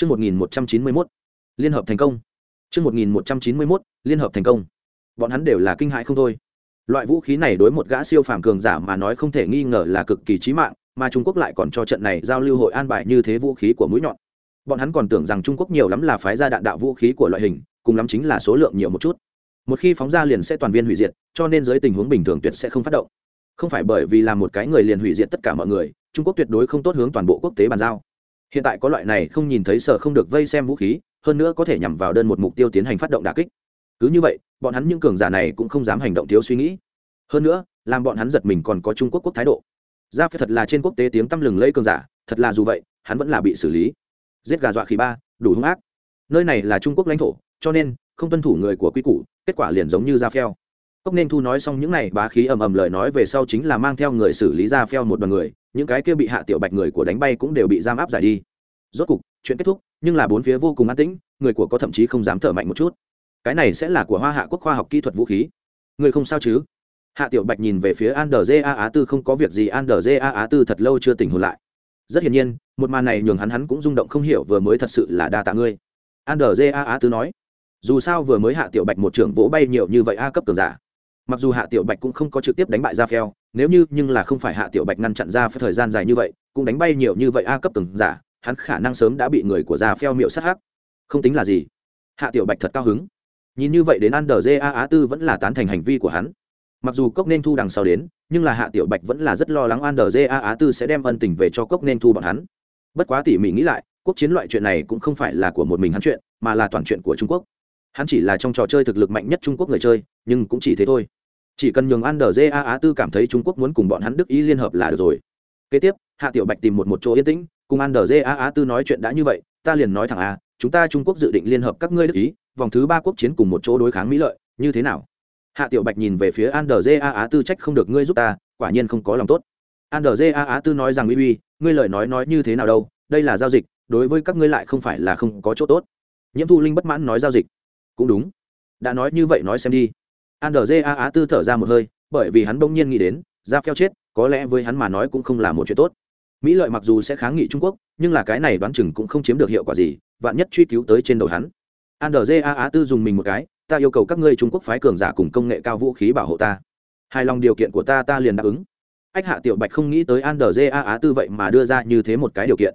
Chương 1191, liên hợp thành công. Chương 1191, liên hợp thành công. Bọn hắn đều là kinh hãi không thôi. Loại vũ khí này đối một gã siêu phàm cường giả mà nói không thể nghi ngờ là cực kỳ chí mạng, mà Trung Quốc lại còn cho trận này giao lưu hội an bài như thế vũ khí của mũi nhọn. Bọn hắn còn tưởng rằng Trung Quốc nhiều lắm là phái ra đạn đạo vũ khí của loại hình, cùng lắm chính là số lượng nhiều một chút. Một khi phóng ra liền sẽ toàn viên hủy diệt, cho nên dưới tình huống bình thường tuyệt sẽ không phát động. Không phải bởi vì là một cái người liền hủy diệt tất cả mọi người, Trung Quốc tuyệt đối không tốt hướng toàn bộ quốc tế bàn giao hiện tại có loại này không nhìn thấy sở không được vây xem vũ khí, hơn nữa có thể nhằm vào đơn một mục tiêu tiến hành phát động đà kích. Cứ như vậy, bọn hắn những cường giả này cũng không dám hành động thiếu suy nghĩ. Hơn nữa, làm bọn hắn giật mình còn có trung quốc quốc thái độ. Ra phải thật là trên quốc tế tiếng tăm lừng lây cường giả, thật là dù vậy, hắn vẫn là bị xử lý. Giết gà dọa khí ba, đủ hung ác. Nơi này là trung quốc lãnh thổ, cho nên, không tuân thủ người của quy củ, kết quả liền giống như da phèo cốc nên thu nói xong những này, bá khí ầm ầm lời nói về sau chính là mang theo người xử lý da phèo một đoàn người những cái kia bị hạ tiểu bạch người của đánh bay cũng đều bị giam áp giải đi. Rốt cục, chuyện kết thúc, nhưng là bốn phía vô cùng an tĩnh, người của có thậm chí không dám thở mạnh một chút. Cái này sẽ là của hoa hạ quốc khoa học kỹ thuật vũ khí. Người không sao chứ? Hạ tiểu bạch nhìn về phía an đờ a á tư không có việc gì an đờ a á tư thật lâu chưa tỉnh hồn lại. Rất hiển nhiên, một màn này nhường hắn hắn cũng rung động không hiểu vừa mới thật sự là đa tạ ngươi. An đờ a á tư nói, dù sao vừa mới hạ tiểu bạch một trưởng vỗ bay nhiều như vậy a cấp cường giả mặc dù hạ tiểu bạch cũng không có trực tiếp đánh bại ra phèo, nếu như, nhưng là không phải hạ tiểu bạch ngăn chặn ra phải thời gian dài như vậy, cũng đánh bay nhiều như vậy a cấp từng giả, hắn khả năng sớm đã bị người của ra phèo miệu sát hắc. Không tính là gì. Hạ tiểu bạch thật cao hứng. Nhìn như vậy đến ăn đờ a á tư vẫn là tán thành hành vi của hắn. Mặc dù cốc nên thu đằng sau đến, nhưng là hạ tiểu bạch vẫn là rất lo lắng an đờ a á tư sẽ đem ân tình về cho cốc nên thu bọn hắn. Bất quá tỉ mỉ nghĩ lại quốc chiến loại chuyện này cũng không phải là của một mình hắn chuyện, mà là toàn chuyện của trung quốc. Hắn chỉ là trong trò chơi thực lực mạnh nhất trung quốc người chơi, nhưng cũng chỉ thế thôi chỉ cần nhường an đờ a á tư cảm thấy trung quốc muốn cùng bọn hắn đức ý liên hợp là được rồi. Kế tiếp, hạ tiểu bạch tìm một một chỗ yên tĩnh, cùng an đờ a á tư nói chuyện đã như vậy, ta liền nói thẳng a chúng ta trung quốc dự định liên hợp các ngươi đức ý, vòng thứ ba quốc chiến cùng một chỗ đối kháng mỹ lợi, như thế nào? Hạ tiểu bạch nhìn về phía an đờ a á tư trách không được ngươi giúp ta, quả nhiên không có lòng tốt. An đờ a á tư nói rằng, uy uy, ngươi lời nói nói như thế nào đâu, đây là giao dịch, đối với các ngươi lại không phải là không có chỗ tốt. Nhiễm thu linh bất mãn nói giao dịch. Cũng đúng. Đã nói như vậy nói xem đi an á tư thở ra một hơi, bởi vì hắn bỗng nhiên nghĩ đến ra phèo chết, có lẽ với hắn mà nói cũng không là một chuyện tốt. Mỹ lợi mặc dù sẽ kháng nghị trung quốc, nhưng là cái này đoán chừng cũng không chiếm được hiệu quả gì, vạn nhất truy cứu tới trên đầu hắn. An á tư dùng mình một cái, ta yêu cầu các ngươi trung quốc phái cường giả cùng công nghệ cao vũ khí bảo hộ ta. Hài lòng điều kiện của ta ta liền đáp ứng. Ách hạ tiểu bạch không nghĩ tới an á tư vậy mà đưa ra như thế một cái điều kiện.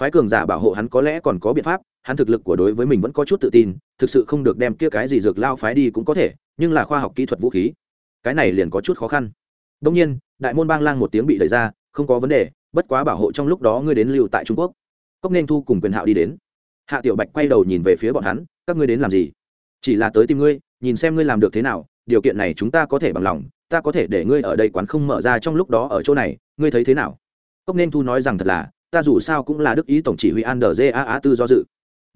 Phái cường giả bảo hộ hắn có lẽ còn có biện pháp, hắn thực lực của đối với mình vẫn có chút tự tin, thực sự không được đem kia cái gì dược lao phái đi cũng có thể nhưng là khoa học kỹ thuật vũ khí. Cái này liền có chút khó khăn. Đông nhiên, đại môn bang lang một tiếng bị đẩy ra, không có vấn đề, bất quá bảo hộ trong lúc đó ngươi đến lưu tại trung quốc. Cốc nên thu cùng quyền hạo đi đến. Hạ tiểu bạch quay đầu nhìn về phía bọn hắn, các ngươi đến làm gì? Chỉ là tới tìm ngươi, nhìn xem ngươi làm được thế nào, điều kiện này chúng ta có thể bằng lòng, ta có thể để ngươi ở đây quán không mở ra trong lúc đó ở chỗ này, ngươi thấy thế nào? Cốc nên thu nói rằng thật là, ta dù sao cũng là đức ý tổng chỉ huy an đờ a á tư do dự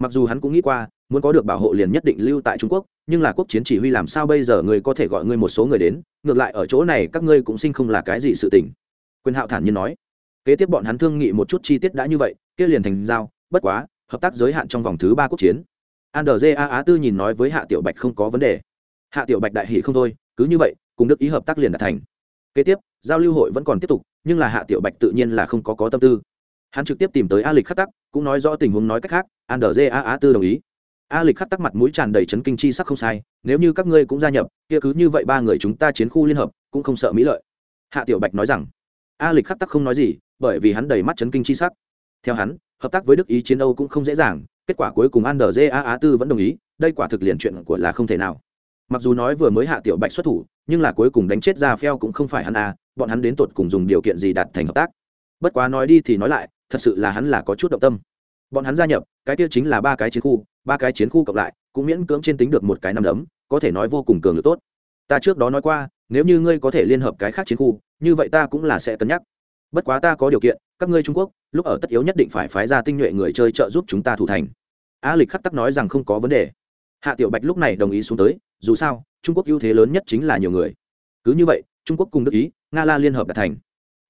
mặc dù hắn cũng nghĩ qua, muốn có được bảo hộ liền nhất định lưu tại trung quốc, nhưng là quốc chiến chỉ huy làm sao bây giờ người có thể gọi ngươi một số người đến, ngược lại ở chỗ này các ngươi cũng sinh không là cái gì sự tình. Quyền hạo thản nhiên nói. Kế tiếp bọn hắn thương nghị một chút chi tiết đã như vậy, kia liền thành giao, bất quá, hợp tác giới hạn trong vòng thứ ba quốc chiến. An a á tư nhìn nói với hạ tiểu bạch không có vấn đề. Hạ tiểu bạch đại hỷ không thôi, cứ như vậy, cùng đức ý hợp tác liền đạt thành. Kế tiếp, giao lưu hội vẫn còn tiếp tục, nhưng là hạ tiểu bạch tự nhiên là không có có tâm tư. Hắn trực tiếp tìm tới a lịch khắc tắc, cũng nói rõ tình huống nói cách khác an a á tư đồng ý. A lịch khắc tắc mặt mũi tràn đầy chấn kinh chi sắc không sai, nếu như các ngươi cũng gia nhập, kia cứ như vậy ba người chúng ta chiến khu liên hợp, cũng không sợ mỹ lợi. Hạ tiểu bạch nói rằng, a lịch khắc tắc không nói gì, bởi vì hắn đầy mắt chấn kinh chi sắc. Theo hắn, hợp tác với đức ý chiến âu cũng không dễ dàng, kết quả cuối cùng an a á tư vẫn đồng ý, đây quả thực liền chuyện của là không thể nào. Mặc dù nói vừa mới hạ tiểu bạch xuất thủ, nhưng là cuối cùng đánh chết ra phèo cũng không phải hắn à? bọn hắn đến tột cùng dùng điều kiện gì đạt thành hợp tác. Bất quá nói đi thì nói lại, thật sự là hắn là có chút động tâm bọn hắn gia nhập, cái tiêu chính là ba cái chiến khu, ba cái chiến khu cộng lại, cũng miễn cưỡng trên tính được một cái năm đấm, có thể nói vô cùng cường lực tốt. Ta trước đó nói qua, nếu như ngươi có thể liên hợp cái khác chiến khu, như vậy ta cũng là sẽ cân nhắc. Bất quá ta có điều kiện, các ngươi trung quốc, lúc ở tất yếu nhất định phải phái ra tinh nhuệ người chơi trợ giúp chúng ta thủ thành. A lịch khắc tắc nói rằng không có vấn đề. Hạ tiểu bạch lúc này đồng ý xuống tới, dù sao, trung quốc ưu thế lớn nhất chính là nhiều người. Cứ như vậy, trung quốc cùng đức ý, nga la liên hợp đạt thành.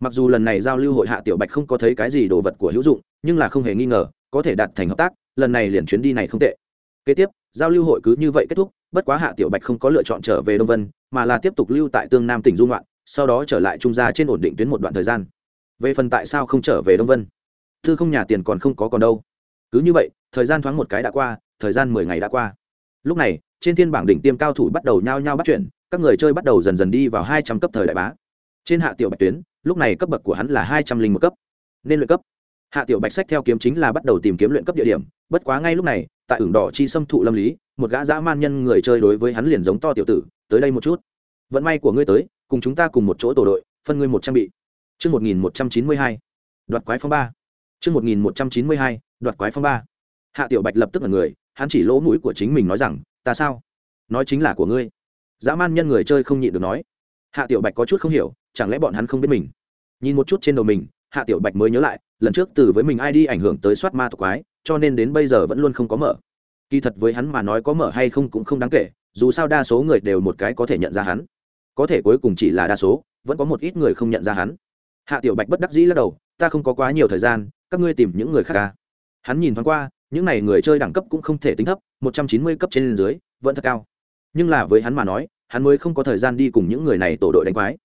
Mặc dù lần này giao lưu hội hạ tiểu bạch không có thấy cái gì đồ vật của hữu dụng, nhưng là không hề nghi ngờ có thể đạt thành hợp tác, lần này liền chuyến đi này không tệ. Kế tiếp, giao lưu hội cứ như vậy kết thúc, bất quá hạ tiểu bạch không có lựa chọn trở về đông vân, mà là tiếp tục lưu tại tương nam tỉnh dung loạn sau đó trở lại trung gia trên ổn định tuyến một đoạn thời gian. Về phần tại sao không trở về đông vân, thư không nhà tiền còn không có còn đâu. Cứ như vậy, thời gian thoáng một cái đã qua, thời gian mười ngày đã qua. Lúc này, trên thiên bảng đỉnh tiêm cao thủ bắt đầu nhao nhao bắt chuyển, các người chơi bắt đầu dần dần đi vào hai trăm cấp thời đại bá. Trên hạ tiểu bạch tuyến, lúc này cấp bậc của hắn là hai trăm linh một cấp. Nên luyện cấp hạ tiểu bạch sách theo kiếm chính là bắt đầu tìm kiếm luyện cấp địa điểm, bất quá ngay lúc này, tại ửng đỏ chi xâm thụ lâm lý, một gã dã man nhân người chơi đối với hắn liền giống to tiểu tử, tới đây một chút. Vận may của ngươi tới, cùng chúng ta cùng một chỗ tổ đội, phân ngươi một trang bị. Chương một nghìn một trăm chín mươi hai. Đoạt quái phong ba. Chương một nghìn một trăm chín mươi hai, đoạt quái phong ba. Hạ tiểu bạch lập tức là người, hắn chỉ lỗ mũi của chính mình nói rằng, ta sao? Nói chính là của ngươi. Dã man nhân người chơi không nhịn được nói. Hạ tiểu bạch có chút không hiểu, chẳng lẽ bọn hắn không biết mình? Nhìn một chút trên đầu mình hạ tiểu bạch mới nhớ lại, lần trước từ với mình ai đi ảnh hưởng tới soát ma tộc quái, cho nên đến bây giờ vẫn luôn không có mở. Kỳ thật với hắn mà nói có mở hay không cũng không đáng kể, dù sao đa số người đều một cái có thể nhận ra hắn. Có thể cuối cùng chỉ là đa số, vẫn có một ít người không nhận ra hắn. Hạ tiểu bạch bất đắc dĩ lắc đầu, ta không có quá nhiều thời gian, các ngươi tìm những người khác ca hắn nhìn thoáng qua, những n à y người chơi đẳng cấp cũng không thể tính thấp, một trăm chín mươi cấp trên dưới, vẫn thật cao. Nhưng là với hắn mà nói, hắn mới không có thời gian đi cùng những người này tổ đội đánh quái.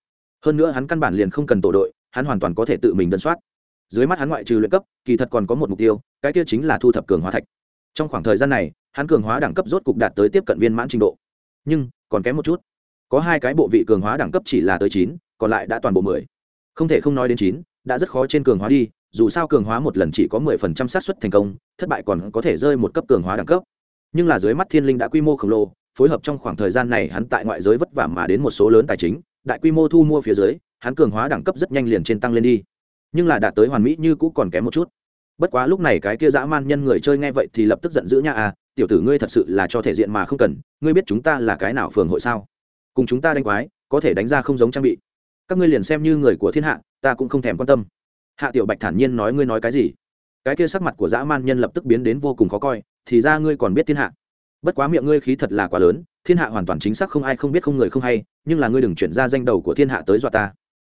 Hơn nữa hắn căn bản liền không cần tổ đội hắn hoàn toàn có thể tự mình đơn soát. Dưới mắt hắn ngoại trừ luyện cấp, kỳ thật còn có một mục tiêu, cái kia chính là thu thập cường hóa thạch. Trong khoảng thời gian này, hắn cường hóa đẳng cấp rốt cục đạt tới tiếp cận viên mãn trình độ. Nhưng, còn kém một chút. Có hai cái bộ vị cường hóa đẳng cấp chỉ là tới chín, còn lại đã toàn bộ mười. Không thể không nói đến chín, đã rất khó trên cường hóa đi, dù sao cường hóa một lần chỉ có mười phần trăm xác suất thành công, thất bại còn có thể rơi một cấp cường hóa đẳng cấp. Nhưng là dưới mắt thiên linh đã quy mô khổng lồ, phối hợp trong khoảng thời gian này hắn tại ngoại giới vất vả mà đến một số lớn tài chính, đại quy mô thu mua phía dưới hắn cường hóa đẳng cấp rất nhanh liền trên tăng lên đi. Nhưng là đạt tới hoàn mỹ như cũ còn kém một chút. Bất quá lúc này cái kia dã man nhân người chơi nghe vậy thì lập tức giận dữ nha à tiểu tử ngươi thật sự là cho thể diện mà không cần, ngươi biết chúng ta là cái nào phường hội sao? Cùng chúng ta đánh quái, có thể đánh ra không giống trang bị. Các ngươi liền xem như người của thiên hạ, ta cũng không thèm quan tâm. Hạ tiểu bạch thản nhiên nói, ngươi nói cái gì? Cái kia sắc mặt của dã man nhân lập tức biến đến vô cùng khó coi, thì ra ngươi còn biết thiên hạ. Bất quá miệng ngươi khí thật là quá lớn, thiên hạ hoàn toàn chính xác không ai không biết không người không hay, nhưng là ngươi đừng chuyển ra danh đầu của thiên hạ tới dọa ta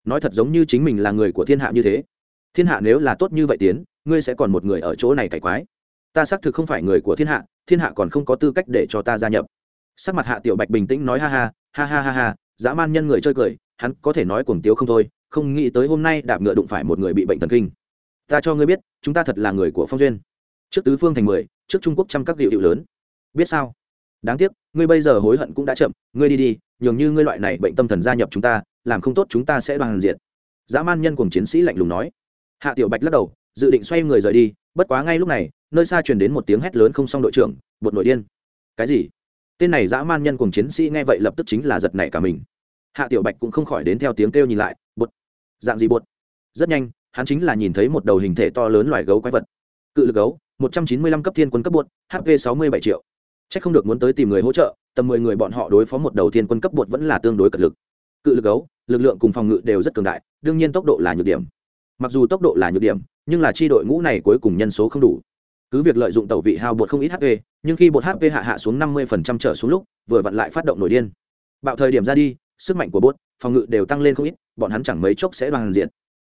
nói thật giống như chính mình là người của thiên hạ như thế. Thiên hạ nếu là tốt như vậy tiến, ngươi sẽ còn một người ở chỗ này cải quái. Ta xác thực không phải người của thiên hạ thiên hạ còn không có tư cách để cho ta gia nhập. Sắc mặt hạ tiểu bạch bình tĩnh nói ha ha ha ha ha ha, dã man nhân người chơi cười, hắn có thể nói cuồng tiếu không thôi, không nghĩ tới hôm nay đạp ngựa đụng phải một người bị bệnh thần kinh. Ta cho ngươi biết, chúng ta thật là người của phong duyên. Trước tứ phương thành mười, trước trung quốc trăm các hiệu hiệu lớn. Biết sao? Đáng tiếc, ngươi bây giờ hối hận cũng đã chậm, ngươi đi đi, nhường như ngươi loại này bệnh tâm thần gia nhập chúng ta làm không tốt chúng ta sẽ đoàn diệt. Dã man nhân cùng chiến sĩ lạnh lùng nói. Hạ tiểu bạch lắc đầu, dự định xoay người rời đi, bất quá ngay lúc này, nơi xa truyền đến một tiếng hét lớn không xong đội trưởng, bột nổi điên. Cái gì? Tên này dã man nhân cùng chiến sĩ nghe vậy lập tức chính là giật nảy cả mình. Hạ tiểu bạch cũng không khỏi đến theo tiếng kêu nhìn lại, bột. Dạng gì bột? Rất nhanh, hắn chính là nhìn thấy một đầu hình thể to lớn loài gấu quái vật. Cự lực gấu, một trăm chín mươi lăm cấp thiên quân cấp bột hp sáu mươi bảy triệu. C h ắ c không được muốn tới tìm người hỗ trợ, tầm mười người bọn họ đối phó một đầu thiên quân cấp bột vẫn là tương đối cật lực cự lực gấu, lực lượng cùng phòng ngự đều rất cường đại, đương nhiên tốc độ là nhược điểm. Mặc dù tốc độ là nhược điểm, nhưng là chi đội ngũ này cuối cùng nhân số không đủ. Cứ việc lợi dụng tẩu vị hao bột không ít hp nhưng khi bột hp hạ hạ xuống năm mươi trở xuống lúc, vừa vặn lại phát động nổi điên. Bạo thời điểm ra đi, sức mạnh của bốt phòng ngự đều tăng lên không ít, bọn hắn chẳng mấy chốc sẽ bằng diện.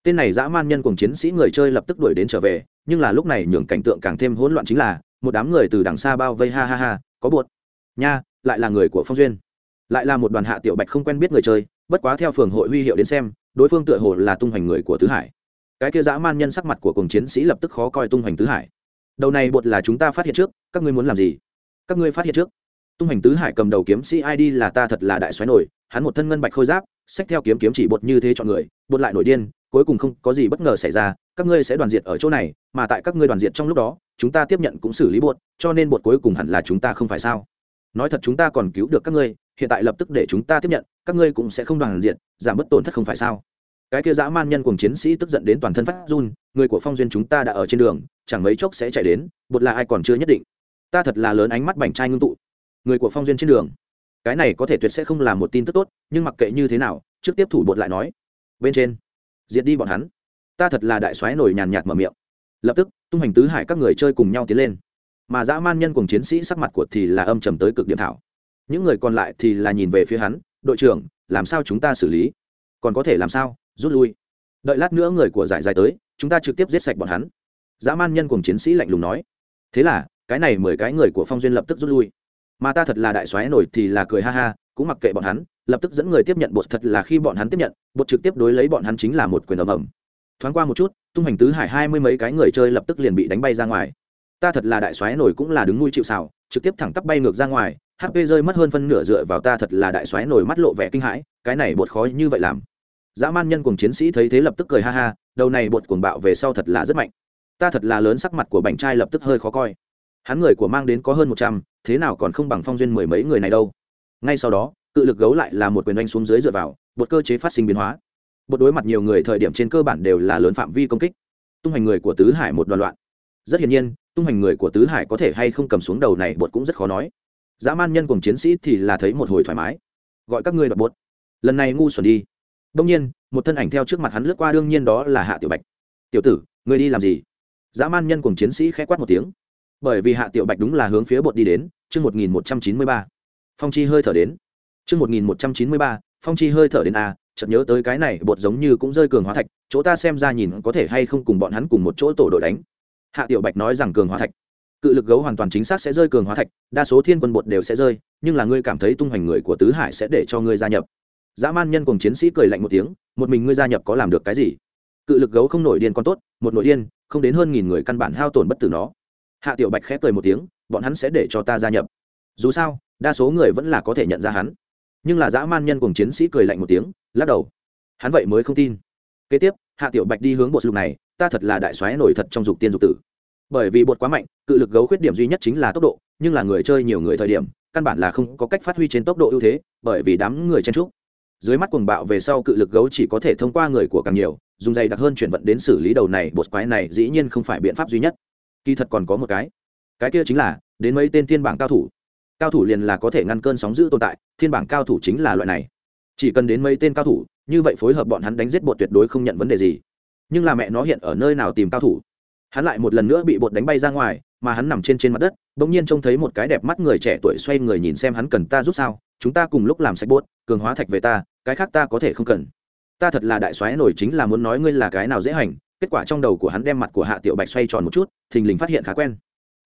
Tên này dã man nhân cùng chiến sĩ người chơi lập tức đuổi đến trở về, nhưng là lúc này nhường cảnh tượng càng thêm hỗn loạn chính là, một đám người từ đằng xa bao vây ha ha ha, có bột. Nha, lại là người của phong duyên. Lại là một đoàn hạ tiểu bạch không quen biết người chơi bất quá theo phường hội huy hiệu đến xem, đối phương tựa hồ là tung hoành người của tứ hải. Cái kia dã man nhân sắc mặt của cùng chiến sĩ lập tức khó coi tung hoành tứ hải. Đầu này bột là chúng ta phát hiện trước, các ngươi muốn làm gì? Các ngươi phát hiện trước. Tung hoành tứ hải cầm đầu kiếm sĩ id là ta thật là đại xoáy nổi, hắn một thân ngân bạch khôi giáp, xách theo kiếm kiếm chỉ bột như thế chọn người, bột lại nổi điên, cuối cùng không có gì bất ngờ xảy ra, các ngươi sẽ đoàn diệt ở chỗ này, mà tại các ngươi đoàn diệt trong lúc đó, chúng ta tiếp nhận cũng xử lý bột, cho nên bột cuối cùng hẳn là chúng ta không phải sao? Nói thật chúng ta còn cứu được các ngươi hiện tại lập tức để chúng ta tiếp nhận, các ngươi cũng sẽ không đoàn diện giảm bớt tổn thất không phải sao? Cái kia dã man nhân cùng chiến sĩ tức giận đến toàn thân phát run, người của phong duyên chúng ta đã ở trên đường, chẳng mấy chốc sẽ chạy đến, bột là ai còn chưa nhất định. Ta thật là lớn ánh mắt bảnh trai ngưng tụ. Người của phong duyên trên đường. Cái này có thể tuyệt sẽ không là một tin tức tốt, nhưng mặc kệ như thế nào, trước tiếp thủ bột lại nói. Bên trên. Diệt đi bọn hắn. Ta thật là đại soái nổi nhàn nhạt mở miệng. Lập tức, tung hành tứ hải các người chơi cùng nhau tiến lên. Mà dã man nhân cùng chiến sĩ sắc mặt của thì là âm trầm tới cực điểm thảo những người còn lại thì là nhìn về phía hắn, đội trưởng, làm sao chúng ta xử lý? Còn có thể làm sao? Rút lui. Đợi lát nữa người của giải giải tới, chúng ta trực tiếp giết sạch bọn hắn. Dã man nhân cùng chiến sĩ lạnh lùng nói. Thế là, cái này mười cái người của phong duyên lập tức rút lui. Mà ta thật là đại xoáy nổi thì là cười ha ha, cũng mặc kệ bọn hắn, lập tức dẫn người tiếp nhận bột thật là khi bọn hắn tiếp nhận, bột trực tiếp đối lấy bọn hắn chính là một quyền ầm ầm. Thoáng qua một chút, tung hành tứ hải hai mươi mấy cái người chơi lập tức liền bị đánh bay ra ngoài. Ta thật là đại xoáy nổi cũng là đứng nuôi chịu xào trực tiếp thẳng tắp bay ngược ra ngoài hp rơi mất hơn phân nửa dựa vào ta thật là đại soái nổi mắt lộ vẻ kinh hãi, cái này bột khó như vậy làm. Dã man nhân cùng chiến sĩ thấy thế lập tức cười ha ha, đầu này bột cuồng bạo về sau thật là rất mạnh. Ta thật là lớn sắc mặt của bảnh trai lập tức hơi khó coi. Hắn người của mang đến có hơn một trăm, thế nào còn không bằng phong duyên mười mấy người này đâu. Ngay sau đó, cự lực gấu lại là một quyền đánh xuống dưới dựa vào, bột cơ chế phát sinh biến hóa. Bột đối mặt nhiều người thời điểm trên cơ bản đều là lớn phạm vi công kích. Tung hành người của tứ hải một đoàn loạn. Rất hiển nhiên, tung hành người của tứ hải có thể hay không cầm xuống đầu này bột cũng rất khó nói dã man nhân cùng chiến sĩ thì là thấy một hồi thoải mái. Gọi các ngươi đọc bốt. lần này ngu xuẩn đi. Đông nhiên, một thân ảnh theo trước mặt hắn lướt qua đương nhiên đó là hạ tiểu bạch. Tiểu tử người đi làm gì? Dã man nhân cùng chiến sĩ khẽ quát một tiếng. Bởi vì hạ tiểu bạch đúng là hướng phía bột đi đến, chương một nghìn một trăm chín mươi ba. Phong chi hơi thở đến. Chương một nghìn một trăm chín mươi ba, phong chi hơi thở đến a, chợt nhớ tới cái này, bột giống như cũng rơi cường hóa thạch, chỗ ta xem ra nhìn có thể hay không cùng bọn hắn cùng một chỗ tổ đội đánh. Hạ tiểu bạch nói rằng cường hóa thạch cự lực gấu hoàn toàn chính xác sẽ rơi cường hóa thạch, đa số thiên quân bột đều sẽ rơi, nhưng là ngươi cảm thấy tung hoành người của tứ hải sẽ để cho ngươi gia nhập. Dã man nhân cùng chiến sĩ cười lạnh một tiếng, một mình ngươi gia nhập có làm được cái gì? Cự lực gấu không nổi điên con tốt, một nội điên, không đến hơn nghìn người căn bản hao tổn bất tử nó. Hạ tiểu bạch khép cười một tiếng, bọn hắn sẽ để cho ta gia nhập. Dù sao, đa số người vẫn là có thể nhận ra hắn. Nhưng là dã man nhân cùng chiến sĩ cười lạnh một tiếng, lắc đầu. Hắn vậy mới không tin. Kế tiếp, hạ tiểu bạch đi hướng bộ lục này, ta thật là đại xoáy nổi thật trong dục tiên dục tử bởi vì bột quá mạnh, cự lực gấu khuyết điểm duy nhất chính là tốc độ, nhưng là người chơi nhiều người thời điểm, căn bản là không có cách phát huy trên tốc độ ưu thế, bởi vì đám người chen trúc dưới mắt cuồng bạo về sau cự lực gấu chỉ có thể thông qua người của càng nhiều, dùng dày đặc hơn chuyển vận đến xử lý đầu này, bột quái này dĩ nhiên không phải biện pháp duy nhất. Kỳ thật còn có một cái. Cái kia chính là, đến mấy tên thiên bảng cao thủ. Cao thủ liền là có thể ngăn cơn sóng giữ tồn tại, thiên bảng cao thủ chính là loại này. Chỉ cần đến mấy tên cao thủ, như vậy phối hợp bọn hắn đánh giết bột tuyệt đối không nhận vấn đề gì. Nhưng là mẹ nó hiện ở nơi nào tìm cao thủ? Hắn lại một lần nữa bị bột đánh bay ra ngoài, mà hắn nằm trên trên mặt đất, bỗng nhiên trông thấy một cái đẹp mắt người trẻ tuổi xoay người nhìn xem hắn cần ta giúp sao, chúng ta cùng lúc làm sạch bốt cường hóa thạch về ta, cái khác ta có thể không cần. Ta thật là đại soái nổi chính là muốn nói ngươi là cái nào dễ hành, kết quả trong đầu của hắn đem mặt của hạ tiểu bạch xoay tròn một chút, thình lình phát hiện khá quen.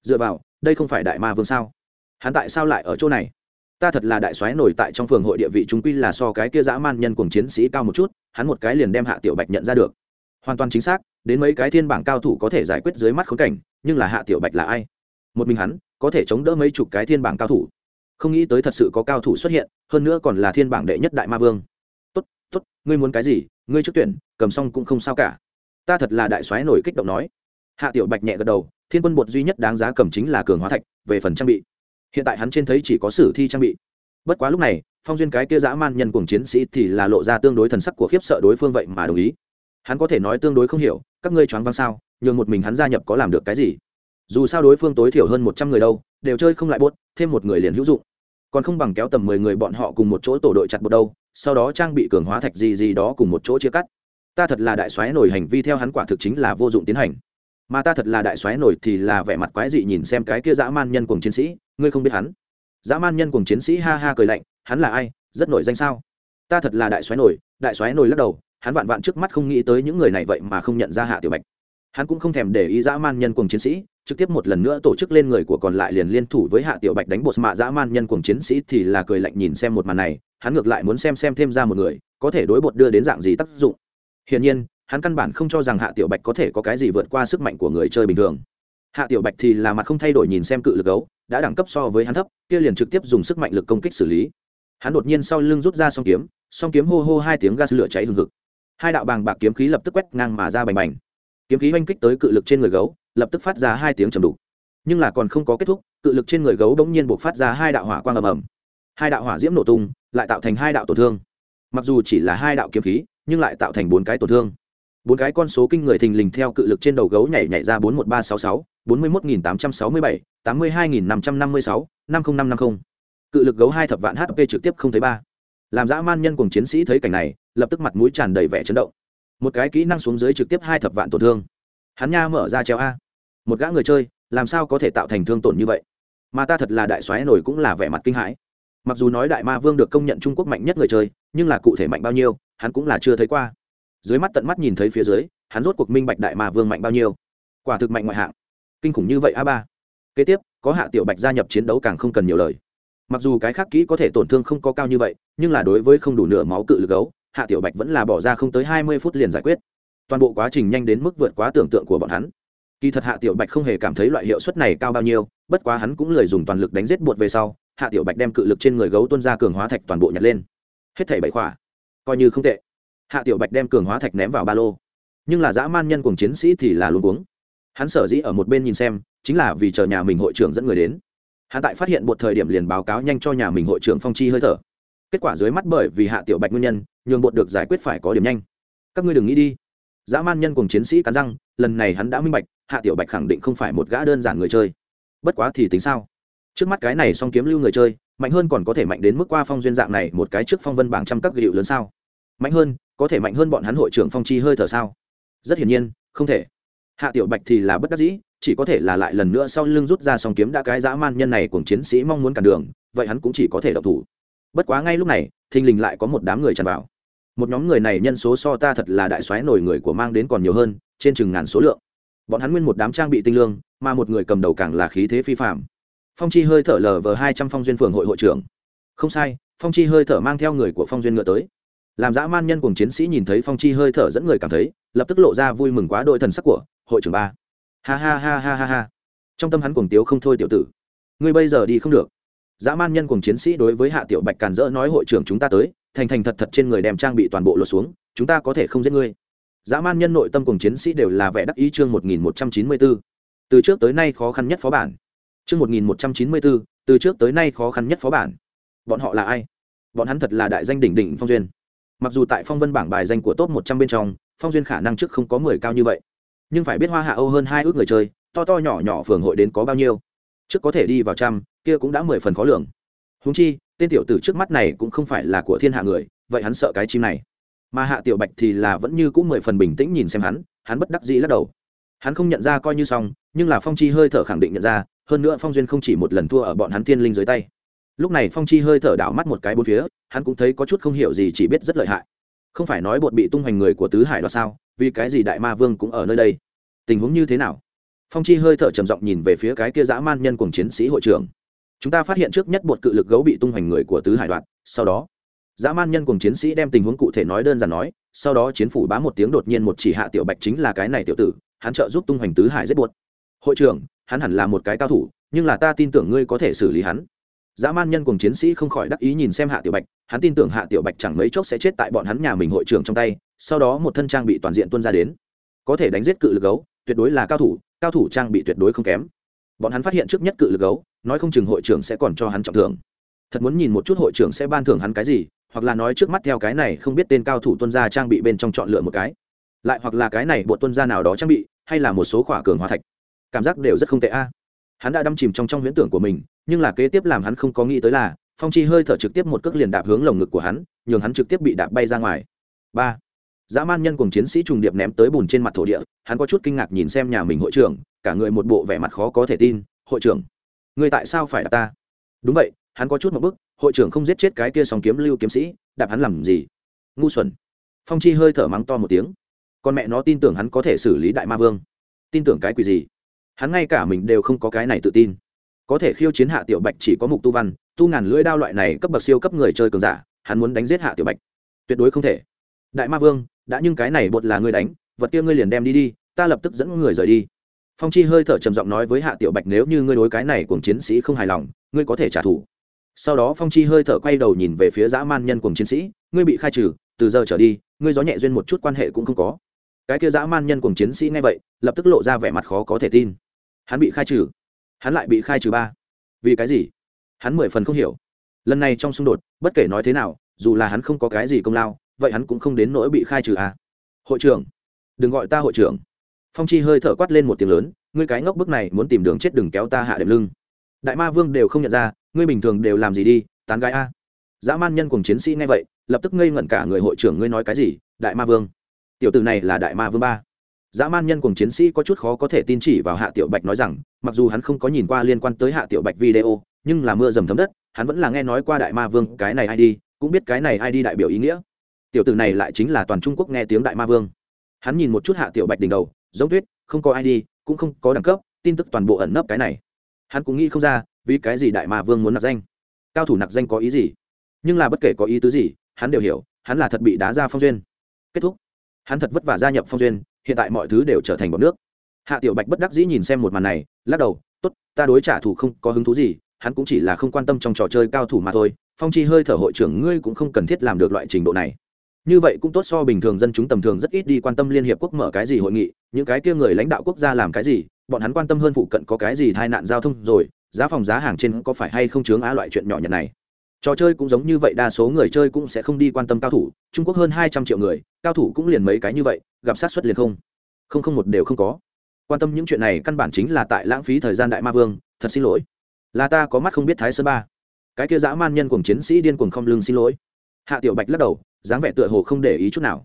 Dựa vào, đây không phải đại ma vương sao? Hắn tại sao lại ở chỗ này? Ta thật là đại soái nổi tại trong phường hội địa vị chúng quy là so cái kia dã man nhân cùng chiến sĩ cao một chút, hắn một cái liền đem hạ tiểu bạch nhận ra được. Hoàn toàn chính xác đến mấy cái thiên bảng cao thủ có thể giải quyết dưới mắt khốn cảnh, nhưng là hạ tiểu bạch là ai? Một mình hắn, có thể chống đỡ mấy chục cái thiên bảng cao thủ. Không nghĩ tới thật sự có cao thủ xuất hiện, hơn nữa còn là thiên bảng đệ nhất đại ma vương. Tốt tốt, ngươi muốn cái gì? Ngươi trước tuyển, cầm xong cũng không sao cả. Ta thật là đại soái nổi kích động nói. Hạ tiểu bạch nhẹ gật đầu, thiên quân bột duy nhất đáng giá cầm chính là cường hóa thạch, về phần trang bị. Hiện tại hắn trên thấy chỉ có sử thi trang bị. Bất quá lúc này, phong duyên cái kia dã man nhân cùng chiến sĩ thì là lộ ra tương đối thần sắc của khiếp sợ đối phương vậy mà đồng ý. Hắn có thể nói tương đối không hiểu các ngươi choáng văng sao, nhường một mình hắn gia nhập có làm được cái gì? Dù sao đối phương tối thiểu hơn một trăm người đâu, đều chơi không lại bốt, thêm một người liền hữu dụng. Còn không bằng kéo tầm mười người bọn họ cùng một chỗ tổ đội chặt bột đâu, sau đó trang bị cường hóa thạch gì gì đó cùng một chỗ chia cắt. Ta thật là đại xoáy nổi hành vi theo hắn quả thực chính là vô dụng tiến hành. Mà ta thật là đại xoáy nổi thì là vẻ mặt quái dị nhìn xem cái kia dã man nhân cùng chiến sĩ, ngươi không biết hắn. Dã man nhân cùng chiến sĩ ha ha cười lạnh, hắn là ai, rất nổi danh sao? Ta thật là đại xoáy nổi, đại xoáy nổi lắc đầu hắn vạn vạn trước mắt không nghĩ tới những người này vậy mà không nhận ra hạ tiểu bạch. Hắn cũng không thèm để ý dã man nhân cùng chiến sĩ, trực tiếp một lần nữa tổ chức lên người của còn lại liền liên thủ với hạ tiểu bạch đánh bột mạ dã man nhân cùng chiến sĩ thì là cười lạnh nhìn xem một màn này, hắn ngược lại muốn xem xem thêm ra một người, có thể đối bột đưa đến dạng gì tác dụng. Hiển nhiên, hắn căn bản không cho rằng hạ tiểu bạch có thể có cái gì vượt qua sức mạnh của người chơi bình thường. Hạ tiểu bạch thì là mặt không thay đổi nhìn xem cự lực gấu, đã đẳng cấp so với hắn thấp, kia liền trực tiếp dùng sức mạnh lực công kích xử lý. Hắn đột nhiên sau lưng rút ra song kiếm song kiếm hô hô hai tiếng gas lửa cháy hừng hực hai đạo bàng bạc kiếm khí lập tức quét ngang mà ra bành bành. Kiếm khí oanh kích tới cự lực trên người gấu, lập tức phát ra hai tiếng trầm đục. Nhưng là còn không có kết thúc, cự lực trên người gấu đ ỗ n g nhiên buộc phát ra hai đạo hỏa quang ầm ầm. Hai đạo hỏa diễm nổ tung, lại tạo thành hai đạo tổn thương. Mặc dù chỉ là hai đạo kiếm khí, nhưng lại tạo thành bốn cái tổn thương. Bốn cái con số kinh người thình lình theo cự lực trên đầu gấu nhảy nhảy ra bốn một ba sáu sáu, bốn mươi một nghìn tám trăm sáu mươi bảy, tám mươi hai nghìn năm trăm năm mươi sáu, năm mươi năm năm mươi cự lực gấu hai thập vạn hp trực tiếp không thấy ba làm dã man nhân cùng chiến sĩ thấy cảnh này, lập tức mặt mũi tràn đầy vẻ chấn động. Một cái kỹ năng xuống dưới trực tiếp hai thập vạn tổn thương. Hắn nha mở ra treo a. Một gã người chơi, làm sao có thể tạo thành thương tổn như vậy? Mà ta thật là đại xoáy nổi cũng là vẻ mặt kinh hãi. Mặc dù nói đại ma vương được công nhận trung quốc mạnh nhất người chơi, nhưng là cụ thể mạnh bao nhiêu, hắn cũng là chưa thấy qua. Dưới mắt tận mắt nhìn thấy phía dưới, hắn rốt cuộc minh bạch đại ma vương mạnh bao nhiêu. Quả thực mạnh ngoại hạng. Kinh khủng như vậy a ba. Kế tiếp, có hạ tiểu bạch gia nhập chiến đấu càng không cần nhiều lời mặc dù cái khác kỹ có thể tổn thương không có cao như vậy, nhưng là đối với không đủ nửa máu cự lực gấu, hạ tiểu bạch vẫn là bỏ ra không tới hai mươi phút liền giải quyết. Toàn bộ quá trình nhanh đến mức vượt quá tưởng tượng của bọn hắn. Kỳ thật hạ tiểu bạch không hề cảm thấy loại hiệu suất này cao bao nhiêu, bất quá hắn cũng lười dùng toàn lực đánh giết buột về sau, hạ tiểu bạch đem cự lực trên người gấu tuân ra cường hóa thạch toàn bộ nhặt lên. Hết thảy bảy khỏa. Coi như không tệ. Hạ tiểu bạch đem cường hóa thạch ném vào ba lô. Nhưng là dã man nhân cùng chiến sĩ thì là luôn cuống. Hắn sở dĩ ở một bên nhìn xem, chính là vì chờ nhà mình hội trưởng dẫn người đến hắn tại phát hiện một thời điểm liền báo cáo nhanh cho nhà mình hội trưởng phong chi hơi thở. Kết quả dưới mắt bởi vì hạ tiểu bạch nguyên nhân, nhường bột được giải quyết phải có điểm nhanh. Các ngươi đừng nghĩ đi. Dã man nhân cùng chiến sĩ cắn răng, lần này hắn đã minh bạch, hạ tiểu bạch khẳng định không phải một gã đơn giản người chơi. Bất quá thì tính sao? Trước mắt cái này song kiếm lưu người chơi, mạnh hơn còn có thể mạnh đến mức qua phong duyên dạng này một cái trước phong vân bảng trăm các ghi hiệu lớn sao? Mạnh hơn, có thể mạnh hơn bọn hắn hội trưởng phong chi hơi thở sao? Rất hiển nhiên, không thể. Hạ tiểu bạch thì là bất đắc dĩ chỉ có thể là lại lần nữa sau lưng rút ra song kiếm đã cái dã man nhân này cùng chiến sĩ mong muốn cản đường, vậy hắn cũng chỉ có thể độc thủ. Bất quá ngay lúc này, thình lình lại có một đám người tràn vào. Một nhóm người này nhân số so ta thật là đại soái nổi người của mang đến còn nhiều hơn, trên chừng ngàn số lượng. Bọn hắn nguyên một đám trang bị tinh lương, mà một người cầm đầu càng là khí thế phi phạm phong chi hơi thở lờ vờ hai trăm phong duyên phường hội hội trưởng. Không sai, phong chi hơi thở mang theo người của phong duyên ngựa tới. Làm dã man nhân cùng chiến sĩ nhìn thấy phong chi hơi thở dẫn người cảm thấy, lập tức lộ ra vui mừng quá đội thần sắc của hội trưởng ba ha ha ha ha ha ha. Trong tâm hắn cuồng tiếu không thôi tiểu tử. Ngươi bây giờ đi không được. Dã man nhân cùng chiến sĩ đối với hạ tiểu bạch càn rỡ nói hội trưởng chúng ta tới, thành thành thật thật trên người đem trang bị toàn bộ lột xuống, chúng ta có thể không giết ngươi. Dã man nhân nội tâm cùng chiến sĩ đều là vẻ đắc ý chương một nghìn một trăm chín mươi bốn từ trước tới nay khó khăn nhất phó bản. Chương một nghìn một trăm chín mươi bốn từ trước tới nay khó khăn nhất phó bản. Bọn họ là ai? Bọn hắn thật là đại danh đỉnh đỉnh phong duyên. Mặc dù tại phong vân bảng bài danh của top một trăm bên trong, phong duyên khả năng trước không có mười cao như vậy nhưng phải biết hoa hạ âu hơn hai ước người chơi, to to nhỏ nhỏ phường hội đến có bao nhiêu. Trước có thể đi vào trăm, kia cũng đã mười phần khó lường. Húng chi, tên tiểu tử trước mắt này cũng không phải là của thiên hạ người, vậy hắn sợ cái chim này. Mà hạ tiểu bạch thì là vẫn như cũng mười phần bình tĩnh nhìn xem hắn hắn bất đắc dĩ lắc đầu. Hắn không nhận ra coi như xong, nhưng là phong chi hơi thở khẳng định nhận ra, hơn nữa phong duyên không chỉ một lần thua ở bọn hắn thiên linh dưới tay. Lúc này phong chi hơi thở đảo mắt một cái bốn phía, hắn cũng thấy có chút không hiểu gì chỉ biết rất lợi hại. Không phải nói bột bị tung hoành người của tứ hải đó sao vì cái gì đại ma vương cũng ở nơi đây? Tình huống như thế nào? Phong chi hơi thở trầm giọng nhìn về phía cái kia dã man nhân cùng chiến sĩ hội trưởng. Chúng ta phát hiện trước nhất một cự lực gấu bị tung hoành người của tứ hải đoạn, sau đó, dã man nhân cùng chiến sĩ đem tình huống cụ thể nói đơn giản nói, sau đó chiến phủ bá một tiếng đột nhiên một chỉ hạ tiểu bạch chính là cái này tiểu tử, hắn trợ giúp tung hoành tứ hải rất buốt hội trưởng, hắn hẳn là một cái cao thủ, nhưng là ta tin tưởng ngươi có thể xử lý hắn dã man nhân cùng chiến sĩ không khỏi đắc ý nhìn xem hạ tiểu bạch, hắn tin tưởng hạ tiểu bạch chẳng mấy chốc sẽ chết tại bọn hắn nhà mình hội trưởng trong tay, sau đó một thân trang bị toàn diện tuân ra đến. Có thể đánh giết cự lực gấu, tuyệt đối là cao thủ cao thủ trang bị tuyệt đối không kém. Bọn hắn phát hiện trước nhất cự lực gấu, nói không chừng hội trưởng sẽ còn cho hắn trọng thưởng. Thật muốn nhìn một chút hội trưởng sẽ ban thưởng hắn cái gì, hoặc là nói trước mắt theo cái này không biết tên cao thủ tuân gia trang bị bên trong chọn lựa một cái. Lại hoặc là cái này bộ tuân gia nào đó trang bị, hay là một số khỏa cường hóa thạch. Cảm giác đều rất không tệ a hắn đã đâm chìm trong trong huyễn tưởng của mình, nhưng là kế tiếp làm hắn không có nghĩ tới là, phong chi hơi thở trực tiếp một cước liền đạp hướng lồng ngực của hắn, nhường hắn trực tiếp bị đạp bay ra ngoài. Ba. Dã man nhân cùng chiến sĩ trùng điệp ném tới bùn trên mặt thổ địa, hắn có chút kinh ngạc nhìn xem nhà mình hội trưởng, cả người một bộ vẻ mặt khó có thể tin, hội trưởng, người tại sao phải đạp ta? Đúng vậy, hắn có chút một bức, hội trưởng không giết chết cái kia song kiếm lưu kiếm sĩ, đạp hắn làm gì? Ngu xuẩn. Phong chi hơi thở mắng to một tiếng. Con mẹ nó tin tưởng hắn có thể xử lý đại ma vương. Tin tưởng cái quỷ gì? Hắn ngay cả mình đều không có cái này tự tin. Có thể khiêu chiến hạ tiểu bạch chỉ có mục tu văn, tu ngàn lưỡi đao loại này cấp bậc siêu cấp người chơi cường giả, hắn muốn đánh giết hạ tiểu bạch. Tuyệt đối không thể. Đại ma vương, đã nhưng cái này bột là ngươi đánh, vật kia ngươi liền đem đi đi, ta lập tức dẫn người rời đi. Phong chi hơi thở trầm giọng nói với hạ tiểu bạch nếu như ngươi đối cái này cùng chiến sĩ không hài lòng, ngươi có thể trả thù. Sau đó phong chi hơi thở quay đầu nhìn về phía dã man nhân cùng chiến sĩ, ngươi bị khai trừ, từ giờ trở đi, ngươi gió nhẹ duyên một chút quan hệ cũng không có. Cái kia dã man nhân cùng chiến sĩ nghe vậy, lập tức lộ ra vẻ mặt khó có thể tin hắn bị khai trừ. Hắn lại bị khai trừ ba. Vì cái gì? Hắn mười phần không hiểu. Lần này trong xung đột, bất kể nói thế nào, dù là hắn không có cái gì công lao, vậy hắn cũng không đến nỗi bị khai trừ à? Hội trưởng, đừng gọi ta hội trưởng. Phong chi hơi thở quát lên một tiếng lớn, ngươi cái ngốc bức này muốn tìm đường chết đừng kéo ta hạ đệm lưng. Đại ma vương đều không nhận ra, ngươi bình thường đều làm gì đi, tán gái a. Dã man nhân cùng chiến sĩ nghe vậy, lập tức ngây ngẩn cả người, hội trưởng, ngươi nói cái gì? Đại ma vương. Tiểu tử này là đại ma vương ba dã man nhân cùng chiến sĩ có chút khó có thể tin chỉ vào hạ tiểu bạch nói rằng, mặc dù hắn không có nhìn qua liên quan tới hạ tiểu bạch video, nhưng là mưa dầm thấm đất, hắn vẫn là nghe nói qua đại ma vương, cái này ai đi, cũng biết cái này ai đi đại biểu ý nghĩa. Tiểu tử này lại chính là toàn trung quốc nghe tiếng đại ma vương. Hắn nhìn một chút hạ tiểu bạch đỉnh đầu, giống tuyết, không có ai đi, cũng không có đẳng cấp, tin tức toàn bộ ẩn nấp cái này. Hắn cũng nghĩ không ra, vì cái gì đại ma vương muốn nạp danh? Cao thủ nạp danh có ý gì? Nhưng là bất kể có ý tứ gì, hắn đều hiểu, hắn là thật bị đá ra phong duyên. Kết thúc. Hắn thật vất vả gia nhập phong duyên hiện tại mọi thứ đều trở thành bọc nước. Hạ tiểu bạch bất đắc dĩ nhìn xem một màn này, lắc đầu, tốt, ta đối trả thù không có hứng thú gì, hắn cũng chỉ là không quan tâm trong trò chơi cao thủ mà thôi, phong chi hơi thở hội trưởng ngươi cũng không cần thiết làm được loại trình độ này. Như vậy cũng tốt so bình thường dân chúng tầm thường rất ít đi quan tâm liên hiệp quốc mở cái gì hội nghị, những cái kia người lãnh đạo quốc gia làm cái gì, bọn hắn quan tâm hơn phụ cận có cái gì tai nạn giao thông rồi, giá phòng giá hàng trên có phải hay không chướng á loại chuyện nhỏ nhặt này trò chơi cũng giống như vậy, đa số người chơi cũng sẽ không đi quan tâm cao thủ. Trung quốc hơn hai trăm triệu người, cao thủ cũng liền mấy cái như vậy, gặp sát xuất liền không. Không không một đều không có. Quan tâm những chuyện này căn bản chính là tại lãng phí thời gian đại ma vương, thật xin lỗi. Là ta có mắt không biết thái sơn ba. Cái kia dã man nhân cùng chiến sĩ điên cuồng không lưng xin lỗi. Hạ tiểu bạch lắc đầu, dáng vẻ tựa hồ không để ý chút nào.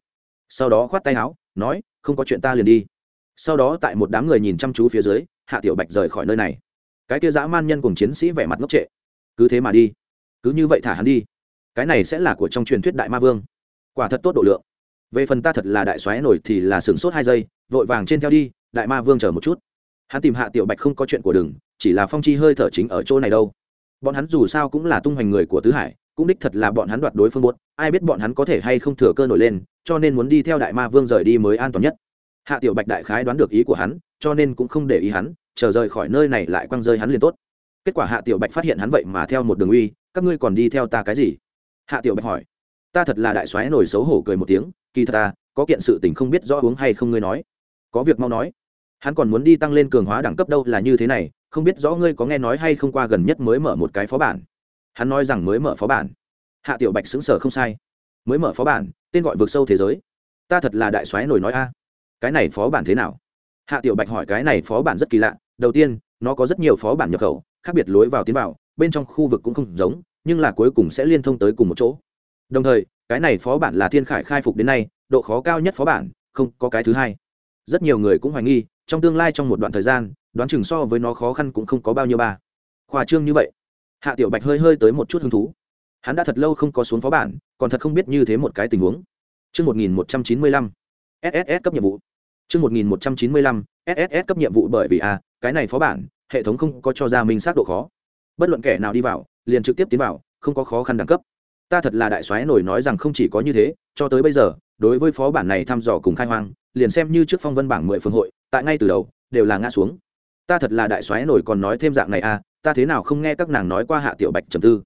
Sau đó khoát tay áo, nói, không có chuyện ta liền đi. Sau đó tại một đám người nhìn chăm chú phía dưới, hạ tiểu bạch rời khỏi nơi này. Cái kia dã man nhân cùng chiến sĩ vẻ mặt ngốc trệ. Cứ thế mà đi cứ như vậy thả hắn đi. Cái này sẽ là của trong truyền thuyết đại ma vương. Quả thật tốt độ lượng. Về phần ta thật là đại xoáy nổi thì là sửng sốt hai giây, vội vàng trên theo đi, đại ma vương chờ một chút. Hắn tìm hạ tiểu bạch không có chuyện của đừng, chỉ là phong chi hơi thở chính ở chỗ này đâu. Bọn hắn dù sao cũng là tung hoành người của tứ hải, cũng đích thật là bọn hắn đoạt đối phương buốt, ai biết bọn hắn có thể hay không thừa cơ nổi lên, cho nên muốn đi theo đại ma vương rời đi mới an toàn nhất. Hạ tiểu bạch đại khái đoán được ý của hắn, cho nên cũng không để ý hắn, chờ rời khỏi nơi này lại quăng rơi hắn liền tốt. Kết quả hạ tiểu bạch phát hiện hắn vậy mà theo một đường uy các ngươi còn đi theo ta cái gì? Hạ tiểu bạch hỏi. Ta thật là đại soái nổi xấu hổ cười một tiếng, kỳ thật ta, có kiện sự tình không biết rõ uống hay không ngươi nói. Có việc mau nói. Hắn còn muốn đi tăng lên cường hóa đẳng cấp đâu là như thế này, không biết rõ ngươi có nghe nói hay không qua gần nhất mới mở một cái phó bản. Hắn nói rằng mới mở phó bản. Hạ tiểu bạch xứng sở không sai. Mới mở phó bản, tên gọi vượt sâu thế giới. Ta thật là đại soái nổi nói a. Cái này phó bản thế nào? Hạ tiểu bạch hỏi cái này phó bản rất kỳ lạ. Đầu tiên, nó có rất nhiều phó bản nhập khẩu, khác biệt lối vào tiến vào bên trong khu vực cũng không giống nhưng là cuối cùng sẽ liên thông tới cùng một chỗ. Đồng thời cái này phó bản là thiên khải khai phục đến nay độ khó cao nhất phó bản không có cái thứ hai. Rất nhiều người cũng hoài nghi trong tương lai trong một đoạn thời gian đoán chừng so với nó khó khăn cũng không có bao nhiêu ba. Khoa trương như vậy. Hạ tiểu bạch hơi hơi tới một chút hứng thú. Hắn đã thật lâu không có xuống phó bản còn thật không biết như thế một cái tình huống. Trước 1195, SSS cấp nhiệm vụ. Trước 1195, SSS cấp nhiệm vụ bởi vì a, cái này phó bản, hệ thống không có cho ra mình xác độ khó. Bất luận kẻ nào đi vào, liền trực tiếp tiến vào, không có khó khăn đẳng cấp. Ta thật là đại soái nổi nói rằng không chỉ có như thế, cho tới bây giờ, đối với phó bản này thăm dò cùng khai hoang, liền xem như trước phong vân bảng mười phương hội, tại ngay từ đầu, đều là ngã xuống. Ta thật là đại soái nổi còn nói thêm dạng này à? ta thế nào không nghe các nàng nói qua hạ tiểu bạch trầm tư.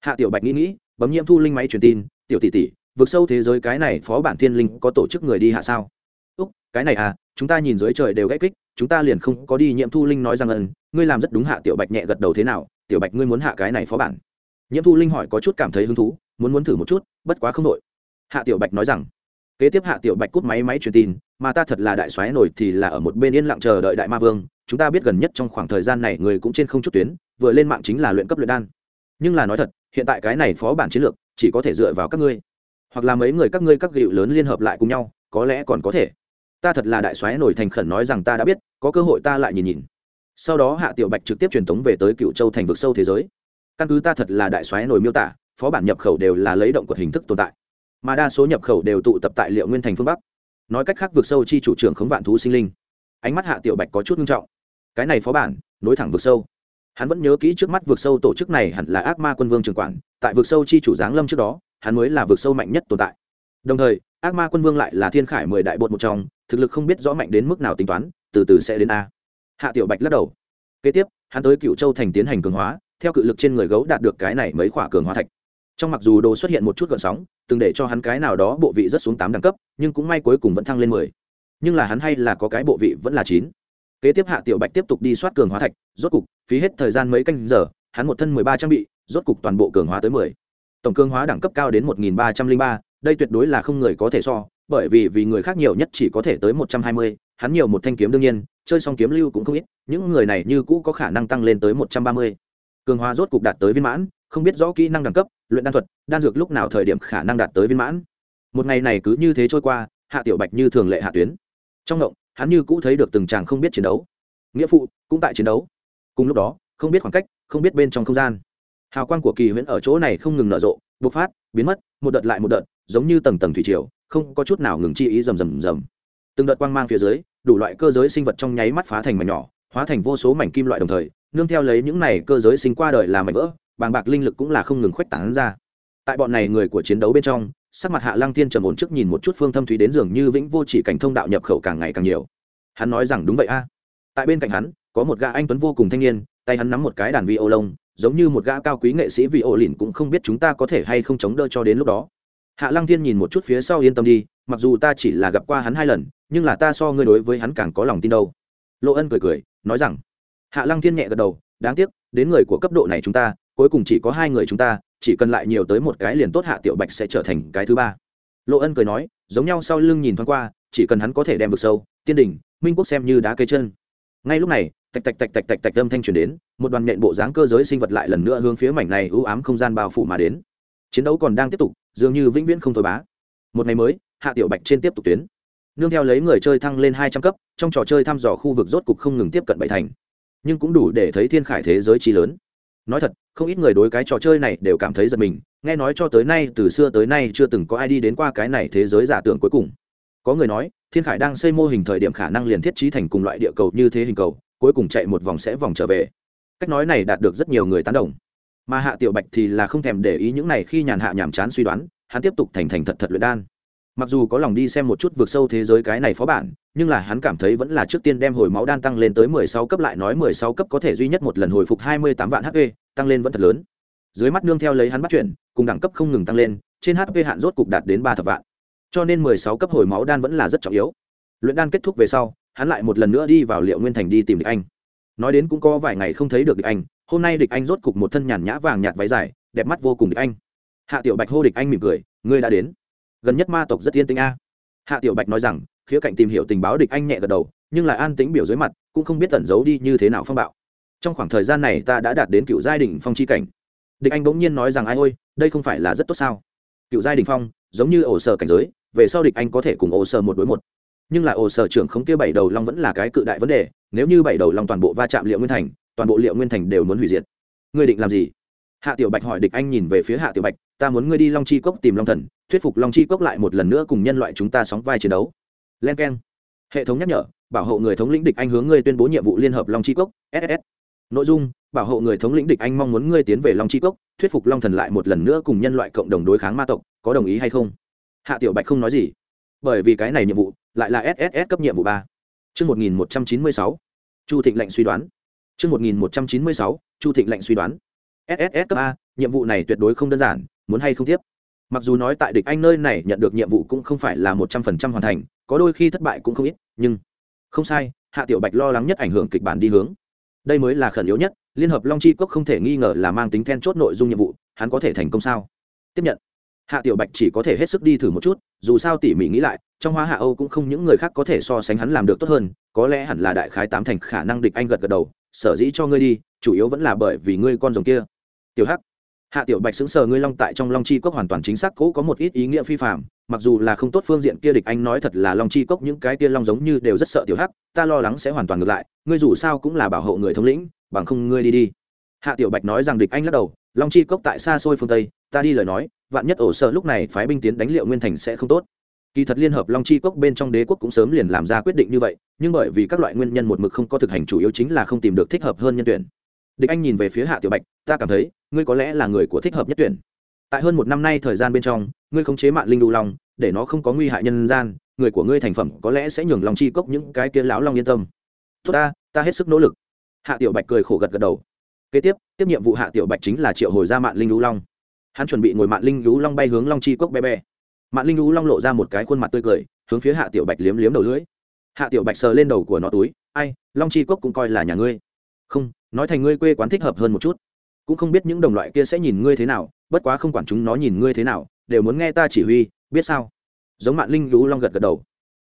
Hạ tiểu bạch nghĩ nghĩ, bấm nhiễm thu linh máy truyền tin, tiểu tỷ tỷ, vượt sâu thế giới cái này phó bản thiên linh có tổ chức người đi hạ sao? úc cái này à chúng ta nhìn dưới trời đều gãy kích chúng ta liền không có đi nhiễm thu linh nói rằng ân ngươi làm rất đúng hạ tiểu bạch nhẹ gật đầu thế nào tiểu bạch ngươi muốn hạ cái này phó bản. Nhiễm thu linh hỏi có chút cảm thấy hứng thú, muốn muốn thử một chút, bất quá không đội hạ tiểu bạch nói rằng, kế tiếp hạ tiểu bạch cút máy máy truyền tin, mà ta thật là đại xoáy nổi thì là ở một bên yên lặng chờ đợi đại ma vương, chúng ta biết gần nhất trong khoảng thời gian này người cũng trên không chút tuyến, vừa lên mạng chính là luyện cấp luyện đan. Nhưng là nói thật, hiện tại cái này phó bản chiến lược, chỉ có thể dựa vào các ngươi. Hoặc là mấy người các ngươi các gịu lớn liên hợp lại cùng nhau, có lẽ còn có thể. Ta thật là đại xoáy nổi thành khẩn nói rằng ta đã biết, có cơ hội ta lại nhìn nhìn sau đó hạ tiểu bạch trực tiếp truyền tống về tới cựu châu thành vực sâu thế giới. Căn cứ ta thật là đại xoáy nổi miêu tả, phó bản nhập khẩu đều là lấy động của hình thức tồn tại. Mà đa số nhập khẩu đều tụ tập tại liệu nguyên thành phương bắc. Nói cách khác vực sâu chi chủ trưởng khống vạn thú sinh linh. Ánh mắt hạ tiểu bạch có chút nghiêm trọng. Cái này phó bản, nối thẳng vực sâu. Hắn vẫn nhớ kỹ trước mắt vực sâu tổ chức này hẳn là ác ma quân vương trường quản, tại vực sâu chi chủ giáng lâm trước đó, hắn mới là vực sâu mạnh nhất tồn tại. Đồng thời, ác ma quân vương lại là thiên khải mười đại bột một trong, thực lực không biết rõ mạnh đến mức nào tính toán, từ từ sẽ đến a hạ tiểu bạch lắc đầu. Kế tiếp, hắn tới cựu châu thành tiến hành cường hóa, theo cự lực trên người gấu đạt được cái này mấy khỏa cường hóa thạch. Trong mặc dù đồ xuất hiện một chút gợn sóng, từng để cho hắn cái nào đó bộ vị rất xuống tám đẳng cấp, nhưng cũng may cuối cùng vẫn thăng lên mười. Nhưng là hắn hay là có cái bộ vị vẫn là chín. Kế tiếp hạ tiểu bạch tiếp tục đi soát cường hóa thạch, rốt cục, phí hết thời gian mấy canh giờ, hắn một thân mười ba trang bị, rốt cục toàn bộ cường hóa tới mười. Tổng cường hóa đẳng cấp cao đến một nghìn ba trăm linh ba, đây tuyệt đối là không người có thể so, bởi vì vì người khác nhiều nhất chỉ có thể tới một trăm hai mươi, hắn nhiều một thanh kiếm đương nhiên chơi xong kiếm lưu cũng không ít, những người này như cũ có khả năng tăng lên tới một trăm ba mươi. Cường hóa rốt cục đạt tới viên mãn, không biết rõ kỹ năng đẳng cấp, luyện đan thuật, đan dược lúc nào thời điểm khả năng đạt tới viên mãn. Một ngày này cứ như thế trôi qua, hạ tiểu bạch như thường lệ hạ tuyến. Trong động hắn như cũ thấy được từng chàng không biết chiến đấu. Nghĩa phụ cũng tại chiến đấu. Cùng lúc đó, không biết khoảng cách, không biết bên trong không gian. Hào quang của kỳ huyễn ở chỗ này không ngừng nở rộ, bộc phát, biến mất, một đợt lại một đợt, giống như tầng tầng thủy triều, không có chút nào ngừng chi ý rầm rầm rầm từng đợt quang mang phía dưới, đủ loại cơ giới sinh vật trong nháy mắt phá thành mảnh nhỏ, hóa thành vô số mảnh kim loại đồng thời, nương theo lấy những này cơ giới sinh qua đời làm mảnh vỡ, bàng bạc linh lực cũng là không ngừng khuếch tán ra. Tại bọn này người của chiến đấu bên trong, sắc mặt hạ lăng thiên trầm ổn trước nhìn một chút phương thâm thúy đến dường như vĩnh vô chỉ cảnh thông đạo nhập khẩu càng ngày càng nhiều. Hắn nói rằng đúng vậy a. Tại bên cạnh hắn, có một gã anh tuấn vô cùng thanh niên, tay hắn nắm một cái đàn vi ô lông giống như một gã cao quý nghệ sĩ vi ô lỉn cũng không biết chúng ta có thể hay không chống đỡ cho đến lúc đó. Hạ lăng thiên nhìn một chút phía sau yên tâm đi mặc dù ta chỉ là gặp qua hắn hai lần, nhưng là ta so ngươi đối với hắn càng có lòng tin đâu. Lộ ân cười cười, nói rằng, hạ lăng thiên nhẹ gật đầu, đáng tiếc, đến người của cấp độ này chúng ta, cuối cùng chỉ có hai người chúng ta, chỉ cần lại nhiều tới một cái liền tốt hạ tiểu bạch sẽ trở thành cái thứ ba. Lộ ân cười nói, giống nhau sau lưng nhìn thoáng qua, chỉ cần hắn có thể đem vực sâu, tiên đình minh quốc xem như đá cây chân. Ngay lúc này, tạch tạch tạch tạch tạch tạch âm thanh truyền đến, một đoàn nện bộ dáng cơ giới sinh vật lại lần nữa hướng phía mảnh này ưu ám không gian bao phủ mà đến. Chiến đấu còn đang tiếp tục, dường như vĩnh viễn không thôi bá. Một ngày mới hạ tiểu bạch trên tiếp tục tuyến. Nương theo lấy người chơi thăng lên hai trăm cấp, trong trò chơi thăm dò khu vực rốt cục không ngừng tiếp cận bảy thành. Nhưng cũng đủ để thấy thiên khải thế giới chi lớn. Nói thật, không ít người đối cái trò chơi này đều cảm thấy giật mình, nghe nói cho tới nay, từ xưa tới nay chưa từng có ai đi đến qua cái này thế giới giả tưởng cuối cùng. Có người nói, thiên khải đang xây mô hình thời điểm khả năng liền thiết trí thành cùng loại địa cầu như thế hình cầu, cuối cùng chạy một vòng sẽ vòng trở về. Cách nói này đạt được rất nhiều người tán đồng. Mà hạ tiểu bạch thì là không thèm để ý những này khi nhàn hạ nhàm chán suy đoán, hắn tiếp tục thành thành thật thật luyện đan mặc dù có lòng đi xem một chút vượt sâu thế giới cái này phó bản, nhưng là hắn cảm thấy vẫn là trước tiên đem hồi máu đan tăng lên tới mười sáu cấp lại nói mười sáu cấp có thể duy nhất một lần hồi phục hai mươi tám vạn hp tăng lên vẫn thật lớn. Dưới mắt nương theo lấy hắn bắt chuyển cùng đẳng cấp không ngừng tăng lên, trên hp hạn rốt cục đạt đến ba thập vạn. Cho nên mười sáu cấp hồi máu đan vẫn là rất trọng yếu. Luyện đan kết thúc về sau, hắn lại một lần nữa đi vào liệu nguyên thành đi tìm địch anh. Nói đến cũng có vài ngày không thấy được địch anh, hôm nay địch anh rốt cục một thân nhàn nhã vàng nhạt váy dài, đẹp mắt vô cùng địch anh. Hạ tiểu bạch hô địch anh mỉm cười, ngươi đã đến gần nhất ma tộc rất yên tĩnh a. Hạ tiểu bạch nói rằng, khía cạnh tìm hiểu tình báo địch anh nhẹ gật đầu, nhưng lại an tĩnh biểu dưới mặt, cũng không biết tẩn giấu đi như thế nào phong bạo. Trong khoảng thời gian này ta đã đạt đến cựu giai đình phong chi cảnh. Địch anh bỗng nhiên nói rằng, ai ôi, đây không phải là rất tốt sao? Cựu giai đình phong, giống như ổ sở cảnh giới, về sau địch anh có thể cùng ổ sở một đối một. Nhưng lại ổ sở trưởng không kia bảy đầu long vẫn là cái cự đại vấn đề, nếu như bảy đầu long toàn bộ va chạm liệu nguyên thành, toàn bộ liệu nguyên thành đều muốn hủy diệt. Ngươi định làm gì? Hạ tiểu bạch hỏi địch anh nhìn về phía hạ tiểu bạch ta muốn ngươi đi long chi cốc tìm long thần thuyết phục long chi cốc lại một lần nữa cùng nhân loại chúng ta sóng vai chiến đấu. Len k e n hệ thống nhắc nhở bảo hộ người thống lĩnh địch anh hướng ngươi tuyên bố nhiệm vụ liên hợp long chi cốc ss nội dung bảo hộ người thống lĩnh địch anh mong muốn ngươi tiến về long chi cốc thuyết phục long thần lại một lần nữa cùng nhân loại cộng đồng đối kháng ma tộc có đồng ý hay không? Hạ tiểu bạch không nói gì. Bởi vì cái này nhiệm vụ lại là sss cấp nhiệm vụ ba. Trước 1196, Chu Thịnh lệnh suy đoán. Trước 1196, Chu Thịnh lệnh suy đoán. SSS cấp A, nhiệm vụ này tuyệt đối không đơn giản, muốn hay không tiếp. Mặc dù nói tại địch anh nơi này nhận được nhiệm vụ cũng không phải là một trăm phần trăm hoàn thành, có đôi khi thất bại cũng không ít, nhưng không sai, Hạ Tiểu Bạch lo lắng nhất ảnh hưởng kịch bản đi hướng. Đây mới là khẩn yếu nhất, Liên hợp Long Chi Cốc không thể nghi ngờ là mang tính then chốt nội dung nhiệm vụ, hắn có thể thành công sao? Tiếp nhận. Hạ Tiểu Bạch chỉ có thể hết sức đi thử một chút, dù sao tỉ mỉ nghĩ lại, trong Hoa Hạ Âu cũng không những người khác có thể so sánh hắn làm được tốt hơn, có lẽ hẳn là đại khái tám thành khả năng địch anh gật gật đầu, sở dĩ cho ngươi đi, chủ yếu vẫn là bởi vì ngươi con rồng kia tiểu hắc hạ tiểu bạch xứng sờ, ngươi long tại trong long chi cốc hoàn toàn chính xác cũ có một ít ý nghĩa phi phạm mặc dù là không tốt phương diện kia địch anh nói thật là long chi cốc những cái kia long giống như đều rất sợ tiểu hắc, ta lo lắng sẽ hoàn toàn ngược lại, ngươi dù sao cũng là bảo hộ người thống lĩnh, bằng không ngươi đi đi. Hạ tiểu bạch nói rằng địch anh lắc đầu, long chi cốc tại xa xôi phương tây, ta đi lời nói, vạn nhất ổ sợ lúc này phái binh tiến đánh liệu nguyên thành sẽ không tốt. Kỳ thật liên hợp long chi cốc bên trong đế quốc cũng sớm liền làm ra quyết định như vậy, nhưng bởi vì các loại nguyên nhân một mực không có thực hành chủ yếu chính là không tìm được thích hợp hơn nhân tuyển địch anh nhìn về phía hạ tiểu bạch, ta cảm thấy, ngươi có lẽ là người của thích hợp nhất tuyển. Tại hơn một năm nay thời gian bên trong, ngươi khống chế mạng linh đu long, để nó không có nguy hại nhân gian, người của ngươi thành phẩm có lẽ sẽ nhường lòng chi cốc những cái kia lão long yên tâm. Tốt ta ta hết sức nỗ lực. Hạ tiểu bạch cười khổ gật gật đầu. Kế tiếp tiếp nhiệm vụ hạ tiểu bạch chính là triệu hồi ra mạng linh đu long. Hắn chuẩn bị ngồi mạng linh đu long bay hướng long chi cốc bé bé. Mạng linh đu long lộ ra một cái khuôn mặt tươi cười, hướng phía hạ tiểu bạch liếm liếm đầu lưỡi. Hạ tiểu bạch sờ lên đầu của nó túi. Ai, long chi cốc cũng coi là nhà ngươi. Không nói thành ngươi quê quán thích hợp hơn một chút. Cũng không biết những đồng loại kia sẽ nhìn ngươi thế nào, bất quá không quản chúng nó nhìn ngươi thế nào, đều muốn nghe ta chỉ huy, biết sao? Giống mạng linh lũ long gật gật đầu.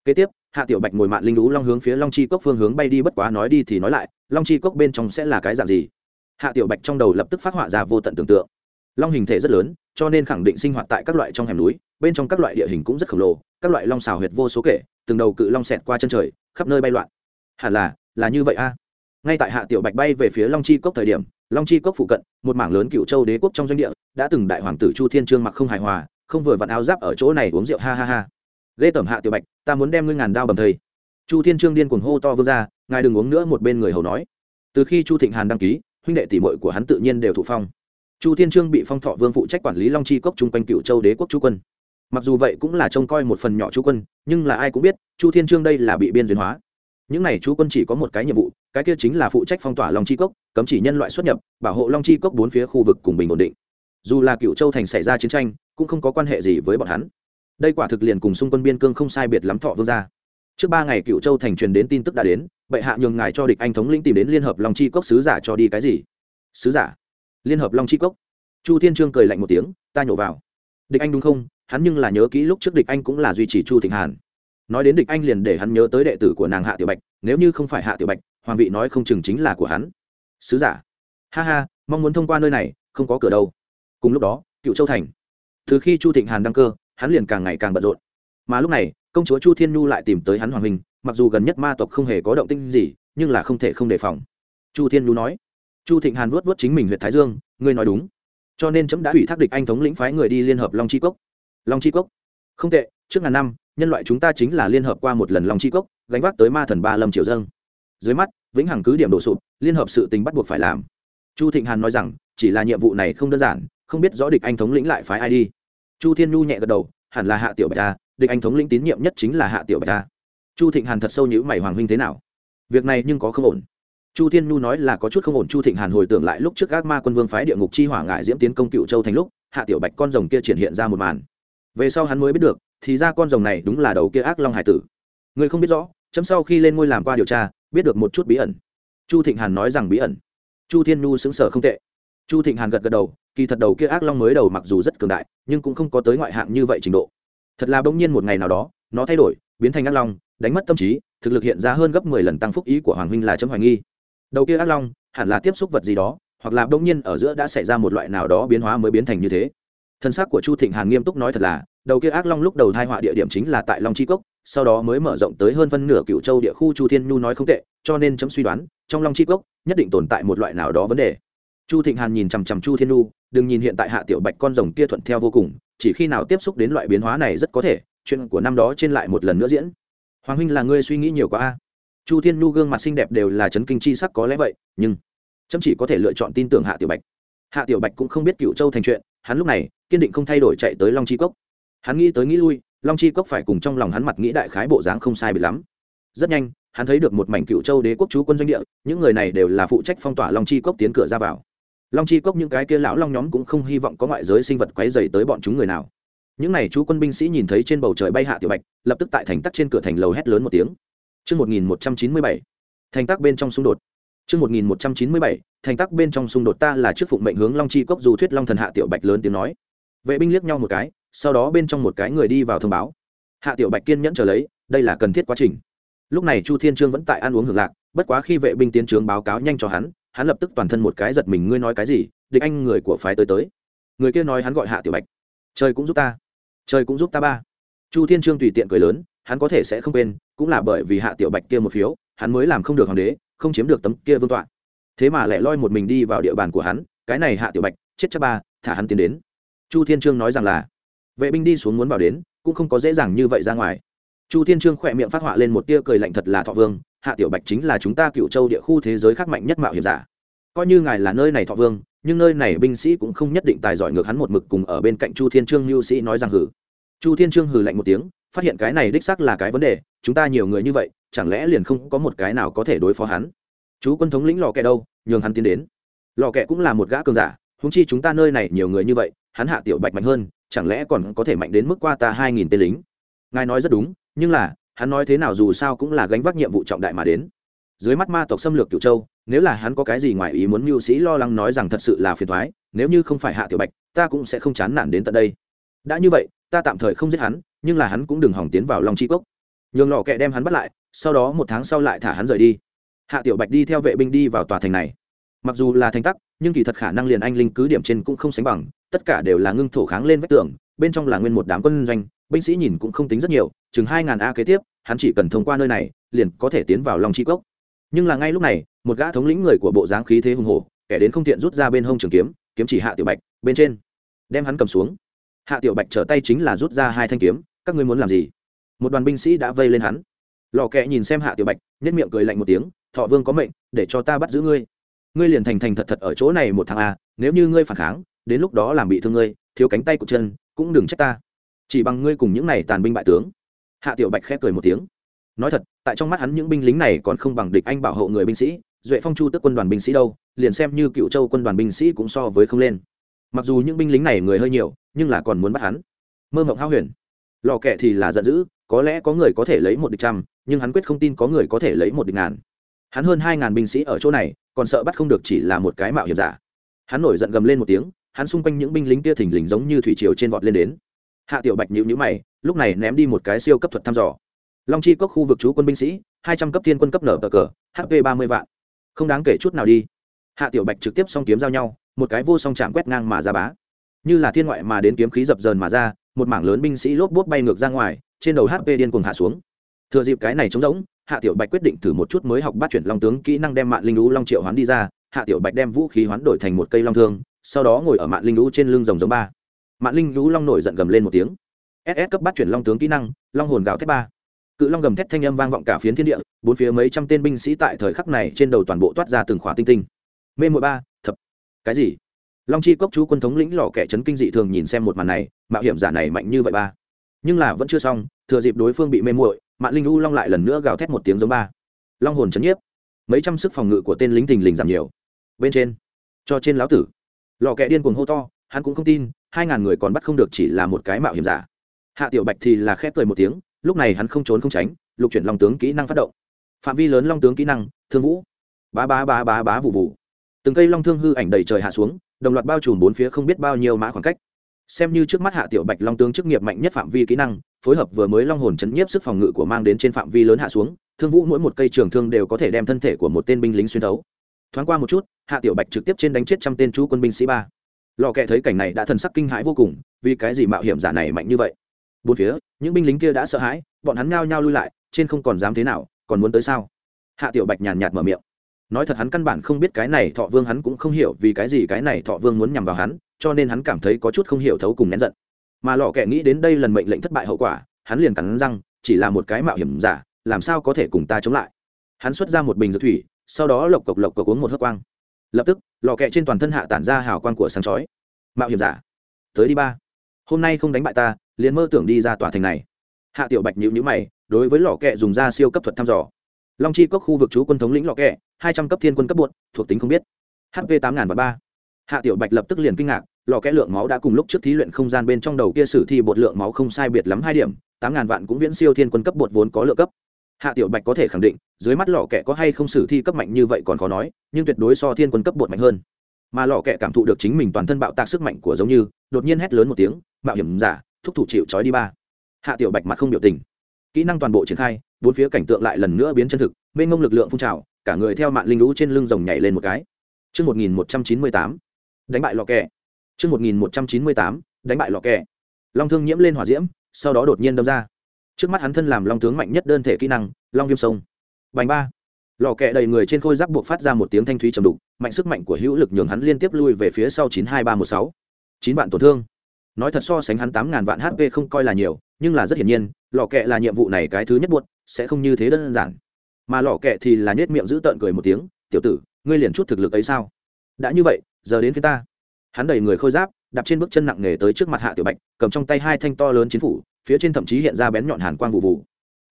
Kế tiếp, hạ tiểu bạch ngồi mạng linh lũ long hướng phía long chi cốc phương hướng bay đi, bất quá nói đi thì nói lại, long chi cốc bên trong sẽ là cái dạng gì? Hạ tiểu bạch trong đầu lập tức phát họa ra vô tận tưởng tượng. Long hình thể rất lớn, cho nên khẳng định sinh hoạt tại các loại trong hẻm núi, bên trong các loại địa hình cũng rất khổng lồ, các loại long xào huyệt vô số kể, từng đầu cự long xẹt qua chân trời, khắp nơi bay loạn. Hẳn là là như vậy a ngay tại hạ tiểu bạch bay về phía long chi cốc thời điểm, long chi cốc phụ cận, một mảng lớn cựu châu đế quốc trong doanh địa, đã từng đại hoàng tử chu thiên trương mặc không hài hòa, không vừa vặn áo giáp ở chỗ này uống rượu, ha ha ha. Ghê tởm hạ tiểu bạch, ta muốn đem ngươi ngàn đao bầm thầy. Chu thiên trương điên cuồng hô to vương ra, ngài đừng uống nữa, một bên người hầu nói. Từ khi chu thịnh hàn đăng ký, huynh đệ tỷ muội của hắn tự nhiên đều thụ phong. Chu thiên trương bị phong thọ vương phụ trách quản lý long chi cốc chung quanh cựu châu đế quốc Chu quân. Mặc dù vậy cũng là trông coi một phần nhỏ Chu quân, nhưng là ai cũng biết, chu thiên trương đây là bị biên duyên hóa những này chú quân chỉ có một cái nhiệm vụ, cái kia chính là phụ trách phong tỏa long chi cốc, cấm chỉ nhân loại xuất nhập, bảo hộ long chi cốc bốn phía khu vực cùng bình ổn định. Dù là cựu châu thành xảy ra chiến tranh, cũng không có quan hệ gì với bọn hắn. Đây quả thực liền cùng xung quân biên cương không sai biệt lắm thọ vương gia trước ba ngày cựu châu thành truyền đến tin tức đã đến, bệ hạ nhường ngài cho địch anh thống lĩnh tìm đến liên hợp long chi cốc sứ giả cho đi cái gì? Sứ giả? Liên hợp long chi cốc? Chu thiên trương cười lạnh một tiếng, ta nhổ vào. Địch anh đúng không? Hắn nhưng là nhớ kỹ lúc trước địch anh cũng là duy trì chu thịnh hàn nói đến địch anh liền để hắn nhớ tới đệ tử của nàng hạ tiểu bạch, nếu như không phải hạ tiểu bạch, hoàng vị nói không chừng chính là của hắn. Sứ giả. Ha ha, mong muốn thông qua nơi này, không có cửa đâu. Cùng lúc đó, cựu châu thành. Từ khi chu thịnh hàn đăng cơ, hắn liền càng ngày càng bận rộn. Mà lúc này, công chúa chu thiên nhu lại tìm tới hắn hoàng minh mặc dù gần nhất ma tộc không hề có động tinh gì, nhưng là không thể không đề phòng. Chu thiên nhu nói. Chu thịnh hàn vuốt vuốt chính mình huyện thái dương, ngươi nói đúng. Cho nên chấm đã ủy thác địch anh thống lĩnh phái người đi liên hợp long chi cốc. Long chi cốc. Không tệ, trước ngàn năm nhân loại chúng ta chính là liên hợp qua một lần long chi cốc, gánh vác tới ma thần ba lâm triều dâng. Dưới mắt, vĩnh hằng cứ điểm đổ sụp, liên hợp sự tình bắt buộc phải làm. Chu thịnh hàn nói rằng, chỉ là nhiệm vụ này không đơn giản, không biết rõ địch anh thống lĩnh lại phái ai đi. Chu thiên nhu nhẹ gật đầu, hẳn là hạ tiểu bạch ta địch anh thống lĩnh tín nhiệm nhất chính là hạ tiểu bạch ta chu thịnh hàn thật sâu nhữ mày hoàng huynh thế nào? Việc này nhưng có không ổn. Chu thiên nhu nói là có chút không ổn, chu thịnh hàn hồi tưởng lại lúc trước ác ma quân vương phái địa ngục chi hỏa ngại diễm tiến công cựu châu thành lúc, hạ tiểu bạch con rồng kia triển hiện ra một màn. Về sau hắn mới biết được thì ra con rồng này đúng là đầu kia ác long hải tử. Người không biết rõ, chấm sau khi lên ngôi làm qua điều tra, biết được một chút bí ẩn. Chu thịnh hàn nói rằng bí ẩn. Chu thiên nhu xứng sở không tệ. Chu thịnh hàn gật gật đầu, kỳ thật đầu kia ác long mới đầu mặc dù rất cường đại, nhưng cũng không có tới ngoại hạng như vậy trình độ. Thật là bỗng nhiên một ngày nào đó, nó thay đổi, biến thành ác long, đánh mất tâm trí, thực lực hiện ra hơn gấp mười lần tăng phúc ý của hoàng huynh là chấm hoài nghi. Đầu kia ác long, hẳn là tiếp xúc vật gì đó, hoặc là bỗng nhiên ở giữa đã xảy ra một loại nào đó biến hóa mới biến thành như thế thân xác của chu thịnh hàn nghiêm túc nói thật là, đầu kia ác long lúc đầu thai họa địa điểm chính là tại long chi cốc, sau đó mới mở rộng tới hơn phân nửa cựu châu địa khu chu thiên nhu nói không tệ, cho nên chấm suy đoán, trong long chi cốc, nhất định tồn tại một loại nào đó vấn đề. Chu thịnh hàn nhìn chằm chằm chu thiên nhu, đừng nhìn hiện tại hạ tiểu bạch con rồng kia thuận theo vô cùng, chỉ khi nào tiếp xúc đến loại biến hóa này rất có thể, chuyện của năm đó trên lại một lần nữa diễn. Hoàng huynh là ngươi suy nghĩ nhiều quá a. Chu thiên nhu gương mặt xinh đẹp đều là chấn kinh chi sắc có lẽ vậy, nhưng chấm chỉ có thể lựa chọn tin tưởng hạ tiểu bạch. Hạ tiểu bạch cũng không biết cựu châu thành chuyện, hắn lúc này kiên định không thay đổi chạy tới long chi cốc. Hắn nghĩ tới nghĩ lui long chi cốc phải cùng trong lòng hắn mặt nghĩ đại khái bộ dáng không sai bị lắm. Rất nhanh hắn thấy được một mảnh cựu châu đế quốc chú quân doanh địa những người này đều là phụ trách phong tỏa long chi cốc tiến cửa ra vào. Long chi cốc những cái kia lão long nhóm cũng không hy vọng có ngoại giới sinh vật quấy dày tới bọn chúng người nào. Những n à y chú quân binh sĩ nhìn thấy trên bầu trời bay hạ tiểu bạch lập tức tại thành tắc trên cửa thành lầu hét lớn một tiếng. Trước 1197, thành tắc bên trong xung đột. Trước 1197, thành tắc bên trong xung đột ta là trước phụng mệnh hướng Long Chi cốc dù thuyết Long thần hạ tiểu bạch lớn tiếng nói. Vệ binh liếc nhau một cái, sau đó bên trong một cái người đi vào thông báo. Hạ tiểu bạch kiên nhẫn chờ lấy, đây là cần thiết quá trình. Lúc này Chu Thiên Trương vẫn tại ăn uống hưởng lạc, bất quá khi vệ binh tiến trướng báo cáo nhanh cho hắn, hắn lập tức toàn thân một cái giật mình ngươi nói cái gì? Địch anh người của phái tới tới. Người kia nói hắn gọi Hạ tiểu bạch. Trời cũng giúp ta, trời cũng giúp ta ba. Chu Thiên Trương tùy tiện cười lớn, hắn có thể sẽ không quên cũng là bởi vì hạ tiểu bạch kia một phiếu hắn mới làm không được hoàng đế không chiếm được tấm kia vương tọa thế mà lại loi một mình đi vào địa bàn của hắn cái này hạ tiểu bạch chết chắc ba thả hắn tiến đến chu thiên trương nói rằng là, vệ binh đi xuống muốn vào đến, cũng không có dễ dàng như vậy ra ngoài. Chu thiên trương khỏe miệng phát họa lên một tia cười lạnh thật là thọ vương, hạ tiểu bạch chính là chúng ta cựu châu địa khu thế giới khác mạnh nhất mạo hiểm giả. Coi như ngài là nơi này thọ vương, nhưng nơi này binh sĩ cũng không nhất định tài giỏi ngược hắn một mực cùng ở bên cạnh chu thiên trương mưu sĩ nói rằng hử. Chu thiên trương hừ lạnh một tiếng, phát hiện cái này đích xác là cái vấn đề, chúng ta nhiều người như vậy, chẳng lẽ liền không có một cái nào có thể đối phó hắn? Chú quân thống lĩnh lò kẹ đâu, nhường hắn tiến đến. Lò kẹ cũng là một gã cường giả húng chi chúng ta nơi này nhiều người như vậy hắn hạ tiểu bạch mạnh hơn, chẳng lẽ còn có thể mạnh đến mức qua ta hai nghìn tên lính? Ngài nói rất đúng, nhưng là, hắn nói thế nào dù sao cũng là gánh vác nhiệm vụ trọng đại mà đến. Dưới mắt ma tộc xâm lược cửu châu, nếu là hắn có cái gì ngoài ý muốn mưu sĩ lo lắng nói rằng thật sự là phiền thoái nếu như không phải hạ tiểu bạch, ta cũng sẽ không chán nản đến tận đây. Đã như vậy, ta tạm thời không giết hắn, nhưng là hắn cũng đừng hỏng tiến vào long chi cốc. Nhường lò kẹ đem hắn bắt lại, sau đó một tháng sau lại thả hắn rời đi. Hạ tiểu bạch đi theo vệ binh đi vào tòa thành này mặc dù là thành tắc, nhưng kỳ thật khả năng liền anh linh cứ điểm trên cũng không sánh bằng, tất cả đều là ngưng thổ kháng lên vách tường, bên trong là nguyên một đám quân doanh, binh sĩ nhìn cũng không tính rất nhiều, chừng hai ngàn a kế tiếp, hắn chỉ cần thông qua nơi này, liền có thể tiến vào lòng chi cốc. Nhưng là ngay lúc này, một gã thống lĩnh người của bộ dáng khí thế hùng hổ, kẻ đến không tiện rút ra bên hông trường kiếm kiếm chỉ hạ tiểu bạch, bên trên, đem hắn cầm xuống. Hạ tiểu bạch trở tay chính là rút ra hai thanh kiếm, các ngươi muốn làm gì? Một đoàn binh sĩ đã vây lên hắn. Lò kẹ nhìn xem hạ tiểu bạch nhất miệng cười lạnh một tiếng, thọ vương có mệnh, để cho ta bắt giữ ngươi ngươi liền thành thành thật thật ở chỗ này một tháng a, nếu như ngươi phản kháng, đến lúc đó làm bị thương ngươi, thiếu cánh tay của chân, cũng đừng trách ta. Chỉ bằng ngươi cùng những này tàn binh bại tướng. Hạ tiểu bạch khép cười một tiếng. Nói thật, tại trong mắt hắn những binh lính này còn không bằng địch anh bảo hộ người binh sĩ, duệ phong chu tức quân đoàn binh sĩ đâu, liền xem như cựu châu quân đoàn binh sĩ cũng so với không lên. Mặc dù những binh lính này người hơi nhiều, nhưng là còn muốn bắt hắn. Mơ mộng hao huyền. Lò kẹ thì là giận dữ, có lẽ có người có thể lấy một địch trăm, nhưng hắn quyết không tin có người có thể lấy một địch ngàn. Hắn hơn hai ngàn binh sĩ ở chỗ này còn sợ bắt không được chỉ là một cái mạo hiểm giả. Hắn nổi giận gầm lên một tiếng, hắn xung quanh những binh lính kia thình lình giống như thủy triều trên vọt lên đến. Hạ tiểu bạch nhữ nhữ mày, lúc này ném đi một cái siêu cấp thuật thăm dò. Long chi cốc khu vực trú quân binh sĩ, hai trăm cấp thiên quân cấp nở cờ cờ hp ba mươi vạn. Không đáng kể chút nào đi. Hạ tiểu bạch trực tiếp song kiếm giao nhau, một cái vô song chạm quét ngang mà ra bá. Như là thiên ngoại mà đến kiếm khí dập dờn mà ra, một mảng lớn binh sĩ lốp bốt bay ngược ra ngoài, trên đầu hp điên cuồng hạ xuống thừa dịp cái này trống rỗng, hạ tiểu bạch quyết định thử một chút mới học bắt chuyển long tướng kỹ năng đem mạng linh lũ long triệu hoán đi ra. Hạ tiểu bạch đem vũ khí hoán đổi thành một cây long thương, sau đó ngồi ở mạng linh lũ trên lưng rồng giống ba. Mạng linh lũ long nổi giận gầm lên một tiếng. Ss cấp bắt chuyển long tướng kỹ năng, long hồn gạo thép ba. Cự long gầm thét thanh âm vang vọng cả phiến thiên địa, bốn phía mấy trăm tên binh sĩ tại thời khắc này trên đầu toàn bộ toát ra từng khóa tinh tinh. Mê mười ba, thập. Cái gì? Long chi cốc chú quân thống lĩnh lò kẻ chấn kinh dị thường nhìn xem một màn này, mạo hiểm giả này mạnh như vậy ba. Nhưng là vẫn chưa xong, thừa dịp đối phương bị mê muội mạng linh u long lại lần nữa gào thét một tiếng giống ba long hồn chấn nhiếp mấy trăm sức phòng ngự của tên lính thình lình giảm nhiều bên trên cho trên lão tử lò kẹ điên cuồng hô to hắn cũng không tin hai ngàn người còn bắt không được chỉ là một cái mạo hiểm giả hạ tiểu bạch thì là khép cười một tiếng lúc này hắn không trốn không tránh lục chuyển long tướng kỹ năng phát động phạm vi lớn long tướng kỹ năng thương vũ bá bá bá bá bá vụ vụ từng cây long thương hư ảnh đầy trời hạ xuống đồng loạt bao trùm bốn phía không biết bao nhiêu mã khoảng cách xem như trước mắt hạ tiểu bạch long tướng chức nghiệp mạnh nhất phạm vi kỹ năng phối hợp vừa mới long hồn chấn nhiếp sức phòng ngự của mang đến trên phạm vi lớn hạ xuống, thương vũ mỗi một cây trường thương đều có thể đem thân thể của một tên binh lính xuyên thấu. Thoáng qua một chút, hạ tiểu bạch trực tiếp trên đánh chết trăm tên chú quân binh sĩ ba. Lò kẹ thấy cảnh này đã thần sắc kinh hãi vô cùng, vì cái gì mạo hiểm giả này mạnh như vậy? Bốn phía, những binh lính kia đã sợ hãi, bọn hắn nhao nhao lui lại, trên không còn dám thế nào, còn muốn tới sao? Hạ tiểu bạch nhàn nhạt mở miệng. Nói thật hắn căn bản không biết cái này thọ vương hắn cũng không hiểu vì cái gì cái này thọ vương muốn nhằm vào hắn, cho nên hắn cảm thấy có chút không hiểu thấu cùng nén giận mà lọ kẻ nghĩ đến đây lần mệnh lệnh thất bại hậu quả, hắn liền cắn răng, chỉ là một cái mạo hiểm giả, làm sao có thể cùng ta chống lại? Hắn xuất ra một bình dược thủy, sau đó lộc cộc lộc cộc uống một hớt quang. Lập tức lò kẹ trên toàn thân hạ tản ra hào quang của sáng chói. Mạo hiểm giả, tới đi ba. Hôm nay không đánh bại ta, liền mơ tưởng đi ra tòa thành này. Hạ tiểu bạch nhịu nhữ mày, đối với lò kẹ dùng ra siêu cấp thuật thăm dò. Long chi cốc khu vực chú quân thống lĩnh lò kẹ hai trăm cấp thiên quân cấp bột thuộc tính không biết. Hp tám ngàn và ba hạ tiểu bạch lập tức liền kinh ngạc lò kẽ lượng máu đã cùng lúc trước thí luyện không gian bên trong đầu kia sử thi bột lượng máu không sai biệt lắm hai điểm tám ngàn vạn cũng viễn siêu thiên quân cấp bột vốn có lượng cấp. Hạ tiểu bạch có thể khẳng định dưới mắt lò kẽ có hay không sử thi cấp mạnh như vậy còn khó nói nhưng tuyệt đối so thiên quân cấp bột mạnh hơn. Mà lò kẽ cảm thụ được chính mình toàn thân bạo tạc sức mạnh của giống như đột nhiên hét lớn một tiếng mạo hiểm giả thúc thủ chịu trói đi ba. Hạ tiểu bạch mặt không biểu tình. Kỹ năng toàn bộ triển khai bốn phía cảnh tượng lại lần nữa biến chân thực mênh mông lực lượng phun trào cả người theo mạng linh lũ trên lưng rồng nhảy lên một cái. Trước 1198, đánh bại lò kẹ. Trước 1198, đánh bại lò kẹ. Long thương nhiễm lên hỏa diễm, sau đó đột nhiên đâm ra. Trước mắt hắn thân làm long tướng mạnh nhất đơn thể kỹ năng, long viêm sông. Bành ba. Lò kẹ đầy người trên khôi giáp buộc phát ra một tiếng thanh thúy trầm đục, mạnh sức mạnh của hữu lực nhường hắn liên tiếp lui về phía sau 92316. 9 vạn tổn thương. Nói thật so sánh hắn tám ngàn vạn HP không coi là nhiều, nhưng là rất hiển nhiên, lò kẹ là nhiệm vụ này cái thứ nhất buộc, sẽ không như thế đơn giản. Mà lò kẹ thì là nết miệng giữ tợn cười một tiếng, "Tiểu tử, ngươi liền chút thực lực ấy sao?" Đã như vậy, giờ đến phía ta. Hắn đẩy người khôi giáp đạp trên bước chân nặng nề tới trước mặt hạ tiểu bạch cầm trong tay hai thanh to lớn chiến phủ phía trên thậm chí hiện ra bén nhọn hàn quang vụ vụ.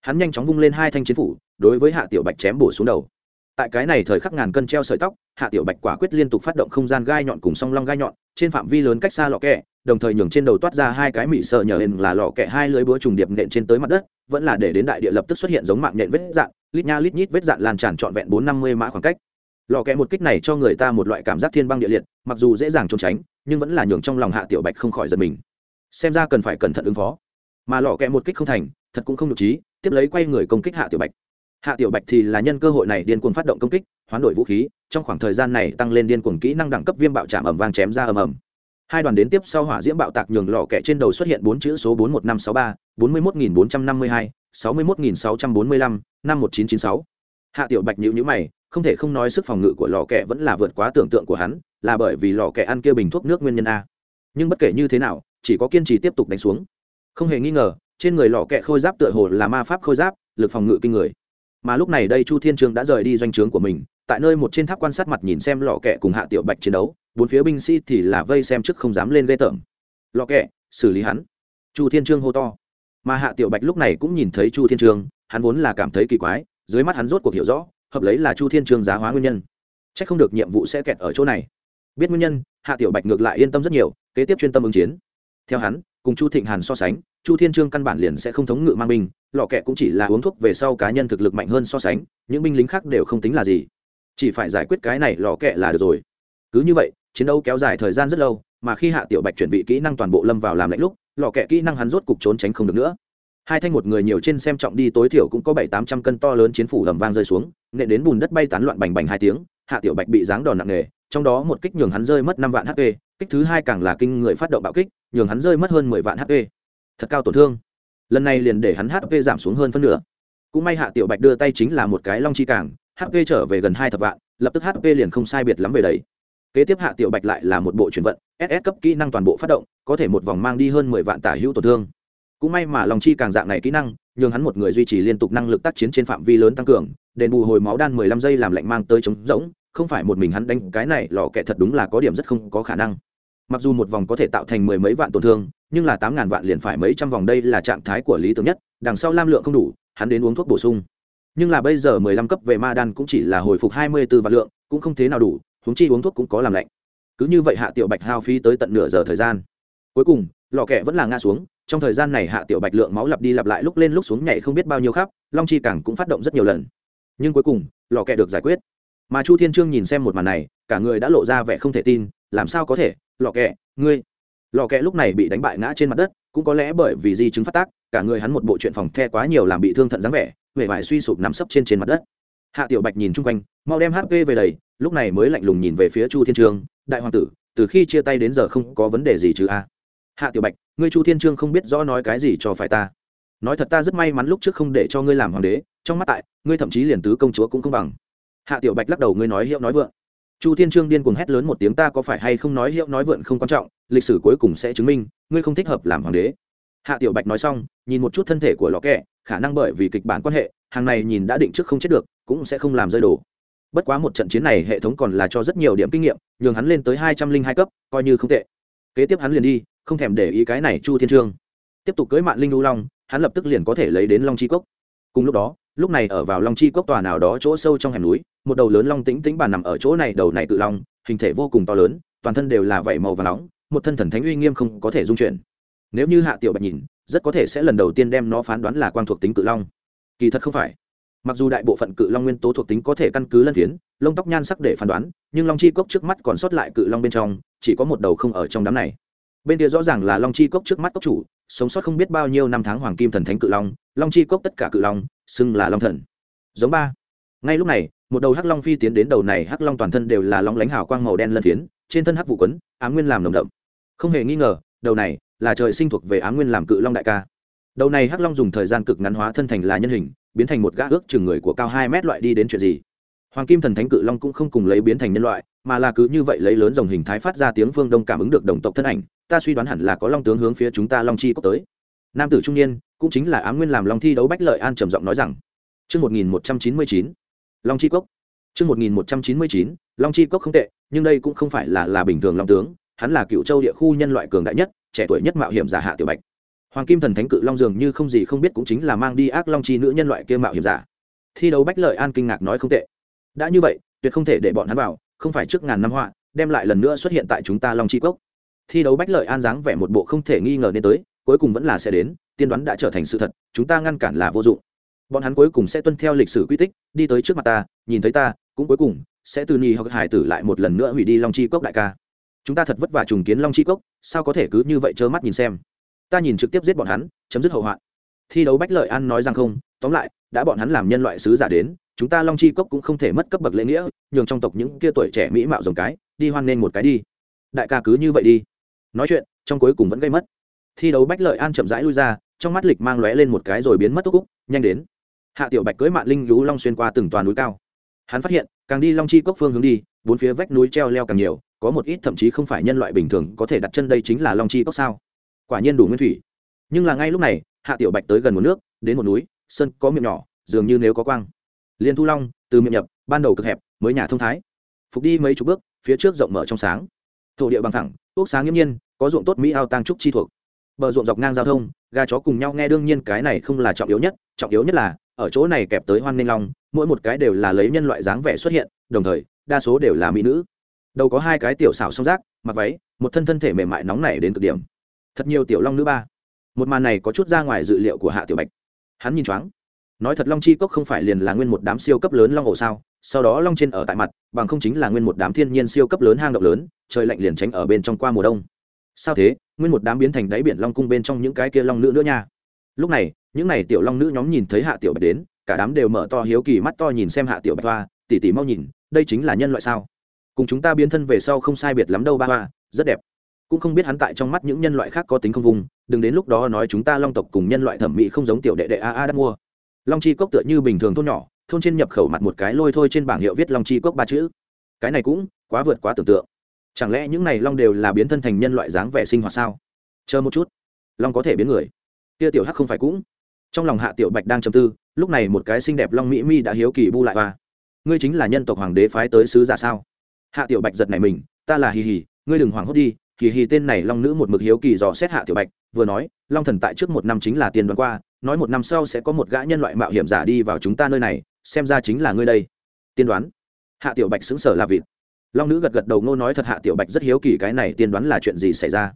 Hắn nhanh chóng vung lên hai thanh chiến phủ đối với hạ tiểu bạch chém bổ xuống đầu. Tại cái này thời khắc ngàn cân treo sợi tóc hạ tiểu bạch quả quyết liên tục phát động không gian gai nhọn cùng song long gai nhọn trên phạm vi lớn cách xa lọ kẹ đồng thời nhường trên đầu toát ra hai cái mị sợ nhờ hình là lọ kẹ hai lưới búa trùng điệp nện trên tới mặt đất vẫn là để đến đại địa lập tức xuất hiện giống mạng nhện vết dạn lít nha lít nhít vết dạn lan tràn trọn vẹn bốn năm mươi mã khoảng cách lò kẹ một kích này cho người ta một loại cảm giác thiên băng địa liệt, mặc dù dễ dàng trốn tránh, nhưng vẫn là nhường trong lòng hạ tiểu bạch không khỏi giật mình. Xem ra cần phải cẩn thận ứng phó. Mà lò kẹ một kích không thành, thật cũng không được trí, tiếp lấy quay người công kích hạ tiểu bạch. Hạ tiểu bạch thì là nhân cơ hội này điên cuồng phát động công kích, hoán đổi vũ khí, trong khoảng thời gian này tăng lên điên cuồng kỹ năng đẳng cấp viêm bạo chạm ẩm vang chém ra ầm ầm. Hai đoàn đến tiếp sau hỏa diễm bạo tạc nhường lò kẹ trên đầu xuất hiện bốn chữ số bốn một năm sáu ba, bốn mươi một nghìn bốn trăm năm mươi hai, sáu mươi một nghìn sáu trăm bốn mươi lăm, năm một chín chín sáu. Hạ tiểu bạch nhữ nhữ mày không thể không nói sức phòng ngự của lò kẹ vẫn là vượt quá tưởng tượng của hắn, là bởi vì lò kẹ ăn kia bình thuốc nước nguyên nhân a. Nhưng bất kể như thế nào, chỉ có kiên trì tiếp tục đánh xuống. Không hề nghi ngờ, trên người lò kẹ khôi giáp tựa hồ là ma pháp khôi giáp, lực phòng ngự kinh người. Mà lúc này đây chu thiên trường đã rời đi doanh trướng của mình, tại nơi một trên tháp quan sát mặt nhìn xem lò kẹ cùng hạ tiểu bạch chiến đấu, bốn phía binh sĩ thì là vây xem trước không dám lên gây tởm. Lò kẹ, xử lý hắn. Chu thiên trương hô to. Mà hạ tiểu bạch lúc này cũng nhìn thấy chu thiên trương hắn vốn là cảm thấy kỳ quái, dưới mắt hắn rốt cuộc hiểu rõ hợp lấy là chu thiên Trường giá hóa nguyên nhân. C h ắ c không được nhiệm vụ sẽ kẹt ở chỗ này. Biết nguyên nhân, hạ tiểu bạch ngược lại yên tâm rất nhiều, kế tiếp chuyên tâm ứng chiến. Theo hắn, cùng chu thịnh hàn so sánh, chu thiên trương căn bản liền sẽ không thống ngự mang binh, lọ kẹ cũng chỉ là uống thuốc về sau cá nhân thực lực mạnh hơn so sánh, những binh lính khác đều không tính là gì. Chỉ phải giải quyết cái này lọ kẹ là được rồi. Cứ như vậy, chiến đấu kéo dài thời gian rất lâu, mà khi hạ tiểu bạch chuẩn bị kỹ năng toàn bộ lâm vào làm lạnh lúc, lọ kẹ kỹ năng hắn rốt cục trốn tránh không được nữa hai thanh một người nhiều trên xem trọng đi tối thiểu cũng có bảy tám trăm cân to lớn chiến phủ ầm vang rơi xuống, nện đến bùn đất bay tán loạn bành bành hai tiếng, hạ tiểu bạch bị giáng đòn nặng nề, trong đó một kích nhường hắn rơi mất năm vạn hp kích thứ hai càng là kinh người phát động bạo kích, nhường hắn rơi mất hơn mười vạn hp thật cao tổn thương. Lần này liền để hắn hp giảm xuống hơn phân nửa. Cũng may hạ tiểu bạch đưa tay chính là một cái long chi càng hp trở về gần hai thập vạn, lập tức hp liền không sai biệt lắm về đấy. Kế tiếp hạ tiểu bạch lại là một bộ chuyển vận ss cấp kỹ năng toàn bộ phát động, có thể một vòng mang đi hơn mười vạn tả hữu tổn thương cũng may mà lòng chi càng dạng này kỹ năng, nhường hắn một người duy trì liên tục năng lực tác chiến trên phạm vi lớn tăng cường, đền bù hồi máu đan mười lăm giây làm lạnh mang tới chống rỗng, không phải một mình hắn đánh cái này, lò kẹ thật đúng là có điểm rất không có khả năng. Mặc dù một vòng có thể tạo thành mười mấy vạn tổn thương, nhưng là tám ngàn vạn liền phải mấy trăm vòng đây là trạng thái của lý tưởng nhất, đằng sau lam lượng không đủ, hắn đến uống thuốc bổ sung. Nhưng là bây giờ mười lăm cấp về ma đan cũng chỉ là hồi phục hai mươi 24 vạn lượng, cũng không thế nào đủ, huống chi uống thuốc cũng có làm lạnh. Cứ như vậy hạ tiểu bạch hao phí tới tận nửa giờ thời gian. Cuối cùng, lò kẹ vẫn là ngã xuống trong thời gian này hạ tiểu bạch lượng máu lặp đi lặp lại lúc lên lúc xuống nhảy không biết bao nhiêu khắp, long chi càng cũng phát động rất nhiều lần. Nhưng cuối cùng, lò kẹ được giải quyết. Mà chu thiên trương nhìn xem một màn này, cả người đã lộ ra vẻ không thể tin, làm sao có thể? Lò kẹ, ngươi. Lò kẹ lúc này bị đánh bại ngã trên mặt đất, cũng có lẽ bởi vì di chứng phát tác, cả người hắn một bộ chuyện phòng the quá nhiều làm bị thương thận dáng vẻ vẻ vải suy sụp nằm sấp trên trên mặt đất. Hạ tiểu bạch nhìn chung quanh, mau đem hp về đầy, lúc này mới lạnh lùng nhìn về phía chu thiên trương, đại hoàng tử, từ khi chia tay đến giờ không có vấn đề gì chứ a? Hạ tiểu bạch, ngươi chu thiên trương không biết rõ nói cái gì cho phải ta. Nói thật ta rất may mắn lúc trước không để cho ngươi làm hoàng đế, trong mắt tại, ngươi thậm chí liền tứ công chúa cũng không bằng. Hạ tiểu bạch lắc đầu ngươi nói hiệu nói vượng. Chu thiên trương điên cuồng hét lớn một tiếng ta có phải hay không nói hiệu nói vượn không quan trọng, lịch sử cuối cùng sẽ chứng minh, ngươi không thích hợp làm hoàng đế. Hạ tiểu bạch nói xong, nhìn một chút thân thể của lò kẹ khả năng bởi vì kịch bản quan hệ, hàng này nhìn đã định trước không chết được, cũng sẽ không làm rơi đồ. Bất quá một trận chiến này hệ thống còn là cho rất nhiều điểm kinh nghiệm, nhường hắn lên tới hai trăm linh hai cấp, coi như không tệ. Kế tiếp hắn liền đi không thèm để ý cái này chu thiên trương. Tiếp tục cưới mạng linh lưu long, hắn lập tức liền có thể lấy đến long chi cốc. Cùng lúc đó, lúc này ở vào long chi cốc tòa nào đó chỗ sâu trong hẻm núi, một đầu lớn long tĩnh tĩnh bàn nằm ở chỗ này, đầu này cự long, hình thể vô cùng to lớn, toàn thân đều là vảy màu và nóng, một thân thần thánh uy nghiêm không có thể dung chuyển. Nếu như hạ tiểu bạch nhìn, rất có thể sẽ lần đầu tiên đem nó phán đoán là quang thuộc tính cự long. Kỳ thật không phải. Mặc dù đại bộ phận cự long nguyên tố thuộc tính có thể căn cứ lân phiến, lông tóc nhan sắc để phán đoán, nhưng long chi cốc trước mắt còn sót lại cự long bên trong, chỉ có một đầu không ở trong đám này bên kia rõ ràng là long chi cốc trước mắt cốc chủ, sống sót không biết bao nhiêu năm tháng hoàng kim thần thánh cự long long chi cốc tất cả cự long, xưng là long thần. Giống ba. Ngay lúc này, một đầu hắc long phi tiến đến đầu này hắc long toàn thân đều là long lánh hào quang màu đen lân phiến, trên thân hắc vụ quấn, ám nguyên làm nồng đậm. Không hề nghi ngờ, đầu này là trời sinh thuộc về ám nguyên làm cự long đại ca. Đầu này hắc long dùng thời gian cực ngắn hóa thân thành là nhân hình, biến thành một gã ước chừng người của cao hai mét loại đi đến chuyện gì? Hoàng kim thần thánh cự long cũng không cùng lấy biến thành nhân loại, mà là cứ như vậy lấy lớn dòng hình thái phát ra tiếng phương đông cảm ứng được đồng tộc thân ảnh ta suy đoán hẳn là có long tướng hướng phía chúng ta long chi cốc tới. Nam tử trung niên cũng chính là ám nguyên làm long thi đấu bách lợi an trầm giọng nói rằng Trước 1199, long chi cốc. Trước 1199, long chi cốc không tệ nhưng đây cũng không phải là là bình thường long tướng hắn là cựu châu địa khu nhân loại cường đại nhất trẻ tuổi nhất mạo hiểm giả hạ tiểu bạch. Hoàng kim thần thánh cự long dường như không gì không biết cũng chính là mang đi ác long chi nữ nhân loại kia mạo hiểm giả. Thi đấu bách lợi an kinh ngạc nói không tệ. Đã như vậy tuyệt không thể để bọn hắn vào không phải trước ngàn năm họa đem lại lần nữa xuất hiện tại chúng ta long chi cốc thi đấu bách lợi an dáng vẻ một bộ không thể nghi ngờ nên tới, cuối cùng vẫn là sẽ đến, tiên đoán đã trở thành sự thật, chúng ta ngăn cản là vô dụng. Bọn hắn cuối cùng sẽ tuân theo lịch sử quy tích, đi tới trước mặt ta, nhìn thấy ta, cũng cuối cùng sẽ từ nhì hoặc hải tử lại một lần nữa hủy đi long chi cốc đại ca. Chúng ta thật vất vả trùng kiến long chi cốc, sao có thể cứ như vậy trơ mắt nhìn xem? Ta nhìn trực tiếp giết bọn hắn, chấm dứt hậu hoạn. Thi đấu bách lợi an nói rằng không, tóm lại, đã bọn hắn làm nhân loại sứ giả đến, chúng ta long chi cốc cũng không thể mất cấp bậc lễ nghĩa, nhường trong tộc những kia tuổi trẻ mỹ mạo dòng cái, đi hoan nên một cái đi. Đại ca cứ như vậy đi nói chuyện, trong cuối cùng vẫn gây mất. Thi đấu bách lợi an chậm rãi lui ra, trong mắt lịch mang lóe lên một cái rồi biến mất tốc úc nhanh đến. Hạ tiểu bạch cưới mạng linh lú long xuyên qua từng toàn núi cao. Hắn phát hiện, càng đi long chi cốc phương hướng đi, bốn phía vách núi treo leo càng nhiều, có một ít thậm chí không phải nhân loại bình thường có thể đặt chân đây chính là long chi cốc sao? Quả nhiên đủ nguyên thủy. Nhưng là ngay lúc này, hạ tiểu bạch tới gần một nước, đến một núi sân có miệng nhỏ, dường như nếu có quang. Liên thu long, từ miệng nhập, ban đầu cực hẹp, mới nhà thông thái. Phục đi mấy chục bước, phía trước rộng mở trong sáng thổ địa bằng thẳng quốc sáng nghiêm nhiên, có ruộng tốt mỹ ao tăng trúc chi thuộc. Bờ ruộng dọc ngang giao thông, gà chó cùng nhau nghe đương nhiên cái này không là trọng yếu nhất, trọng yếu nhất là, ở chỗ này kẹp tới hoan ninh long, mỗi một cái đều là lấy nhân loại dáng vẻ xuất hiện, đồng thời, đa số đều là mỹ nữ. Đầu có hai cái tiểu xảo song rác mặc váy, một thân thân thể mềm mại nóng nảy đến cực điểm. Thật nhiều tiểu long nữ ba. Một màn này có chút ra ngoài dự liệu của hạ tiểu bạch. Hắn nhìn choáng. Nói thật long chi cốc không phải liền là nguyên một đám siêu cấp lớn long ổ sao sau đó long trên ở tại mặt, bằng không chính là nguyên một đám thiên nhiên siêu cấp lớn hang động lớn, trời lạnh liền tránh ở bên trong qua mùa đông. Sao thế? Nguyên một đám biến thành đáy biển long cung bên trong những cái kia long nữ nữa nha. Lúc này, những n à y tiểu long nữ nhóm nhìn thấy hạ tiểu bạch đến, cả đám đều mở to hiếu kỳ mắt to nhìn xem hạ tiểu bạch hoa, tỉ tỉ mau nhìn, đây chính là nhân loại sao? Cùng chúng ta biến thân về sau không sai biệt lắm đâu ba hoa, rất đẹp. Cũng không biết hắn tại trong mắt những nhân loại khác có tính không vùng, đừng đến lúc đó nói chúng ta long tộc cùng nhân loại thẩm mỹ không giống tiểu đệ đệ a a đã mua. Long chi cốc tựa như bình thường thôn nhỏ thôn trên nhập khẩu mặt một cái lôi thôi trên bảng hiệu viết long chi cốc ba chữ. Cái này cũng quá vượt quá tưởng tượng. Chẳng lẽ những này long đều là biến thân thành nhân loại dáng vẻ sinh hoạt sao? Chờ một chút, long có thể biến người. Kia tiểu hắc không phải cũng. Trong lòng hạ tiểu bạch đang trầm tư, lúc này một cái xinh đẹp long mỹ mi đã hiếu kỳ bu lại và ngươi chính là nhân tộc hoàng đế phái tới sứ giả sao? Hạ tiểu bạch giật này mình, ta là hì hì, ngươi đừng hoảng hốt đi. Hì hì tên này long nữ một mực hiếu kỳ dò xét hạ tiểu bạch, vừa nói, long thần tại trước một năm chính là tiền đoán qua, nói một năm sau sẽ có một gã nhân loại mạo hiểm giả đi vào chúng ta nơi này xem ra chính là ngươi đây. Tiên đoán. Hạ tiểu bạch xứng sở là vịt. Long nữ gật gật đầu ngô nói thật hạ tiểu bạch rất hiếu kỳ cái này tiên đoán là chuyện gì xảy ra.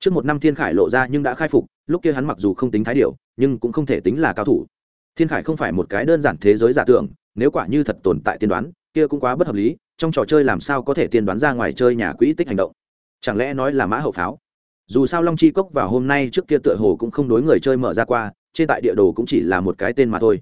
Trước một năm thiên khải lộ ra nhưng đã khai phục, lúc kia hắn mặc dù không tính thái điệu nhưng cũng không thể tính là cao thủ. Thiên khải không phải một cái đơn giản thế giới giả tưởng, nếu quả như thật tồn tại tiên đoán, kia cũng quá bất hợp lý, trong trò chơi làm sao có thể tiên đoán ra ngoài chơi nhà quỹ tích hành động? Chẳng lẽ nói là mã hậu pháo? Dù sao long chi cốc vào hôm nay trước kia tựa hồ cũng không đối người chơi mở ra qua, trên tại địa đồ cũng chỉ là một cái tên mà thôi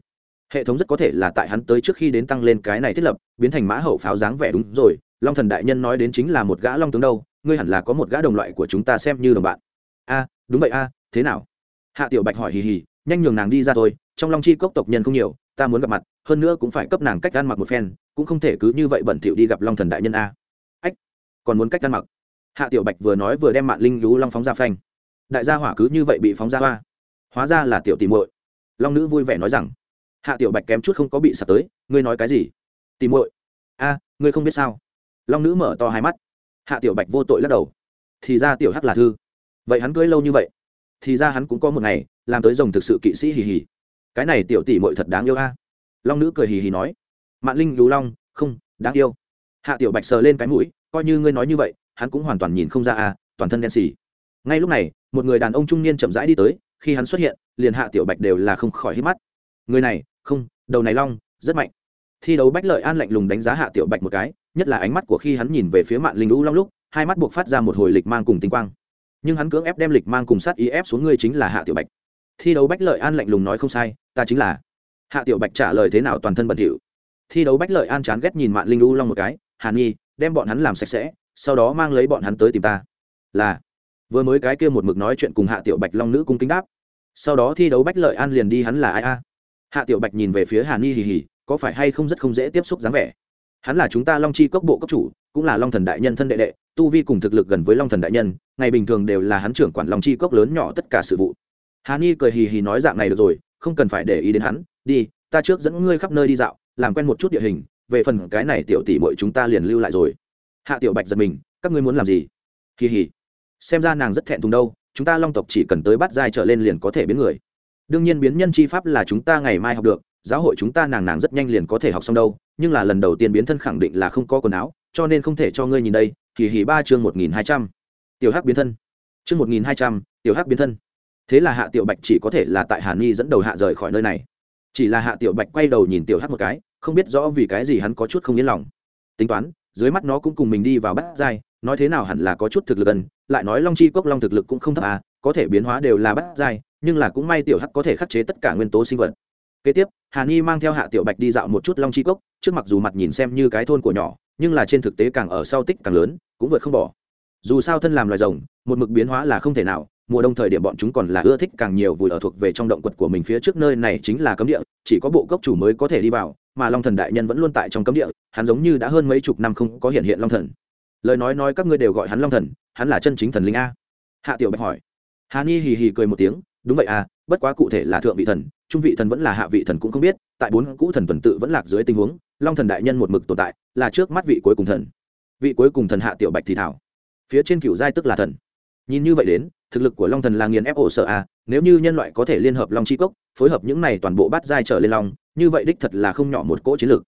hệ thống rất có thể là tại hắn tới trước khi đến tăng lên cái này thiết lập, biến thành mã hậu pháo dáng vẻ đúng rồi, long thần đại nhân nói đến chính là một gã long tướng đâu, ngươi hẳn là có một gã đồng loại của chúng ta xem như đồng bạn. A, đúng vậy a, thế nào? Hạ tiểu bạch hỏi hì hì, nhanh nhường nàng đi ra thôi, trong long chi cốc tộc nhân không nhiều, ta muốn gặp mặt, hơn nữa cũng phải cấp nàng cách ăn mặc một phen, cũng không thể cứ như vậy bẩn thỉu đi gặp long thần đại nhân a. Ách, còn muốn cách ăn mặc? Hạ tiểu bạch vừa nói vừa đem mạng linh lú long phóng ra phanh. Đại gia hỏa cứ như vậy bị phóng ra hoa. Hóa ra là tiểu tìm muội. Long nữ vui vẻ nói rằng hạ tiểu bạch kém chút không có bị sập tới, ngươi nói cái gì? Tìm muội. A, ngươi không biết sao? Long nữ mở to hai mắt. Hạ tiểu bạch vô tội lắc đầu. Thì ra tiểu hắc là thư. Vậy hắn cưới lâu như vậy? Thì ra hắn cũng có một ngày, làm tới rồng thực sự kỵ sĩ hì hì. Cái này tiểu tỷ muội thật đáng yêu a. Long nữ cười hì hì nói. Mạn linh lú long, không, đáng yêu. Hạ tiểu bạch sờ lên cái mũi, coi như ngươi nói như vậy, hắn cũng hoàn toàn nhìn không ra a, toàn thân đen xì. Ngay lúc này, một người đàn ông trung niên chậm rãi đi tới, khi hắn xuất hiện, liền hạ tiểu bạch đều là không khỏi hít mắt. Người này không, đầu này long, rất mạnh. Thi đấu bách lợi an lạnh lùng đánh giá hạ tiểu bạch một cái, nhất là ánh mắt của khi hắn nhìn về phía mạng linh lũ long lúc, hai mắt buộc phát ra một hồi lịch mang cùng tinh quang. Nhưng hắn cưỡng ép đem lịch mang cùng sát ý ép xuống ngươi chính là hạ tiểu bạch. Thi đấu bách lợi an lạnh lùng nói không sai, ta chính là. Hạ tiểu bạch trả lời thế nào toàn thân bẩn thỉu. Thi đấu bách lợi an chán ghét nhìn mạng linh lũ long một cái, hàn nhi, đem bọn hắn làm sạch sẽ, sau đó mang lấy bọn hắn tới tìm ta. Là, vừa mới cái kia một mực nói chuyện cùng hạ tiểu bạch long nữ cung kính đáp. Sau đó thi đấu bách lợi an liền đi hắn là ai a? Hạ tiểu bạch nhìn về phía hàn ni hì hì, có phải hay không rất không dễ tiếp xúc dáng vẻ? Hắn là chúng ta long chi cốc bộ cấp chủ, cũng là long thần đại nhân thân đệ đệ, tu vi cùng thực lực gần với long thần đại nhân, ngày bình thường đều là hắn trưởng quản long chi cốc lớn nhỏ tất cả sự vụ. Hà ni cười hì hì nói dạng này được rồi, không cần phải để ý đến hắn, đi, ta trước dẫn ngươi khắp nơi đi dạo, làm quen một chút địa hình, về phần cái này tiểu tỷ muội chúng ta liền lưu lại rồi. Hạ tiểu bạch giật mình, các ngươi muốn làm gì? Hì hì. Xem ra nàng rất thẹn thùng đâu, chúng ta long tộc chỉ cần tới bắt dai trở lên liền có thể biến người đương nhiên biến nhân chi pháp là chúng ta ngày mai học được, giáo hội chúng ta nàng nàng rất nhanh liền có thể học xong đâu, nhưng là lần đầu tiên biến thân khẳng định là không có quần áo, cho nên không thể cho ngươi nhìn đây, kỳ hỉ ba chương một nghìn hai trăm. Tiểu hắc biến thân. Chương một nghìn hai trăm, tiểu hắc biến thân. Thế là hạ tiểu bạch chỉ có thể là tại hà ni dẫn đầu hạ rời khỏi nơi này. Chỉ là hạ tiểu bạch quay đầu nhìn tiểu hắc một cái, không biết rõ vì cái gì hắn có chút không yên lòng. Tính toán, dưới mắt nó cũng cùng mình đi vào bắt dai nói thế nào hẳn là có chút thực lực gần, lại nói long chi cốc long thực lực cũng không thấp à có thể biến hóa đều là bắt dai nhưng là cũng may tiểu hắc có thể khắc chế tất cả nguyên tố sinh vật. Kế tiếp, hà ni mang theo hạ tiểu bạch đi dạo một chút long chi cốc, trước mặc dù mặt nhìn xem như cái thôn của nhỏ, nhưng là trên thực tế càng ở sau tích càng lớn, cũng vượt không bỏ. Dù sao thân làm loài rồng, một mực biến hóa là không thể nào, mùa đông thời điểm bọn chúng còn là ưa thích càng nhiều vùi ở thuộc về trong động quật của mình phía trước nơi này chính là cấm địa, chỉ có bộ cốc chủ mới có thể đi vào, mà long thần đại nhân vẫn luôn tại trong cấm địa, hắn giống như đã hơn mấy chục năm không có hiện hiện long thần. Lời nói nói các ngươi đều gọi hắn long thần, hắn là chân chính thần linh a. Hạ tiểu bạch hỏi. Hà ni hì hì cười một tiếng đúng vậy à bất quá cụ thể là thượng vị thần, trung vị thần vẫn là hạ vị thần cũng không biết, tại bốn cũ thần tuần tự vẫn lạc dưới tình huống, long thần đại nhân một mực tồn tại, là trước mắt vị cuối cùng thần. Vị cuối cùng thần hạ tiểu bạch thì thảo. Phía trên cựu giai tức là thần. Nhìn như vậy đến, thực lực của long thần là nghiền ép ổ sợ a nếu như nhân loại có thể liên hợp long chi cốc, phối hợp những này toàn bộ bắt giai trở lên long, như vậy đích thật là không nhỏ một cỗ chiến lược.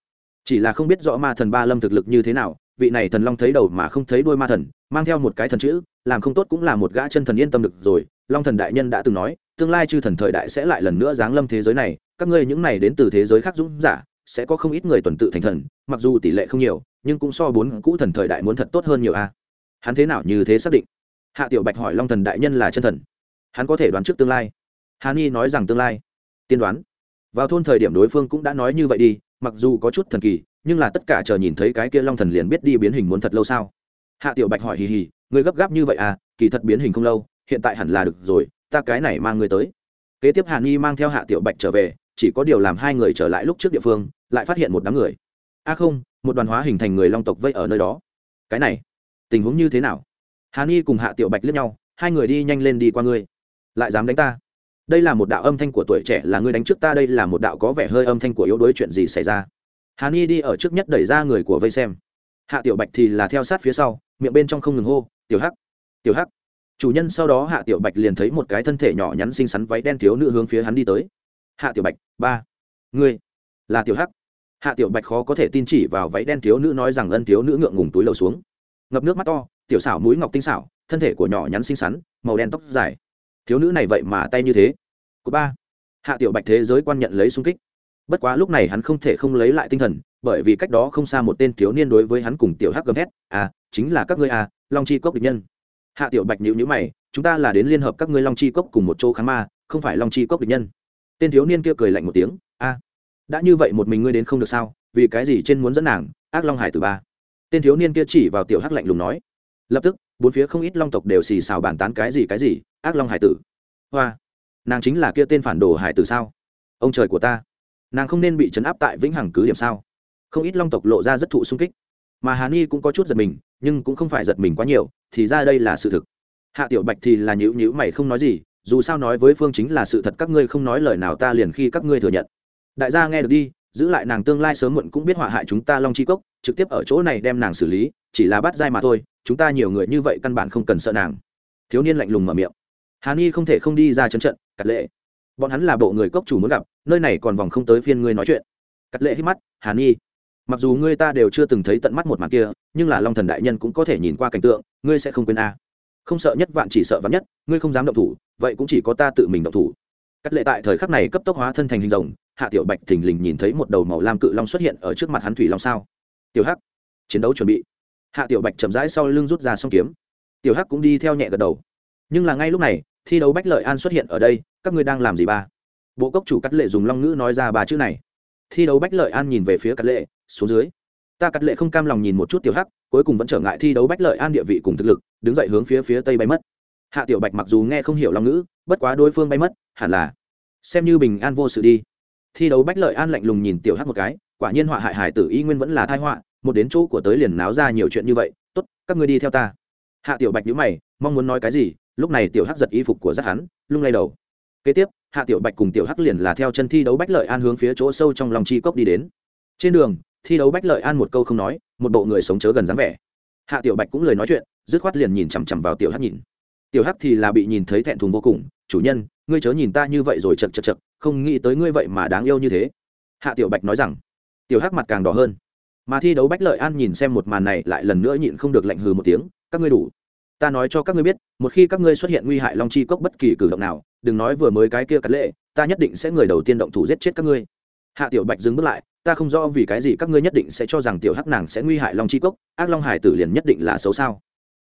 Chỉ là không biết rõ ma thần ba lâm thực lực như thế nào, vị này thần long thấy đầu mà không thấy đuôi ma thần, mang theo một cái thần chữ, làm không tốt cũng là một gã chân thần yên tâm được rồi, long thần đại nhân đã từng nói tương lai chư thần thời đại sẽ lại lần nữa giáng lâm thế giới này, các ngươi những này đến từ thế giới khác dũng giả, sẽ có không ít người tuần tự thành thần, mặc dù tỷ lệ không nhiều, nhưng cũng so bốn cũ thần thời đại muốn thật tốt hơn nhiều a. Hắn thế nào như thế xác định? Hạ tiểu bạch hỏi long thần đại nhân là chân thần. Hắn có thể đoán trước tương lai. Hà ni nói rằng tương lai. Tiên đoán. Vào thôn thời điểm đối phương cũng đã nói như vậy đi, mặc dù có chút thần kỳ, nhưng là tất cả chờ nhìn thấy cái kia long thần liền biết đi biến hình muốn thật lâu sao? Hạ tiểu bạch hỏi hì hì người gấp gáp như vậy à? Kỳ thật biến hình không lâu, hiện tại hẳn là được rồi ta cái này mang người tới. Kế tiếp hàn Y mang theo hạ tiểu bạch trở về, chỉ có điều làm hai người trở lại lúc trước địa phương, lại phát hiện một đám người. A không, một đoàn hóa hình thành người long tộc vây ở nơi đó. Cái này, tình huống như thế nào? Hàn Y cùng hạ tiểu bạch liếc nhau, hai người đi nhanh lên đi qua ngươi. Lại dám đánh ta? Đây là một đạo âm thanh của tuổi trẻ, là ngươi đánh trước ta, đây là một đạo có vẻ hơi âm thanh của yếu đuối chuyện gì xảy ra? Hàn Y đi ở trước nhất đẩy ra người của vây xem. Hạ tiểu bạch thì là theo sát phía sau, miệng bên trong không ngừng hô, tiểu hắc tiểu hắc chủ nhân sau đó hạ tiểu bạch liền thấy một cái thân thể nhỏ nhắn xinh xắn váy đen thiếu nữ hướng phía hắn đi tới. Hạ tiểu bạch, ba, ngươi là tiểu hắc. Hạ tiểu bạch khó có thể tin chỉ vào váy đen thiếu nữ nói rằng ân thiếu nữ ngượng ngùng túi lầu xuống. Ngập nước mắt to, tiểu xảo mũi ngọc tinh xảo, thân thể của nhỏ nhắn xinh xắn, màu đen tóc dài. Thiếu nữ này vậy mà tay như thế. Của ba. Hạ tiểu bạch thế giới quan nhận lấy sung kích. Bất quá lúc này hắn không thể không lấy lại tinh thần, bởi vì cách đó không xa một tên thiếu niên đối với hắn cùng tiểu hắc gầm hét à chính là các ngươi à long chi cốc địch nhân hạ tiểu bạch nhữ nhữ mày, chúng ta là đến liên hợp các ngươi long chi cốc cùng một chỗ kháng ma, không phải long chi cốc địch nhân. Tên thiếu niên kia cười lạnh một tiếng, a, đã như vậy một mình ngươi đến không được sao? Vì cái gì trên muốn dẫn nàng, ác long hải từ ba? Tên thiếu niên kia chỉ vào tiểu hắc lạnh lùng nói. Lập tức, bốn phía không ít long tộc đều xì xào bàn tán cái gì cái gì, ác long hải tử. Hoa, nàng chính là kia tên phản đồ hải tử sao? Ông trời của ta, nàng không nên bị chấn áp tại vĩnh hằng cứ điểm sao? Không ít long tộc lộ ra rất thụ sung kích mà hà ni cũng có chút giật mình, nhưng cũng không phải giật mình quá nhiều, thì ra đây là sự thực. Hạ tiểu bạch thì là nhữ nhữ mày không nói gì, dù sao nói với phương chính là sự thật các ngươi không nói lời nào ta liền khi các ngươi thừa nhận. Đại gia nghe được đi, giữ lại nàng tương lai sớm muộn cũng biết họa hại chúng ta long chi cốc, trực tiếp ở chỗ này đem nàng xử lý, chỉ là bắt dai mà thôi, chúng ta nhiều người như vậy căn bản không cần sợ nàng. Thiếu niên lạnh lùng mở miệng. Hà ni không thể không đi ra trấn trận, cắt lệ. Bọn hắn là bộ người cốc chủ muốn gặp, nơi này còn vòng không tới phiên ngươi nói chuyện. Cắt lệ hít mắt, hà ni mặc dù ngươi ta đều chưa từng thấy tận mắt một màn kia, nhưng là long thần đại nhân cũng có thể nhìn qua cảnh tượng, ngươi sẽ không quên a. Không sợ nhất vạn chỉ sợ vắn nhất, ngươi không dám động thủ, vậy cũng chỉ có ta tự mình động thủ. Cắt lệ tại thời khắc này cấp tốc hóa thân thành hình rồng, hạ tiểu bạch thình lình nhìn thấy một đầu màu lam cự long xuất hiện ở trước mặt hắn thủy long sao. Tiểu hắc, chiến đấu chuẩn bị. Hạ tiểu bạch chậm rãi sau lưng rút ra xong kiếm. Tiểu hắc cũng đi theo nhẹ gật đầu. Nhưng là ngay lúc này, thi đấu bách lợi an xuất hiện ở đây, các ngươi đang làm gì ba? Bộ cốc chủ cắt lệ dùng long ngữ nói ra ba chữ này thi đấu bách lợi an nhìn về phía cắt lệ, xuống dưới. Ta cắt lệ không cam lòng nhìn một chút tiểu hắc, cuối cùng vẫn trở ngại thi đấu bách lợi an địa vị cùng thực lực, đứng dậy hướng phía phía tây bay mất. Hạ tiểu bạch mặc dù nghe không hiểu long ngữ, bất quá đối phương bay mất, hẳn là xem như bình an vô sự đi. Thi đấu bách lợi an lạnh lùng nhìn tiểu hắc một cái, quả nhiên họa hại hải tử y nguyên vẫn là thai họa, một đến chỗ của tới liền náo ra nhiều chuyện như vậy, tốt, các ngươi đi theo ta. Hạ tiểu bạch nhíu mày, mong muốn nói cái gì, lúc này tiểu hắc giật y phục của giác hắn, lung lay đầu kế tiếp, hạ tiểu bạch cùng tiểu hắc liền là theo chân thi đấu bách lợi an hướng phía chỗ sâu trong lòng chi cốc đi đến. Trên đường, thi đấu bách lợi an một câu không nói, một bộ người sống chớ gần dáng vẻ. Hạ tiểu bạch cũng lời nói chuyện, dứt khoát liền nhìn chằm chằm vào tiểu hắc nhìn. Tiểu hắc thì là bị nhìn thấy thẹn thùng vô cùng, chủ nhân, ngươi chớ nhìn ta như vậy rồi chật chật chật, không nghĩ tới ngươi vậy mà đáng yêu như thế. Hạ tiểu bạch nói rằng. Tiểu hắc mặt càng đỏ hơn. Mà thi đấu bách lợi an nhìn xem một màn này lại lần nữa nhịn không được lạnh hừ một tiếng, các ngươi đủ. Ta nói cho các ngươi biết, một khi các ngươi xuất hiện nguy hại long chi cốc bất kỳ cử động nào đừng nói vừa mới cái kia cắt lệ ta nhất định sẽ người đầu tiên động thủ giết chết các ngươi hạ tiểu bạch dừng bước lại ta không rõ vì cái gì các ngươi nhất định sẽ cho rằng tiểu hắc nàng sẽ nguy hại long chi cốc ác long hải tử liền nhất định là xấu sao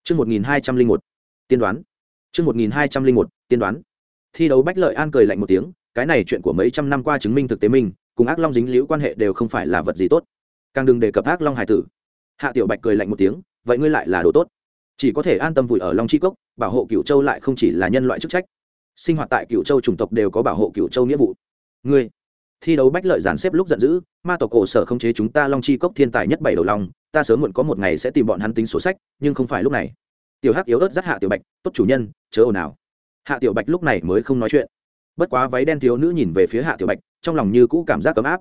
Chương 1201. Tiên đoán. Chương 1201. Tiên đoán. Thi đấu Bách Lợi An cười lạnh một tiếng, cái này chuyện của mấy trăm năm qua chứng minh thực tế mình, cùng ác long dính liễu quan hệ đều không phải là vật gì tốt. Càng đừng đề cập ác long hải tử. Hạ Tiểu Bạch cười lạnh một tiếng, vậy ngươi lại là đồ tốt. Chỉ có thể an tâm vùi ở Long Chi Cốc, bảo hộ Cửu Châu lại không chỉ là nhân loại chức trách. Sinh hoạt tại Cửu Châu chủng tộc đều có bảo hộ Cửu Châu nghĩa vụ. Ngươi, thi đấu bách lợi giàn xếp lúc giận dữ ma tộc cổ sở không chế chúng ta long chi cốc thiên tài nhất bảy đầu long ta sớm muộn có một ngày sẽ tìm bọn hắn tính sổ sách nhưng không phải lúc này. Tiểu hắc yếu ớt dắt hạ tiểu bạch tốt chủ nhân chớ ồn ào. Hạ tiểu bạch lúc này mới không nói chuyện. Bất quá váy đen thiếu nữ nhìn về phía hạ tiểu bạch trong lòng như cũ cảm giác ấm áp.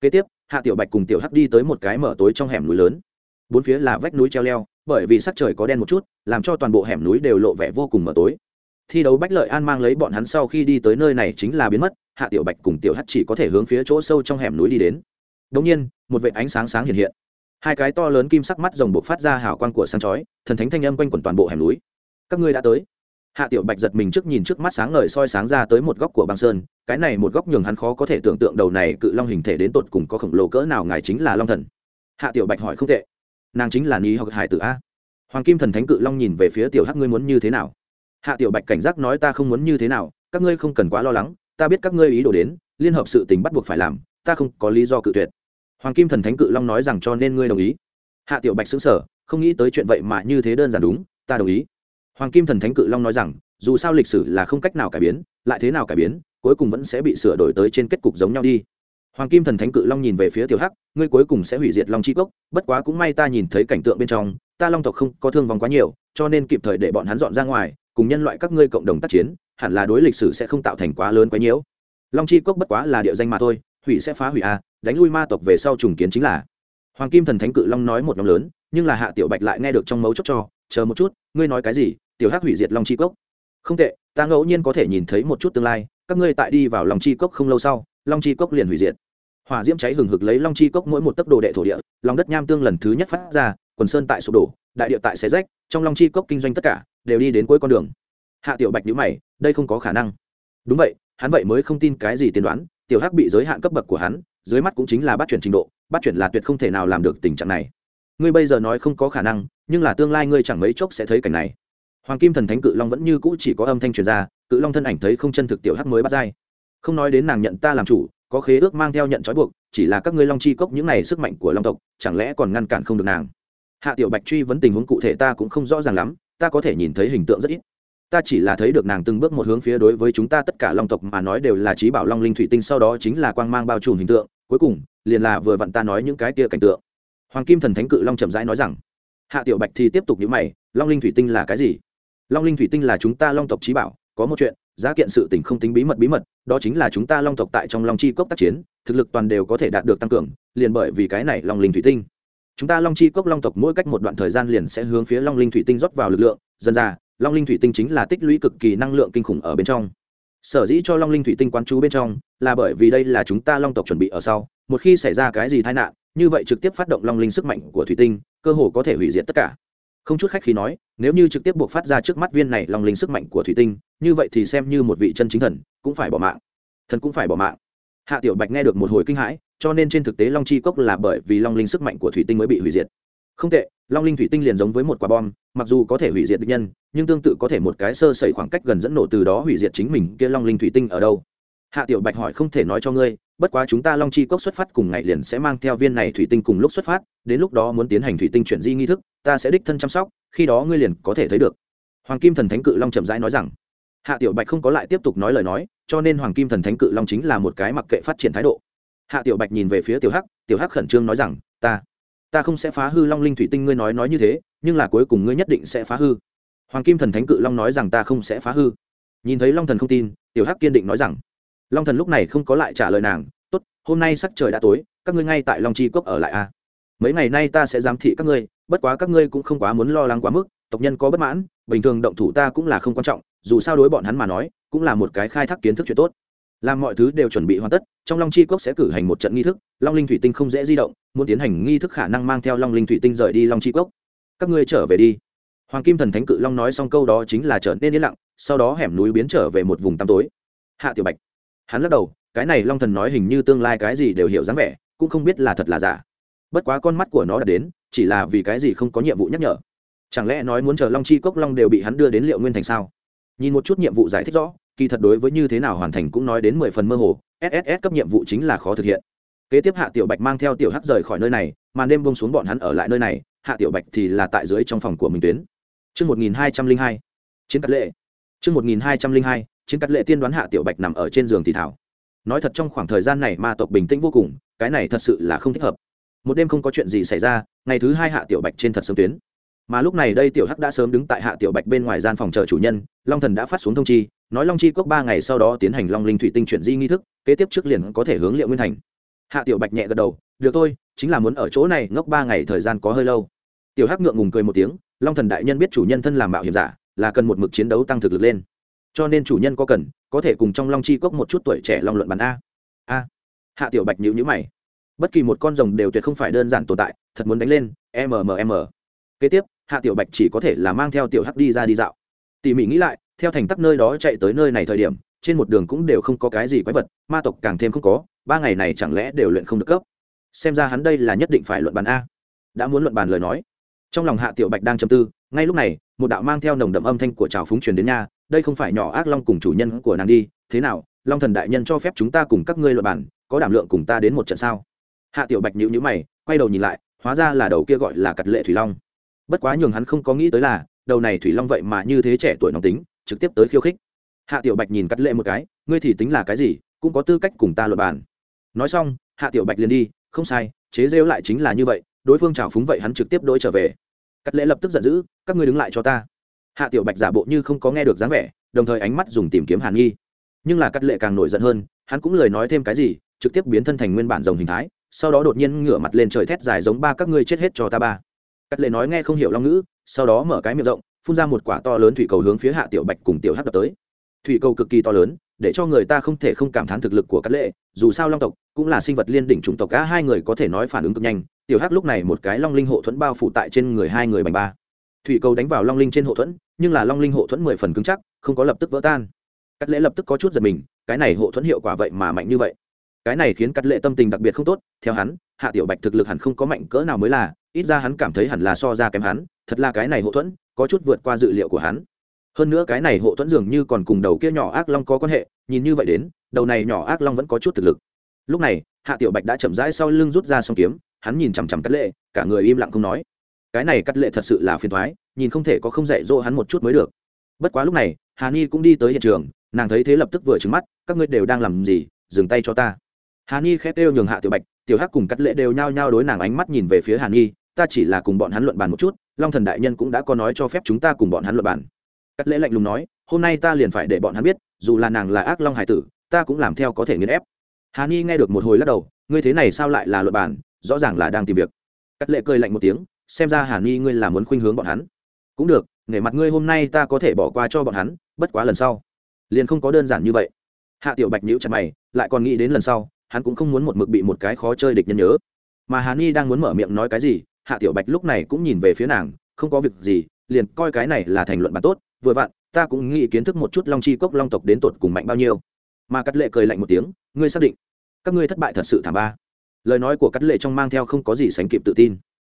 Kế tiếp hạ tiểu bạch cùng tiểu hắc đi tới một cái mở tối trong hẻm núi lớn. Bốn phía là vách núi treo leo bởi vì sắc trời có đen một chút làm cho toàn bộ hẻm núi đều lộ vẻ vô cùng mở tối thi đấu bách lợi an mang lấy bọn hắn sau khi đi tới nơi này chính là biến mất, hạ tiểu bạch cùng tiểu hắt chỉ có thể hướng phía chỗ sâu trong hẻm núi đi đến. Đ ỗ n g nhiên, một vệ ánh sáng sáng hiện hiện. Hai cái to lớn kim sắc mắt rồng buộc phát ra hào quang của sáng chói, thần thánh thanh âm quanh quẩn toàn bộ hẻm núi. Các ngươi đã tới. Hạ tiểu bạch giật mình trước nhìn trước mắt sáng ngời soi sáng ra tới một góc của băng sơn, cái này một góc nhường hắn khó có thể tưởng tượng đầu này cự long hình thể đến tột cùng có khổng lồ cỡ nào ngài chính là long thần. Hạ tiểu bạch hỏi không tệ. Nàng chính là ni học hải tử a. Hoàng kim thần thánh cự long nhìn về phía tiểu hắc, ngươi muốn như thế nào? Hạ tiểu bạch cảnh giác nói ta không muốn như thế nào, các ngươi không cần quá lo lắng, ta biết các ngươi ý đồ đến, liên hợp sự tình bắt buộc phải làm, ta không có lý do cự tuyệt. Hoàng kim thần thánh cự long nói rằng cho nên ngươi đồng ý. Hạ tiểu bạch xứng sở không nghĩ tới chuyện vậy mà như thế đơn giản đúng, ta đồng ý. Hoàng kim thần thánh cự long nói rằng, dù sao lịch sử là không cách nào cải biến, lại thế nào cải biến, cuối cùng vẫn sẽ bị sửa đổi tới trên kết cục giống nhau đi. Hoàng kim thần thánh cự long nhìn về phía tiểu hắc, ngươi cuối cùng sẽ hủy diệt long chi cốc, bất quá cũng may ta nhìn thấy cảnh tượng bên trong, ta long tộc không có thương vong quá nhiều, cho nên kịp thời để bọn hắn dọn ra ngoài cùng nhân loại các ngươi cộng đồng tác chiến, hẳn là đối lịch sử sẽ không tạo thành quá lớn quá nhiễu. Long chi cốc bất quá là địa danh mà thôi, hủy sẽ phá hủy a đánh lui ma tộc về sau trùng kiến chính là. Hoàng kim thần thánh cự long nói một nhóm lớn, nhưng là hạ tiểu bạch lại nghe được trong mấu chốc cho, chờ một chút, ngươi nói cái gì, tiểu hắc hủy diệt long chi cốc. Không tệ, ta ngẫu nhiên có thể nhìn thấy một chút tương lai, các ngươi tại đi vào long chi cốc không lâu sau, long chi cốc liền hủy diệt. Hỏa diễm cháy hừng hực lấy long chi cốc mỗi một tấc đồ đệ thổ địa, lòng đất nham tương lần thứ nhất phát ra, quần sơn tại sụp đổ, đại địa tại xé rách, trong long chi cốc kinh doanh tất cả đều đi đến cuối con đường. Hạ tiểu bạch nhữ mày, đây không có khả năng. Đúng vậy, hắn vậy mới không tin cái gì tiên đoán, tiểu hắc bị giới hạn cấp bậc của hắn, dưới mắt cũng chính là bắt chuyển trình độ, bắt chuyển là tuyệt không thể nào làm được tình trạng này. Ngươi bây giờ nói không có khả năng, nhưng là tương lai ngươi chẳng mấy chốc sẽ thấy cảnh này. Hoàng kim thần thánh cự long vẫn như cũ chỉ có âm thanh truyền ra, cự long thân ảnh thấy không chân thực tiểu hắc mới bắt dai. Không nói đến nàng nhận ta làm chủ, có khế ước mang theo nhận trói buộc, chỉ là các ngươi long chi cốc những này sức mạnh của long tộc, chẳng lẽ còn ngăn cản không được nàng? Hạ tiểu bạch truy vấn tình huống cụ thể ta cũng không rõ ràng lắm ta có thể nhìn thấy hình tượng rất ít. Ta chỉ là thấy được nàng từng bước một hướng phía đối với chúng ta tất cả long tộc mà nói đều là trí bảo long linh thủy tinh, sau đó chính là quang mang bao trùm hình tượng, cuối cùng, liền là vừa vặn ta nói những cái kia cảnh tượng. Hoàng kim thần thánh cự long chậm rãi nói rằng, hạ tiểu bạch thì tiếp tục nhữ mày, long linh thủy tinh là cái gì? Long linh thủy tinh là chúng ta long tộc trí bảo, có một chuyện, giá kiện sự tình không tính bí mật bí mật, đó chính là chúng ta long tộc tại trong long chi cốc tác chiến, thực lực toàn đều có thể đạt được tăng cường, liền bởi vì cái này long linh thủy tinh chúng ta long chi cốc long tộc mỗi cách một đoạn thời gian liền sẽ hướng phía long linh thủy tinh rót vào lực lượng, dần ra, long linh thủy tinh chính là tích lũy cực kỳ năng lượng kinh khủng ở bên trong. Sở dĩ cho long linh thủy tinh quán chú bên trong, là bởi vì đây là chúng ta long tộc chuẩn bị ở sau, một khi xảy ra cái gì tai nạn, như vậy trực tiếp phát động long linh sức mạnh của thủy tinh, cơ hồ có thể hủy diệt tất cả. Không chút khách khi nói, nếu như trực tiếp buộc phát ra trước mắt viên này long linh sức mạnh của thủy tinh, như vậy thì xem như một vị chân chính thần cũng phải bỏ mạng. Thần cũng phải bỏ mạng hạ tiểu bạch nghe được một hồi kinh hãi, cho nên trên thực tế long chi cốc là bởi vì long linh sức mạnh của thủy tinh mới bị hủy diệt. Không tệ, long linh thủy tinh liền giống với một quả bom, mặc dù có thể hủy diệt địch nhân, nhưng tương tự có thể một cái sơ sẩy khoảng cách gần dẫn nổ từ đó hủy diệt chính mình, kia long linh thủy tinh ở đâu? Hạ tiểu bạch hỏi không thể nói cho ngươi, bất quá chúng ta long chi cốc xuất phát cùng ngày liền sẽ mang theo viên này thủy tinh cùng lúc xuất phát, đến lúc đó muốn tiến hành thủy tinh chuyển di nghi thức, ta sẽ đích thân chăm sóc, khi đó ngươi liền có thể thấy được. Hoàng kim thần thánh cự long chậm rãi nói rằng. Hạ tiểu bạch không có lại tiếp tục nói lời nói cho nên hoàng kim thần thánh cự long chính là một cái mặc kệ phát triển thái độ. Hạ tiểu bạch nhìn về phía tiểu hắc tiểu hắc khẩn trương nói rằng, ta ta không sẽ phá hư long linh thủy tinh ngươi nói nói như thế, nhưng là cuối cùng ngươi nhất định sẽ phá hư. Hoàng kim thần thánh cự long nói rằng, ta không sẽ phá hư. Nhìn thấy long thần không tin, tiểu hắc kiên định nói rằng, long thần lúc này không có lại trả lời nàng, tốt, hôm nay sắc trời đã tối, các ngươi ngay tại long chi cốc ở lại a à? mấy ngày nay ta sẽ giám thị các ngươi, bất quá các ngươi cũng không quá muốn lo lắng quá mức, tộc nhân có bất mãn, bình thường động thủ ta cũng là không quan trọng, dù sao đối bọn hắn mà nói cũng là một cái khai thác kiến thức chuyện tốt. Làm mọi thứ đều chuẩn bị hoàn tất, trong long chi cốc sẽ cử hành một trận nghi thức, long linh thủy tinh không dễ di động, muốn tiến hành nghi thức khả năng mang theo long linh thủy tinh rời đi long chi cốc các ngươi trở về đi. Hoàng kim thần thánh cự long nói xong câu đó chính là trở nên yên lặng, sau đó hẻm núi biến trở về một vùng tăm tối. Hạ tiểu bạch. Hắn lắc đầu, cái này long thần nói hình như tương lai cái gì đều hiểu dáng vẻ, cũng không biết là thật là giả. Bất quá con mắt của nó đã đến, chỉ là vì cái gì không có nhiệm vụ nhắc nhở. Chẳng lẽ nói muốn chờ long chi cốc long đều bị hắn đưa đến liệu nguyên thành sao? Nhìn một chút nhiệm vụ giải thích rõ kỳ thật đối với như thế nào hoàn thành cũng nói đến mười phần mơ hồ sss cấp nhiệm vụ chính là khó thực hiện kế tiếp hạ tiểu bạch mang theo tiểu hắc rời khỏi nơi này màn đêm bông xuống bọn hắn ở lại nơi này hạ tiểu bạch thì là tại dưới trong phòng của mình tuyến Chương 1202. Chiến cắt lệ. Chương 1202. Chiến cắt lệ tiên đoán hạ tiểu bạch nằm ở trên giường thì thảo. Nói thật trong khoảng thời gian này ma tộc bình tĩnh vô cùng, cái này thật sự là không thích hợp. Một đêm không có chuyện gì xảy ra, ngày thứ hai hạ tiểu bạch trên thật sớm tuyến. Mà lúc này đây tiểu hắc đã sớm đứng tại hạ tiểu bạch bên ngoài gian phòng chờ chủ nhân, Long Thần đã phát xuống thông chi, nói Long Chi cốc ba ngày sau đó tiến hành Long Linh thủy tinh chuyển di nghi thức, kế tiếp trước liền có thể hướng Liệu Nguyên thành. Hạ tiểu bạch nhẹ gật đầu, được thôi, chính là muốn ở chỗ này ngốc ba ngày thời gian có hơi lâu. Tiểu Hắc ngượng ngùng cười một tiếng, long thần đại nhân biết chủ nhân thân làm mạo hiểm giả là cần một mực chiến đấu tăng thực lực lên. Cho nên chủ nhân có cần có thể cùng trong long chi cốc một chút tuổi trẻ long luận bàn a. A. Hạ tiểu bạch nhữ nhữ mày. Bất kỳ một con rồng đều tuyệt không phải đơn giản tồn tại thật muốn đánh lên mmm kế tiếp hạ tiểu bạch chỉ có thể là mang theo tiểu hắc đi ra đi dạo. Tỉ mỉ nghĩ lại, theo thành tắc nơi đó chạy tới nơi này thời điểm, trên một đường cũng đều không có cái gì quái vật, ma tộc càng thêm không có, ba ngày này chẳng lẽ đều luyện không được cấp? Xem ra hắn đây là nhất định phải luận bàn a. Đã muốn luận bàn lời nói. Trong lòng hạ tiểu bạch đang chầm tư, ngay lúc này, một đạo mang theo nồng đậm âm thanh của trào phúng truyền đến nha, đây không phải nhỏ ác long cùng chủ nhân của nàng đi, thế nào, long thần đại nhân cho phép chúng ta cùng các ngươi luận bàn, có đảm lượng cùng ta đến một trận sao? Hạ tiểu bạch nhữ nhữ mày, quay đầu nhìn lại, hóa ra là đầu kia gọi là cật lệ thủy long bất quá nhường hắn không có nghĩ tới là, đầu này thủy long vậy mà như thế trẻ tuổi nóng tính, trực tiếp tới khiêu khích. Hạ tiểu bạch nhìn cắt lệ một cái, ngươi thì tính là cái gì, cũng có tư cách cùng ta luật bàn. Nói xong, hạ tiểu bạch liền đi, không sai, chế rêu lại chính là như vậy, đối phương trào phúng vậy hắn trực tiếp đ ố i trở về. Cắt lệ lập tức giận dữ, các ngươi đứng lại cho ta. Hạ tiểu bạch giả bộ như không có nghe được dáng vẻ, đồng thời ánh mắt dùng tìm kiếm hàn nghi nhưng là cắt lệ càng nổi giận hơn, hắn cũng lời nói thêm cái gì, trực tiếp biến thân thành nguyên bản rồng hình thái, sau đó đột nhiên ngửa mặt lên trời thét dài giống ba, các ngươi chết hết cho ta ba cắt lệ nói nghe không hiểu long ngữ, sau đó mở cái miệng rộng, phun ra một quả to lớn thủy cầu hướng phía hạ tiểu bạch cùng tiểu hắc đập tới. Thủy cầu cực kỳ to lớn, để cho người ta không thể không cảm thán thực lực của cát lệ, dù sao long tộc cũng là sinh vật liên đỉnh chủng tộc, cả hai người có thể nói phản ứng cực nhanh. Tiểu hắc lúc này một cái long linh hộ thuẫn bao phủ tại trên người hai người bành ba. Thủy cầu đánh vào long linh trên hộ thuẫn, nhưng là long linh hộ thuẫn mười phần cứng chắc, không có lập tức vỡ tan. Cát lệ lập tức có chút giật mình, cái này hộ thuẫn hiệu quả vậy mà mạnh như vậy. Cái này khiến cát lệ tâm tình đặc biệt không tốt, theo hắn, hạ tiểu bạch thực lực hẳn không có mạnh cỡ nào mới là ít ra hắn cảm thấy hẳn là so ra kém hắn, thật là cái này hộ thuẫn, có chút vượt qua dự liệu của hắn. Hơn nữa cái này hộ thuẫn dường như còn cùng đầu kia nhỏ ác long có quan hệ, nhìn như vậy đến, đầu này nhỏ ác long vẫn có chút thực lực. Lúc này, hạ tiểu bạch đã chậm rãi sau lưng rút ra s kiếm, hắn nhìn chằm chằm cắt lệ, cả người im lặng không nói. Cái này cắt lệ thật sự là phiền thoái nhìn không thể có không dạy dỗ hắn một chút mới được. Bất quá lúc này, hà ni cũng đi tới hiện trường, nàng thấy thế lập tức vừa trứng mắt, các ngươi đều đang làm gì, dừng tay cho ta. Hà ni khét kêu nhường hạ tiểu bạch, tiểu hắc cùng cắt lệ đều nhao nhao đối nàng ánh mắt nhìn về phía hà ni ta chỉ là cùng bọn hắn luận bàn một chút long thần đại nhân cũng đã có nói cho phép chúng ta cùng bọn hắn luận bàn. Cắt lễ lạnh lùng nói hôm nay ta liền phải để bọn hắn biết dù là nàng là ác long hải tử ta cũng làm theo có thể nghiền ép. Hà ni nghe được một hồi lắc đầu ngươi thế này sao lại là luận bàn, rõ ràng là đang tìm việc. Cắt lệ cười lạnh một tiếng xem ra hà ni ngươi là muốn khuynh hướng bọn hắn. Cũng được nể mặt ngươi hôm nay ta có thể bỏ qua cho bọn hắn bất quá lần sau liền không có đơn giản như vậy. Hạ tiểu bạch nhíu chặt mày lại còn nghĩ đến lần sau hắn cũng không muốn một mực bị một cái khó chơi địch nhân nhớ. Mà hà ni đang muốn mở miệng nói cái gì hạ tiểu bạch lúc này cũng nhìn về phía nàng, không có việc gì, liền coi cái này là thành luận bản tốt, vừa vặn, ta cũng nghĩ kiến thức một chút long chi cốc long tộc đến tột cùng mạnh bao nhiêu. Mà cắt lệ cười lạnh một tiếng, ngươi xác định, các ngươi thất bại thật sự thảm ba. Lời nói của cắt lệ trong mang theo không có gì sánh kịp tự tin.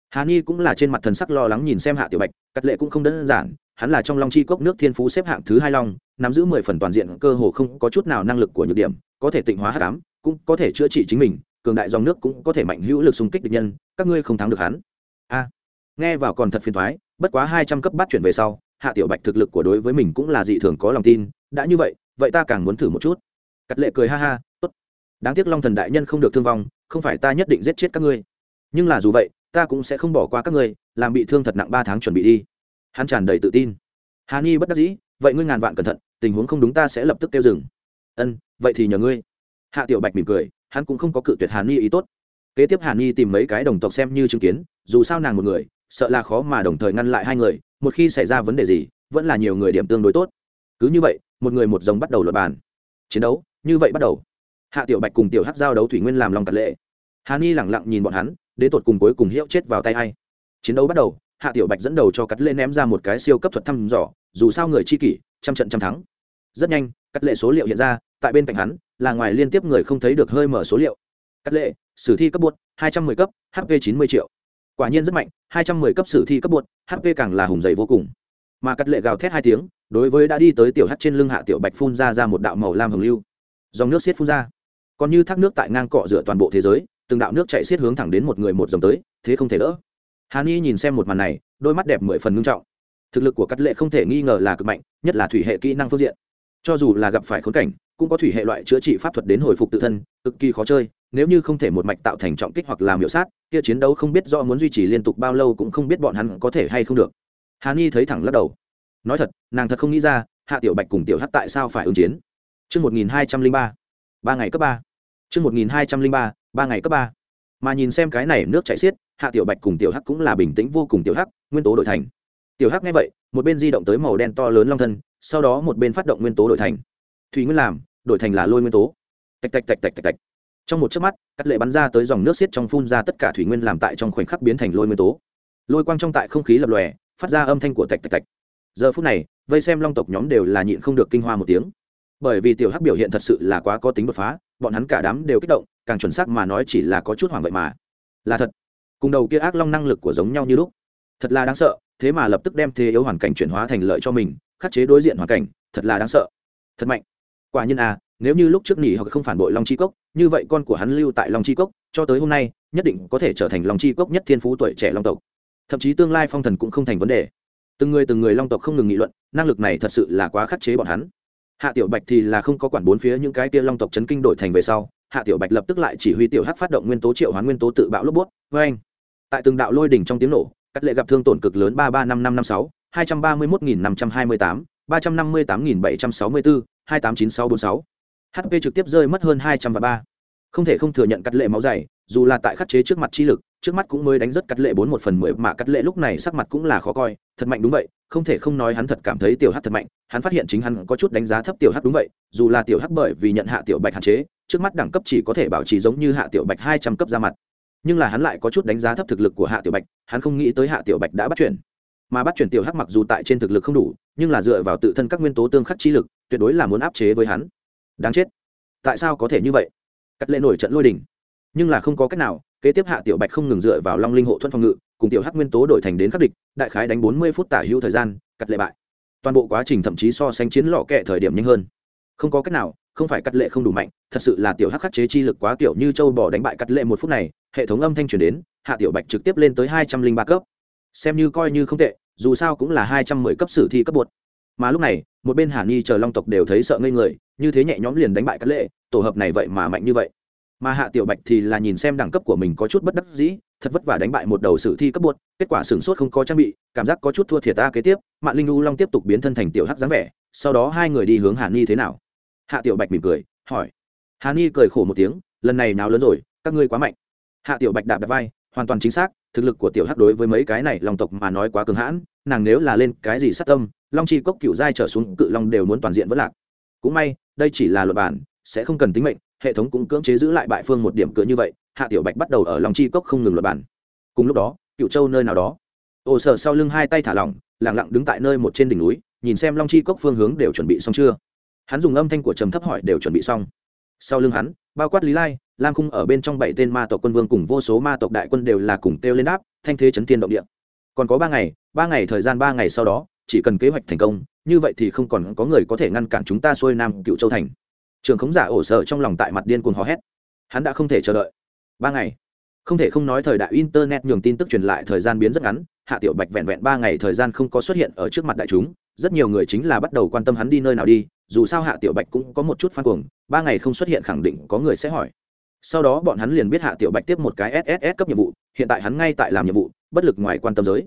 Hà ni cũng là trên mặt thần sắc lo lắng nhìn xem hạ tiểu bạch cắt lệ cũng không đơn giản, hắn là trong long chi cốc nước thiên phú xếp hạng thứ hai long, nắm giữ mười phần toàn diện cơ hồ không có chút nào năng lực của nhược điểm, có thể tịnh hóa hát cám cũng có thể chữa trị chính mình, cường đại dòng nước cũng có thể mạnh hữu lực xung kích địch nhân, các ngươi không thắng được hắn a nghe vào còn thật phiền thoái, bất quá hai trăm cấp bắt chuyển về sau, hạ tiểu bạch thực lực của đối với mình cũng là dị thường có lòng tin, đã như vậy vậy ta càng muốn thử một chút. Cắt lệ cười ha ha, tốt. Đáng tiếc long thần đại nhân không được thương vong, không phải ta nhất định giết chết các ngươi. Nhưng là dù vậy, ta cũng sẽ không bỏ qua các ngươi, làm bị thương thật nặng ba tháng chuẩn bị đi. Hắn tràn đầy tự tin. Hà ni bất đắc dĩ, vậy ngươi ngàn vạn cẩn thận, tình huống không đúng ta sẽ lập tức kêu dừng. Ân, vậy thì nhờ ngươi. Hạ tiểu bạch mỉm cười, hắn cũng không có cự tuyệt hà ni ý tốt. Kế tiếp hà ni tìm mấy cái đồng tộc xem như chứng kiến dù sao nàng một người, sợ là khó mà đồng thời ngăn lại hai người, một khi xảy ra vấn đề gì, vẫn là nhiều người điểm tương đối tốt. Cứ như vậy, một người một dòng bắt đầu luật bàn. Chiến đấu, như vậy bắt đầu. Hạ tiểu bạch cùng tiểu hắc giao đấu thủy nguyên làm lòng tật lệ. Hà ni lẳng lặng nhìn bọn hắn đến tột cùng cuối cùng hiệu chết vào tay hay chiến đấu bắt đầu, hạ tiểu bạch dẫn đầu cho cắt lệ ném ra một cái siêu cấp thuật thăm dò, dù sao người chi kỷ, trăm trận trăm thắng. Rất nhanh cắt lệ số liệu hiện ra, tại bên cạnh hắn, là ngoài liên tiếp người không thấy được hơi mở số liệu. Cắt lệ, sử thi cấp buốt hai trăm mười cấp hp chín mươi triệu quả nhiên rất mạnh, hai trăm mười cấp sử thi cấp buốt hp càng là hùng dày vô cùng. Mà cắt lệ gào thét hai tiếng, đối với đã đi tới tiểu hắt trên lưng hạ tiểu bạch phun ra ra một đạo màu lam hồng lưu. Dòng nước xiết phun ra. Còn như thác nước tại ngang cọ rửa toàn bộ thế giới, từng đạo nước chạy xiết hướng thẳng đến một người một dòng tới, thế không thể đỡ. Hà ni nhìn xem một màn này, đôi mắt đẹp mười phần ngưng trọng. Thực lực của cắt lệ không thể nghi ngờ là cực mạnh, nhất là thủy hệ kỹ năng phương diện. Cho dù là gặp phải khốn cảnh, cũng có thủy hệ loại chữa trị pháp thuật đến hồi phục tự thân, cực kỳ khó chơi nếu như không thể một mạch tạo thành trọng kích hoặc làm hiệu sát kia chiến đấu không biết do muốn duy trì liên tục bao lâu cũng không biết bọn hắn có thể hay không được hà ni thấy thẳng lắc đầu nói thật nàng thật không nghĩ ra hạ tiểu bạch cùng tiểu hắc tại sao phải ứng chiến Trước 1203, ba ngày cấp ba. Trước 1203, ba ngày cấp ba. Mà nhìn xem cái này nước chảy xiết, Hạ Tiểu Bạch cùng Tiểu Hắc cũng là bình tĩnh vô cùng Tiểu Hắc, nguyên tố đổi thành. Tiểu Hắc nghe vậy, một bên di động tới màu đen to lớn long thân, sau đó một bên phát động nguyên tố đổi thành thủy nguyên làm đổi thành là lôi nguyên tố tạch tạch tạch tạch tạch tạch trong một chớp mắt, cắt lệ bắn ra tới dòng nước xiết trong phun ra tất cả thủy nguyên làm tại trong khoảnh khắc biến thành lôi nguyên tố. Lôi quang trong tại không khí lập lòe, phát ra âm thanh của tạch tạch tạch. Giờ phút này, vây xem long tộc nhóm đều là nhịn không được kinh hoa một tiếng. Bởi vì tiểu hắc biểu hiện thật sự là quá có tính đột phá, bọn hắn cả đám đều kích động, càng chuẩn xác mà nói chỉ là có chút hoảng vậy mà. Là thật. Cùng đầu kia ác long năng lực của giống nhau như lúc. Thật là đáng sợ, thế mà lập tức đem thế yếu hoàn cảnh chuyển hóa thành lợi cho mình, khắc chế đối diện hoàn cảnh, thật là đáng sợ. Thật mạnh. Quả nhiên à nếu như lúc trước nghỉ hoặc không phản bội long chi cốc, như vậy con của hắn lưu tại long chi cốc, cho tới hôm nay, nhất định có thể trở thành long chi cốc nhất thiên phú tuổi trẻ long tộc. Thậm chí tương lai phong thần cũng không thành vấn đề. Từng người từng người long tộc không ngừng nghị luận, năng lực này thật sự là quá khắc chế bọn hắn. Hạ tiểu bạch thì là không có quản bốn phía những cái kia long tộc chấn kinh đổi thành về sau, hạ tiểu bạch lập tức lại chỉ huy tiểu hắc phát động nguyên tố triệu hoán nguyên tố tự bạo lốp bút vê anh tại từng đạo lôi đỉnh trong tiếng nổ, cắt lệ gặp thương tổn cực lớn ba ba năm năm năm sáu, hai trăm ba mươi một nghìn năm trăm hai mươi tám, ba trăm năm mươi tám nghìn bảy trăm sáu mươi bốn, hai tám chín sáu bốn sáu hp trực tiếp rơi mất hơn hai trăm và ba. Không thể không thừa nhận cắt lệ máu dày, dù là tại khắc chế trước mặt chi lực, trước mắt cũng mới đánh rất cắt lệ bốn một phần mười, mà cắt lệ lúc này sắc mặt cũng là khó coi, thật mạnh đúng vậy, không thể không nói hắn thật cảm thấy tiểu hắc thật mạnh, hắn phát hiện chính hắn có chút đánh giá thấp tiểu hắc đúng vậy, dù là tiểu hắc bởi vì nhận hạ tiểu bạch hạn chế, trước mắt đẳng cấp chỉ có thể bảo trì giống như hạ tiểu bạch hai trăm cấp ra mặt. Nhưng là hắn lại có chút đánh giá thấp thực lực của hạ tiểu bạch, hắn không nghĩ tới hạ tiểu bạch đã bắt chuyển. Mà bắt chuyển tiểu hắc mặc dù tại trên thực lực không đủ, nhưng là dựa vào tự thân các nguyên tố tương khắc chi lực, tuyệt đối là muốn áp chế với hắn đáng chết. Tại sao có thể như vậy? Cắt lệ nổi trận lôi đình. Nhưng là không có cách nào, kế tiếp hạ tiểu bạch không ngừng dựa vào long linh hộ thuẫn phòng ngự, cùng tiểu hắc nguyên tố đổi thành đến khắc địch, đại khái đánh bốn mươi phút tả hữu thời gian, cắt lệ bại. Toàn bộ quá trình thậm chí so sánh chiến lọ kẹ thời điểm nhanh hơn. Không có cách nào, không phải cắt lệ không đủ mạnh, thật sự là tiểu hắc khắc chế chi lực quá tiểu như châu bò đánh bại cắt lệ một phút này, hệ thống âm thanh truyền đến, hạ tiểu bạch trực tiếp lên tới hai trăm linh ba cấp. Xem như coi như không tệ, dù sao cũng là hai trăm mười cấp sử thi cấp bột mà lúc này, một bên hà nhi chờ long tộc đều thấy sợ ngây người, như thế nhẹ nhõm liền đánh bại cắt lệ, tổ hợp này vậy mà mạnh như vậy. Mà hạ tiểu bạch thì là nhìn xem đẳng cấp của mình có chút bất đắc dĩ, thật vất vả đánh bại một đầu sử thi cấp bột kết quả sửng sốt không có trang bị, cảm giác có chút thua thiệt ta kế tiếp mạng linh u long tiếp tục biến thân thành tiểu hắc dáng vẻ, sau đó hai người đi hướng hà ni thế nào? Hạ tiểu bạch mỉm cười, hỏi. Hà ni cười khổ một tiếng, lần này nào lớn rồi, các ngươi quá mạnh. Hạ tiểu bạch đạp đạp vai, hoàn toàn chính xác, thực lực của tiểu hắc đối với mấy cái này long tộc mà nói quá cường hãn, nàng nếu là lên cái gì sát tâm long chi cốc cựu giai trở xuống cự long đều muốn toàn diện vất lạc. Cũng may, đây chỉ là luật bản, sẽ không cần tính mệnh, hệ thống cũng cưỡng chế giữ lại bại phương một điểm cửa như vậy, hạ tiểu bạch bắt đầu ở long chi cốc không ngừng luật bản. Cùng lúc đó cựu châu nơi nào đó. Ồ sở sau lưng hai tay thả lỏng lẳng lặng đứng tại nơi một trên đỉnh núi, nhìn xem long chi cốc phương hướng đều chuẩn bị xong chưa. Hắn dùng âm thanh của trầm thấp hỏi đều chuẩn bị xong. Sau lưng hắn, bao quát lý lai, lam khung ở bên trong bảy tên ma tộc quân vương cùng vô số ma tộc đại quân đều là cùng kêu lên đáp, thanh thế chấn thiên động địa. Còn có ba ngày ba ngày thời gian ba ngày sau đó chỉ cần kế hoạch thành công, như vậy thì không còn có người có thể ngăn cản chúng ta xuôi nam cựu châu thành. Trường khống giả ổ sợ trong lòng tại mặt điên cuồng hò hét. Hắn đã không thể chờ đợi. Ba ngày. Không thể không nói thời đại internet nhường tin tức truyền lại thời gian biến rất ngắn, hạ tiểu bạch vẹn vẹn ba ngày thời gian không có xuất hiện ở trước mặt đại chúng, rất nhiều người chính là bắt đầu quan tâm hắn đi nơi nào đi, dù sao hạ tiểu bạch cũng có một chút phan cuồng, ba ngày không xuất hiện khẳng định có người sẽ hỏi. Sau đó bọn hắn liền biết hạ tiểu bạch tiếp một cái sss cấp nhiệm vụ, hiện tại hắn ngay tại làm nhiệm vụ, bất lực ngoài quan tâm giới.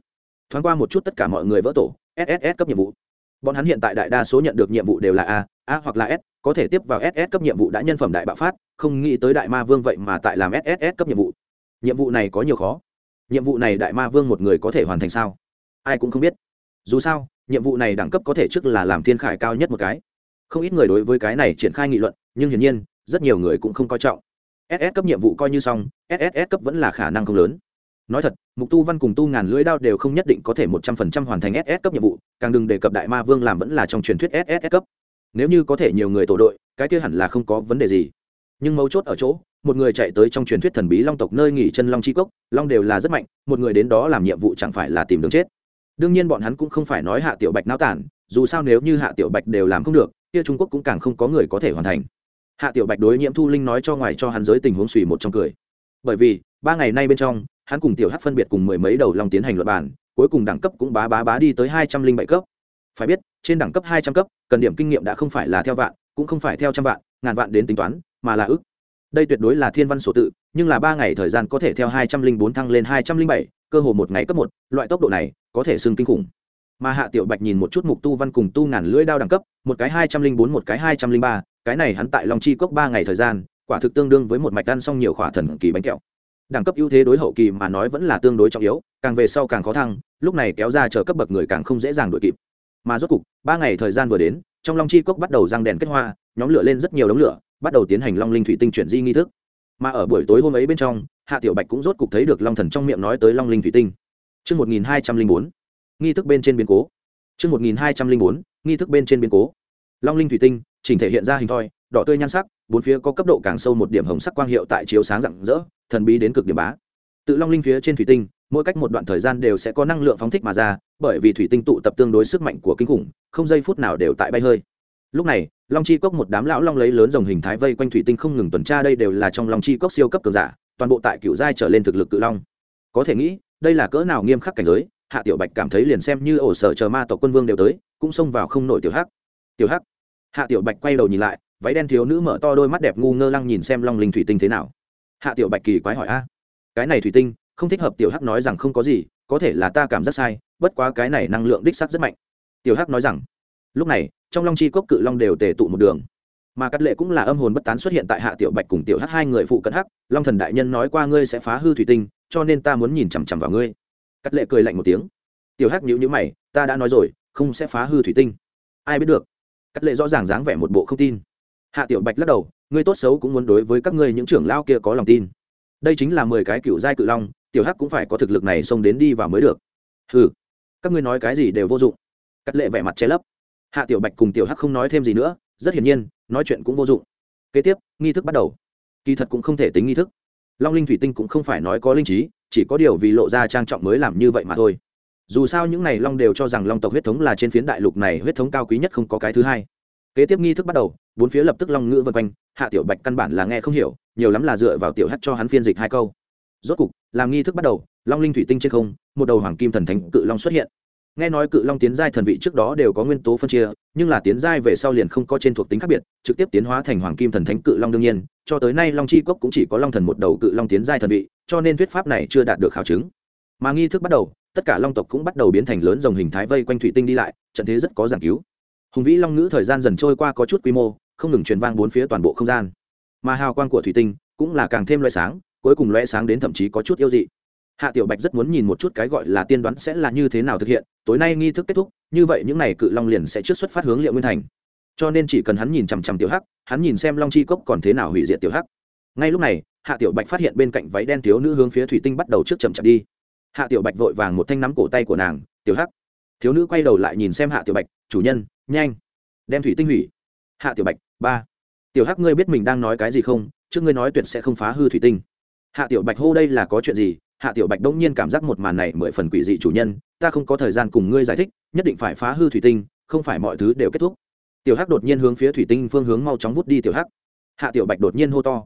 Thoáng qua một chút tất cả mọi người vỡ tổ sss cấp nhiệm vụ bọn hắn hiện tại đại đa số nhận được nhiệm vụ đều là a a hoặc là s có thể tiếp vào ss cấp nhiệm vụ đã nhân phẩm đại bạo phát không nghĩ tới đại ma vương vậy mà tại làm sss cấp nhiệm vụ nhiệm vụ này có nhiều khó nhiệm vụ này đại ma vương một người có thể hoàn thành sao ai cũng không biết dù sao nhiệm vụ này đẳng cấp có thể trước là làm thiên khải cao nhất một cái không ít người đối với cái này triển khai nghị luận nhưng hiển nhiên rất nhiều người cũng không coi trọng ss cấp nhiệm vụ coi như xong sss cấp vẫn là khả năng không lớn nói thật, mục tu văn cùng tu ngàn lưỡi đao đều không nhất định có thể một trăm phần trăm hoàn thành ss cấp nhiệm vụ, càng đừng đề cập đại ma vương làm vẫn là trong truyền thuyết ss cấp. Nếu như có thể nhiều người tổ đội, cái kia hẳn là không có vấn đề gì. Nhưng mấu chốt ở chỗ, một người chạy tới trong truyền thuyết thần bí long tộc nơi nghỉ chân long chi cốc, long đều là rất mạnh, một người đến đó làm nhiệm vụ chẳng phải là tìm đường chết. Đương nhiên bọn hắn cũng không phải nói hạ tiểu bạch náo tản, dù sao nếu như hạ tiểu bạch đều làm không được, kia trung quốc cũng càng không có người có thể hoàn thành. Hạ tiểu bạch đối nhiễm thu linh nói cho ngoài cho hắn giới tình huống suy một trong cười. Bởi vì, ba ngày nay bên trong hắn cùng tiểu hắc phân biệt cùng mười mấy đầu long tiến hành luật bản cuối cùng đẳng cấp cũng bá bá bá đi tới hai trăm linh bảy cấp. Phải biết, trên đẳng cấp hai trăm cấp, cần điểm kinh nghiệm đã không phải là theo vạn, cũng không phải theo trăm vạn, ngàn vạn đến tính toán, mà là ước. Đây tuyệt đối là thiên văn sổ tự, nhưng là ba ngày thời gian có thể theo hai trăm linh bốn thăng lên hai trăm linh bảy, cơ hồ một ngày cấp một, loại tốc độ này có thể xưng kinh khủng. Mà hạ tiểu bạch nhìn một chút mục tu văn cùng tu ngàn lưỡi đao đẳng cấp, một cái hai trăm linh bốn, một cái hai trăm linh ba, cái này hắn tại long chi cốc ba ngày thời gian, quả thực tương đương với một mạch ăn xong nhiều khỏa thần kỳ bánh kẹo đẳng cấp ưu thế đối hậu kỳ mà nói vẫn là tương đối trọng yếu càng về sau càng khó thăng lúc này kéo ra chờ cấp bậc người càng không dễ dàng đuổi kịp mà rốt cục ba ngày thời gian vừa đến trong long chi cốc bắt đầu răng đèn kết hoa nhóm lửa lên rất nhiều đống lửa bắt đầu tiến hành long linh thủy tinh chuyển di nghi thức mà ở buổi tối hôm ấy bên trong hạ tiểu bạch cũng rốt cục thấy được long thần trong miệng nói tới long linh thủy tinh Trước 1204, nghi thức bên trên biến cố. Trước 1204, nghi thức bên trên biến cố. Long linh thủy tinh, chỉnh thể hiện ra hình thoi, đỏ tươi nhan sắc, bốn phía có cấp độ càng sâu một điểm hồng sắc quang hiệu tại chiếu sáng rạng rỡ, thần bí đến cực điểm bá. Tự long linh phía trên thủy tinh, mỗi cách một đoạn thời gian đều sẽ có năng lượng phóng thích mà ra, bởi vì thủy tinh tụ tập tương đối sức mạnh của kinh khủng, không giây phút nào đều tại bay hơi. Lúc này, Long Chi Cốc một đám lão long lấy lớn rồng hình thái vây quanh thủy tinh không ngừng tuần tra đây đều là trong Long Chi Cốc siêu cấp cường giả, toàn bộ tại cựu giai trở lên thực lực cự long. Có thể nghĩ, đây là cỡ nào nghiêm khắc cảnh giới, Hạ Tiểu Bạch cảm thấy liền xem như ổ sở chờ ma tộc quân vương đều tới, cũng xông vào không nổi tiểu hắc. Tiểu hắc. Hạ Tiểu Bạch quay đầu nhìn lại, váy đen thiếu nữ mở to đôi mắt đẹp ngu ngơ lăng nhìn xem long linh thủy tinh thế nào. Hạ tiểu bạch kỳ quái hỏi, a, cái này thủy tinh, không thích hợp tiểu hắc nói rằng không có gì, có thể là ta cảm giác sai, bất quá cái này năng lượng đích sắc rất mạnh. Tiểu hắc nói rằng, lúc này, trong long chi cốc cự long đều tề tụ một đường. Mà cắt lệ cũng là âm hồn bất tán xuất hiện tại hạ tiểu bạch cùng tiểu hắc hai người phụ cận hắc, long thần đại nhân nói qua ngươi sẽ phá hư thủy tinh, cho nên ta muốn nhìn chằm chằm vào ngươi. Cắt lệ cười lạnh một tiếng. Tiểu hắc nhữ nhữ mày, ta đã nói rồi, không sẽ phá hư thủy tinh. Ai biết được. Cắt lệ rõ ràng dáng vẻ một bộ không tin hạ tiểu bạch lắc đầu, ngươi tốt xấu cũng muốn đối với các ngươi những trưởng lao kia có lòng tin. Đây chính là mười cái cựu giai cự long, tiểu hắc cũng phải có thực lực này xông đến đi vào mới được. Ừ các ngươi nói cái gì đều vô dụng. Cắt lệ vẻ mặt che lấp. Hạ tiểu bạch cùng tiểu hắc không nói thêm gì nữa, rất hiển nhiên, nói chuyện cũng vô dụng. Kế tiếp, nghi thức bắt đầu. Kỳ thật cũng không thể tính nghi thức. Long linh thủy tinh cũng không phải nói có linh trí, chỉ có điều vì lộ ra trang trọng mới làm như vậy mà thôi. Dù sao những này long đều cho rằng long tộc huyết thống là trên phiến đại lục này huyết thống cao quý nhất không có cái thứ hai. Kế tiếp nghi thức bắt đầu bốn phía lập tức long ngữ vân quanh, hạ tiểu bạch căn bản là nghe không hiểu, nhiều lắm là dựa vào tiểu hát cho hắn phiên dịch hai câu. Rốt cục, làm nghi thức bắt đầu, long linh thủy tinh trên không, một đầu hoàng kim thần thánh cự long xuất hiện. Nghe nói cự long tiến giai thần vị trước đó đều có nguyên tố phân chia, nhưng là tiến giai về sau liền không có trên thuộc tính khác biệt, trực tiếp tiến hóa thành hoàng kim thần thánh cự long đương nhiên, cho tới nay long chi cốc cũng chỉ có long thần một đầu cự long tiến giai thần vị, cho nên thuyết pháp này chưa đạt được khảo chứng. Mà nghi thức bắt đầu, tất cả long tộc cũng bắt đầu biến thành lớn dòng hình thái vây quanh thủy tinh đi lại, trận thế rất có giảng cứu. Hùng vĩ long ngữ thời gian dần trôi qua có chút quy mô không ngừng truyền vang bốn phía toàn bộ không gian. Mà hào quang của thủy tinh cũng là càng thêm loại sáng, cuối cùng loại sáng đến thậm chí có chút yêu dị. Hạ tiểu bạch rất muốn nhìn một chút cái gọi là tiên đoán sẽ là như thế nào thực hiện, tối nay nghi thức kết thúc, như vậy những n à y cự long liền sẽ trước xuất phát hướng liệu nguyên thành. Cho nên chỉ cần hắn nhìn chằm chằm tiểu hắc, hắn nhìn xem long chi cốc còn thế nào hủy diệt tiểu hắc. Ngay lúc này, hạ tiểu bạch phát hiện bên cạnh váy đen thiếu nữ hướng phía thủy tinh bắt đầu trước chậm chậm đi. Hạ tiểu bạch vội vàng một thanh nắm cổ tay của nàng, tiểu hắc. Thiếu nữ quay đầu lại nhìn xem hạ tiểu bạch, chủ nhân, nhanh, đem thủy tinh hủy. Hạ tiểu bạch ba. Tiểu hắc, ngươi biết mình đang nói cái gì không? Trước ngươi nói tuyệt sẽ không phá hư thủy tinh. Hạ tiểu bạch hô, đây là có chuyện gì? Hạ tiểu bạch đông nhiên cảm giác một màn này mười phần quỷ dị chủ nhân, ta không có thời gian cùng ngươi giải thích, nhất định phải phá hư thủy tinh, không phải mọi thứ đều kết thúc. Tiểu hắc đột nhiên hướng phía thủy tinh phương hướng mau chóng vút đi tiểu hắc. Hạ tiểu bạch đột nhiên hô to.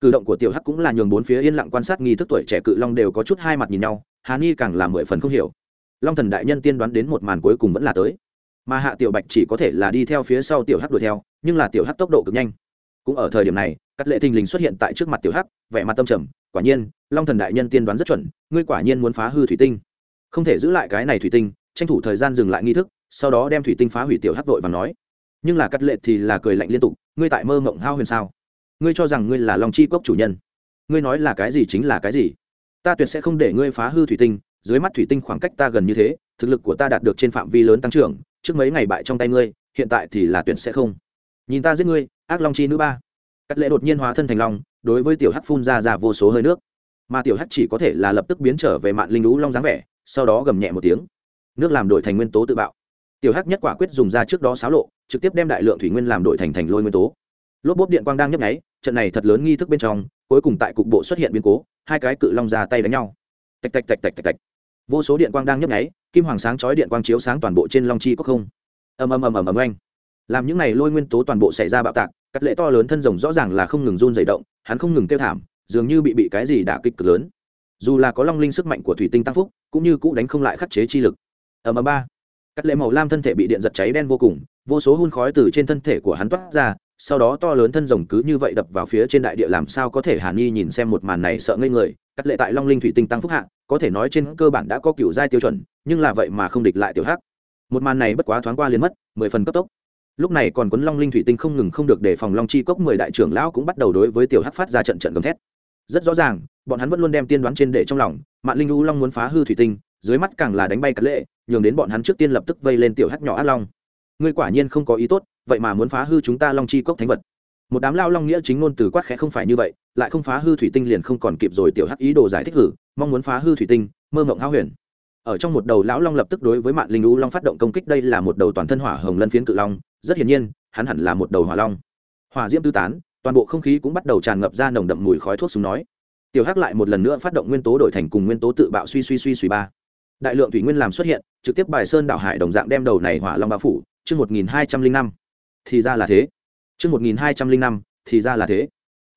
Cử động của tiểu hắc cũng là nhường bốn phía yên lặng quan sát nghi thức tuổi trẻ cự long đều có chút hai mặt nhìn nhau, hà ni càng là mười phần không hiểu. Long thần đại nhân tiên đoán đến một màn cuối cùng vẫn là tới. Mà hạ tiểu bạch chỉ có thể là đi theo phía sau tiểu hắc đuổi theo nhưng là tiểu hắc tốc độ cực nhanh. Cũng ở thời điểm này cắt lệ thình lình xuất hiện tại trước mặt tiểu hắc, vẻ mặt tâm trầm, quả nhiên, long thần đại nhân tiên đoán rất chuẩn, ngươi quả nhiên muốn phá hư thủy tinh. Không thể giữ lại cái này thủy tinh, tranh thủ thời gian dừng lại nghi thức, sau đó đem thủy tinh phá hủy tiểu hắc vội và nói. Nhưng là cắt lệ thì là cười lạnh liên tục, ngươi tại mơ mộng hao huyền sao? Ngươi cho rằng ngươi là lòng chi cốc chủ nhân. Ngươi nói là cái gì chính là cái gì? Ta tuyệt sẽ không để ngươi phá hư thủy tinh, dưới mắt thủy tinh khoảng cách ta gần như thế, thực lực của ta đạt được trên phạm vi lớn tăng trưởng, trước mấy ngày bại trong tay ngươi, hiện tại thì là tuyệt sẽ không nhìn ta giết ngươi, ác long chi nữ ba. Cắt lệ đột nhiên hóa thân thành long, đối với tiểu hắc phun ra ra vô số hơi nước. Mà tiểu hắc chỉ có thể là lập tức biến trở về mạng linh lũ long dáng vẻ, sau đó gầm nhẹ một tiếng. Nước làm đổi thành nguyên tố tự bạo. Tiểu hắc nhất quả quyết dùng ra trước đó xáo lộ, trực tiếp đem đại lượng thủy nguyên làm đổi thành thành lôi nguyên tố. Lốp bốp điện quang đang nhấp nháy, trận này thật lớn nghi thức bên trong, cuối cùng tại cục bộ xuất hiện biến cố, hai cái cự long ra tay đánh nhau. Tạch tạch tạch tạch tạch tạch. Vô số điện quang đang nhấp nháy, kim hoàng sáng chói điện quang chiếu sáng toàn bộ trên long chi có không. Ầm ầm ầm ầm ầm anh làm những này lôi nguyên tố toàn bộ xảy ra bạo tạc, cắt lệ to lớn thân rồng rõ ràng là không ngừng run dày động, hắn không ngừng kêu thảm, dường như bị bị cái gì đả kích cực lớn. Dù là có long linh sức mạnh của thủy tinh tăng phúc, cũng như cũ đánh không lại khắc chế chi lực. Ở mà ba, cắt lệ màu lam thân thể bị điện giật cháy đen vô cùng, vô số hun khói từ trên thân thể của hắn toát ra, sau đó to lớn thân rồng cứ như vậy đập vào phía trên đại địa làm sao có thể hàn nhi nhìn xem một màn này sợ ngây người, cắt lệ tại long linh thủy tinh tăng phúc hạ, có thể nói trên cơ bản đã có kiểu giai tiêu chuẩn, nhưng là vậy mà không địch lại tiểu hắc. Một màn này bất quá thoáng qua liền mất, mười phần cấp tốc lúc này còn quấn long linh thủy tinh không ngừng không được để phòng long chi cốc mười đại trưởng lão cũng bắt đầu đối với tiểu hắc phát ra trận trận gầm thét. Rất rõ ràng, bọn hắn vẫn luôn đem tiên đoán trên để trong lòng mạng linh u long muốn phá hư thủy tinh, dưới mắt càng là đánh bay cắt lệ, nhường đến bọn hắn trước tiên lập tức vây lên tiểu hắc nhỏ át long. Ngươi quả nhiên không có ý tốt, vậy mà muốn phá hư chúng ta long chi cốc thánh vật. Một đám lao long nghĩa chính ngôn từ quát khẽ không phải như vậy, lại không phá hư thủy tinh liền không còn kịp rồi, tiểu hắc ý đồ giải thích hử, mong muốn phá hư thủy tinh, mơ mộng hao huyền. Ở trong một đầu lão long lập tức đối với mạng linh lũ long phát động công kích, đây là một đầu toàn thân hỏa hồng lân phiến cự long rất hiển nhiên, hắn hẳn là một đầu hỏa long. Hỏa diễm tư tán, toàn bộ không khí cũng bắt đầu tràn ngập ra nồng đậm mùi khói thuốc súng nói. Tiểu hắc lại một lần nữa phát động nguyên tố đổi thành cùng nguyên tố tự bạo suy suy suy suy ba. Đại lượng thủy nguyên làm xuất hiện, trực tiếp bài sơn đảo hải đồng dạng đem đầu này hỏa long bao phủ, chương một nghìn hai trăm linh năm. Thì ra là thế. Chương một nghìn hai trăm linh năm, thì ra là thế.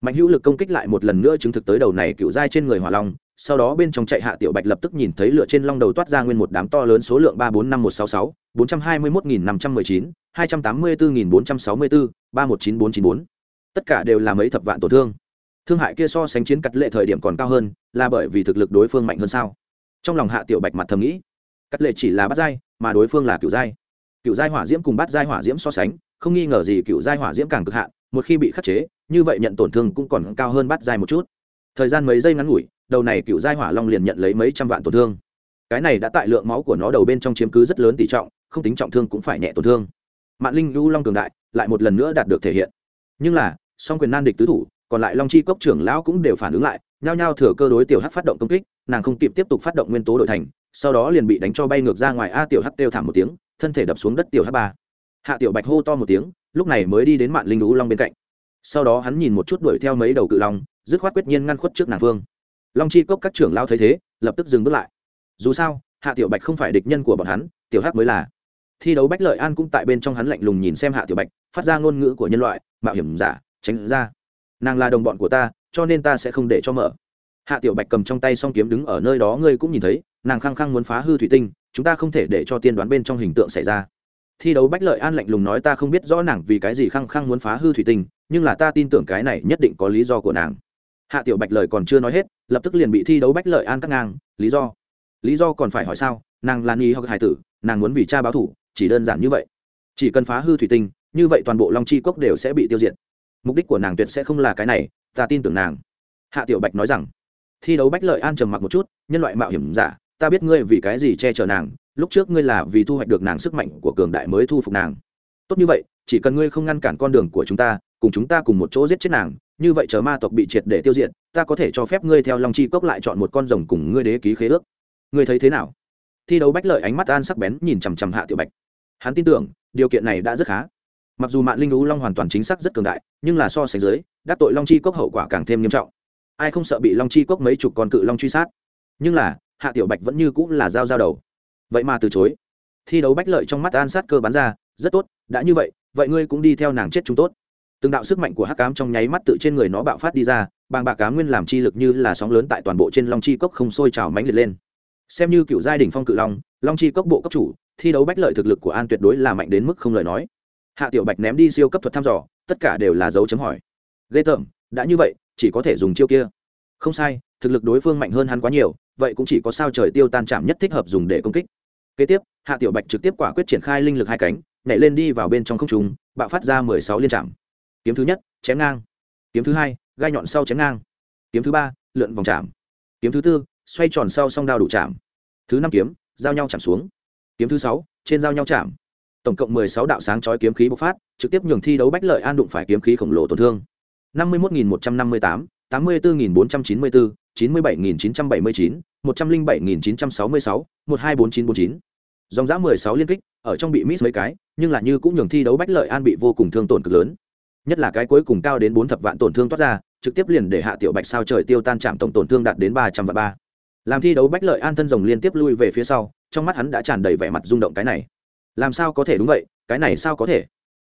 Mạnh hữu lực công kích lại một lần nữa chứng thực tới đầu này cựu dai trên người hỏa long sau đó bên trong chạy hạ tiểu bạch lập tức nhìn thấy lửa trên long đầu toát ra nguyên một đám to lớn số lượng ba bốn năm một sáu sáu, bốn trăm hai mươi một nghìn năm trăm mười chín, hai trăm tám mươi bốn nghìn bốn trăm sáu mươi bốn ba một chín bốn chín bốn. Tất cả đều là mấy thập vạn tổn thương. Thương hại kia so sánh chiến cắt lệ thời điểm còn cao hơn, là bởi vì thực lực đối phương mạnh hơn sao? Trong lòng hạ tiểu bạch mặt thầm nghĩ, cắt lệ chỉ là bát dai, mà đối phương là cựu giai cựu giai hỏa diễm cùng bát giai hỏa diễm so sánh, không nghi ngờ gì cựu giai hỏa diễm càng cực hạn, một khi bị khắc chế, như vậy nhận tổn thương cũng còn cao hơn bát giai một chút. Thời gian mấy giây ngắn ngủi đầu này cựu giai hỏa long liền nhận lấy mấy trăm vạn tổn thương. Cái này đã tại lượng máu của nó đầu bên trong chiếm cứ rất lớn tỷ trọng, không tính trọng thương cũng phải nhẹ tổn thương. Mạng linh lưu long cường đại, lại một lần nữa đạt được thể hiện. Nhưng là, song quyền nan địch tứ thủ, còn lại long chi cốc trưởng lão cũng đều phản ứng lại, nhao nhao thừa cơ đối tiểu hắc phát động công kích, nàng không kịp tiếp tục phát động nguyên tố đội thành, sau đó liền bị đánh cho bay ngược ra ngoài a tiểu hắc kêu thảm một tiếng, thân thể đập xuống đất tiểu hắc ba. Hạ tiểu bạch hô to một tiếng, lúc này mới đi đến mạng linh lũ long bên cạnh. Sau đó hắn nhìn một chút đuổi theo mấy đầu cự long, dứt khoát quyết nhiên ngăn khuất trước nàng phương long chi cốc các trưởng lao thấy thế, lập tức dừng bước lại. Dù sao, hạ tiểu bạch không phải địch nhân của bọn hắn, tiểu hắc mới là. Thi đấu bách lợi an cũng tại bên trong hắn lạnh lùng nhìn xem hạ tiểu bạch, phát ra ngôn ngữ của nhân loại, mạo hiểm giả, tránh ra. Nàng là đồng bọn của ta, cho nên ta sẽ không để cho mở. Hạ tiểu bạch cầm trong tay song kiếm đứng ở nơi đó, ngươi cũng nhìn thấy, nàng khăng khăng muốn phá hư thủy tinh, chúng ta không thể để cho tiên đoán bên trong hình tượng xảy ra. Thi đấu bách lợi an lạnh lùng nói ta không biết rõ nàng vì cái gì khăng khăng muốn phá hư thủy tinh, nhưng là ta tin tưởng cái này nhất định có lý do của nàng hạ tiểu bạch lời còn chưa nói hết, lập tức liền bị thi đấu bách lợi an cắt ngang. Lý do? Lý do còn phải hỏi sao? Nàng là nghi hoặc hải tử, nàng muốn vì cha báo thủ, chỉ đơn giản như vậy. Chỉ cần phá hư thủy tinh, như vậy toàn bộ long chi cốc đều sẽ bị tiêu diệt. Mục đích của nàng tuyệt sẽ không là cái này, ta tin tưởng nàng. Hạ tiểu bạch nói rằng, thi đấu bách lợi an trầm mặc một chút, nhân loại mạo hiểm giả, ta biết ngươi vì cái gì che chở nàng, lúc trước ngươi là vì thu hoạch được nàng sức mạnh của cường đại mới thu phục nàng. Tốt như vậy, chỉ cần ngươi không ngăn cản con đường của chúng ta, cùng chúng ta cùng một chỗ giết chết nàng như vậy chờ ma tộc bị triệt để tiêu diệt, ta có thể cho phép ngươi theo long chi cốc lại chọn một con rồng cùng ngươi đế ký khế ước. Ngươi thấy thế nào? Thi đấu bách lợi ánh mắt an sắc bén, nhìn chằm chằm hạ tiểu bạch. Hắn tin tưởng, điều kiện này đã rất khá. Mặc dù mạng linh lũ long hoàn toàn chính xác rất cường đại, nhưng là so sánh dưới, đắc tội long chi cốc hậu quả càng thêm nghiêm trọng. Ai không sợ bị long chi cốc mấy chục con cự long truy sát? Nhưng là, hạ tiểu bạch vẫn như cũng là dao dao đầu. Vậy mà từ chối. Thi đấu bách lợi trong mắt an sát cơ bắn ra, rất tốt, đã như vậy vậy ngươi cũng đi theo nàng chết chúng tốt từng đạo sức mạnh của hắc cám trong nháy mắt tự trên người nó bạo phát đi ra, bàng bạc cá nguyên làm chi lực như là sóng lớn tại toàn bộ trên long chi cốc không sôi trào mánh liệt lên. Xem như cựu giai đình phong cự long long chi cốc bộ cấp chủ, thi đấu bách lợi thực lực của an tuyệt đối là mạnh đến mức không lời nói. Hạ tiểu bạch ném đi siêu cấp thuật thăm dò, tất cả đều là dấu chấm hỏi. Ghê tởm, đã như vậy, chỉ có thể dùng chiêu kia. Không sai, thực lực đối phương mạnh hơn hắn quá nhiều, vậy cũng chỉ có sao trời tiêu tan chạm nhất thích hợp dùng để công kích. Kế tiếp, hạ tiểu bạch trực tiếp quả quyết triển khai linh lực hai cánh, nhảy lên đi vào bên trong không trùng bạo phát ra mười sáu liên trạm kiếm thứ nhất, chém ngang. Kiếm thứ hai, gai nhọn sau chém ngang. Kiếm thứ ba, lượn vòng chạm. Kiếm thứ tư, xoay tròn sau song đao đủ chạm. Thứ năm kiếm, giao nhau chạm xuống. Kiếm thứ sáu, trên giao nhau chạm. Tổng cộng mười sáu đạo sáng chói kiếm khí bộc phát, trực tiếp nhường thi đấu bách lợi an đụng phải kiếm khí khổng lồ tổn thương. năm mươi một nghìn một trăm năm mươi tám tám mươi bốn nghìn bốn trăm chín mươi bốn chín mươi bảy nghìn chín trăm bảy mươi chín, một trăm linh bảy nghìn chín trăm sáu mươi sáu, một hai bốn chín bốn chín. Dòng giã mười sáu liên kích, ở trong bị miss mấy cái, nhưng là như cũng nhường thi đấu bách lợi an bị vô cùng thương tổn cực lớn nhất là cái cuối cùng cao đến bốn thập vạn tổn thương toát ra, trực tiếp liền để hạ tiểu bạch sao trời tiêu tan chạm tổng tổn thương đạt đến ba trăm vạn ba. Làm thi đấu bách lợi an thân rồng liên tiếp lui về phía sau, trong mắt hắn đã tràn đầy vẻ mặt rung động cái này. Làm sao có thể đúng vậy, cái này sao có thể?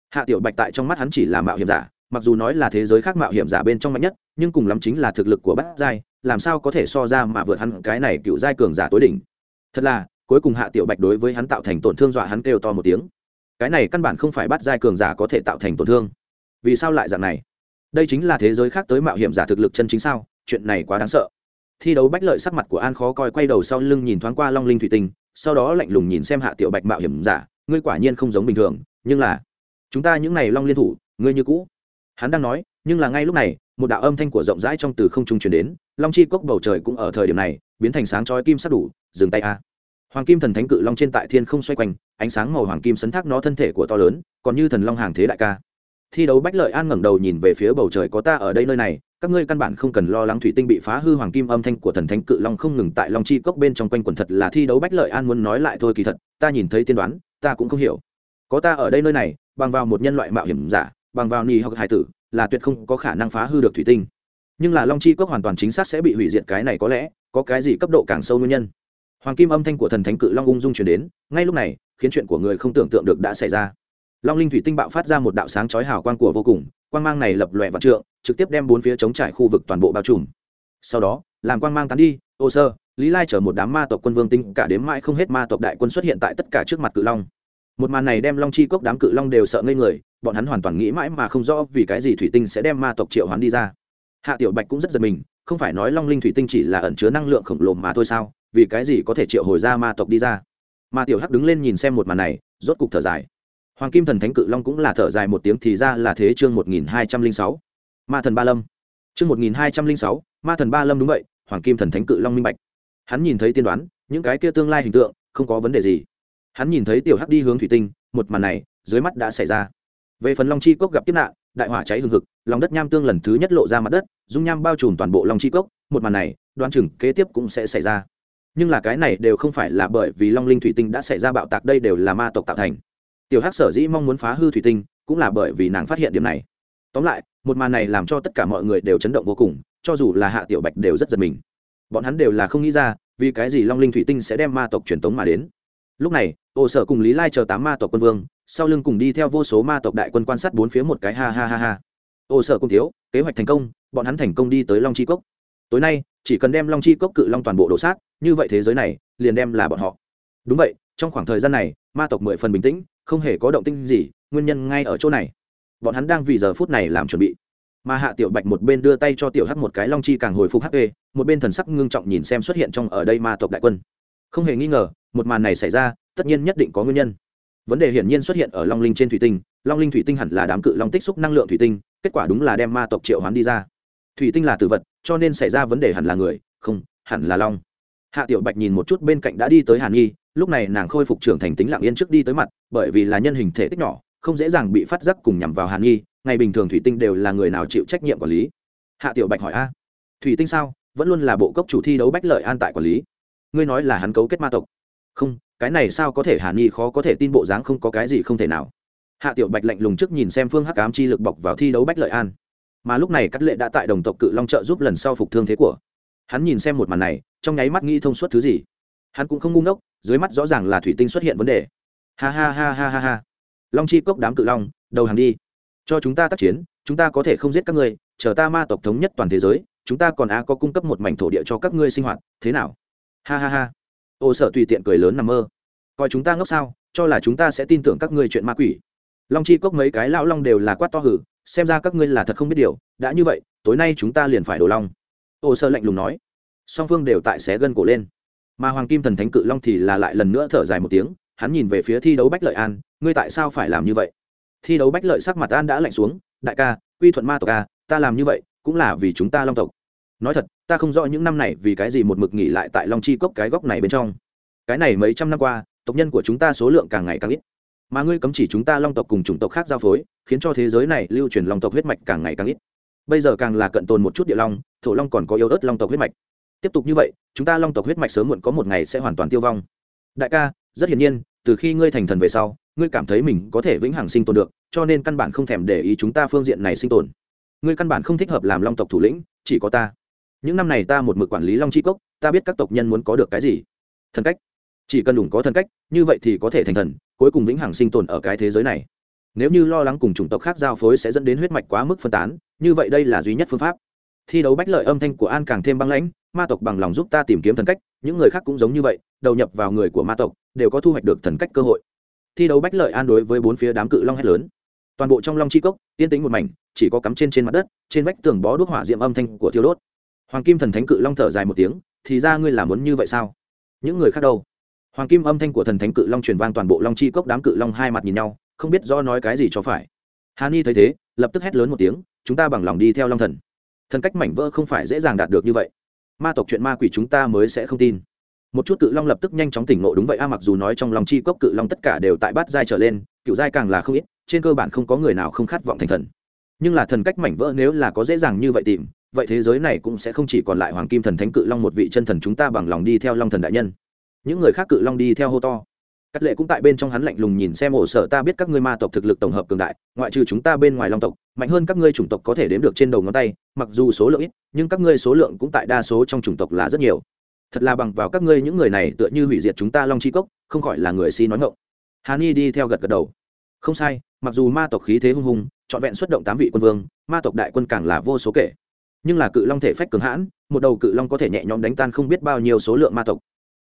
Hạ tiểu bạch tại trong mắt hắn chỉ là mạo hiểm giả, mặc dù nói là thế giới khác mạo hiểm giả bên trong mạnh nhất, nhưng cùng lắm chính là thực lực của bát giai, làm sao có thể so ra mà vượt hắn cái này cựu giai cường giả tối đỉnh. Thật là, cuối cùng hạ tiểu bạch đối với hắn tạo thành tổn thương dọa hắn kêu to một tiếng. Cái này căn bản không phải bắt giai cường giả có thể tạo thành tổn thương vì sao lại dạng này? Đây chính là thế giới khác tới mạo hiểm giả thực lực chân chính sao? Chuyện này quá đáng sợ. Thi đấu bách lợi sắc mặt của an khó coi quay đầu sau lưng nhìn thoáng qua long linh thủy tinh, sau đó lạnh lùng nhìn xem hạ tiểu bạch mạo hiểm giả, ngươi quả nhiên không giống bình thường, nhưng là, chúng ta những n à y long liên thủ, ngươi như cũ. Hắn đang nói, nhưng là ngay lúc này, một đạo âm thanh của rộng rãi trong từ không trung truyền đến, long chi cốc bầu trời cũng ở thời điểm này, biến thành sáng chói kim sắc đủ, dừng tay a. Hoàng kim thần thánh cự long trên tại thiên không xoay quanh, ánh sáng màu hoàng kim sấn thác nó thân thể của to lớn, còn như thần long hàng thế đại ca thi đấu bách lợi an ngẩng đầu nhìn về phía bầu trời có ta ở đây nơi này, các ngươi căn bản không cần lo lắng thủy tinh bị phá hư hoàng kim âm thanh của thần thánh cự long không ngừng tại long chi cốc bên trong quanh quần thật là thi đấu bách lợi an muốn nói lại thôi kỳ thật, ta nhìn thấy tiên đoán, ta cũng không hiểu. Có ta ở đây nơi này, bằng vào một nhân loại mạo hiểm giả, bằng vào ni hoặc hải tử, là tuyệt không có khả năng phá hư được thủy tinh. Nhưng là long chi cốc hoàn toàn chính xác sẽ bị hủy diệt cái này có lẽ, có cái gì cấp độ càng sâu nguyên nhân? Hoàng kim âm thanh của thần thánh cự long ung dung chuyển đến, ngay lúc này, khiến chuyện của người không tưởng tượng được đã xảy ra long linh thủy tinh bạo phát ra một đạo sáng chói hào quang của vô cùng, quang mang này lập lòe vạn trượng, trực tiếp đem bốn phía chống trải khu vực toàn bộ bao trùm. Sau đó làm quang mang tán đi, ô sơ, lý lai chở một đám ma tộc quân vương tinh, cả đếm mãi không hết ma tộc đại quân xuất hiện tại tất cả trước mặt cự long. Một màn này đem long chi cốc đám cự long đều sợ ngây người, bọn hắn hoàn toàn nghĩ mãi mà không rõ vì cái gì thủy tinh sẽ đem ma tộc triệu hoán đi ra. Hạ tiểu bạch cũng rất giật mình, không phải nói long linh thủy tinh chỉ là ẩn chứa năng lượng khổng lồ mà thôi sao, vì cái gì có thể triệu hồi ra ma tộc đi ra. Ma tiểu hắc đứng lên nhìn xem một màn này, rốt cục thở dài hoàng kim thần thánh cự long cũng là thở dài một tiếng thì ra là thế chương một nghìn hai trăm linh sáu. Ma thần ba lâm. Chương một nghìn hai trăm linh sáu, ma thần ba lâm đúng vậy, hoàng kim thần thánh cự long minh bạch. Hắn nhìn thấy tiên đoán, những cái kia tương lai hình tượng, không có vấn đề gì. Hắn nhìn thấy tiểu hắc đi hướng thủy tinh, một màn này, dưới mắt đã xảy ra. Về phần long chi cốc gặp kiếp nạn, đại hỏa cháy hừng hực, lòng đất nham tương lần thứ nhất lộ ra mặt đất, dung nham bao trùm toàn bộ long chi cốc, một màn này đoan chừng kế tiếp cũng sẽ xảy ra. Nhưng là cái này đều không phải là bởi vì long linh thủy tinh đã xảy ra bạo tạc, đây đều là ma tộc tạo thành tiểu hắc sở dĩ mong muốn phá hư thủy tinh, cũng là bởi vì nàng phát hiện điểm này. Tóm lại, một màn này làm cho tất cả mọi người đều chấn động vô cùng, cho dù là hạ tiểu bạch đều rất giật mình. Bọn hắn đều là không nghĩ ra, vì cái gì long linh thủy tinh sẽ đem ma tộc truyền tống mà đến. Lúc này, ô sở cùng lý lai chờ tám ma tộc quân vương, sau lưng cùng đi theo vô số ma tộc đại quân quan sát bốn phía một cái ha ha ha ha. Ô sở cùng thiếu, kế hoạch thành công, bọn hắn thành công đi tới long chi cốc. Tối nay, chỉ cần đem long chi cốc cự long toàn bộ đổ sát, như vậy thế giới này, liền đem là bọn họ. Đúng vậy, trong khoảng thời gian này, ma tộc mười phần bình tĩnh không hề có động tinh gì, nguyên nhân ngay ở chỗ này. Bọn hắn đang vì giờ phút này làm chuẩn bị. Mà hạ tiểu bạch một bên đưa tay cho tiểu hắc một cái long chi càng hồi phục hp một bên thần sắc ngưng trọng nhìn xem xuất hiện trong ở đây ma tộc đại quân. Không hề nghi ngờ, một màn này xảy ra, tất nhiên nhất định có nguyên nhân. Vấn đề hiển nhiên xuất hiện ở long linh trên thủy tinh, long linh thủy tinh hẳn là đám cự long tích xúc năng lượng thủy tinh, kết quả đúng là đem ma tộc triệu hoán đi ra. Thủy tinh là tử vật, cho nên xảy ra vấn đề hẳn là người, không, hẳn là long. Hạ tiểu bạch nhìn một chút bên cạnh đã đi tới hàn nghi lúc này nàng khôi phục trưởng thành tính lặng yên trước đi tới mặt, bởi vì là nhân hình thể tích nhỏ, không dễ dàng bị phát giác cùng nhằm vào hàn nghi ngày bình thường thủy tinh đều là người nào chịu trách nhiệm quản lý. Hạ tiểu bạch hỏi a, thủy tinh sao? Vẫn luôn là bộ cốc chủ thi đấu bách lợi an tại quản lý. Ngươi nói là hắn cấu kết ma tộc. Không, cái này sao có thể hàn nghi khó có thể tin bộ dáng không có cái gì không thể nào. Hạ tiểu bạch lạnh lùng trước nhìn xem phương hắc ám chi lực bọc vào thi đấu bách lợi an. Mà lúc này cắt lệ đã tại đồng tộc cự long trợ giúp lần sau phục thương thế của. Hắn nhìn xem một màn này, trong nháy mắt nghĩ thông suốt thứ gì hắn cũng không ngu ngốc, dưới mắt rõ ràng là thủy tinh xuất hiện vấn đề. Ha ha ha ha ha ha. Long chi cốc đám cự long, đầu hàng đi. Cho chúng ta tác chiến, chúng ta có thể không giết các ngươi, chờ ta ma tộc thống nhất toàn thế giới, chúng ta còn á có cung cấp một mảnh thổ địa cho các ngươi sinh hoạt, thế nào? Ha ha ha. Ô sở tùy tiện cười lớn nằm mơ. Coi chúng ta ngốc sao, cho là chúng ta sẽ tin tưởng các ngươi chuyện ma quỷ. Long chi cốc mấy cái lão long đều là quát to hử xem ra các ngươi là thật không biết điều, đã như vậy, tối nay chúng ta liền phải đổ long. Ô sơ lạnh lùng nói. Song phương đều tại xé gân cổ lên mà hoàng kim thần thánh cự long thì là lại lần nữa thở dài một tiếng, hắn nhìn về phía thi đấu bách lợi an, ngươi tại sao phải làm như vậy? Thi đấu bách lợi sắc mặt an đã lạnh xuống, đại ca, quy thuận ma tộc ca ta làm như vậy cũng là vì chúng ta long tộc. Nói thật, ta không rõ những năm này vì cái gì một mực nghỉ lại tại long chi cốc cái góc này bên trong. Cái này mấy trăm năm qua, tộc nhân của chúng ta số lượng càng ngày càng ít. Mà ngươi cấm chỉ chúng ta long tộc cùng chủng tộc khác giao phối, khiến cho thế giới này lưu truyền long tộc huyết mạch càng ngày càng ít. Bây giờ càng là cận tồn một chút địa long, thổ long còn có yếu ớt long tộc huyết mạch tiếp tục như vậy, chúng ta long tộc huyết mạch sớm muộn có một ngày sẽ hoàn toàn tiêu vong. Đại ca, rất hiển nhiên, từ khi ngươi thành thần về sau, ngươi cảm thấy mình có thể vĩnh hằng sinh tồn được, cho nên căn bản không thèm để ý chúng ta phương diện này sinh tồn. Ngươi căn bản không thích hợp làm long tộc thủ lĩnh, chỉ có ta. Những năm này ta một mực quản lý long chi cốc, ta biết các tộc nhân muốn có được cái gì. Thần cách. Chỉ cần đủ có thần cách, như vậy thì có thể thành thần, cuối cùng vĩnh hằng sinh tồn ở cái thế giới này. Nếu như lo lắng cùng chủng tộc khác giao phối sẽ dẫn đến huyết mạch quá mức phân tán, như vậy đây là duy nhất phương pháp. Thi đấu bách lợi âm thanh của an càng thêm băng lãnh ma tộc bằng lòng giúp ta tìm kiếm thần cách, những người khác cũng giống như vậy, đầu nhập vào người của ma tộc, đều có thu hoạch được thần cách cơ hội. Thi đấu bách lợi an đối với bốn phía đám cự long hét lớn. Toàn bộ trong long chi cốc, yên tĩnh một mảnh, chỉ có cắm trên trên mặt đất, trên vách tường bó đuốc hỏa diệm âm thanh của thiêu đốt. Hoàng kim thần thánh cự long thở dài một tiếng, thì ra ngươi làm muốn như vậy sao? Những người khác đâu? Hoàng kim âm thanh của thần thánh cự long truyền vang toàn bộ long chi cốc, đám cự long hai mặt nhìn nhau, không biết do nói cái gì cho phải. Hà ni thấy thế, lập tức hét lớn một tiếng, chúng ta bằng lòng đi theo long thần. Thần cách mảnh vỡ không phải dễ dàng đạt được như vậy ma tộc chuyện ma quỷ chúng ta mới sẽ không tin. Một chút cự long lập tức nhanh chóng tỉnh ngộ đúng vậy a, mặc dù nói trong lòng chi cốc cự long tất cả đều tại bát giai trở lên, cựu giai càng là không ít, trên cơ bản không có người nào không khát vọng thành thần. Nhưng là thần cách mảnh vỡ nếu là có dễ dàng như vậy tìm, vậy thế giới này cũng sẽ không chỉ còn lại hoàng kim thần thánh cự long một vị chân thần chúng ta bằng lòng đi theo long thần đại nhân. Những người khác cự long đi theo hô to cắt lệ cũng tại bên trong hắn lạnh lùng nhìn xem ổ sở ta biết các ngươi ma tộc thực lực tổng hợp cường đại, ngoại trừ chúng ta bên ngoài long tộc, mạnh hơn các ngươi chủng tộc có thể đếm được trên đầu ngón tay, mặc dù số lượng ít, nhưng các ngươi số lượng cũng tại đa số trong chủng tộc là rất nhiều. Thật là bằng vào các ngươi những người này tựa như hủy diệt chúng ta long chi cốc, không khỏi là người si nói ngộng hà ni đi theo gật gật đầu. Không sai, mặc dù ma tộc khí thế hung hùng, trọn vẹn xuất động tám vị quân vương, ma tộc đại quân càng là vô số kể. Nhưng là cự long thể phách cường hãn, một đầu cự long có thể nhẹ nhõm đánh tan không biết bao nhiêu số lượng ma tộc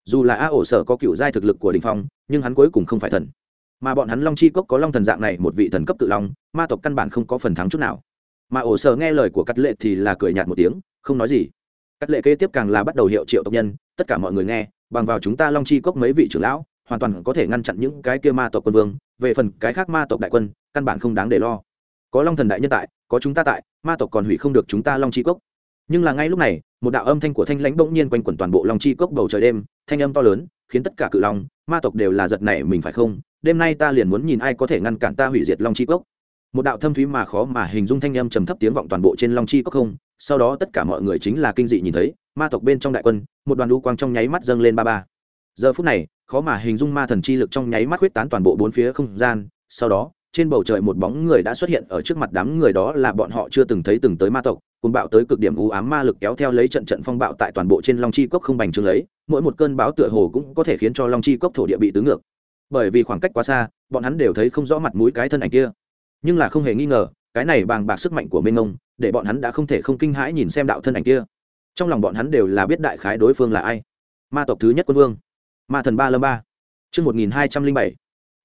dù là a ổ sở có cựu giai thực lực của đình phong, nhưng hắn cuối cùng không phải thần. Mà bọn hắn long chi cốc có long thần dạng này, một vị thần cấp tự long, ma tộc căn bản không có phần thắng chút nào. Mà ổ sở nghe lời của cắt lệ thì là cười nhạt một tiếng, không nói gì. Cắt lệ kế tiếp càng là bắt đầu hiệu triệu tộc nhân, tất cả mọi người nghe, bằng vào chúng ta long chi cốc mấy vị trưởng lão, hoàn toàn có thể ngăn chặn những cái kia ma tộc quân vương, về phần cái khác ma tộc đại quân, căn bản không đáng để lo. Có long thần đại nhân tại, có chúng ta tại, ma tộc còn hủy không được chúng ta long chi cốc. Nhưng là ngay lúc này một đạo âm thanh của thanh lãnh bỗng nhiên quanh quẩn toàn bộ long chi cốc bầu trời đêm, thanh âm to lớn, khiến tất cả cự long, ma tộc đều là giật này mình phải không? Đêm nay ta liền muốn nhìn ai có thể ngăn cản ta hủy diệt long chi cốc. Một đạo thâm thúy mà khó mà hình dung thanh âm trầm thấp tiếng vọng toàn bộ trên long chi cốc không? Sau đó tất cả mọi người chính là kinh dị nhìn thấy, ma tộc bên trong đại quân, một đoàn lũ quang trong nháy mắt dâng lên ba ba. Giờ phút này, khó mà hình dung ma thần chi lực trong nháy mắt huyết tán toàn bộ bốn phía không gian, sau đó trên bầu trời một bóng người đã xuất hiện ở trước mặt đám người đó là bọn họ chưa từng thấy từng tới ma tộc, cùng bạo tới cực điểm u ám ma lực kéo theo lấy trận trận phong bạo tại toàn bộ trên long chi cốc không bành trướng lấy, mỗi một cơn báo tựa hồ cũng có thể khiến cho long chi cốc thổ địa bị tứ ngược. Bởi vì khoảng cách quá xa, bọn hắn đều thấy không rõ mặt mũi cái thân ảnh kia. Nhưng là không hề nghi ngờ, cái này bàng bạc sức mạnh của minh ông để bọn hắn đã không thể không kinh hãi nhìn xem đạo thân ảnh kia. Trong lòng bọn hắn đều là biết đại khái đối phương là ai. Ma tộc thứ nhất quân vương, ma thần ba lâm ba. Chương một nghìn hai trăm linh bảy.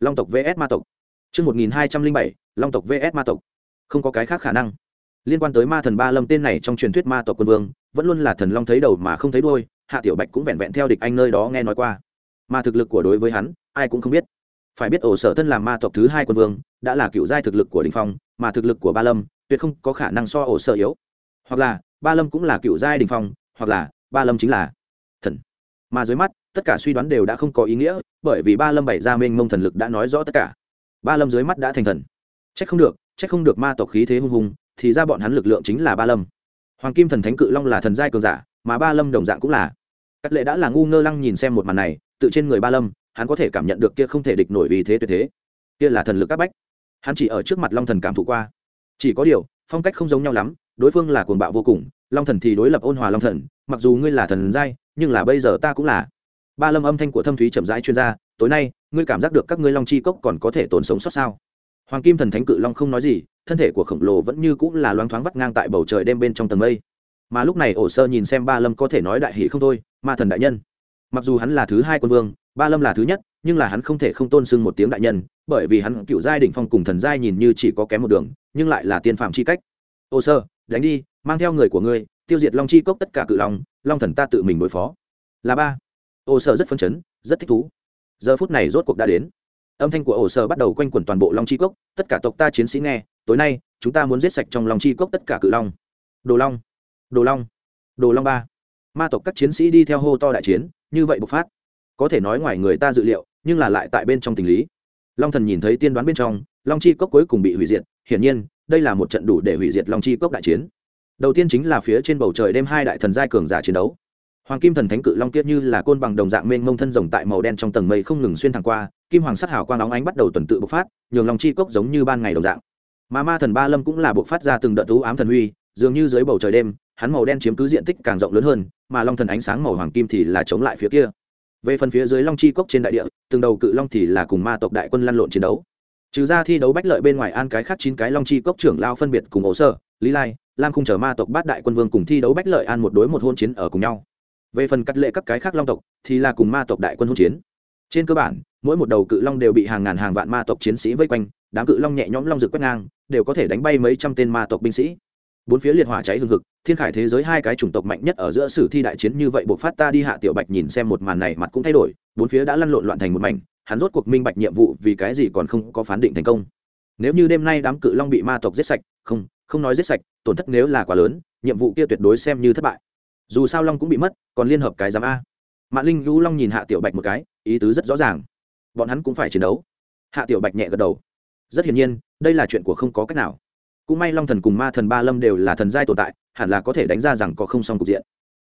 Long tộc vs ma tộc chương một nghìn hai trăm linh bảy, long tộc vs ma tộc. Không có cái khác khả năng. Liên quan tới ma thần ba lâm tên này trong truyền thuyết ma tộc quân vương, vẫn luôn là thần long thấy đầu mà không thấy đuôi. hạ tiểu bạch cũng vẹn vẹn theo địch anh nơi đó nghe nói qua. Mà thực lực của đối với hắn, ai cũng không biết. Phải biết ổ sở thân là ma tộc thứ hai quân vương, đã là cựu giai thực lực của đỉnh phong, mà thực lực của ba lâm, tuyệt không có khả năng so ổ sở yếu. Hoặc là, ba lâm cũng là cựu giai đỉnh phong, hoặc là, ba lâm chính là thần. Mà dưới mắt, tất cả suy đoán đều đã không có ý nghĩa, bởi vì ba lâm bảy ra mênh mông thần lực đã nói rõ tất cả ba lâm dưới mắt đã thành thần. C h ắ c không được c h ắ c không được ma tộc khí thế hung hùng, thì ra bọn hắn lực lượng chính là ba lâm. Hoàng kim thần thánh cự long là thần giai cường giả, mà ba lâm đồng dạng cũng là. Cắt lệ đã là ngu ngơ lăng nhìn xem một màn này, tự trên người ba lâm, hắn có thể cảm nhận được kia không thể địch nổi vì thế tuyệt thế. Kia là thần lực áp bách. Hắn chỉ ở trước mặt long thần cảm thụ qua. Chỉ có điều, phong cách không giống nhau lắm, đối phương là cuồng bạo vô cùng, long thần thì đối lập ôn hòa long thần, mặc dù ngươi là thần giai, nhưng là bây giờ ta cũng là. Ba lâm âm thanh của thâm thúy chậm rãi chuyên gia tối nay ngươi cảm giác được các ngươi long chi cốc còn có thể tồn sống sót sao? Hoàng kim thần thánh cự long không nói gì, thân thể của khổng lồ vẫn như cũng là loáng thoáng vắt ngang tại bầu trời đêm bên trong tầng mây. Mà lúc này ổ sơ nhìn xem ba lâm có thể nói đại hỷ không thôi, ma thần đại nhân. Mặc dù hắn là thứ hai quân vương, ba lâm là thứ nhất, nhưng là hắn không thể không tôn sưng một tiếng đại nhân, bởi vì hắn cựu giai đỉnh phong cùng thần giai nhìn như chỉ có kém một đường, nhưng lại là tiên phạm chi cách. Ổ sơ, đánh đi, mang theo người của ngươi, tiêu diệt long chi cốc tất cả cự long long thần ta tự mình đối phó. Là ba. Ổ sơ rất phấn chấn, rất thích thú giờ phút này rốt cuộc đã đến. Âm thanh của ổ sở bắt đầu quanh quẩn toàn bộ long chi cốc, tất cả tộc ta chiến sĩ nghe, tối nay, chúng ta muốn giết sạch trong long chi cốc tất cả cự long. Đồ long đồ long đồ long ba. Ma tộc các chiến sĩ đi theo hô to đại chiến, như vậy bộc phát. Có thể nói ngoài người ta dự liệu, nhưng là lại tại bên trong tình lý. Long thần nhìn thấy tiên đoán bên trong, long chi cốc cuối cùng bị hủy diệt, hiển nhiên, đây là một trận đủ để hủy diệt long chi cốc đại chiến. Đầu tiên chính là phía trên bầu trời đêm hai đại thần giai cường giả chiến đấu hoàng kim thần thánh cự long kiết như là côn bằng đồng dạng mênh mông thân rồng tại màu đen trong tầng mây không ngừng xuyên thẳng qua, kim hoàng sắc hào quang óng ánh bắt đầu tuần tự bộc phát, nhường lòng chi cốc giống như ban ngày đồng dạng. Mà ma thần ba lâm cũng là bộc phát ra từng đợt thú ám thần huy, dường như dưới bầu trời đêm, hắn màu đen chiếm cứ diện tích càng rộng lớn hơn, mà long thần ánh sáng màu hoàng kim thì là chống lại phía kia. Về phần phía dưới long chi cốc trên đại địa, từng đầu cự long thì là cùng ma tộc đại quân lăn lộn chiến đấu. Trừ ra thi đấu bách lợi bên ngoài an cái khác chín cái long chi cốc trưởng lao phân biệt cùng hồ sơ lý lai, lam khung chờ ma tộc bát đại quân vương cùng thi đấu bách lợi an một đối một hôn chiến ở cùng nhau về phần cắt lệ các cái khác long tộc, thì là cùng ma tộc đại quân hỗn chiến. Trên cơ bản, mỗi một đầu cự long đều bị hàng ngàn hàng vạn ma tộc chiến sĩ vây quanh, đám cự long nhẹ nhõm long rực quét ngang, đều có thể đánh bay mấy trăm tên ma tộc binh sĩ. Bốn phía liệt hỏa cháy hừng hực, thiên khải thế giới hai cái chủng tộc mạnh nhất ở giữa sử thi đại chiến như vậy buộc phát ta đi hạ tiểu bạch nhìn xem một màn này mặt cũng thay đổi, bốn phía đã lăn lộn loạn thành một mảnh, hắn rốt cuộc minh bạch nhiệm vụ vì cái gì còn không có phán định thành công. Nếu như đêm nay đám cự long bị ma tộc giết sạch, không không nói giết sạch, tổn thất nếu là quá lớn, nhiệm vụ kia tuyệt đối xem như thất bại dù sao long cũng bị mất, còn liên hợp cái giám a. Mạng linh lũ long nhìn hạ tiểu bạch một cái, ý tứ rất rõ ràng. Bọn hắn cũng phải chiến đấu. Hạ tiểu bạch nhẹ gật đầu. Rất hiển nhiên, đây là chuyện của không có cách nào. Cũng may long thần cùng ma thần ba lâm đều là thần giai tồn tại, hẳn là có thể đánh ra rằng có không xong cục diện.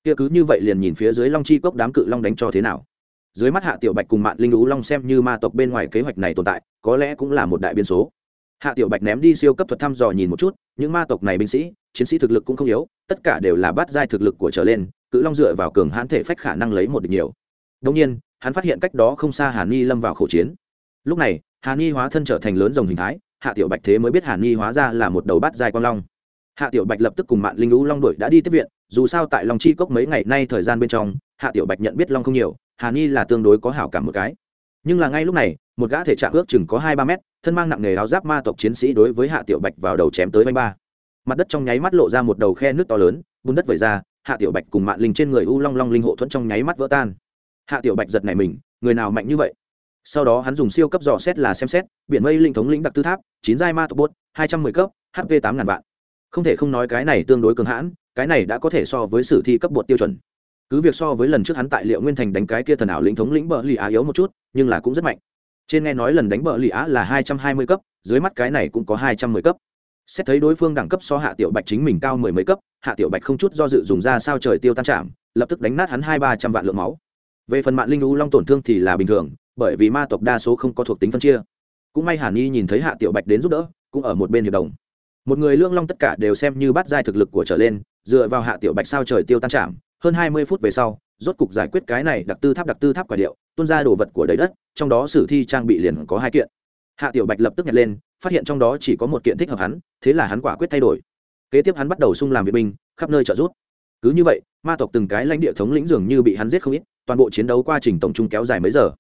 Kia cứ như vậy liền nhìn phía dưới long chi cốc đám cự long đánh cho thế nào. Dưới mắt hạ tiểu bạch cùng mạng linh lũ long xem như ma tộc bên ngoài kế hoạch này tồn tại, có lẽ cũng là một đại biên số hạ tiểu bạch ném đi siêu cấp thuật thăm dò nhìn một chút, những ma tộc này binh sĩ, chiến sĩ thực lực cũng không yếu, tất cả đều là bát giai thực lực của trở lên, cự long dựa vào cường hãn thể phách khả năng lấy một địch nhiều. Đông nhiên, hắn phát hiện cách đó không xa hà ni lâm vào khẩu chiến. Lúc này, hà ni hóa thân trở thành lớn rồng hình thái, hạ tiểu bạch thế mới biết hà ni hóa ra là một đầu bát giai quang long. Hạ tiểu bạch lập tức cùng mạng linh lũ long đội đã đi tiếp viện, dù sao tại long chi cốc mấy ngày nay thời gian bên trong, hạ tiểu bạch nhận biết long không nhiều, hà ni là tương đối có hảo cảm một cái. Nhưng là ngay lúc này, một gã thể trạng ước chừng có hai ba mét thân mang nặng nghề áo giáp ma tộc chiến sĩ đối với hạ tiểu bạch vào đầu chém tới bánh ba. Mặt đất trong nháy mắt lộ ra một đầu khe nước to lớn, bùn đất vẩy ra, hạ tiểu bạch cùng mạng linh trên người u long long linh hộ thuẫn trong nháy mắt vỡ tan. Hạ tiểu bạch giật này mình, người nào mạnh như vậy? Sau đó hắn dùng siêu cấp dò xét là xem xét, biển mây linh thống lĩnh đặc tư tháp, chín giai ma tộc bốt, hai trăm mười cấp hp tám ngàn vạn. Không thể không nói cái này tương đối cường hãn, cái này đã có thể so với sử thi cấp bột tiêu chuẩn. Cứ việc so với lần trước hắn tại liệu nguyên thành đánh cái kia thần ảo lĩnh thống lĩnh bờ lì á yếu một chút, nhưng là cũng rất mạnh trên nghe nói lần đánh bờ lì á là hai trăm hai mươi cấp, dưới mắt cái này cũng có hai trăm mười cấp. Xét thấy đối phương đẳng cấp so hạ tiểu bạch chính mình cao mười mấy cấp, hạ tiểu bạch không chút do dự dùng ra sao trời tiêu tan chạm, lập tức đánh nát hắn hai ba trăm vạn lượng máu. Về phần mạng linh lũ long tổn thương thì là bình thường, bởi vì ma tộc đa số không có thuộc tính phân chia. Cũng may hàn nhi nhìn thấy hạ tiểu bạch đến giúp đỡ, cũng ở một bên hiệp đồng. Một người lương long tất cả đều xem như bắt giai thực lực của trở lên, dựa vào hạ tiểu bạch sao trời tiêu tan chạm, hơn hai mươi phút về sau rốt cục giải quyết cái này đặc tư tháp đặc tư tháp quả điệu, tuôn ra đồ vật của đầy đất, trong đó sử thi trang bị liền có hai kiện. Hạ tiểu bạch lập tức nhặt lên, phát hiện trong đó chỉ có một kiện thích hợp hắn, thế là hắn quả quyết thay đổi. Kế tiếp hắn bắt đầu sung làm vệ binh, khắp nơi trợ giúp. Cứ như vậy, ma tộc từng cái lãnh địa thống lĩnh dường như bị hắn giết không ít, toàn bộ chiến đấu quá trình tổng trung kéo dài mấy giờ.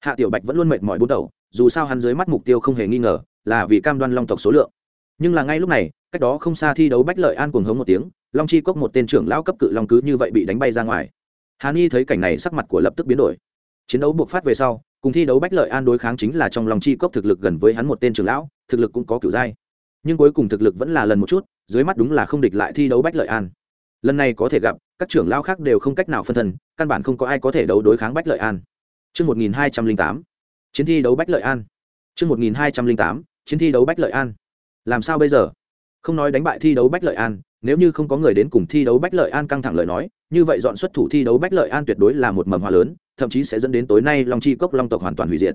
Hạ tiểu bạch vẫn luôn mệt mỏi bốn đầu, dù sao hắn dưới mắt mục tiêu không hề nghi ngờ là vì cam đoan long tộc số lượng. Nhưng là ngay lúc này, cách đó không xa thi đấu bách lợi an cuồng hống một tiếng, long chi cốc một tên trưởng lão cấp cự long cứ như vậy bị đánh bay ra ngoài hàn y thấy cảnh này sắc mặt của lập tức biến đổi chiến đấu buộc phát về sau cùng thi đấu bách lợi an đối kháng chính là trong lòng chi cốc thực lực gần với hắn một tên trưởng lão thực lực cũng có kiểu giai nhưng cuối cùng thực lực vẫn là lần một chút dưới mắt đúng là không địch lại thi đấu bách lợi an lần này có thể gặp các trưởng lão khác đều không cách nào phân thân căn bản không có ai có thể đấu đối kháng bách lợi an Trước 1208, chiến thi đấu bách lợi an. Trước 1208, chiến thi đấu bách lợi an. Làm sao bây giờ? Không nói đánh bại thi đấu bách lợi an, nếu như không có người đến cùng thi đấu bách lợi an căng thẳng lời nói, như vậy dọn xuất thủ thi đấu bách lợi an tuyệt đối là một mầm hoa lớn, thậm chí sẽ dẫn đến tối nay long chi cốc long tộc hoàn toàn hủy diệt.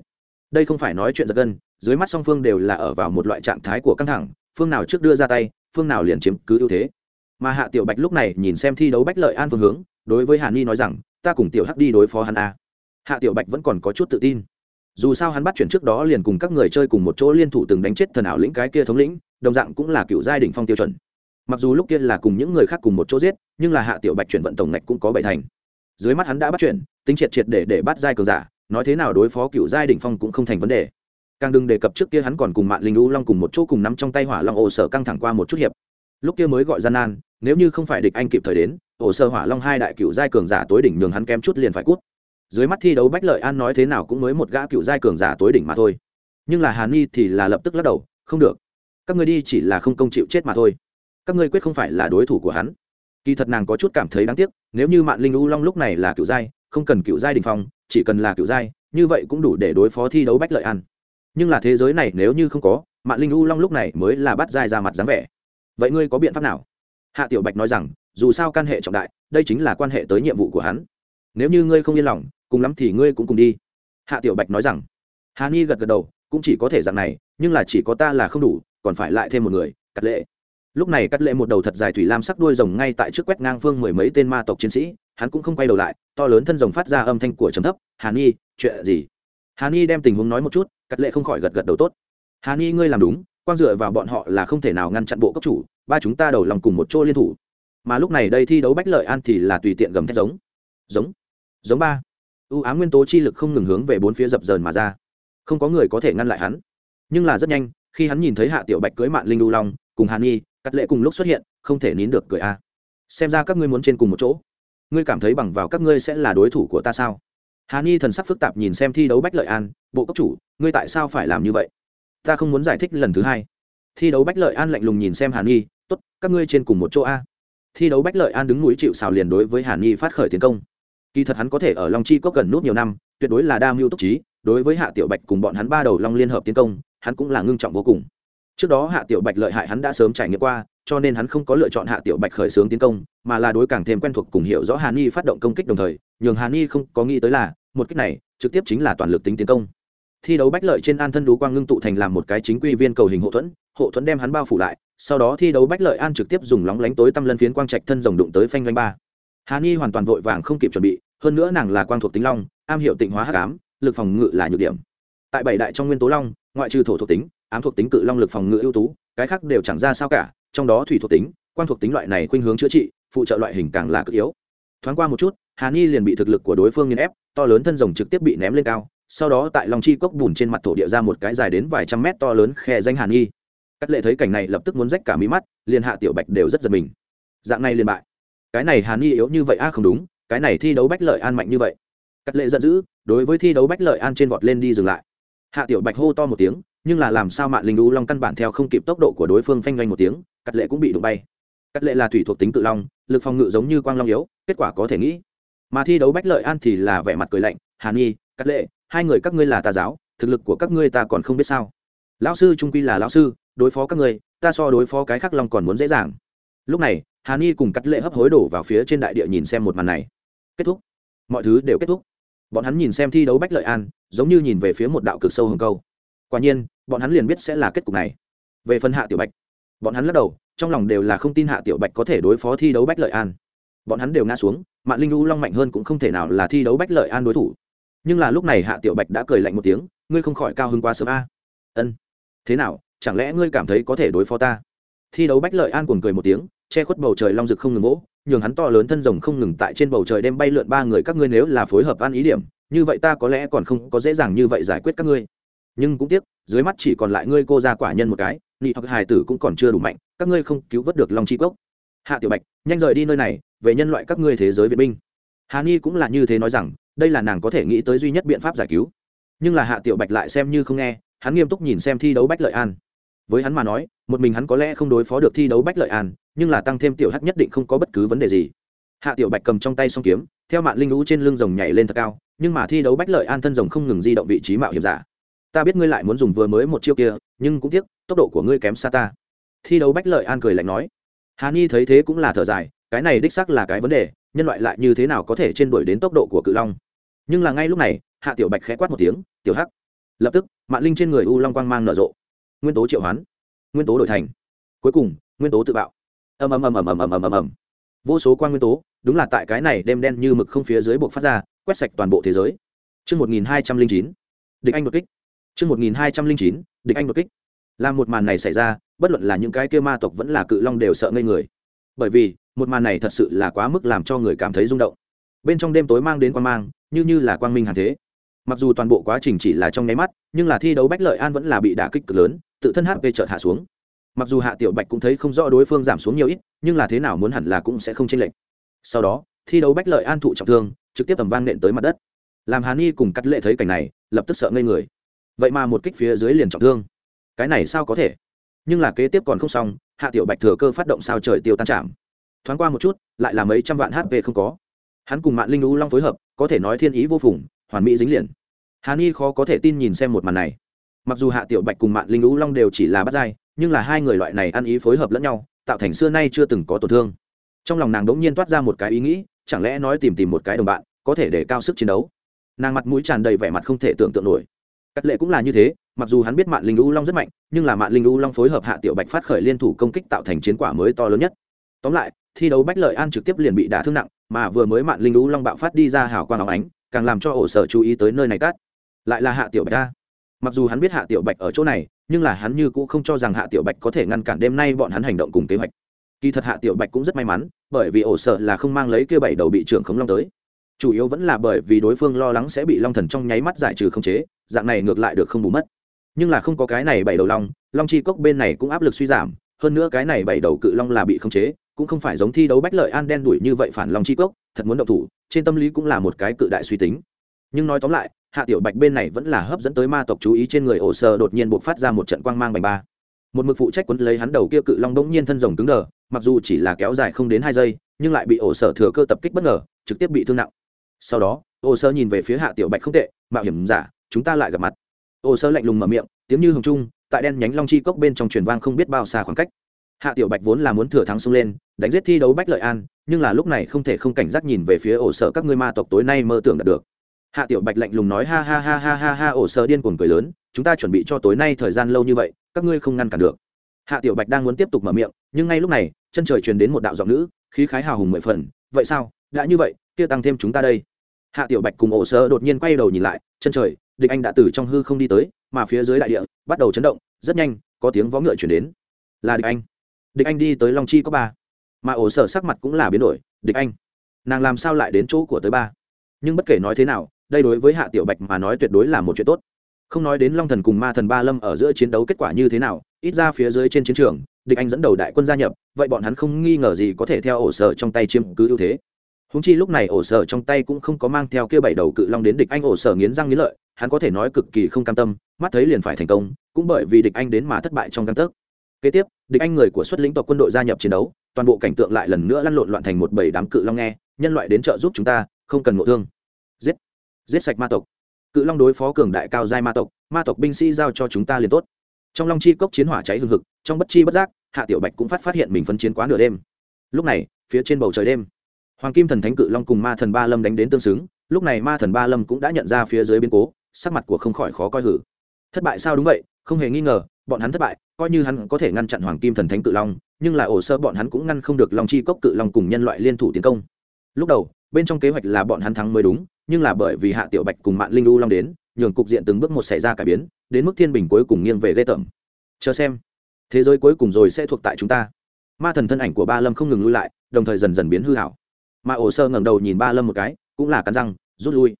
Đây không phải nói chuyện giật gân, dưới mắt song phương đều là ở vào một loại trạng thái của căng thẳng, phương nào trước đưa ra tay, phương nào liền chiếm cứ ưu thế. Mà Hạ Tiểu Bạch lúc này nhìn xem thi đấu bách lợi an phương hướng, đối với Hàn Ni nói rằng, ta cùng Tiểu Hắc đi đối phó hắn a. Hạ Tiểu Bạch vẫn còn có chút tự tin dù sao hắn bắt chuyển trước đó liền cùng các người chơi cùng một chỗ liên thủ từng đánh chết thần ảo lĩnh cái kia thống lĩnh đồng dạng cũng là cựu giai đ ỉ n h phong tiêu chuẩn mặc dù lúc kia là cùng những người khác cùng một chỗ giết, nhưng là hạ tiểu bạch chuyển vận tổng ngạch cũng có bảy thành. Dưới mắt hắn đã bắt chuyển, tính triệt triệt để để bắt giai cường giả, nói thế nào đối phó cựu giai đ ỉ n h phong cũng không thành vấn đề. Càng đừng đề cập trước kia hắn còn cùng mạng linh lũ long cùng một chỗ cùng nắm trong tay hỏa long ổ sở căng thẳng qua một chút hiệp. Lúc kia mới gọi gian nan, nếu như không phải địch anh kịp thời đến, ổ sơ hỏa long hai đại cựu giai cường giả tối đỉnh nhường hắn kém chút liền phải cút. Dưới mắt thi đấu bách lợi an nói thế nào cũng mới một gã cựu giai cường giả tối đỉnh mà thôi. Nhưng là hàn ni thì là lập tức lắc đầu, không được. Các người đi chỉ là không công chịu chết mà thôi các ngươi quyết không phải là đối thủ của hắn. Kỳ thật nàng có chút cảm thấy đáng tiếc, nếu như mạng linh u long lúc này là cựu giai, không cần cựu giai đình phong, chỉ cần là cựu giai, như vậy cũng đủ để đối phó thi đấu bách lợi ăn. nhưng là thế giới này nếu như không có mạng linh u long lúc này mới là bắt giai ra mặt dáng vẻ. Vậy ngươi có biện pháp nào? Hạ tiểu bạch nói rằng, dù sao căn hệ trọng đại, đây chính là quan hệ tới nhiệm vụ của hắn. Nếu như ngươi không yên lòng, cùng lắm thì ngươi cũng cùng đi. Hạ tiểu bạch nói rằng. Hà ni gật gật đầu, cũng chỉ có thể dạng này, nhưng là chỉ có ta là không đủ, còn phải lại thêm một người, cắt lệ lúc này cắt lệ một đầu thật dài thủy lam sắc đuôi rồng ngay tại trước quét ngang phương mười mấy tên ma tộc chiến sĩ, hắn cũng không quay đầu lại, to lớn thân rồng phát ra âm thanh của trầm thấp hàn y chuyện gì? Hàn y đem tình huống nói một chút cắt lệ không khỏi gật gật đầu tốt. Hàn y ngươi làm đúng quan dựa vào bọn họ là không thể nào ngăn chặn bộ cấp chủ, ba chúng ta đầu lòng cùng một chỗ liên thủ. Mà lúc này đây thi đấu bách lợi an thì là tùy tiện gầm thét giống. Giống giống ba. Ưu ám nguyên tố chi lực không ngừng hướng về bốn phía dập dờn mà ra. Không có người có thể ngăn lại hắn. Nhưng là rất nhanh, khi hắn nhìn thấy hạ tiểu bạch cưới mạng linh đu long, cùng hàn y cắt lệ cùng lúc xuất hiện, không thể nín được cười a. Xem ra các ngươi muốn trên cùng một chỗ. Ngươi cảm thấy bằng vào các ngươi sẽ là đối thủ của ta sao? Hàn ni thần sắc phức tạp nhìn xem thi đấu bách lợi an, bộ cấp chủ, ngươi tại sao phải làm như vậy? Ta không muốn giải thích lần thứ hai. Thi đấu bách lợi an lạnh lùng nhìn xem hàn ni t ố t các ngươi trên cùng một chỗ a. Thi đấu bách lợi an đứng núi chịu xào liền đối với hàn ni phát khởi tiến công. Kỳ thật hắn có thể ở long chi cốc gần nút nhiều năm, tuyệt đối là đa mưu túc trí, đối với hạ tiểu bạch cùng bọn hắn ba đầu long liên hợp tiến công, hắn cũng là ngưng trọng vô cùng trước đó hạ tiểu bạch lợi hại hắn đã sớm trải nghiệm qua, cho nên hắn không có lựa chọn hạ tiểu bạch khởi xướng tiến công, mà là đối càng thêm quen thuộc cùng hiểu rõ hà ni phát động công kích đồng thời, nhường hà ni không có nghĩ tới là, một kích này, trực tiếp chính là toàn lực tính tiến công. Thi đấu bách lợi trên an thân đú quang ngưng tụ thành làm một cái chính quy viên cầu hình hộ thuẫn hộ thuẫn đem hắn bao phủ lại, sau đó thi đấu bách lợi an trực tiếp dùng lóng lánh tối tăm lân phiến quang trạch thân rồng đụng tới phanh doanh ba. Hà ni hoàn toàn vội vàng không kịp chuẩn bị, hơn nữa nàng là quang thuộc tính long, am hiểu tịnh hóa hắc cám lực phòng ngự là nhược điểm. Tại bảy đại trong nguyên tố long, ngoại trừ thổ thuộc tính ám thuộc tính cự long lực phòng ngự ưu tú, cái khác đều chẳng ra sao cả, trong đó thủy thuộc tính, quang thuộc tính loại này khuynh hướng chữa trị, phụ trợ loại hình càng là cực yếu. Thoáng qua một chút, hà ni liền bị thực lực của đối phương nghiền ép, to lớn thân rồng trực tiếp bị ném lên cao, sau đó tại lòng chi cốc bùn trên mặt thổ địa ra một cái dài đến vài trăm mét to lớn khe danh hàn ni. Cắt lệ thấy cảnh này lập tức muốn rách cả mí mắt, liền hạ tiểu bạch đều rất giật mình. Dạng này liền bại. Cái này hàn ni yếu như vậy a, không đúng, cái này thi đấu bách lợi an mạnh như vậy. Cắt lệ giận dữ, đối với thi đấu bách lợi an trên vọt lên đi dừng lại. Hạ tiểu bạch hô to một tiếng nhưng là làm sao mạng linh đu long căn bản theo không kịp tốc độ của đối phương phanh doanh một tiếng, cắt lệ cũng bị đụng bay. Cắt lệ là thủy thuộc tính cự long, lực phòng ngự giống như quang long yếu, kết quả có thể nghĩ. Mà thi đấu bách lợi an thì là vẻ mặt cười lạnh, hàn nhi, cắt lệ, hai người các ngươi là tà giáo, thực lực của các ngươi ta còn không biết sao. Lão sư trung quy là lão sư, đối phó các ngươi, ta so đối phó cái khắc long còn muốn dễ dàng. Lúc này hà ni cùng cắt lệ hấp hối đổ vào phía trên đại địa nhìn xem một màn này. Kết thúc. Mọi thứ đều kết thúc. Bọn hắn nhìn xem thi đấu bách lợi an, giống như nhìn về phía một đạo cực sâu hồng câu quả nhiên, bọn hắn liền biết sẽ là kết cục này. Về phần hạ tiểu bạch, bọn hắn lắc đầu, trong lòng đều là không tin hạ tiểu bạch có thể đối phó thi đấu bách lợi an. Bọn hắn đều ngã xuống mạng linh u long mạnh hơn cũng không thể nào là thi đấu bách lợi an đối thủ. Nhưng là lúc này hạ tiểu bạch đã cười lạnh một tiếng, ngươi không khỏi cao hơn quá sớm a. Ân. Thế nào, chẳng lẽ ngươi cảm thấy có thể đối phó ta? Thi đấu bách lợi an cuồng cười một tiếng, che khuất bầu trời long rực không ngừng vỗ, nhường hắn to lớn thân rồng không ngừng tại trên bầu trời đem bay lượn ba người các ngươi nếu là phối hợp ăn ý điểm, như vậy ta có lẽ còn không có dễ dàng như vậy giải quyết các ngươi nhưng cũng tiếc, dưới mắt chỉ còn lại ngươi cô ra quả nhân một cái, nị hoặc hài tử cũng còn chưa đủ mạnh, các ngươi không cứu vớt được long chi cốc hạ tiểu bạch, nhanh rời đi nơi này, về nhân loại các ngươi thế giới viện binh. Hà ni cũng là như thế nói rằng, đây là nàng có thể nghĩ tới duy nhất biện pháp giải cứu. Nhưng là hạ tiểu bạch lại xem như không nghe, hắn nghiêm túc nhìn xem thi đấu bách lợi an. Với hắn mà nói, một mình hắn có lẽ không đối phó được thi đấu bách lợi an, nhưng là tăng thêm tiểu hắc nhất định không có bất cứ vấn đề gì. Hạ tiểu bạch cầm trong tay song kiếm, theo mạng linh lũ trên lưng rồng nhảy lên thật cao, nhưng mà thi đấu bách lợi an thân rồng không ngừng di động vị trí mạo hiểm giả ta biết ngươi lại muốn dùng vừa mới một chiêu kia nhưng cũng tiếc tốc độ của ngươi kém xa ta. Thi đấu bách lợi an cười lạnh nói. Hà ni thấy thế cũng là thở dài cái này đích xác là cái vấn đề nhân loại lại như thế nào có thể trên đuổi đến tốc độ của cự long? Nhưng là ngay lúc này hạ tiểu bạch khẽ quát một tiếng tiểu hắc. Lập tức mạng linh trên người u long quang mang nở rộ. Nguyên tố triệu hoán nguyên tố đổi thành. Cuối cùng nguyên tố tự bạo. Ầm ầm ầm ầm ầm ầm ầm ầm ầm. Vô số quang nguyên tố đúng là tại cái này đêm đen như mực không phía dưới buộc phát ra quét sạch toàn bộ thế giới. Trước 1209, địch anh đột kích. Trước 1209, địch anh đột kích. Làm một màn này xảy ra, bất luận là những cái kia ma tộc vẫn là cự long đều sợ ngây người. Bởi vì, một màn này thật sự là quá mức làm cho người cảm thấy rung động. Bên trong đêm tối mang đến quang mang, như như là quang minh hàn thế. Mặc dù toàn bộ quá trình chỉ là trong nháy mắt, nhưng là thi đấu Bách Lợi An vẫn là bị đả kích cực lớn, tự thân HP chợt hạ xuống. Mặc dù Hạ Tiểu Bạch cũng thấy không rõ đối phương giảm xuống nhiều ít, nhưng là thế nào muốn hẳn là cũng sẽ không chênh lệch. Sau đó, thi đấu Bách Lợi An thụ trọng thương, trực tiếp tầm vang nện tới mặt đất. Làm Hàn Ni cùng Cắt Lệ thấy cảnh này, lập tức sợ ngây người vậy mà một kích phía dưới liền trọng thương. Cái này sao có thể? Nhưng là kế tiếp còn không xong, hạ tiểu bạch thừa cơ phát động sao trời tiêu tan chạm thoáng qua một chút, lại là mấy trăm vạn hp không có. Hắn cùng mạng linh lũ long phối hợp, có thể nói thiên ý vô phùng, hoàn mỹ dính liền. Hà ni khó có thể tin nhìn xem một màn này. Mặc dù hạ tiểu bạch cùng mạng linh lũ long đều chỉ là bắt dai nhưng là hai người loại này ăn ý phối hợp lẫn nhau, tạo thành xưa nay chưa từng có tổn thương. Trong lòng nàng đ ỗ n g nhiên toát ra một cái ý nghĩ, chẳng lẽ nói tìm tìm một cái đồng bạn, có thể để cao sức chiến đấu? Nàng mặt mũi tràn đầy vẻ mặt không thể tưởng tượng nổi cắt lệ cũng là như thế, mặc dù hắn biết mạng linh u long rất mạnh, nhưng là mạng linh u long phối hợp hạ tiểu bạch phát khởi liên thủ công kích tạo thành chiến quả mới to lớn nhất. Tóm lại, thi đấu bách lợi an trực tiếp liền bị đả thương nặng, mà vừa mới mạng linh u long bạo phát đi ra hào quang óng ánh, càng làm cho ổ sở chú ý tới nơi này cắt. Lại là hạ tiểu bạch ta. Mặc dù hắn biết hạ tiểu bạch ở chỗ này, nhưng là hắn như cũng không cho rằng hạ tiểu bạch có thể ngăn cản đêm nay bọn hắn hành động cùng kế hoạch. Kỳ thật hạ tiểu bạch cũng rất may mắn, bởi vì ổ sở là không mang lấy kia bảy đầu bị trưởng khống long tới. Chủ yếu vẫn là bởi vì đối phương lo lắng sẽ bị long thần trong nháy mắt giải trừ không chế dạng này ngược lại được không bù mất. Nhưng là không có cái này bảy đầu long long chi cốc bên này cũng áp lực suy giảm, hơn nữa cái này bảy đầu cự long là bị không chế, cũng không phải giống thi đấu bách lợi an đen đuổi như vậy phản long chi cốc, thật muốn động thủ, trên tâm lý cũng là một cái cự đại suy tính. Nhưng nói tóm lại, hạ tiểu bạch bên này vẫn là hấp dẫn tới ma tộc chú ý trên người ổ sơ đột nhiên buộc phát ra một trận quang mang bành ba. Một mực phụ trách quấn lấy hắn đầu kia cự long đống nhiên thân rồng cứng đờ, mặc dù chỉ là kéo dài không đến hai giây, nhưng lại bị ổ sở thừa cơ tập kích bất ngờ, trực tiếp bị thương nặng. Sau đó, ổ sơ nhìn về phía hạ tiểu bạch không tệ, mạo hiểm giả chúng ta lại gặp mặt. Ô sơ lạnh lùng mở miệng, tiếng như hồng trung, tại đen nhánh long chi cốc bên trong truyền vang không biết bao xa khoảng cách. Hạ tiểu bạch vốn là muốn thừa thắng xông lên, đánh giết thi đấu bách lợi an, nhưng là lúc này không thể không cảnh giác nhìn về phía ổ sở các ngươi ma tộc tối nay mơ tưởng đạt được. Hạ tiểu bạch lạnh lùng nói, ha ha ha ha ha ha ổ sở điên cuồng cười lớn, chúng ta chuẩn bị cho tối nay thời gian lâu như vậy, các ngươi không ngăn cản được. Hạ tiểu bạch đang muốn tiếp tục mở miệng, nhưng ngay lúc này, chân trời truyền đến một đạo giọng nữ, khí khái hào hùng mười phần, vậy sao? Đã như vậy, kia tăng thêm chúng ta đây. Hạ tiểu bạch cùng ổ sơ đột nhiên quay đầu nhìn lại, chân trời địch anh đã từ trong hư không đi tới, mà phía dưới đại địa bắt đầu chấn động, rất nhanh, có tiếng vó ngựa chuyển đến. Là địch anh. Địch anh đi tới long chi có ba. Mà ổ sở sắc mặt cũng là biến đổi, địch anh. Nàng làm sao lại đến chỗ của tới ba? Nhưng bất kể nói thế nào, đây đối với hạ tiểu bạch mà nói tuyệt đối là một chuyện tốt. Không nói đến long thần cùng ma thần ba lâm ở giữa chiến đấu kết quả như thế nào, ít ra phía dưới trên chiến trường, địch anh dẫn đầu đại quân gia nhập, vậy bọn hắn không nghi ngờ gì có thể theo ổ sở trong tay chiếm cứ ưu thế húng chi lúc này ổ sở trong tay cũng không có mang theo kia bảy đầu cự long đến địch anh ổ sở nghiến răng nghiến lợi, hắn có thể nói cực kỳ không cam tâm, mắt thấy liền phải thành công, cũng bởi vì địch anh đến mà thất bại trong căn tấc. Kế tiếp, địch anh người của xuất lĩnh tộc quân đội gia nhập chiến đấu, toàn bộ cảnh tượng lại lần nữa lăn lộn loạn thành một bầy đám cự long nghe, nhân loại đến trợ giúp chúng ta, không cần ngộ thương. Giết giết sạch ma tộc. Cự long đối phó cường đại cao giai ma tộc ma tộc binh sĩ giao cho chúng ta liền tốt. Trong long chi cốc chiến hỏa cháy hừng hực, trong bất chi bất giác, hạ tiểu bạch cũng phát phát hiện mình phân chiến quá nửa đêm. Lúc này, phía trên bầu trời đêm hoàng kim thần thánh cự long cùng ma thần ba lâm đánh đến tương xứng, lúc này ma thần ba lâm cũng đã nhận ra phía dưới biến cố, sắc mặt của không khỏi khó coi hử. Thất bại sao đúng vậy, không hề nghi ngờ, bọn hắn thất bại, coi như hắn có thể ngăn chặn hoàng kim thần thánh cự long, nhưng là ổ sơ bọn hắn cũng ngăn không được long chi cốc cự long cùng nhân loại liên thủ tiến công. Lúc đầu, bên trong kế hoạch là bọn hắn thắng mới đúng, nhưng là bởi vì hạ tiểu bạch cùng mạng linh u long đến, nhường cục diện từng bước một xảy ra cải biến, đến mức thiên bình cuối cùng nghiêng về ghê tởm. Chờ xem, thế giới cuối cùng rồi sẽ thuộc tại chúng ta. Ma thần thân ảnh của ba lâm không ngừng lui lại, đồng thời dần dần biến hư hảo mà ổ sơ ngẩng đầu nhìn ba lâm một cái, cũng là cắn răng, rút lui.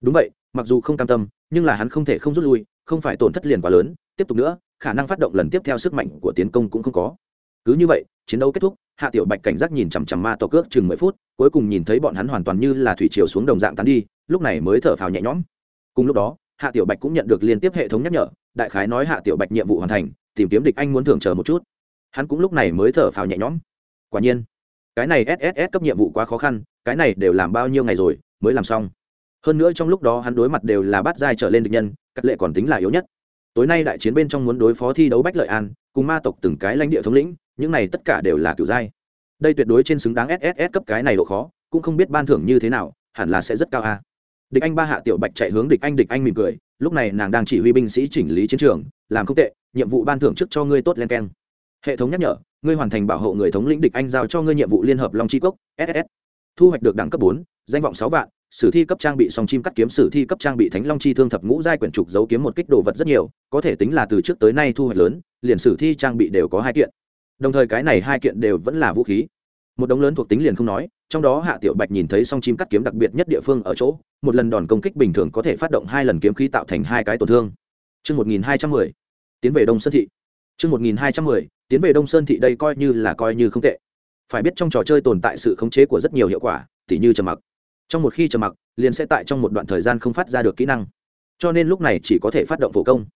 Đúng vậy, mặc dù không cam tâm, nhưng là hắn không thể không rút lui, không phải tổn thất liền quá lớn. Tiếp tục nữa, khả năng phát động lần tiếp theo sức mạnh của tiến công cũng không có. Cứ như vậy, chiến đấu kết thúc, hạ tiểu bạch cảnh giác nhìn chằm chằm ma tổ cước chừng mười phút, cuối cùng nhìn thấy bọn hắn hoàn toàn như là thủy chiều xuống đồng dạng tán đi, lúc này mới thở phào nhẹ nhõm. Cùng lúc đó, hạ tiểu bạch cũng nhận được liên tiếp hệ thống nhắc nhở, đại khái nói hạ tiểu bạch nhiệm vụ hoàn thành, tìm kiếm địch anh muốn thưởng chờ một chút. Hắn cũng lúc này mới thở phào nhẹ nhõm. Quả nhiên cái này sss cấp nhiệm vụ quá khó khăn, cái này đều làm bao nhiêu ngày rồi, mới làm xong. Hơn nữa trong lúc đó hắn đối mặt đều là bắt giai trở lên địch nhân, cắt lệ còn tính là yếu nhất. Tối nay đại chiến bên trong muốn đối phó thi đấu bách lợi an, cùng ma tộc từng cái lãnh địa thống lĩnh, những này tất cả đều là kiểu giai. Đây tuyệt đối trên xứng đáng sss cấp cái này độ khó, cũng không biết ban thưởng như thế nào, hẳn là sẽ rất cao a. Địch anh ba hạ tiểu bạch chạy hướng địch anh địch anh mỉm cười, lúc này nàng đang chỉ huy binh sĩ chỉnh lý chiến trường, làm không tệ, nhiệm vụ ban thưởng trước cho ngươi tốt len keng hệ thống nhắc nhở ngươi hoàn thành bảo hộ người thống lĩnh địch anh giao cho ngươi nhiệm vụ liên hợp long chi cốc ss thu hoạch được đẳng cấp bốn danh vọng sáu vạn sử thi cấp trang bị song chim cắt kiếm sử thi cấp trang bị thánh long chi thương thập ngũ giai quyển trục giấu kiếm một kích đồ vật rất nhiều có thể tính là từ trước tới nay thu hoạch lớn liền sử thi trang bị đều có hai kiện. Đồng thời cái này hai kiện đều vẫn là vũ khí. Một đống lớn thuộc tính liền không nói trong đó hạ tiểu bạch nhìn thấy song chim cắt kiếm đặc biệt nhất địa phương ở chỗ một lần đòn công kích bình thường có thể phát động hai lần kiếm khí tạo thành hai cái tổn thương. Chương 1210, tiến về Đông Sơn thị. Chương 1210, tiến về Đông Sơn thị đây coi như là coi như không tệ. Phải biết trong trò chơi tồn tại sự khống chế của rất nhiều hiệu quả, tỉ như trầm mặc. Trong một khi trầm mặc, liền sẽ tại trong một đoạn thời gian không phát ra được kỹ năng. Cho nên lúc này chỉ có thể phát động phổ công.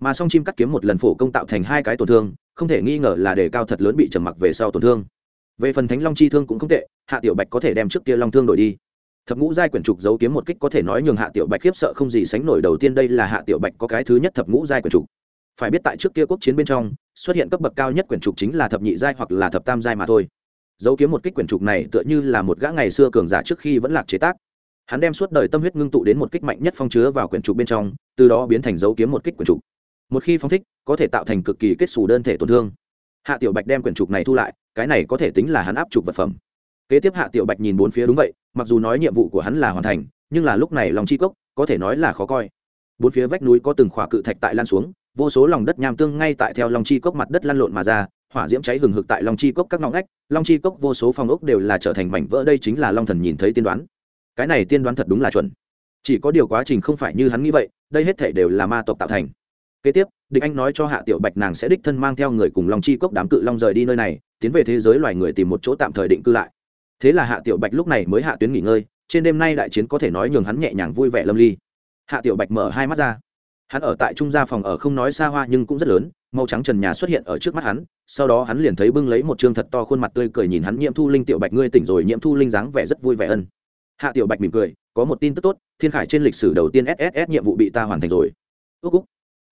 Mà song chim cắt kiếm một lần phổ công tạo thành hai cái tổn thương, không thể nghi ngờ là đề cao thật lớn bị trầm mặc về sau tổn thương. Về phần Thánh Long chi thương cũng không tệ, Hạ Tiểu Bạch có thể đem trước kia Long thương đổi đi thập ngũ giai quyển trục giấu kiếm một kích có thể nói nhường hạ tiểu bạch khiếp sợ không gì sánh nổi đầu tiên đây là hạ tiểu bạch có cái thứ nhất thập ngũ giai quyển trục phải biết tại trước kia quốc chiến bên trong xuất hiện cấp bậc cao nhất quyển trục chính là thập nhị giai hoặc là thập tam giai mà thôi. Dấu kiếm một kích quyển trục này tựa như là một gã ngày xưa cường giả trước khi vẫn lạc chế tác. Hắn đem suốt đời tâm huyết ngưng tụ đến một kích mạnh nhất phong chứa vào quyển trục bên trong, từ đó biến thành dấu kiếm một kích quyển trục. Một khi phong thích, có thể tạo thành cực kỳ kết xù đơn thể tổn thương. Hạ tiểu bạch đem quyển trục này thu lại, cái này có thể tính là hắn áp trục vật phẩm. Kế tiếp hạ tiểu bạch nhìn bốn phía đúng vậy, mặc dù nói nhiệm vụ của hắn là hoàn thành, nhưng là lúc này lòng chi cốc, có thể nói là khó coi. Bốn phía vách núi có từng khỏa cự thạch tại lan xuống vô số lòng đất nham tương ngay tại theo lòng chi cốc mặt đất lăn lộn mà ra, hỏa diễm cháy hừng hực tại long chi cốc các ngõ ngách, long chi cốc vô số phong ốc đều là trở thành mảnh vỡ, đây chính là long thần nhìn thấy tiên đoán. Cái này tiên đoán thật đúng là chuẩn. Chỉ có điều quá trình không phải như hắn nghĩ vậy, đây hết thể đều là ma tộc tạo thành. Kế tiếp, địch anh nói cho hạ tiểu bạch nàng sẽ đích thân mang theo người cùng long chi cốc đám cự long rời đi nơi này, tiến về thế giới loài người tìm một chỗ tạm thời định cư lại. Thế là hạ tiểu bạch lúc này mới hạ tuyến nghỉ ngơi, trên đêm nay đại chiến có thể nói nhường hắn nhẹ nhàng vui vẻ lâm ly. Hạ tiểu bạch mở hai mắt ra hắn ở tại trung gia phòng ở không nói xa hoa nhưng cũng rất lớn, màu trắng trần nhà xuất hiện ở trước mắt hắn, sau đó hắn liền thấy bưng lấy một chương thật to khuôn mặt tươi cười nhìn hắn nhiễm thu linh tiểu bạch ngươi tỉnh rồi, nhiễm thu linh dáng vẻ rất vui vẻ ân. Hạ tiểu bạch mỉm cười, có một tin tức tốt, thiên khải trên lịch sử đầu tiên sss nhiệm vụ bị ta hoàn thành rồi. Ước úc.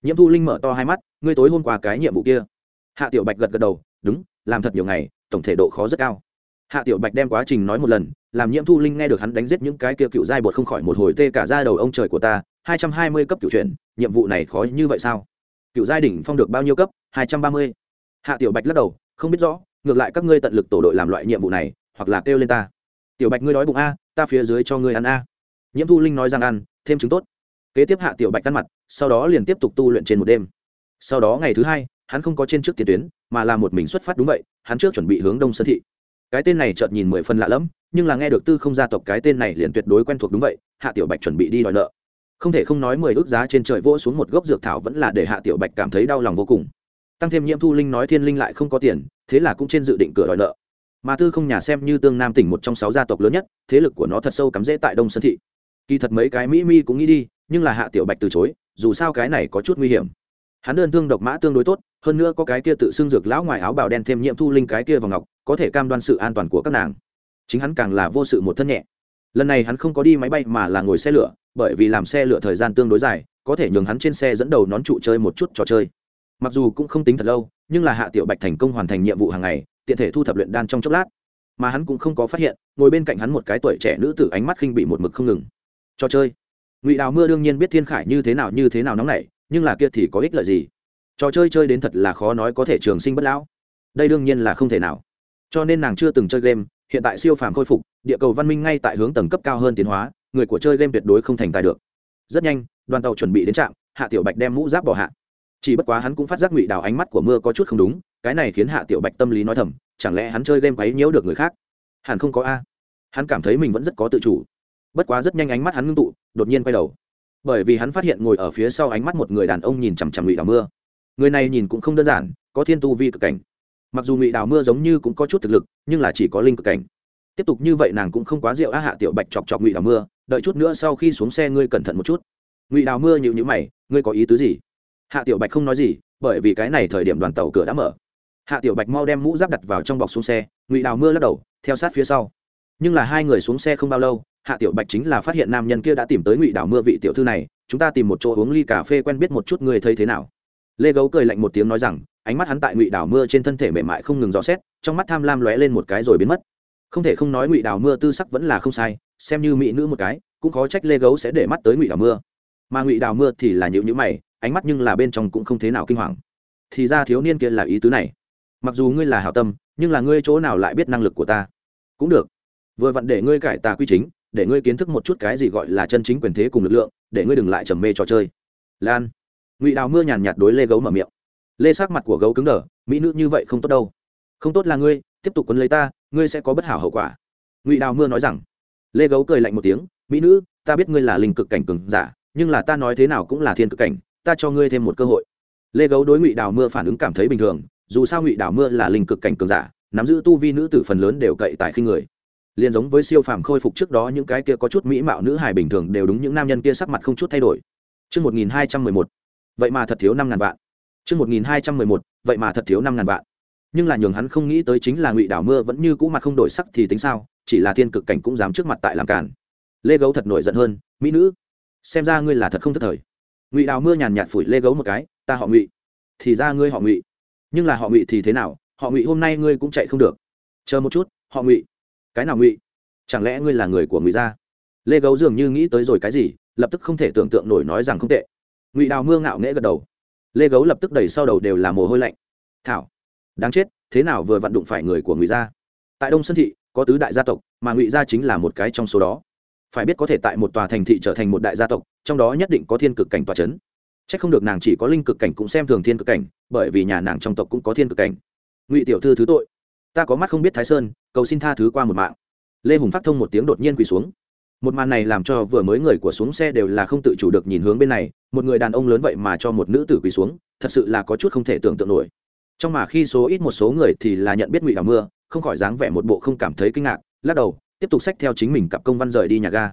Nhiễm thu linh mở to hai mắt, ngươi tối hôm qua cái nhiệm vụ kia. Hạ tiểu bạch gật gật đầu, đúng, làm thật nhiều ngày, tổng thể độ khó rất cao. Hạ tiểu bạch đem quá trình nói một lần, làm nhiễm thu linh nghe được hắn đánh giết những cái kia cựu giai bột không khỏi một hồi tê cả ra đầu ông trời của ta hai trăm hai mươi cấp cựu chuyển nhiệm vụ này khó như vậy sao? Cựu giai đỉnh phong được bao nhiêu cấp? hai trăm ba mươi. Hạ tiểu bạch lắc đầu, không biết rõ, ngược lại các ngươi tận lực tổ đội làm loại nhiệm vụ này, hoặc là kêu lên ta. Tiểu bạch ngươi đói bụng a, ta phía dưới cho ngươi ăn a. Nhiễm thu linh nói rằng ăn, thêm chứng tốt. Kế tiếp hạ tiểu bạch căn mặt, sau đó liền tiếp tục tu luyện trên một đêm. Sau đó ngày thứ hai, hắn không có trên trước tiền tuyến, mà là một mình xuất phát đúng vậy, hắn trước chuẩn bị hướng đông sơn thị. Cái tên này chợt nhìn mười phần lạ lẫm, nhưng là nghe được tư không gia tộc cái tên này liền tuyệt đối quen thuộc đúng vậy, hạ tiểu bạch chuẩn bị đi đòi nợ không thể không nói mười ước giá trên trời vỗ xuống một gốc dược thảo vẫn là để hạ tiểu bạch cảm thấy đau lòng vô cùng. Tăng thêm nhiễm thu linh nói thiên linh lại không có tiền, thế là cũng trên dự định cửa đòi nợ. Mà tư không nhà xem như tương nam tỉnh một trong sáu gia tộc lớn nhất, thế lực của nó thật sâu cắm rễ tại đông sơn thị. Kỳ thật mấy cái mỹ mi cũng nghĩ đi, nhưng là hạ tiểu bạch từ chối, dù sao cái này có chút nguy hiểm. Hắn đơn thương độc mã tương đối tốt, hơn nữa có cái kia tự xưng dược lão ngoài áo bào đen thêm nhiễm thu linh cái kia vào ngọc, có thể cam đoan sự an toàn của các nàng. Chính hắn càng là vô sự một thân nhẹ lần này hắn không có đi máy bay mà là ngồi xe lửa, bởi vì làm xe lửa thời gian tương đối dài, có thể nhường hắn trên xe dẫn đầu nón trụ chơi một chút trò chơi. Mặc dù cũng không tính thật lâu, nhưng là hạ tiểu bạch thành công hoàn thành nhiệm vụ hàng ngày, tiện thể thu thập luyện đan trong chốc lát. Mà hắn cũng không có phát hiện, ngồi bên cạnh hắn một cái tuổi trẻ nữ tử ánh mắt khinh bị một mực không ngừng. Trò chơi. Ngụy đào mưa đương nhiên biết thiên khải như thế nào như thế nào nóng nảy, nhưng là kia thì có ích lợi gì? Trò chơi chơi đến thật là khó nói có thể trường sinh bất lão. Đây đương nhiên là không thể nào. Cho nên nàng chưa từng chơi game hiện tại siêu phàm khôi phục, địa cầu văn minh ngay tại hướng tầng cấp cao hơn tiến hóa, người của chơi game tuyệt đối không thành tài được. Rất nhanh, đoàn tàu chuẩn bị đến trạm, hạ tiểu bạch đem mũ giáp bỏ hạ. Chỉ bất quá hắn cũng phát giác ngụy đào ánh mắt của mưa có chút không đúng, cái này khiến hạ tiểu bạch tâm lý nói thầm, chẳng lẽ hắn chơi game quấy nhiễu được người khác? Hẳn không có a. Hắn cảm thấy mình vẫn rất có tự chủ. Bất quá rất nhanh ánh mắt hắn ngưng tụ, đột nhiên quay đầu. Bởi vì hắn phát hiện ngồi ở phía sau ánh mắt một người đàn ông nhìn chằm chằm ngụy đào mưa. Người này nhìn cũng không đơn giản, có thiên tu vi cực cảnh mặc dù ngụy đào mưa giống như cũng có chút thực lực, nhưng là chỉ có linh cực cảnh. Tiếp tục như vậy nàng cũng không quá rượu á hạ tiểu bạch chọc chọc ngụy đào mưa, đợi chút nữa sau khi xuống xe ngươi cẩn thận một chút. Ngụy đào mưa nhịu nhữ mày, ngươi có ý tứ gì? Hạ tiểu bạch không nói gì, bởi vì cái này thời điểm đoàn tàu cửa đã mở. Hạ tiểu bạch mau đem mũ giáp đặt vào trong bọc xuống xe, ngụy đào mưa lắc đầu, theo sát phía sau. Nhưng là hai người xuống xe không bao lâu, hạ tiểu bạch chính là phát hiện nam nhân kia đã tìm tới ngụy đào mưa vị tiểu thư này, chúng ta tìm một chỗ uống ly cà phê quen biết một chút người thấy thế nào. Lê gấu cười lạnh một tiếng nói rằng ánh mắt hắn tại ngụy đào mưa trên thân thể mềm mại không ngừng dò xét, trong mắt tham lam lóe lên một cái rồi biến mất. Không thể không nói ngụy đào mưa tư sắc vẫn là không sai, xem như mỹ nữ một cái, cũng khó trách lê gấu sẽ để mắt tới ngụy đào mưa. Mà ngụy đào mưa thì là nhịu nhữ mày, ánh mắt nhưng là bên trong cũng không thế nào kinh hoàng. Thì ra thiếu niên kia là ý tứ này. Mặc dù ngươi là hảo tâm, nhưng là ngươi chỗ nào lại biết năng lực của ta? Cũng được. Vừa vặn để ngươi cải tà quy chính, để ngươi kiến thức một chút cái gì gọi là chân chính quyền thế cùng lực lượng, để ngươi đừng lại trầm mê trò chơi. Lan. Ngụy đào mưa nhàn nhạt đối lê gấu mở miệng lê sắc mặt của gấu cứng đờ mỹ nữ như vậy không tốt đâu. Không tốt là ngươi tiếp tục quấn lấy ta ngươi sẽ có bất hảo hậu quả. Ngụy đào mưa nói rằng. Lê gấu cười lạnh một tiếng mỹ nữ ta biết ngươi là linh cực cảnh cường giả nhưng là ta nói thế nào cũng là thiên cực cảnh ta cho ngươi thêm một cơ hội. Lê gấu đối ngụy đào mưa phản ứng cảm thấy bình thường dù sao ngụy đào mưa là linh cực cảnh cường giả nắm giữ tu vi nữ tử phần lớn đều cậy tại khi người. Liền giống với siêu phàm khôi phục trước đó những cái kia có chút mỹ mạo nữ hài bình thường đều đúng những nam nhân kia sắc mặt không chút thay đổi. Trước 1211, vậy mà thật thiếu năm ngàn vạn. Trước 1211, vậy mà thật thiếu năm ngàn vạn. Nhưng là nhường hắn không nghĩ tới chính là Ngụy Đảo Mưa vẫn như cũ mặt không đổi sắc thì tính sao, chỉ là thiên cực cảnh cũng dám trước mặt tại làm cản. Lê Gấu thật nổi giận hơn, mỹ nữ, xem ra ngươi là thật không thất thời. Ngụy Đào Mưa nhàn nhạt phủi Lê Gấu một cái, ta họ Ngụy. Thì ra ngươi họ Ngụy. Nhưng là họ Ngụy thì thế nào, họ Ngụy hôm nay ngươi cũng chạy không được. Chờ một chút, họ Ngụy cái nào ngụy chẳng lẽ ngươi là người của ngụy gia lê gấu dường như nghĩ tới rồi cái gì lập tức không thể tưởng tượng nổi nói rằng không tệ ngụy đào mưa ngạo nghễ gật đầu lê gấu lập tức đẩy sau đầu đều là mồ hôi lạnh. Thảo, đáng chết, thế nào vừa vặn đụng phải người của ngụy gia? Tại đông sơn thị, có tứ đại gia tộc, mà ngụy gia chính là một cái trong số đó. Phải biết có thể tại một tòa thành thị trở thành một đại gia tộc, trong đó nhất định có thiên cực cảnh tòa c h ấ n c h ắ c không được nàng chỉ có linh cực cảnh cũng xem thường thiên cực cảnh, bởi vì nhà nàng trong tộc cũng có thiên cực cảnh. Ngụy tiểu thư thứ tội. Ta có mắt không biết thái sơn, cầu xin tha thứ qua một mạng. Lê hùng phát thông một tiếng đột nhiên quỳ xuống. Một màn này làm cho vừa mới người của xuống xe đều là không tự chủ được nhìn hướng bên này một người đàn ông lớn vậy mà cho một nữ tử quỳ xuống, thật sự là có chút không thể tưởng tượng nổi. Trong mà khi số ít một số người thì là nhận biết ngụy đào mưa, không khỏi dáng vẻ một bộ không cảm thấy kinh ngạc, lắc đầu, tiếp tục xách theo chính mình cặp công văn rời đi nhà ga.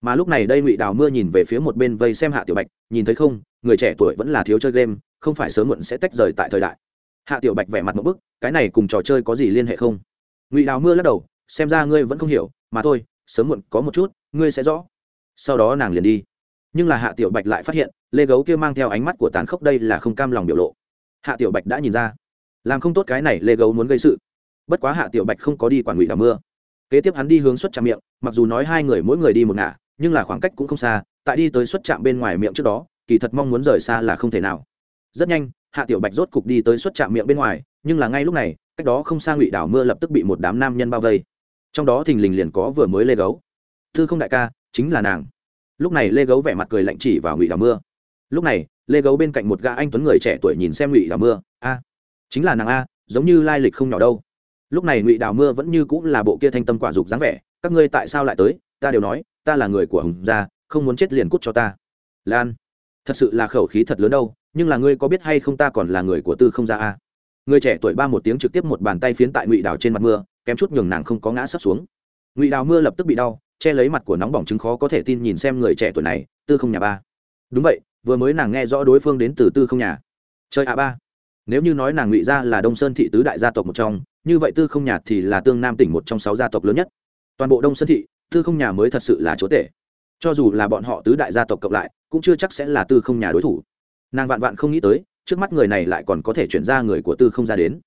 Mà lúc này đây ngụy đào mưa nhìn về phía một bên vây xem hạ tiểu bạch, nhìn thấy không, người trẻ tuổi vẫn là thiếu chơi game, không phải sớm muộn sẽ tách rời tại thời đại. Hạ tiểu bạch vẻ mặt một bức, cái này cùng trò chơi có gì liên hệ không? Ngụy đào mưa lắc đầu, xem ra ngươi vẫn không hiểu, mà thôi, sớm muộn có một chút, ngươi sẽ rõ. Sau đó nàng liền đi. Nhưng là hạ tiểu bạch lại phát hiện lê gấu kia mang theo ánh mắt của tàn khốc đây là không cam lòng biểu lộ. Hạ tiểu bạch đã nhìn ra. Làm không tốt cái này lê gấu muốn gây sự. Bất quá hạ tiểu bạch không có đi quản ngụy đào mưa. Kế tiếp hắn đi hướng xuất trạm miệng, mặc dù nói hai người mỗi người đi một ngả, nhưng là khoảng cách cũng không xa, tại đi tới xuất trạm bên ngoài miệng trước đó, kỳ thật mong muốn rời xa là không thể nào. Rất nhanh, hạ tiểu bạch rốt cục đi tới xuất trạm miệng bên ngoài, nhưng là ngay lúc này, cách đó không xa ngụy đảo mưa lập tức bị một đám nam nhân bao vây. Trong đó thình lình liền có vừa mới lê gấu. Thư không đại ca, chính là nàng. Lúc này lê gấu vẻ mặt cười lạnh chỉ vào ngụy đảo mưa lúc này, lê gấu bên cạnh một gã anh tuấn người trẻ tuổi nhìn xem ngụy đào mưa. A, chính là nàng a, giống như lai lịch không nhỏ đâu. Lúc này ngụy đào mưa vẫn như cũng là bộ kia thanh tâm quả dục dáng vẻ, các ngươi tại sao lại tới? Ta đều nói, ta là người của hùng gia, không muốn chết liền cút cho ta. Lan, thật sự là khẩu khí thật lớn đâu, nhưng là ngươi có biết hay không ta còn là người của tư không gia a? Người trẻ tuổi ba một tiếng trực tiếp một bàn tay phiến tại ngụy đào trên mặt mưa, kém chút nhường nàng không có ngã sắp xuống. Ngụy đào mưa lập tức bị đau, che lấy mặt của nóng bỏng chứng khó có thể tin nhìn xem người trẻ tuổi này, tư không nhà ba. Đúng vậy vừa mới nàng nghe rõ đối phương đến từ tư không nhà. Chơi a ba. Nếu như nói nàng ngụy gia là đông sơn thị tứ đại gia tộc một trong, như vậy tư không nhà thì là tương nam tỉnh một trong sáu gia tộc lớn nhất. Toàn bộ đông sơn thị, tư không nhà mới thật sự là chúa tể. Cho dù là bọn họ tứ đại gia tộc cộng lại, cũng chưa chắc sẽ là tư không nhà đối thủ. Nàng vạn vạn không nghĩ tới, trước mắt người này lại còn có thể chuyển ra người của tư không ra đến.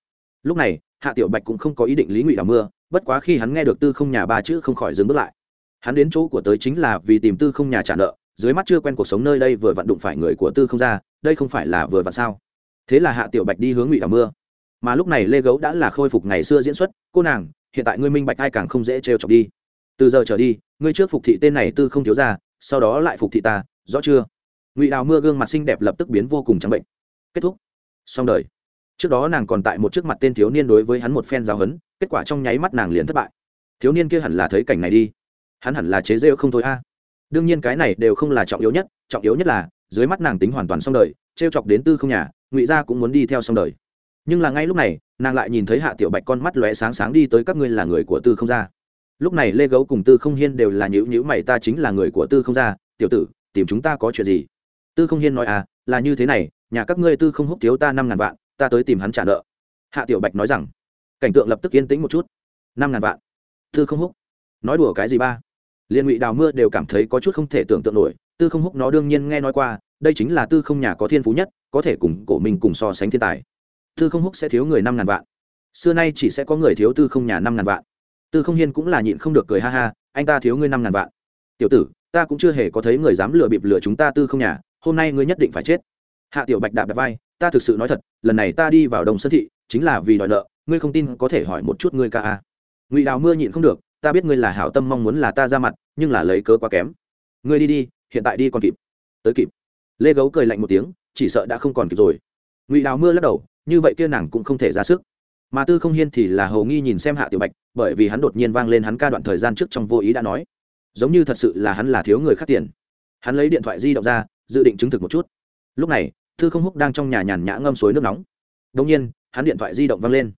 Lúc này, hạ tiểu bạch cũng không có ý định lý ngụy đào mưa, bất quá khi hắn nghe được tư không nhà ba chữ không khỏi dừng bước lại. Hắn đến chỗ của tới chính là vì tìm tư không nhà trả nợ dưới mắt chưa quen cuộc sống nơi đây vừa vặn đụng phải người của tư không ra, đây không phải là vừa vặn sao? Thế là hạ tiểu bạch đi hướng ngụy đào mưa. Mà lúc này lê gấu đã là khôi phục ngày xưa diễn xuất, cô nàng, hiện tại ngươi minh bạch ai càng không dễ trêu chọc đi. Từ giờ trở đi, ngươi trước phục thị tên này tư không thiếu ra, sau đó lại phục thị ta, rõ chưa? Ngụy đào mưa gương mặt xinh đẹp lập tức biến vô cùng trắng bệnh. Kết thúc. Xong đời. Trước đó nàng còn tại một trước mặt tên thiếu niên đối với hắn một phen giáo hấn kết quả trong nháy mắt nàng liền thất bại. Thiếu niên kia hẳn là thấy cảnh này đi. Hắn hẳn là chế rêu không thôi a đương nhiên cái này đều không là trọng yếu nhất, trọng yếu nhất là, dưới mắt nàng tính hoàn toàn xong đời t r e o chọc đến tư không nhà, ngụy gia cũng muốn đi theo xong đời. Nhưng là ngay lúc này, nàng lại nhìn thấy hạ tiểu bạch con mắt lóe sáng sáng đi tới các ngươi là người của tư không gia. Lúc này lê gấu cùng tư không hiên đều là nhữ nhữ mày, ta chính là người của tư không gia, tiểu tử, tìm chúng ta có chuyện gì? Tư không hiên nói à là như thế này, nhà các ngươi tư không húc thiếu ta năm ngàn vạn, ta tới tìm hắn trả nợ. Hạ tiểu bạch nói rằng. Cảnh tượng lập tức yên tĩnh một chút. Năm ngàn vạn. Tư không húc. Nói đùa cái gì ba? Liên ngụy đào mưa đều cảm thấy có chút không thể tưởng tượng nổi, tư không húc nó đương nhiên nghe nói qua, đây chính là tư không nhà có thiên phú nhất, có thể cùng cổ mình cùng so sánh thiên tài. Tư không húc sẽ thiếu người năm ngàn vạn. Xưa nay chỉ sẽ có người thiếu tư không nhà năm ngàn vạn. Tư không hiên cũng là nhịn không được cười ha ha, anh ta thiếu ngươi năm ngàn vạn. Tiểu tử, ta cũng chưa hề có thấy người dám lừa bịp lừa chúng ta tư không nhà, hôm nay ngươi nhất định phải chết. Hạ tiểu bạch đạp đạp vai, ta thực sự nói thật, lần này ta đi vào đồng sơn thị, chính là vì đòi nợ, ngươi không tin có thể hỏi một chút ngươi ca a ngụy đào mưa nhịn không được ta biết ngươi là hảo tâm mong muốn là ta ra mặt, nhưng là lấy cớ quá kém. Ngươi đi đi, hiện tại đi còn kịp. Tới kịp. Lê gấu cười lạnh một tiếng, chỉ sợ đã không còn kịp rồi. Ngụy đào mưa lắc đầu, như vậy kia nàng cũng không thể ra sức. Mà tư không hiên thì là hầu nghi nhìn xem hạ tiểu bạch, bởi vì hắn đột nhiên vang lên hắn ca đoạn thời gian trước trong vô ý đã nói. Giống như thật sự là hắn là thiếu người khác tiền. Hắn lấy điện thoại di động ra, dự định chứng thực một chút. Lúc này thư không húc đang trong nhà nhàn nhã ngâm suối nước nóng. Đông nhiên, hắn điện thoại di động văng lên.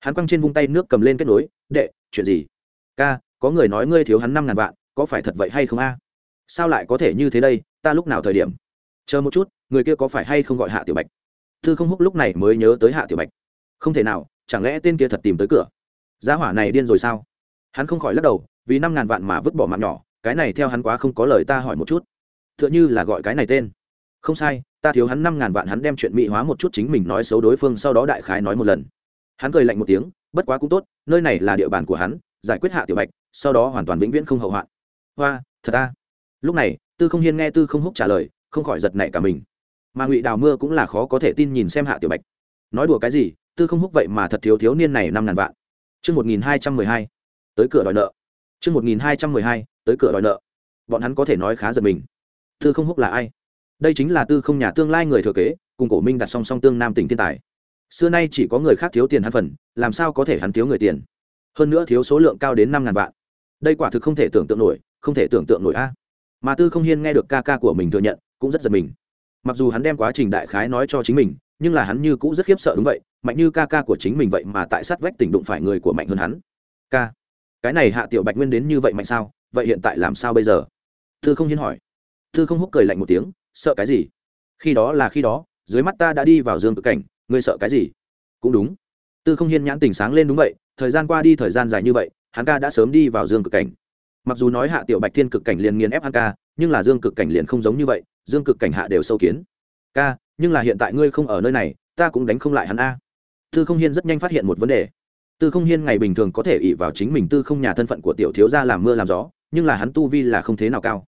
Hắn quăng trên vung tay nước cầm lên kết nối, đệ, chuyện gì? Ca, có người nói ngươi thiếu hắn năm ngàn vạn, có phải thật vậy hay không a? Sao lại có thể như thế đây, ta lúc nào thời điểm? Chờ một chút, người kia có phải hay không gọi hạ tiểu bạch? Thư không húc lúc này mới nhớ tới hạ tiểu bạch. Không thể nào, chẳng lẽ tên kia thật tìm tới cửa? Giá hỏa này điên rồi sao? Hắn không khỏi lắc đầu, vì năm ngàn vạn mà vứt bỏ mạng nhỏ, cái này theo hắn quá không có lời ta hỏi một chút. T h ư ợ n h ư là gọi cái này tên. Không sai, ta thiếu hắn năm ngàn vạn hắn đem chuyện mỹ hóa một chút chính mình nói xấu đối phương, sau đó đại khái nói một lần. Hắn cười lạnh một tiếng, bất quá cũng tốt, nơi này là địa bàn của hắn giải quyết hạ tiểu bạch, sau đó hoàn toàn vĩnh viễn không hậu hoạn. Hoa, thật ta lúc này, tư không hiên nghe tư không húc trả lời, không khỏi giật nảy cả mình. Mà ngụy đào mưa cũng là khó có thể tin nhìn xem hạ tiểu bạch. Nói đùa cái gì, tư không húc vậy mà thật thiếu thiếu niên này năm ngàn vạn. Chương một nghìn hai trăm mười hai, tới cửa đòi nợ. Chương một nghìn hai trăm mười hai, tới cửa đòi nợ. Bọn hắn có thể nói khá giật mình. Tư không húc là ai? Đây chính là tư không nhà tương lai người thừa kế, cùng cổ minh đặt song song tương nam tỉnh thiên tài. Xưa nay chỉ có người khác thiếu tiền hắn phần, làm sao có thể hắn thiếu người tiền? Hơn nữa thiếu số lượng cao đến năm ngàn vạn. Đây quả thực không thể tưởng tượng nổi, không thể tưởng tượng nổi a. Mà tư không hiên nghe được ca ca của mình thừa nhận, cũng rất giật mình. Mặc dù hắn đem quá trình đại khái nói cho chính mình, nhưng là hắn như cũng rất khiếp sợ đúng vậy, mạnh như ca ca của chính mình vậy mà tại sát vách tỉnh đụng phải người của mạnh hơn hắn. Ca, cái này hạ tiểu bạch nguyên đến như vậy mạnh sao, vậy hiện tại làm sao bây giờ? Thư không hiên hỏi. Thư không húc cười lạnh một tiếng, sợ cái gì? Khi đó là khi đó, dưới mắt ta đã đi vào dương cực cảnh, ngươi sợ cái gì? Cũng đúng. Tư không hiên nhãn tình sáng lên đúng vậy thời gian qua đi thời gian dài như vậy, hắn ca đã sớm đi vào dương cực cảnh. Mặc dù nói hạ tiểu bạch thiên cực cảnh liền nghiền ép hắn ca, nhưng là dương cực cảnh liền không giống như vậy, dương cực cảnh hạ đều sâu kiến. Ca, nhưng là hiện tại ngươi không ở nơi này, ta cũng đánh không lại hắn a. Tư không hiên rất nhanh phát hiện một vấn đề. Tư không hiên ngày bình thường có thể ỉ vào chính mình tư không nhà thân phận của tiểu thiếu gia làm mưa làm gió, nhưng là hắn tu vi là không thế nào cao.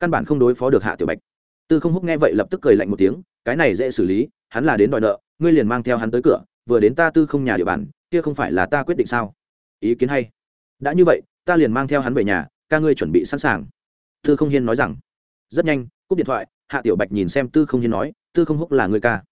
Căn bản không đối phó được hạ tiểu bạch. Tư không húc nghe vậy lập tức cười lạnh một tiếng, cái này dễ xử lý, hắn là đến đòi nợ, ngươi liền mang theo hắn tới cửa, vừa đến ta tư không nhà địa bàn kia không phải là ta quyết định sao? Ý kiến hay. Đã như vậy, ta liền mang theo hắn về nhà, ca ngươi chuẩn bị sẵn sàng. Tư không hiên nói rằng. Rất nhanh, cúp điện thoại, hạ tiểu bạch nhìn xem tư không hiên nói, tư không húc là người ca.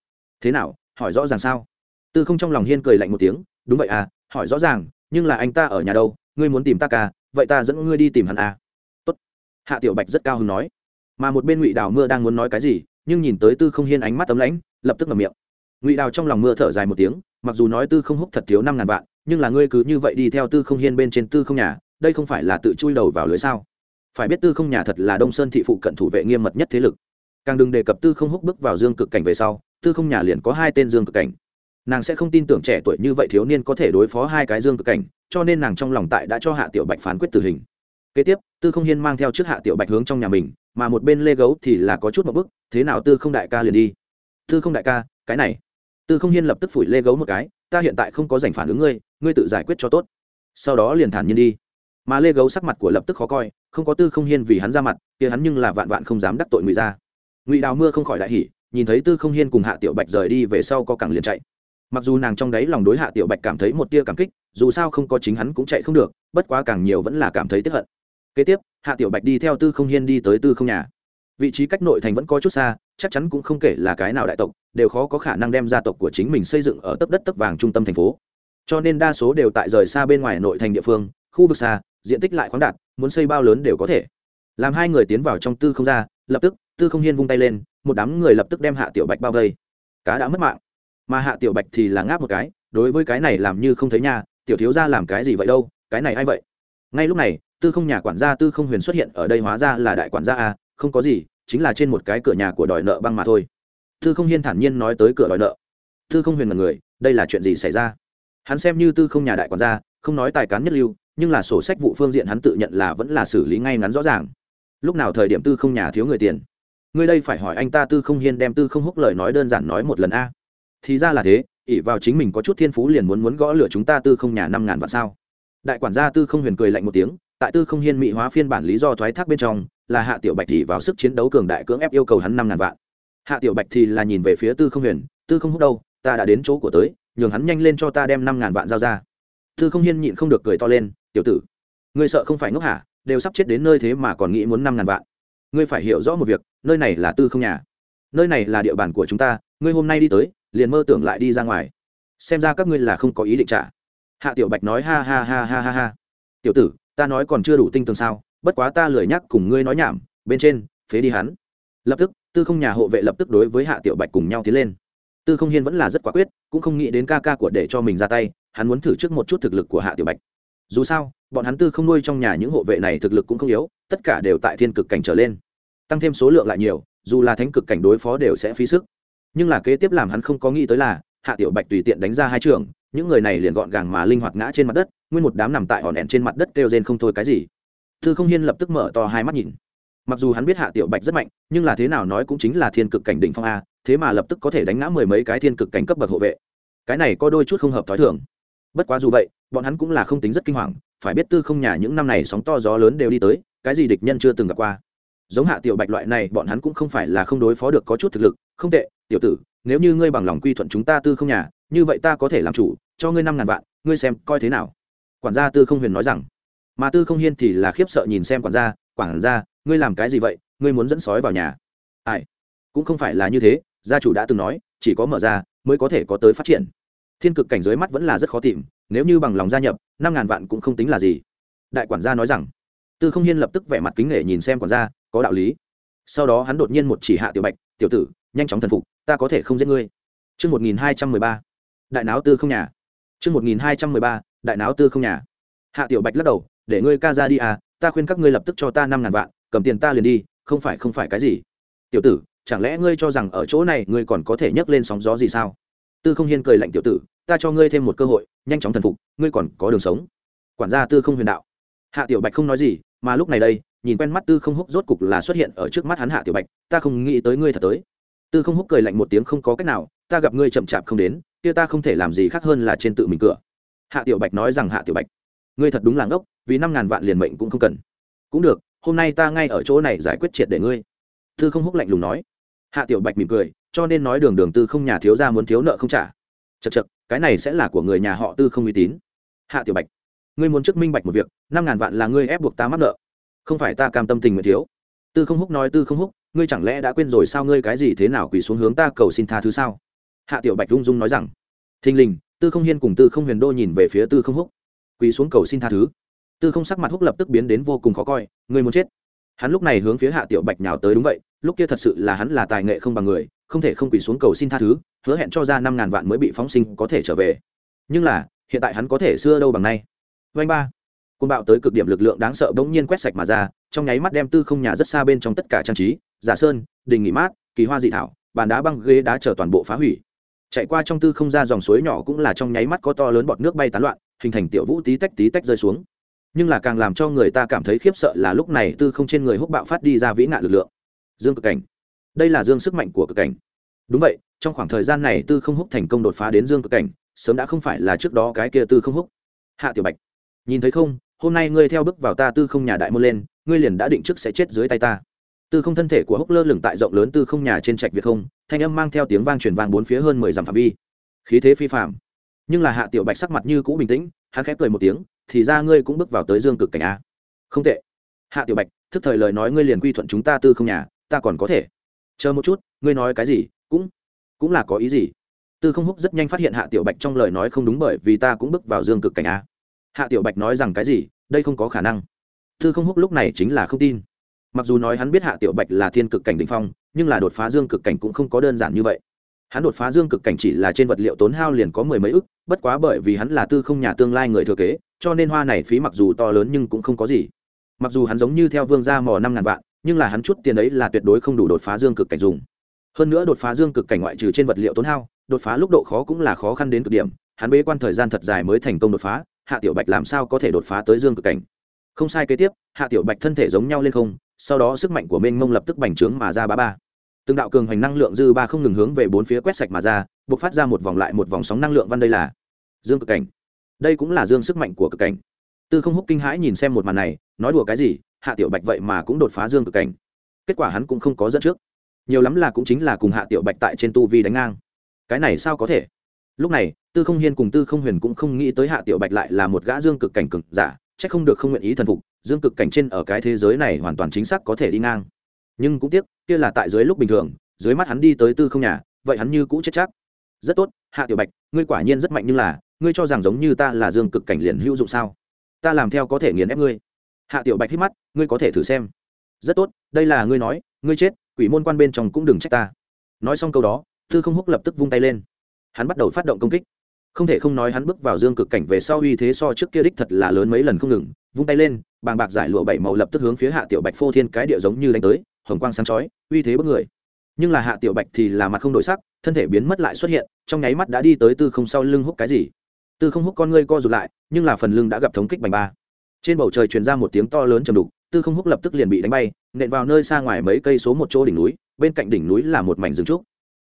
Thế nào, hỏi rõ ràng sao? Tư không trong lòng hiên cười lạnh một tiếng, đúng vậy à hỏi rõ ràng, nhưng là anh ta ở nhà đâu, ngươi muốn tìm ta ca, vậy ta dẫn ngươi đi tìm hắn à. Tốt. hạ tiểu bạch rất cao hứng nói. Mà một bên ngụy đào mưa đang muốn nói cái gì, nhưng nhìn tới tư không hiên ánh mắt tấm lãnh, lập tức mở miệng. Ngụy đào trong lòng mưa thở dài một tiếng mặc dù nói tư không húc thật thiếu năm ngàn vạn, nhưng là ngươi cứ như vậy đi theo tư không hiên bên trên tư không nhà, đây không phải là tự chui đầu vào lưới sao? Phải biết tư không nhà thật là đông sơn thị phụ cận thủ vệ nghiêm mật nhất thế lực. Càng đừng đề cập tư không húc bước vào dương cực cảnh về sau, tư không nhà liền có hai tên dương cực cảnh. Nàng sẽ không tin tưởng trẻ tuổi như vậy thiếu niên có thể đối phó hai cái dương cực cảnh, cho nên nàng trong lòng tại đã cho hạ tiểu bạch phán quyết tử hình. Kế tiếp, tư không hiên mang theo trước hạ tiểu bạch hướng trong nhà mình, mà một bên lê gấu thì là có chút một bức thế nào tư không đại ca liền đi? Tư không đại ca, cái này tư không hiên lập tức phủi lê gấu một cái, ta hiện tại không có giành phản ứng ngươi ngươi tự giải quyết cho tốt. Sau đó liền thản nhiên đi. Mà lê gấu sắc mặt của lập tức khó coi, không có tư không hiên vì hắn ra mặt, kia hắn nhưng là vạn vạn không dám đắc tội ngụy ra ngụy đào mưa không khỏi đại hỉ, nhìn thấy tư không hiên cùng hạ tiểu bạch rời đi về sau có cẳng liền chạy. Mặc dù nàng trong đáy lòng đối hạ tiểu bạch cảm thấy một tia cảm kích, dù sao không có chính hắn cũng chạy không được, bất quá càng nhiều vẫn là cảm thấy tiếp hận. Kế tiếp, hạ tiểu bạch đi theo tư không hiên đi tới tư không nhà. Vị trí cách nội thành vẫn có chút xa chắc chắn cũng không kể là cái nào đại tộc, đều khó có khả năng đem gia tộc của chính mình xây dựng ở tấp đất tấp vàng trung tâm thành phố. Cho nên đa số đều tại rời xa bên ngoài nội thành địa phương, khu vực xa, diện tích lại khoáng đạt, muốn xây bao lớn đều có thể. Làm hai người tiến vào trong tư không ra, lập tức, tư không hiên vung tay lên, một đám người lập tức đem hạ tiểu bạch bao vây. Cá đã mất mạng. Mà hạ tiểu bạch thì là ngáp một cái, đối với cái này làm như không thấy nha tiểu thiếu ra làm cái gì vậy đâu, cái này a i vậy? Ngay lúc này, tư không nhà quản gia tư không huyền xuất hiện ở đây hóa ra là đại quản gia a, không có gì chính là trên một cái cửa nhà của đòi nợ băng mà thôi. Tư không hiên thản nhiên nói tới cửa đòi nợ. Tư không huyền mật người, đây là chuyện gì xảy ra? Hắn xem như tư không nhà đại quản gia, không nói tài cán nhất lưu, nhưng là sổ sách vụ phương diện hắn tự nhận là vẫn là xử lý ngay ngắn rõ ràng. Lúc nào thời điểm tư không nhà thiếu người tiền? Ngươi đây phải hỏi anh ta tư không hiên đem tư không húc lời nói đơn giản nói một lần a. Thì ra là thế, ỷ vào chính mình có chút thiên phú liền muốn muốn gõ lửa chúng ta tư không nhà năm ngàn vạn sao? Đại quản gia tư không huyền cười lạnh một tiếng tại tư không hiên mỹ hóa phiên bản lý do thoái thác bên trong, là hạ tiểu bạch thì vào sức chiến đấu cường đại cưỡng ép yêu cầu hắn năm ngàn vạn. Hạ tiểu bạch thì là nhìn về phía tư không huyền tư không húc đâu, ta đã đến chỗ của tới, nhường hắn nhanh lên cho ta đem năm ngàn vạn giao ra. Tư không hiên nhịn không được cười to lên, tiểu tử, ngươi sợ không phải ngốc hả, đều sắp chết đến nơi thế mà còn nghĩ muốn năm ngàn vạn. Ngươi phải hiểu rõ một việc, nơi này là tư không nhà. Nơi này là địa bàn của chúng ta, ngươi hôm nay đi tới, liền mơ tưởng lại đi ra ngoài. Xem ra các ngươi là không có ý định trả. Hạ tiểu bạch nói ha ha ha ha ha ha. Tiểu tử ta nói còn chưa đủ tinh tường sao, bất quá ta lười nhắc cùng ngươi nói nhảm, bên trên, phế đi hắn. Lập tức, tư không nhà hộ vệ lập tức đối với hạ tiểu bạch cùng nhau tiến lên. Tư không hiên vẫn là rất quả quyết, cũng không nghĩ đến ca ca của để cho mình ra tay, hắn muốn thử trước một chút thực lực của hạ tiểu bạch. Dù sao, bọn hắn tư không nuôi trong nhà những hộ vệ này thực lực cũng không yếu, tất cả đều tại thiên cực cảnh trở lên. Tăng thêm số lượng lại nhiều, dù là thánh cực cảnh đối phó đều sẽ phí sức. Nhưng là kế tiếp làm hắn không có nghĩ tới là, hạ tiểu bạch tùy tiện đánh ra hai trường những người này liền gọn gàng mà linh hoạt ngã trên mặt đất, nguyên một đám nằm tại hòn đèn trên mặt đất kêu rên không thôi cái gì. Thư không hiên lập tức mở to hai mắt nhìn. Mặc dù hắn biết hạ tiểu bạch rất mạnh, nhưng là thế nào nói cũng chính là thiên cực cảnh đỉnh phong a, thế mà lập tức có thể đánh ngã mười mấy cái thiên cực cảnh cấp bậc hộ vệ. Cái này có đôi chút không hợp t h ó i thường. Bất quá dù vậy, bọn hắn cũng là không tính rất kinh hoàng, phải biết tư không nhà những năm này sóng to gió lớn đều đi tới, cái gì địch nhân chưa từng gặp qua. Giống hạ tiểu bạch loại này, bọn hắn cũng không phải là không đối phó được có chút thực lực, không tệ, tiểu tử nếu như ngươi bằng lòng quy thuận chúng ta tư không nhà, như vậy ta có thể làm chủ, cho ngươi năm ngàn vạn, ngươi xem, coi thế nào? Quản gia tư không huyền nói rằng. Mà tư không hiên thì là khiếp sợ nhìn xem quản gia quản gia, ngươi làm cái gì vậy? Ngươi muốn dẫn sói vào nhà? Ai? Cũng không phải là như thế, gia chủ đã từng nói, chỉ có mở ra, mới có thể có tới phát triển. Thiên cực cảnh giới mắt vẫn là rất khó tìm, nếu như bằng lòng gia nhập, năm ngàn vạn cũng không tính là gì. Đại quản gia nói rằng. Tư không hiên lập tức vẻ mặt kính nể nhìn xem quản gia, có đạo lý sau đó hắn đột nhiên một chỉ hạ tiểu bạch tiểu tử nhanh chóng thần phục ta có thể không giết ngươi. Chương một nghìn hai trăm mười ba. Đại náo tư không nhà. chương một nghìn hai trăm mười ba đại náo tư không nhà. Hạ tiểu bạch lắc đầu, để ngươi ca ra đi à ta khuyên các ngươi lập tức cho ta năm ngàn vạn cầm tiền ta liền đi không phải không phải cái gì. Tiểu tử chẳng lẽ ngươi cho rằng ở chỗ này ngươi còn có thể nhấc lên sóng gió gì sao? Tư không hiên cười lạnh tiểu tử ta cho ngươi thêm một cơ hội nhanh chóng thần phục ngươi còn có đường sống. Quản gia tư không huyền đạo. Hạ tiểu bạch không nói gì mà lúc này đây nhìn quen mắt tư không húc rốt cục là xuất hiện ở trước mắt hắn hạ tiểu bạch, ta không nghĩ tới ngươi thật tới. Tư không húc cười lạnh một tiếng, không có cách nào, ta gặp ngươi chậm chạp không đến, kia ta không thể làm gì khác hơn là trên tự mình cửa. Hạ tiểu bạch nói rằng, hạ tiểu bạch, ngươi thật đúng là ngốc, vì năm ngàn vạn liền mệnh cũng không cần. Cũng được, hôm nay ta ngay ở chỗ này giải quyết triệt để ngươi. Tư không húc lạnh lùng nói. Hạ tiểu bạch mỉm cười, cho nên nói đường đường tư không nhà thiếu ra muốn thiếu nợ không trả. Chật chật cái này sẽ là của người nhà họ tư không uy tín. Hạ tiểu bạch, ngươi muốn trước minh bạch một việc, năm ngàn vạn là ngươi ép buộc ta mắc nợ không phải ta cam tâm tình nguyện thiếu. Tư không húc nói, tư không húc, ngươi chẳng lẽ đã quên rồi sao ngươi cái gì thế nào quỳ xuống hướng ta cầu xin tha thứ sao? Hạ tiểu bạch rung rung nói rằng, thình lình, tư không hiên cùng tư không huyền đô nhìn về phía tư không húc, quỳ xuống cầu xin tha thứ. Tư không sắc mặt húc lập tức biến đến vô cùng khó coi, ngươi muốn chết. Hắn lúc này hướng phía hạ tiểu bạch nhào tới đúng vậy, lúc kia thật sự là hắn là tài nghệ không bằng người, không thể không quỳ xuống cầu xin tha thứ, hứa hẹn cho ra năm ngàn vạn mới bị phóng sinh có thể trở về. Nhưng là, hiện tại hắn có thể xưa đâu bằng nay. Vanh ba côn bạo tới cực điểm lực lượng đáng sợ bỗng nhiên quét sạch mà ra, trong nháy mắt đem tư không nhà rất xa bên trong tất cả trang trí, giả sơn, đình nghỉ mát, kỳ hoa dị thảo, bàn đá băng ghế đá chở toàn bộ phá hủy. Chạy qua trong tư không ra dòng suối nhỏ cũng là trong nháy mắt có to lớn bọt nước bay tán loạn, hình thành tiểu vũ tí tách tí tách rơi xuống. Nhưng là càng làm cho người ta cảm thấy khiếp sợ là lúc này tư không trên người húc bạo phát đi ra vĩ nạn lực lượng. Dương cực cảnh. Đây là dương sức mạnh của cực cảnh. Đúng vậy, trong khoảng thời gian này tư không húc thành công đột phá đến dương cực cảnh, sớm đã không phải là trước đó cái kia tư không húc. Hạ tiểu bạch. Nhìn thấy không hôm nay ngươi theo bước vào ta tư không nhà đại môn lên, ngươi liền đã định trước sẽ chết dưới tay ta. Tư không thân thể của húc lơ lửng tại rộng lớn tư không nhà trên trạch việt không, thanh âm mang theo tiếng vang truyền vang bốn phía hơn mười dặm phạm vi. Khí thế phi phạm nhưng là hạ tiểu bạch sắc mặt như cũ bình tĩnh, hắn khép cười một tiếng, thì ra ngươi cũng bước vào tới dương cực cảnh a. Không tệ. Hạ tiểu bạch, thức thời lời nói ngươi liền quy thuận chúng ta tư không nhà, ta còn có thể. Chờ một chút, ngươi nói cái gì, cũng cũng là có ý gì. Tư không húc rất nhanh phát hiện hạ tiểu bạch trong lời nói không đúng bởi vì ta cũng bước vào dương cực cảnh a hạ tiểu bạch nói rằng cái gì, đây không có khả năng. Tư không húc lúc này chính là không tin. Mặc dù nói hắn biết hạ tiểu bạch là thiên cực cảnh đ ỉ n h phong, nhưng là đột phá dương cực cảnh cũng không có đơn giản như vậy. Hắn đột phá dương cực cảnh chỉ là trên vật liệu tốn hao liền có mười mấy ức, bất quá bởi vì hắn là tư không nhà tương lai người thừa kế, cho nên hoa này phí mặc dù to lớn nhưng cũng không có gì. Mặc dù hắn giống như theo vương gia mò năm ngàn vạn, nhưng là hắn chút tiền ấy là tuyệt đối không đủ đột phá dương cực cảnh dùng. Hơn nữa đột phá dương cực cảnh ngoại trừ trên vật liệu tốn hao, đột phá lúc độ khó cũng là khó khăn đến cực điểm, hắn bế quan thời gian thật dài mới thành công đột phá hạ tiểu bạch làm sao có thể đột phá tới dương cực cảnh? Không sai kế tiếp, hạ tiểu bạch thân thể giống nhau lên không, sau đó sức mạnh của mênh mông lập tức bành trướng mà ra ba ba. Từng đạo cường hoành năng lượng dư ba không ngừng hướng về bốn phía quét sạch mà ra buộc phát ra một vòng lại một vòng sóng năng lượng văn đây là dương cực cảnh. Đây cũng là dương sức mạnh của cực cảnh. Tư không húc kinh hãi nhìn xem một màn này, nói đùa cái gì, hạ tiểu bạch vậy mà cũng đột phá dương cực cảnh. Kết quả hắn cũng không có dẫn trước. Nhiều lắm là cũng chính là cùng hạ tiểu bạch tại trên tu vi đánh ngang. Cái này sao có thể? Lúc này tư không hiên cùng tư không huyền cũng không nghĩ tới hạ tiểu bạch lại là một gã dương cực cảnh cực giả c h ắ c không được không nguyện ý thần phục, dương cực cảnh trên ở cái thế giới này hoàn toàn chính xác có thể đi ngang. Nhưng cũng tiếc, kia là tại dưới lúc bình thường, dưới mắt hắn đi tới tư không nhà, vậy hắn như cũ chết chắc. Rất tốt, hạ tiểu bạch, ngươi quả nhiên rất mạnh nhưng là, ngươi cho rằng giống như ta là dương cực cảnh liền hữu dụng sao? Ta làm theo có thể nghiền ép ngươi. Hạ tiểu bạch hít mắt, ngươi có thể thử xem. Rất tốt, đây là ngươi nói, ngươi chết, quỷ môn quan bên trong cũng đừng trách ta. Nói xong câu đó, tư không húc lập tức vung tay lên. Hắn bắt đầu phát động công kích không thể không nói hắn bước vào dương cực cảnh về sau uy thế so trước kia đích thật là lớn mấy lần không ngừng, vung tay lên, bàng bạc giải lụa bảy màu lập tức hướng phía hạ tiểu bạch phô thiên cái địa giống như đánh tới, hồng quang sáng chói, uy thế bất người. Nhưng là hạ tiểu bạch thì là mặt không đổi sắc, thân thể biến mất lại xuất hiện, trong nháy mắt đã đi tới tư không sau lưng hút cái gì. Tư không hút con ngươi co rụt lại, nhưng là phần lưng đã gặp thống kích bành ba. Trên bầu trời truyền ra một tiếng to lớn trầm đục, tư không húc lập tức liền bị đánh bay, nện vào nơi xa ngoài mấy cây số một chỗ đỉnh núi, bên cạnh đỉnh núi là một mảnh rừng trúc.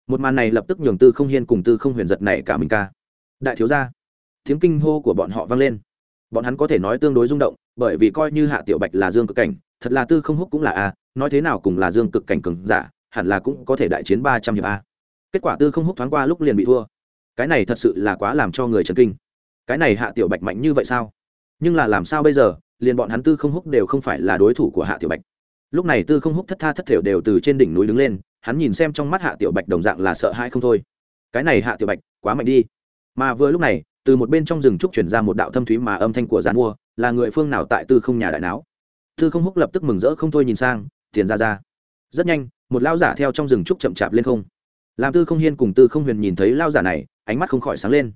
Một màn này lập tức nhường tư không hiên cùng tư không huyền giật này cả mình ca đại thiếu gia. Tiếng kinh hô của bọn họ vang lên. Bọn hắn có thể nói tương đối rung động, bởi vì coi như hạ tiểu bạch là dương cực cảnh, thật là tư không húc cũng là a, nói thế nào cùng là dương cực cảnh cường giả, hẳn là cũng có thể đại chiến ba trăm hiệp a. Kết quả tư không húc thoáng qua lúc liền bị thua. Cái này thật sự là quá làm cho người chấn kinh. Cái này hạ tiểu bạch mạnh như vậy sao? Nhưng là làm sao bây giờ, liền bọn hắn tư không húc đều không phải là đối thủ của hạ tiểu bạch. Lúc này tư không húc thất tha thất thểu đều từ trên đỉnh núi đứng lên, hắn nhìn xem trong mắt hạ tiểu bạch đồng dạng là sợ hãi không thôi. Cái này hạ tiểu bạch, quá mạnh đi mà vừa lúc này, từ một bên trong rừng trúc chuyển ra một đạo thâm thúy mà âm thanh của giàn mua, là người phương nào tại tư không nhà đại não tư không húc lập tức mừng rỡ không thôi nhìn sang, tiền ra ra. Rất nhanh, một lao giả theo trong rừng trúc chậm chạp lên không. Làm tư không hiên cùng tư không huyền nhìn thấy lao giả này, ánh mắt không khỏi sáng lên.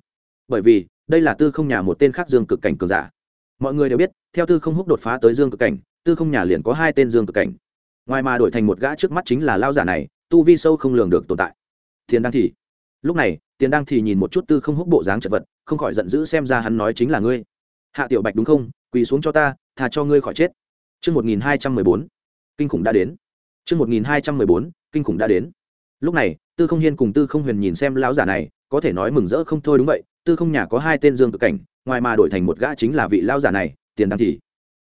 Bởi vì, đây là tư không nhà một tên khác dương cực cảnh cường giả. Mọi người đều biết, theo tư không húc đột phá tới dương cực cảnh, tư không nhà liền có hai tên dương cực cảnh. Ngoài mà đổi thành một gã trước mắt chính là lao giả này, tu vi sâu không lường được tồn tại. Thiền đăng thì lúc này tiền đang thì nhìn một chút tư không húc bộ dáng chật vật không khỏi giận dữ xem ra hắn nói chính là ngươi hạ tiểu bạch đúng không quỳ xuống cho ta thà cho ngươi khỏi chết Chương 1214, kinh khủng đã đến. Chương 1214, kinh khủng đã đến. Lúc này, Tư Không Hiên cùng Tư Không Huyền nhìn xem lão giả này, có thể nói mừng rỡ không thôi đúng vậy, Tư Không nhà có hai tên dương cực cảnh, ngoài mà đổi thành một gã chính là vị lão giả này, Tiền Đăng thì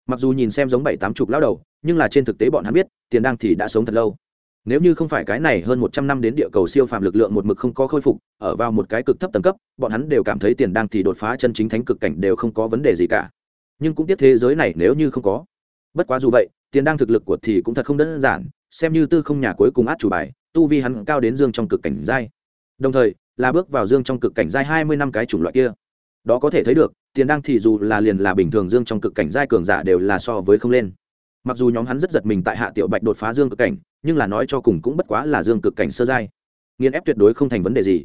Mặc dù nhìn xem giống bảy tám chục lão đầu, nhưng là trên thực tế bọn hắn biết, Tiền Đăng thì đã sống thật lâu. Nếu như không phải cái này hơn một trăm năm đến địa cầu siêu phàm lực lượng một mực không có khôi phục, ở vào một cái cực thấp tầng cấp, bọn hắn đều cảm thấy Tiền đang Thị đột phá chân chính thánh cực cảnh đều không có vấn đề gì cả. Nhưng cũng tiếp thế giới này nếu như không có. Bất quá dù vậy, Tiền đang thực lực của thì cũng thật không đơn giản, xem như tư không nhà cuối cùng át chủ bài tu vi hắn cao đến dương trong cực cảnh giai đồng thời là bước vào dương trong cực cảnh giai hai mươi năm cái chủng loại kia đó có thể thấy được tiền đang thì dù là liền là bình thường dương trong cực cảnh giai cường giả đều là so với không lên mặc dù nhóm hắn rất giật mình tại hạ tiểu bạch đột phá dương cực cảnh, nhưng là nói cho cùng cũng bất quá là dương cực cảnh sơ giai. Nghiên ép tuyệt đối không thành vấn đề gì.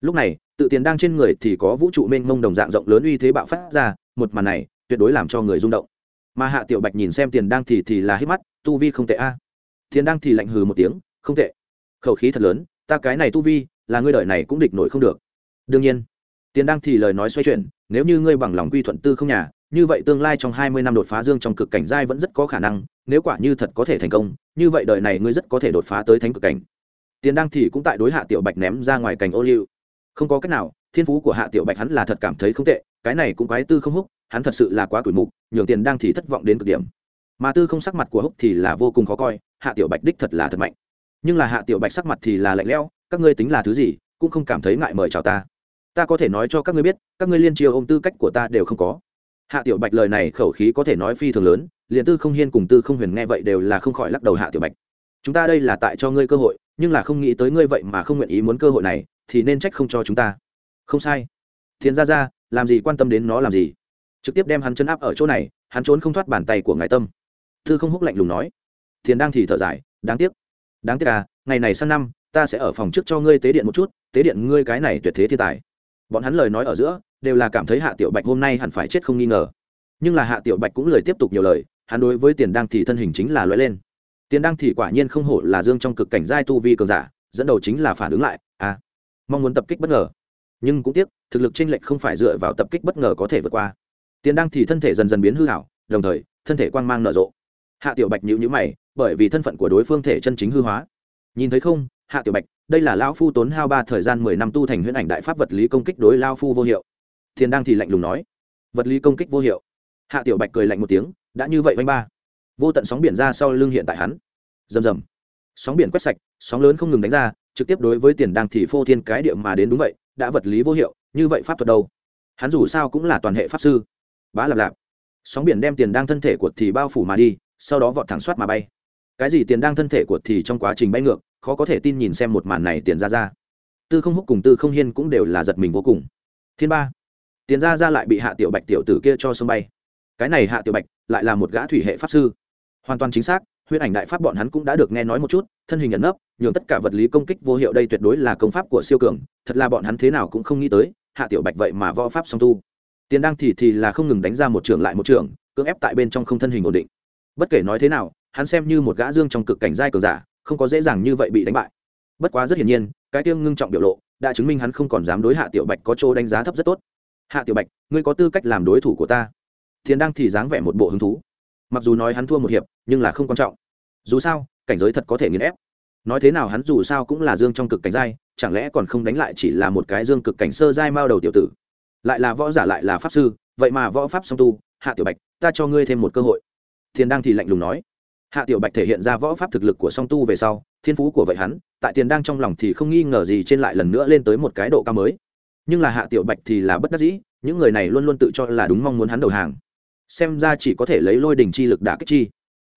Lúc này, tự tiền đang trên người thì có vũ trụ mênh mông đồng dạng rộng lớn uy thế bạo phát ra, một màn này tuyệt đối làm cho người rung động. Mà hạ tiểu bạch nhìn xem tiền đang thì thì là hít mắt, tu vi không tệ a. Thiên đang thì lạnh hừ một tiếng, không tệ. Khẩu khí thật lớn, ta cái này tu vi, là ngươi đợi này cũng địch nổi không được. Đương nhiên, tiền đang thì lời nói xoay chuyển, nếu như ngươi bằng lòng quy thuận tư không nhà như vậy tương lai trong hai mươi năm đột phá dương trong cực cảnh giai vẫn rất có khả năng, nếu quả như thật có thể thành công, như vậy đời này ngươi rất có thể đột phá tới thánh cực cảnh. Tiền đang thì cũng tại đối hạ tiểu bạch ném ra ngoài cảnh ô liu. Không có cách nào, thiên phú của hạ tiểu bạch hắn là thật cảm thấy không tệ, cái này cũng quái tư không húc, hắn thật sự là quá tuổi mục, nhường tiền đang thì thất vọng đến cực điểm. Mà tư không sắc mặt của húc thì là vô cùng khó coi, hạ tiểu bạch đích thật là thật mạnh. Nhưng là hạ tiểu bạch sắc mặt thì là lạnh lẽo, các ngươi tính là thứ gì, cũng không cảm thấy ngại mời chào ta. Ta có thể nói cho các ngươi biết, các ngươi liên triều ôm tư cách của ta đều không có hạ tiểu bạch lời này khẩu khí có thể nói phi thường lớn, liền tư không hiên cùng tư không huyền nghe vậy đều là không khỏi lắc đầu hạ tiểu bạch. Chúng ta đây là tại cho ngươi cơ hội, nhưng là không nghĩ tới ngươi vậy mà không nguyện ý muốn cơ hội này, thì nên trách không cho chúng ta. Không sai. Thiền ra ra làm gì quan tâm đến nó làm gì? Trực tiếp đem hắn chân áp ở chỗ này, hắn trốn không thoát bàn tay của ngài tâm. Tư không húc lạnh lùng nói. Thiền đang thì thở dài, đáng tiếc. Đáng tiếc à ngày này sang năm, ta sẽ ở phòng trước cho ngươi tế điện một chút, tế điện ngươi cái này tuyệt thế thiên tài. Bọn hắn lời nói ở giữa đều là cảm thấy hạ tiểu bạch hôm nay hẳn phải chết không nghi ngờ. Nhưng là hạ tiểu bạch cũng lời tiếp tục nhiều lời, hắn đối với tiền đăng thì thân hình chính là loại lên. Tiền đăng thì quả nhiên không hổ là dương trong cực cảnh giai tu vi cường giả, dẫn đầu chính là phản ứng lại à mong muốn tập kích bất ngờ. Nhưng cũng tiếc, thực lực chênh lệch không phải dựa vào tập kích bất ngờ có thể vượt qua. Tiền đăng thì thân thể dần dần biến hư hảo, đồng thời, thân thể quang mang nở rộ. Hạ tiểu bạch nhữ nhữ mày, bởi vì thân phận của đối phương thể chân chính hư hóa. Nhìn thấy không, hạ tiểu bạch, đây là lao phu tốn hao ba thời gian mười năm tu thành huyễn ảnh đại pháp vật lý công kích đối lao phu vô hiệu thiền đang thì lạnh lùng nói, vật lý công kích vô hiệu. Hạ tiểu bạch cười lạnh một tiếng, đã như vậy vanh ba, vô tận sóng biển ra sau lưng hiện tại hắn. Rầm rầm. Sóng biển quét sạch, sóng lớn không ngừng đánh ra, trực tiếp đối với tiền đang thì phô thiên cái điệu mà đến đúng vậy, đã vật lý vô hiệu, như vậy pháp thuật đâu? Hắn dù sao cũng là toàn hệ pháp sư. Bá lạp lạp. Sóng biển đem tiền đang thân thể của thì bao phủ mà đi, sau đó vọt thẳng soát mà bay. Cái gì tiền đang thân thể của thì trong quá trình bay ngược, khó có thể tin nhìn xem một màn này tiền ra ra tư không húc cùng tư không hiên cũng đều là giật mình vô cùng. Thiên ba tiền ra ra lại bị hạ tiểu bạch tiểu tử kia cho sông bay. Cái này hạ tiểu bạch lại là một gã thủy hệ pháp sư. Hoàn toàn chính xác huyết ảnh đại pháp bọn hắn cũng đã được nghe nói một chút, thân hình nhận nấp, nhường tất cả vật lý công kích vô hiệu đây tuyệt đối là công pháp của siêu cường, thật là bọn hắn thế nào cũng không nghĩ tới, hạ tiểu bạch vậy mà võ pháp song tu. Tiền đang thì thì là không ngừng đánh ra một trường lại một trường, cưỡng ép tại bên trong không thân hình ổn định. Bất kể nói thế nào, hắn xem như một gã dương trong cực cảnh giai cường giả, không có dễ dàng như vậy bị đánh bại. Bất quá rất hiển nhiên, cái tiêng ngưng trọng biểu lộ, đã chứng minh hắn không còn dám đối hạ tiểu bạch có chỗ đánh giá thấp rất tốt hạ tiểu bạch, ngươi có tư cách làm đối thủ của ta. Thiền đang thì dáng vẻ một bộ hứng thú. Mặc dù nói hắn thua một hiệp, nhưng là không quan trọng. Dù sao, cảnh giới thật có thể nghiền ép. Nói thế nào hắn dù sao cũng là dương trong cực cảnh giai, chẳng lẽ còn không đánh lại chỉ là một cái dương cực cảnh sơ giai mao đầu tiểu tử? Lại là võ giả lại là pháp sư, vậy mà võ pháp song tu, hạ tiểu bạch, ta cho ngươi thêm một cơ hội. Thiền đang thì lạnh lùng nói. Hạ tiểu bạch thể hiện ra võ pháp thực lực của song tu về sau, thiên phú của vậy hắn, tại tiền đang trong lòng thì không nghi ngờ gì trên lại lần nữa lên tới một cái độ cao mới nhưng là hạ tiểu bạch thì là bất đắc dĩ, những người này luôn luôn tự cho là đúng mong muốn hắn đầu hàng. Xem ra chỉ có thể lấy lôi đình chi lực đả kích chi.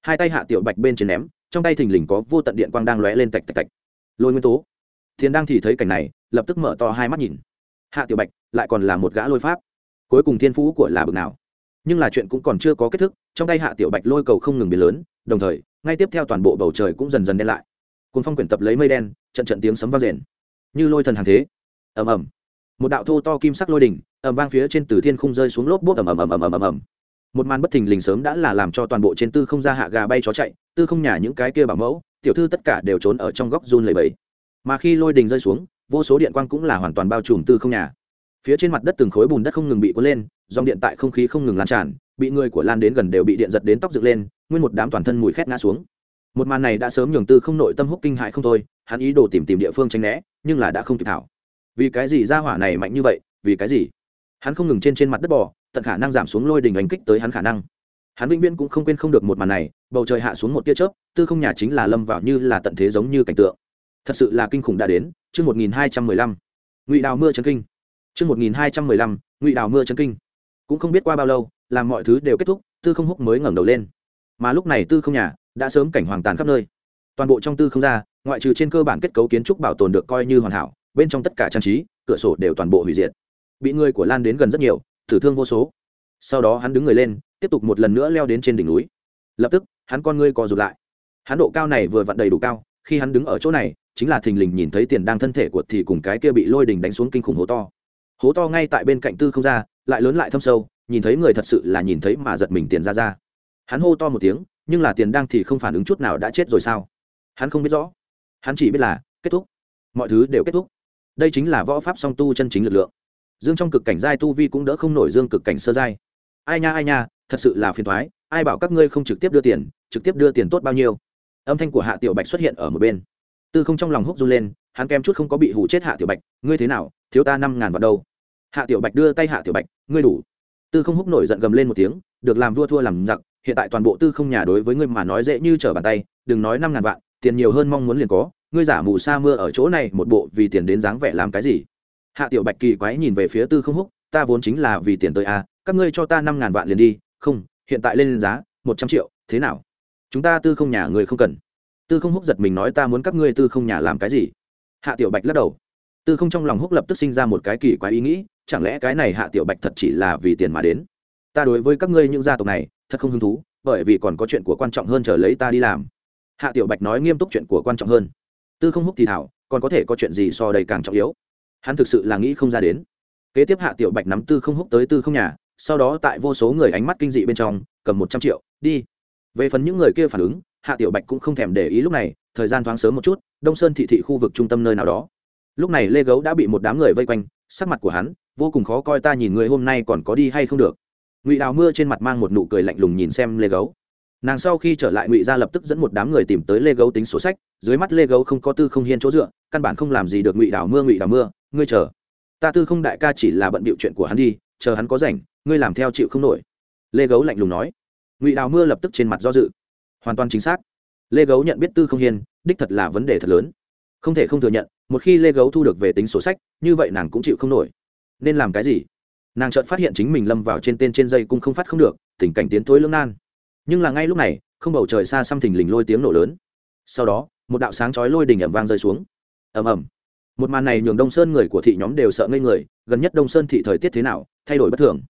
Hai tay hạ tiểu bạch bên trên ném, trong tay thình lình có vô tận điện quang đang lóe lên tạch tạch tạch. Lôi nguyên tố. Thiên đang thì thấy cảnh này, lập tức mở to hai mắt nhìn. Hạ tiểu bạch, lại còn là một gã lôi pháp. Cuối cùng thiên phú của là bực nào. Nhưng là chuyện cũng còn chưa có kết thúc, trong tay hạ tiểu bạch lôi cầu không ngừng biến lớn, đồng thời, ngay tiếp theo toàn bộ bầu trời cũng dần dần đen lại. Cuốn phong quyển tập lấy mây đen, trận trận tiếng sấm vang rền như lôi thần hàng thế. Ầm ầm một đạo thô to kim sắc lôi đỉnh, ầm vang phía trên từ thiên khung rơi xuống lốp bốt, ầm ầm ầm ầm ầm ầm ầm một màn bất thình lình sớm đã là làm cho toàn bộ trên tư không ra hạ gà bay chó chạy, tư không nhà những cái kia bảo mẫu, tiểu thư tất cả đều trốn ở trong góc run lầy bẫy mà khi lôi đình rơi xuống, vô số điện quang cũng là hoàn toàn bao trùm tư không nhà. Phía trên mặt đất từng khối bùn đất không ngừng bị cuốn lên, dòng điện tại không khí không ngừng lan tràn, bị người của lan đến gần đều bị điện giật đến tóc dựng lên, nguyên một đám toàn thân mùi khét ngã xuống. Một màn này đã sớm nhường tư không nội tâm húc kinh hại không thôi, hắn ý đồ tìm tìm địa phương tránh né, nhưng là đã không kịp thảo vì cái gì ra hỏa này mạnh như vậy, vì cái gì? Hắn không ngừng trên trên mặt đất bò, tận khả năng giảm xuống lôi đình đánh kích tới hắn khả năng. Hắn vĩnh viễn cũng không quên không được một màn này, bầu trời hạ xuống một tia chớp, tư không nhà chính là lâm vào như là tận thế giống như cảnh tượng. Thật sự là kinh khủng đã đến, chương một nghìn hai trăm mười lăm. Ngụy đào mưa chân kinh. Chương một nghìn hai trăm mười lăm, ngụy đào mưa chân kinh. Cũng không biết qua bao lâu, làm mọi thứ đều kết thúc, tư không húc mới ngẩng đầu lên. Mà lúc này tư không nhà đã sớm cảnh hoàng tàn khắp nơi. Toàn bộ trong tư không ra, ngoại trừ trên cơ bản kết cấu kiến trúc bảo tồn được coi như hoàn hảo bên trong tất cả trang trí, cửa sổ đều toàn bộ hủy diệt. Bị người của lan đến gần rất nhiều thử thương vô số. Sau đó hắn đứng người lên, tiếp tục một lần nữa leo đến trên đỉnh núi. Lập tức, hắn con ngươi co rụt lại. Hắn độ cao này vừa vặn đầy đủ cao, khi hắn đứng ở chỗ này, chính là thình lình nhìn thấy tiền đang thân thể của thì cùng cái kia bị lôi đình đánh xuống kinh khủng hố to. Hố to ngay tại bên cạnh tư không ra, lại lớn lại thâm sâu, nhìn thấy người thật sự là nhìn thấy mà giật mình tiền ra ra. Hắn hô to một tiếng, nhưng là tiền đang thì không phản ứng chút nào đã chết rồi sao? Hắn không biết rõ. Hắn chỉ biết là, kết thúc. Mọi thứ đều kết thúc đây chính là võ pháp song tu chân chính lực lượng. Dương trong cực cảnh giai tu vi cũng đỡ không nổi dương cực cảnh sơ giai. Ai nha ai nha, thật sự là phiền thoái ai bảo các ngươi không trực tiếp đưa tiền, trực tiếp đưa tiền tốt bao nhiêu? Âm thanh của hạ tiểu bạch xuất hiện ở một bên. Tư không trong lòng húc run lên, hắn kém chút không có bị hủ chết hạ tiểu bạch, ngươi thế nào? Thiếu ta năm ngàn vào đâu. Hạ tiểu bạch đưa tay hạ tiểu bạch, ngươi đủ. Tư không húc nổi giận gầm lên một tiếng, được làm vua thua làm giặc, hiện tại toàn bộ tư không nhà đối với ngươi mà nói dễ như trở bàn tay, đừng nói năm ngàn vạn, tiền nhiều hơn mong muốn liền có ngươi giả mù sa mưa ở chỗ này một bộ vì tiền đến dáng vẻ làm cái gì? Hạ tiểu bạch kỳ quái nhìn về phía tư không húc ta vốn chính là vì tiền tới a à, các ngươi cho ta năm ngàn vạn liền đi không hiện tại lên giá một trăm triệu thế nào? Chúng ta tư không nhà người không cần. Tư không húc giật mình nói ta muốn các ngươi tư không nhà làm cái gì? Hạ tiểu bạch lắc đầu. Tư không trong lòng húc lập tức sinh ra một cái kỳ quái ý nghĩ chẳng lẽ cái này hạ tiểu bạch thật chỉ là vì tiền mà đến? Ta đối với các ngươi những gia tộc này thật không hứng thú bởi vì còn có chuyện của quan trọng hơn chờ lấy ta đi làm. Hạ tiểu bạch nói nghiêm túc chuyện của quan trọng hơn tư không húc thì thảo, còn có thể có chuyện gì so đây càng trọng yếu. Hắn thực sự là nghĩ không ra đến. Kế tiếp hạ tiểu bạch nắm tư không húc tới tư không nhà, sau đó tại vô số người ánh mắt kinh dị bên trong, cầm một trăm triệu, đi. Về phần những người kia phản ứng, hạ tiểu bạch cũng không thèm để ý lúc này, thời gian thoáng sớm một chút, đông sơn thị thị khu vực trung tâm nơi nào đó. Lúc này lê gấu đã bị một đám người vây quanh, sắc mặt của hắn vô cùng khó coi, ta nhìn người hôm nay còn có đi hay không được. Ngụy đào mưa trên mặt mang một nụ cười lạnh lùng nhìn xem lê gấu nàng sau khi trở lại ngụy gia lập tức dẫn một đám người tìm tới lê gấu tính sổ sách dưới mắt lê gấu không có tư không hiên chỗ dựa căn bản không làm gì được ngụy đảo mưa ngụy đảo mưa ngươi chờ ta tư không đại ca chỉ là bận bịu chuyện của hắn đi chờ hắn có rảnh ngươi làm theo chịu không nổi lê gấu lạnh lùng nói ngụy đào mưa lập tức trên mặt do dự hoàn toàn chính xác lê gấu nhận biết tư không hiên đích thật là vấn đề thật lớn không thể không thừa nhận một khi lê gấu thu được về tính sổ sách như vậy nàng cũng chịu không nổi nên làm cái gì nàng chợt phát hiện chính mình lâm vào trên tên trên dây cung không phát không được tình cảnh tiến thối lưỡng nan nhưng là ngay lúc này, không bầu trời xa xăm thình lình lôi tiếng nổ lớn. Sau đó, một đạo sáng chói lôi đỉnh ẩm vang rơi xuống. Ầm ầm. Một màn này nhường đông sơn người của thị nhóm đều sợ ngây người, gần nhất đông sơn thị thời tiết thế nào, thay đổi bất thường.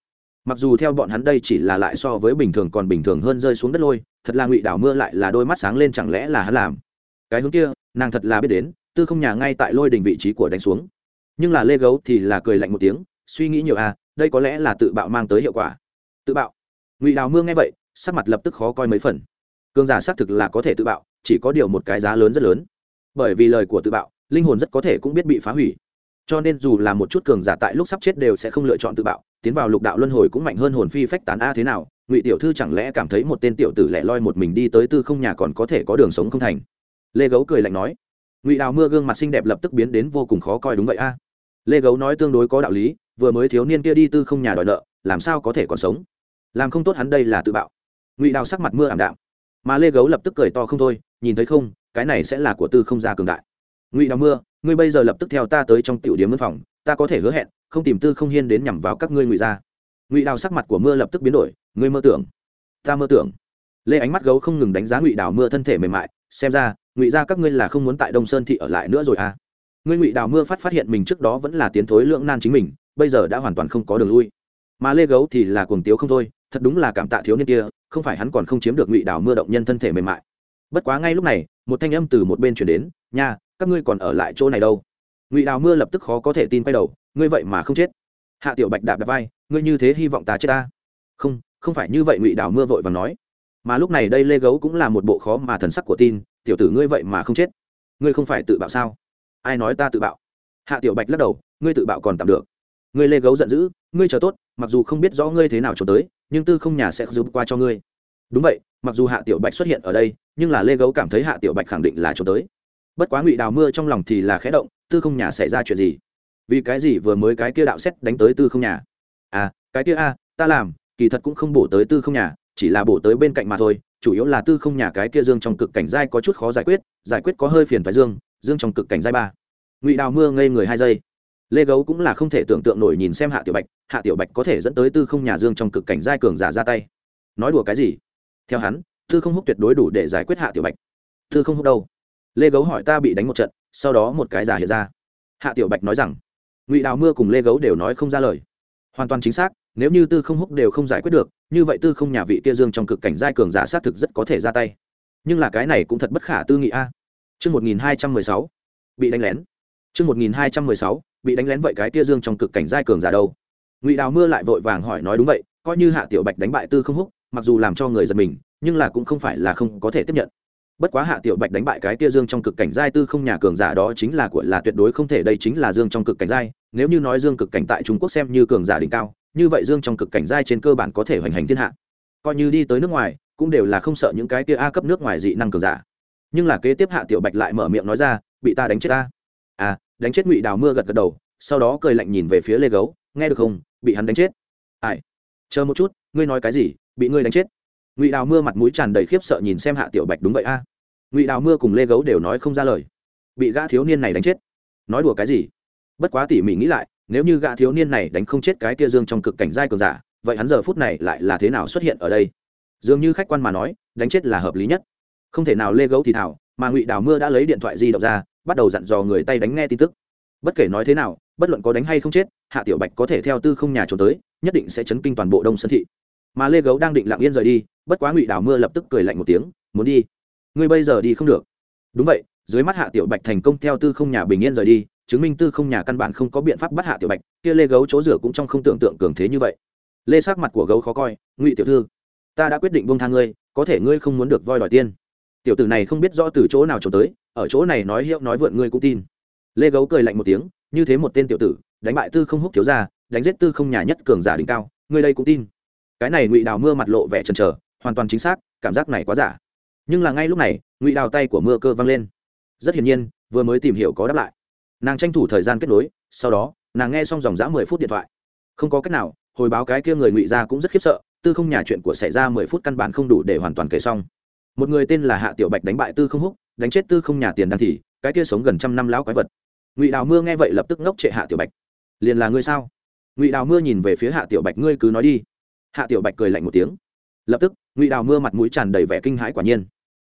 Mặc dù theo bọn hắn đây chỉ là lại so với bình thường còn bình thường hơn rơi xuống đất lôi, thật là ngụy đảo mưa lại là đôi mắt sáng lên chẳng lẽ là hắn làm. Cái hướng kia, nàng thật là biết đến, tư không nhà ngay tại lôi đình vị trí của đánh xuống. Nhưng là lê gấu thì là cười lạnh một tiếng, suy nghĩ nhiều à đây có lẽ là tự bạo mang tới hiệu quả. Tự bạo. Ngụy đào mưa nghe vậy sắc mặt lập tức khó coi mấy phần. Cương giả xác thực là có thể tự bạo, chỉ có điều một cái giá lớn rất lớn. Bởi vì lời của tự bạo, linh hồn rất có thể cũng biết bị phá hủy. Cho nên dù là một chút cường giả tại lúc sắp chết đều sẽ không lựa chọn tự bạo, tiến vào lục đạo luân hồi cũng mạnh hơn hồn phi phách tán a thế nào, ngụy tiểu thư chẳng lẽ cảm thấy một tên tiểu tử lẻ loi một mình đi tới tư không nhà còn có thể có đường sống không thành? Lê gấu cười lạnh nói. Ngụy đào mưa gương mặt xinh đẹp lập tức biến đến vô cùng khó coi đúng vậy a. Lê gấu nói tương đối có đạo lý, vừa mới thiếu niên kia đi tư không nhà đòi nợ, làm sao có thể còn sống? Làm không tốt hắn đây là tự bạo ngụy đào sắc mặt mưa ảm đạm mà lê gấu lập tức cười to không thôi nhìn thấy không cái này sẽ là của tư không gia cường đại ngụy đào mưa ngươi bây giờ lập tức theo ta tới trong tiểu điếm mân phòng ta có thể hứa hẹn không tìm tư không hiên đến nhằm vào các ngươi ngụy gia ngụy đào sắc mặt của mưa lập tức biến đổi ngươi mơ tưởng ta mơ tưởng lê ánh mắt gấu không ngừng đánh giá ngụy đào mưa thân thể mềm mại xem ra ngụy gia các ngươi là không muốn tại đông sơn thị ở lại nữa rồi à ngươi ngụy đào mưa phát phát hiện mình trước đó vẫn là tiến thối lưỡng nan chính mình bây giờ đã hoàn toàn không có đường lui mà lê gấu thì là cuồng tiếu không thôi thật đúng là cảm tạ thiếu niên kia, không phải hắn còn không chiếm được ngụy đào mưa động nhân thân thể mềm mại. Bất quá ngay lúc này, một thanh âm từ một bên chuyển đến, nha, các ngươi còn ở lại chỗ này đâu? Ngụy đào mưa lập tức khó có thể tin quay đầu, ngươi vậy mà không chết. Hạ tiểu bạch đạp đạp vai, ngươi như thế hy vọng ta chết ta? Không không phải như vậy, ngụy đào mưa vội và nói. Mà lúc này đây lê gấu cũng là một bộ khó mà thần sắc của tin, tiểu tử ngươi vậy mà không chết. Ngươi không phải tự bạo sao? Ai nói ta tự bạo? Hạ tiểu bạch lắc đầu, ngươi tự bạo còn tạm được ngươi lê gấu giận dữ, ngươi chờ tốt, mặc dù không biết rõ ngươi thế nào trốn tới, nhưng tư không nhà sẽ giúp qua cho ngươi. Đúng vậy, mặc dù hạ tiểu bạch xuất hiện ở đây, nhưng là lê gấu cảm thấy hạ tiểu bạch khẳng định là trốn tới. Bất quá ngụy đào mưa trong lòng thì là khẽ động, tư không nhà xảy ra chuyện gì? Vì cái gì vừa mới cái kia đạo xét đánh tới tư không nhà? À cái kia a, ta làm, kỳ thật cũng không bổ tới tư không nhà, chỉ là bổ tới bên cạnh mà thôi, chủ yếu là tư không nhà cái kia dương trong cực cảnh giai có chút khó giải quyết giải quyết có hơi phiền phải dương dương trong cực cảnh giai ba. Ngụy đào mưa ngây người hai giây lê gấu cũng là không thể tưởng tượng nổi nhìn xem hạ tiểu bạch, hạ tiểu bạch có thể dẫn tới tư không nhà dương trong cực cảnh giai cường giả ra tay. Nói đùa cái gì? Theo hắn, tư không húc tuyệt đối đủ để giải quyết hạ tiểu bạch. Tư không húc đâu? Lê gấu hỏi ta bị đánh một trận, sau đó một cái giả hiện ra. Hạ tiểu bạch nói rằng, ngụy đào mưa cùng lê gấu đều nói không ra lời. Hoàn toàn chính xác, nếu như tư không húc đều không giải quyết được, như vậy tư không nhà vị kia dương trong cực cảnh giai cường giả xác thực rất có thể ra tay. Nhưng là cái này cũng thật bất khả tư nghị a. Chương một nghìn hai trăm mười sáu, bị đánh lén. Chương một nghìn hai trăm mười sáu bị đánh lén vậy cái kia dương trong cực cảnh giai cường giả đâu? Ngụy đào mưa lại vội vàng hỏi nói đúng vậy, coi như hạ tiểu bạch đánh bại tư không húc, mặc dù làm cho người giật mình, nhưng là cũng không phải là không có thể tiếp nhận. Bất quá hạ tiểu bạch đánh bại cái kia dương trong cực cảnh giai tư không nhà cường giả đó chính là của, là tuyệt đối không thể, đây chính là dương trong cực cảnh giai, nếu như nói dương cực cảnh tại trung quốc xem như cường giả đỉnh cao, như vậy dương trong cực cảnh giai trên cơ bản có thể hoành hành thiên hạ. Coi như đi tới nước ngoài, cũng đều là không sợ những cái kia a cấp nước ngoài dị năng cường giả. Nhưng là kế tiếp hạ tiểu bạch lại mở miệng nói ra, bị ta đánh chết ta. À đánh chết ngụy đào mưa gật gật đầu, sau đó cười lạnh nhìn về phía lê gấu, nghe được không? Bị hắn đánh chết. Ai? Chờ một chút, ngươi nói cái gì? Bị ngươi đánh chết? Ngụy đào mưa mặt mũi tràn đầy khiếp sợ nhìn xem hạ tiểu bạch đúng vậy a. À? Ngụy đào mưa cùng lê gấu đều nói không ra lời. Bị gã thiếu niên này đánh chết. Nói đùa cái gì? Bất quá tỉ mỉ nghĩ lại, nếu như gã thiếu niên này đánh không chết cái Tia dương trong cực cảnh giai cường giả, vậy hắn giờ phút này lại là thế nào xuất hiện ở đây? Dường như khách quan mà nói, đánh chết là hợp lý nhất. Không thể nào lê gấu thì thảo, mà ngụy đào mưa đã lấy điện thoại di động ra bắt đầu dặn dò người tay đánh nghe tin tức. Bất kể nói thế nào, bất luận có đánh hay không chết, hạ tiểu bạch có thể theo tư không nhà trốn tới, nhất định sẽ chấn kinh toàn bộ đông sân thị. Mà lê gấu đang định lặng yên rời đi, bất quá ngụy đảo mưa lập tức cười lạnh một tiếng, muốn đi? Ngươi bây giờ đi không được. Đúng vậy, dưới mắt hạ tiểu bạch thành công theo tư không nhà bình yên rời đi, chứng minh tư không nhà căn bản không có biện pháp bắt hạ tiểu bạch, kia lê gấu chỗ rửa cũng trong không tưởng tượng cường thế như vậy. Lê sắc mặt của gấu khó coi, ngụy tiểu thư, ta đã quyết định buông tha ngươi, có thể ngươi không muốn được voi đòi tiên. Tiểu tử này không biết rõ từ chỗ nào trốn tới ở chỗ này nói hiệu nói vượn ngươi cũng tin. Lê gấu cười lạnh một tiếng, như thế một tên tiểu tử, đánh bại tư không húc thiếu ra đánh giết tư không nhà nhất cường giả đỉnh cao, ngươi đây cũng tin. Cái này ngụy đào mưa mặt lộ vẻ chần trờ hoàn toàn chính xác, cảm giác này quá giả. Nhưng là ngay lúc này, ngụy đào tay của mưa cơ văng lên. Rất hiển nhiên, vừa mới tìm hiểu có đáp lại. Nàng tranh thủ thời gian kết nối, sau đó, nàng nghe xong dòng dã mười phút điện thoại. Không có cách nào, hồi báo cái kia người ngụy ra cũng rất khiếp sợ, tư không nhà chuyện của xảy ra mười phút căn bản không đủ để hoàn toàn kể xong. Một người tên là hạ tiểu bạch đánh bại tư không húc đánh chết tư không nhà tiền đăng thì, cái kia sống gần trăm năm lão quái vật. Ngụy đào mưa nghe vậy lập tức ngốc trệ hạ tiểu bạch. Liền là ngươi sao? Ngụy đào mưa nhìn về phía hạ tiểu bạch, ngươi cứ nói đi. Hạ tiểu bạch cười lạnh một tiếng. Lập tức, ngụy đào mưa mặt mũi tràn đầy vẻ kinh hãi quả nhiên.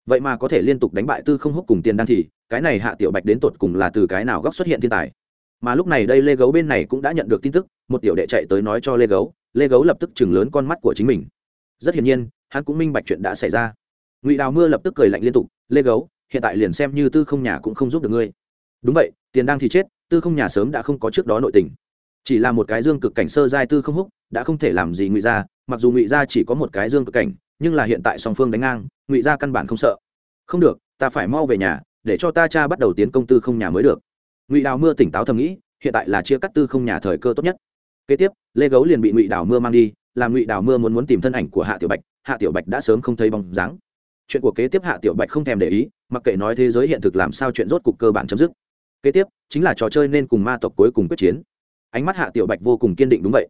Vậy mà có thể liên tục đánh bại tư không húc cùng tiền đan thì, cái này hạ tiểu bạch đến tột cùng là từ cái nào góc xuất hiện thiên tài? Mà lúc này đây lê gấu bên này cũng đã nhận được tin tức, một tiểu đệ chạy tới nói cho lê gấu. Lê gấu lập tức chừng lớn con mắt của chính mình. Rất hiển nhiên, hắn cũng minh bạch chuyện đã xảy ra. Ngụy đào mưa lập tức cười lạnh liên tục. Lê gấu hiện tại liền xem như tư không nhà cũng không giúp được ngươi. Đúng vậy, tiền đang thì chết, tư không nhà sớm đã không có trước đó nội tình. Chỉ là một cái dương cực cảnh sơ giai tư không húc, đã không thể làm gì ngụy gia, mặc dù ngụy gia chỉ có một cái dương cực cảnh, nhưng là hiện tại song phương đánh ngang, ngụy gia căn bản không sợ. Không được, ta phải mau về nhà, để cho ta cha bắt đầu tiến công tư không nhà mới được. Ngụy đào mưa tỉnh táo thầm nghĩ, hiện tại là chia cắt tư không nhà thời cơ tốt nhất. Kế tiếp, lê gấu liền bị ngụy đào mưa mang đi, làm ngụy đào mưa muốn muốn tìm thân ảnh của hạ tiểu bạch, hạ tiểu bạch đã sớm không thấy bóng dáng chuyện của kế tiếp hạ tiểu bạch không thèm để ý, mặc kệ nói thế giới hiện thực làm sao chuyện rốt cục cơ bản chấm dứt. Kế tiếp, chính là trò chơi nên cùng ma tộc cuối cùng quyết chiến. Ánh mắt hạ tiểu bạch vô cùng kiên định đúng vậy.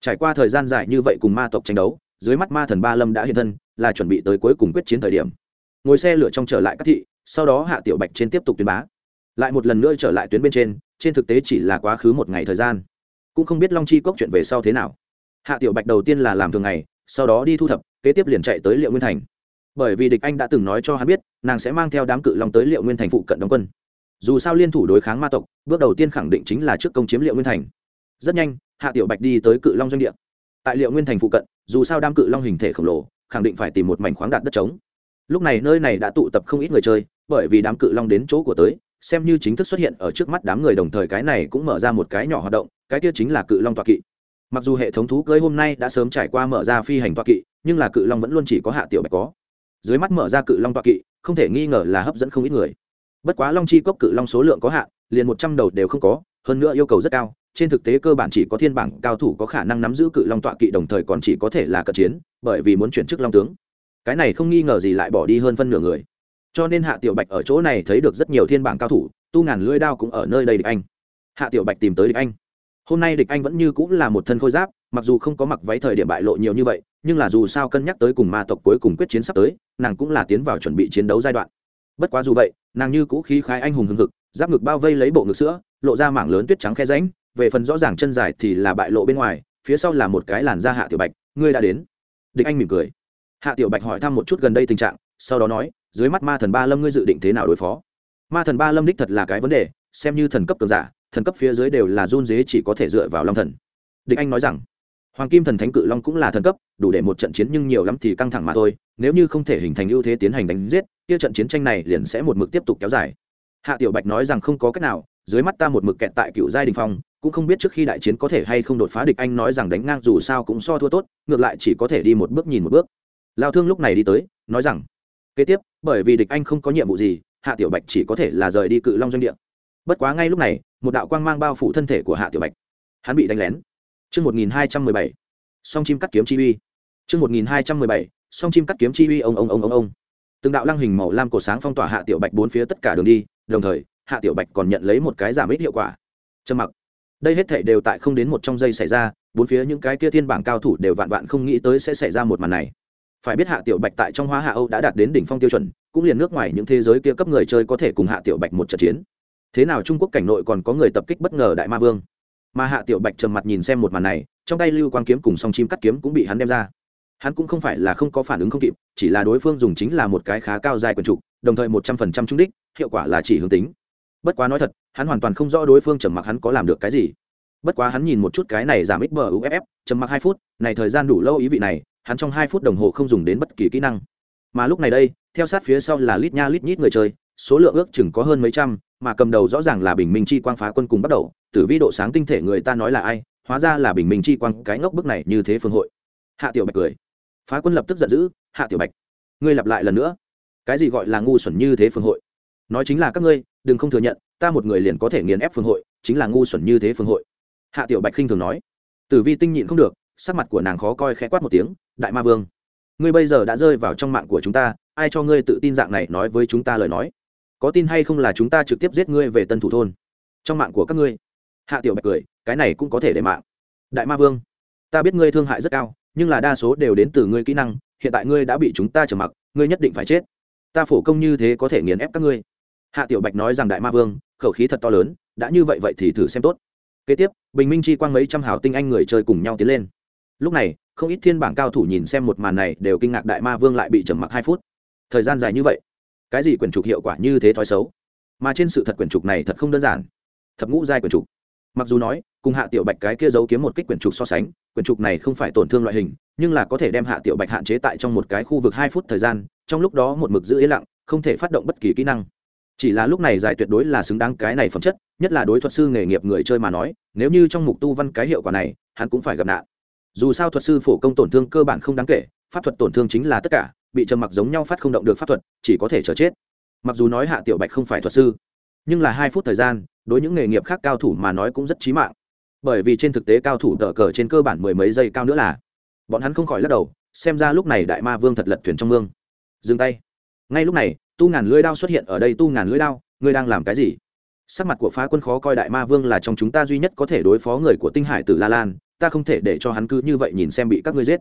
Trải qua thời gian dài như vậy cùng ma tộc tranh đấu, dưới mắt ma thần ba lâm đã hiện thân, là chuẩn bị tới cuối cùng quyết chiến thời điểm. Ngồi xe lửa trong trở lại các thị, sau đó hạ tiểu bạch trên tiếp tục tuyến bá. Lại một lần nữa trở lại tuyến bên trên trên thực tế chỉ là quá khứ một ngày thời gian. Cũng không biết long chi cốc chuyện về sau thế nào. Hạ tiểu bạch đầu tiên là làm thường ngày, sau đó đi thu thập, kế tiếp liền chạy tới liệu nguyên thành bởi vì địch anh đã từng nói cho hắn biết, nàng sẽ mang theo đám cự long tới liệu nguyên thành phụ cận đóng quân. Dù sao liên thủ đối kháng ma tộc, bước đầu tiên khẳng định chính là trước công chiếm liệu nguyên thành. Rất nhanh, hạ tiểu bạch đi tới cự long doanh địa. Tại liệu nguyên thành phụ cận, dù sao đám cự long hình thể khổng lồ, khẳng định phải tìm một mảnh khoáng đạt đất trống. Lúc này nơi này đã tụ tập không ít người chơi, bởi vì đám cự long đến chỗ của tới, xem như chính thức xuất hiện ở trước mắt đám người đồng thời cái này cũng mở ra một cái nhỏ hoạt động, cái kia chính là cự long tọa kỵ. Mặc dù hệ thống thú cưới hôm nay đã sớm trải qua mở ra phi hành tọa kỵ, nhưng là cự long vẫn luôn chỉ có hạ tiểu bạch có dưới mắt mở ra cự long tọa kỵ, không thể nghi ngờ là hấp dẫn không ít người. Bất quá long chi cốc cự long số lượng có hạn, liền một trăm đầu đều không có, hơn nữa yêu cầu rất cao, trên thực tế cơ bản chỉ có thiên bảng cao thủ có khả năng nắm giữ cự long tọa kỵ đồng thời còn chỉ có thể là cận chiến, bởi vì muốn chuyển chức long tướng. Cái này không nghi ngờ gì lại bỏ đi hơn phân nửa người. Cho nên hạ tiểu bạch ở chỗ này thấy được rất nhiều thiên bảng cao thủ, tu ngàn lưỡi đao cũng ở nơi đây địch anh. Hạ tiểu bạch tìm tới địch anh. Hôm nay địch anh vẫn như cũng là một thân khôi giáp, mặc dù không có mặc váy thời điểm bại lộ nhiều như vậy nhưng là dù sao cân nhắc tới cùng ma tộc cuối cùng quyết chiến sắp tới, nàng cũng là tiến vào chuẩn bị chiến đấu giai đoạn. Bất quá dù vậy, nàng như cũ khí khái anh hùng hưng hực, giáp ngực bao vây lấy bộ ngực sữa, lộ ra mảng lớn tuyết trắng khe ránh về phần rõ ràng chân dài thì là bại lộ bên ngoài, phía sau là một cái làn da hạ tiểu bạch, ngươi đã đến. Địch anh mỉm cười. Hạ tiểu bạch hỏi thăm một chút gần đây tình trạng, sau đó nói, dưới mắt ma thần ba lâm ngươi dự định thế nào đối phó? Ma thần ba lâm đích thật là cái vấn đề, xem như thần cấp cường giả, thần cấp phía dưới đều là run dế chỉ có thể dựa vào long thần. Địch anh nói rằng hoàng kim thần thánh cự long cũng là thần cấp, đủ để một trận chiến nhưng nhiều lắm thì căng thẳng mà thôi, nếu như không thể hình thành ưu thế tiến hành đánh giết, kia trận chiến tranh này liền sẽ một mực tiếp tục kéo dài. Hạ tiểu bạch nói rằng không có cách nào, dưới mắt ta một mực kẹt tại cựu giai đình phong, cũng không biết trước khi đại chiến có thể hay không đột phá địch anh nói rằng đánh ngang dù sao cũng so thua tốt, ngược lại chỉ có thể đi một bước nhìn một bước. Lao thương lúc này đi tới, nói rằng, kế tiếp, bởi vì địch anh không có nhiệm vụ gì, hạ tiểu bạch chỉ có thể là rời đi cự long doanh địa. Bất quá ngay lúc này, một đạo quang mang bao phủ thân thể của hạ tiểu bạch. Hắn bị đánh lén chương một nghìn hai trăm mười bảy. Song chim cắt kiếm chi uy. Chương một nghìn hai trăm mười bảy. Song chim cắt kiếm chi uy, ông ông ông ông ông. Từng đạo lăng hình màu lam cổ sáng phong tỏa hạ tiểu bạch bốn phía tất cả đường đi, đồng thời, hạ tiểu bạch còn nhận lấy một cái giảm ít hiệu quả. Trầm mặc. Đây hết thảy đều tại không đến một trong giây xảy ra, bốn phía những cái kia thiên bảng cao thủ đều vạn vạn không nghĩ tới sẽ xảy ra một màn này. Phải biết hạ tiểu bạch tại trong hoa hạ âu đã đạt đến đỉnh phong tiêu chuẩn, cũng liền nước ngoài những thế giới kia cấp người chơi có thể cùng hạ tiểu bạch một trận chiến. Thế nào trung quốc cảnh nội còn có người tập kích bất ngờ đại ma vương? Mà hạ tiểu bạch trầm mặt nhìn xem một màn này, trong tay lưu quang kiếm cùng song chim cắt kiếm cũng bị hắn đem ra. Hắn cũng không phải là không có phản ứng không kịp, chỉ là đối phương dùng chính là một cái khá cao dài quần trục, đồng thời một trăm phần trăm trung đích, hiệu quả là chỉ hướng tính. Bất quá nói thật, hắn hoàn toàn không rõ đối phương trầm mặc hắn có làm được cái gì. Bất quá hắn nhìn một chút cái này giảm ít bờ uff trầm mặc hai phút, này thời gian đủ lâu ý vị này, hắn trong hai phút đồng hồ không dùng đến bất kỳ kỹ năng. Mà lúc này đây, theo sát phía sau là lít nha lít nhít người chơi, số lượng ước chừng có hơn mấy trăm mà cầm đầu rõ ràng là bình minh chi quang phá quân cùng bắt đầu, tử vi độ sáng tinh thể người ta nói là ai, hóa ra là bình minh chi quang cái ngốc bức này như thế phương hội. Hạ tiểu bạch cười. Phá quân lập tức giận dữ, hạ tiểu bạch, ngươi lặp lại lần nữa. Cái gì gọi là ngu xuẩn như thế phương hội? Nói chính là các ngươi, đừng không thừa nhận, ta một người liền có thể nghiền ép phương hội, chính là ngu xuẩn như thế phương hội. Hạ tiểu bạch khinh thường nói. Tử vi tinh nhịn không được, sắc mặt của nàng khó coi khẽ quát một tiếng, đại ma vương, ngươi bây giờ đã rơi vào trong mạng của chúng ta, ai cho ngươi tự tin dạng này nói với chúng ta lời nói? Có tin hay không là chúng ta trực tiếp giết ngươi về tân thủ thôn. Trong mạng của các ngươi. Hạ tiểu bạch cười, cái này cũng có thể để mạng. Đại ma vương, ta biết ngươi thương hại rất cao, nhưng là đa số đều đến từ ngươi kỹ năng, hiện tại ngươi đã bị chúng ta trầm mặc, ngươi nhất định phải chết. Ta phổ công như thế có thể nghiền ép các ngươi. Hạ tiểu bạch nói rằng đại ma vương, khẩu khí thật to lớn, đã như vậy vậy thì thử xem tốt. Kế tiếp, bình minh chi quang mấy trăm hào tinh anh người chơi cùng nhau tiến lên. Lúc này, không ít thiên bảng cao thủ nhìn xem một màn này đều kinh ngạc đại ma vương lại bị trầm mặc hai phút. Thời gian dài như vậy cái gì quyển trục hiệu quả như thế thói xấu? Mà trên sự thật quyển trục này thật không đơn giản. Thập ngũ giai quyển trục. Mặc dù nói, cùng hạ tiểu bạch cái kia giấu kiếm một kích quyển trục so sánh, quyển trục này không phải tổn thương loại hình, nhưng là có thể đem hạ tiểu bạch hạn chế tại trong một cái khu vực hai phút thời gian, trong lúc đó một mực giữ yên lặng, không thể phát động bất kỳ kỹ năng. Chỉ là lúc này giải tuyệt đối là xứng đáng cái này phẩm chất, nhất là đối thuật sư nghề nghiệp người chơi mà nói, nếu như trong mục tu văn cái hiệu quả này, hắn cũng phải gặp nạn. Dù sao thuật sư phổ công tổn thương cơ bản không đáng kể, pháp thuật tổn thương chính là tất cả bị trầm mặc giống nhau phát không động được pháp thuật, chỉ có thể chờ chết. Mặc dù nói hạ tiểu bạch không phải thuật sư, nhưng là hai phút thời gian, đối những nghề nghiệp khác cao thủ mà nói cũng rất chí mạng. Bởi vì trên thực tế cao thủ tờ cờ trên cơ bản mười mấy giây cao nữa là, bọn hắn không khỏi lắc đầu, xem ra lúc này đại ma vương thật lật thuyền trong mương. Dừng tay. Ngay lúc này, tu ngàn lưỡi đao xuất hiện ở đây. Tu ngàn lưỡi đao, ngươi đang làm cái gì? Sắc mặt của phá quân khó coi đại ma vương là trong chúng ta duy nhất có thể đối phó người của tinh hải tử la lan, ta không thể để cho hắn cứ như vậy nhìn xem bị các ngươi giết.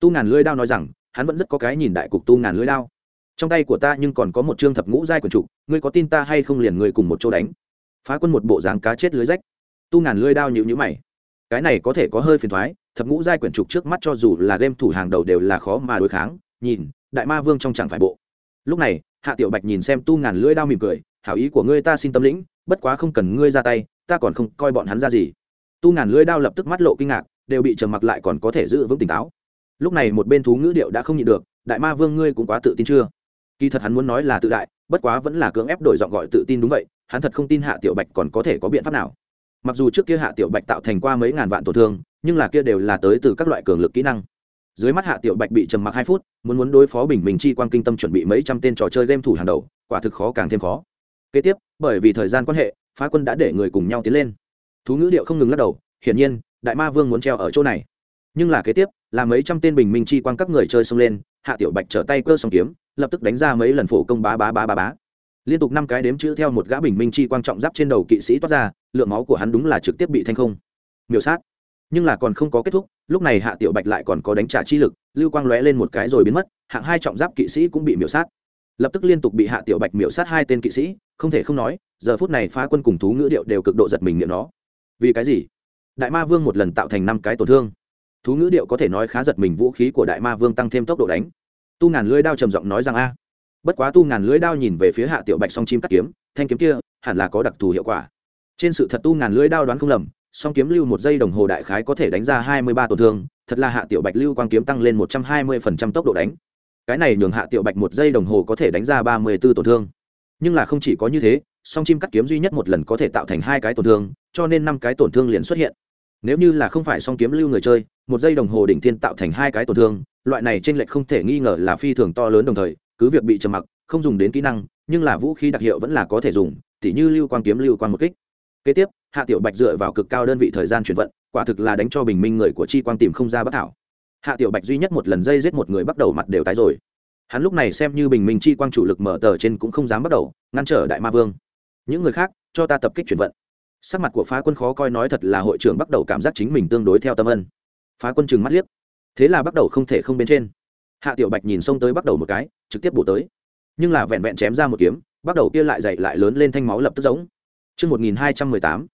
Tu ngàn lưỡi đao nói rằng hắn vẫn rất có cái nhìn đại cục tu ngàn lưỡi đao. Trong tay của ta nhưng còn có một chương thập ngũ giai quần trục, ngươi có tin ta hay không liền ngươi cùng một chỗ đánh. Phá quân một bộ dáng cá chết lưới rách. Tu ngàn lưỡi đao nhịu nhữ mày. Cái này có thể có hơi phiền thoái, thập ngũ giai quyển trục trước mắt cho dù là game thủ hàng đầu đều là khó mà đối kháng, nhìn, đại ma vương trong chẳng phải bộ. Lúc này, hạ tiểu bạch nhìn xem tu ngàn lưỡi đao mỉm cười, hảo ý của ngươi ta xin tâm lĩnh, bất quá không cần ngươi ra tay, ta còn không coi bọn hắn ra gì. Tu ngàn lưỡi đao lập tức mắt lộ kinh ngạc, đều bị trầm mặc lại còn có thể giữ vững tỉnh táo lúc này một bên thú ngữ điệu đã không nhịn được, đại ma vương ngươi cũng quá tự tin chưa? Kỳ thật hắn muốn nói là tự đại, bất quá vẫn là cưỡng ép đổi giọng gọi tự tin đúng vậy, hắn thật không tin hạ tiểu bạch còn có thể có biện pháp nào. Mặc dù trước kia hạ tiểu bạch tạo thành qua mấy ngàn vạn tổn thương, nhưng là kia đều là tới từ các loại cường lực kỹ năng. Dưới mắt hạ tiểu bạch bị trầm mặc hai phút, muốn muốn đối phó bình minh chi quang kinh tâm chuẩn bị mấy trăm tên trò chơi game thủ hàng đầu, quả thực khó càng thêm khó. Kế tiếp, bởi vì thời gian quan hệ, phá quân đã để người cùng nhau tiến lên. Thú ngữ điệu không ngừng lắc đầu, hiển nhiên, đại ma vương muốn treo ở chỗ này. Nhưng là kế tiếp là mấy trăm tên bình minh chi quang các người chơi xông lên, hạ tiểu bạch trở tay cơ song kiếm, lập tức đánh ra mấy lần phổ công bá bá bá bá bá. Liên tục năm cái đếm chữ theo một gã bình minh chi quan trọng giáp trên đầu kỵ sĩ toát ra, lượng máu của hắn đúng là trực tiếp bị thanh không. Miểu sát. Nhưng là còn không có kết thúc, lúc này hạ tiểu bạch lại còn có đánh trả chi lực, lưu quang lóe lên một cái rồi biến mất, hạng hai trọng giáp kỵ sĩ cũng bị miểu sát. Lập tức liên tục bị hạ tiểu bạch miểu sát hai tên kỵ sĩ, không thể không nói, giờ phút này phá quân cùng thú ngữ điệu đều cực độ giật mình miệng nó. Vì cái gì? Đại ma vương một lần tạo thành năm cái tổn thương thú ngữ điệu có thể nói khá giật mình, vũ khí của đại ma vương tăng thêm tốc độ đánh. Tu ngàn lưới đao trầm giọng nói rằng a. Bất quá tu ngàn lưới đao nhìn về phía hạ tiểu bạch song chim cắt kiếm, thanh kiếm kia hẳn là có đặc thù hiệu quả. Trên sự thật tu ngàn lưới đao đoán không lầm, song kiếm lưu một giây đồng hồ đại khái có thể đánh ra hai mươi ba tổn thương, thật là hạ tiểu bạch lưu quang kiếm tăng lên một trăm hai mươi phần trăm tốc độ đánh. Cái này nhường hạ tiểu bạch một giây đồng hồ có thể đánh ra ba mươi b ố tổn thương. Nhưng là không chỉ có như thế, song chim cắt kiếm duy nhất một lần có thể tạo thành hai cái tổn thương, cho nên năm cái tổn thương liền xuất hiện nếu như là không phải song kiếm lưu người chơi, một giây đồng hồ đỉnh thiên tạo thành hai cái tổn thương, loại này t r ê n lệch không thể nghi ngờ là phi thường to lớn đồng thời, cứ việc bị trầm mặc, không dùng đến kỹ năng, nhưng là vũ khí đặc hiệu vẫn là có thể dùng, tỉ như lưu quang kiếm, lưu quang một kích. Kế tiếp, hạ tiểu bạch dựa vào cực cao đơn vị thời gian chuyển vận, quả thực là đánh cho bình minh người của chi quang tìm không ra bất thảo hạ tiểu bạch duy nhất một lần dây giết một người bắt đầu mặt đều tái rồi. Hắn lúc này xem như bình minh chi quang chủ lực mở tờ trên cũng không dám bắt đầu, ngăn trở đại ma vương. Những người khác, cho ta tập kích chuyển vận sắc mặt của phá quân khó coi nói thật là hội trưởng bắt đầu cảm giác chính mình tương đối theo tâm ân phá quân chừng mắt liếc thế là bắt đầu không thể không bên trên hạ tiểu bạch nhìn xông tới bắt đầu một cái trực tiếp bổ tới nhưng là vẹn vẹn chém ra một kiếm bắt đầu kia lại dậy lại lớn lên thanh máu lập tức giống Trước 1218,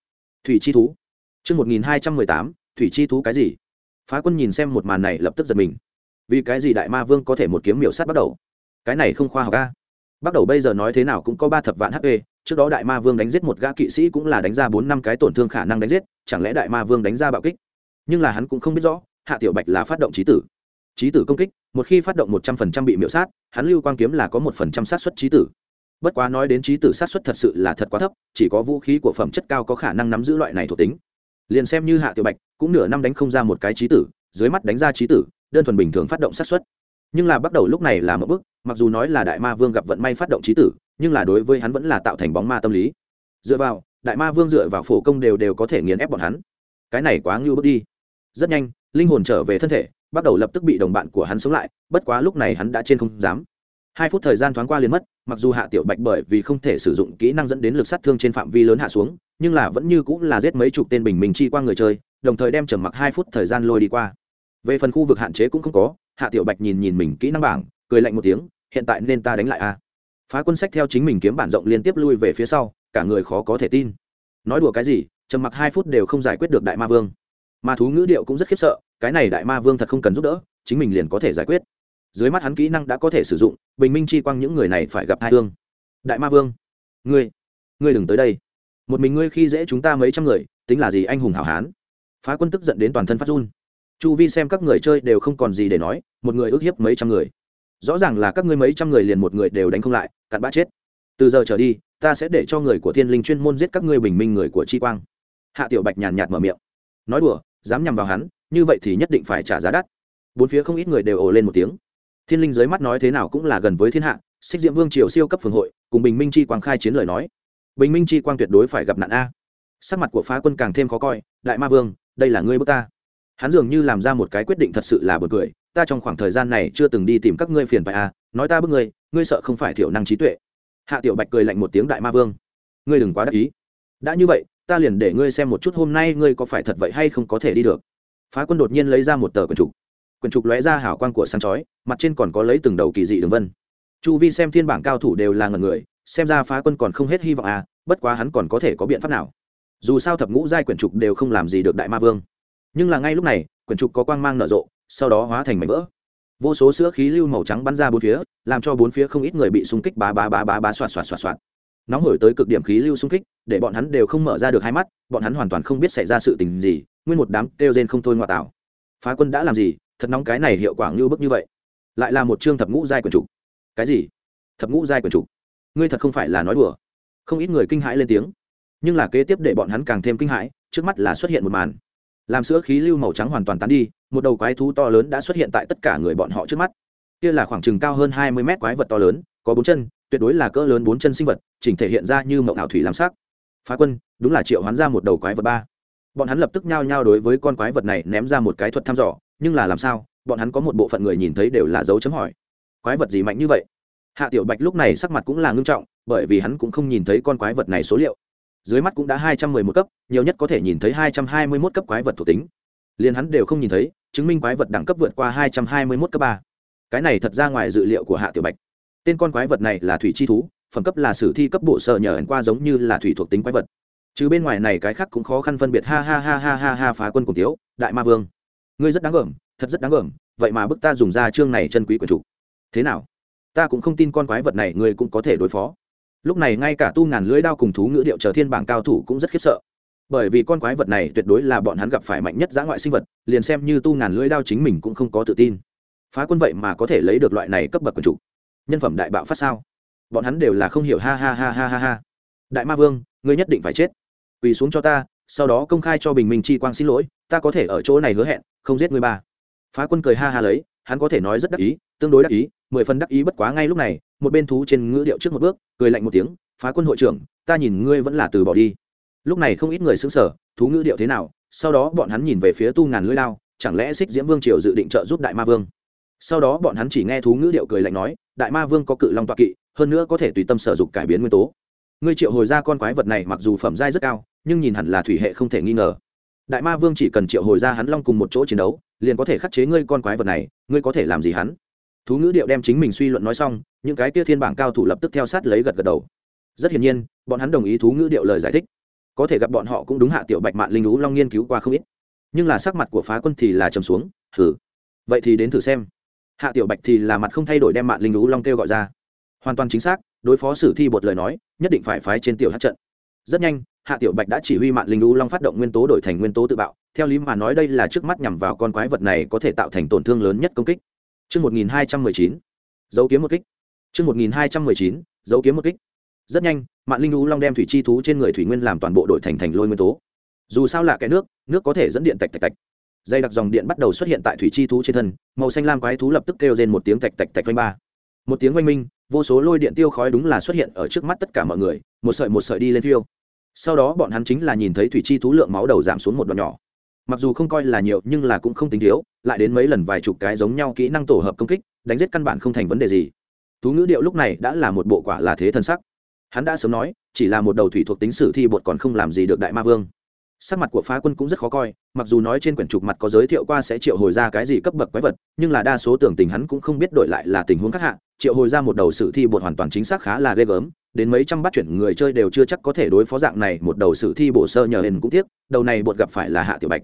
Thủy Chi Thú. Trước 1218, Thủy Chi Thú cái gì? Phá quân nhìn xem một màn này lập tức giật mình. Vì cái gì Đại Ma Vương có thể một kiếm miểu sát bắt đầu? Cái này không khoa học ca Bắt đầu bây giờ nói thế nào cũng có ba thập vạn HP, trước đó đại ma vương đánh giết một gã kỵ sĩ cũng là đánh ra bốn năm cái tổn thương khả năng đánh giết chẳng lẽ đại ma vương đánh ra bạo kích? Nhưng là hắn cũng không biết rõ hạ tiểu bạch là phát động trí tử. Trí tử công kích một khi phát động một trăm phần trăm bị miễu sát hắn lưu quang kiếm là có một phần trăm sát xuất trí tử. Bất quá nói đến trí tử sát xuất thật sự là thật quá thấp chỉ có vũ khí của phẩm chất cao có khả năng nắm giữ loại này thuộc tính. Liền xem như hạ tiểu bạch cũng nửa năm đánh không ra một cái trí tử dưới mắt đánh ra trí tử đơn thuần bình thường phát động sát xuất. Nhưng là bắt đầu lúc này là một bước mặc dù nói là đại ma vương gặp vận may phát động trí tử, nhưng là đối với hắn vẫn là tạo thành bóng ma tâm lý. Dựa vào, đại ma vương dựa vào phổ công đều đều có thể nghiền ép bọn hắn. Cái này quá ngưu bước đi. Rất nhanh, linh hồn trở về thân thể, bắt đầu lập tức bị đồng bạn của hắn sống lại, bất quá lúc này hắn đã trên không dám. Hai phút thời gian thoáng qua liền mất, mặc dù hạ tiểu bạch bởi vì không thể sử dụng kỹ năng dẫn đến lực sát thương trên phạm vi lớn hạ xuống, nhưng là vẫn như cũng là giết mấy chục tên bình minh chi qua người chơi, đồng thời đem trầm mặc hai phút thời gian lôi đi qua. Về phần khu vực hạn chế cũng không có, hạ tiểu bạch nhìn nhìn mình kỹ năng bảng cười lạnh một tiếng, hiện tại nên ta đánh lại a. Phá quân sách theo chính mình kiếm bản rộng liên tiếp lui về phía sau, cả người khó có thể tin. Nói đùa cái gì, trầm mặc hai phút đều không giải quyết được đại ma vương. Ma thú ngữ điệu cũng rất khiếp sợ, cái này đại ma vương thật không cần giúp đỡ, chính mình liền có thể giải quyết. Dưới mắt hắn kỹ năng đã có thể sử dụng, bình minh chi quang những người này phải gặp hai thương đại ma vương, ngươi ngươi đừng tới đây. Một mình ngươi khi dễ chúng ta mấy trăm người, tính là gì anh hùng hảo hán? Phá quân tức giận đến toàn thân phát run. Chu vi xem các người chơi đều không còn gì để nói, một người ước hiếp mấy trăm người rõ ràng là các ngươi mấy trăm người liền một người đều đánh không lại, cặn bã chết. Từ giờ trở đi, ta sẽ để cho người của thiên linh chuyên môn giết các ngươi bình minh người của chi quang. Hạ tiểu bạch nhàn nhạt mở miệng. Nói đùa, dám nhằm vào hắn, như vậy thì nhất định phải trả giá đắt. Bốn phía không ít người đều ồ lên một tiếng. Thiên linh dưới mắt nói thế nào cũng là gần với thiên hạ, xích diệm vương triều siêu cấp phường hội, cùng bình minh chi quang khai chiến lời nói. Bình minh chi quang tuyệt đối phải gặp nạn a. Sắc mặt của phá quân càng thêm khó coi, đại ma vương, đây là ngươi bước ta. Hắn dường như làm ra một cái quyết định thật sự là bật cười ta trong khoảng thời gian này chưa từng đi tìm các ngươi phiền phải à nói ta bức ngươi ngươi sợ không phải thiểu năng trí tuệ. Hạ tiểu bạch cười lạnh một tiếng đại ma vương. Ngươi đừng quá đắc ý. Đã như vậy, ta liền để ngươi xem một chút hôm nay ngươi có phải thật vậy hay không có thể đi được. Phá quân đột nhiên lấy ra một tờ quyển trục. Quyển trục lóe ra hảo quan của sáng chói, mặt trên còn có lấy từng đầu kỳ dị đường vân. Chu vi xem thiên bảng cao thủ đều là ngần người, xem ra phá quân còn không hết hy vọng à bất quá hắn còn có thể có biện pháp nào. Dù sao thập ngũ giai quyển trục đều không làm gì được đại ma vương. Nhưng là ngay lúc này, quyển trục có quang mang nở rộ sau đó hóa thành mảnh vỡ. Vô số sữa khí lưu màu trắng bắn ra bốn phía, làm cho bốn phía không ít người bị xung kích bá bá bá bá bá xoạt xoạt xoạt xoạt. Nóng hổi tới cực điểm khí lưu xung kích, để bọn hắn đều không mở ra được hai mắt, bọn hắn hoàn toàn không biết xảy ra sự tình gì, nguyên một đám kêu rên không thôi ngoại tạo. Phá quân đã làm gì? Thật nóng cái này hiệu quả như bức như vậy. Lại là một chương thập ngũ giai quần trục cái gì? Thập ngũ giai quần trục ngươi thật không phải là nói đùa. Không ít người kinh hãi lên tiếng. Nhưng là kế tiếp để bọn hắn càng thêm kinh hãi, trước mắt là xuất hiện một màn. Làm sữa khí lưu màu trắng hoàn toàn tán đi một đầu quái thú to lớn đã xuất hiện tại tất cả người bọn họ trước mắt. Kia là khoảng chừng cao hơn hai mươi mét quái vật to lớn, có bốn chân, tuyệt đối là cỡ lớn bốn chân sinh vật, chỉnh thể hiện ra như mộng ảo thủy làm sắc. Phá quân, đúng là triệu hoán ra một đầu quái vật ba. Bọn hắn lập tức nhao nhao đối với con quái vật này ném ra một cái thuật thăm dò, nhưng là làm sao, bọn hắn có một bộ phận người nhìn thấy đều là dấu chấm hỏi. Quái vật gì mạnh như vậy? Hạ tiểu bạch lúc này sắc mặt cũng là ngưng trọng, bởi vì hắn cũng không nhìn thấy con quái vật này số liệu. Dưới mắt cũng đã hai trăm mười một cấp, nhiều nhất có thể nhìn thấy hai trăm hai mươi mốt cấp quái vật thuộc tính. Liền hắn đều không nhìn thấy chứng minh quái vật đẳng cấp vượt qua hai trăm hai mươi mốt cấp ba. Cái này thật ra ngoài dự liệu của hạ tiểu bạch. Tên con quái vật này là thủy chi thú, phẩm cấp là sử thi cấp bộ sợ nhờ ẩn qua giống như là thủy thuộc tính quái vật. Chứ bên ngoài này cái khác cũng khó khăn phân biệt, ha ha ha ha ha ha phá quân cùng tiếu đại ma vương. Ngươi rất đáng gờm thật rất đáng gờm vậy mà bức ta dùng ra chương này chân quý của chủ. Thế nào? Ta cũng không tin con quái vật này ngươi cũng có thể đối phó. Lúc này ngay cả tu ngàn lưới đao cùng thú ngữ điệu chờ thiên bảng cao thủ cũng rất khiếp sợ bởi vì con quái vật này tuyệt đối là bọn hắn gặp phải mạnh nhất giã ngoại sinh vật, liền xem như tu ngàn lưỡi đao chính mình cũng không có tự tin. Phá quân vậy mà có thể lấy được loại này cấp bậc quần chủ. Nhân phẩm đại bạo phát sao? Bọn hắn đều là không hiểu, ha ha ha ha ha ha. Đại ma vương, ngươi nhất định phải chết. Quỳ xuống cho ta, sau đó công khai cho bình minh chi quang xin lỗi, ta có thể ở chỗ này hứa hẹn, không giết ngươi ba. Phá quân cười ha ha lấy, hắn có thể nói rất đắc ý, tương đối đắc ý, mười phần đắc ý bất quá ngay lúc này, một bên thú trên ngữ điệu trước một bước, cười lạnh một tiếng, phá quân hội trưởng, ta nhìn ngươi vẫn là từ bỏ đi lúc này không ít người xứng sở thú ngữ điệu thế nào, sau đó bọn hắn nhìn về phía tu ngàn lưỡi lao, chẳng lẽ xích diễm vương triều dự định trợ giúp đại ma vương? Sau đó bọn hắn chỉ nghe thú ngữ điệu cười lạnh nói, đại ma vương có cự long toạ kỵ, hơn nữa có thể tùy tâm sở dục cải biến nguyên tố. Ngươi triệu hồi ra con quái vật này mặc dù phẩm giai rất cao, nhưng nhìn hẳn là thủy hệ không thể nghi ngờ. Đại ma vương chỉ cần triệu hồi ra hắn long cùng một chỗ chiến đấu, liền có thể khắc chế ngươi con quái vật này, ngươi có thể làm gì hắn? Thú ngữ điệu đem chính mình suy luận nói xong, những cái kia thiên bảng cao thủ lập tức theo sát lấy gật gật đầu. Rất hiển nhiên, bọn hắn đồng ý thú ngữ điệu lời giải thích có thể gặp bọn họ cũng đúng hạ tiểu bạch mạn linh lũ long nghiên cứu qua không ít. Nhưng là sắc mặt của phá quân thì là trầm xuống thử vậy thì đến thử xem. Hạ tiểu bạch thì là mặt không thay đổi đem mạn linh lũ long kêu gọi ra. Hoàn toàn chính xác đối phó sử thi bột lời nói nhất định phải phái trên tiểu hát trận. Rất nhanh hạ tiểu bạch đã chỉ huy mạn linh lũ long phát động nguyên tố đổi thành nguyên tố tự bạo theo lý mà nói đây là trước mắt nhằm vào con quái vật này có thể tạo thành tổn thương lớn nhất công kích. Trước 1219, dấu kiếm một kích. Trước 1219, dấu kiếm một kích. Rất nhanh, mạng linh lũ long đem thủy chi thú trên người thủy nguyên làm toàn bộ đổi thành thành lôi nguyên tố. Dù sao là cái nước, nước có thể dẫn điện tạch tạch tạch. Dây đặc dòng điện bắt đầu xuất hiện tại thủy chi thú trên thân, màu xanh lam quái thú lập tức kêu lên một tiếng tạch tạch tạch vang ba. Một tiếng oanh minh, vô số lôi điện tiêu khói đúng là xuất hiện ở trước mắt tất cả mọi người, một sợi một sợi đi lên phiêu sau đó bọn hắn chính là nhìn thấy thủy chi thú lượng máu đầu giảm xuống một đoạn nhỏ mặc dù không coi là nhiều nhưng là cũng không tính thiếu lại đến mấy lần vài chục cái giống nhau kỹ năng tổ hợp công kích đánh giết căn bản không thành vấn đề gì thú ngữ điệu lúc này đã là một bộ quả là thế thân sắc hắn đã sớm nói, chỉ là một đầu thủy thuộc tính sử thi bột còn không làm gì được đại ma vương. Sắc mặt của phá quân cũng rất khó coi, mặc dù nói trên quyển trục mặt có giới thiệu qua sẽ triệu hồi ra cái gì cấp bậc quái vật, nhưng là đa số tưởng tình hắn cũng không biết đổi lại là tình huống khác hạ, triệu hồi ra một đầu sử thi bột hoàn toàn chính xác khá là ghê gớm, đến mấy trăm bắt chuyển người chơi đều chưa chắc có thể đối phó dạng này, một đầu sử thi bổ sơ nhờ hình cũng tiếc, đầu này bột gặp phải là hạ tiểu bạch.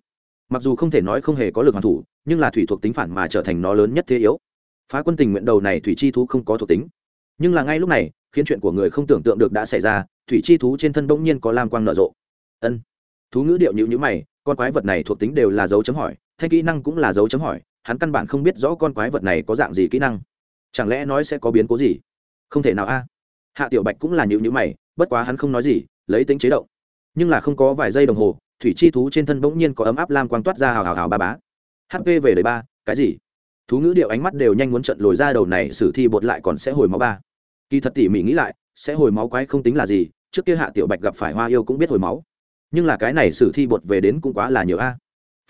Mặc dù không thể nói không hề có lực hoàn thủ, nhưng là thủy thuộc tính phản mà trở thành nó lớn nhất thế yếu. Phá quân tình nguyện đầu này thủy chi thú không có thuộc tính. Nhưng là ngay lúc này khiến chuyện của người không tưởng tượng được đã xảy ra, thủy chi thú trên thân bỗng nhiên có lam quang nở rộ. Ân. Thú ngữ điệu nhữ nhữ mày, con quái vật này thuộc tính đều là dấu chấm hỏi, thanh kỹ năng cũng là dấu chấm hỏi, hắn căn bản không biết rõ con quái vật này có dạng gì kỹ năng. Chẳng lẽ nói sẽ có biến cố gì? Không thể nào a. Hạ tiểu bạch cũng là nhữ nhữ mày, bất quá hắn không nói gì, lấy tính chế động. Nhưng là không có vài giây đồng hồ, thủy chi thú trên thân bỗng nhiên có ấm áp lam quang toát ra hào hào hào ba bá. Hp về đời ba, cái gì? Thú ngữ điệu ánh mắt đều nhanh muốn trận lồi ra, đầu này sử thi bột lại còn sẽ hồi máu ba kỳ thật tỉ mỉ nghĩ lại, sẽ hồi máu quái không tính là gì, trước kia hạ tiểu bạch gặp phải hoa yêu cũng biết hồi máu. Nhưng là cái này sử thi bột về đến cũng quá là nhiều a.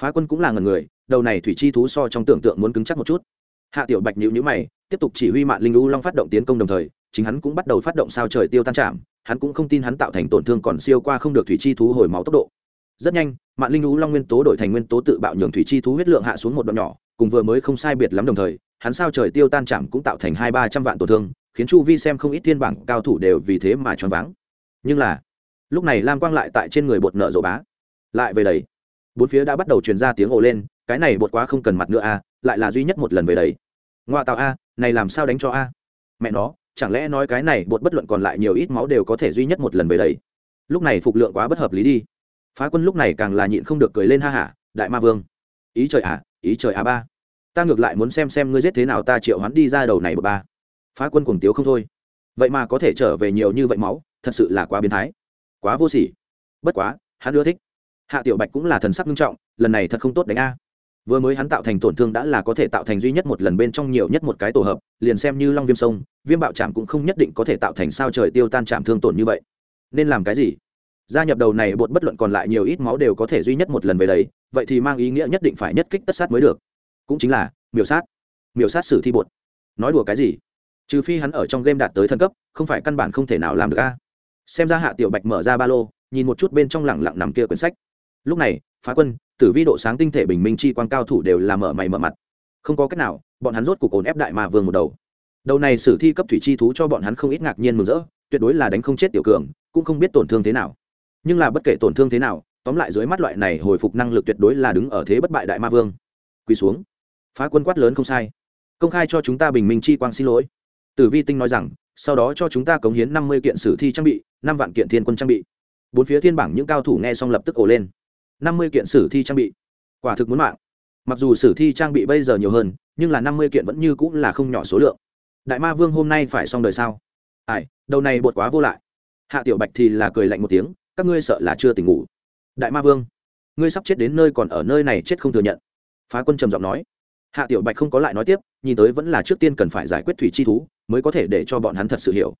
Phá quân cũng là ngần người, đầu này thủy chi thú so trong tưởng tượng muốn cứng chắc một chút. Hạ tiểu bạch nhịu nhữ mày, tiếp tục chỉ huy mạng linh u long phát động tiến công đồng thời, chính hắn cũng bắt đầu phát động sao trời tiêu tan chạm, hắn cũng không tin hắn tạo thành tổn thương còn siêu qua không được thủy chi thú hồi máu tốc độ. Rất nhanh mạng linh u long nguyên tố đổi thành nguyên tố tự bạo nhường thủy chi thú huyết lượng hạ xuống một đoạn nhỏ, cùng vừa mới không sai biệt lắm đồng thời, hắn sao trời tiêu tan chạm cũng tạo thành hai ba trăm vạn tổn thương khiến chu vi xem không ít thiên bảng cao thủ đều vì thế mà choáng váng. Nhưng là, lúc này lam quang lại tại trên người bột nợ rộ bá. Lại về đấy bốn phía đã bắt đầu truyền ra tiếng ồ lên, cái này bột quá không cần mặt nữa a, lại là duy nhất một lần về đấy ngoa tạo a, này làm sao đánh cho a? Mẹ nó, chẳng lẽ nói cái này bột bất luận còn lại nhiều ít máu đều có thể duy nhất một lần về đấy lúc này phục lượng quá bất hợp lý đi. Phá quân lúc này càng là nhịn không được cười lên ha hả, đại ma vương, ý trời à ý trời à ba. Ta ngược lại muốn xem xem ngươi giết thế nào ta triệu hắn đi ra đầu này bậc ba phá quân cuồng tiếu không thôi. Vậy mà có thể trở về nhiều như vậy máu, thật sự là quá biến thái. Quá vô sỉ. Bất quá, hắn ưa thích. Hạ tiểu bạch cũng là thần sắc nghiêm trọng, lần này thật không tốt đánh a. Vừa mới hắn tạo thành tổn thương đã là có thể tạo thành duy nhất một lần bên trong nhiều nhất một cái tổ hợp, liền xem như long viêm sông, viêm bạo chạm cũng không nhất định có thể tạo thành sao trời tiêu tan chạm thương tổn như vậy. Nên làm cái gì? Gia nhập đầu này bột bất luận còn lại nhiều ít máu đều có thể duy nhất một lần về đấy, vậy thì mang ý nghĩa nhất định phải nhất kích tất sát mới được. Cũng chính là, miểu sát. Miểu sát sử thi bột. Nói đùa cái gì? Trừ phi hắn ở trong game đạt tới thân cấp, không phải căn bản không thể nào làm được a. Xem ra hạ tiểu bạch mở ra ba lô, nhìn một chút bên trong lẳng lặng nằm kia quyển sách. Lúc này, phá quân, tử vi độ sáng tinh thể bình minh chi quan cao thủ đều là mở mày mở mặt. Không có cách nào, bọn hắn rốt cuộc ổn ép đại ma vương một đầu. Đầu này sử thi cấp thủy chi thú cho bọn hắn không ít ngạc nhiên mừng rỡ, tuyệt đối là đánh không chết tiểu cường, cũng không biết tổn thương thế nào. Nhưng là bất kể tổn thương thế nào, tóm lại dưới mắt loại này hồi phục năng lực tuyệt đối là đứng ở thế bất bại đại ma vương. Quỳ xuống. Phá quân quát lớn không sai. Công khai cho chúng ta bình minh chi quang xin lỗi tử vi tinh nói rằng, sau đó cho chúng ta cống hiến năm mươi kiện sử thi trang bị, năm vạn kiện thiên quân trang bị. Bốn phía thiên bảng những cao thủ nghe xong lập tức ổ lên. năm mươi kiện sử thi trang bị. Quả thực muốn mạng. Mặc dù sử thi trang bị bây giờ nhiều hơn, nhưng là năm mươi kiện vẫn như cũng là không nhỏ số lượng. Đại ma vương hôm nay phải xong đời sao? Ai, đầu này bột quá vô lại. Hạ tiểu bạch thì là cười lạnh một tiếng, các ngươi sợ là chưa tỉnh ngủ. Đại ma vương, ngươi sắp chết đến nơi còn ở nơi này chết không thừa nhận. Phá quân trầm giọng nói hạ tiểu bạch không có lại nói tiếp, nhìn tới vẫn là trước tiên cần phải giải quyết thủy chi thú, mới có thể để cho bọn hắn thật sự hiểu.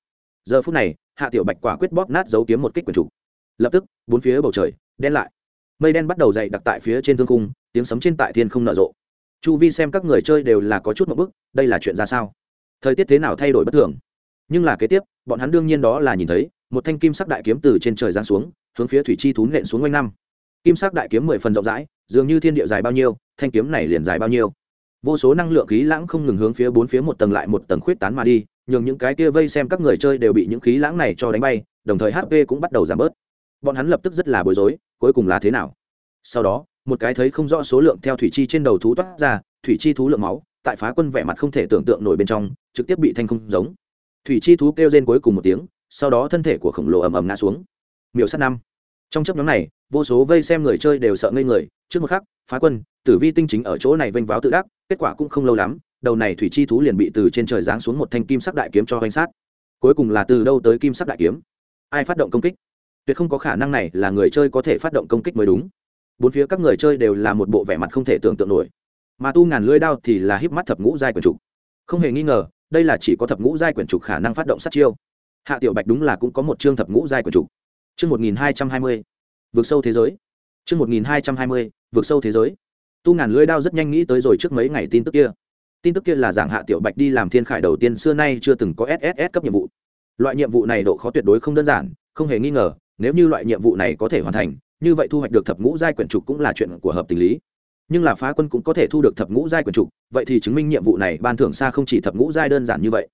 Giờ phút này, hạ tiểu bạch quả quyết bóp nát dấu kiếm một kích quần chủ. lập tức, bốn phía bầu trời, đen lại. Mây đen bắt đầu dày đặc tại phía trên thương cung tiếng sấm trên tại thiên không nở rộ. Chu vi xem các người chơi đều là có chút một bức, đây là chuyện ra sao? Thời tiết thế nào thay đổi bất thường? Nhưng là kế tiếp, bọn hắn đương nhiên đó là nhìn thấy, một thanh kim sắc đại kiếm từ trên trời giáng xuống, hướng phía thủy chi thú nện xuống quanh năm. Kim sắc đại kiếm mười phần rộng rãi, dường như thiên địa dài bao nhiêu, thanh kiếm này liền dài bao nhiêu vô số năng lượng khí lãng không ngừng hướng phía bốn phía một tầng lại một tầng khuyết tán mà đi, nhường những cái kia vây xem các người chơi đều bị những khí lãng này cho đánh bay, đồng thời hp cũng bắt đầu giảm bớt. Bọn hắn lập tức rất là bối rối, cuối cùng là thế nào? Sau đó, một cái thấy không rõ số lượng theo thủy chi trên đầu thú toát ra, thủy chi thú lượng máu, tại phá quân vẻ mặt không thể tưởng tượng nổi bên trong, trực tiếp bị thanh không giống. Thủy chi thú kêu rên cuối cùng một tiếng, sau đó thân thể của khổng lồ ầm ầm ngã xuống. Miểu sát năm. Trong chấp nhóm này vô số vây xem người chơi đều sợ ngây người, trước một khắc, phá quân, tử vi tinh chính ở chỗ này vênh váo tự đắc, kết quả cũng không lâu lắm, đầu này thủy chi thú liền bị từ trên trời giáng xuống một thanh kim sắc đại kiếm cho hoành sát. Cuối cùng là từ đâu tới kim sắc đại kiếm? Ai phát động công kích? Tuyệt không có khả năng này là người chơi có thể phát động công kích mới đúng. Bốn phía các người chơi đều là một bộ vẻ mặt không thể tưởng tượng nổi. Mà tu ngàn lưỡi đao thì là híp mắt thập ngũ giai quyển trục. Không hề nghi ngờ, đây là chỉ có thập ngũ giai quyển trục khả năng phát động sát chiêu. Hạ tiểu bạch đúng là cũng có một chương thập ngũ giai quyển trục. Chương một nghìn hai trăm hai mươi vượt sâu thế giới. Chương một nghìn hai trăm hai mươi, vượt sâu thế giới. Tu ngàn lưỡi đao rất nhanh nghĩ tới rồi trước mấy ngày tin tức kia. Tin tức kia là giảng hạ tiểu bạch đi làm thiên khải đầu tiên xưa nay chưa từng có sss cấp nhiệm vụ. Loại nhiệm vụ này độ khó tuyệt đối không đơn giản, không hề nghi ngờ, nếu như loại nhiệm vụ này có thể hoàn thành, như vậy thu hoạch được thập ngũ giai quyển trục cũng là chuyện của hợp tình lý. Nhưng là phá quân cũng có thể thu được thập ngũ giai quyển trục, vậy thì chứng minh nhiệm vụ này ban thưởng xa không chỉ thập ngũ giai đơn giản như vậy.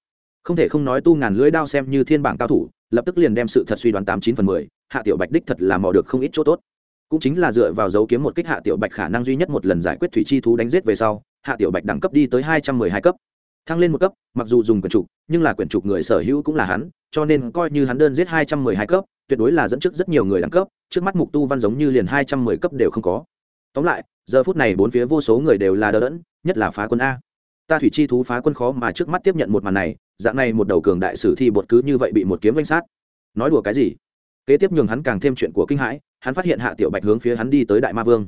Không thể không nói tu ngàn lưỡi đao xem như thiên bảng cao thủ lập tức liền đem sự thật suy đoán tám chín phần mười, hạ tiểu bạch đích thật là mò được không ít chỗ tốt. Cũng chính là dựa vào dấu kiếm một kích hạ tiểu bạch khả năng duy nhất một lần giải quyết thủy chi thú đánh giết về sau, hạ tiểu bạch đẳng cấp đi tới hai trăm mười hai cấp. Thăng lên một cấp, mặc dù dùng quyển trục, nhưng là quyển trục người sở hữu cũng là hắn, cho nên coi như hắn đơn giết hai trăm mười hai cấp, tuyệt đối là dẫn trước rất nhiều người đẳng cấp, trước mắt mục tu văn giống như liền hai trăm mười cấp đều không có. Tóm lại, giờ phút này bốn phía vô số người đều là đỡ đẫn, nhất là phá quân a. Ta thủy chi thú phá quân khó mà trước mắt tiếp nhận một màn này dạng này một đầu cường đại sử thi bột cứ như vậy bị một kiếm danh sát. Nói đùa cái gì? Kế tiếp nhường hắn càng thêm chuyện của kinh hãi, hắn phát hiện hạ tiểu bạch hướng phía hắn đi tới đại ma vương.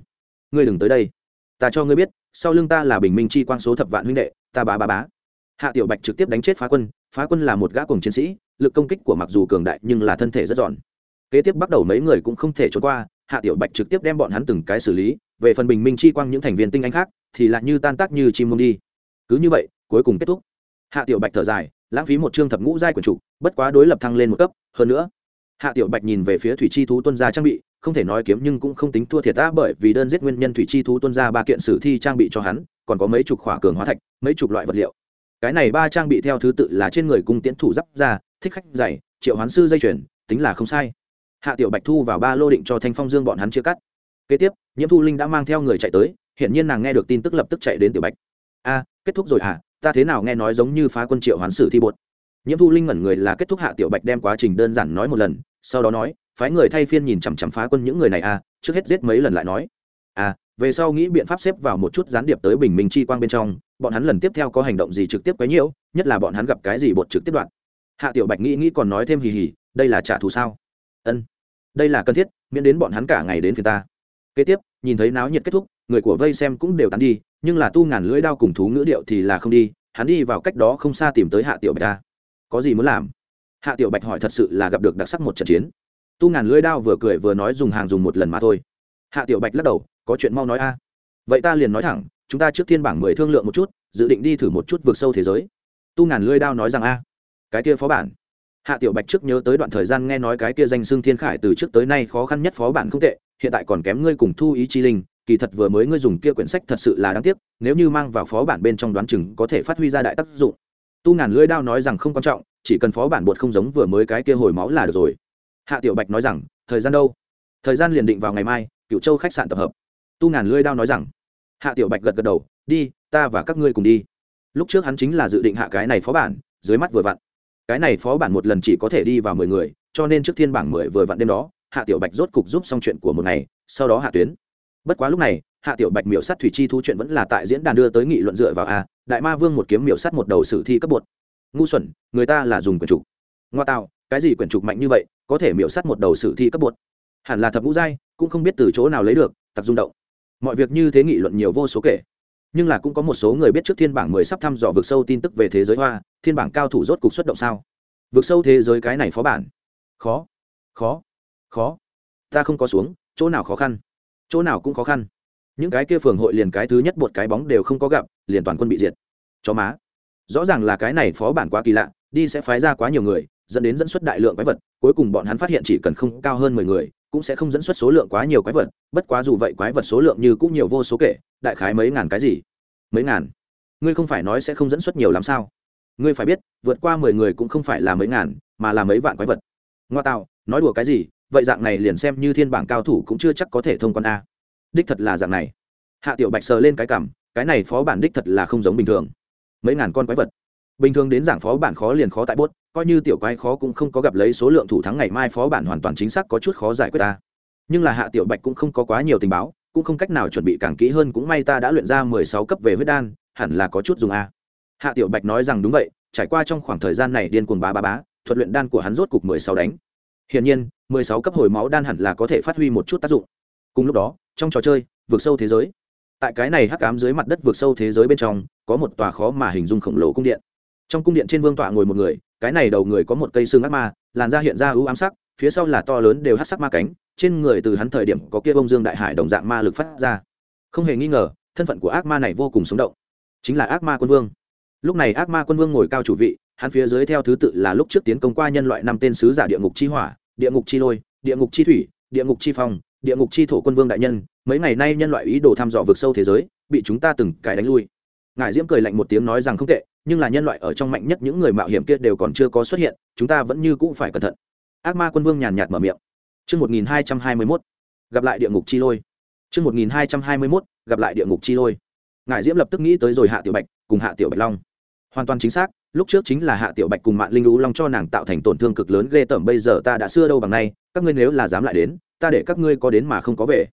Ngươi đừng tới đây. Ta cho ngươi biết, sau lưng ta là bình minh chi quang số thập vạn huynh đệ, ta bá bá bá. Hạ tiểu bạch trực tiếp đánh chết phá quân phá quân là một gã cùng chiến sĩ, lực công kích của mặc dù cường đại nhưng là thân thể rất giòn. Kế tiếp bắt đầu mấy người cũng không thể trốn qua, hạ tiểu bạch trực tiếp đem bọn hắn từng cái xử lý, về phần bình minh chi quang những thành viên tinh anh khác, thì lại như tan tác như chim mông đi. Cứ như vậy, cuối cùng kết thúc. Hạ tiểu bạch thở dài lãng phí một chương thập ngũ giai quyển trục bất quá đối lập thăng lên một cấp hơn nữa hạ tiểu bạch nhìn về phía thủy chi thú tuân gia trang bị không thể nói kiếm nhưng cũng không tính thua thiệt ta bởi vì đơn giết nguyên nhân thủy chi thú tuân gia ba kiện sử thi trang bị cho hắn còn có mấy chục khỏa cường hóa thạch mấy chục loại vật liệu. Cái này ba trang bị theo thứ tự là trên người cung tiễn thủ giáp ra thích khách dày triệu hoán sư dây chuyển, tính là không sai. Hạ tiểu bạch thu vào ba lô định cho thanh phong dương bọn hắn chia cắt. Kế tiếp nhiễm thu linh đã mang theo người chạy tới hiển nhiên nàng nghe được tin tức lập tức chạy đến tiểu bạch. A kết thúc rồi à ta thế nào nghe nói giống như phá quân triệu hoán sử thi bột? Nhiễm thu linh ngẩn người là kết thúc hạ tiểu bạch đem quá trình đơn giản nói một lần, sau đó nói, phái người thay phiên nhìn chằm chằm phá quân những người này à trước hết giết mấy lần lại nói. À về sau nghĩ biện pháp xếp vào một chút gián điệp tới bình minh chi quang bên trong, bọn hắn lần tiếp theo có hành động gì trực tiếp quấy nhiễu, nhất là bọn hắn gặp cái gì bột trực tiếp đoạn. Hạ tiểu bạch nghĩ nghĩ còn nói thêm hì hì, đây là trả thù sao? Ân, đây là cần thiết, miễn đến bọn hắn cả ngày đến phía ta. Kế tiếp, nhìn thấy náo nhiệt kết thúc người của vây xem cũng đều tán đi, nhưng là tu ngàn lưỡi đao cùng thú ngữ điệu thì là không đi, hắn đi vào cách đó không xa tìm tới hạ tiểu bạch ta. Có gì muốn làm? Hạ tiểu bạch hỏi thật sự là gặp được đặc sắc một trận chiến. Tu ngàn lưỡi đao vừa cười vừa nói dùng hàng dùng một lần mà thôi. Hạ tiểu bạch lắc đầu, có chuyện mau nói a. Vậy ta liền nói thẳng, chúng ta trước thiên bảng mười thương lượng một chút, dự định đi thử một chút vượt sâu thế giới. Tu ngàn lưỡi đao nói rằng a. Cái kia phó bản. Hạ tiểu bạch trước nhớ tới đoạn thời gian nghe nói cái kia danh xương thiên khải từ trước tới nay khó khăn nhất phó bản không tệ, hiện tại còn kém ngươi cùng thu ý chi linh kỳ thật vừa mới ngươi dùng kia quyển sách thật sự là đáng tiếc, nếu như mang vào phó bản bên trong đoán chừng có thể phát huy ra đại tác dụng. Tu ngàn lưỡi đao nói rằng không quan trọng, chỉ cần phó bản bột không giống vừa mới cái kia hồi máu là được rồi. Hạ tiểu bạch nói rằng, thời gian đâu? Thời gian liền định vào ngày mai cựu châu khách sạn tập hợp. Tu ngàn lưỡi đao nói rằng, hạ tiểu bạch gật gật đầu, đi, ta và các ngươi cùng đi. Lúc trước hắn chính là dự định hạ cái này phó bản, dưới mắt vừa vặn. Cái này phó bản một lần chỉ có thể đi vào mười người, cho nên trước thiên bảng mười vừa vặn đêm đó, hạ tiểu bạch rốt cục giúp xong chuyện của một ngày, sau đó hạ tuyến bất quá lúc này, hạ tiểu bạch miểu sát thủy chi thú chuyện vẫn là tại diễn đàn đưa tới nghị luận dựa vào a, đại ma vương một kiếm miểu sát một đầu sử thi cấp bột. Ngu xuẩn, người ta là dùng quyển trục. Ngoa tạo, cái gì quyển trục mạnh như vậy, có thể miểu sát một đầu sử thi cấp bột? Hẳn là thập ngũ giai, cũng không biết từ chỗ nào lấy được tặc rung động. Mọi việc như thế nghị luận nhiều vô số kể. Nhưng là cũng có một số người biết trước thiên bảng mười sắp thăm dò vực sâu tin tức về thế giới hoa, thiên bảng cao thủ rốt cục xuất động sao? Vực sâu thế giới cái này phó bản. Khó khó khó. Ta không có xuống, chỗ nào khó khăn? Chỗ nào cũng khó khăn. Những cái kia phường hội liền cái thứ nhất một cái bóng đều không có gặp, liền toàn quân bị diệt. Chó má. Rõ ràng là cái này phó bản quá kỳ lạ, đi sẽ phái ra quá nhiều người, dẫn đến dẫn xuất đại lượng quái vật, cuối cùng bọn hắn phát hiện chỉ cần không cao hơn mười người, cũng sẽ không dẫn xuất số lượng quá nhiều quái vật, bất quá dù vậy quái vật số lượng như cũng nhiều vô số kể, đại khái mấy ngàn cái gì? Mấy ngàn? Ngươi không phải nói sẽ không dẫn xuất nhiều làm sao? Ngươi phải biết, vượt qua mười người cũng không phải là mấy ngàn, mà là mấy vạn quái vật. Ngoa tạo, nói đùa cái gì? Vậy dạng này liền xem như thiên bảng cao thủ cũng chưa chắc có thể thông quan a. Đích thật là dạng này. Hạ tiểu bạch sờ lên cái cảm cái này phó bản đích thật là không giống bình thường. Mấy ngàn con quái vật. Bình thường đến giảng phó bản khó liền khó tại bốt, coi như tiểu quái khó cũng không có gặp lấy số lượng thủ thắng ngày mai phó bản hoàn toàn chính xác có chút khó giải quyết ta nhưng là hạ tiểu bạch cũng không có quá nhiều tình báo, cũng không cách nào chuẩn bị càng kỹ hơn cũng may ta đã luyện ra mười sáu cấp về huyết đan, hẳn là có chút dùng a. Hạ tiểu bạch nói rằng đúng vậy, trải qua trong khoảng thời gian này điên cuồng bá bá bá, thuật luyện đan của hắn rốt cục mười sáu đánh. Hiển nhiên mười sáu cấp hồi máu đan hẳn là có thể phát huy một chút tác dụng. Cùng lúc đó, trong trò chơi, vượt sâu thế giới. Tại cái này hắc ám dưới mặt đất vượt sâu thế giới bên trong, có một tòa khó mà hình dung khổng lồ cung điện. Trong cung điện trên vương tọa ngồi một người, cái này đầu người có một cây xương ác ma, làn da hiện ra u ám sắc, phía sau là to lớn đều hắc sắc ma cánh, trên người từ hắn thời điểm có kia bông dương đại hải đồng dạng ma lực phát ra. Không hề nghi ngờ, thân phận của ác ma này vô cùng sống động. Chính là ác ma quân vương. Lúc này ác ma quân vương ngồi cao chủ vị, hắn phía dưới theo thứ tự là lúc trước tiến công qua nhân loại năm tên sứ giả địa ngục chi hỏa địa ngục chi lôi địa ngục chi thủy địa ngục chi phong địa ngục chi thổ quân vương đại nhân mấy ngày nay nhân loại ý đồ thăm dò vượt sâu thế giới bị chúng ta từng cái đánh lui ngài diễm cười lạnh một tiếng nói rằng không tệ nhưng là nhân loại ở trong mạnh nhất những người mạo hiểm kia đều còn chưa có xuất hiện chúng ta vẫn như cũ phải cẩn thận ác ma quân vương nhàn nhạt mở miệng Trước 1221, gặp lại địa ngục chi lôi. Trước 1221, gặp lại địa ngục chi lôi. Ngải Diễm lập tức nghĩ tới rồi Hạ Tiểu Bạch, cùng Hạ Tiểu Bạch Long. Hoàn toàn chính xác, lúc trước chính là Hạ Tiểu Bạch cùng Mạn Linh Lũ Long cho nàng tạo thành tổn thương cực lớn ghê tởm bây giờ ta đã xưa đâu bằng nay, các ngươi nếu là dám lại đến, ta để các ngươi có đến mà không có về.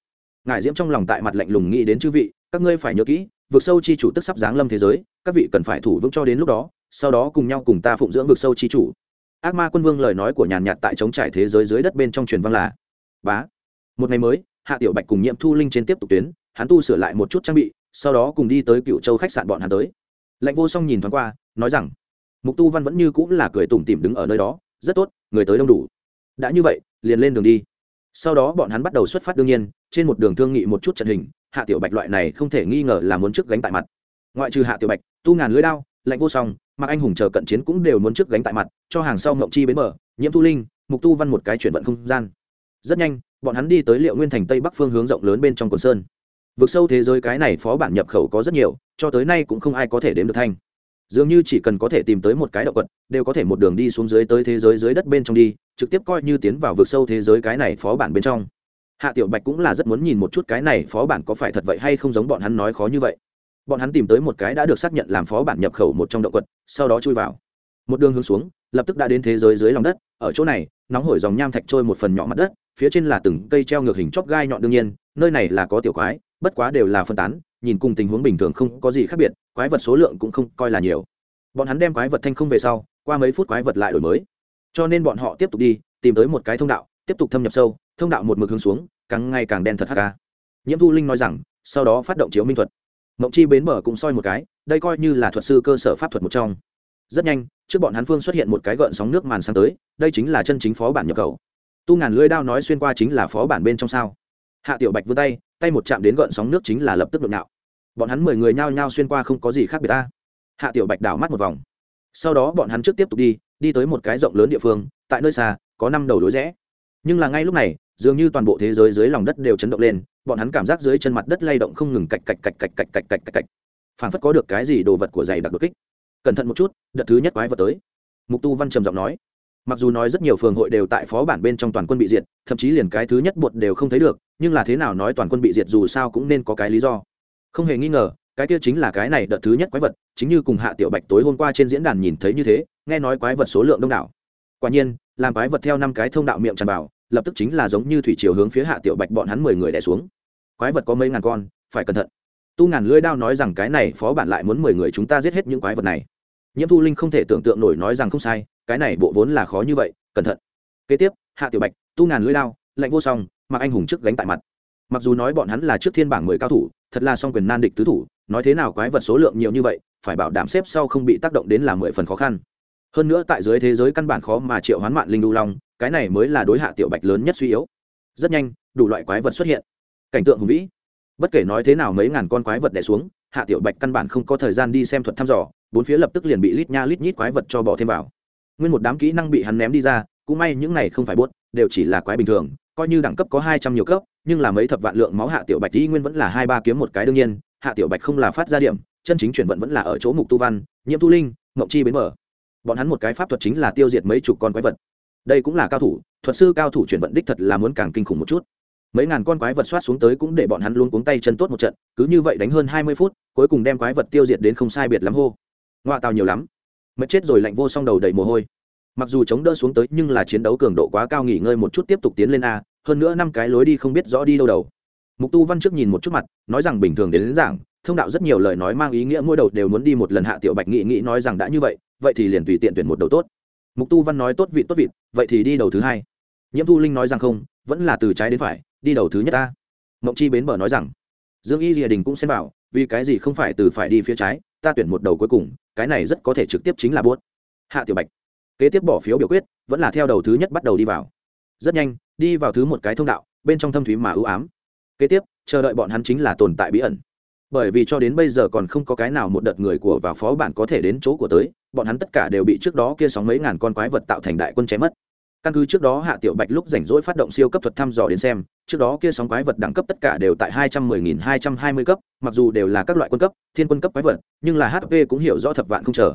ngài Diễm trong lòng tại mặt lạnh lùng nghĩ đến chư vị, các ngươi phải nhớ kỹ, vực sâu chi chủ tức sắp giáng lâm thế giới các vị cần phải thủ vững cho đến lúc đó sau đó cùng nhau cùng ta phụng dưỡng vực sâu chi chủ. Ác ma quân vương lời nói của nhàn nhạt tại chống trải thế giới dưới đất bên trong truyền văn là bá. Một ngày mới hạ tiểu bạch cùng nhiệm thu linh trên tiếp tục tuyến hắn tu sửa lại một chút trang bị sau đó cùng đi tới cựu châu khách sạn bọn hắn tới. Lạnh vô song nhìn thoáng qua nói rằng mục tu văn vẫn như cũng là cười tủm tỉm đứng ở nơi đó, rất tốt, người tới đông đủ. Đã như vậy, liền lên đường đi. Sau đó bọn hắn bắt đầu xuất phát đương nhiên, trên một đường thương nghị một chút trận hình, hạ tiểu bạch loại này không thể nghi ngờ là muốn trước gánh tại mặt. Ngoại trừ hạ tiểu bạch, tu ngàn lưới đao, lạnh vô song mặc anh hùng chờ cận chiến cũng đều muốn trước gánh tại mặt, cho hàng sau ngộng chi bến bờ, nhiễm tu linh, mục tu văn một cái chuyển vận không gian. Rất nhanh, bọn hắn đi tới liệu nguyên thành tây bắc phương hướng rộng lớn bên trong quần sơn. Vực sâu thế giới cái này phó bản nhập khẩu có rất nhiều, cho tới nay cũng không ai có thể đếm được thanh dường như chỉ cần có thể tìm tới một cái động quật đều có thể một đường đi xuống dưới tới thế giới dưới đất bên trong đi, trực tiếp coi như tiến vào vực sâu thế giới cái này phó bản bên trong. Hạ tiểu bạch cũng là rất muốn nhìn một chút cái này phó bản có phải thật vậy hay không giống bọn hắn nói khó như vậy. Bọn hắn tìm tới một cái đã được xác nhận làm phó bản nhập khẩu một trong động quật sau đó chui vào. Một đường hướng xuống, lập tức đã đến thế giới dưới lòng đất, ở chỗ này, nóng hổi dòng nham thạch trôi một phần nhỏ mặt đất, phía trên là từng cây treo ngược hình chóp gai nhọn đương nhiên, nơi này là có tiểu quái, bất quá đều là phân tán, nhìn cùng tình huống bình thường không có gì khác biệt quái vật số lượng cũng không coi là nhiều. Bọn hắn đem quái vật thanh không về sau, qua mấy phút quái vật lại đổi mới. Cho nên bọn họ tiếp tục đi, tìm tới một cái thông đạo, tiếp tục thâm nhập sâu, thông đạo một mực hướng xuống, càng ngày càng đen thật hk nhiễm thu linh nói rằng, sau đó phát động chiếu minh thuật. Mộng chi bến bờ cũng soi một cái, đây coi như là thuật sư cơ sở pháp thuật một trong. Rất nhanh, trước bọn hắn phương xuất hiện một cái gợn sóng nước màn sang tới, đây chính là chân chính phó bản nhập khẩu. Tu ngàn lưỡi đao nói xuyên qua chính là phó bản bên trong sao. Hạ tiểu bạch vươn tay tay một chạm đến gợn sóng nước chính là lập tức đột nạo bọn hắn mười người nhao nhao xuyên qua không có gì khác biệt ta. Hạ tiểu bạch đảo mắt một vòng. Sau đó bọn hắn trước tiếp tục đi đi tới một cái rộng lớn địa phương, tại nơi xa, có năm đầu đối rẽ. Nhưng là ngay lúc này, dường như toàn bộ thế giới dưới lòng đất đều chấn động lên, bọn hắn cảm giác dưới chân mặt đất lay động không ngừng cạch cạch cạch cạch cạch cạch cạch cạch cạch. Phản phất có được cái gì đồ vật của giày đặc đột kích. Cẩn thận một chút, đợt thứ nhất quái vật tới. Mục tu văn trầm giọng nói. Mặc dù nói rất nhiều phường hội đều tại phó bản bên trong toàn quân bị diệt, thậm chí liền cái thứ nhất bột đều không thấy được, nhưng là thế nào nói toàn quân bị diệt dù sao cũng nên có cái lý do không hề nghi ngờ, cái kia chính là cái này đợt thứ nhất quái vật, chính như cùng hạ tiểu bạch tối hôm qua trên diễn đàn nhìn thấy như thế, nghe nói quái vật số lượng đông đảo. Quả nhiên, làm quái vật theo năm cái thông đạo miệng tràn vào, lập tức chính là giống như thủy chiều hướng phía hạ tiểu bạch bọn hắn mười người đẻ xuống. Quái vật có mấy ngàn con, phải cẩn thận. Tu ngàn lưỡi đao nói rằng cái này phó bản lại muốn mười người chúng ta giết hết những quái vật này. Nhiễm thu linh không thể tưởng tượng nổi nói rằng không sai, cái này bộ vốn là khó như vậy, cẩn thận. Kế tiếp, hạ tiểu bạch, tu ngàn lưỡi đao, lạnh vô song mặc anh hùng trước gánh tại mặt. Mặc dù nói bọn hắn là trước thiên bảng mười cao thủ thật là song quyền nan địch tứ thủ, nói thế nào quái vật số lượng nhiều như vậy, phải bảo đảm xếp sau không bị tác động đến là mười phần khó khăn. Hơn nữa tại dưới thế giới căn bản khó mà triệu hoán mạn linh đu long, cái này mới là đối hạ tiểu bạch lớn nhất suy yếu. Rất nhanh, đủ loại quái vật xuất hiện. Cảnh tượng hùng vĩ. Bất kể nói thế nào mấy ngàn con quái vật đẻ xuống, hạ tiểu bạch căn bản không có thời gian đi xem thuật thăm dò, bốn phía lập tức liền bị lít nha lít nhít quái vật cho bỏ thêm vào. Nguyên một đám kỹ năng bị hắn ném đi ra, cũng may những này không phải bốt đều chỉ là quái bình thường, coi như đẳng cấp có hai trăm nhiều cấp nhưng là mấy thập vạn lượng máu hạ tiểu bạch y nguyên vẫn là hai ba kiếm một cái đương nhiên, hạ tiểu bạch không là phát ra điểm, chân chính chuyển vận vẫn là ở chỗ mục tu văn, nhiễm tu linh ngộng chi bến mở bọn hắn một cái pháp thuật chính là tiêu diệt mấy chục con quái vật. Đây cũng là cao thủ, thuật sư cao thủ chuyển vận đích thật là muốn càng kinh khủng một chút. Mấy ngàn con quái vật soát xuống tới cũng để bọn hắn luôn cuống tay chân tốt một trận, cứ như vậy đánh hơn hai mươi phút, cuối cùng đem quái vật tiêu diệt đến không sai biệt lắm hô. Ngoạ tàu nhiều lắm. Mất chết rồi lạnh vô song đầu đầy mồ hôi. Mặc dù chống đỡ xuống tới nhưng là chiến đấu cường độ quá cao nghỉ ngơi một chút tiếp tục tiến lên a hơn nữa năm cái lối đi không biết rõ đi đâu đầu. Mục tu văn trước nhìn một chút mặt nói rằng bình thường đến, đến giảng thông đạo rất nhiều lời nói mang ý nghĩa mỗi đầu đều muốn đi một lần hạ tiểu bạch nghị nghĩ nói rằng đã như vậy vậy thì liền tùy tiện tuyển một đầu tốt. Mục tu văn nói tốt vị tốt vị vậy thì đi đầu thứ hai. Nhiễm thu linh nói rằng không vẫn là từ trái đến phải đi đầu thứ nhất ta. Mộng chi bến bờ nói rằng dương y rìa đình cũng xem bảo vì cái gì không phải từ phải đi phía trái ta tuyển một đầu cuối cùng cái này rất có thể trực tiếp chính là buốt. Hạ tiểu bạch kế tiếp bỏ phiếu biểu quyết vẫn là theo đầu thứ nhất bắt đầu đi vào rất nhanh, đi vào thứ một cái thông đạo, bên trong thâm thúy mà ưu ám. Kế tiếp, chờ đợi bọn hắn chính là tồn tại bí ẩn. Bởi vì cho đến bây giờ còn không có cái nào một đợt người của và phó bản có thể đến chỗ của tới, bọn hắn tất cả đều bị trước đó kia sóng mấy ngàn con quái vật tạo thành đại quân chém mất. Căn cứ trước đó hạ tiểu bạch lúc rảnh rỗi phát động siêu cấp thuật thăm dò đến xem, trước đó kia sóng quái vật đẳng cấp tất cả đều tại hai trăm mười nghìn hai trăm hai mươi cấp, mặc dù đều là các loại quân cấp, thiên quân cấp quái vật, nhưng là hp cũng hiểu rõ thập vạn không chờ.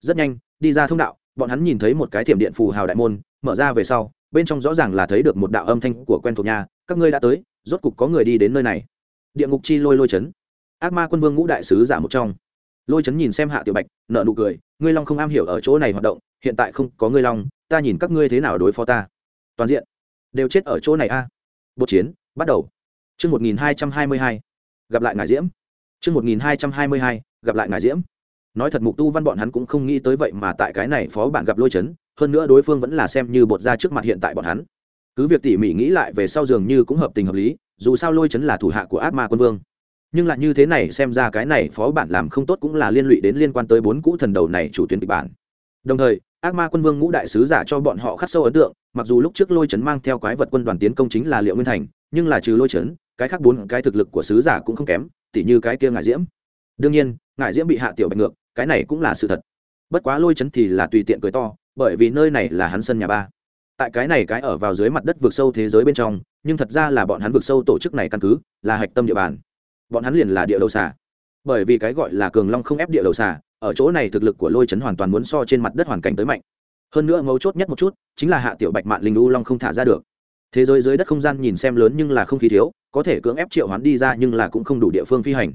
Rất nhanh, đi ra thông đạo, bọn hắn nhìn thấy một cái thiểm điện phù hào đại môn, mở ra về sau bên trong rõ ràng là thấy được một đạo âm thanh của quen thuộc nhà, các ngươi đã tới, rốt cục có người đi đến nơi này. Địa ngục chi lôi lôi chấn. Ác ma quân vương ngũ đại sứ giả một trong. Lôi chấn nhìn xem hạ tiểu bạch nợ nụ cười, ngươi long không am hiểu ở chỗ này hoạt động, hiện tại không có ngươi long, ta nhìn các ngươi thế nào đối phó ta. Toàn diện. Đều chết ở chỗ này a. À. bột chiến, bắt đầu. Chương một nghìn hai trăm hai mươi hai. Gặp lại ngài diễm. Chương một nghìn hai trăm hai mươi hai, gặp lại ngài diễm. Nói thật mục tu văn bọn hắn cũng không nghĩ tới vậy mà tại cái này phó bạn gặp lôi chấn hơn nữa đối phương vẫn là xem như bột ra trước mặt hiện tại bọn hắn. Cứ việc tỉ mỉ nghĩ lại về sau dường như cũng hợp tình hợp lý, dù sao lôi chấn là thủ hạ của ác ma quân vương. Nhưng lại như thế này xem ra cái này phó bản làm không tốt cũng là liên lụy đến liên quan tới bốn cũ thần đầu này chủ tuyến kịch bản. Đồng thời, ác ma quân vương ngũ đại sứ giả cho bọn họ khắc sâu ấn tượng, mặc dù lúc trước lôi chấn mang theo quái vật quân đoàn tiến công chính là liệu nguyên thành, nhưng là trừ lôi chấn, cái khác bốn cái thực lực của sứ giả cũng không kém, tỉ như cái kia ngải diễm. Đương nhiên, ngải diễm bị hạ tiểu bạch ngược, cái này cũng là sự thật. Bất quá lôi chấn thì là tùy tiện cười to bởi vì nơi này là hắn sân nhà ba. Tại cái này cái ở vào dưới mặt đất vượt sâu thế giới bên trong, nhưng thật ra là bọn hắn vượt sâu tổ chức này căn cứ, là hạch tâm địa bàn. Bọn hắn liền là địa đầu xà. Bởi vì cái gọi là cường long không ép địa đầu xà, ở chỗ này thực lực của lôi chấn hoàn toàn muốn so trên mặt đất hoàn cảnh tới mạnh. Hơn nữa mấu chốt nhất một chút, chính là hạ tiểu bạch mạn linh u long không thả ra được. Thế giới dưới đất không gian nhìn xem lớn nhưng là không khí thiếu, có thể cưỡng ép triệu hoán đi ra nhưng là cũng không đủ địa phương phi hành.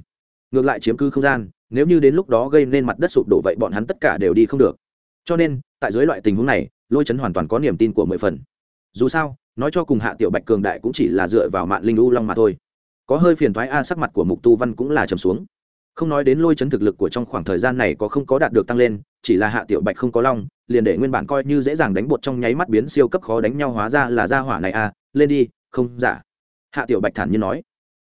Ngược lại chiếm cứ không gian, nếu như đến lúc đó gây nên mặt đất sụp đổ vậy bọn hắn tất cả đều đi không được cho nên, tại dưới loại tình huống này, lôi chấn hoàn toàn có niềm tin của mười phần. Dù sao, nói cho cùng hạ tiểu bạch cường đại cũng chỉ là dựa vào mạng linh u long mà thôi. Có hơi phiền thoái a, sắc mặt của mục tu văn cũng là trầm xuống. Không nói đến lôi chấn thực lực của trong khoảng thời gian này có không có đạt được tăng lên, chỉ là hạ tiểu bạch không có long, liền để nguyên bản coi như dễ dàng đánh bột trong nháy mắt biến siêu cấp khó đánh nhau hóa ra là ra hỏa này a, lên đi, không giả hạ tiểu bạch thản nhiên nói.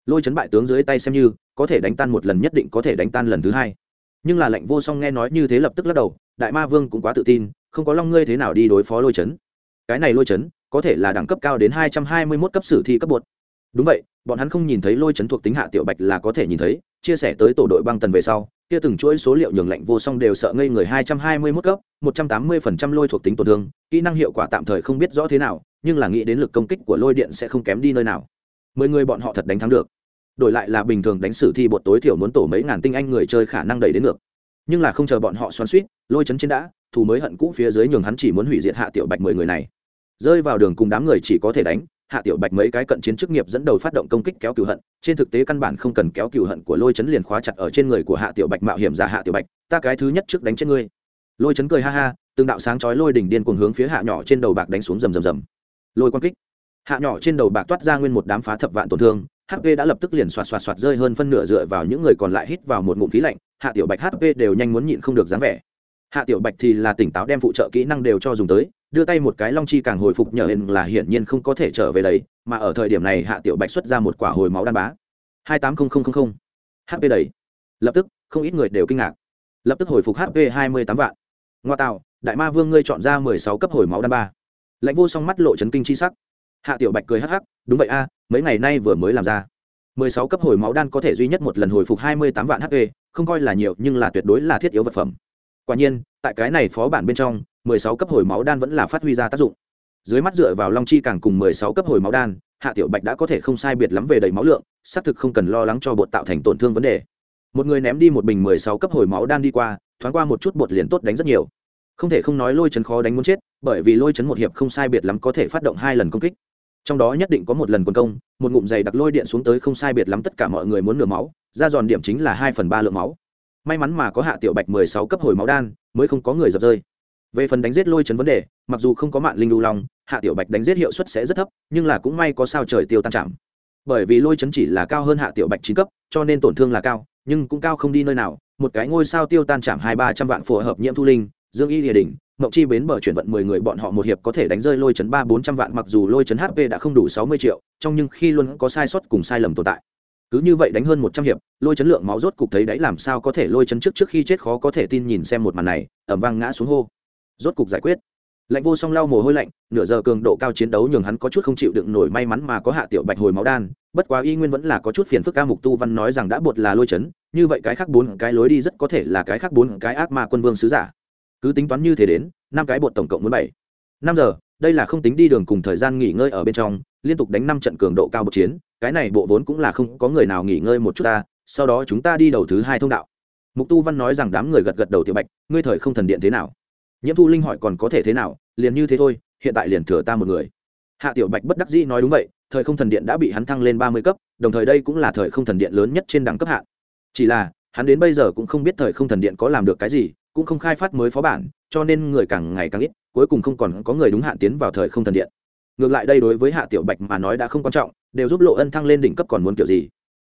Lôi chấn bại tướng dưới tay xem như, có thể đánh tan một lần nhất định có thể đánh tan lần thứ hai. Nhưng là lệnh vô song nghe nói như thế lập tức lắc đầu đại ma vương cũng quá tự tin, không có long ngươi thế nào đi đối phó lôi chấn. Cái này lôi chấn, có thể là đẳng cấp cao đến hai trăm hai mươi mốt cấp sử thi cấp bột. Đúng vậy, bọn hắn không nhìn thấy lôi chấn thuộc tính hạ tiểu bạch là có thể nhìn thấy, chia sẻ tới tổ đội băng tần về sau, kia từng chuỗi số liệu nhường lạnh vô song đều sợ ngây người hai trăm hai mươi mốt cấp, một trăm tám mươi phần trăm lôi thuộc tính tổn thương, kỹ năng hiệu quả tạm thời không biết rõ thế nào, nhưng là nghĩ đến lực công kích của lôi điện sẽ không kém đi nơi nào. Mười người bọn họ thật đánh thắng được. Đổi lại là bình thường đánh sử thi bột tối thiểu muốn tổ mấy ngàn tinh anh người chơi khả năng đẩy đến ngược nhưng là không chờ bọn họ xoắn suýt, lôi chấn trên đã, thù mới hận cũ phía dưới nhường hắn chỉ muốn hủy diệt hạ tiểu bạch mười người này. Rơi vào đường cùng đám người chỉ có thể đánh, hạ tiểu bạch mấy cái cận chiến chức nghiệp dẫn đầu phát động công kích kéo cửu hận, trên thực tế căn bản không cần kéo cửu hận của lôi chấn liền khóa chặt ở trên người của hạ tiểu bạch mạo hiểm giả hạ tiểu bạch, ta cái thứ nhất trước đánh chết ngươi. Lôi chấn cười ha ha, từng đạo sáng chói lôi đỉnh điên cuồng hướng phía hạ nhỏ trên đầu bạc đánh xuống rầm rầm rầm. Lôi quan kích. Hạ nhỏ trên đầu bạc toát ra nguyên một đám phá thập vạn tổn thương hp đã lập tức liền xoạt xoạt xoạt rơi hơn phân nửa dựa vào những người còn lại hít vào một ngụm khí lạnh hạ tiểu bạch hp đều nhanh muốn nhịn không được dáng vẻ. Hạ tiểu bạch thì là tỉnh táo đem phụ trợ kỹ năng đều cho dùng tới, đưa tay một cái long chi càng hồi phục nhờ hình là hiển nhiên không có thể trở về đấy, mà ở thời điểm này hạ tiểu bạch xuất ra một quả hồi máu đan bá. hai tám nghìn hp đầy lập tức, không ít người đều kinh ngạc. Lập tức hồi phục hp hai mươi tám vạn. Ngoa tạo, đại ma vương ngươi chọn ra mười sáu cấp hồi máu đan ba lãnh vô song mắt lộ chấn kinh chi sắc. Hạ tiểu bạch cười hắc hắc, đúng vậy a, mấy ngày nay vừa mới làm ra. mười sáu cấp hồi máu đan có thể duy nhất một lần hồi phục hai mươi tám vạn hp không coi là nhiều nhưng là tuyệt đối là thiết yếu vật phẩm. Quả nhiên, tại cái này phó bản bên trong, mười sáu cấp hồi máu đan vẫn là phát huy ra tác dụng. Dưới mắt dựa vào long chi càng cùng mười sáu cấp hồi máu đan, hạ tiểu bạch đã có thể không sai biệt lắm về đầy máu lượng, xác thực không cần lo lắng cho bột tạo thành tổn thương vấn đề. Một người ném đi một bình mười sáu cấp hồi máu đan đi qua, thoáng qua một chút bột liền tốt đánh rất nhiều. Không thể không nói lôi chấn khó đánh muốn chết, bởi vì lôi chấn một hiệp không sai biệt lắm có thể phát động hai lần công kích trong đó nhất định có một lần quân công, một ngụm dày đặc lôi điện xuống tới không sai biệt lắm tất cả mọi người muốn nửa máu, ra giòn điểm chính là hai phần ba lượng máu. May mắn mà có hạ tiểu bạch mười sáu cấp hồi máu đan, mới không có người dập rơi. Về phần đánh giết lôi chấn vấn đề, mặc dù không có mạng linh lưu long, hạ tiểu bạch đánh giết hiệu suất sẽ rất thấp, nhưng là cũng may có sao trời tiêu tan chạm. Bởi vì lôi chấn chỉ là cao hơn hạ tiểu bạch chín cấp, cho nên tổn thương là cao, nhưng cũng cao không đi nơi nào, một cái ngôi sao tiêu tan chạm hai ba trăm vạn phù hợp nhiễm thu linh, dương y địa đình mộng chi bến bờ chuyển vận mười người bọn họ một hiệp có thể đánh rơi lôi chấn ba bốn trăm vạn, mặc dù lôi chấn hp đã không đủ sáu mươi triệu, trong nhưng khi luôn có sai sót cùng sai lầm tồn tại. Cứ như vậy đánh hơn một trăm hiệp, lôi chấn lượng máu rốt cục thấy đấy làm sao có thể lôi chấn trước trước khi chết khó có thể tin nhìn xem một màn này ẩm vang ngã xuống hô. Rốt cục giải quyết. Lạnh vô song lau mồ hôi lạnh, nửa giờ cường độ cao chiến đấu nhường hắn có chút không chịu đựng nổi may mắn mà có hạ tiểu bạch hồi máu đan, bất quá y nguyên vẫn là có chút phiền phức ca mục tu văn nói rằng đã bột là lôi chấn, như vậy cái khác bốn cái lối đi rất có thể là cái khác bốn cái ác ma quân vương sứ giả cứ tính toán như thế đến, năm cái bột tổng cộng muốn bảy. Năm giờ, đây là không tính đi đường cùng thời gian nghỉ ngơi ở bên trong, liên tục đánh năm trận cường độ cao bột chiến, cái này bộ vốn cũng là không có người nào nghỉ ngơi một chút ta, sau đó chúng ta đi đầu thứ hai thông đạo. Mục tu văn nói rằng đám người gật gật đầu tiểu bạch, ngươi thời không thần điện thế nào? Nhiễm thu linh hỏi còn có thể thế nào, liền như thế thôi, hiện tại liền thừa ta một người. Hạ tiểu bạch bất đắc dĩ nói đúng vậy, thời không thần điện đã bị hắn thăng lên ba mươi cấp, đồng thời đây cũng là thời không thần điện lớn nhất trên đẳng cấp hạ chỉ là, hắn đến bây giờ cũng không biết thời không thần điện có làm được cái gì cũng không khai phát mới phó bản, cho nên người càng ngày càng ít, cuối cùng không còn có người đúng hạn tiến vào thời không thần điện. Ngược lại đây đối với hạ tiểu bạch mà nói đã không quan trọng, đều giúp lộ ân thăng lên đỉnh cấp còn muốn kiểu gì.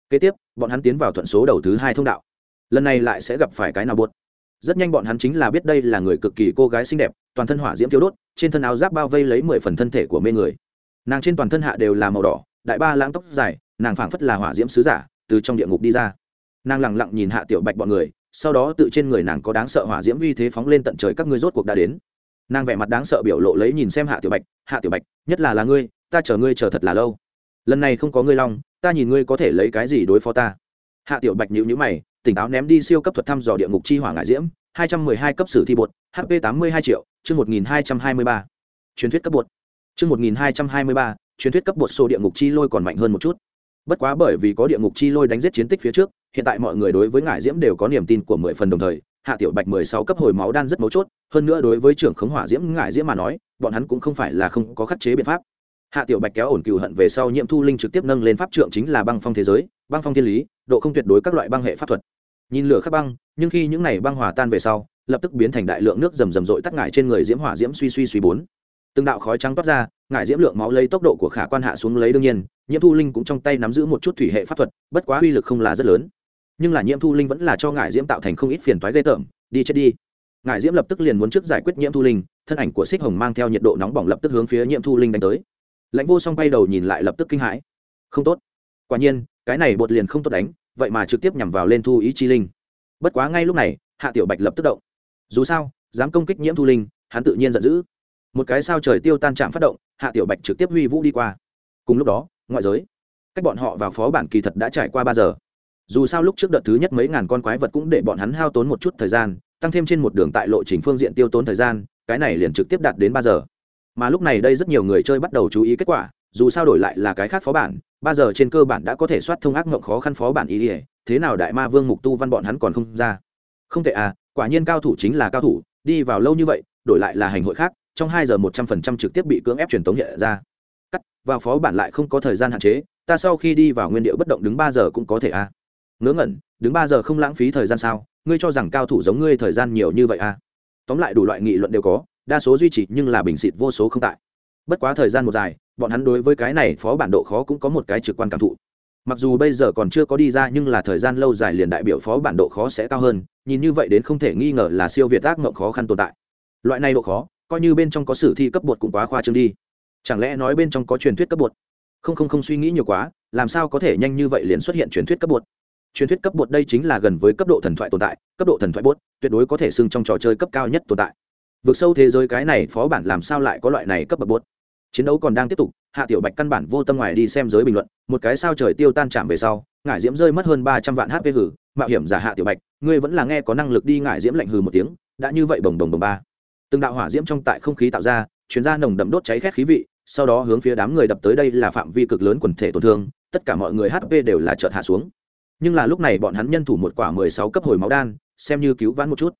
Kế tiếp, bọn hắn tiến vào thuận số đầu thứ hai thông đạo. Lần này lại sẽ gặp phải cái nào buốt? Rất nhanh bọn hắn chính là biết đây là người cực kỳ cô gái xinh đẹp, toàn thân hỏa diễm thiếu đốt, trên thân áo giáp bao vây lấy mười phần thân thể của mê người. Nàng trên toàn thân hạ đều là màu đỏ, đại ba lãng tóc dài, nàng phảng phất là hỏa diễm sứ giả, từ trong địa ngục đi ra. Nàng lẳng lặng nhìn hạ tiểu bạch bọn người sau đó tự trên người nàng có đáng sợ hỏa diễm uy thế phóng lên tận trời các ngươi rốt cuộc đã đến. Nàng vẻ mặt đáng sợ biểu lộ lấy nhìn xem hạ tiểu bạch, hạ tiểu bạch, nhất là là ngươi, ta chờ ngươi chờ thật là lâu. Lần này không có ngươi long, ta nhìn ngươi có thể lấy cái gì đối phó ta? Hạ tiểu bạch nhíu nhữ mày, tỉnh táo ném đi siêu cấp thuật thăm dò địa ngục chi hỏa ngại diễm, hai trăm mười hai cấp sử thi bột hp tám mươi hai triệu, chương một nghìn hai trăm hai mươi ba. Truyền thuyết cấp bột. Chương một nghìn hai trăm hai mươi ba, truyền thuyết cấp bột số địa ngục chi lôi còn mạnh hơn một chút. Bất quá bởi vì có địa ngục chi lôi đánh giết chiến tích phía trước hiện tại mọi người đối với ngải diễm đều có niềm tin của mười phần đồng thời, hạ tiểu bạch mười sáu cấp hồi máu đan rất mấu chốt, hơn nữa đối với trưởng khống hỏa diễm ngải diễm mà nói, bọn hắn cũng không phải là không có khắc chế biện pháp. Hạ tiểu bạch kéo ổn cừu hận về sau nhiễm thu linh trực tiếp nâng lên pháp trượng chính là băng phong thế giới, băng phong thiên lý, độ không tuyệt đối các loại băng hệ pháp thuật. Nhìn lửa khắc băng, nhưng khi những này băng hòa tan về sau, lập tức biến thành đại lượng nước rầm rầm rội tắt ngải trên người diễm hỏa diễm suy suy suy bốn. Từng đạo khói trắng toát ra, ngải diễm lượng máu lấy tốc độ của khả quan hạ xuống lấy đương nhiên nhiễm thu linh cũng trong tay nắm giữ một chút thủy hệ pháp thuật, bất quá uy lực không là rất lớn nhưng là nhiễm thu linh vẫn là cho ngải diễm tạo thành không ít phiền toái ghê tởm, đi chết đi. Ngải diễm lập tức liền muốn trước giải quyết nhiễm thu linh, thân ảnh của xích hồng mang theo nhiệt độ nóng bỏng lập tức hướng phía nhiễm thu linh đánh tới. Lãnh vô song bay đầu nhìn lại lập tức kinh hãi. Không tốt. Quả nhiên, cái này bột liền không tốt đánh, vậy mà trực tiếp nhằm vào lên thu ý chi linh. Bất quá ngay lúc này, hạ tiểu bạch lập tức động. Dù sao, dám công kích nhiễm thu linh, hắn tự nhiên giận dữ. Một cái sao trời tiêu tan chạm phát động, hạ tiểu bạch trực tiếp huy vũ đi qua. Cùng lúc đó, ngoại giới, cách bọn họ vào phó bản kỳ thật đã trải qua ba giờ dù sao lúc trước đợt thứ nhất mấy ngàn con quái vật cũng để bọn hắn hao tốn một chút thời gian, tăng thêm trên một đường tại lộ trình phương diện tiêu tốn thời gian, cái này liền trực tiếp đạt đến ba giờ. Mà lúc này đây rất nhiều người chơi bắt đầu chú ý kết quả, dù sao đổi lại là cái khác phó bản, ba giờ trên cơ bản đã có thể soát thông ác mộng khó khăn phó bản ý ỉa thế nào đại ma vương mục tu văn bọn hắn còn không ra? Không thể à quả nhiên cao thủ chính là cao thủ, đi vào lâu như vậy, đổi lại là hành hội khác, trong hai giờ một trăm phần trăm trực tiếp bị cưỡng ép truyền tống hiện ra. Cắt, vào phó bản lại không có thời gian hạn chế, ta sau khi đi vào nguyên điệu bất động đứng ba giờ cũng có thể à ngớ ngẩn, đứng ba giờ không lãng phí thời gian sao? Ngươi cho rằng cao thủ giống ngươi thời gian nhiều như vậy à? Tóm lại đủ loại nghị luận đều có, đa số duy trì nhưng là bình xịt vô số không tại. Bất quá thời gian một dài, bọn hắn đối với cái này phó bản độ khó cũng có một cái trực quan cảm thụ. Mặc dù bây giờ còn chưa có đi ra nhưng là thời gian lâu dài liền đại biểu phó bản độ khó sẽ cao hơn, nhìn như vậy đến không thể nghi ngờ là siêu việt ác mộng khó khăn tồn tại. Loại này độ khó, coi như bên trong có sử thi cấp bột cũng quá khoa trương đi. Chẳng lẽ nói bên trong có truyền thuyết cấp bột? Không không không suy nghĩ nhiều quá, làm sao có thể nhanh như vậy liền xuất hiện truyền thuyết cấp bột? Truyền thuyết cấp bột đây chính là gần với cấp độ thần thoại tồn tại, cấp độ thần thoại bốt tuyệt đối có thể xưng trong trò chơi cấp cao nhất tồn tại. Vượt sâu thế giới cái này phó bản làm sao lại có loại này cấp bậc bốt chiến đấu còn đang tiếp tục, hạ tiểu bạch căn bản vô tâm ngoài đi xem giới bình luận, một cái sao trời tiêu tan chạm về sau, ngải diễm rơi mất hơn ba trăm vạn hp hử, mạo hiểm giả hạ tiểu bạch, ngươi vẫn là nghe có năng lực đi ngải diễm lạnh hừ một tiếng, đã như vậy bồng bồng bồng ba. Từng đạo hỏa diễm trong tại không khí tạo ra, chuyến ra nồng đậm đốt cháy khét khí vị, sau đó hướng phía đám người đập tới đây là phạm vi cực lớn quần thể tổn thương, tất cả mọi người hp đều là chợt hạ xuống nhưng là lúc này bọn hắn nhân thủ một quả mười sáu cấp hồi máu đan, xem như cứu vãn một chút.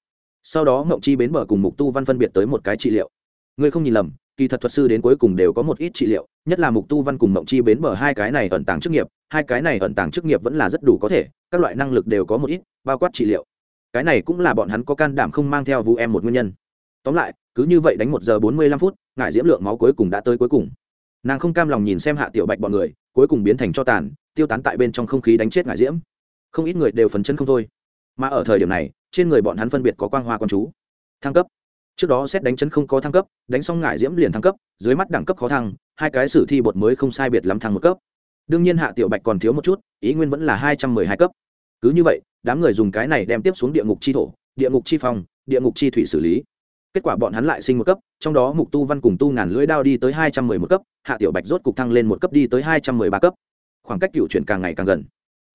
Sau đó mộng chi bến bờ cùng mục tu văn phân biệt tới một cái trị liệu. Ngươi không nhìn lầm, kỳ thật thuật sư đến cuối cùng đều có một ít trị liệu, nhất là mục tu văn cùng mộng chi bến bờ hai cái này ẩn tàng chức nghiệp, hai cái này ẩn tàng chức nghiệp vẫn là rất đủ có thể, các loại năng lực đều có một ít, bao quát trị liệu. Cái này cũng là bọn hắn có can đảm không mang theo vũ em một nguyên nhân. Tóm lại, cứ như vậy đánh một giờ bốn mươi lăm phút ngại diễm lượng máu cuối cùng đã tới cuối cùng. Nàng không cam lòng nhìn xem hạ tiểu bạch bọn người, cuối cùng biến thành cho tàn, tiêu tán tại bên trong không khí đánh chết ngại diễm không ít người đều phấn chân không thôi. Mà ở thời điểm này, trên người bọn hắn phân biệt có quang hoa con chú. Thăng cấp. Trước đó xét đánh chân không có thăng cấp, đánh xong ngải diễm liền thăng cấp, dưới mắt đẳng cấp khó thăng, hai cái sử thi bột mới không sai biệt lắm thăng một cấp. Đương nhiên hạ tiểu bạch còn thiếu một chút, ý nguyên vẫn là hai trăm mười hai cấp. Cứ như vậy, đám người dùng cái này đem tiếp xuống địa ngục chi thổ, địa ngục chi phòng, địa ngục chi thủy xử lý. Kết quả bọn hắn lại sinh một cấp, trong đó mục tu văn cùng tu ngàn lưỡi đao đi tới hai trăm mười một cấp, hạ tiểu bạch rốt cục thăng lên một cấp đi tới hai trăm mười ba cấp. Khoảng cách cựu chuyển càng ngày càng gần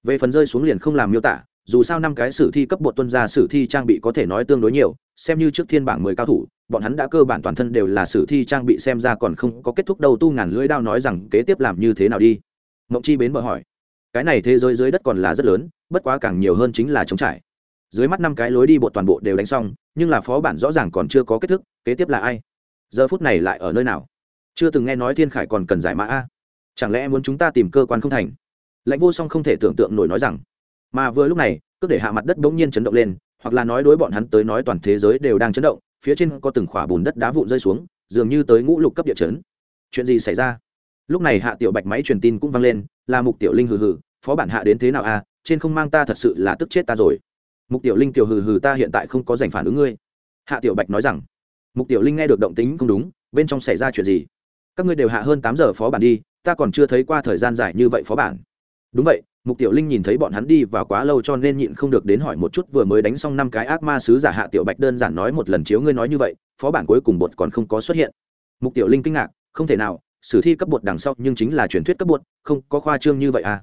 về phần rơi xuống liền không làm miêu tả, dù sao năm cái sử thi cấp bột tuân ra sử thi trang bị có thể nói tương đối nhiều, xem như trước thiên bảng mười cao thủ, bọn hắn đã cơ bản toàn thân đều là sử thi trang bị xem ra còn không có kết thúc đầu tu ngàn lưỡi đao nói rằng kế tiếp làm như thế nào đi. Mộng chi bến bờ hỏi, cái này thế giới dưới đất còn là rất lớn, bất quá càng nhiều hơn chính là chống trải. Dưới mắt năm cái lối đi bộ toàn bộ đều đánh xong, nhưng là phó bản rõ ràng còn chưa có kết thúc, kế tiếp là ai? Giờ phút này lại ở nơi nào? Chưa từng nghe nói thiên khải còn cần giải mã a. Chẳng lẽ muốn chúng ta tìm cơ quan không thành? Lãnh vô song không thể tưởng tượng nổi nói rằng, mà vừa lúc này cước để hạ mặt đất bỗng nhiên chấn động lên, hoặc là nói đối bọn hắn tới nói toàn thế giới đều đang chấn động, phía trên có từng khỏa bùn đất đá vụn rơi xuống, dường như tới ngũ lục cấp địa chấn. Chuyện gì xảy ra? Lúc này hạ tiểu bạch máy truyền tin cũng vang lên, là mục tiểu linh hừ hừ, phó bản hạ đến thế nào a trên không mang ta thật sự là tức chết ta rồi. Mục tiểu linh tiểu hừ hừ, ta hiện tại không có giành phản ứng ngươi. Hạ tiểu bạch nói rằng, mục tiểu linh nghe được động tính không đúng, bên trong xảy ra chuyện gì? Các ngươi đều hạ hơn tám giờ phó bản đi, ta còn chưa thấy qua thời gian dài như vậy phó bản đúng vậy, mục tiểu linh nhìn thấy bọn hắn đi vào quá lâu cho nên nhịn không được đến hỏi một chút vừa mới đánh xong năm cái ác ma sứ giả hạ tiểu bạch đơn giản nói một lần chiếu ngươi nói như vậy, phó bản cuối cùng bột còn không có xuất hiện. Mục tiểu linh kinh ngạc, không thể nào, sử thi cấp bột đằng sau nhưng chính là truyền thuyết cấp bột, không có khoa trương như vậy à.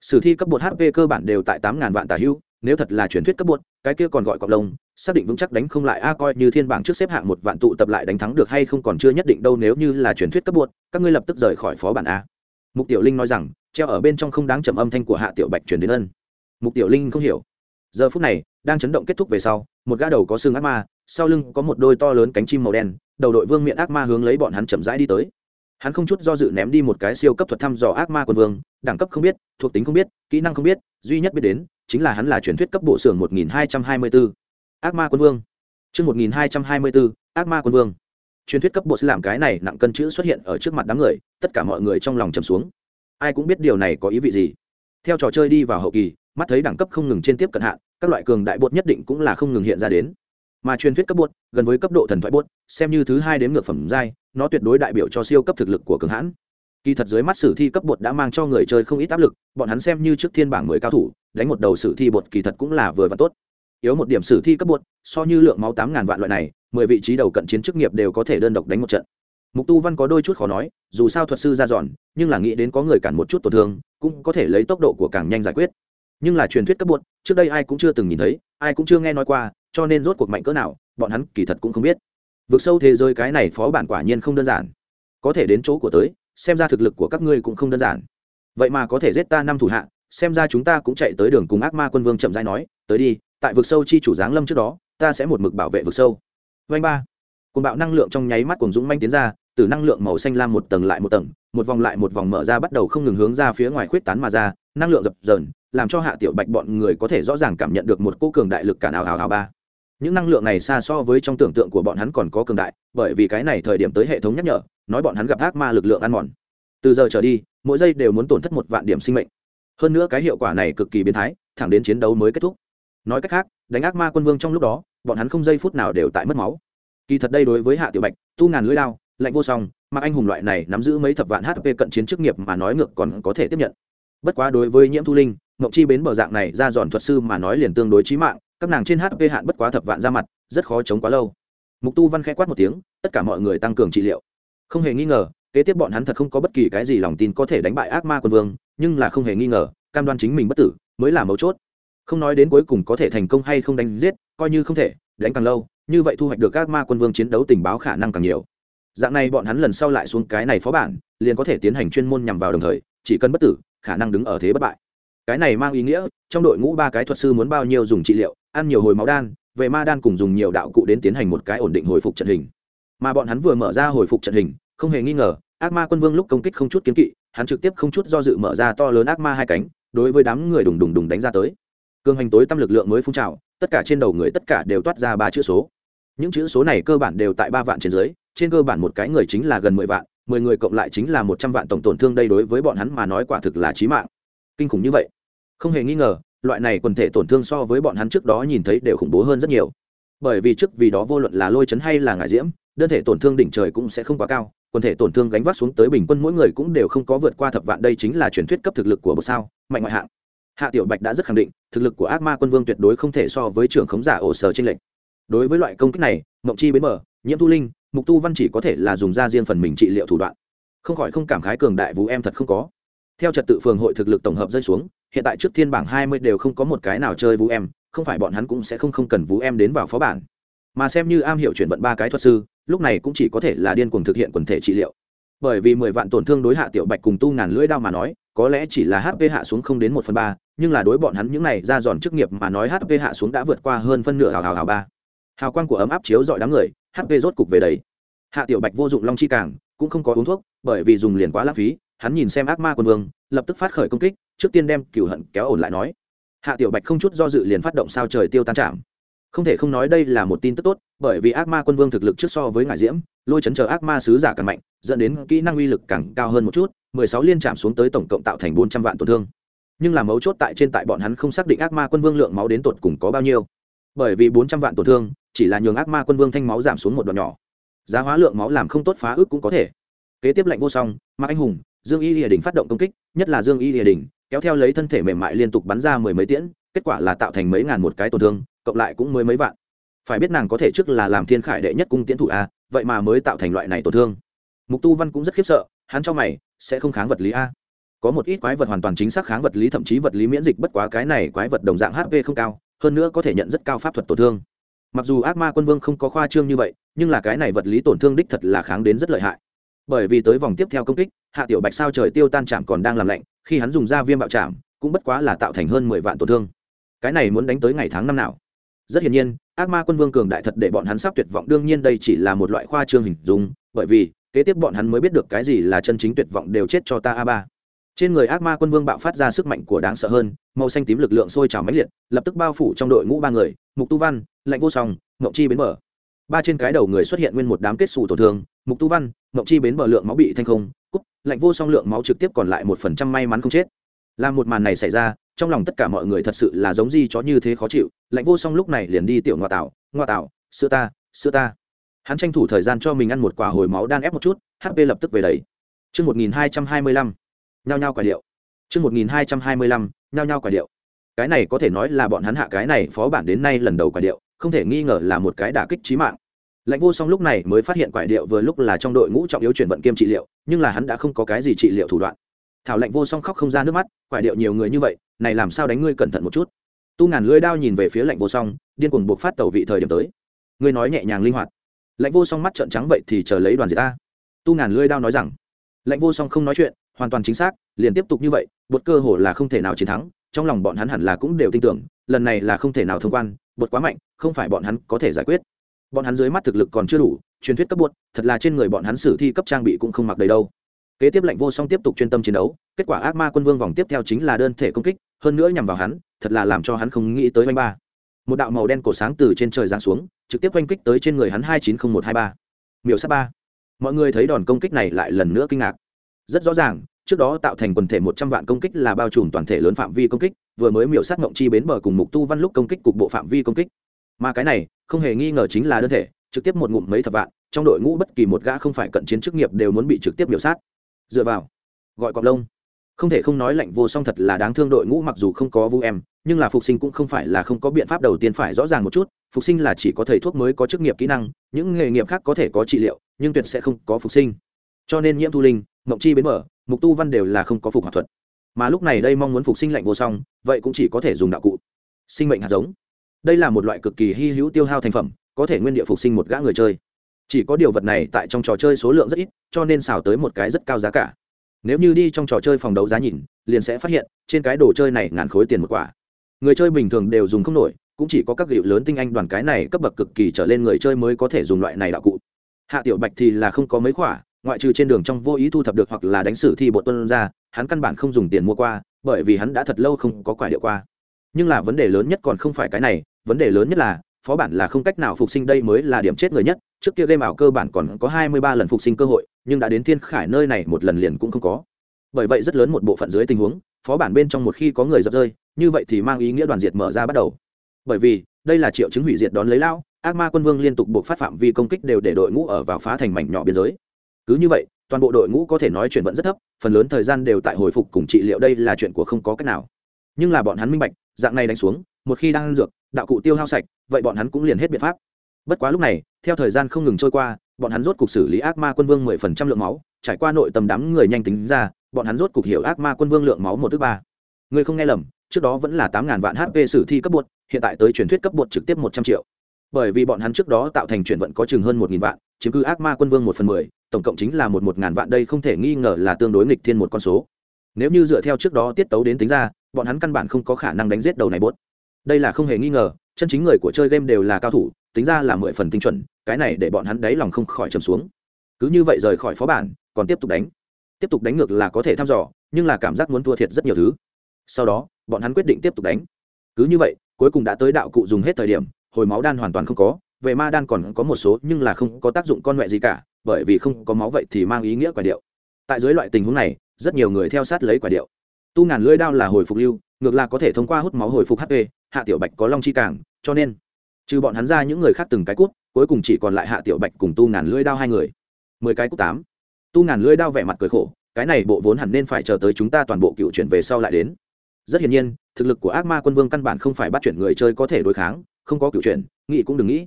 Sử thi cấp bột hp cơ bản đều tại tám ngàn vạn tà hưu, nếu thật là truyền thuyết cấp bột, cái kia còn gọi cọc lông, xác định vững chắc đánh không lại a, coi như thiên bảng trước xếp hạng một vạn tụ tập lại đánh thắng được hay không còn chưa nhất định đâu nếu như là truyền thuyết cấp bột, các ngươi lập tức rời khỏi phó bản a. Mục tiểu linh nói rằng treo ở bên trong không đáng trầm âm thanh của hạ tiểu bạch truyền đến ân. Mục tiểu linh không hiểu. Giờ phút này đang chấn động kết thúc về sau một gã đầu có xương ác ma sau lưng có một đôi to lớn cánh chim màu đen đầu đội vương miệng ác ma hướng lấy bọn hắn chậm rãi đi tới. Hắn không chút do dự ném đi một cái siêu cấp thuật thăm dò ác ma quân vương đẳng cấp không biết thuộc tính không biết kỹ năng không biết duy nhất biết đến chính là hắn là truyền thuyết cấp bộ xưởng 1224. ác ma quân vương. Chương 1224, ác ma quân vương. Truyền thuyết cấp bộ sẽ làm cái này nặng cân chữ xuất hiện ở trước mặt đám người tất cả mọi người trong lòng trầm xuống ai cũng biết điều này có ý vị gì. Theo trò chơi đi vào hậu kỳ, mắt thấy đẳng cấp không ngừng trên tiếp cận hạn, các loại cường đại bột nhất định cũng là không ngừng hiện ra đến. Mà truyền thuyết cấp bột, gần với cấp độ thần thoại bột, xem như thứ hai đến ngược phẩm giai, nó tuyệt đối đại biểu cho siêu cấp thực lực của cường hãn. Kỳ thật dưới mắt sử thi cấp bột đã mang cho người chơi không ít áp lực, bọn hắn xem như trước thiên bảng mười cao thủ, đánh một đầu sử thi bột kỳ thật cũng là vừa và tốt. Yếu một điểm sử thi cấp bột, so như lượng máu tám ngàn vạn loại này, mười vị trí đầu cận chiến chức nghiệp đều có thể đơn độc đánh một trận mục tu văn có đôi chút khó nói, dù sao thuật sư ra dọn, nhưng là nghĩ đến có người cản một chút tổn thương, cũng có thể lấy tốc độ của càng nhanh giải quyết. Nhưng là truyền thuyết cấp bột, trước đây ai cũng chưa từng nhìn thấy, ai cũng chưa nghe nói qua, cho nên rốt cuộc mạnh cỡ nào, bọn hắn kỳ thật cũng không biết. Vượt sâu thế giới cái này phó bản quả nhiên không đơn giản. Có thể đến chỗ của tới, xem ra thực lực của các ngươi cũng không đơn giản. Vậy mà có thể giết ta năm thủ hạ, xem ra chúng ta cũng chạy tới đường cùng ác ma quân vương chậm rãi nói, tới đi, tại vực sâu chi chủ giáng lâm trước đó, ta sẽ một mực bảo vệ vực sâu. Vanh ba cùng bạo năng lượng trong nháy mắt cùng dũng manh tiến ra, từ năng lượng màu xanh lam một tầng lại một tầng, một vòng lại một vòng mở ra bắt đầu không ngừng hướng ra phía ngoài khuyết tán mà ra, năng lượng dập dờn, làm cho hạ tiểu bạch bọn người có thể rõ ràng cảm nhận được một cô cường đại lực cản ảo ảo ảo ba. Những năng lượng này xa so với trong tưởng tượng của bọn hắn còn có cường đại, bởi vì cái này thời điểm tới hệ thống nhắc nhở, nói bọn hắn gặp ác ma lực lượng ăn mòn. Từ giờ trở đi, mỗi giây đều muốn tổn thất một vạn điểm sinh mệnh. Hơn nữa cái hiệu quả này cực kỳ biến thái, thẳng đến chiến đấu mới kết thúc. Nói cách khác, đánh ác ma quân vương trong lúc đó, bọn hắn không giây phút nào đều tại mất máu kỳ thật đây đối với hạ tiểu bạch, tu ngàn lưỡi lao lạnh vô song, mà anh hùng loại này nắm giữ mấy thập vạn hp cận chiến chức nghiệp mà nói ngược còn có thể tiếp nhận. Bất quá đối với nhiễm thu linh, ngọc chi bến bờ dạng này ra dọn thuật sư mà nói liền tương đối trí mạng, các nàng trên hp hạn bất quá thập vạn ra mặt, rất khó chống quá lâu. Mục tu văn khẽ quát một tiếng, tất cả mọi người tăng cường trị liệu. Không hề nghi ngờ, kế tiếp bọn hắn thật không có bất kỳ cái gì lòng tin có thể đánh bại ác ma quân vương, nhưng là không hề nghi ngờ, cam đoan chính mình bất tử, mới là mấu chốt. Không nói đến cuối cùng có thể thành công hay không đánh giết, coi như không thể đánh càng lâu, như vậy thu hoạch được các ma quân vương chiến đấu tình báo khả năng càng nhiều. Dạng này bọn hắn lần sau lại xuống cái này phó bản, liền có thể tiến hành chuyên môn nhằm vào đồng thời, chỉ cần bất tử, khả năng đứng ở thế bất bại. Cái này mang ý nghĩa, trong đội ngũ ba cái thuật sư muốn bao nhiêu dùng trị liệu, ăn nhiều hồi máu đan, về ma đan cùng dùng nhiều đạo cụ đến tiến hành một cái ổn định hồi phục trận hình. Mà bọn hắn vừa mở ra hồi phục trận hình, không hề nghi ngờ, ác ma quân vương lúc công kích không chút kiến kỵ, hắn trực tiếp không chút do dự mở ra to lớn ác ma hai cánh, đối với đám người đùng đùng đùng đánh ra tới. Cường hành tối tâm lực lượng mới phun trào tất cả trên đầu người tất cả đều toát ra ba chữ số. Những chữ số này cơ bản đều tại ba vạn trên dưới, trên cơ bản một cái người chính là gần mười vạn, mười người cộng lại chính là một trăm vạn tổng tổn thương đây đối với bọn hắn mà nói quả thực là trí mạng. Kinh khủng như vậy. Không hề nghi ngờ, loại này quần thể tổn thương so với bọn hắn trước đó nhìn thấy đều khủng bố hơn rất nhiều. Bởi vì trước vì đó vô luận là lôi chấn hay là ngải diễm, đơn thể tổn thương đỉnh trời cũng sẽ không quá cao, quần thể tổn thương gánh vác xuống tới bình quân mỗi người cũng đều không có vượt qua thập vạn, đây chính là truyền thuyết cấp thực lực của bộ sao, mạnh ngoại hạng hạ tiểu bạch đã rất khẳng định, thực lực của ác ma quân vương tuyệt đối không thể so với trưởng khống giả ổ sở trên lệnh đối với loại công kích này, mộng chi bến mở, nhiễm thu linh, mục tu văn chỉ có thể là dùng ra riêng phần mình trị liệu thủ đoạn. Không khỏi không cảm khái cường đại vũ em thật không có. Theo trật tự phường hội thực lực tổng hợp rơi xuống, hiện tại trước thiên bảng hai mươi đều không có một cái nào chơi vũ em, không phải bọn hắn cũng sẽ không không cần vũ em đến vào phó bản. Mà xem như am hiểu chuyển vận ba cái thuật sư, lúc này cũng chỉ có thể là điên cuồng thực hiện quần thể trị liệu. Bởi vì mười vạn tổn thương đối hạ tiểu bạch cùng tu ngàn lưỡi đao mà nói có lẽ chỉ là hp hạ xuống không đến một phần ba, nhưng là đối bọn hắn những này ra giòn chức nghiệp mà nói hp hạ xuống đã vượt qua hơn phân nửa hào hào hào ba. Hào quang của ấm áp chiếu dọi đám người hp rốt cục về đấy hạ tiểu bạch vô dụng long chi càng, cũng không có uống thuốc, bởi vì dùng liền quá lãng phí, hắn nhìn xem ác ma quân vương, lập tức phát khởi công kích, trước tiên đem cửu hận kéo ổn lại nói. Hạ tiểu bạch không chút do dự liền phát động sao trời tiêu tan chạm. Không thể không nói đây là một tin tức tốt, bởi vì ác ma quân vương thực lực trước so với ngải diễm, lôi chấn chờ ác ma sứ giả càng mạnh, dẫn đến kỹ năng uy lực càng cao hơn một chút sáu liên chạm xuống tới tổng cộng tạo thành bốn trăm vạn tổn thương. Nhưng là mấu chốt tại trên tại bọn hắn không xác định ác ma quân vương lượng máu đến tột cùng có bao nhiêu. Bởi vì bốn trăm vạn tổn thương, chỉ là nhường ác ma quân vương thanh máu giảm xuống một đoạn nhỏ. Giá hóa lượng máu làm không tốt phá ước cũng có thể. Kế tiếp lệnh vô song, mạc anh hùng, dương y lìa đình phát động công kích, nhất là dương y lìa đình, kéo theo lấy thân thể mềm mại liên tục bắn ra mười mấy tiễn, kết quả là tạo thành mấy ngàn một cái tổn thương, cộng lại cũng mới mấy vạn. Phải biết nàng có thể trước là làm thiên khải đệ nhất cung tiễn thủ a, vậy mà mới tạo thành loại này tổn thương. Mục tu văn cũng rất khiếp sợ, hắn cho mày sẽ không kháng vật lý a. Có một ít quái vật hoàn toàn chính xác kháng vật lý, thậm chí vật lý miễn dịch, bất quá cái này quái vật đồng dạng hp không cao, hơn nữa có thể nhận rất cao pháp thuật tổn thương. Mặc dù ác ma quân vương không có khoa trương như vậy, nhưng là cái này vật lý tổn thương đích thật là kháng đến rất lợi hại. Bởi vì tới vòng tiếp theo công kích, hạ tiểu bạch sao trời tiêu tan chạm còn đang làm lạnh, khi hắn dùng da viêm bạo chạm cũng bất quá là tạo thành hơn mười vạn tổn thương. Cái này muốn đánh tới ngày tháng năm nào? Rất hiển nhiên, ác ma quân vương cường đại thật để bọn hắn sắp tuyệt vọng, đương nhiên đây chỉ là một loại khoa trương hình dung, bởi vì kế tiếp bọn hắn mới biết được cái gì là chân chính tuyệt vọng đều chết cho ta a ba. Trên người ác ma quân vương bạo phát ra sức mạnh của đáng sợ hơn, màu xanh tím lực lượng sôi trào mãnh liệt, lập tức bao phủ trong đội ngũ ba người, mục tu văn, lạnh vô song ngộng chi bến bờ. Ba trên cái đầu người xuất hiện nguyên một đám kết xù tổn thương, mục tu văn ngộng chi bến bờ lượng máu bị thanh không cúc lạnh vô song lượng máu trực tiếp còn lại một phần trăm may mắn không chết. Làm một màn này xảy ra, trong lòng tất cả mọi người thật sự là giống di chó như thế khó chịu, lạnh vô song lúc này liền đi tiểu ngoa tảo ngoa tảo, sữa ta sữa ta hắn tranh thủ thời gian cho mình ăn một quả hồi máu đan ép một chút hp lập tức về đầy chương 1225, nhao nhao quả điệu. chương 1225, nhao nhao quả điệu. Cái này có thể nói là bọn hắn hạ cái này phó bản đến nay lần đầu quả điệu, không thể nghi ngờ là một cái đả kích chí mạng. lãnh vô song lúc này mới phát hiện quả điệu vừa lúc là trong đội ngũ trọng yếu chuyển vận kiêm trị liệu nhưng là hắn đã không có cái gì trị liệu thủ đoạn thảo lệnh vô song khóc không ra nước mắt quả điệu nhiều người như vậy này làm sao đánh ngươi cẩn thận một chút tu ngàn lưỡi đao nhìn về phía lệnh vô song điên cuồng buộc phát tàu vị thời điểm tới ngươi nói nhẹ nhàng linh hoạt lệnh vô song mắt trợn trắng vậy thì chờ lấy đoàn diệt ta tu ngàn lưỡi đao nói rằng. Lệnh vô song không nói chuyện, hoàn toàn chính xác, liền tiếp tục như vậy, bột cơ hồ là không thể nào chiến thắng, trong lòng bọn hắn hẳn là cũng đều tin tưởng, lần này là không thể nào thông quan, bột quá mạnh, không phải bọn hắn có thể giải quyết. Bọn hắn dưới mắt thực lực còn chưa đủ, truyền thuyết cấp bột, thật là trên người bọn hắn sử thi cấp trang bị cũng không mặc đầy đâu. Kế tiếp lệnh vô song tiếp tục chuyên tâm chiến đấu, kết quả ác ma quân vương vòng tiếp theo chính là đơn thể công kích, hơn nữa nhằm vào hắn, thật là làm cho hắn không nghĩ tới oanh ba. Một đạo màu đen cổ sáng từ trên trời giáng xuống trực tiếp oanh kích tới trên người hắn hai chín không một hai ba. Miểu sát ba. Mọi người thấy đòn công kích này lại lần nữa kinh ngạc. Rất rõ ràng, trước đó tạo thành quần thể một trăm vạn công kích là bao trùm toàn thể lớn phạm vi công kích, vừa mới miểu sát mộng chi bến bờ cùng mục tu văn lúc công kích cục bộ phạm vi công kích. Mà cái này, không hề nghi ngờ chính là đơn thể, trực tiếp một ngụm mấy thập vạn, trong đội ngũ bất kỳ một gã không phải cận chiến chức nghiệp đều muốn bị trực tiếp miểu sát. Dựa vào, gọi cọp lông không thể không nói lạnh vô song thật là đáng thương đội ngũ mặc dù không có vu em, nhưng là phục sinh cũng không phải là không có biện pháp đầu tiên phải rõ ràng một chút, phục sinh là chỉ có thầy thuốc mới có chức nghiệp kỹ năng, những nghề nghiệp khác có thể có trị liệu, nhưng tuyệt sẽ không có phục sinh. Cho nên nhiễm thu linh, mộng chi bến mở mục tu văn đều là không có phục hoạt thuật. Mà lúc này đây mong muốn phục sinh lạnh vô song, vậy cũng chỉ có thể dùng đạo cụ. Sinh mệnh hạt giống. Đây là một loại cực kỳ hy hữu tiêu hao thành phẩm, có thể nguyên địa phục sinh một gã người chơi. Chỉ có điều vật này tại trong trò chơi số lượng rất ít, cho nên xào tới một cái rất cao giá cả nếu như đi trong trò chơi phòng đấu giá nhìn, liền sẽ phát hiện, trên cái đồ chơi này ngàn khối tiền một quả. Người chơi bình thường đều dùng không nổi, cũng chỉ có các hiệu lớn tinh anh đoàn cái này cấp bậc cực kỳ trở lên người chơi mới có thể dùng loại này đạo cụ. Hạ tiểu bạch thì là không có mấy quả, ngoại trừ trên đường trong vô ý thu thập được hoặc là đánh sử thi bộ tuân ra, hắn căn bản không dùng tiền mua qua, bởi vì hắn đã thật lâu không có quả điệu qua. Nhưng là vấn đề lớn nhất còn không phải cái này, vấn đề lớn nhất là, phó bản là không cách nào phục sinh đây mới là điểm chết người nhất, trước kia game ảo cơ bản còn có hai mươi ba lần phục sinh cơ hội nhưng đã đến thiên khải nơi này một lần liền cũng không có. Bởi vậy rất lớn một bộ phận dưới tình huống, phó bản bên trong một khi có người dập rơi, như vậy thì mang ý nghĩa đoàn diệt mở ra bắt đầu. Bởi vì, đây là triệu chứng hủy diệt đón lấy lao ác ma quân vương liên tục buộc phát phạm vi công kích đều để đội ngũ ở vào phá thành mảnh nhỏ biên giới. Cứ như vậy, toàn bộ đội ngũ có thể nói chuyện vẫn rất thấp, phần lớn thời gian đều tại hồi phục cùng trị liệu đây là chuyện của không có cách nào. Nhưng là bọn hắn minh bạch, dạng này đánh xuống, một khi đang ăn dược, đạo cụ tiêu hao sạch, vậy bọn hắn cũng liền hết biện pháp. Bất quá lúc này, theo thời gian không ngừng trôi qua bọn hắn rốt cục xử lý ác ma quân vương mười phần trăm lượng máu, trải qua nội tầm đám người nhanh tính ra, bọn hắn rốt cục hiểu ác ma quân vương lượng máu một thứ ba. Người không nghe lầm, trước đó vẫn là tám ngàn vạn hp sử thi cấp bột, hiện tại tới truyền thuyết cấp bột trực tiếp một trăm triệu. Bởi vì bọn hắn trước đó tạo thành chuyển vận có chừng hơn một nghìn vạn, chiếm cứ ác ma quân vương một phần mười, tổng cộng chính là một một ngàn vạn, đây không thể nghi ngờ là tương đối nghịch thiên một con số. Nếu như dựa theo trước đó tiết tấu đến tính ra, bọn hắn căn bản không có khả năng đánh giết đầu này bốt đây là không hề nghi ngờ, chân chính người của chơi game đều là cao thủ tính ra là mười phần tinh chuẩn, cái này để bọn hắn đáy lòng không khỏi trầm xuống. Cứ như vậy rời khỏi phó bản, còn tiếp tục đánh. Tiếp tục đánh ngược là có thể thăm dò, nhưng là cảm giác muốn thua thiệt rất nhiều thứ. Sau đó, bọn hắn quyết định tiếp tục đánh. Cứ như vậy, cuối cùng đã tới đạo cụ dùng hết thời điểm, hồi máu đan hoàn toàn không có, về ma đan còn có một số nhưng là không có tác dụng con mẹ gì cả, bởi vì không có máu vậy thì mang ý nghĩa quả điệu. Tại dưới loại tình huống này, rất nhiều người theo sát lấy quả điệu. Tu ngàn lưỡi đao là hồi phục lưu, ngược là có thể thông qua hút máu hồi phục hp hạ tiểu bạch có long chi càng, cho nên trừ bọn hắn ra những người khác từng cái cút, cuối cùng chỉ còn lại hạ tiểu bạch cùng tu ngàn lưỡi đao hai người. Mười cái cút tám. Tu ngàn lưỡi đao vẻ mặt cười khổ, cái này bộ vốn hẳn nên phải chờ tới chúng ta toàn bộ cựu chuyển về sau lại đến. Rất hiển nhiên, thực lực của ác ma quân vương căn bản không phải bắt chuyển người chơi có thể đối kháng, không có cựu chuyển, nghĩ cũng đừng nghĩ.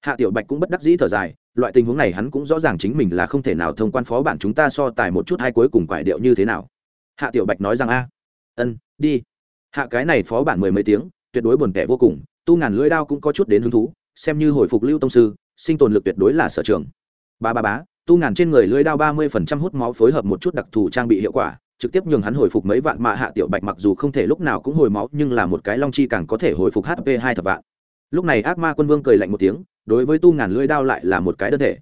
Hạ tiểu bạch cũng bất đắc dĩ thở dài, loại tình huống này hắn cũng rõ ràng chính mình là không thể nào thông quan phó bản chúng ta so tài một chút hai cuối cùng quải điệu như thế nào. Hạ tiểu bạch nói rằng, a, ân, đi. Hạ cái này phó bản mười mấy tiếng, tuyệt đối buồn tẻ vô cùng tu ngàn lưỡi đao cũng có chút đến hứng thú, xem như hồi phục lưu tông sư, sinh tồn lực tuyệt đối là sở trường. Ba ba bá tu ngàn trên người lưỡi đao ba mươi phần trăm hút máu phối hợp một chút đặc thù trang bị hiệu quả, trực tiếp nhường hắn hồi phục mấy vạn mạ hạ tiểu bạch mặc dù không thể lúc nào cũng hồi máu, nhưng là một cái long chi càng có thể hồi phục hp hai thập vạn. Lúc này ác ma quân vương cười lạnh một tiếng, đối với tu ngàn lưỡi đao lại là một cái đơn thể.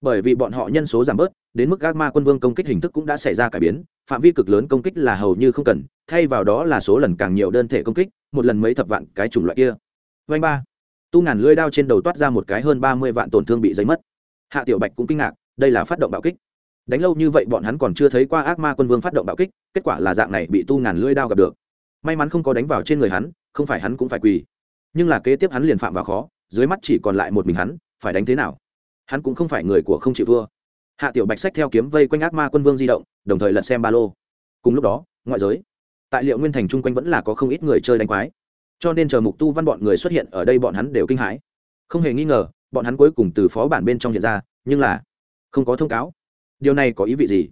Bởi vì bọn họ nhân số giảm bớt, đến mức ác ma quân vương công kích hình thức cũng đã xảy ra cải biến, phạm vi cực lớn công kích là hầu như không cần, thay vào đó là số lần càng nhiều đơn thể công kích, một lần mấy thập vạn cái chủng loại kia vanh ba. Tu ngàn lưỡi đao trên đầu toát ra một cái hơn ba mươi vạn tổn thương bị giấy mất. Hạ tiểu bạch cũng kinh ngạc, đây là phát động bạo kích. Đánh lâu như vậy bọn hắn còn chưa thấy qua ác ma quân vương phát động bạo kích, kết quả là dạng này bị tu ngàn lưỡi đao gặp được. May mắn không có đánh vào trên người hắn, không phải hắn cũng phải quỳ. Nhưng là kế tiếp hắn liền phạm vào khó, dưới mắt chỉ còn lại một mình hắn, phải đánh thế nào? Hắn cũng không phải người của không chịu vua hạ tiểu bạch sách theo kiếm vây quanh ác ma quân vương di động, đồng thời lật xem ba lô. Cùng lúc đó, ngoại giới, tại liệu nguyên thành chung quanh vẫn là có không ít người chơi đánh quái cho nên chờ mục tu văn bọn người xuất hiện ở đây bọn hắn đều kinh hãi không hề nghi ngờ bọn hắn cuối cùng từ phó bản bên trong hiện ra nhưng là không có thông cáo điều này có ý vị gì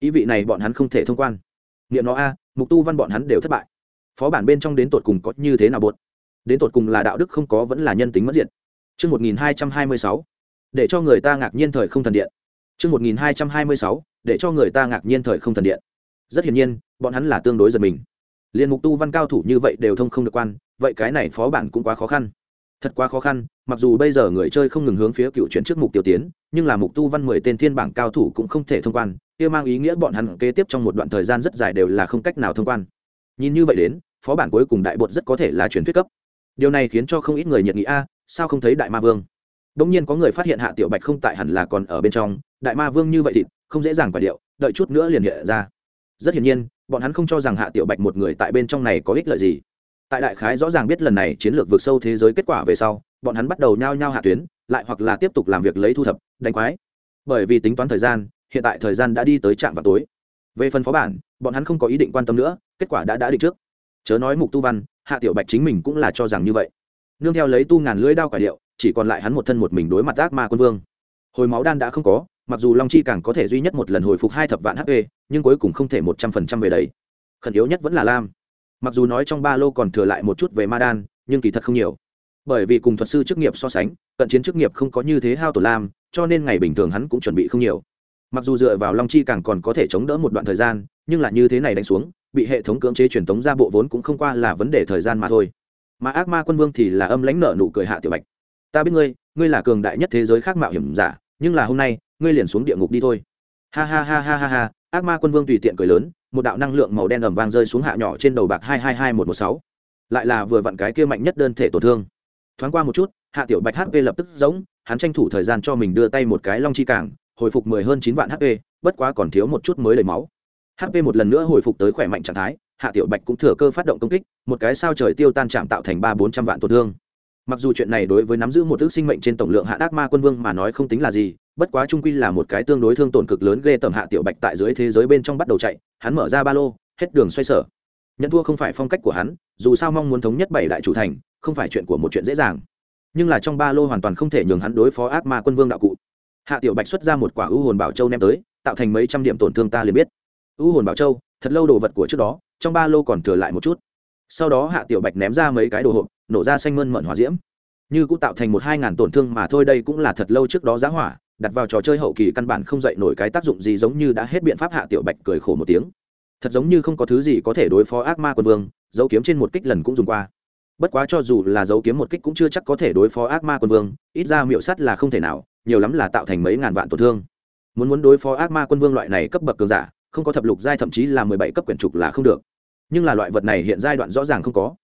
ý vị này bọn hắn không thể thông quan nghiệm nó a mục tu văn bọn hắn đều thất bại phó bản bên trong đến tột cùng có như thế nào buồn? đến tột cùng là đạo đức không có vẫn là nhân tính mất diện Trương một nghìn hai trăm hai mươi sáu, để cho người ta ngạc nhiên thời không thần điện. Trương một nghìn hai trăm hai mươi sáu, để cho người ta ngạc nhiên thời không thần điện. Rất hiển nhiên, bọn hắn là tương đối giật mình. Liên mục tu văn cao thủ như vậy đều thông không được quan, vậy cái này phó bản cũng quá khó khăn. Thật quá khó khăn, mặc dù bây giờ người chơi không ngừng hướng phía cựu chuyển trước mục tiêu tiến, nhưng là mục tu văn mười tên thiên bảng cao thủ cũng không thể thông quan, kia mang ý nghĩa bọn hắn kế tiếp trong một đoạn thời gian rất dài đều là không cách nào thông quan. Nhìn như vậy đến, phó bản cuối cùng đại bột rất có thể là truyền thuyết cấp. Điều này khiến cho không ít người nhiệt nghĩ a, sao không thấy đại ma vương? Đông nhiên có người phát hiện Hạ Tiểu Bạch không tại hẳn là còn ở bên trong, đại ma vương như vậy thì không dễ dàng quả điệu, đợi chút nữa liền hiện ra. Rất hiển nhiên, bọn hắn không cho rằng Hạ Tiểu Bạch một người tại bên trong này có ích lợi gì. Tại đại khái rõ ràng biết lần này chiến lược vượt sâu thế giới kết quả về sau, bọn hắn bắt đầu nhao nhao hạ tuyến, lại hoặc là tiếp tục làm việc lấy thu thập, đánh quái. Bởi vì tính toán thời gian, hiện tại thời gian đã đi tới trạm vào tối. Về phần phó bản, bọn hắn không có ý định quan tâm nữa, kết quả đã đã định trước. Chớ nói mục tu văn, Hạ Tiểu Bạch chính mình cũng là cho rằng như vậy. Nương theo lấy tu ngàn lưỡi đao quả điệu, chỉ còn lại hắn một thân một mình đối mặt ác ma quân vương hồi máu đan đã không có mặc dù long chi càng có thể duy nhất một lần hồi phục hai thập vạn hp nhưng cuối cùng không thể một trăm phần trăm về đấy khẩn yếu nhất vẫn là lam mặc dù nói trong ba lô còn thừa lại một chút về ma đan, nhưng kỳ thật không nhiều. Bởi vì cùng thuật sư chức nghiệp so sánh, cận chiến chức nghiệp không có như thế hao tổ lam cho nên ngày bình thường hắn cũng chuẩn bị không nhiều. Mặc dù dựa vào long chi càng còn có thể chống đỡ một đoạn thời gian, nhưng là như thế này đánh xuống, bị hệ thống cưỡng chế truyền tống ra bộ vốn cũng không qua là vấn đề thời gian mà thôi. Mà ác ma quân vương thì là âm lãnh nợ nụ cười hạ tiểu bạch. Ta biết ngươi ngươi là cường đại nhất thế giới khác mạo hiểm giả, nhưng là hôm nay, ngươi liền xuống địa ngục đi thôi. Ha ha ha ha ha ha, ác ma quân vương tùy tiện cười lớn một đạo năng lượng màu đen ầm vang rơi xuống hạ nhỏ trên đầu bạc hai hai hai một một sáu. Lại là vừa vặn cái kia mạnh nhất đơn thể tổn thương. Thoáng qua một chút, hạ tiểu bạch hp lập tức giống, hắn tranh thủ thời gian cho mình đưa tay một cái long chi cảng, hồi phục mười hơn chín vạn hp bất quá còn thiếu một chút mới đầy máu. Hp một lần nữa hồi phục tới khỏe mạnh trạng thái, hạ tiểu bạch cũng thừa cơ phát động công kích, một cái sao trời tiêu tan chạm tạo thành ba bốn trăm vạn tổn thương. Mặc dù chuyện này đối với nắm giữ một ước sinh mệnh trên tổng lượng hạ ác ma quân vương mà nói không tính là gì bất quá trung quy là một cái tương đối thương tổn cực lớn ghê tầm hạ tiểu bạch tại dưới thế giới bên trong bắt đầu chạy, hắn mở ra ba lô, hết đường xoay sở. Nhận thua không phải phong cách của hắn, dù sao mong muốn thống nhất bảy đại chủ thành, không phải chuyện của một chuyện dễ dàng. Nhưng là trong ba lô hoàn toàn không thể nhường hắn đối phó ác ma quân vương đạo cụ. Hạ tiểu bạch xuất ra một quả ưu hồn bảo châu ném tới, tạo thành mấy trăm điểm tổn thương ta liền biết. Ưu hồn bảo châu, thật lâu đồ vật của trước đó, trong ba lô còn thừa lại một chút. Sau đó hạ tiểu bạch ném ra mấy cái đồ hộp, nổ ra xanh mơn mận hỏa diễm. Như cũng tạo thành một hai ngàn tổn thương mà thôi, đây cũng là thật lâu trước đó giá hỏa đặt vào trò chơi hậu kỳ căn bản không dậy nổi cái tác dụng gì giống như đã hết biện pháp hạ tiểu bạch cười khổ một tiếng. Thật giống như không có thứ gì có thể đối phó ác ma quân vương, dấu kiếm trên một kích lần cũng dùng qua. Bất quá cho dù là dấu kiếm một kích cũng chưa chắc có thể đối phó ác ma quân vương, ít ra miệu sắt là không thể nào, nhiều lắm là tạo thành mấy ngàn vạn tổn thương. Muốn muốn đối phó ác ma quân vương loại này cấp bậc cường giả, không có thập lục giai thậm chí là mười bảy cấp quyển trục là không được. Nhưng là loại vật này hiện giai đoạn rõ ràng không có.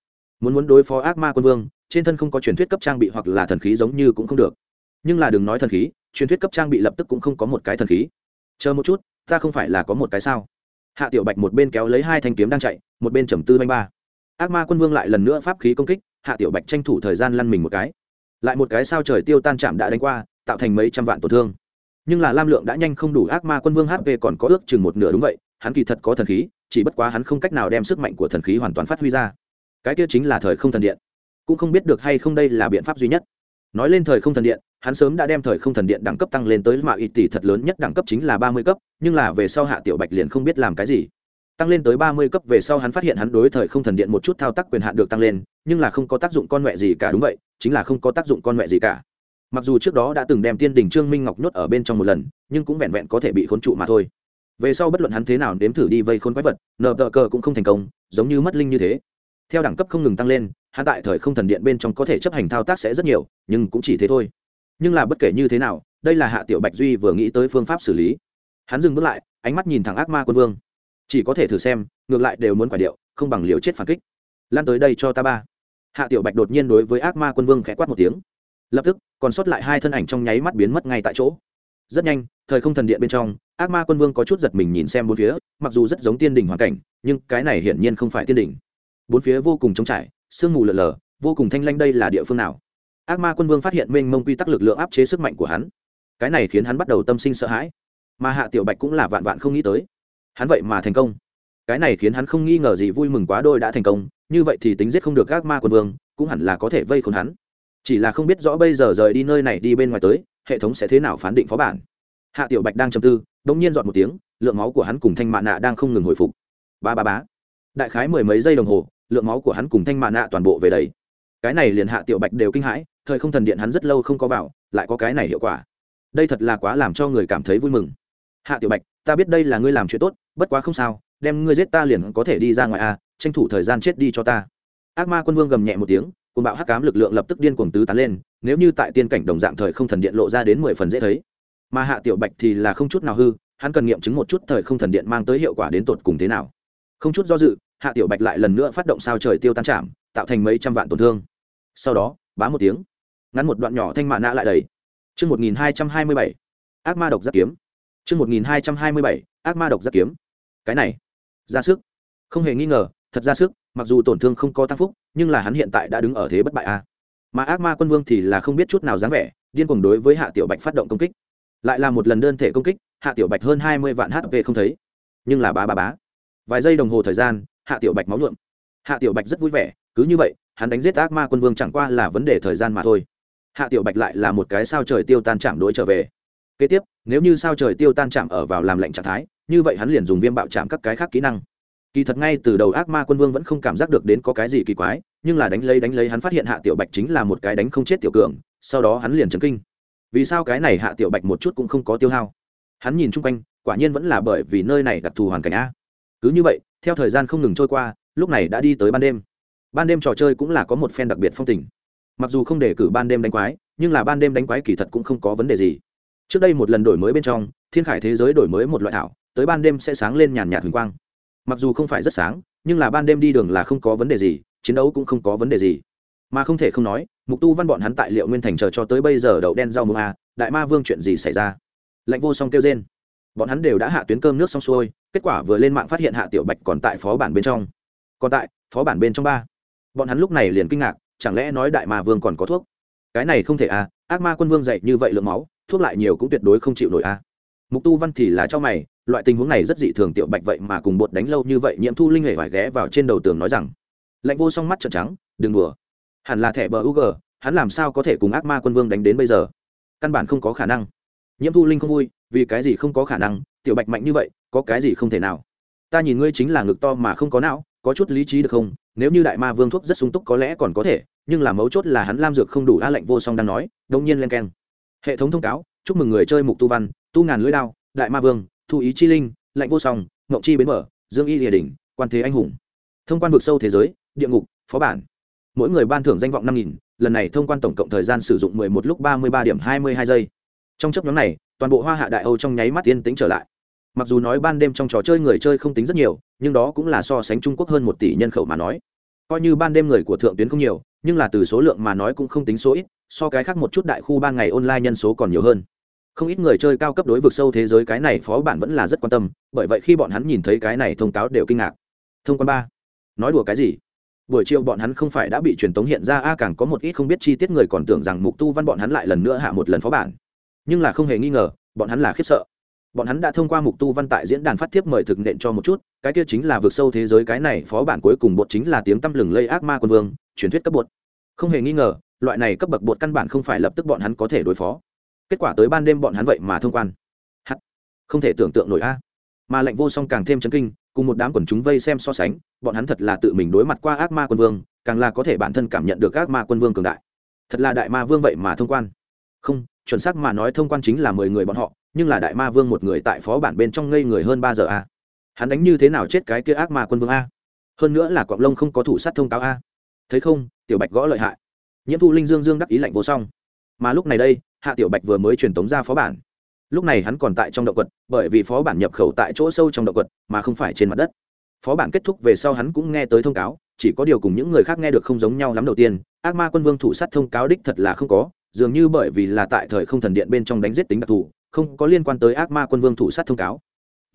Muốn muốn đối phó ác ma quân vương, trên thân không có truyền thuyết cấp trang bị hoặc là thần khí giống như cũng không được. Nhưng là đừng nói thần khí truyền thuyết cấp trang bị lập tức cũng không có một cái thần khí. Chờ một chút, ta không phải là có một cái sao? Hạ tiểu bạch một bên kéo lấy hai thanh kiếm đang chạy, một bên trầm tư vanh ba. Ác ma quân vương lại lần nữa pháp khí công kích, hạ tiểu bạch tranh thủ thời gian lăn mình một cái. Lại một cái sao trời tiêu tan chạm đã đánh qua, tạo thành mấy trăm vạn tổn thương. Nhưng là lam lượng đã nhanh không đủ, ác ma quân vương hp còn có ước chừng một nửa đúng vậy, hắn kỳ thật có thần khí, chỉ bất quá hắn không cách nào đem sức mạnh của thần khí hoàn toàn phát huy ra. Cái kia chính là thời không thần điện. Cũng không biết được hay không đây là biện pháp duy nhất nói lên thời không thần điện, hắn sớm đã đem thời không thần điện đẳng cấp tăng lên tới mạo ít tỷ thật lớn nhất đẳng cấp chính là ba mươi cấp, nhưng là về sau hạ tiểu bạch liền không biết làm cái gì. Tăng lên tới ba mươi cấp về sau hắn phát hiện hắn đối thời không thần điện một chút thao tác quyền hạn được tăng lên, nhưng là không có tác dụng con mẹ gì cả, đúng vậy, chính là không có tác dụng con mẹ gì cả. Mặc dù trước đó đã từng đem tiên đình trương minh ngọc nhốt ở bên trong một lần, nhưng cũng vẹn vẹn có thể bị khốn trụ mà thôi. Về sau bất luận hắn thế nào nếm thử đi vây khốn quái vật nợ tờ cờ cũng không thành công, giống như mất linh như thế. Theo đẳng cấp không ngừng tăng lên hắn tại thời không thần điện bên trong có thể chấp hành thao tác sẽ rất nhiều, nhưng cũng chỉ thế thôi. Nhưng là bất kể như thế nào, đây là hạ tiểu bạch duy vừa nghĩ tới phương pháp xử lý. Hắn dừng bước lại, ánh mắt nhìn thẳng ác ma quân vương. Chỉ có thể thử xem, ngược lại đều muốn quả điệu, không bằng liều chết phản kích. Lan tới đây cho ta ba. Hạ tiểu bạch đột nhiên đối với ác ma quân vương khẽ quát một tiếng. Lập tức, còn sót lại hai thân ảnh trong nháy mắt biến mất ngay tại chỗ. Rất nhanh, thời không thần điện bên trong, ác ma quân vương có chút giật mình nhìn xem bốn phía, mặc dù rất giống tiên đình hoàn cảnh, nhưng cái này hiển nhiên không phải tiên đình bốn phía vô cùng trống trải sương mù lờ lờ vô cùng thanh lanh đây là địa phương nào? Ác ma quân vương phát hiện mênh mông quy tắc lực lượng áp chế sức mạnh của hắn. Cái này khiến hắn bắt đầu tâm sinh sợ hãi. Mà hạ tiểu bạch cũng là vạn vạn không nghĩ tới. Hắn vậy mà thành công. Cái này khiến hắn không nghi ngờ gì vui mừng quá đôi đã thành công, như vậy thì tính giết không được ác ma quân vương, cũng hẳn là có thể vây khốn hắn. Chỉ là không biết rõ bây giờ rời đi nơi này đi bên ngoài tới, hệ thống sẽ thế nào phán định phó bản. Hạ tiểu bạch đang trầm tư đ nhiên dọn một tiếng, lượng máu của hắn cùng thanh mạ nạ đang không ngừng hồi phục. Ba ba bá đại khái mười mấy giây đồng hồ lượng máu của hắn cùng thanh mạ nạ toàn bộ về đầy. Cái này liền hạ tiểu bạch đều kinh hãi, thời không thần điện hắn rất lâu không có vào, lại có cái này hiệu quả. Đây thật là quá làm cho người cảm thấy vui mừng. Hạ tiểu bạch, ta biết đây là ngươi làm chuyện tốt, bất quá không sao, đem ngươi giết ta liền có thể đi ra ngoài a tranh thủ thời gian chết đi cho ta. Ác ma quân vương gầm nhẹ một tiếng cùng bạo hắc cám lực lượng lập tức điên cuồng tứ tán lên, nếu như tại tiên cảnh đồng dạng thời không thần điện lộ ra đến mười phần dễ thấy. Mà hạ tiểu bạch thì là không chút nào hư, hắn cần nghiệm chứng một chút thời không thần điện mang tới hiệu quả đến tột cùng thế nào. Không chút do dự hạ tiểu bạch lại lần nữa phát động sao trời tiêu tan chạm tạo thành mấy trăm vạn tổn thương sau đó bá một tiếng ngắn một đoạn nhỏ thanh mạ nạ lại đầy Chương 1227. Ác ma độc giác kiếm. Chương 1227. Ác ma độc giác kiếm. Cái này, ra sức. Không hề nghi ngờ, thật ra sức, mặc dù tổn thương không có tăng phúc, nhưng là hắn hiện tại đã đứng ở thế bất bại a. Mà ác ma quân vương thì là không biết chút nào dáng vẻ, điên cuồng đối với Hạ Tiểu Bạch phát động công kích. Lại là một lần đơn thể công kích, Hạ Tiểu Bạch hơn 20 vạn HP không thấy, nhưng là bá bá bá. Vài giây đồng hồ thời gian, Hạ Tiểu Bạch máu nhuộm. Hạ Tiểu Bạch rất vui vẻ, cứ như vậy, hắn đánh giết ác ma quân vương chẳng qua là vấn đề thời gian mà thôi. Hạ tiểu bạch lại là một cái sao trời tiêu tan chạm đối trở về. Kế tiếp nếu như sao trời tiêu tan chạm ở vào làm lệnh trạng thái như vậy hắn liền dùng viêm bạo chạm các cái khác kỹ năng. Kỳ thật ngay từ đầu ác ma quân vương vẫn không cảm giác được đến có cái gì kỳ quái nhưng là đánh lấy đánh lấy hắn phát hiện hạ tiểu bạch chính là một cái đánh không chết tiểu cường sau đó hắn liền chấn kinh. Vì sao cái này hạ tiểu bạch một chút cũng không có tiêu hao? Hắn nhìn chung quanh quả nhiên vẫn là bởi vì nơi này đặc thù hoàn cảnh a. Cứ như vậy theo thời gian không ngừng trôi qua, lúc này đã đi tới ban đêm. Ban đêm trò chơi cũng là có một phen đặc biệt phong tình. Mặc dù không để cử ban đêm đánh quái, nhưng là ban đêm đánh quái kỳ thật cũng không có vấn đề gì. Trước đây một lần đổi mới bên trong, thiên khải thế giới đổi mới một loại thảo, tới ban đêm sẽ sáng lên nhàn nhạt huỳnh quang. Mặc dù không phải rất sáng, nhưng là ban đêm đi đường là không có vấn đề gì, chiến đấu cũng không có vấn đề gì. Mà không thể không nói, mục tu văn bọn hắn tại liệu nguyên thành chờ cho tới bây giờ đậu đen rau mùa a à, đại ma vương chuyện gì xảy ra? Lạnh vô song kêu trên bọn hắn đều đã hạ tuyến cơm nước xong xuôi, kết quả vừa lên mạng phát hiện hạ tiểu bạch còn tại phó bản bên trong. Còn tại, phó bản bên trong ba. Bọn hắn lúc này liền kinh ngạc, chẳng lẽ nói đại ma vương còn có thuốc? Cái này không thể à ác ma quân vương dạy như vậy lượng máu, thuốc lại nhiều cũng tuyệt đối không chịu nổi à. Mục tu văn thì là cho mày, loại tình huống này rất dị thường tiểu bạch vậy mà cùng bột đánh lâu như vậy nhiễm thu linh hề phải ghé vào trên đầu tường nói rằng, lạnh vô song mắt trợn trắng, đừng đùa. Hẳn là thẻ bờ u g hắn làm sao có thể cùng ác ma quân vương đánh đến bây giờ? Căn bản không có khả năng. Nhiễm thu linh không vui vì cái gì không có khả năng, tiểu bạch mạnh như vậy, có cái gì không thể nào. Ta nhìn ngươi chính là ngực to mà không có não, có chút lý trí được không? Nếu như đại ma vương thuốc rất sung túc có lẽ còn có thể, nhưng là mấu chốt là hắn lam dược không đủ a lệnh vô song đang nói đông nhiên len keng. Hệ thống thông cáo, chúc mừng người chơi mục tu văn, tu ngàn lưỡi đao, đại ma vương, thu ý chi linh, lệnh vô song, ngộng chi bến mở dương y địa đình quan thế anh hùng. Thông quan vực sâu thế giới, địa ngục, phó bản. Mỗi người ban thưởng danh vọng năm nghìn, lần này thông quan tổng cộng thời gian sử dụng mười một lúc ba mươi ba điểm hai mươi hai giây. Trong chấp nhóm này toàn bộ hoa hạ đại âu trong nháy mắt yên tĩnh trở lại. Mặc dù nói ban đêm trong trò chơi người chơi không tính rất nhiều, nhưng đó cũng là so sánh trung quốc hơn một tỷ nhân khẩu mà nói. Coi như ban đêm người của thượng tuyến không nhiều, nhưng là từ số lượng mà nói cũng không tính số ít, so cái khác một chút đại khu ban ngày online nhân số còn nhiều hơn. Không ít người chơi cao cấp đối vực sâu thế giới cái này phó bản vẫn là rất quan tâm, bởi vậy khi bọn hắn nhìn thấy cái này thông cáo đều kinh ngạc. Thông quan ba. Nói đùa cái gì? Buổi chiều bọn hắn không phải đã bị truyền tống hiện ra, a càng có một ít không biết chi tiết người còn tưởng rằng mục tu văn bọn hắn lại lần nữa hạ một lần phó bản nhưng là không hề nghi ngờ, bọn hắn là khiếp sợ. Bọn hắn đã thông qua mục tu văn tại diễn đàn phát thiếp mời thực nện cho một chút, cái kia chính là vượt sâu thế giới, cái này phó bản cuối cùng bột chính là tiếng tăm lừng lây ác ma quân vương, truyền thuyết cấp bột. Không hề nghi ngờ, loại này cấp bậc bột căn bản không phải lập tức bọn hắn có thể đối phó. Kết quả tới ban đêm bọn hắn vậy mà thông quan. Hắt không thể tưởng tượng nổi a. Mà lệnh vô song càng thêm chấn kinh, cùng một đám quần chúng vây xem so sánh, bọn hắn thật là tự mình đối mặt qua ác ma quân vương, càng là có thể bản thân cảm nhận được ác ma quân vương cường đại. Thật là đại ma vương vậy mà thông quan. Không chuẩn xác mà nói thông quan chính là mười người bọn họ, nhưng là đại ma vương một người tại phó bản bên trong ngây người hơn ba giờ a. Hắn đánh như thế nào chết cái kia ác ma quân vương a? Hơn nữa là cọp lông không có thủ sát thông cáo a. Thấy không, tiểu bạch gõ lợi hại. Nhiễm thu linh dương dương đắc ý lạnh vô song. Mà lúc này đây, hạ tiểu bạch vừa mới truyền tống ra phó bản. Lúc này hắn còn tại trong động quật, bởi vì phó bản nhập khẩu tại chỗ sâu trong động quật, mà không phải trên mặt đất. Phó bản kết thúc về sau hắn cũng nghe tới thông cáo, chỉ có điều cùng những người khác nghe được không giống nhau lắm đầu tiên, ác ma quân vương thủ sát thông cáo đích thật là không có dường như bởi vì là tại thời không thần điện bên trong đánh giết tính đặc thù, không có liên quan tới ác ma quân vương thủ sát thông cáo.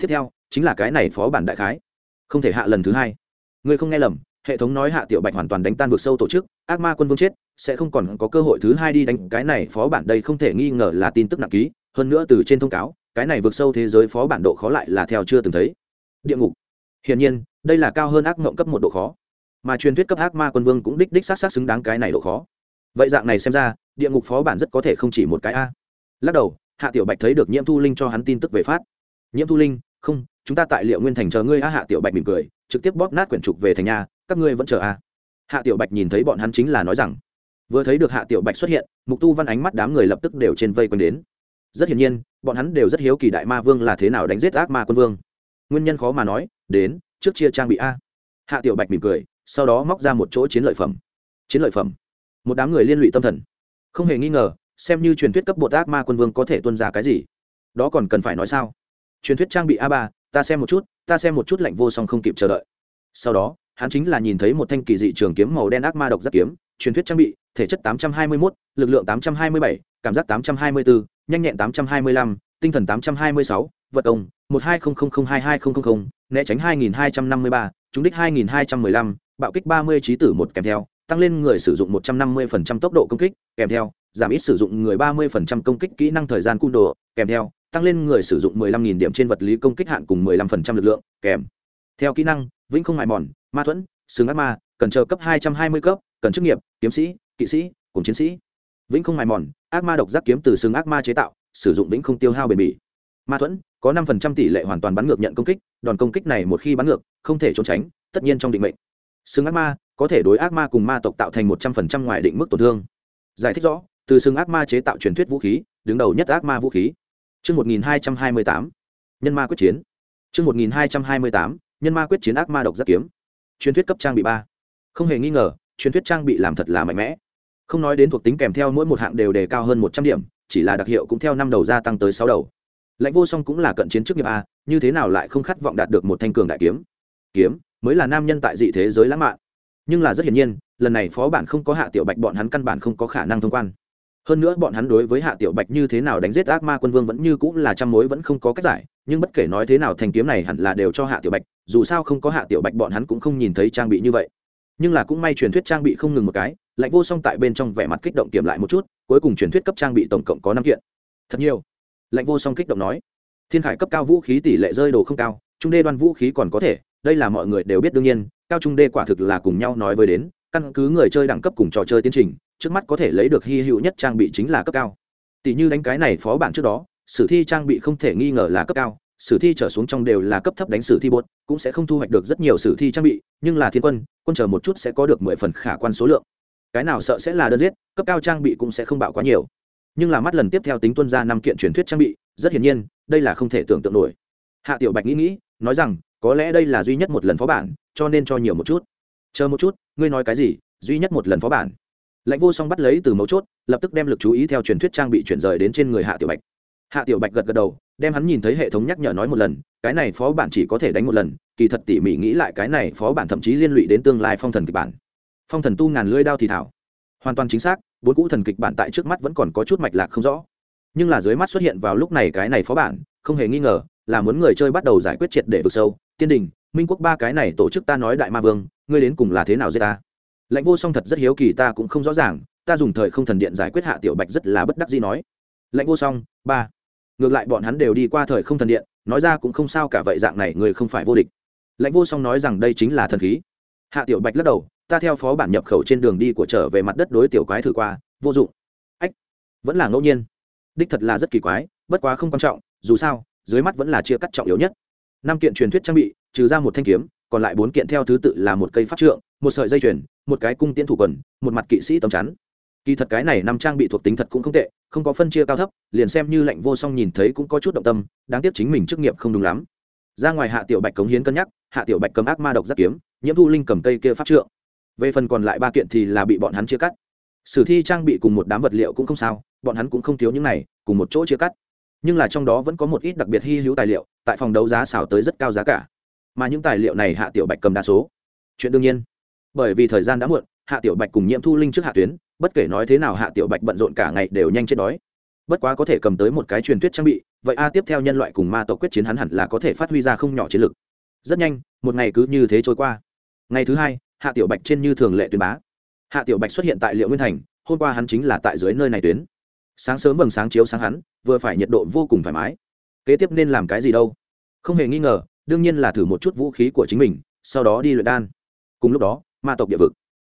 Tiếp theo, chính là cái này phó bản đại khái. Không thể hạ lần thứ hai. Ngươi không nghe lầm, hệ thống nói hạ tiểu bạch hoàn toàn đánh tan vượt sâu tổ chức, ác ma quân vương chết, sẽ không còn có cơ hội thứ hai đi đánh. Cái này phó bản đây không thể nghi ngờ là tin tức nặng ký, hơn nữa từ trên thông cáo, cái này vượt sâu thế giới phó bản độ khó lại là theo chưa từng thấy. Địa ngục. Hiển nhiên, đây là cao hơn ác mộng cấp một độ khó. Mà truyền thuyết cấp ác ma quân vương cũng đích đích xác xác xứng đáng cái này độ khó vậy dạng này xem ra, địa ngục phó bản rất có thể không chỉ một cái a. Lắc đầu, hạ tiểu bạch thấy được nhiễm thu linh cho hắn tin tức về phát. Nhiễm thu linh, không, chúng ta tại liệu nguyên thành chờ ngươi a, hạ tiểu bạch mỉm cười, trực tiếp bóp nát quyển trục về thành nhà các ngươi vẫn chờ a. Hạ tiểu bạch nhìn thấy bọn hắn chính là nói rằng, vừa thấy được hạ tiểu bạch xuất hiện, mục tu văn ánh mắt đám người lập tức đều trên vây quanh đến. Rất hiển nhiên, bọn hắn đều rất hiếu kỳ đại ma vương là thế nào đánh giết ác ma quân vương. Nguyên nhân khó mà nói, đến, trước chia trang bị a. Hạ tiểu bạch mỉm cười, sau đó móc ra một chỗ chiến lợi phẩm. Chiến lợi phẩm một đám người liên lụy tâm thần. Không hề nghi ngờ xem như truyền thuyết cấp bột ác ma quân vương có thể tuân ra cái gì. Đó còn cần phải nói sao? Truyền thuyết trang bị a ba ta xem một chút ta xem một chút lạnh vô song không kịp chờ đợi. Sau đó hắn chính là nhìn thấy một thanh kỳ dị trường kiếm màu đen ác ma độc giác kiếm truyền thuyết trang bị thể chất 821, lực lượng 827, cảm giác 824, nhanh nhẹn 825, tinh thần 826, vật công 1200222000, né tránh 2253, trúng đích 2215, bạo kích 30 trí tử một kèm theo, tăng lên người sử dụng 150% tốc độ công kích, kèm theo, giảm ít sử dụng người 30% công kích kỹ năng thời gian cung đồ, kèm theo, tăng lên người sử dụng 15.000 điểm trên vật lý công kích hạn cùng 15% lực lượng, kèm theo kỹ năng, vĩnh không mài mòn, ma thuẫn, sừng ác ma, cần chờ cấp 220 cấp, cần chức nghiệp, kiếm sĩ, kỵ sĩ, cùng chiến sĩ. Vĩnh không mài mòn, ác ma độc giác kiếm từ sừng ác ma chế tạo, sử dụng vĩnh không tiêu hao bền bỉ. Ma thuẫn, có 5% tỷ lệ hoàn toàn bắn ngược nhận công kích, đòn công kích này một khi bắn ngược, không thể trốn tránh, tất nhiên trong định mệnh. Sừng ác ma, có thể đối ác ma cùng ma tộc tạo thành 100% ngoài định mức tổn thương. Giải thích rõ, từ sừng ác ma chế tạo truyền thuyết vũ khí, đứng đầu nhất ác ma vũ khí. Chương 1228, Nhân ma quyết chiến. Chương 1228, Nhân ma quyết chiến ác ma độc giác kiếm. Truyền thuyết cấp trang bị ba, Không hề nghi ngờ, truyền thuyết trang bị làm thật là mạnh mẽ. Không nói đến thuộc tính kèm theo mỗi một hạng đều đề cao hơn 100 điểm, chỉ là đặc hiệu cũng theo năm đầu gia tăng tới sáu đầu. Lãnh Vô Song cũng là cận chiến chức nghiệp a, như thế nào lại không khát vọng đạt được một thanh cường đại kiếm? Kiếm mới là nam nhân tại dị thế giới lãng mạn. Nhưng là rất hiển nhiên, lần này phó bản không có hạ tiểu bạch bọn hắn căn bản không có khả năng thông quan. Hơn nữa bọn hắn đối với hạ tiểu bạch như thế nào đánh giết ác ma quân vương vẫn như cũng là trăm mối vẫn không có cách giải nhưng bất kể nói thế nào thành kiếm này hẳn là đều cho hạ tiểu bạch dù sao không có hạ tiểu bạch bọn hắn cũng không nhìn thấy trang bị như vậy. Nhưng là cũng may truyền thuyết trang bị không ngừng một cái lạnh vô song tại bên trong vẻ mặt kích động kiểm lại một chút cuối cùng truyền thuyết cấp trang bị tổng cộng có năm kiện. Thật nhiều. Lạnh vô song kích động nói. Thiên khải cấp cao vũ khí tỷ lệ rơi đồ không cao trung đê đoan vũ khí còn có thể đây là mọi người đều biết đương nhiên cao trung đê quả thực là cùng nhau nói với đến, căn cứ người chơi đẳng cấp cùng trò chơi tiến trình, trước mắt có thể lấy được hy hữu nhất trang bị chính là cấp cao. Tỷ như đánh cái này phó bản trước đó, sử thi trang bị không thể nghi ngờ là cấp cao, sử thi trở xuống trong đều là cấp thấp đánh sử thi bột, cũng sẽ không thu hoạch được rất nhiều sử thi trang bị, nhưng là thiên quân quân chờ một chút sẽ có được mười phần khả quan số lượng. Cái nào sợ sẽ là đơn giết, cấp cao trang bị cũng sẽ không bạo quá nhiều. Nhưng là mắt lần tiếp theo tính tuân ra năm kiện truyền thuyết trang bị, rất hiển nhiên, đây là không thể tưởng tượng nổi. Hạ tiểu bạch nghĩ nghĩ, nói rằng có lẽ đây là duy nhất một lần phó bản, cho nên cho nhiều một chút. Chờ một chút, ngươi nói cái gì? Duy nhất một lần phó bản. Lãnh vô song bắt lấy từ mấu chốt, lập tức đem l ự c chú ý theo truyền thuyết trang bị chuyển rời đến trên người hạ tiểu bạch. Hạ tiểu bạch gật gật đầu, đem hắn nhìn thấy hệ thống nhắc nhở nói một lần, cái này phó bản chỉ có thể đánh một lần, kỳ thật tỉ mỉ nghĩ lại cái này phó bản thậm chí liên lụy đến tương lai phong thần kịch bản. Phong thần tu ngàn lưỡi đao thì thảo. Hoàn toàn chính xác, bốn cũ thần kịch bản tại trước mắt vẫn còn có chút mạch lạc không rõ. Nhưng là dưới mắt xuất hiện vào lúc này cái này phó bản, không hề nghi ngờ là muốn người chơi bắt đầu giải quyết triệt để vực sâu tiên đình, minh quốc ba cái này tổ chức ta nói đại ma vương, ngươi đến cùng là thế nào dây ta? Lãnh vô song thật rất hiếu kỳ, ta cũng không rõ ràng, ta dùng thời không thần điện giải quyết hạ tiểu bạch rất là bất đắc gì nói. Lãnh vô song, ba. Ngược lại bọn hắn đều đi qua thời không thần điện, nói ra cũng không sao cả, vậy dạng này người không phải vô địch. Lãnh vô song nói rằng đây chính là thần khí. Hạ tiểu bạch lắc đầu, ta theo phó bản nhập khẩu trên đường đi của trở về mặt đất đối tiểu quái thử qua, vô dụng. Ách, vẫn là ngẫu nhiên. Đích thật là rất kỳ quái, bất quá không quan trọng, dù sao, dưới mắt vẫn là chia cắt trọng yếu nhất năm kiện truyền thuyết trang bị, trừ ra một thanh kiếm, còn lại bốn kiện theo thứ tự là một cây pháp trượng, một sợi dây chuyền, một cái cung tiễn thủ quần, một mặt kỵ sĩ tầm chắn. Kỳ thật cái này năm trang bị thuộc tính thật cũng không tệ, không có phân chia cao thấp, liền xem như lệnh vô song nhìn thấy cũng có chút động tâm, đáng tiếc chính mình chức nghiệp không đúng lắm. Ra ngoài hạ tiểu bạch cống hiến cân nhắc, hạ tiểu bạch cầm ác ma độc giác kiếm, nhiễm thu linh cầm cây kia pháp trượng. Về phần còn lại ba kiện thì là bị bọn hắn chia cắt. Sử thi trang bị cùng một đám vật liệu cũng không sao, bọn hắn cũng không thiếu những này, cùng một chỗ chia cắt nhưng là trong đó vẫn có một ít đặc biệt hy hữu tài liệu, tại phòng đấu giá xảo tới rất cao giá cả. Mà những tài liệu này hạ tiểu bạch cầm đa số. Chuyện đương nhiên, bởi vì thời gian đã muộn, hạ tiểu bạch cùng nhiễm thu linh trước hạ tuyến, bất kể nói thế nào hạ tiểu bạch bận rộn cả ngày đều nhanh chết đói. Bất quá có thể cầm tới một cái truyền thuyết trang bị, vậy a tiếp theo nhân loại cùng ma tộc quyết chiến hắn hẳn là có thể phát huy ra không nhỏ chiến lực. Rất nhanh, một ngày cứ như thế trôi qua. Ngày thứ hai, hạ tiểu bạch trên như thường lệ tuyến bá. Hạ tiểu bạch xuất hiện tại liệu nguyên thành, hôm qua hắn chính là tại dưới nơi này tuyến sáng sớm vầng sáng chiếu sáng hắn, vừa phải nhiệt độ vô cùng thoải mái. Kế tiếp nên làm cái gì đâu? Không hề nghi ngờ, đương nhiên là thử một chút vũ khí của chính mình, sau đó đi luyện đan. Cùng lúc đó, ma tộc địa vực.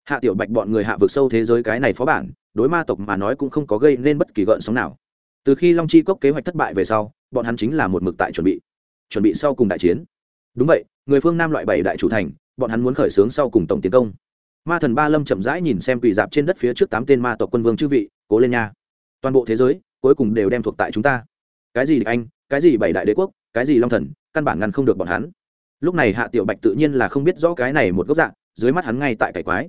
Hạ tiểu bạch bọn người hạ vực sâu thế giới cái này phó bản, đối ma tộc mà nói cũng không có gây nên bất kỳ gợn sóng nào. Từ khi long chi cốc kế hoạch thất bại về sau, bọn hắn chính là một mực tại chuẩn bị. Chuẩn bị sau cùng đại chiến. Đúng vậy, người phương nam loại bảy đại chủ thành, bọn hắn muốn khởi xướng sau cùng tổng tiến công. Ma thần ba lâm chậm rãi nhìn xem quỳ dạp trên đất phía trước tám tên ma tộc quân vương chư vị, cố lên nha toàn bộ thế giới cuối cùng đều đem thuộc tại chúng ta. Cái gì địch anh, cái gì bảy đại đế quốc, cái gì long thần, căn bản ngăn không được bọn hắn. Lúc này hạ tiểu bạch tự nhiên là không biết rõ cái này một gốc dạng dưới mắt hắn ngay tại cải quái.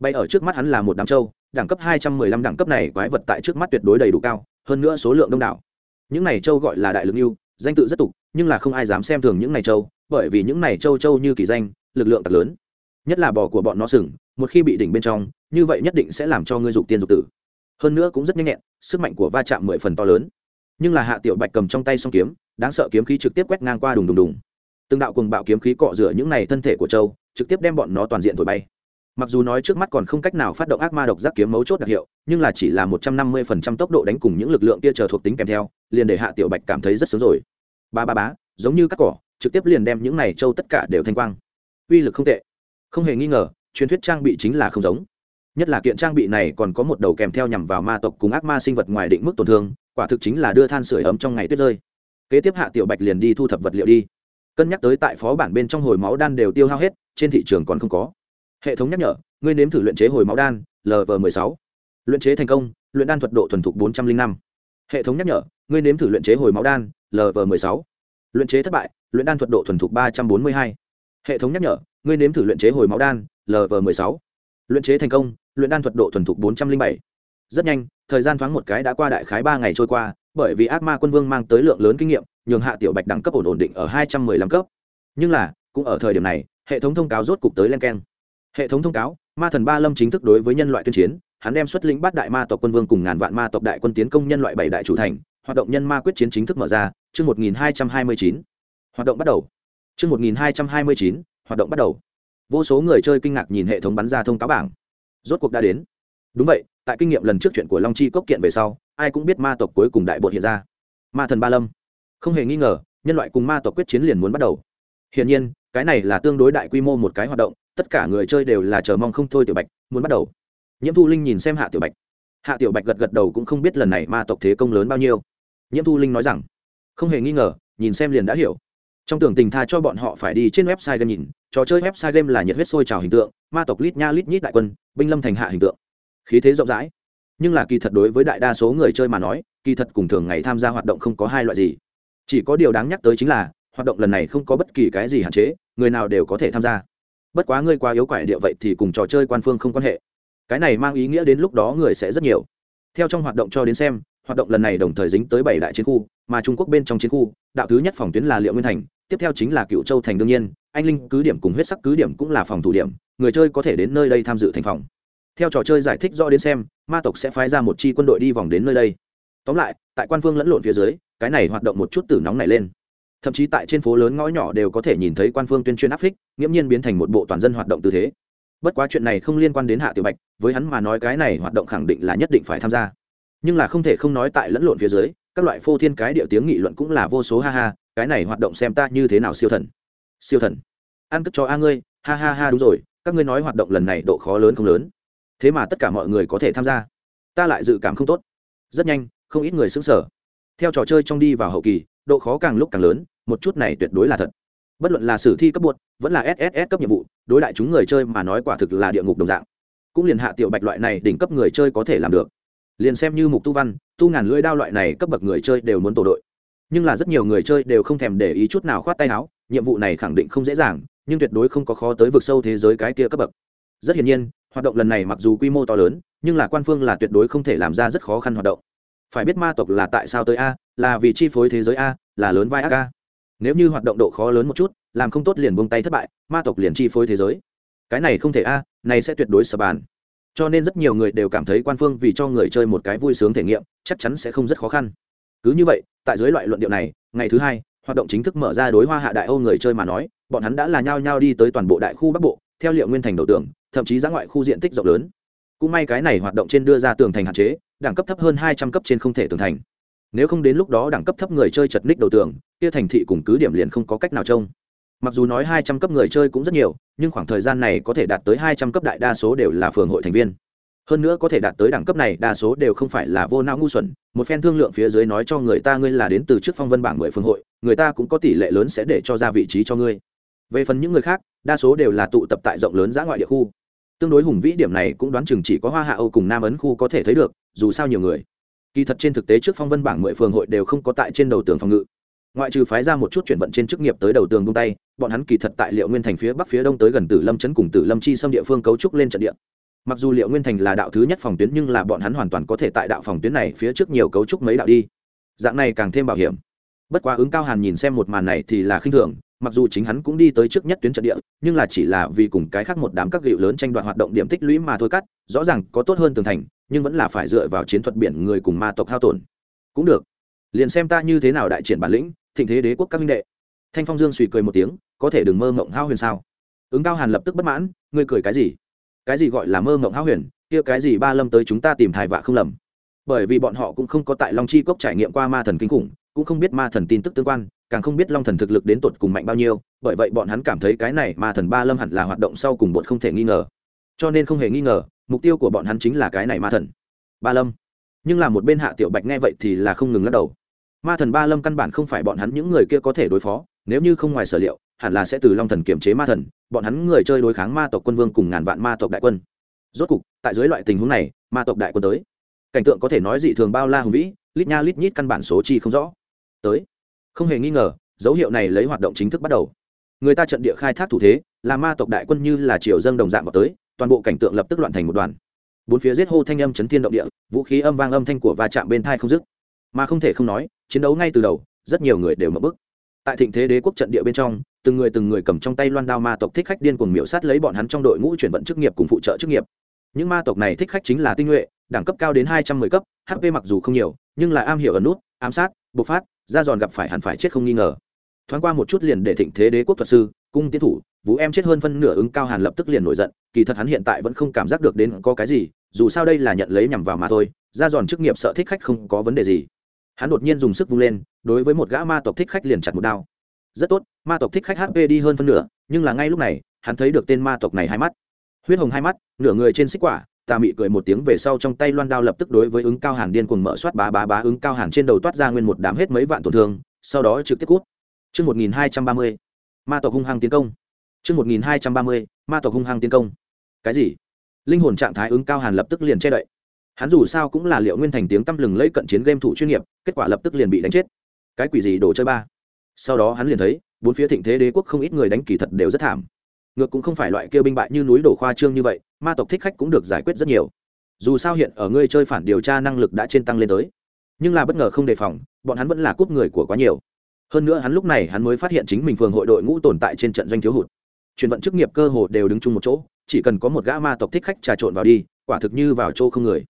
Bay ở trước mắt hắn là một đám trâu đẳng cấp hai trăm mười lăm, đẳng cấp này quái vật tại trước mắt tuyệt đối đầy đủ cao, hơn nữa số lượng đông đảo. Những này trâu gọi là đại lực yêu danh tự rất tục, nhưng là không ai dám xem thường những này trâu bởi vì những này trâu trâu như kỳ danh, lực lượng thật lớn. Nhất là bò của bọn nó sừng, một khi bị đỉnh bên trong, như vậy nhất định sẽ làm cho ngươi dục tiên dục tử hơn nữa cũng rất nhanh nhẹn, sức mạnh của va chạm mười phần to lớn. Nhưng là hạ tiểu bạch cầm trong tay song kiếm, đáng sợ kiếm khí trực tiếp quét ngang qua đùng đùng đùng. Từng đạo cùng bạo kiếm khí cọ rửa những này thân thể của châu, trực tiếp đem bọn nó toàn diện thổi bay. Mặc dù nói trước mắt còn không cách nào phát động ác ma độc giác kiếm mấu chốt đặc hiệu, nhưng là chỉ là một trăm năm mươi phần trăm tốc độ đánh cùng những lực lượng kia chờ thuộc tính kèm theo, liền để hạ tiểu bạch cảm thấy rất sớm rồi. Ba ba bá giống như các cỏ, trực tiếp liền đem những này châu tất cả đều thanh quang. Uy lực không tệ. Không hề nghi ngờ, truyền thuyết trang bị chính là không giống nhất là kiện trang bị này còn có một đầu kèm theo nhằm vào ma tộc cùng ác ma sinh vật ngoài định mức tổn thương, quả thực chính là đưa than sửa ấm trong ngày tuyết rơi. Kế tiếp hạ tiểu bạch liền đi thu thập vật liệu đi. Cân nhắc tới tại phó bản bên trong hồi máu đan đều tiêu hao hết, trên thị trường còn không có. Hệ thống nhắc nhở, ngươi nếm thử luyện chế hồi máu đan lv m ộ sáu. Luyện chế thành công, luyện đan thuật độ thuần thục bốn trăm linh năm. Hệ thống nhắc nhở, ngươi nếm thử luyện chế hồi máu đan lv m ộ sáu. Luyện chế thất bại, luyện đan thuật độ thuần thục ba trăm bốn mươi hai. Hệ thống nhắc nhở, ngươi nếm thử luyện chế hồi máu đan lv m ộ sáu. Luyện chế thành công luyện đan thuật độ thuần thục bốn trăm linh bảy. Rất nhanh, thời gian thoáng một cái đã qua đại khái ba ngày trôi qua, bởi vì ác ma quân vương mang tới lượng lớn kinh nghiệm, nhường hạ tiểu bạch đẳng cấp ổn ổn định ở hai trăm mười lăm cấp. Nhưng là, cũng ở thời điểm này, hệ thống thông cáo rốt cục tới len keng hệ thống thông cáo, ma thần ba lâm chính thức đối với nhân loại tuyên chiến, hắn đem xuất lĩnh bát đại ma tộc quân vương cùng ngàn vạn ma tộc đại quân tiến công nhân loại bảy đại chủ thành, hoạt động nhân ma quyết chiến chính thức mở ra, chương một nghìn hai trăm hai mươi chín. Hoạt động bắt đầu. Chương một nghìn hai trăm hai mươi chín, hoạt động bắt đầu. Vô số người chơi kinh ngạc nhìn hệ thống bắn ra thông cáo bảng rốt cuộc đã đến. Đúng vậy, tại kinh nghiệm lần trước chuyện của long chi cốc kiện về sau, ai cũng biết ma tộc cuối cùng đại bột hiện ra. Ma thần ba lâm. Không hề nghi ngờ, nhân loại cùng ma tộc quyết chiến liền muốn bắt đầu. Hiển nhiên, cái này là tương đối đại quy mô một cái hoạt động, tất cả người chơi đều là chờ mong không thôi tiểu bạch, muốn bắt đầu. Nhiễm thu linh nhìn xem hạ tiểu bạch. Hạ tiểu bạch gật gật đầu cũng không biết lần này ma tộc thế công lớn bao nhiêu. Nhiễm thu linh nói rằng, không hề nghi ngờ, nhìn xem liền đã hiểu. Trong tưởng tình tha cho bọn họ phải đi trên website gần nhìn trò chơi website game là nhiệt huyết sôi trào hình tượng, ma tộc lít nha lít nhít đại quân, binh lâm thành hạ hình tượng. Khí thế rộng rãi. Nhưng là kỳ thật đối với đại đa số người chơi mà nói, kỳ thật cùng thường ngày tham gia hoạt động không có hai loại gì. Chỉ có điều đáng nhắc tới chính là, hoạt động lần này không có bất kỳ cái gì hạn chế, người nào đều có thể tham gia. Bất quá ngươi quá yếu quải địa vậy thì cùng trò chơi quan phương không quan hệ. Cái này mang ý nghĩa đến lúc đó người sẽ rất nhiều. Theo trong hoạt động cho đến xem, hoạt động lần này đồng thời dính tới bảy đại chiến khu, mà trung quốc bên trong chiến khu, đạo thứ nhất phòng tuyến là liệu nguyên thành, tiếp theo chính là cựu châu thành đương nhiên anh linh cứ điểm cùng huyết sắc cứ điểm cũng là phòng thủ điểm, người chơi có thể đến nơi đây tham dự thành phòng. Theo trò chơi giải thích rõ đến xem, ma tộc sẽ phái ra một chi quân đội đi vòng đến nơi đây. Tóm lại, tại quan phương lẫn lộn phía dưới, cái này hoạt động một chút từ nóng này lên. Thậm chí tại trên phố lớn ngõ nhỏ đều có thể nhìn thấy quan phương tuyên truyền áp phích, nghiễm nhiên biến thành một bộ toàn dân hoạt động tư thế. Bất quá chuyện này không liên quan đến hạ tiểu bạch, với hắn mà nói cái này hoạt động khẳng định là nhất định phải tham gia. Nhưng là không thể không nói tại lẫn lộn phía dưới, các loại phô thiên cái điệu tiếng nghị luận cũng là vô số ha ha, cái này hoạt động xem ta như thế nào siêu thần siêu thần. Ăn cất cho a ngươi, ha ha ha, đúng rồi, các ngươi nói hoạt động lần này độ khó lớn không lớn. Thế mà tất cả mọi người có thể tham gia. Ta lại dự cảm không tốt. Rất nhanh, không ít người xứng sở theo trò chơi trong đi vào hậu kỳ, độ khó càng lúc càng lớn, một chút này tuyệt đối là thật. Bất luận là sử thi cấp buộc vẫn là sss cấp nhiệm vụ, đối đại chúng người chơi mà nói quả thực là địa ngục đồng dạng. Cũng liền hạ tiểu bạch loại này đỉnh cấp người chơi có thể làm được. Liền xem như mục tu văn, tu ngàn lưỡi đao loại này cấp bậc người chơi đều muốn tổ đội. Nhưng là rất nhiều người chơi đều không thèm để ý chút nào khoát tay áo nhiệm vụ này khẳng định không dễ dàng, nhưng tuyệt đối không có khó tới vực sâu thế giới cái kia cấp bậc. Rất hiển nhiên, hoạt động lần này mặc dù quy mô to lớn, nhưng là quan phương là tuyệt đối không thể làm ra rất khó khăn hoạt động. Phải biết ma tộc là tại sao tới a, là vì chi phối thế giới a, là lớn vai ác a. Nếu như hoạt động độ khó lớn một chút, làm không tốt liền buông tay thất bại, ma tộc liền chi phối thế giới. Cái này không thể a, này sẽ tuyệt đối sập bàn. Cho nên rất nhiều người đều cảm thấy quan phương vì cho người chơi một cái vui sướng thể nghiệm, chắc chắn sẽ không rất khó khăn. Cứ như vậy, tại dưới loại luận điệu này, ngày thứ hai hoạt động chính thức mở ra đối hoa hạ đại âu người chơi mà nói, bọn hắn đã là nhao nhao đi tới toàn bộ đại khu bắc bộ, theo liệu nguyên thành đầu tường, thậm chí ra ngoại khu diện tích rộng lớn. Cũng may cái này hoạt động trên đưa ra tường thành hạn chế, đẳng cấp thấp hơn hai trăm cấp trên không thể tường thành. Nếu không đến lúc đó đẳng cấp thấp người chơi chật ních đầu tường, kia thành thị cùng cứ điểm liền không có cách nào trông. Mặc dù nói hai trăm cấp người chơi cũng rất nhiều, nhưng khoảng thời gian này có thể đạt tới hai trăm cấp đại đa số đều là phường hội thành viên hơn nữa có thể đạt tới đẳng cấp này, đa số đều không phải là vô não ngu xuẩn. Một phen thương lượng phía dưới nói cho người ta ngươi là đến từ trước phong vân bảng mười phương hội, người ta cũng có tỷ lệ lớn sẽ để cho ra vị trí cho ngươi. Về phần những người khác, đa số đều là tụ tập tại rộng lớn giã ngoại địa khu. Tương đối hùng vĩ điểm này cũng đoán chừng chỉ có hoa hạ âu cùng nam ấn khu có thể thấy được, dù sao nhiều người. Kỳ thật trên thực tế trước phong vân bảng mười phường hội đều không có tại trên đầu tường phòng ngự. Ngoại trừ phái ra một chút chuyển vận trên chức nghiệp tới đầu tường tung tay, bọn hắn kỳ thật tại liệu nguyên thành phía bắc phía đông tới gần tử lâm trấn cùng tử lâm chi xâm địa phương cấu trúc lên trận địa mặc dù liệu nguyên thành là đạo thứ nhất phòng tuyến nhưng là bọn hắn hoàn toàn có thể tại đạo phòng tuyến này phía trước nhiều cấu trúc mấy đạo đi. Dạng này càng thêm bảo hiểm. Bất quá ứng cao hàn nhìn xem một màn này thì là khinh thường, mặc dù chính hắn cũng đi tới trước nhất tuyến trận địa, nhưng là chỉ là vì cùng cái khác một đám các gịu lớn tranh đoạt hoạt động điểm tích lũy mà thôi cắt, rõ ràng có tốt hơn tường thành, nhưng vẫn là phải dựa vào chiến thuật biển người cùng ma tộc hao tổn. Cũng được. Liền xem ta như thế nào đại triển bản lĩnh, thịnh thế đế quốc các minh đệ. Thanh phong dương suy cười một tiếng, có thể đừng mơ mộng hao huyền sao? Ứng cao hàn lập tức bất mãn, ngươi cười cái gì? Cái gì gọi là mơ mộng háo huyền, kia cái gì ba lâm tới chúng ta tìm thai vạ không lầm. Bởi vì bọn họ cũng không có tại long chi cốc trải nghiệm qua ma thần kinh khủng, cũng không biết ma thần tin tức tương quan, càng không biết long thần thực lực đến tột cùng mạnh bao nhiêu, bởi vậy bọn hắn cảm thấy cái này ma thần ba lâm hẳn là hoạt động sau cùng bột không thể nghi ngờ. Cho nên không hề nghi ngờ, mục tiêu của bọn hắn chính là cái này ma thần. Ba lâm. Nhưng là một bên hạ tiểu bạch nghe vậy thì là không ngừng lắc đầu. Ma thần ba lâm căn bản không phải bọn hắn những người kia có thể đối phó, nếu như không ngoài sở liệu hẳn là sẽ từ long thần kiểm chế ma thần, bọn hắn người chơi đối kháng ma tộc quân vương cùng ngàn vạn ma tộc đại quân. Rốt cục, tại dưới loại tình huống này, ma tộc đại quân tới. Cảnh tượng có thể nói dị thường bao la hùng vĩ, lít nha lít nhít căn bản số chi không rõ. Tới. Không hề nghi ngờ, dấu hiệu này lấy hoạt động chính thức bắt đầu. Người ta trận địa khai thác thủ thế, là ma tộc đại quân như là triều dâng đồng dạng vào tới, toàn bộ cảnh tượng lập tức loạn thành một đoàn. Bốn phía giết hô thanh âm chấn thiên động địa, vũ khí âm vang âm thanh của va chạm bên thai không dứt. Mà không thể không nói, chiến đấu ngay từ đầu, rất nhiều người đều mở bức tại thịnh thế đế quốc trận địa bên trong từng người từng người cầm trong tay loan đao ma tộc thích khách điên cuồng miểu sát lấy bọn hắn trong đội ngũ chuyển vận chức nghiệp cùng phụ trợ chức nghiệp. Những ma tộc này thích khách chính là tinh nhuệ, đẳng cấp cao đến hai trăm mười cấp hp mặc dù không nhiều, nhưng là am hiểu ẩn nút, ám sát, bộc phát, ra giòn gặp phải hẳn phải chết không nghi ngờ. Thoáng qua một chút liền để thịnh thế đế quốc thuật sư, cung tiến thủ, vũ em chết hơn phân nửa ứng cao hàn lập tức liền nổi giận, kỳ thật hắn hiện tại vẫn không cảm giác được đến có cái gì, dù sao đây là nhận lấy nhằm vào mà thôi, ra giòn chức nghiệp sợ thích khách không có vấn đề gì. Hắn đột nhiên dùng sức vung lên, đối với một gã ma tộc thích khách liền chặt một đao rất tốt ma tộc thích khách hp đi hơn phân nửa nhưng là ngay lúc này hắn thấy được tên ma tộc này hai mắt huyết hồng hai mắt nửa người trên xích quả tà mị cười một tiếng về sau trong tay loan đao lập tức đối với ứng cao hàn điên cuồng mở soát bá bá bá ứng cao hàn trên đầu toát ra nguyên một đám hết mấy vạn tổn thương sau đó trực tiếp cút Trước 1230, ma tộc hung hăng tiến công. Trước 1230, ma tộc hung hăng tiến công. Cái gì? Linh hồn trạng thái ứng cao hàn lập tức liền che đậy. Hắn dù sao cũng là liệu nguyên thành tiếng tăm lừng lấy cận chiến game thủ chuyên nghiệp, kết quả lập tức liền bị đánh chết. Cái quỷ gì đồ chơi ba? Sau đó hắn liền thấy, bốn phía thịnh thế đế quốc không ít người đánh kỳ thật đều rất thảm. Ngược cũng không phải loại kêu binh bại như núi đổ khoa trương như vậy ma tộc thích khách cũng được giải quyết rất nhiều. Dù sao hiện ở ngươi chơi phản điều tra năng lực đã trên tăng lên tới. Nhưng là bất ngờ không đề phòng bọn hắn vẫn là cúp người của quá nhiều. Hơn nữa hắn lúc này hắn mới phát hiện chính mình phường hội đội ngũ tồn tại trên trận doanh thiếu hụt. Chuyển vận chức nghiệp cơ hồ đều đứng chung một chỗ chỉ cần có một gã ma tộc thích khách trà trộn vào đi quả thực như vào chỗ không người.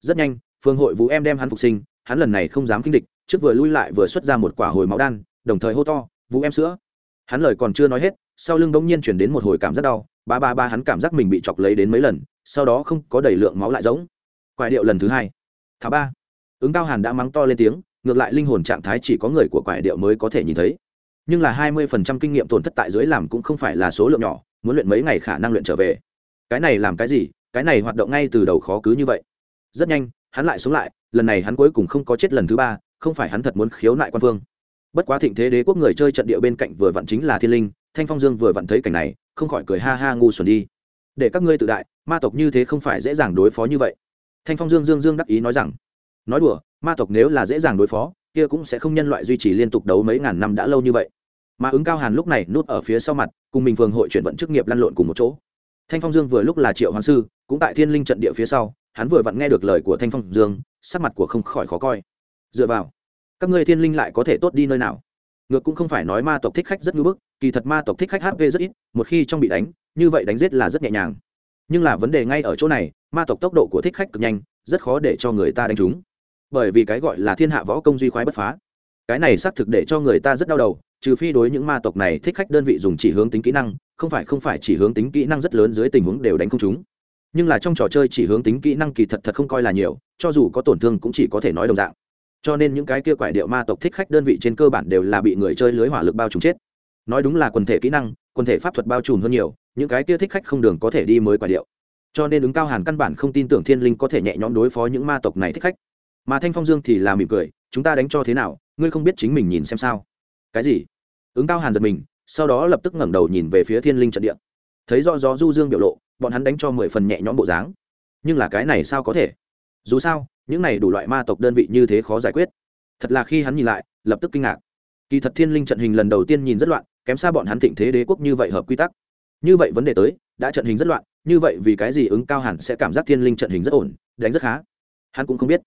Rất nhanh phường hội vũ em đem hắn phục sinh hắn lần này không dám kinh địch trước vừa lui lại vừa xuất ra một quả hồi máu đan đồng thời hô to, vũ em sữa. Hắn lời còn chưa nói hết, sau lưng bỗng nhiên chuyển đến một hồi cảm giác đau, ba ba ba hắn cảm giác mình bị chọc lấy đến mấy lần, sau đó không có đầy lượng máu lại giống. Quại điệu lần thứ hai. Thả ba. Ứng cao hàn đã mắng to lên tiếng, ngược lại linh hồn trạng thái chỉ có người của quại điệu mới có thể nhìn thấy. Nhưng là hai mươi phần trăm kinh nghiệm tổn thất tại dưới làm cũng không phải là số lượng nhỏ, muốn luyện mấy ngày khả năng luyện trở về. Cái này làm cái gì? Cái này hoạt động ngay từ đầu khó cứ như vậy. Rất nhanh, hắn lại sống lại, lần này hắn cuối cùng không có chết lần thứ ba, không phải hắn thật muốn khiếu nại quan phương bất quá thịnh thế đế quốc người chơi trận địa bên cạnh vừa vặn chính là thiên linh, thanh phong dương vừa vặn thấy cảnh này, không khỏi cười ha ha ngu xuẩn đi. Để các ngươi tự đại, ma tộc như thế không phải dễ dàng đối phó như vậy. Thanh phong dương dương dương đắc ý nói rằng, nói đùa, ma tộc nếu là dễ dàng đối phó, kia cũng sẽ không nhân loại duy trì liên tục đấu mấy ngàn năm đã lâu như vậy. Mà ứng cao hàn lúc này nút ở phía sau mặt, cùng mình vương hội chuyển vận chức nghiệp lăn lộn cùng một chỗ. Thanh phong dương vừa lúc là triệu hoàng sư, cũng tại thiên linh trận địa phía sau, hắn vừa vặn nghe được lời của thanh phong dương, sắc mặt của không khỏi khó coi. Dựa vào các ngươi thiên linh lại có thể tốt đi nơi nào? Ngược cũng không phải nói ma tộc thích khách rất ngưỡng bức, kỳ thật ma tộc thích khách hp rất ít, một khi trong bị đánh, như vậy đánh giết là rất nhẹ nhàng. Nhưng là vấn đề ngay ở chỗ này, ma tộc tốc độ của thích khách cực nhanh, rất khó để cho người ta đánh trúng. Bởi vì cái gọi là thiên hạ võ công duy khoái bất phá. Cái này xác thực để cho người ta rất đau đầu, trừ phi đối những ma tộc này thích khách đơn vị dùng chỉ hướng tính kỹ năng, không phải không phải chỉ hướng tính kỹ năng rất lớn dưới tình huống đều đánh không chúng nhưng là trong trò chơi chỉ hướng tính kỹ năng kỳ thật thật không coi là nhiều, cho dù có tổn thương cũng chỉ có thể nói đồng dạng cho nên những cái kia quải điệu ma tộc thích khách đơn vị trên cơ bản đều là bị người chơi lưới hỏa lực bao trùm chết. Nói đúng là quần thể kỹ năng, quần thể pháp thuật bao trùm hơn nhiều, những cái kia thích khách không đường có thể đi mới quải điệu. Cho nên ứng cao hàn căn bản không tin tưởng thiên linh có thể nhẹ nhõm đối phó những ma tộc này thích khách. Mà thanh phong dương thì là mỉm cười, chúng ta đánh cho thế nào, ngươi không biết chính mình nhìn xem sao? Cái gì? Ứng cao hàn giật mình, sau đó lập tức ngẩng đầu nhìn về phía thiên linh trận địa. Thấy rõ gió du dương biểu lộ, bọn hắn đánh cho mười phần nhẹ nhõm bộ dáng. Nhưng là cái này sao có thể? Dù sao những này đủ loại ma tộc đơn vị như thế khó giải quyết. Thật là khi hắn nhìn lại, lập tức kinh ngạc. Kỳ thật thiên linh trận hình lần đầu tiên nhìn rất loạn, kém xa bọn hắn thịnh thế đế quốc như vậy hợp quy tắc. Như vậy vấn đề tới, đã trận hình rất loạn, như vậy vì cái gì ứng cao hẳn sẽ cảm giác thiên linh trận hình rất ổn, đánh rất khá? Hắn cũng không biết.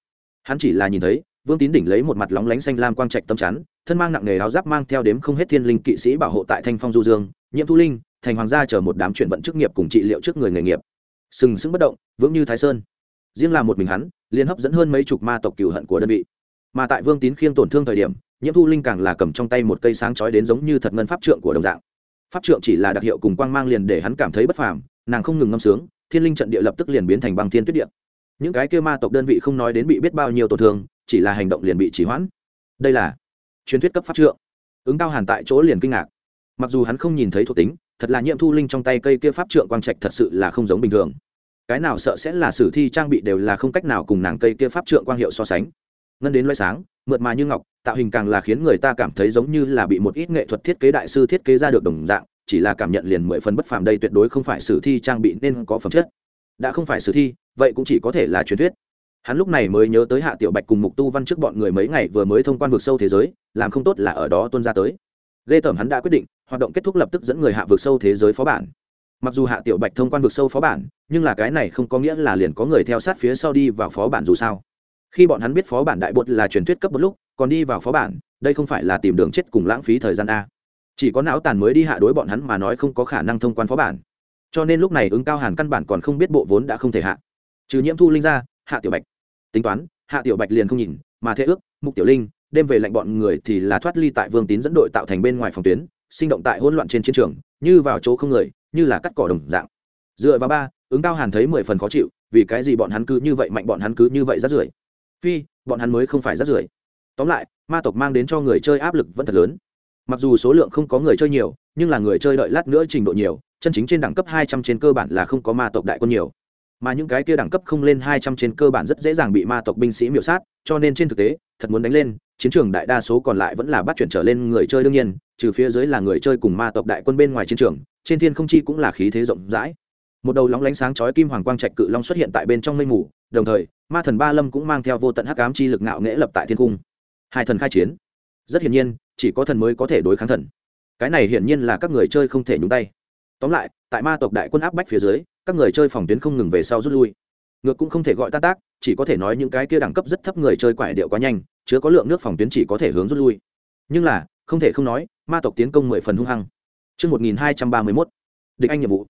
Hắn chỉ là nhìn thấy, vương tín đỉnh lấy một mặt lóng lánh xanh lam quang trạch tâm chắn, thân mang nặng nghề áo giáp mang theo đếm không hết thiên linh kỵ sĩ bảo hộ tại thanh phong du dương nhiễm thu linh, thành hoàng gia chờ một đám chuyển vận chức nghiệp cùng trị liệu trước người nghề nghiệp. Sừng sững bất động, vững như thái sơn. Riêng là một mình hắn liên hấp dẫn hơn mấy chục ma tộc cừu hận của đơn vị. Mà tại vương tín khiêng tổn thương thời điểm, nhiễm thu linh càng là cầm trong tay một cây sáng chói đến giống như thật ngân pháp trượng của đồng dạng. Pháp trượng chỉ là đặc hiệu cùng quang mang liền để hắn cảm thấy bất phàm, nàng không ngừng ngâm sướng, thiên linh trận địa lập tức liền biến thành băng thiên tuyết địa. Những cái kia ma tộc đơn vị không nói đến bị biết bao nhiêu tổn thương, chỉ là hành động liền bị trì hoãn. Đây là truyền thuyết cấp pháp trượng. Ứng cao hàn tại chỗ liền kinh ngạc. Mặc dù hắn không nhìn thấy thuộc tính, thật là nhiệm thu linh trong tay cây kia pháp trượng quang trạch thật sự là không giống bình thường cái nào sợ sẽ là sử thi trang bị đều là không cách nào cùng nàng cây kia pháp trượng quang hiệu so sánh. Ngân đến loay sáng, mượt mà như ngọc, tạo hình càng là khiến người ta cảm thấy giống như là bị một ít nghệ thuật thiết kế đại sư thiết kế ra được đồng dạng, chỉ là cảm nhận liền mười phần bất phàm đây tuyệt đối không phải sử thi trang bị nên có phẩm chất. Đã không phải sử thi, vậy cũng chỉ có thể là truyền thuyết. Hắn lúc này mới nhớ tới hạ tiểu bạch cùng mục tu văn trước bọn người mấy ngày vừa mới thông quan vực sâu thế giới, làm không tốt là ở đó tuân ra tới. Ghê tởm hắn đã quyết định, hoạt động kết thúc lập tức dẫn người hạ vực sâu thế giới phó bản mặc dù hạ tiểu bạch thông quan vực sâu phó bản, nhưng là cái này không có nghĩa là liền có người theo sát phía sau đi vào phó bản dù sao. Khi bọn hắn biết phó bản đại bột là truyền thuyết cấp một lúc, còn đi vào phó bản, đây không phải là tìm đường chết cùng lãng phí thời gian a. Chỉ có não tàn mới đi hạ đối bọn hắn mà nói không có khả năng thông quan phó bản. Cho nên lúc này ứng cao hàn căn bản còn không biết bộ vốn đã không thể hạ. Trừ nhiễm thu linh ra, hạ tiểu bạch. Tính toán, hạ tiểu bạch liền không nhìn, mà thế ước, mục tiểu linh, đêm về lệnh bọn người thì là thoát ly tại vương tín dẫn đội tạo thành bên ngoài phòng tuyến, sinh động tại hỗn loạn trên chiến trường, như vào chỗ không người như là cắt cỏ đồng dạng. Dựa vào ba, ứng cao hàn thấy mười phần khó chịu, vì cái gì bọn hắn cứ như vậy mạnh, bọn hắn cứ như vậy rát rưởi? Phi, bọn hắn mới không phải rát rưởi. Tóm lại, ma tộc mang đến cho người chơi áp lực vẫn thật lớn. Mặc dù số lượng không có người chơi nhiều, nhưng là người chơi đợi lát nữa trình độ nhiều, chân chính trên đẳng cấp hai trăm trên cơ bản là không có ma tộc đại quân nhiều. Mà những cái kia đẳng cấp không lên hai trăm trên cơ bản rất dễ dàng bị ma tộc binh sĩ miểu sát, cho nên trên thực tế, thật muốn đánh lên, chiến trường đại đa số còn lại vẫn là bắt chuyển trở lên người chơi đương nhiên, trừ phía dưới là người chơi cùng ma tộc đại quân bên ngoài chiến trường trên thiên không chi cũng là khí thế rộng rãi. Một đầu lóng lánh sáng chói kim hoàng quang trạch cự long xuất hiện tại bên trong mây mù, đồng thời, ma thần ba lâm cũng mang theo vô tận hắc ám chi lực ngạo nghễ lập tại thiên cung. Hai thần khai chiến. Rất hiển nhiên, chỉ có thần mới có thể đối kháng thần. Cái này hiển nhiên là các người chơi không thể nhúng tay. Tóm lại, tại ma tộc đại quân áp bách phía dưới, các người chơi phòng tuyến không ngừng về sau rút lui. Ngược cũng không thể gọi tác tác, chỉ có thể nói những cái kia đẳng cấp rất thấp người chơi quải điệu quá nhanh, chứa có lượng nước phòng tuyến chỉ có thể hướng rút lui. Nhưng là, không thể không nói, ma tộc tiến công mười phần hung hăng. Chương 1231. Địch anh nhiệm vụ.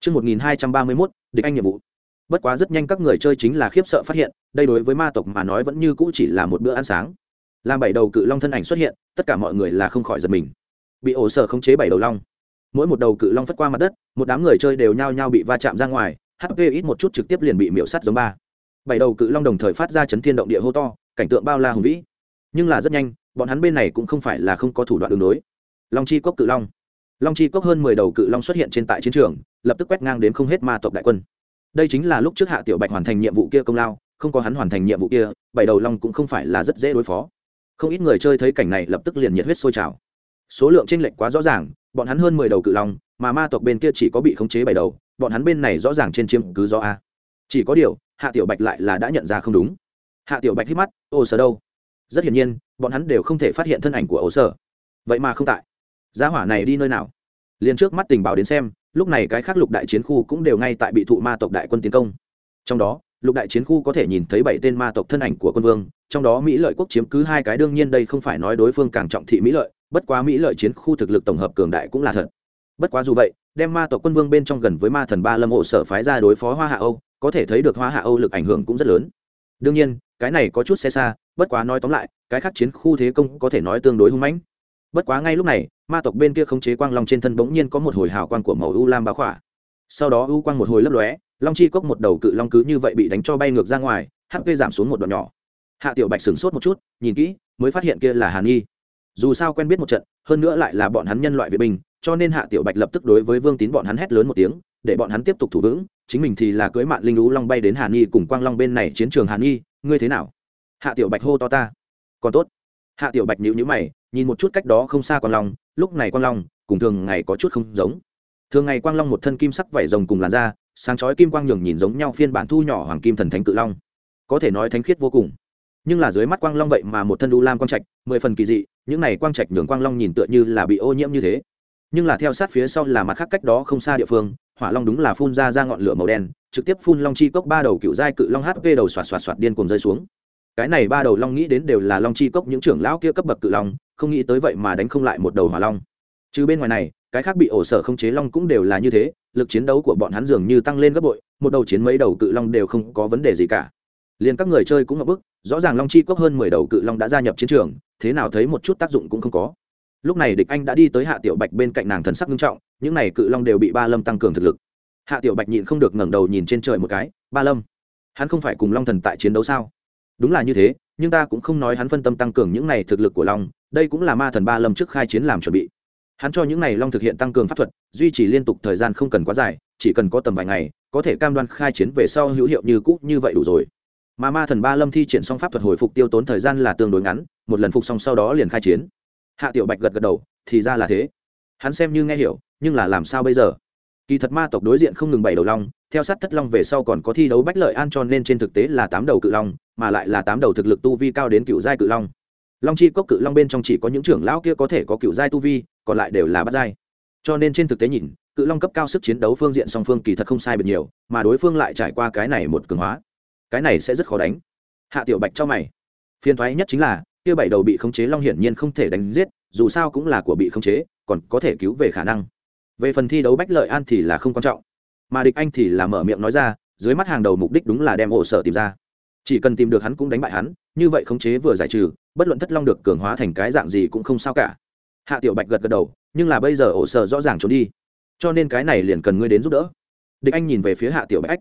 Chương 1231. Địch anh nhiệm vụ. Bất quá rất nhanh các người chơi chính là khiếp sợ phát hiện, đây đối với ma tộc mà nói vẫn như cũ chỉ là một bữa ăn sáng. Làm bảy đầu cự long thân ảnh xuất hiện, tất cả mọi người là không khỏi giật mình. Bị ổ sở khống chế bảy đầu long. Mỗi một đầu cự long phất qua mặt đất, một đám người chơi đều nhao nhao bị va chạm ra ngoài, HP ít một chút trực tiếp liền bị miểu sát giống ba. Bảy đầu cự long đồng thời phát ra chấn thiên động địa hô to, cảnh tượng bao la hùng vĩ. Nhưng là rất nhanh, bọn hắn bên này cũng không phải là không có thủ đoạn đường đối. Long chi cốc cự long long chi cốc hơn mười đầu cự long xuất hiện trên tại chiến trường, lập tức quét ngang đến không hết ma tộc đại quân. Đây chính là lúc trước hạ tiểu bạch hoàn thành nhiệm vụ kia công lao, không có hắn hoàn thành nhiệm vụ kia, bảy đầu long cũng không phải là rất dễ đối phó. Không ít người chơi thấy cảnh này lập tức liền nhiệt huyết sôi trào. Số lượng tranh lệch quá rõ ràng, bọn hắn hơn mười đầu cự long, mà ma tộc bên kia chỉ có bị khống chế bảy đầu, bọn hắn bên này rõ ràng trên chiếm cứ do a. Chỉ có điều, hạ tiểu bạch lại là đã nhận ra không đúng. Hạ tiểu bạch hít mắt, ô, sở đâu? Rất hiển nhiên, bọn hắn đều không thể phát hiện thân ảnh của ô sở. Vậy mà không tại giá hỏa này đi nơi nào? Liền trước mắt tình báo đến xem, lúc này cái khác lục đại chiến khu cũng đều ngay tại bị thụ ma tộc đại quân tiến công. Trong đó, lục đại chiến khu có thể nhìn thấy bảy tên ma tộc thân ảnh của quân vương, trong đó mỹ lợi quốc chiếm cứ hai cái, đương nhiên đây không phải nói đối phương càng trọng thị mỹ lợi, bất quá mỹ lợi chiến khu thực lực tổng hợp cường đại cũng là thật. Bất quá dù vậy, đem ma tộc quân vương bên trong gần với ma thần ba lâm hộ sở phái ra đối phó hoa hạ âu, có thể thấy được hoa hạ âu lực ảnh hưởng cũng rất lớn. Đương nhiên, cái này có chút xe xa, bất quá nói tóm lại, cái khác chiến khu thế công có thể nói tương đối hung mãnh bất quá ngay lúc này, ma tộc bên kia khống chế quang long trên thân bỗng nhiên có một hồi hào quang của màu u lam bá khỏa. Sau đó u quang một hồi lấp lóe, long chi cốc một đầu cự long cứ như vậy bị đánh cho bay ngược ra ngoài, hp giảm xuống một đoạn nhỏ. Hạ tiểu bạch sửng sốt một chút, nhìn kỹ, mới phát hiện kia là hàn nhi. Dù sao quen biết một trận, hơn nữa lại là bọn hắn nhân loại vệ binh, cho nên hạ tiểu bạch lập tức đối với vương tín bọn hắn hét lớn một tiếng, để bọn hắn tiếp tục thủ vững, chính mình thì là cưới mạng linh lũ long bay đến hàn nhi cùng quang long bên này chiến trường hàn nhi, ngươi thế nào? Hạ tiểu bạch hô to ta. Còn tốt. Hạ tiểu bạch nhíu nhíu mày nhìn một chút cách đó không xa quang long, lúc này quang long, cùng thường ngày có chút không giống. Thường ngày quang long một thân kim sắc vảy rồng cùng làn da, sáng chói kim quang nhường nhìn giống nhau phiên bản thu nhỏ hoàng kim thần thánh cự long. Có thể nói thánh khiết vô cùng. Nhưng là dưới mắt quang long vậy mà một thân đu lam quang trạch, mười phần kỳ dị, những này quang trạch nhường quang long nhìn tựa như là bị ô nhiễm như thế. Nhưng là theo sát phía sau là mặt khác cách đó không xa địa phương, hỏa long đúng là phun ra ra ngọn lửa màu đen, trực tiếp phun long chi cốc ba đầu cựu giai cự long hp đầu xoạt xoạt xoạt điên cuồng rơi xuống. Cái này ba đầu long nghĩ đến đều là long chi cốc những trưởng lão kia cấp bậc cự long không nghĩ tới vậy mà đánh không lại một đầu hỏa long. Trừ bên ngoài này, cái khác bị ổ sở không chế long cũng đều là như thế, lực chiến đấu của bọn hắn dường như tăng lên gấp bội, một đầu chiến mấy đầu cự long đều không có vấn đề gì cả. Liền các người chơi cũng ngập bức, rõ ràng long chi cốc hơn mười đầu cự long đã gia nhập chiến trường, thế nào thấy một chút tác dụng cũng không có. Lúc này địch anh đã đi tới hạ tiểu bạch bên cạnh nàng thần sắc nghiêm trọng, những n à y cự long đều bị ba lâm tăng cường thực lực. Hạ tiểu bạch nhịn không được ngẩng đầu nhìn trên trời một cái, ba lâm, hắn không phải cùng long thần tại chiến đấu sao? Đúng là như thế, nhưng ta cũng không nói hắn phân tâm tăng cường những n à y thực lực của long đây cũng là ma thần ba lâm trước khai chiến làm chuẩn bị. Hắn cho những n à y long thực hiện tăng cường pháp thuật, duy trì liên tục thời gian không cần quá dài, chỉ cần có tầm vài ngày, có thể cam đoan khai chiến về sau hữu hiệu như cũ như vậy đủ rồi. Mà ma thần ba lâm thi triển xong pháp thuật hồi phục tiêu tốn thời gian là tương đối ngắn, một lần phục xong sau đó liền khai chiến. Hạ tiểu bạch gật gật đầu, thì ra là thế. Hắn xem như nghe hiểu, nhưng là làm sao bây giờ? Kỳ thật ma tộc đối diện không ngừng bảy đầu long, theo sát thất long về sau còn có thi đấu bách lợi an cho nên trên thực tế là tám đầu cự long, mà lại là tám đầu thực lực tu vi cao đến cựu giai cự long long chi cốc cự long bên trong chỉ có những trưởng lão kia có thể có cựu giai tu vi, còn lại đều là bắt giai. Cho nên trên thực tế nhìn, cự long cấp cao sức chiến đấu phương diện song phương kỳ thật không sai biệt nhiều, mà đối phương lại trải qua cái này một cường hóa. Cái này sẽ rất khó đánh. Hạ tiểu bạch cho mày. Phiền thoái nhất chính là, kia bảy đầu bị khống chế long hiển nhiên không thể đánh giết, dù sao cũng là của bị khống chế, còn có thể cứu về khả năng. Về phần thi đấu bách lợi an thì là không quan trọng. Mà địch anh thì là mở miệng nói ra, dưới mắt hàng đầu mục đích đúng là đem ổ sở tìm ra chỉ cần tìm được hắn cũng đánh bại hắn, như vậy khống chế vừa giải trừ, bất luận thất long được cường hóa thành cái dạng gì cũng không sao cả. Hạ tiểu bạch gật gật đầu, nhưng là bây giờ ổ sở rõ ràng trốn đi. Cho nên cái này liền cần ngươi đến giúp đỡ. Địch anh nhìn về phía hạ tiểu bạch.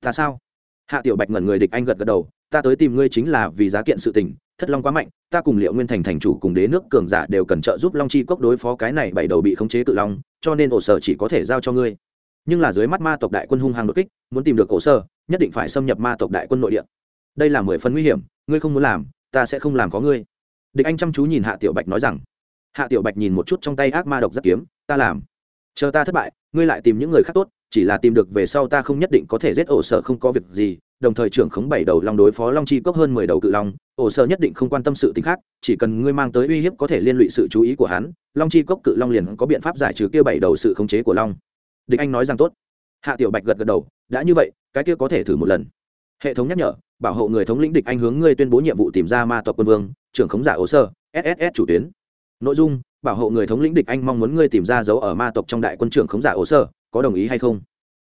Ta sao? Hạ tiểu bạch ngẩn người, địch anh gật gật đầu, ta tới tìm ngươi chính là vì giá kiện sự tình, thất long quá mạnh, ta cùng liệu nguyên thành thành chủ cùng đế nước cường giả đều cần trợ giúp long chi cốc đối phó cái này bảy đầu bị khống chế cự long, cho nên ổ sở chỉ có thể giao cho ngươi. Nhưng là dưới mắt ma tộc đại quân hung hăng đột kích, muốn tìm được ổ sở, nhất định phải xâm nhập ma tộc đại quân nội địa đây là mười phần nguy hiểm, ngươi không muốn làm, ta sẽ không làm có ngươi. Địch anh chăm chú nhìn hạ tiểu bạch nói rằng, hạ tiểu bạch nhìn một chút trong tay ác ma độc rất kiếm, ta làm. Chờ ta thất bại, ngươi lại tìm những người khác tốt, chỉ là tìm được về sau ta không nhất định có thể giết ổ sở không có việc gì, đồng thời trưởng khống bảy đầu long đối phó long chi cốc hơn mười đầu cự long, ổ sở nhất định không quan tâm sự t khác, chỉ cần ngươi mang tới uy hiếp có thể liên lụy sự chú ý của hắn, long chi cốc cự long liền có biện pháp giải trừ kia bảy đầu sự khống chế của long. Địch anh nói rằng tốt. Hạ tiểu bạch gật gật đầu, đã như vậy, cái kia có thể thử một lần. Hệ thống nhắc nhở bảo hộ người thống lĩnh địch anh hướng ngươi tuyên bố nhiệm vụ tìm ra ma tộc quân vương, trưởng khống giả hồ sơ sss chủ tuyến. Nội dung, bảo hộ người thống lĩnh địch anh mong muốn ngươi tìm ra dấu ở ma tộc trong đại quân trưởng khống giả hồ sơ, có đồng ý hay không?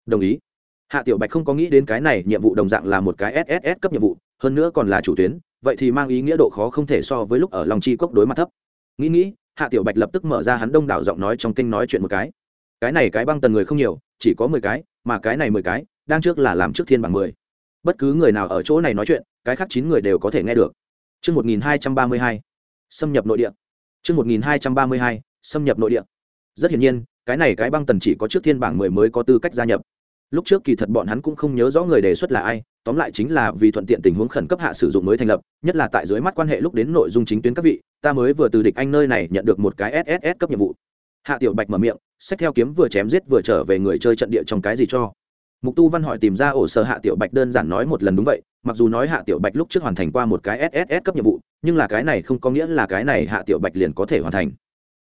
Đồng ý. Hạ tiểu bạch không có nghĩ đến cái này, nhiệm vụ đồng dạng là một cái sss cấp nhiệm vụ, hơn nữa còn là chủ tuyến, vậy thì mang ý nghĩa độ khó không thể so với lúc ở lòng chi cốc đối mặt thấp. Nghĩ nghĩ, hạ tiểu bạch lập tức mở ra hắn đông đảo giọng nói trong kinh nói chuyện một cái. Cái này cái băng tần người không nhiều, chỉ có mười cái, mà cái này mười cái, đang trước là làm trước thiên bằng mười bất cứ người nào ở chỗ này nói chuyện, cái khác chín người đều có thể nghe được. Chương một nghìn hai trăm ba mươi hai, xâm nhập nội địa. Chương một nghìn hai trăm ba mươi hai, xâm nhập nội địa. Rất hiển nhiên, cái này cái băng tần chỉ có trước thiên bảng mười mới có tư cách gia nhập. Lúc trước kỳ thật bọn hắn cũng không nhớ rõ người đề xuất là ai, tóm lại chính là vì thuận tiện tình huống khẩn cấp hạ sử dụng mới thành lập, nhất là tại dưới mắt quan hệ lúc đến nội dung chính tuyến các vị, ta mới vừa từ địch anh nơi này nhận được một cái sss cấp nhiệm vụ. Hạ tiểu bạch mở miệng sách theo kiếm vừa chém giết vừa trở về người chơi trận địa trong cái gì cho mục tu văn hỏi tìm ra ổ sở hạ tiểu bạch đơn giản nói một lần đúng vậy, mặc dù nói hạ tiểu bạch lúc trước hoàn thành qua một cái sss cấp nhiệm vụ, nhưng là cái này không có nghĩa là cái này hạ tiểu bạch liền có thể hoàn thành.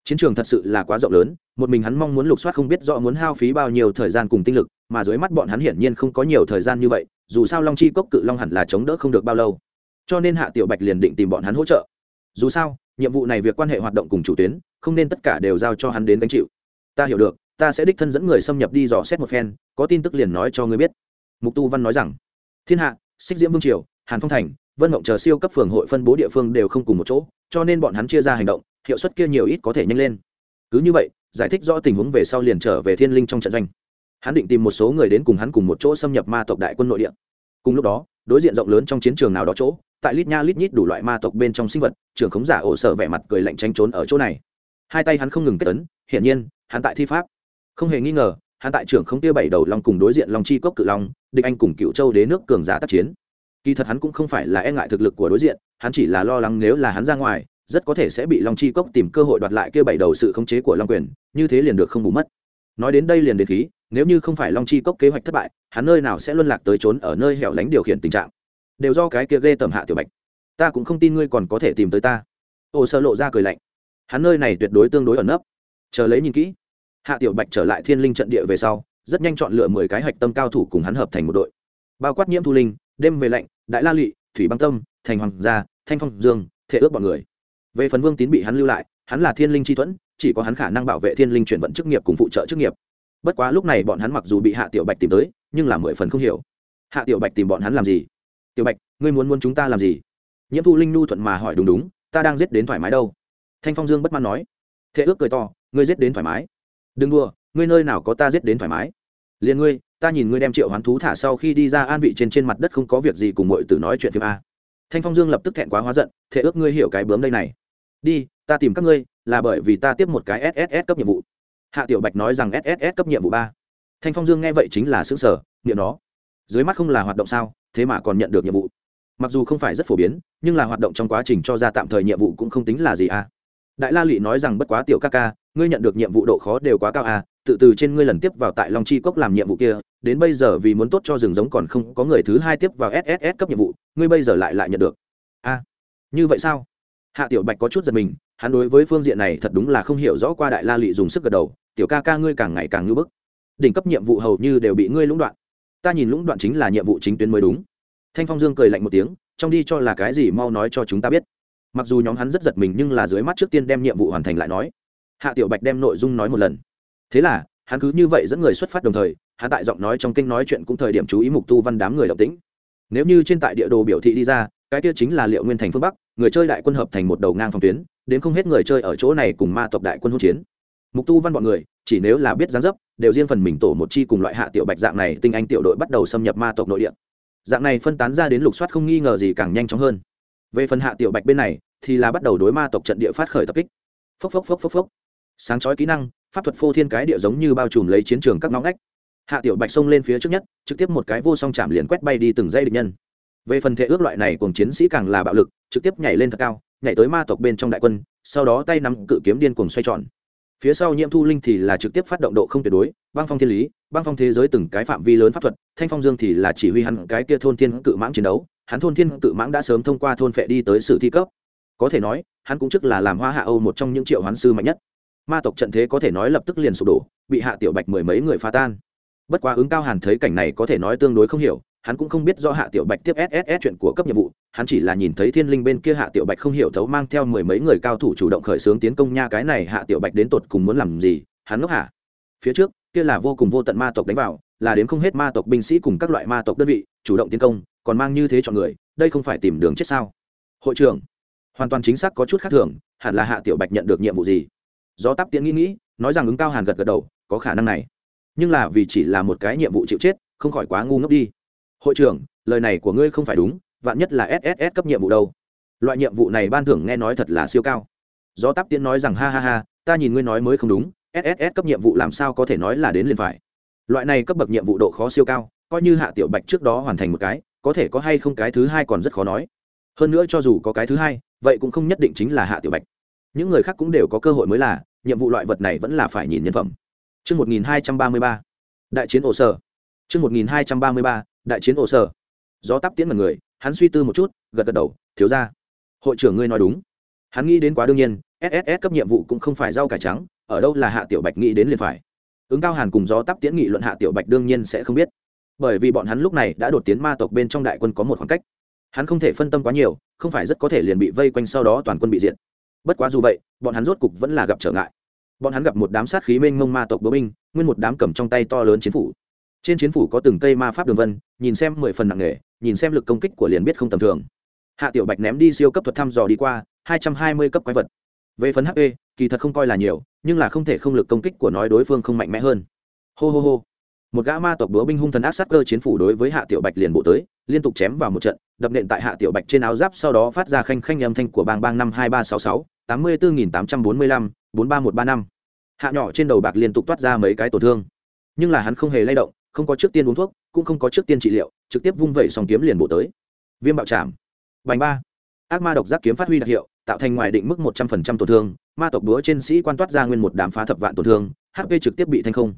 Chiến trường thật sự là quá rộng lớn, một mình hắn mong muốn lục soát không biết rõ muốn hao phí bao nhiêu thời gian cùng tinh lực, mà dưới mắt bọn hắn hiển nhiên không có nhiều thời gian như vậy, dù sao long chi cốc cự long hẳn là chống đỡ không được bao lâu. Cho nên hạ tiểu bạch liền định tìm bọn hắn hỗ trợ. Dù sao, nhiệm vụ này việc quan hệ hoạt động cùng chủ tuyến, không nên tất cả đều giao cho hắn đến gánh chịu. Ta hiểu được ta sẽ đích thân dẫn người xâm nhập đi dò xét một phen, có tin tức liền nói cho ngươi biết. Mục tu văn nói rằng. Thiên hạ, xích diễm vương triều, hàn phong thành, vân mộng chờ siêu cấp phường hội phân bố địa phương đều không cùng một chỗ, cho nên bọn hắn chia ra hành động, hiệu suất kia nhiều ít có thể nhanh lên. Cứ như vậy, giải thích rõ tình huống về sau liền trở về thiên linh trong trận doanh. Hắn định tìm một số người đến cùng hắn cùng một chỗ xâm nhập ma tộc đại quân nội địa. Cùng lúc đó, đối diện rộng lớn trong chiến trường nào đó chỗ, tại lít nha lít nhít đủ loại ma tộc bên trong sinh vật, trưởng khống giả ổ sở vẻ mặt cười lạnh tranh trốn ở chỗ này. Hai tay hắn không ngừng kết tấn hiển nhiên, hắn tại thi pháp không hề nghi ngờ, hắn tại trưởng không tia bảy đầu long cùng đối diện long chi cốc cự long, địch anh cùng cựu châu đế nước cường giả tác chiến. Kỳ thật hắn cũng không phải là e ngại thực lực của đối diện, hắn chỉ là lo lắng nếu là hắn ra ngoài, rất có thể sẽ bị long chi cốc tìm cơ hội đoạt lại kia bảy đầu sự khống chế của long quyền, như thế liền được không bù mất. Nói đến đây liền đến khí, nếu như không phải long chi cốc kế hoạch thất bại, hắn nơi nào sẽ luân lạc tới trốn ở nơi hẻo lánh điều khiển tình trạng. Đều do cái kia ghê tầm hạ tiểu bạch. Ta cũng không tin ngươi còn có thể tìm tới ta. Ô sơ lộ ra cười lạnh. Hắn nơi này tuyệt đối tương đối ẩn nấp. Chờ lấy nhìn kỹ hạ tiểu bạch trở lại thiên linh trận địa về sau, rất nhanh chọn lựa mười cái hạch tâm cao thủ cùng hắn hợp thành một đội. Bao quát nhiễm thu linh, đêm về lạnh, đại la lụy, thủy băng tâm, thành hoàng gia, thanh phong dương thể ước bọn người. Về phần vương tín bị hắn lưu lại, hắn là thiên linh chi thuẫn, chỉ có hắn khả năng bảo vệ thiên linh chuyển vận chức nghiệp cùng phụ trợ chức nghiệp. Bất quá lúc này bọn hắn mặc dù bị hạ tiểu bạch tìm tới, nhưng là mười phần không hiểu. Hạ tiểu bạch tìm bọn hắn làm gì? Tiểu bạch, ngươi muốn muốn chúng ta làm gì? Nhiễm thu linh nhu thuận mà hỏi, đúng đúng, ta đang giết đến thoải mái đâu. Thanh phong dương bất mãn nói. Thế ước cười to, ngươi giết đến thoải mái đừng đua ngươi nơi nào có ta giết đến thoải mái. Liền ngươi, ta nhìn ngươi đem triệu hoán thú thả sau khi đi ra an vị trên trên mặt đất không có việc gì cùng mọi tử nói chuyện phim a. Thanh phong dương lập tức thẹn quá hóa giận thế ước ngươi hiểu cái bướm đây này. Đi, ta tìm các ngươi, là bởi vì ta tiếp một cái sss cấp nhiệm vụ. Hạ tiểu bạch nói rằng sss cấp nhiệm vụ ba. Thanh phong dương nghe vậy chính là xứng sở niệm đó dưới mắt không là hoạt động sao, thế mà còn nhận được nhiệm vụ. Mặc dù không phải rất phổ biến, nhưng là hoạt động trong quá trình cho ra tạm thời nhiệm vụ cũng không tính là gì à đại la lụy nói rằng bất quá tiểu ca ca ngươi nhận được nhiệm vụ độ khó đều quá cao à tự từ trên ngươi lần tiếp vào tại long chi cốc làm nhiệm vụ kia đến bây giờ vì muốn tốt cho rừng giống còn không có người thứ hai tiếp vào sss cấp nhiệm vụ ngươi bây giờ lại lại nhận được. A à, như vậy sao? Hạ tiểu bạch có chút giật mình hắn đối với phương diện này thật đúng là không hiểu rõ qua đại la lị dùng sức gật đầu tiểu ca ca ngươi càng ngày càng ngưỡng bức. Đỉnh cấp nhiệm vụ hầu như đều bị ngươi lũng đoạn. Ta nhìn lũng đoạn chính là nhiệm vụ chính tuyến mới đúng. Thanh phong dương cười lạnh một tiếng trong đi cho là cái gì mau nói cho chúng ta biết. Mặc dù nhóm hắn rất giật mình nhưng là dưới mắt trước tiên đem nhiệm vụ hoàn thành lại nói hạ tiểu bạch đem nội dung nói một lần. Thế là, hắn cứ như vậy dẫn người xuất phát đồng thời, hắn tại giọng nói trong kinh nói chuyện cũng thời điểm chú ý mục tu văn đám người động tĩnh. Nếu như trên tại địa đồ biểu thị đi ra, cái kia chính là liệu nguyên thành phương bắc, người chơi đại quân hợp thành một đầu ngang phòng tuyến, đến không hết người chơi ở chỗ này cùng ma tộc đại quân hỗn chiến. Mục tu văn bọn người, chỉ nếu là biết gián dấp, đều riêng phần mình tổ một chi cùng loại hạ tiểu bạch dạng này tinh anh tiểu đội bắt đầu xâm nhập ma tộc nội địa. Dạng này phân tán ra đến lục soát không nghi ngờ gì càng nhanh chóng hơn. Về phần hạ tiểu bạch bên này, thì là bắt đầu đối ma tộc trận địa phát khởi tập kích. Phốc phốc phốc phốc phốc sáng chói kỹ năng, pháp thuật phô thiên cái địa giống như bao trùm lấy chiến trường các ngõ ngách. Hạ tiểu bạch xông lên phía trước nhất, trực tiếp một cái vô song chạm liền quét bay đi từng dây địch nhân. Về phần thể ước loại này cùng chiến sĩ càng là bạo lực, trực tiếp nhảy lên thật cao, nhảy tới ma tộc bên trong đại quân, sau đó tay nắm cự kiếm điên cuồng xoay tròn. Phía sau nhiễm thu linh thì là trực tiếp phát động độ không tuyệt đối, băng phong thiên lý, băng phong thế giới từng cái phạm vi lớn pháp thuật, thanh phong dương thì là chỉ huy hắn cái kia thôn thiên cự mãng chiến đấu, hắn thôn thiên cự mãng đã sớm thông qua thôn phệ đi tới sự thi cấp. Có thể nói, hắn cũng chức là làm hoa hạ âu một trong những triệu hoán sư mạnh nhất ma tộc trận thế có thể nói lập tức liền sụp đổ, bị hạ tiểu bạch mười mấy người phá tan. Bất quá ứng cao hàn thấy cảnh này có thể nói tương đối không hiểu, hắn cũng không biết do hạ tiểu bạch tiếp sss chuyện của cấp nhiệm vụ, hắn chỉ là nhìn thấy thiên linh bên kia hạ tiểu bạch không hiểu thấu mang theo mười mấy người cao thủ chủ động khởi xướng tiến công nha cái này hạ tiểu bạch đến tột cùng muốn làm gì, hắn ngốc hạ phía trước, kia là vô cùng vô tận ma tộc đánh vào, là đến không hết ma tộc binh sĩ cùng các loại ma tộc đơn vị, chủ động tiến công, còn mang như thế chọn người, đây không phải tìm đường chết sao? Hội trưởng, hoàn toàn chính xác có chút khác thường, hẳn là hạ tiểu bạch nhận được nhiệm vụ gì? Do tắp tiễn nghĩ nghĩ, nói rằng ứng cao hàn gật gật đầu, có khả năng này. Nhưng là vì chỉ là một cái nhiệm vụ chịu chết, không khỏi quá ngu ngốc đi. Hội trưởng, lời này của ngươi không phải đúng, vạn nhất là sss cấp nhiệm vụ đâu. Loại nhiệm vụ này ban thưởng nghe nói thật là siêu cao. Do tắp tiễn nói rằng ha ha ha, ta nhìn ngươi nói mới không đúng sss cấp nhiệm vụ làm sao có thể nói là đến liền phải. Loại này cấp bậc nhiệm vụ độ khó siêu cao, coi như hạ tiểu bạch trước đó hoàn thành một cái, có thể có hay không cái thứ hai còn rất khó nói. Hơn nữa cho dù có cái thứ hai, vậy cũng không nhất định chính là hạ tiểu bạch những người khác cũng đều có cơ hội mới là nhiệm vụ loại vật này vẫn là phải nhìn nhân phẩm Trước 1233, đại chiến ổ sở. Trước 1233, đại chiến ổ sở. Gió tắp tiến một người, hắn suy tư một chút, gật gật đầu, thiếu ra. Hội trưởng ngươi nói đúng. Hắn nghĩ đến quá đương nhiên, SSS cấp nhiệm vụ cũng không phải rau cải trắng, ở đâu là hạ tiểu bạch nghĩ đến liền phải. Ứng cao hàn cùng gió tắp Tiễn nghị luận hạ tiểu bạch đương nhiên sẽ không biết, bởi vì bọn hắn lúc này đã đột tiến ma tộc bên trong đại quân có một khoảng cách. Hắn không thể phân tâm quá nhiều, không phải rất có thể liền bị vây quanh sau đó toàn quân bị diệt bất quá dù vậy, bọn hắn rốt cục vẫn là gặp trở ngại. Bọn hắn gặp một đám sát khí mênh mông ma tộc bố binh, nguyên một đám cầm trong tay to lớn chiến phủ. Trên chiến phủ có từng cây ma pháp đường vân, nhìn xem mười phần nặng nề, nhìn xem lực công kích của liền biết không tầm thường. Hạ tiểu bạch ném đi siêu cấp thuật thăm dò đi qua, hai trăm hai mươi cấp quái vật. Về phần hp kỳ thật không coi là nhiều, nhưng là không thể không lực công kích của nói đối phương không mạnh mẽ hơn. Hô hô hô. Một gã ma tộc búa binh hung thần ác sát cơ chiến phủ đối với hạ tiểu bạch liền bộ tới, liên tục chém vào một trận, đập nện tại hạ tiểu bạch trên áo giáp, sau đó phát ra khanh khanh âm thanh của bang bang năm hai ba sáu sáu tám mươi bốn nghìn tám trăm bốn mươi lăm, bốn ba một ba năm. Hạ nhỏ trên đầu bạc liên tục toát ra mấy cái tổn thương. Nhưng là hắn không hề lay động, không có trước tiên uống thuốc, cũng không có trước tiên trị liệu, trực tiếp vung vẩy xong kiếm liền bổ tới. Viêm bạo chạm bành ba. Ác ma độc giác kiếm phát huy đặc hiệu, tạo thành ngoài định mức một trăm phần trăm tổn thương, ma tộc búa trên sĩ quan toát ra nguyên một đám phá thập vạn tổn thương hp trực tiếp bị thanh không.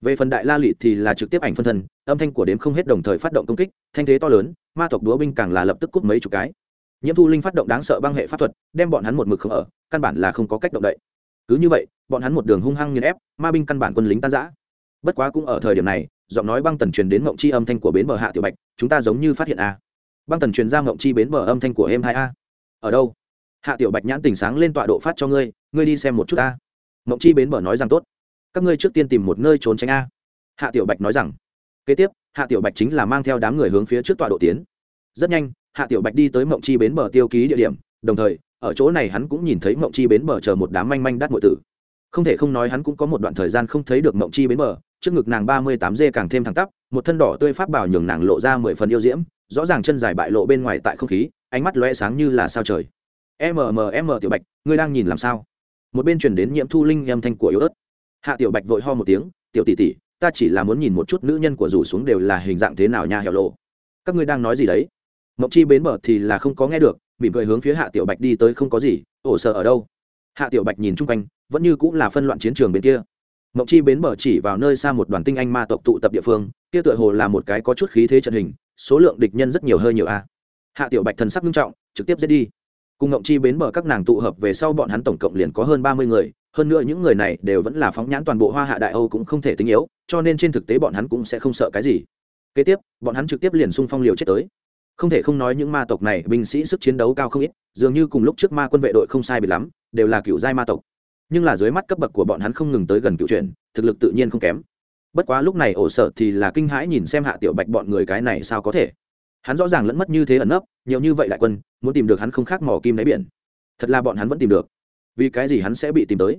Về phần đại la lị thì là trực tiếp ảnh phân thân, âm thanh của đếm không hết đồng thời phát động công kích, thanh thế to lớn, ma tộc đúa binh càng là lập tức cúp mấy chục cái nhiễm thu linh phát động đáng sợ băng hệ pháp thuật, đem bọn hắn một mực không ở, căn bản là không có cách động đậy. Cứ như vậy, bọn hắn một đường hung hăng nghiền ép, ma binh căn bản quân lính tan giã bất quá cũng ở thời điểm này, giọng nói băng tần truyền đến mộng chi âm thanh của bến bờ hạ tiểu bạch, chúng ta giống như phát hiện a. Băng tần truyền ra mộng chi bến bờ âm thanh của em hai a. Ở đâu? Hạ tiểu bạch nhãn tình sáng lên tọa độ phát cho ngươi ngươi đi xem một chút a. Mộng chi bến bờ nói rằng tốt. Các ngươi trước tiên tìm một nơi trốn tránh a. Hạ tiểu bạch nói rằng. Kế tiếp, hạ tiểu bạch chính là mang theo đám người hướng phía trước tọa độ tiến. Rất nhanh hạ tiểu bạch đi tới mộng chi bến bờ tiêu ký địa điểm, đồng thời, ở chỗ này hắn cũng nhìn thấy mộng chi bến bờ chờ một đám manh manh đắt muội tử. Không thể không nói hắn cũng có một đoạn thời gian không thấy được mộng chi bến bờ, trước ngực nàng ba mươi tám dê càng thêm thẳng tắp, một thân đỏ tươi pháp bảo nhường nàng lộ ra mười phần yêu diễm, rõ ràng chân dài bại lộ bên ngoài tại không khí, ánh mắt lóe sáng như là sao trời. Mmm tiểu bạch, ngươi đang nhìn làm sao? Một bên chuyển đến nhiễm thu linh âm thanh của yếu ớt. Hạ tiểu bạch vội ho một tiếng, tiểu tỷ tỷ, ta chỉ là muốn nhìn một chút nữ nhân của rủ xuống đều là hình dạng thế nào nha hẻo lộ. Các ngươi đang nói gì đấy? Mộng chi bến bờ thì là không có nghe được, mỉm cười hướng phía hạ tiểu bạch đi tới không có gì, ổ sợ ở đâu? Hạ tiểu bạch nhìn chung quanh, vẫn như cũng là phân loạn chiến trường bên kia. Mộng chi bến bờ chỉ vào nơi xa một đoàn tinh anh ma tộc tụ tập địa phương, kia tựa hồ là một cái có chút khí thế trận hình, số lượng địch nhân rất nhiều hơi nhiều a. Hạ tiểu bạch thần sắc nghiêm trọng, trực tiếp giết đi. Cùng ngộng chi bến bờ các nàng tụ hợp về sau bọn hắn tổng cộng liền có hơn ba mươi người, hơn nữa những người này đều vẫn là phóng nhãn toàn bộ hoa hạ đại âu cũng không thể tính yếu, cho nên trên thực tế bọn hắn cũng sẽ không sợ cái gì. Kế tiếp, bọn hắn trực tiếp liền xung phong liều chết tới không thể không nói những ma tộc này binh sĩ sức chiến đấu cao không ít, dường như cùng lúc trước ma quân vệ đội không sai bị lắm, đều là cựu giai ma tộc. Nhưng là dưới mắt cấp bậc của bọn hắn không ngừng tới gần cựu chuyển, thực lực tự nhiên không kém. Bất quá lúc này ổ sợ thì là kinh hãi nhìn xem hạ tiểu bạch bọn người cái này sao có thể. Hắn rõ ràng lẫn mất như thế ẩn nấp, nhiều như vậy đại quân, muốn tìm được hắn không khác mỏ kim đáy biển. Thật là bọn hắn vẫn tìm được. Vì cái gì hắn sẽ bị tìm tới?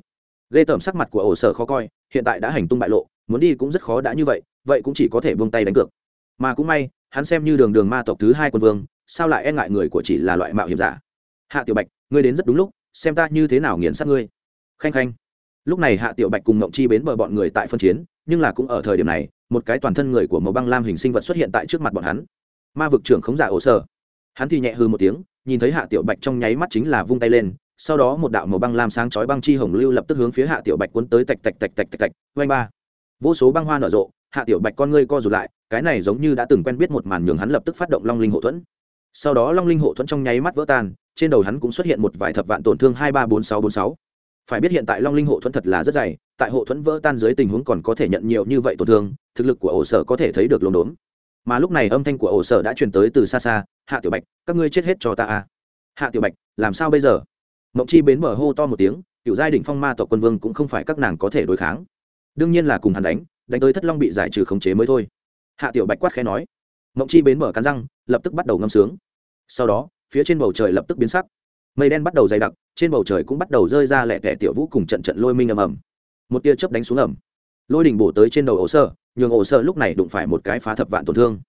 Ghê tởm sắc mặt của ổ sở khó coi, hiện tại đã hành tung bại lộ, muốn đi cũng rất khó đã như vậy vậy cũng chỉ có thể buông tay đánh cược. Mà cũng may hắn xem như đường đường ma tộc thứ hai quân vương, sao lại e ngại người của chỉ là loại mạo hiểm giả? Hạ tiểu bạch, ngươi đến rất đúng lúc, xem ta như thế nào nghiền sát ngươi. Khanh khanh. Lúc này hạ tiểu bạch cùng ngộng chi bến bờ bọn người tại phân chiến, nhưng là cũng ở thời điểm này, một cái toàn thân người của màu băng lam hình sinh vật xuất hiện tại trước mặt bọn hắn. Ma vực trưởng khống giả ổ sở. Hắn thì nhẹ hư một tiếng, nhìn thấy hạ tiểu bạch trong nháy mắt chính là vung tay lên, sau đó một đạo màu băng lam sáng chói băng chi hồng lưu lập tức hướng phía hạ tiểu bạch cuốn tới tạch tạch tạch tạch tạch tạch vanh ba. Vô số băng hoa nở rộ hạ tiểu bạch con ngươi co rụt lại, cái này giống như đã từng quen biết một màn nhường hắn lập tức phát động long linh hộ thuẫn. Sau đó long linh hộ thuẫn trong nháy mắt vỡ tan, trên đầu hắn cũng xuất hiện một vài thập vạn tổn thương hai ba bốn sáu bốn sáu. Phải biết hiện tại long linh hộ thuẫn thật là rất dày, tại hộ thuẫn vỡ tan dưới tình huống còn có thể nhận nhiều như vậy tổn thương, thực lực của ổ sở có thể thấy được lồn đốn mà lúc này âm thanh của ổ sở đã truyền tới từ xa xa, hạ tiểu bạch, các ngươi chết hết cho ta à. hạ tiểu bạch, làm sao bây giờ? Mộng chi bến bờ hô to một tiếng cựu giai đỉnh phong ma tộc quân vương cũng không phải các nàng có thể đối kháng. Đương nhiên là cùng hắn đánh đánh tới thất long bị giải trừ khống chế mới thôi. Hạ tiểu bạch quát khẽ nói. Mộng chi bến mở cắn răng, lập tức bắt đầu ngâm sướng. Sau đó, phía trên bầu trời lập tức biến sắc. Mây đen bắt đầu dày đặc, trên bầu trời cũng bắt đầu rơi ra lẹ tẻ tiểu vũ cùng trận trận lôi minh ầm ầm. Một tia chớp đánh xuống ầm. Lôi đỉnh bổ tới trên đầu ổ sơ, nhường ổ sơ lúc này đụng phải một cái phá thập vạn tổn thương.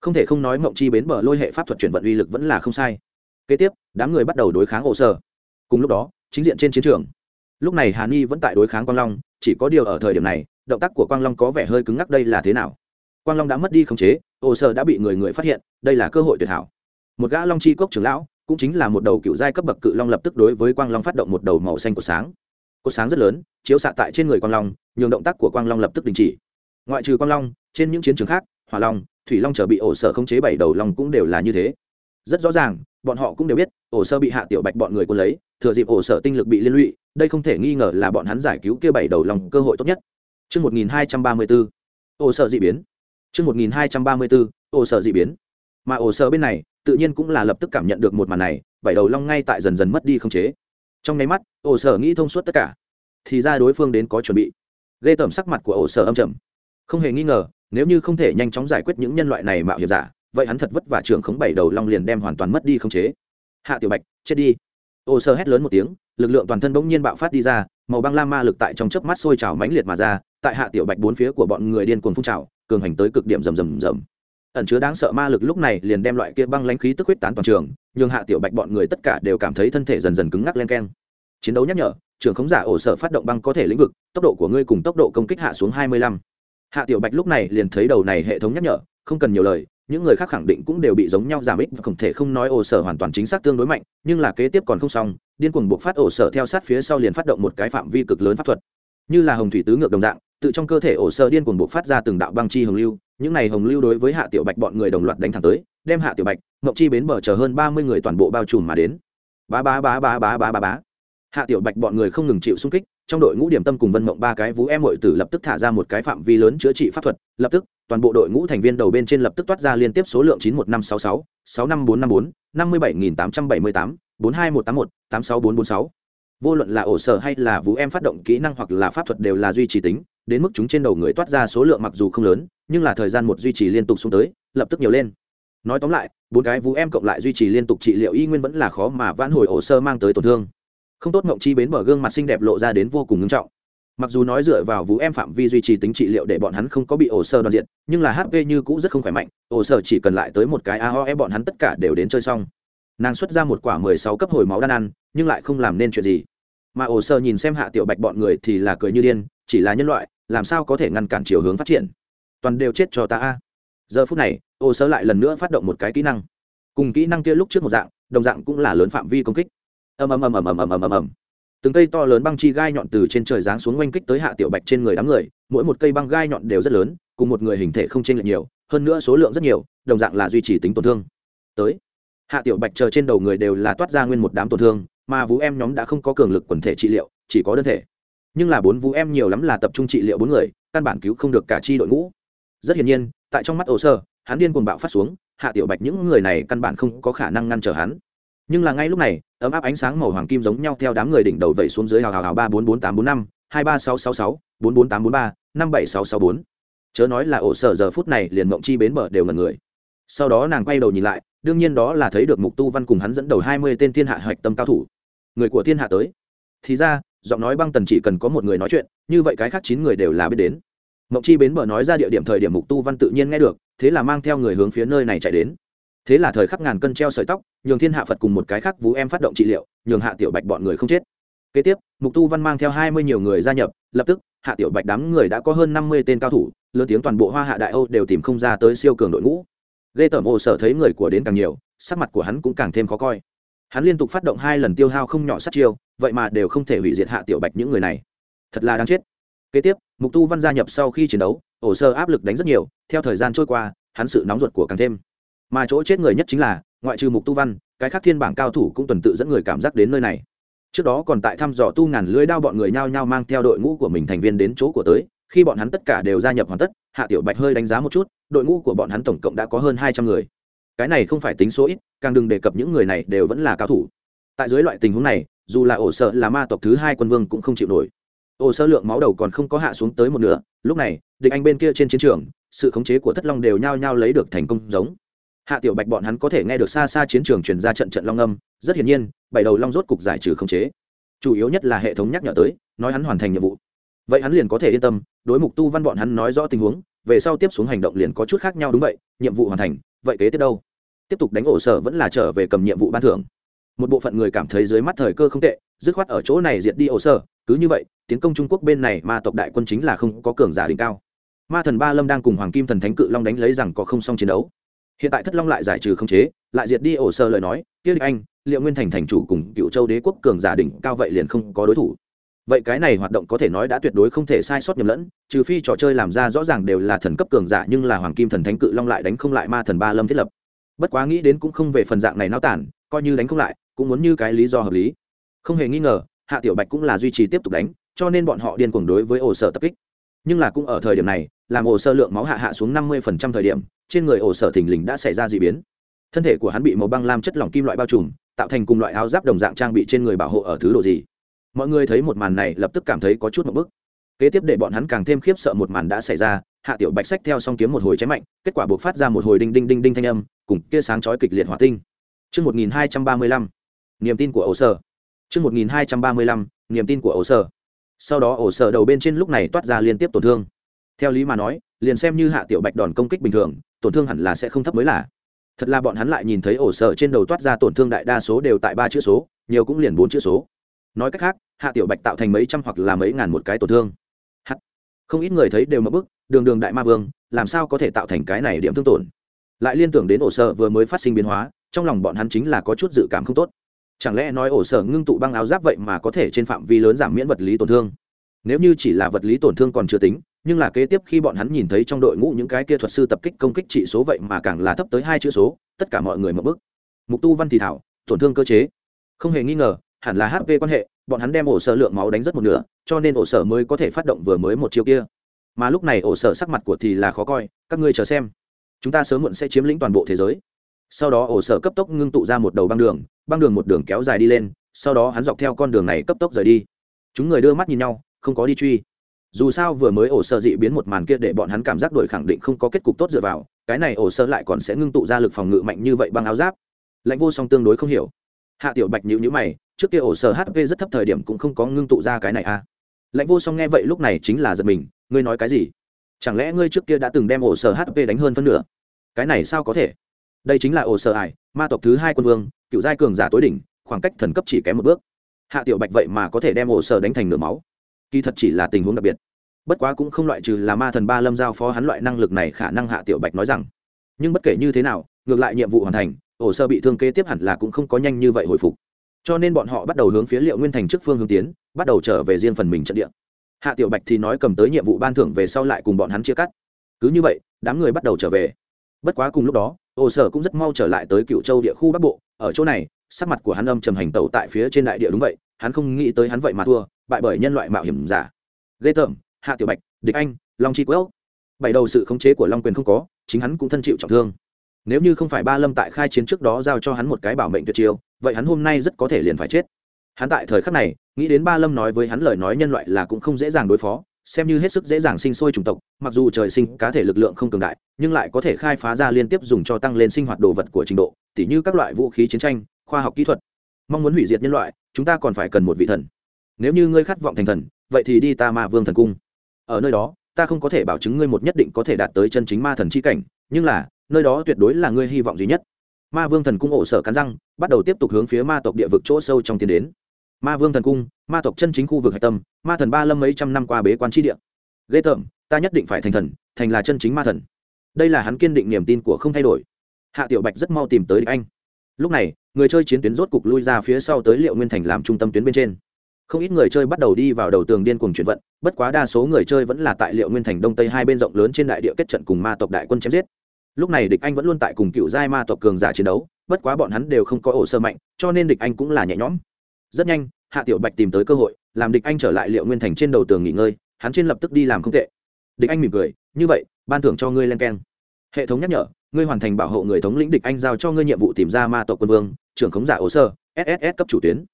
Không thể không nói mộng chi bến bờ lôi hệ pháp thuật chuyển vận uy lực vẫn là không sai. Kế tiếp, đám người bắt đầu đối kháng ổ sơ. Cùng lúc đó, chính diện trên chiến trường. Lúc này hà ni vẫn tại đối kháng quang long, chỉ có điều ở thời điểm này động tác của quang long có vẻ hơi cứng ngắc đây là thế nào? Quang long đã mất đi khống chế ổ sơ đã bị người người phát hiện, đây là cơ hội tuyệt hảo. Một gã long chi cốc trưởng lão, cũng chính là một đầu cựu giai cấp bậc cự long lập tức đối với quang long phát động một đầu màu xanh của sáng. Cột sáng rất lớn, chiếu xạ tại trên người quang long, nhường động tác của quang long lập tức đình chỉ. Ngoại trừ quang long, trên những chiến trường khác, hỏa long, thủy long trở bị ổ sở không chế bảy đầu long cũng đều là như thế. Rất rõ ràng, bọn họ cũng đều biết ổ sơ bị hạ tiểu bạch bọn người quân lấy, thừa dịp ổ sở tinh lực bị liên lụy, đây không thể nghi ngờ là bọn hắn giải cứu kia bảy đầu long cơ hội tốt nhất. Trước 1234, ổ sở dị biến. Trước 1234, ổ sở dị biến. Mà ổ sở bên này, tự nhiên cũng là lập tức cảm nhận được một màn này, bảy đầu long ngay tại dần dần mất đi không chế. Trong nháy mắt, ổ sở nghĩ thông suốt tất cả. Thì ra đối phương đến có chuẩn bị. Lê tẩm sắc mặt của ổ sở âm trầm. Không hề nghi ngờ, nếu như không thể nhanh chóng giải quyết những nhân loại này mạo hiểm giả, vậy hắn thật vất vả trưởng khống bảy đầu long liền đem hoàn toàn mất đi không chế. Hạ Tiểu Bạch, chết đi ô sơ hét lớn một tiếng, lực lượng toàn thân bỗng nhiên bạo phát đi ra, màu băng lam ma lực tại trong chớp mắt sôi trào mãnh liệt mà ra, tại Hạ Tiểu Bạch bốn phía của bọn người điên cuồng phun trào, cường hành tới cực điểm rầm rầm rầm. Ẩn chứa đáng sợ ma lực lúc này liền đem loại kia băng lãnh khí tức huyết tán toàn trường nhường hạ tiểu bạch bọn người tất cả đều cảm thấy thân thể dần dần cứng ngắc len keng. Chiến đấu nhắc nhở trưởng khống giả ổ sở phát động băng có thể lĩnh vực tốc độ của ngươi cùng tốc độ công kích hạ xuống hai mươi lăm. Hạ tiểu bạch lúc này liền thấy đầu này hệ thống nhắc nhở không cần nhiều lời những người khác khẳng định cũng đều bị giống nhau giảm ít và không thể không nói ổ sở hoàn toàn chính xác tương đối mạnh, nhưng là kế tiếp còn không xong, điên cuồng buộc phát ổ sở theo sát phía sau liền phát động một cái phạm vi cực lớn pháp thuật. Như là hồng thủy tứ ngược đồng dạng, tự trong cơ thể ổ sở điên cuồng buộc phát ra từng đạo băng chi hồng lưu, những này hồng lưu đối với hạ tiểu bạch bọn người đồng loạt đánh thẳng tới, đem hạ tiểu bạch, ngọc chi bến bờ chờ hơn ba mươi người toàn bộ bao trùm mà đến. Bá bá bá bá bá bá bá bá. Hạ tiểu bạch bọn người không ngừng chịu xung kích trong đội ngũ điểm tâm cùng vân mộng ba cái vũ em hội tử lập tức thả ra một cái phạm vi lớn chữa trị pháp thuật, lập tức, toàn bộ đội ngũ thành viên đầu bên trên lập tức toát ra liên tiếp số lượng chín một năm sáu sáu sáu năm bốn năm bốn, năm mươi bảy nghìn tám trăm bảy mươi tám, bốn hai một tám một, tám sáu bốn bốn sáu. Vô luận là ổ sở hay là vũ em phát động kỹ năng hoặc là pháp thuật đều là duy trì tính, đến mức chúng trên đầu người toát ra số lượng mặc dù không lớn, nhưng là thời gian một duy trì liên tục xuống tới, lập tức nhiều lên. Nói tóm lại, bốn cái vũ em cộng lại duy trì liên tục trị liệu y nguyên vẫn là khó mà vãn hồi ổ sơ mang tới tổn thương không tốt ngộng chi bến bờ gương mặt xinh đẹp lộ ra đến vô cùng ngưng trọng. Mặc dù nói dựa vào vũ em phạm vi duy trì tính trị liệu để bọn hắn không có bị ổ sơ đoàn diện nhưng là hp như cũ rất không khỏe mạnh, ổ sơ chỉ cần lại tới một cái aoe bọn hắn tất cả đều đến chơi xong. Nàng xuất ra một quả mười sáu cấp hồi máu đan ăn, nhưng lại không làm nên chuyện gì. Mà ổ sơ nhìn xem hạ tiểu bạch bọn người thì là cười như điên, chỉ là nhân loại, làm sao có thể ngăn cản chiều hướng phát triển? Toàn đều chết cho ta a. Giờ phút này, ổ sơ lại lần nữa phát động một cái kỹ năng. Cùng kỹ năng kia lúc trước một dạng, đồng dạng cũng là lớn phạm vi công kích ầm ầm ầm ầm ầm ầm ầm ầm. Ầm từng cây to lớn băng chi gai nhọn từ trên trời giáng xuống oanh kích tới hạ tiểu bạch trên người đám người, mỗi một cây băng gai nhọn đều rất lớn, cùng một người hình thể không chênh lệch nhiều, hơn nữa số lượng rất nhiều, đồng dạng là duy trì tính tổn thương. Tới, hạ tiểu bạch chờ trên đầu người đều là toát ra nguyên một đám tổn thương, mà vũ em nhóm đã không có cường lực quần thể trị liệu, chỉ có đơn thể. Nhưng là bốn vũ em nhiều lắm là tập trung trị liệu bốn người, căn bản cứu không được cả chi đội ngũ. Rất hiển nhiên, tại trong mắt ổ sơ, hắn điên cuồng bạo phát xuống, hạ tiểu bạch những người này căn bản không có khả năng ngăn trở hắn. Nhưng là ngay lúc này ấm áp ánh sáng màu hoàng kim giống nhau theo đám người đỉnh đầu vẩy xuống dưới hào hào hào ba bốn bốn tám bốn năm, hai ba sáu sáu sáu, bốn bốn tám bốn ba, năm bảy sáu sáu bốn. Chớ nói là ổ sở giờ phút này liền mộng chi bến bờ đều ngần người. Sau đó nàng quay đầu nhìn lại, đương nhiên đó là thấy được mục tu văn cùng hắn dẫn đầu hai mươi tên thiên hạ hạch tâm cao thủ. Người của thiên hạ tới. Thì ra, giọng nói băng tần chỉ cần có một người nói chuyện, như vậy cái khác chín người đều là biết đến. Mộng chi bến bờ nói ra địa điểm thời điểm mục tu văn tự nhiên nghe được, thế là mang theo người hướng phía nơi này chạy đến thế là thời khắc ngàn cân treo sợi tóc, nhường thiên hạ phật cùng một cái khác vũ em phát động trị liệu, nhường hạ tiểu bạch bọn người không chết. Kế tiếp, mục tu văn mang theo hai mươi nhiều người gia nhập, lập tức, hạ tiểu bạch đám người đã có hơn năm mươi tên cao thủ, lớn tiếng toàn bộ hoa hạ đại âu đều tìm không ra tới siêu cường đội ngũ. Ghê tởm ồ sở thấy người của đến càng nhiều, sắc mặt của hắn cũng càng thêm khó coi. Hắn liên tục phát động hai lần tiêu hao không nhỏ sát chiêu, vậy mà đều không thể hủy diệt hạ tiểu bạch những người này. Thật là đáng chết. Kế tiếp, mục tu văn gia nhập sau khi chiến đấu, ổ sơ áp lực đánh rất nhiều, theo thời gian trôi qua, hắn sự nóng ruột của càng thêm mà chỗ chết người nhất chính là, ngoại trừ mục tu văn, cái khác thiên bảng cao thủ cũng tuần tự dẫn người cảm giác đến nơi này. Trước đó còn tại thăm dò tu ngàn lưới đao bọn người nhao nhao mang theo đội ngũ của mình thành viên đến chỗ của tới, khi bọn hắn tất cả đều gia nhập hoàn tất, hạ tiểu bạch hơi đánh giá một chút, đội ngũ của bọn hắn tổng cộng đã có hơn hai trăm người. Cái này không phải tính số ít, càng đừng đề cập những người này đều vẫn là cao thủ. Tại dưới loại tình huống này, dù là ổ sợ là ma tộc thứ hai quân vương cũng không chịu nổi. Ổ sơ lượng máu đầu còn không có hạ xuống tới một nửa, lúc này, địch anh bên kia trên chiến trường, sự khống chế của thất long đều nhao nhao lấy được thành công giống hạ tiểu bạch bọn hắn có thể nghe được xa xa chiến trường truyền ra trận trận long âm, rất hiển nhiên, bảy đầu long rốt cục giải trừ khống chế. Chủ yếu nhất là hệ thống nhắc nhở tới, nói hắn hoàn thành nhiệm vụ. Vậy hắn liền có thể yên tâm, đối mục tu văn bọn hắn nói rõ tình huống, về sau tiếp xuống hành động liền có chút khác nhau đúng vậy, nhiệm vụ hoàn thành, vậy kế tiếp đâu? Tiếp tục đánh ổ sở vẫn là trở về cầm nhiệm vụ ban thưởng. Một bộ phận người cảm thấy dưới mắt thời cơ không tệ, dứt khoát ở chỗ này diệt đi ổ sở, cứ như vậy, tiến công trung quốc bên này ma tộc đại quân chính là không có cường giả đỉnh cao. Ma thần ba lâm đang cùng hoàng kim thần thánh cự long đánh lấy rằng có không xong chiến đấu hiện tại thất long lại giải trừ khống chế, lại diệt đi ổ sơ lời nói, kia địch anh, liệu nguyên thành thành chủ cùng cựu châu đế quốc cường giả đỉnh cao vậy liền không có đối thủ. Vậy cái này hoạt động có thể nói đã tuyệt đối không thể sai sót nhầm lẫn, trừ phi trò chơi làm ra rõ ràng đều là thần cấp cường giả nhưng là hoàng kim thần thánh cự long lại đánh không lại ma thần ba lâm thiết lập. Bất quá nghĩ đến cũng không về phần dạng này nao tản, coi như đánh không lại, cũng muốn như cái lý do hợp lý. Không hề nghi ngờ, hạ tiểu bạch cũng là duy trì tiếp tục đánh, cho nên bọn họ điên cuồng đối với ổ sở tập kích. Nhưng là cũng ở thời điểm này, làm ổ sơ lượng máu hạ hạ xuống năm mươi thời điểm trên người ổ sở thình lình đã xảy ra d ị biến. Thân thể của hắn bị màu băng lam chất lỏng kim loại bao trùm tạo thành cùng loại áo giáp đồng dạng trang bị trên người bảo hộ ở thứ độ gì. Mọi người thấy một màn này lập tức cảm thấy có chút một bức. Kế tiếp để bọn hắn càng thêm khiếp sợ một màn đã xảy ra hạ tiểu bạch sách theo s o n g kiếm một hồi cháy mạnh kết quả buộc phát ra một hồi đinh đinh đinh đinh thanh âm cùng kia sáng chói kịch liệt hỏa tinh. Trước 1235, niềm tin của ổ sở. Trước 1235, niềm tin của ổ sở. Sau đó ổ sở đầu bên trên lúc này toát ra liên tiếp tổn thương theo lý mà nói, liền xem như hạ tiểu bạch đòn công kích bình thường, tổn thương hẳn là sẽ không thấp mới là. Thật là bọn hắn lại nhìn thấy ổ sở trên đầu toát ra tổn thương đại đa số đều tại ba chữ số, nhiều cũng liền bốn chữ số. Nói cách khác, hạ tiểu bạch tạo thành mấy trăm hoặc là mấy ngàn một cái tổn thương. H không ít người thấy đều mất bức, đường đường đại ma vương, làm sao có thể tạo thành cái này điểm thương tổn? Lại liên tưởng đến ổ sở vừa mới phát sinh biến hóa, trong lòng bọn hắn chính là có chút dự cảm không tốt. Chẳng lẽ nói ổ sở ngưng tụ băng áo giáp vậy mà có thể trên phạm vi lớn giảm miễn vật lý tổn thương? Nếu như chỉ là vật lý tổn thương còn chưa tính nhưng là kế tiếp khi bọn hắn nhìn thấy trong đội ngũ những cái kia thuật sư tập kích công kích trị số vậy mà càng là thấp tới hai chữ số, tất cả mọi người mở bức mục tu văn thì thảo, tổn thương cơ chế. Không hề nghi ngờ, hẳn là hp quan hệ, bọn hắn đem ổ sở lượng máu đánh rất một nửa, cho nên ổ sở mới có thể phát động vừa mới một chiêu kia. Mà lúc này ổ sở sắc mặt của thì là khó coi, các ngươi chờ xem. Chúng ta sớm muộn sẽ chiếm lĩnh toàn bộ thế giới. Sau đó ổ sở cấp tốc ngưng tụ ra một đầu băng đường băng đường một đường kéo dài đi lên, sau đó hắn dọc theo con đường này cấp tốc rời đi. Chúng người đưa mắt nhìn nhau, không có đi truy dù sao vừa mới ổ sơ dị biến một màn kia để bọn hắn cảm giác đổi khẳng định không có kết cục tốt dựa vào, cái này ổ sơ lại còn sẽ ngưng tụ ra lực phòng ngự mạnh như vậy bằng áo giáp. Lãnh vô song tương đối không hiểu. Hạ tiểu bạch nhữ nhữ mày, trước kia ổ sơ hp rất thấp thời điểm cũng không có ngưng tụ ra cái này à. Lãnh vô song nghe vậy lúc này chính là giật mình, ngươi nói cái gì? Chẳng lẽ ngươi trước kia đã từng đem ổ sơ hp đánh hơn phân nửa? Cái này sao có thể? Đây chính là ổ sơ ải, ma tộc thứ hai quân vương, cựu giai cường giả tối đỉnh, khoảng cách thần cấp chỉ kém một bước. Hạ tiểu bạch vậy mà có thể đem ổ sơ đánh thành nửa máu kỳ thật chỉ là tình huống đặc biệt. Bất quá cũng không loại trừ là ma thần ba lâm giao phó hắn loại năng lực này khả năng hạ tiểu bạch nói rằng. Nhưng bất kể như thế nào, ngược lại nhiệm vụ hoàn thành, ổ sơ bị thương kế tiếp hẳn là cũng không có nhanh như vậy hồi phục. Cho nên bọn họ bắt đầu hướng phía liệu nguyên thành trước phương hướng tiến, bắt đầu trở về riêng phần mình trận địa. Hạ tiểu bạch thì nói cầm tới nhiệm vụ ban thưởng về sau lại cùng bọn hắn chia cắt. Cứ như vậy, đám người bắt đầu trở về. Bất quá cùng lúc đó, ổ sở cũng rất mau trở lại tới cựu châu địa khu bắc bộ. Ở chỗ này, sắc mặt của hắn âm trầm hành tẩu tại phía trên đại địa đúng vậy, hắn không nghĩ tới hắn vậy mà thua bại bởi nhân loại mạo hiểm giả. Ghê tởm, hạ tiểu bạch, địch anh, long chi quốc bảy đầu sự khống chế của long quyền không có, chính hắn cũng thân chịu trọng thương. Nếu như không phải ba lâm tại khai chiến trước đó giao cho hắn một cái bảo mệnh tuyệt chiêu, vậy hắn hôm nay rất có thể liền phải chết. Hắn tại thời khắc này, nghĩ đến ba lâm nói với hắn lời nói nhân loại là cũng không dễ dàng đối phó, xem như hết sức dễ dàng sinh sôi chủng tộc, mặc dù trời sinh cá thể lực lượng không cường đại, nhưng lại có thể khai phá ra liên tiếp dùng cho tăng lên sinh hoạt đồ vật của trình độ, tỉ như các loại vũ khí chiến tranh, khoa học kỹ thuật. Mong muốn hủy diệt nhân loại, chúng ta còn phải cần một vị thần nếu như ngươi khát vọng thành thần, vậy thì đi ta ma vương thần cung. Ở nơi đó, ta không có thể bảo chứng ngươi một nhất định có thể đạt tới chân chính ma thần c h i cảnh, nhưng là, nơi đó tuyệt đối là ngươi hy vọng duy nhất. Ma vương thần cung ổ sở cắn răng, bắt đầu tiếp tục hướng phía ma tộc địa vực chỗ sâu trong tiến đến. Ma vương thần cung, ma tộc chân chính khu vực hạch tâm, ma thần ba lâm mấy trăm năm qua bế quan tri địa. Ghê tởm, ta nhất định phải thành thần, thành là chân chính ma thần. Đây là hắn kiên định niềm tin của không thay đổi. Hạ tiểu bạch rất mau tìm tới địch anh. Lúc này, người chơi chiến tuyến rốt cục lui ra phía sau tới liệu nguyên thành làm trung tâm tuyến bên trên không ít người chơi bắt đầu đi vào đầu tường điên cuồng chuyển vận, bất quá đa số người chơi vẫn là tại liệu nguyên thành đông tây hai bên rộng lớn trên đại địa kết trận cùng ma tộc đại quân chém giết. Lúc này địch anh vẫn luôn tại cùng cựu giai ma tộc cường giả chiến đấu, bất quá bọn hắn đều không có ổ sơ mạnh, cho nên địch anh cũng là nhẹ nhõm. Rất nhanh, hạ tiểu bạch tìm tới cơ hội, làm địch anh trở lại liệu nguyên thành trên đầu tường nghỉ ngơi, hắn trên lập tức đi làm không tệ. Địch anh mỉm cười, như vậy, ban thưởng cho ngươi len keng. Hệ thống nhắc nhở, ngươi hoàn thành bảo hộ người thống lĩnh địch anh giao cho ngươi nhiệm vụ tìm ra ma tộc quân vương, trưởng khống giả ổ sơ sss cấp chủ tuyến.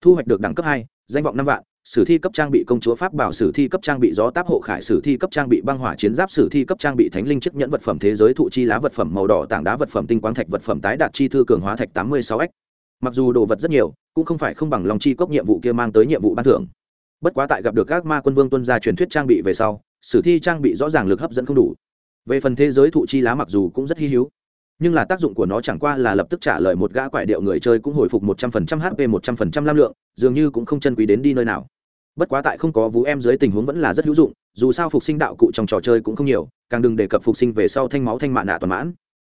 Thu hoạch được đẳng cấp hai danh vọng năm vạn, sử thi cấp trang bị công chúa pháp bảo, sử thi cấp trang bị gió táp hộ khải, sử thi cấp trang bị băng hỏa chiến giáp, sử thi cấp trang bị thánh linh chức nhẫn vật phẩm thế giới thụ chi lá vật phẩm màu đỏ, tảng đá vật phẩm tinh quang thạch vật phẩm tái đạt chi thư cường hóa thạch tám mươi sáu x. Mặc dù đồ vật rất nhiều, cũng không phải không bằng lòng chi cốc nhiệm vụ kia mang tới nhiệm vụ ban thưởng. Bất quá tại gặp được các ma quân vương tuân gia truyền thuyết trang bị về sau, sử thi trang bị rõ ràng lực hấp dẫn không đủ. Về phần thế giới thụ chi lá mặc dù cũng rất hy hữu, nhưng là tác dụng của nó chẳng qua là lập tức trả lời một gã quải điệu người chơi cũng hồi phục một trăm phần trăm hp một trăm phần trăm lam lượng dường như cũng không chân quý đến đi nơi nào. Bất quá tại không có vú em dưới tình huống vẫn là rất hữu dụng, dù sao phục sinh đạo cụ trong trò chơi cũng không nhiều, càng đừng đề cập phục sinh về sau thanh máu thanh mạ nạ toàn mãn.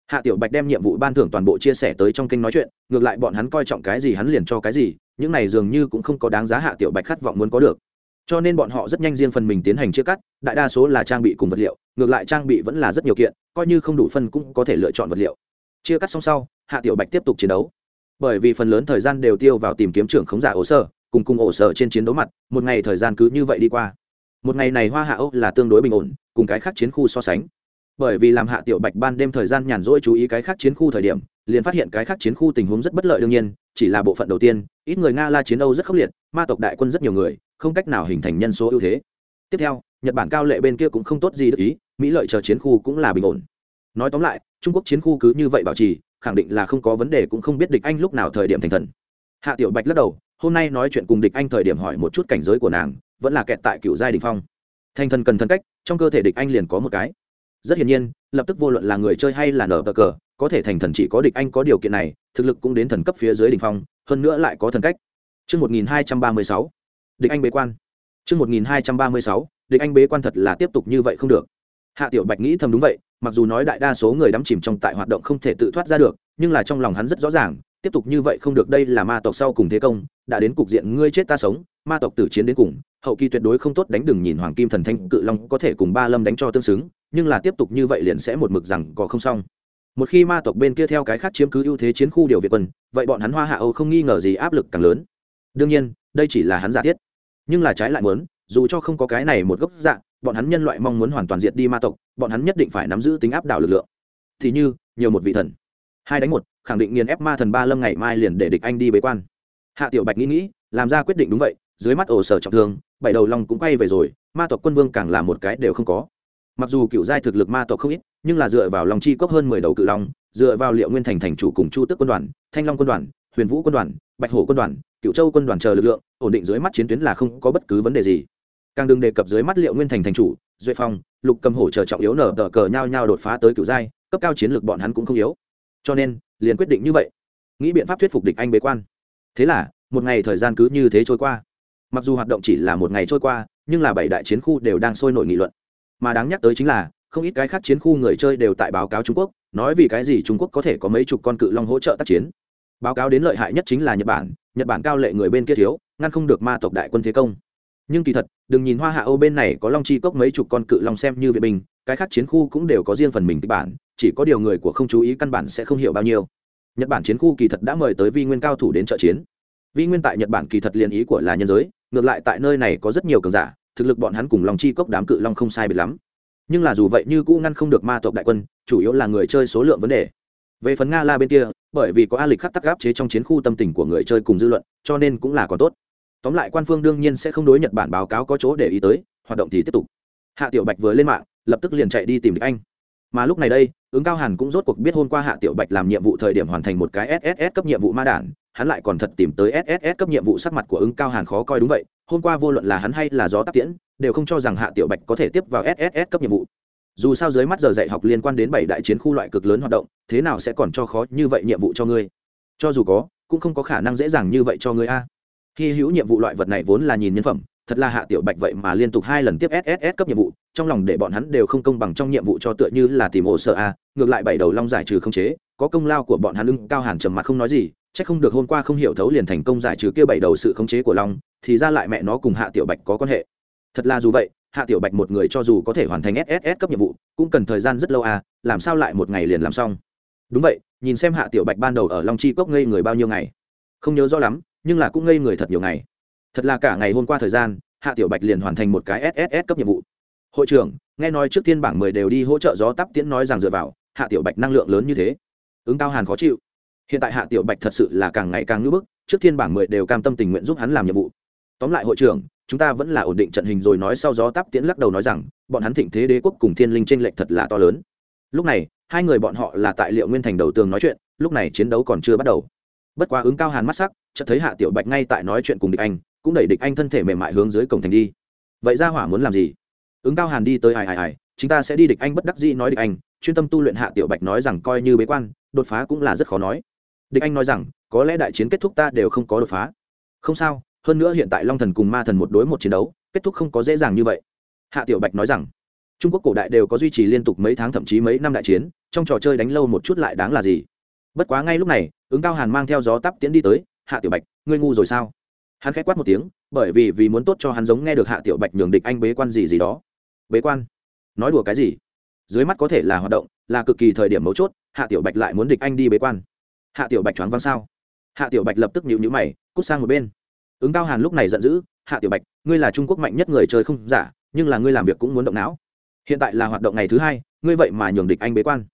Hạ tiểu bạch đem nhiệm vụ ban thưởng toàn bộ chia sẻ tới trong kênh nói chuyện, ngược lại bọn hắn coi trọng cái gì hắn liền cho cái gì, những này dường như cũng không có đáng giá hạ tiểu bạch khát vọng muốn có được. Cho nên bọn họ rất nhanh riêng phần mình tiến hành chia cắt, đại đa số là trang bị cùng vật liệu, ngược lại trang bị vẫn là rất nhiều kiện, coi như không đủ phân cũng có thể lựa chọn vật liệu. Chia cắt xong sau, hạ tiểu bạch tiếp tục chiến đấu bởi vì phần lớn thời gian đều tiêu vào tìm kiếm trưởng khống giả ổ sở, cùng cùng ổ sở trên chiến đấu mặt một ngày thời gian cứ như vậy đi qua. Một ngày này hoa hạ âu là tương đối bình ổn cùng cái khác chiến khu so sánh. Bởi vì làm hạ tiểu bạch ban đêm thời gian nhàn rỗi chú ý cái khác chiến khu thời điểm liền phát hiện cái khác chiến khu tình huống rất bất lợi đương nhiên chỉ là bộ phận đầu tiên ít người nga la chiến âu rất khốc liệt ma tộc đại quân rất nhiều người không cách nào hình thành nhân số ưu thế. Tiếp theo nhật bản cao lệ bên kia cũng không tốt gì được ý mỹ lợi chờ chiến khu cũng là bình ổn. Nói tóm lại trung quốc chiến khu cứ như vậy bảo trì khẳng định là không có vấn đề cũng không biết địch anh lúc nào thời điểm thành thần hạ tiểu bạch lắc đầu hôm nay nói chuyện cùng địch anh thời điểm hỏi một chút cảnh giới của nàng vẫn là kẹt tại cựu giai đình phong thành thần cần thân cách trong cơ thể địch anh liền có một cái rất hiển nhiên lập tức vô luận là người chơi hay là nở bờ cờ có thể thành thần chỉ có địch anh có điều kiện này thực lực cũng đến thần cấp phía dưới đình phong hơn nữa lại có thần cách Trước 1236, địch anh bế quan. Trước 1236, địch anh bế quan thật là tiếp tục như vậy không được. Hạ Tiểu Bạch nghĩ thầm đúng vậy, mặc dù nói đại đa số người đắm chìm trong tại hoạt động không thể tự thoát ra được, nhưng là trong lòng hắn rất rõ ràng, tiếp tục như vậy không được đây là ma tộc sau cùng thế công, đã đến cục diện ngươi chết ta sống, ma tộc tử chiến đến cùng, hậu kỳ tuyệt đối không tốt đánh đừng nhìn Hoàng Kim Thần Thanh Cự Long có thể cùng Ba Lâm đánh cho tương xứng, nhưng là tiếp tục như vậy liền sẽ một mực rằng có không xong. Một khi ma tộc bên kia theo cái khác chiếm cứ ưu thế chiến khu điều việt quân vậy bọn hắn hoa hạ âu không nghi ngờ gì áp lực càng lớn. Đương nhiên đây chỉ là hắn giả thiết. Nhưng là trái lại muốn dù cho không có cái này một gốc dạng bọn hắn nhân loại mong muốn hoàn toàn diệt đi ma tộc, bọn hắn nhất định phải nắm giữ tính áp đảo lực lượng. Thì như, nhiều một vị thần. Hai đánh một, khẳng định nghiền ép ma thần ba lâm ngày mai liền để địch anh đi bế quan. Hạ tiểu bạch nghĩ nghĩ, làm ra quyết định đúng vậy, dưới mắt ổ sở trọng thương, bảy đầu long cũng quay về rồi, ma tộc quân vương càng là một cái đều không có. Mặc dù cựu giai thực lực ma tộc không ít, nhưng là dựa vào lòng chi cốc hơn mười đầu cự long, dựa vào liệu nguyên thành thành chủ cùng chu tước quân đoàn, thanh long quân đoàn, huyền vũ quân đoàn, bạch hổ quân đoàn cựu châu quân đoàn chờ lực lượng, ổn định dưới mắt chiến tuyến là không có bất cứ vấn đề gì càng đừng đề cập dưới mắt liệu nguyên thành thành chủ, duệ phong, lục cầm hổ chờ trọng yếu nở tờ cờ nhau nhau đột phá tới cựu giai, cấp cao chiến lược bọn hắn cũng không yếu. Cho nên, liền quyết định như vậy. Nghĩ biện pháp thuyết phục địch anh bế quan. Thế là, một ngày thời gian cứ như thế trôi qua. Mặc dù hoạt động chỉ là một ngày trôi qua, nhưng là bảy đại chiến khu đều đang sôi nổi nghị luận. Mà đáng nhắc tới chính là, không ít cái khác chiến khu người chơi đều tại báo cáo trung quốc, nói vì cái gì trung quốc có thể có mấy chục con cự long hỗ trợ tác chiến. Báo cáo đến lợi hại nhất chính là nhật bản nhật bản cao lệ người bên kia thiếu, ngăn không được ma tộc đại quân thế công nhưng kỳ thật, đừng nhìn hoa hạ âu bên này có long chi cốc mấy chục con cự long xem như vệ binh, cái khác chiến khu cũng đều có riêng phần mình kịch bản, chỉ có điều người của không chú ý căn bản sẽ không hiểu bao nhiêu. Nhật bản chiến khu kỳ thật đã mời tới vi nguyên cao thủ đến trợ chiến. Vi nguyên tại nhật bản kỳ thật liên ý của là nhân giới, ngược lại tại nơi này có rất nhiều cường giả, thực lực bọn hắn cùng long chi cốc đám cự long không sai biệt lắm. Nhưng là dù vậy như cũ ngăn không được ma tộc đại quân, chủ yếu là người chơi số lượng vấn đề. Về phần nga la bên kia, bởi vì có a lịch khắc tắc gáp chế trong chiến khu tâm tình của người chơi cùng dư luận, cho nên cũng là còn tốt tóm lại quan phương đương nhiên sẽ không đối nhật bản báo cáo có chỗ để ý tới, hoạt động thì tiếp tục. Hạ tiểu bạch vừa lên mạng, lập tức liền chạy đi tìm địch anh. Mà lúc này đây, ứng cao hàn cũng rốt cuộc biết hôm qua hạ tiểu bạch làm nhiệm vụ thời điểm hoàn thành một cái sss cấp nhiệm vụ ma đản, hắn lại còn thật tìm tới sss cấp nhiệm vụ sắc mặt của ứng cao hàn khó coi đúng vậy, hôm qua vô luận là hắn hay là gió tắc tiễn, đều không cho rằng hạ tiểu bạch có thể tiếp vào sss cấp nhiệm vụ. Dù sao dưới mắt giờ dạy học liên quan đến bảy đại chiến khu loại cực lớn hoạt động, thế nào sẽ còn cho khó như vậy nhiệm vụ cho ngươi? Cho dù có, cũng không có khả năng dễ dàng như vậy cho ngươi a khi hữu nhiệm vụ loại vật này vốn là nhìn nhân phẩm, thật là hạ tiểu bạch vậy mà liên tục hai lần tiếp sss cấp nhiệm vụ, trong lòng để bọn hắn đều không công bằng trong nhiệm vụ cho tựa như là tìm ổ sợ a, ngược lại bảy đầu long giải trừ không chế, có công lao của bọn hắn ưng cao hàn trầm mặt không nói gì, chắc không được hôm qua không hiểu thấu liền thành công giải trừ kia bảy đầu sự khống chế của long, thì ra lại mẹ nó cùng hạ tiểu bạch có quan hệ. Thật là dù vậy, hạ tiểu bạch một người cho dù có thể hoàn thành sss cấp nhiệm vụ, cũng cần thời gian rất lâu à làm sao lại một ngày liền làm xong? Đúng vậy, nhìn xem hạ tiểu bạch ban đầu ở long chi cốc ngây người bao nhiêu ngày. Không nhớ rõ lắm nhưng là cũng ngây người thật nhiều ngày. Thật là cả ngày hôm qua thời gian, hạ tiểu bạch liền hoàn thành một cái sss cấp nhiệm vụ. Hội trưởng, nghe nói trước tiên bảng mười đều đi hỗ trợ gió tắp tiễn nói rằng dựa vào, hạ tiểu bạch năng lượng lớn như thế. Ứng cao hàn khó chịu. Hiện tại hạ tiểu bạch thật sự là càng ngày càng ngưỡng bức, trước thiên bảng mười đều cam tâm tình nguyện giúp hắn làm nhiệm vụ. Tóm lại hội trưởng, chúng ta vẫn là ổn định trận hình rồi nói sau gió tắp tiễn lắc đầu nói rằng, bọn hắn thịnh thế đế quốc cùng thiên linh tranh lệch thật là to lớn. Lúc này, hai người bọn họ là tại liệu nguyên thành đầu tường nói chuyện, lúc này chiến đấu còn chưa bắt đầu. Bất quá ứng cao hàn mắt sắc chợt thấy hạ tiểu bạch ngay tại nói chuyện cùng địch anh, cũng đẩy địch anh thân thể mềm mại hướng dưới cổng thành đi. Vậy ra hỏa muốn làm gì? Ứng cao hàn đi tới hài hài hài chúng ta sẽ đi địch anh bất đắc dĩ nói địch anh, chuyên tâm tu luyện hạ tiểu bạch nói rằng coi như bế quan, đột phá cũng là rất khó nói. Địch anh nói rằng, có lẽ đại chiến kết thúc ta đều không có đột phá. Không sao, hơn nữa hiện tại long thần cùng ma thần một đối một chiến đấu, kết thúc không có dễ dàng như vậy. Hạ tiểu bạch nói rằng, trung quốc cổ đại đều có duy trì liên tục mấy tháng thậm chí mấy năm đại chiến, trong trò chơi đánh lâu một chút lại đáng là gì? Bất quá ngay lúc này, ứng cao hàn mang theo gió tắp tiến đi tới hạ tiểu bạch, ngươi ngu rồi sao? Hắn k h á c quát một tiếng, bởi vì vì muốn tốt cho hắn giống nghe được hạ tiểu bạch nhường địch anh bế quan gì gì đó. Bế quan? Nói đùa cái gì? Dưới mắt có thể là hoạt động, là cực kỳ thời điểm mấu chốt, hạ tiểu bạch lại muốn địch anh đi bế quan. Hạ tiểu bạch choáng văng sao? Hạ tiểu bạch lập tức nhịu nhữ mày, cút sang một bên. Ứng cao hàn lúc này giận dữ, hạ tiểu bạch, ngươi là trung quốc mạnh nhất người chơi không? Giả nhưng là ngươi làm việc cũng muốn động não. Hiện tại là hoạt động ngày thứ hai, ngươi vậy mà nhường địch anh bế quan.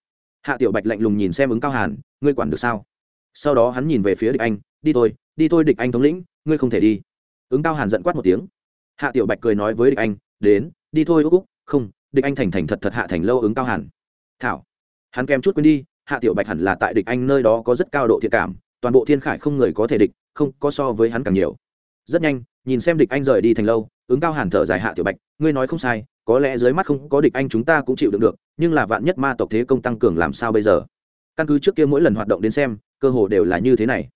Hạ tiểu bạch lạnh lùng nhìn xem ứng cao hàn, ngươi quản được sao? Sau đó hắn nhìn về phía địch anh, đi thôi đi thôi địch anh thống lĩnh, ngươi không thể đi. Ứng cao hàn giận quát một tiếng. Hạ tiểu bạch cười nói với địch anh, đến, đi thôi úc úc, không, địch anh thành thành thật thật hạ thành lâu ứng cao hàn. Thảo. Hắn kèm chút quên đi, hạ tiểu bạch hẳn là tại địch anh nơi đó có rất cao độ thiện cảm, toàn bộ thiên khải không người có thể địch, không có so với hắn càng nhiều. Rất nhanh, nhìn xem địch anh rời đi thành lâu, ứng cao hàn thở dài hạ tiểu bạch, ngươi nói không sai, có lẽ dưới mắt không có địch anh chúng ta cũng chịu đựng được, nhưng là vạn nhất ma tộc thế công tăng cường làm sao bây giờ? Căn cứ trước kia mỗi lần hoạt động đến xem cơ hồ đều là như thế này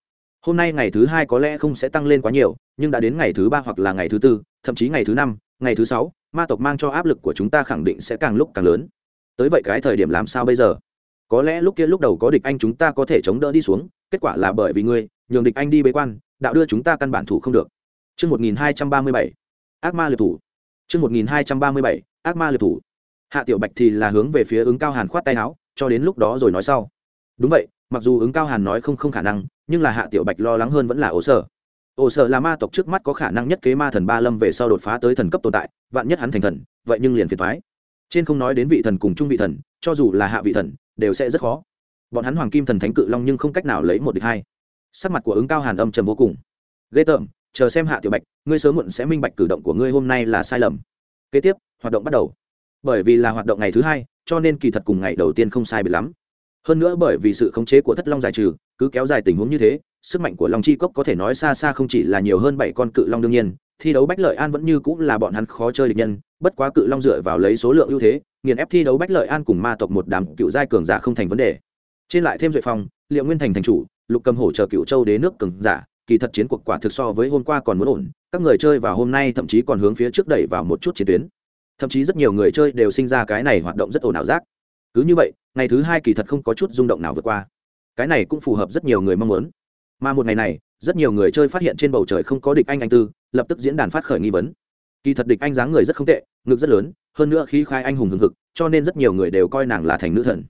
hôm nay ngày thứ hai có lẽ không sẽ tăng lên quá nhiều nhưng đã đến ngày thứ ba hoặc là ngày thứ tư thậm chí ngày thứ năm ngày thứ sáu ma tộc mang cho áp lực của chúng ta khẳng định sẽ càng lúc càng lớn tới vậy cái thời điểm làm sao bây giờ có lẽ lúc kia lúc đầu có địch anh chúng ta có thể chống đỡ đi xuống kết quả là bởi vì ngươi nhường địch anh đi bế quan đạo đưa chúng ta căn bản thủ không được Trước 1237, ác ma liệt thủ. Trước 1237, ác ma liệt thủ. Hạ Tiểu Bạch thì là hướng về phía ứng cao hàn khoát tay áo, cho đến lúc đó rồi nói sau. Đúng vậy, mặc dù ứng cao hàn nói không không khả năng, nhưng là Hạ Tiểu Bạch lo lắng hơn vẫn là ổ sở. Ổ sở là ma tộc trước mắt có khả năng nhất kế ma thần ba lâm về sau đột phá tới thần cấp tồn tại, vạn nhất hắn thành thần, vậy nhưng liền phiền thoái Trên không nói đến vị thần cùng trung vị thần, cho dù là hạ vị thần, đều sẽ rất khó. Bọn hắn hoàng kim thần thánh cự long nhưng không cách nào lấy một địch hai. Sắc mặt của ứng cao hàn âm trầm vô cùng. Ghê tởm, chờ xem hạ tiểu bạch ngươi sớm muộn sẽ minh bạch cử động của ngươi hôm nay là sai lầm kế tiếp hoạt động bắt đầu bởi vì là hoạt động ngày thứ hai cho nên kỳ thật cùng ngày đầu tiên không sai biệt lắm hơn nữa bởi vì sự khống chế của thất long giải trừ, cứ kéo dài tình huống như thế, sức mạnh của long chi cốc có thể nói xa xa không chỉ là nhiều hơn bảy con cự long đương nhiên, thi đấu bách lợi an vẫn như cũng là bọn hắn khó chơi địch nhân, bất quá cự long dựa vào lấy số lượng ưu thế, nghiền ép thi đấu bách lợi an cùng ma tộc một đám cựu giai cường giả không thành vấn đề. Trên lại thêm duệ phong, liệu nguyên thành thành chủ, lục cầm hổ chờ cựu châu đế nước cường giả, kỳ thật chiến cuộc quả thực so với hôm qua còn muốn ổn, các người chơi vào hôm nay thậm chí còn hướng phía trước đẩy vào một chút chiến tuyến. Thậm chí rất nhiều người chơi đều sinh ra cái này hoạt động rất ồn ào giác cứ như vậy, ngày thứ hai kỳ thật không có chút rung động nào vượt qua. Cái này cũng phù hợp rất nhiều người mong muốn. Mà một ngày này, rất nhiều người chơi phát hiện trên bầu trời không có địch anh anh tư, lập tức diễn đàn phát khởi nghi vấn. Kỳ thật địch anh dáng người rất không tệ, ngực rất lớn, hơn nữa khi khai anh hùng hừng hực, cho nên rất nhiều người đều coi nàng là thành nữ thần.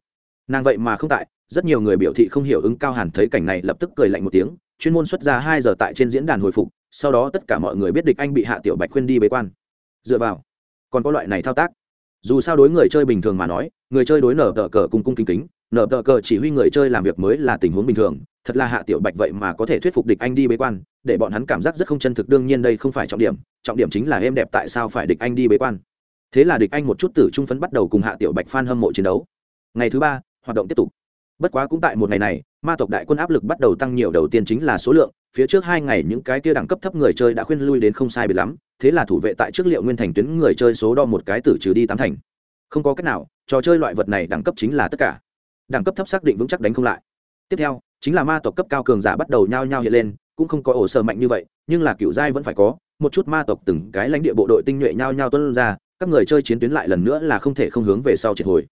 Nàng vậy mà không tại, rất nhiều người biểu thị không hiểu ứng cao hàn thấy cảnh này lập tức cười lạnh một tiếng, chuyên môn xuất ra hai giờ tại trên diễn đàn hồi phục, sau đó tất cả mọi người biết địch anh bị hạ tiểu bạch khuyên đi bế quan. Dựa vào, còn có loại này thao tác dù sao đối người chơi bình thường mà nói, người chơi đối nở tờ cờ cung cung kính kính, nở tờ cờ chỉ huy người chơi làm việc mới là tình huống bình thường, thật là hạ tiểu bạch vậy mà có thể thuyết phục địch anh đi bế quan, để bọn hắn cảm giác rất không chân thực, đương nhiên đây không phải trọng điểm trọng điểm chính là êm đẹp tại sao phải địch anh đi bế quan. Thế là địch anh một chút tử trung phấn bắt đầu cùng hạ tiểu bạch f hâm mộ chiến đấu. Ngày thứ ba, hoạt động tiếp tục bất quá cũng tại một ngày này, ma tộc đại quân áp lực bắt đầu tăng nhiều, đầu tiên chính là số lượng, phía trước hai ngày những cái kia đẳng cấp thấp người chơi đã khuyên lui đến không sai bị lắm, thế là thủ vệ tại trước liệu nguyên thành tuyến người chơi số đo một cái tử trừ đi tám thành. Không có cách nào, trò chơi loại vật này đẳng cấp chính là tất cả. Đẳng cấp thấp xác định vững chắc đánh không lại. Tiếp theo, chính là ma tộc cấp cao cường giả bắt đầu nhao nhao hiện lên, cũng không có ổ sơ mạnh như vậy, nhưng là cựu giai vẫn phải có, một chút ma tộc từng cái lãnh địa bộ đội tinh nhuệ nhao nhao tuân ra, các người chơi chiến tuyến lại lần nữa là không thể không hướng về sau triệt hồi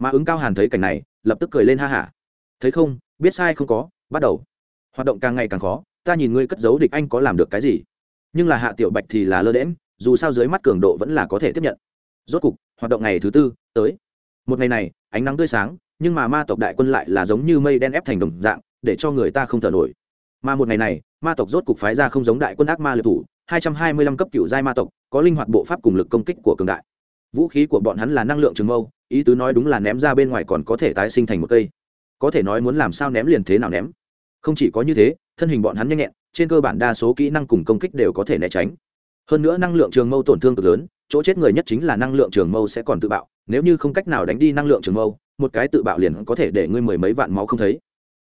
mà ứng cao hàn thấy cảnh này, lập tức cười lên ha hả. Thấy không, biết sai không có, bắt đầu. Hoạt động càng ngày càng khó, ta nhìn ngươi cất giấu địch anh có làm được cái gì. Nhưng là hạ tiểu bạch thì là lơ đễm dù sao dưới mắt cường độ vẫn là có thể tiếp nhận. Rốt cục, hoạt động ngày thứ tư, tới. Một ngày này, ánh nắng tươi sáng, nhưng mà ma tộc đại quân lại là giống như mây đen ép thành đồng dạng, để cho người ta không thở nổi. Mà một ngày này, ma tộc rốt cục phái ra không giống đại quân ác ma liệt thủ, hai trăm hai mươi lăm cấp cựu giai ma tộc, có linh hoạt bộ pháp cùng lực công kích của cường đại. Vũ khí của bọn hắn là năng lượng trường mâu ý tứ nói đúng là ném ra bên ngoài còn có thể tái sinh thành một cây. Có thể nói muốn làm sao ném liền thế nào ném. Không chỉ có như thế, thân hình bọn hắn nhanh nhẹn, trên cơ bản đa số kỹ năng cùng công kích đều có thể né tránh. Hơn nữa năng lượng trường mâu tổn thương cực lớn, chỗ chết người nhất chính là năng lượng trường mâu sẽ còn tự bạo, nếu như không cách nào đánh đi năng lượng trường mâu, một cái tự bạo liền có thể để ngươi mười mấy vạn máu không thấy.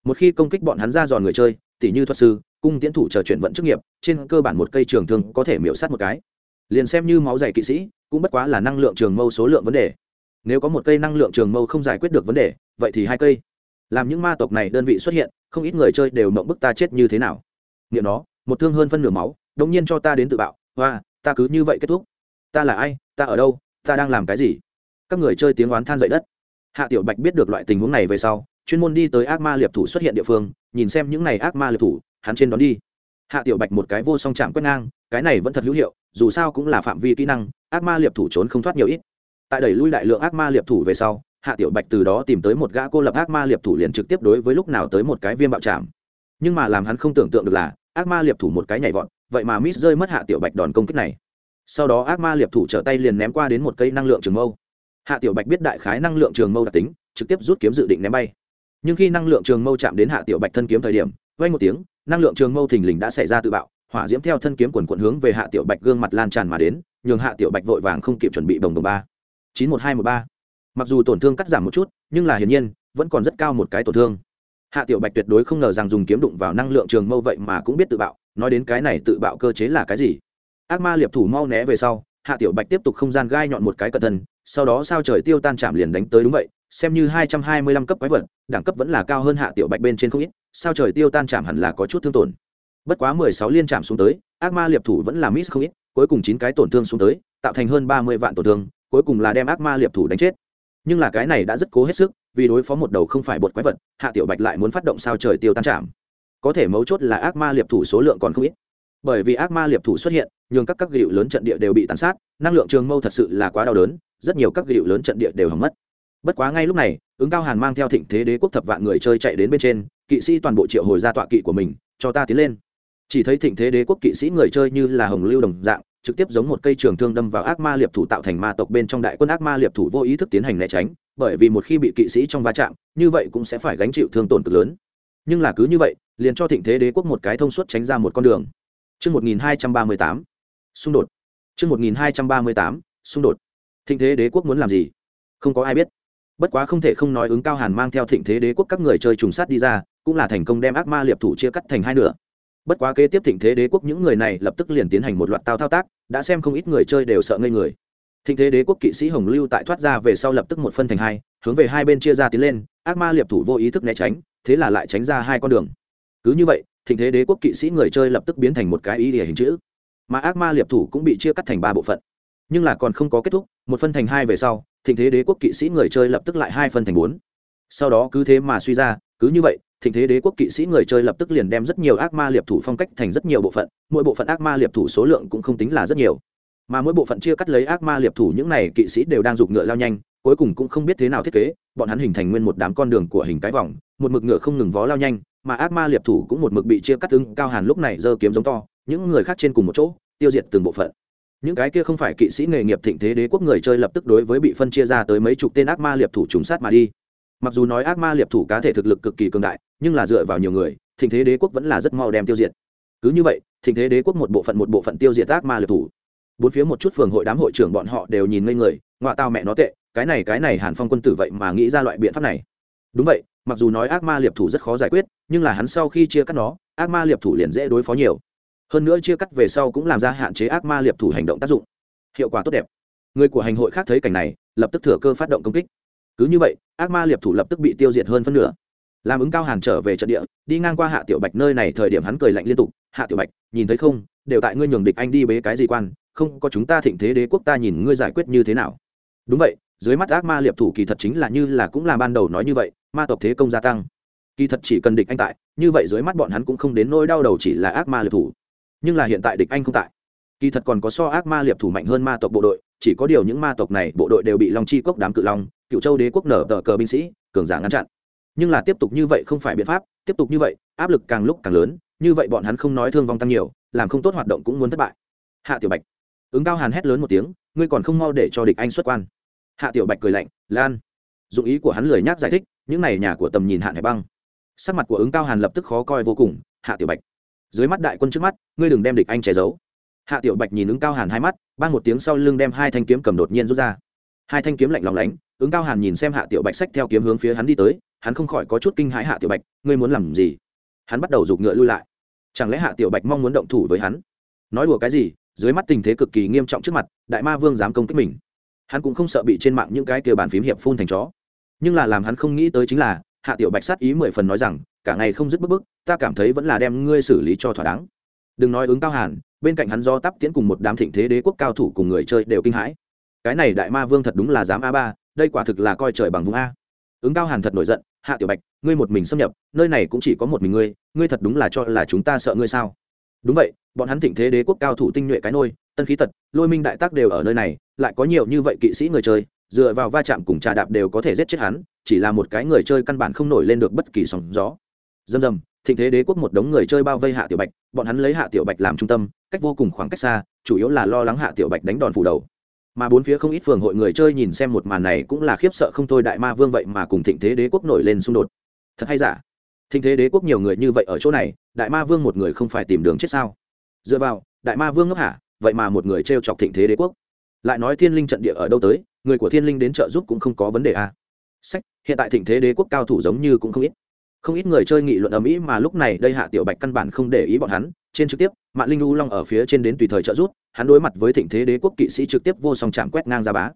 Một khi công kích bọn hắn ra giòn người chơi, tỉ như thuật sư, cung tiến thủ chờ chuyển vận chức nghiệp, trên cơ bản một cây trường thương có thể miễu sát một cái. Liền xem như máu dày kỵ sĩ, cũng bất quá là năng lượng trường mâu số lượng vấn đề nếu có một cây năng lượng trường mâu không giải quyết được vấn đề, vậy thì hai cây. Làm những ma tộc này đơn vị xuất hiện, không ít người chơi đều mộng bức ta chết như thế nào. Nghiệm nó, một thương hơn phân nửa máu, đống nhiên cho ta đến tự bạo. Và ta cứ như vậy kết thúc. Ta là ai, ta ở đâu, ta đang làm cái gì? Các người chơi tiếng oán than dậy đất. Hạ tiểu bạch biết được loại tình huống này về sau, chuyên môn đi tới ác ma liệp thủ xuất hiện địa phương, nhìn xem những này ác ma liệp thủ, hắn trên đón đi. Hạ tiểu bạch một cái vô song chạm quét ngang, cái này vẫn thật hữu hiệu, dù sao cũng là phạm vi kỹ năng, ác ma liệp thủ trốn không thoát nhiều ít tại đẩy lui đại lượng ác ma liệp thủ về sau, hạ tiểu bạch từ đó tìm tới một gã cô lập ác ma liệp thủ liền trực tiếp đối với lúc nào tới một cái viêm bạo chạm nhưng mà làm hắn không tưởng tượng được là, ác ma liệp thủ một cái nhảy vọt, vậy mà miss rơi mất hạ tiểu bạch đòn công kích này. Sau đó ác ma liệp thủ trở tay liền ném qua đến một cây năng lượng trường mâu. Hạ tiểu bạch biết đại khái năng lượng trường mâu đặc tính, trực tiếp rút kiếm dự định ném bay. Nhưng khi năng lượng trường mâu chạm đến hạ tiểu bạch thân kiếm thời điểm vay một tiếng, năng lượng trường mâu thình lình đã xảy ra tự bạo, hỏa diễm theo thân kiếm quần quận hướng về hạ tiểu bạch gương mặt lan tràn mà đến, nhường hạ tiểu bạch vội vàng không kịp chuẩn bị đồng đồng ba chín một hai một ba. Mặc dù tổn thương cắt giảm một chút, nhưng là hiển nhiên, vẫn còn rất cao một cái tổn thương. Hạ tiểu bạch tuyệt đối không ngờ rằng dùng kiếm đụng vào năng lượng trường mâu vậy mà cũng biết tự bạo, nói đến cái này tự bạo cơ chế là cái gì? Ác ma liệp thủ mau né về sau, hạ tiểu bạch tiếp tục không gian gai nhọn một cái cẩn thân sau đó sao trời tiêu tan chạm liền đánh tới đúng vậy, xem như hai trăm hai mươi lăm cấp quái vật, đẳng cấp vẫn là cao hơn hạ tiểu bạch bên trên không ít, sao trời tiêu tan chạm hẳn là có chút thương tổn. Bất quá mười sáu liên chạm xuống tới, ác ma liệp thủ vẫn là miss không ít, cuối cùng chín cái tổn thương xuống tới, tạo thành hơn ba mươi vạn tổn thương cuối cùng là đem ác ma liệp thủ đánh chết. Nhưng là cái này đã rất cố hết sức, vì đối phó một đầu không phải bột quái vật, hạ tiểu bạch lại muốn phát động sao trời tiêu tan chạm. Có thể mấu chốt là ác ma liệp thủ số lượng còn không ít. Bởi vì ác ma liệp thủ xuất hiện, nhường các các gịu lớn trận địa đều bị tàn sát, năng lượng trường mâu thật sự là quá đau đớn, rất nhiều các gịu lớn trận địa đều hỏng mất. Bất quá ngay lúc này, ứng cao hàn mang theo thịnh thế đế quốc thập vạn người chơi chạy đến bên trên, kỵ sĩ toàn bộ triệu hồi ra tọa kỵ của mình, cho ta tiến lên. Chỉ thấy thịnh thế đế quốc kỵ sĩ người chơi như là hồng lưu đồng dạng trực tiếp giống một cây trường thương đâm vào ác ma liệp thủ tạo thành ma tộc bên trong đại quân ác ma liệp thủ vô ý thức tiến hành né tránh bởi vì một khi bị kỵ sĩ trong va chạm như vậy cũng sẽ phải gánh chịu thương tổn cực lớn nhưng là cứ như vậy liền cho thịnh thế đế quốc một cái thông suốt tránh ra một con đường Trước 1238, xung đột. Trước 1238, xung đột. Thịnh thế đế quốc muốn làm gì? Không có ai biết. Bất quá không thể không nói ứng cao hàn mang theo thịnh thế đế quốc các người chơi trùng sát đi ra, cũng là thành công đem ác ma liệp thủ chia cắt thành hai nửa. Bất quá kế tiếp thịnh thế đế quốc những người này lập tức liền tiến hành một loạt tao thao tác, đã xem không ít người chơi đều sợ ngây người. Thịnh thế đế quốc kỵ sĩ Hồng Lưu tại thoát ra về sau lập tức một phân thành hai, hướng về hai bên chia ra tiến lên, ác ma liệp thủ vô ý thức né tránh, thế là lại tránh ra hai con đường. Cứ như vậy, thịnh thế đế quốc kỵ sĩ người chơi lập tức biến thành một cái ý địa hình chữ mà ác ma liệp thủ cũng bị chia cắt thành ba bộ phận nhưng là còn không có kết thúc một phân thành hai về sau thịnh thế đế quốc kỵ sĩ người chơi lập tức lại hai phân thành bốn sau đó cứ thế mà suy ra cứ như vậy thịnh thế đế quốc kỵ sĩ người chơi lập tức liền đem rất nhiều ác ma liệp thủ phong cách thành rất nhiều bộ phận, mỗi bộ phận ác ma liệp thủ số lượng cũng không tính là rất nhiều. Mà mỗi bộ phận chia cắt lấy ác ma liệp thủ những này, kỵ sĩ đều đang giục ngựa lao nhanh, cuối cùng cũng không biết thế nào thiết kế, bọn hắn hình thành nguyên một đám con đường của hình cái vòng, một mực ngựa không ngừng vó lao nhanh, mà ác ma liệp thủ cũng một mực bị chia cắt ứng, cao hàn lúc này giơ kiếm giống to, những người khác trên cùng một chỗ, tiêu diệt từng bộ phận. Những cái kia không phải kỵ sĩ nghề nghiệp thịnh thế đế quốc người chơi lập tức đối với bị phân chia ra tới mấy chục tên ác ma liệp thủ trùng sát mà đi. Mặc dù nói ác ma liệp thủ cá thể thực lực cực kỳ cường đại nhưng là dựa vào nhiều người, thịnh thế đế quốc vẫn là rất mau đem tiêu diệt. Cứ như vậy, thịnh thế đế quốc một bộ phận một bộ phận tiêu diệt ác ma liệt thủ. Bốn phía một chút phường hội đám hội trưởng bọn họ đều nhìn ngây người ngoại tao mẹ nó tệ, cái này cái này hàn phong quân tử vậy mà nghĩ ra loại biện pháp này. Đúng vậy, mặc dù nói ác ma liệp thủ rất khó giải quyết, nhưng là hắn sau khi chia cắt nó, ác ma liệp thủ liền dễ đối phó nhiều. Hơn nữa chia cắt về sau cũng làm ra hạn chế ác ma liệp thủ hành động tác dụng. Hiệu quả tốt đẹp. Người của hành hội khác thấy cảnh này, lập tức thừa cơ phát động công kích. Cứ như vậy, ác ma liệp thủ lập tức bị tiêu diệt hơn phân nửa làm ứng cao hàn trở về trận địa, đi ngang qua hạ tiểu bạch nơi này thời điểm hắn cười lạnh liên tục, hạ tiểu bạch, nhìn thấy không, đều tại ngươi nhường địch anh đi bế cái gì quan, không có chúng ta thịnh thế đế quốc ta nhìn ngươi giải quyết như thế nào. Đúng vậy, dưới mắt ác ma liệp thủ kỳ thật chính là như là cũng là ban đầu nói như vậy, ma tộc thế công gia tăng. Kỳ thật chỉ cần địch anh tại, như vậy dưới mắt bọn hắn cũng không đến nỗi đau đầu chỉ là ác ma liệp thủ. Nhưng là hiện tại địch anh không tại. Kỳ thật còn có so ác ma liệp thủ mạnh hơn ma tộc bộ đội, chỉ có điều những ma tộc này bộ đội đều bị long chi cốc đám cự long, cựu châu đế quốc nở tờ cờ binh sĩ, cường giả ngăn chặn nhưng là tiếp tục như vậy không phải biện pháp, tiếp tục như vậy, áp lực càng lúc càng lớn, như vậy bọn hắn không nói thương vong tăng nhiều, làm không tốt hoạt động cũng muốn thất bại. Hạ tiểu bạch, ứng cao hàn hét lớn một tiếng, ngươi còn không mau để cho địch anh xuất quan. Hạ tiểu bạch cười lạnh, lan. Dụng ý của hắn lười nhác giải thích, những này nhà của tầm nhìn hạ hải băng. Sắc mặt của ứng cao hàn lập tức khó coi vô cùng, hạ tiểu bạch, dưới mắt đại quân trước mắt, ngươi đừng đem địch anh che giấu. Hạ tiểu bạch nhìn ứng cao hàn hai mắt ban một tiếng sau lưng đem hai thanh kiếm cầm đột nhiên rút ra. Hai thanh kiếm lạnh lòng lánh ứng cao hàn nhìn xem hạ tiểu bạch sách theo kiếm hướng phía hắn đi tới, hắn không khỏi có chút kinh hãi hạ tiểu bạch, ngươi muốn làm gì? Hắn bắt đầu giục ngựa lui lại. Chẳng lẽ hạ tiểu bạch mong muốn động thủ với hắn? Nói đùa cái gì, dưới mắt tình thế cực kỳ nghiêm trọng trước mặt, đại ma vương dám công kích mình. Hắn cũng không sợ bị trên mạng những cái kia bàn phím hiệp phun thành chó. Nhưng là làm hắn không nghĩ tới chính là, hạ tiểu bạch sát ý mười phần nói rằng, cả ngày không dứt bức bức ta cảm thấy vẫn là đem ngươi xử lý cho thỏa đáng. Đừng nói ứng cao hàn, bên cạnh hắn do tắp tiến cùng một đám thịnh thế đế quốc cao thủ cùng người chơi đều kinh hãi. Cái này đại ma vương thật đúng là dám a ba đây quả thực là coi trời bằng vùng a. Ứng cao hàn thật nổi giận, hạ tiểu bạch, ngươi một mình xâm nhập, nơi này cũng chỉ có một mình ngươi ngươi thật đúng là cho là chúng ta sợ ngươi sao? Đúng vậy, bọn hắn thịnh thế đế quốc cao thủ tinh nhuệ cái nôi, tân khí tật, lôi minh đại tác đều ở nơi này, lại có nhiều như vậy kỵ sĩ người chơi, dựa vào va chạm cùng trà đạp đều có thể giết chết hắn, chỉ là một cái người chơi căn bản không nổi lên được bất kỳ sóng gió. Dầm dầm thịnh thế đế quốc một đống người chơi bao vây hạ tiểu bạch, bọn hắn lấy hạ tiểu bạch làm trung tâm, cách vô cùng khoảng cách xa, chủ yếu là lo lắng hạ tiểu bạch đánh đòn phủ đầu mà bốn phía không ít phường hội người chơi nhìn xem một màn này cũng là khiếp sợ không thôi đại ma vương vậy mà cùng thịnh thế đế quốc nổi lên xung đột. Thật hay giả? Thịnh thế đế quốc nhiều người như vậy ở chỗ này, đại ma vương một người không phải tìm đường chết sao? Dựa vào, đại ma vương ngốc hả? Vậy mà một người t r e o chọc thịnh thế đế quốc. Lại nói thiên linh trận địa ở đâu tới, người của thiên linh đến trợ giúp cũng không có vấn đề à. sách, hiện tại thịnh thế đế quốc cao thủ giống như cũng không ít. Không ít người chơi nghị luận ở mỹ mà lúc này đây hạ tiểu bạch căn bản không để ý bọn hắn, trên trực tiếp mạng linh u long ở phía trên đến tùy thời trợ giúp hắn đối mặt với thịnh thế đế quốc kỵ sĩ trực tiếp vô song chạm quét ngang ra bá.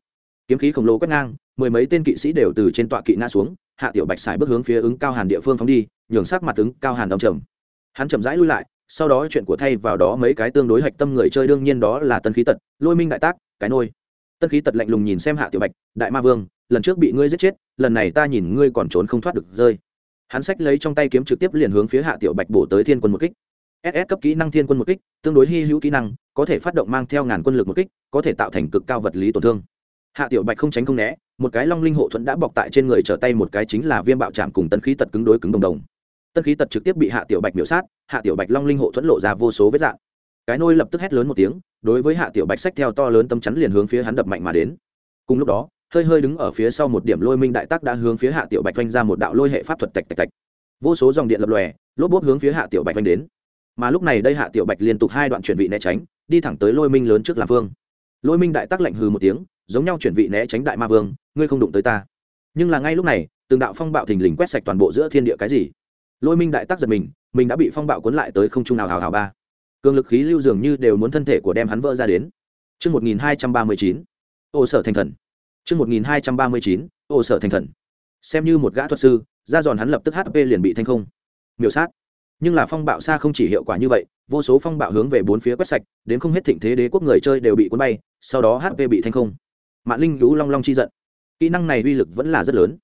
Kiếm khí khổng lồ quét ngang, mười mấy tên kỵ sĩ đều từ trên tọa kỵ ngã xuống, hạ tiểu bạch xài bước hướng phía ứng cao hàn địa phương phóng đi, nhường sắc mặt ứng cao hàn đông trầm. Hắn chậm rãi lui lại, sau đó chuyện của thay vào đó mấy cái tương đối hạch tâm người chơi, đương nhiên đó là tân khí tật, lôi minh đại tác, cái nôi. Tân khí tật lạnh lùng nhìn xem hạ tiểu bạch, đại ma vương, lần trước bị ngươi giết chết, lần này ta nhìn ngươi còn trốn không thoát được rơi. Hắn sách lấy trong tay kiếm trực tiếp liền hướng phía hạ tiểu bạch bổ tới thiên quân một kích. Ss cấp kỹ năng thiên quân một kích, tương đối hy hữu kỹ năng có thể phát động mang theo ngàn quân lực một kích, có thể tạo thành cực cao vật lý tổn thương. Hạ tiểu bạch không tránh không né, một cái long linh hộ thuẫn đã bọc tại trên người trở tay một cái chính là viêm bạo chạm cùng tân khí tật cứng đối cứng đồng đồng. Tân khí tật trực tiếp bị hạ tiểu bạch miễu sát, hạ tiểu bạch long linh hộ thuẫn lộ ra vô số vết dạng. Cái nôi lập tức hét lớn một tiếng, đối với hạ tiểu bạch sách theo to lớn tâm chắn liền hướng phía hắn đập mạnh mà đến. Cùng lúc đó, hơi hơi đứng ở phía sau một điểm lôi minh đại tác đã hướng phía hạ tiểu bạch vanh ra một đạo lôi hệ pháp thuật tạch tạch tạch. Vô số dòng điện lập lòe, lốp bốp hướng phía hạ tiểu bạch vanh đến. Mà lúc này đây hạ tiểu bạch liên tục hai đoạn chuyển vị né tránh đi thẳng tới lôi minh lớn trước làm vương lôi minh đại tác lạnh hừ một tiếng giống nhau chuyển vị né tránh đại ma vương ngươi không đụng tới ta nhưng là ngay lúc này từng đạo phong bạo thình lình quét sạch toàn bộ giữa thiên địa cái gì lôi minh đại tác giật mình mình đã bị phong bạo cuốn lại tới không trung nào hào hào ba cường lực khí lưu dường như đều muốn thân thể của đem hắn vỡ ra đến Trước 1239, ô sở thành thần. Trước 1239, ô sở thành thần. Xem như một gã thuật sư, ra giòn hắn lập tức HP liền bị thanh không. Miểu sát. Nhưng là phong bạo xa không chỉ hiệu quả như vậy, vô số phong bạo hướng về bốn phía quét sạch, đến không hết thịnh thế đế quốc người chơi đều bị cuốn bay, sau đó HP bị thanh không. Mạn Linh lũ long long chi giận. Kỹ năng này uy lực vẫn là rất lớn.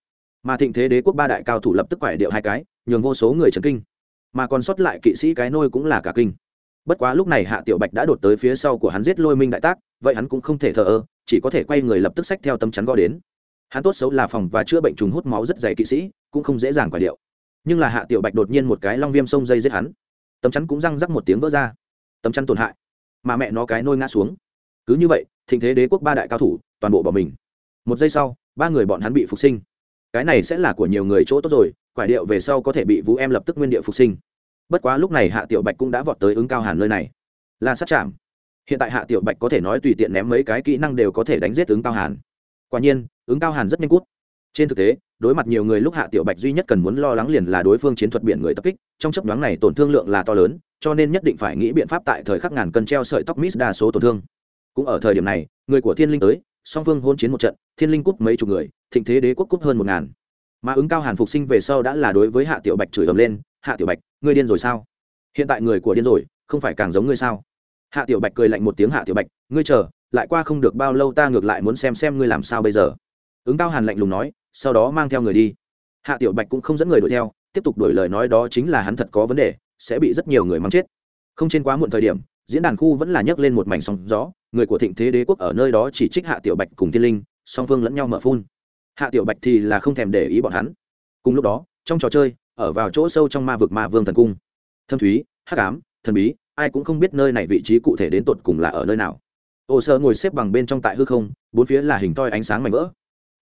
Mà thịnh thế đế quốc ba đại cao thủ lập tức quải điệu hai cái, nhường vô số người chấn kinh. Mà còn sót lại kỵ sĩ cái nôi cũng là cả kinh bất quá lúc này hạ tiểu bạch đã đột tới phía sau của hắn giết lôi minh đại tác vậy hắn cũng không thể thờ ơ chỉ có thể quay người lập tức xách theo tấm chắn gõ đến hắn tốt xấu là phòng và chữa bệnh trùng hút máu rất dày kỵ sĩ cũng không dễ dàng quả điệu nhưng là hạ tiểu bạch đột nhiên một cái long viêm sông dây giết hắn tấm chắn cũng răng rắc một tiếng vỡ ra tấm chắn tổn hại mà mẹ nó cái nôi ngã xuống cứ như vậy thịnh thế đế quốc ba đại cao thủ toàn bộ bỏ mình một giây sau ba người bọn hắn bị phục sinh cái này sẽ là của nhiều người chỗ tốt rồi quả điệu về sau có thể bị vũ em lập tức nguyên địa phục sinh bất quá lúc này hạ tiểu bạch cũng đã vọt tới ứng cao hàn nơi này là sát chạm hiện tại hạ tiểu bạch có thể nói tùy tiện ném mấy cái kỹ năng đều có thể đánh giết ứng cao hàn quả nhiên ứng cao hàn rất nhanh cút trên thực tế, đối mặt nhiều người lúc hạ tiểu bạch duy nhất cần muốn lo lắng liền là đối phương chiến thuật biển người tập kích, trong chấp đoán này tổn thương lượng là to lớn, cho nên nhất định phải nghĩ biện pháp tại thời khắc ngàn cân treo sợi tóc miss đa số tổn thương. Cũng ở thời điểm này, người của thiên linh tới, song phương hôn chiến một trận, thiên linh cúp mấy chục người, thịnh thế đế quốc cúp hơn một ngàn. Mà ứng cao hàn phục sinh về sau đã là đối với hạ tiểu bạch chửi ầm lên, hạ tiểu bạch, ngươi điên rồi sao? Hiện tại người của điên rồi, không phải càng giống ngươi sao? Hạ tiểu bạch cười lạnh một tiếng, hạ tiểu bạch, ngươi chờ, lại qua không được bao lâu ta ngược lại muốn xem xem ngươi làm sao bây giờ. Ứng cao hàn lạnh lùng nói sau đó mang theo người đi. Hạ tiểu bạch cũng không dẫn người đuổi theo, tiếp tục đổi lời nói đó chính là hắn thật có vấn đề, sẽ bị rất nhiều người mắng chết. Không trên quá muộn thời điểm, diễn đàn khu vẫn là nhấc lên một mảnh sóng gió, người của thịnh thế đế quốc ở nơi đó chỉ trích hạ tiểu bạch cùng thiên linh, song phương lẫn nhau mở phun. Hạ tiểu bạch thì là không thèm để ý bọn hắn. Cùng lúc đó, trong trò chơi, ở vào chỗ sâu trong ma vực ma vương thần cung. Thâm thúy, hắc ám, thần bí, ai cũng không biết nơi này vị trí cụ thể đến tột cùng là ở nơi nào. Ô sơ ngồi xếp bằng bên trong tại hư không, bốn phía là hình toi ánh sáng mảnh vỡ.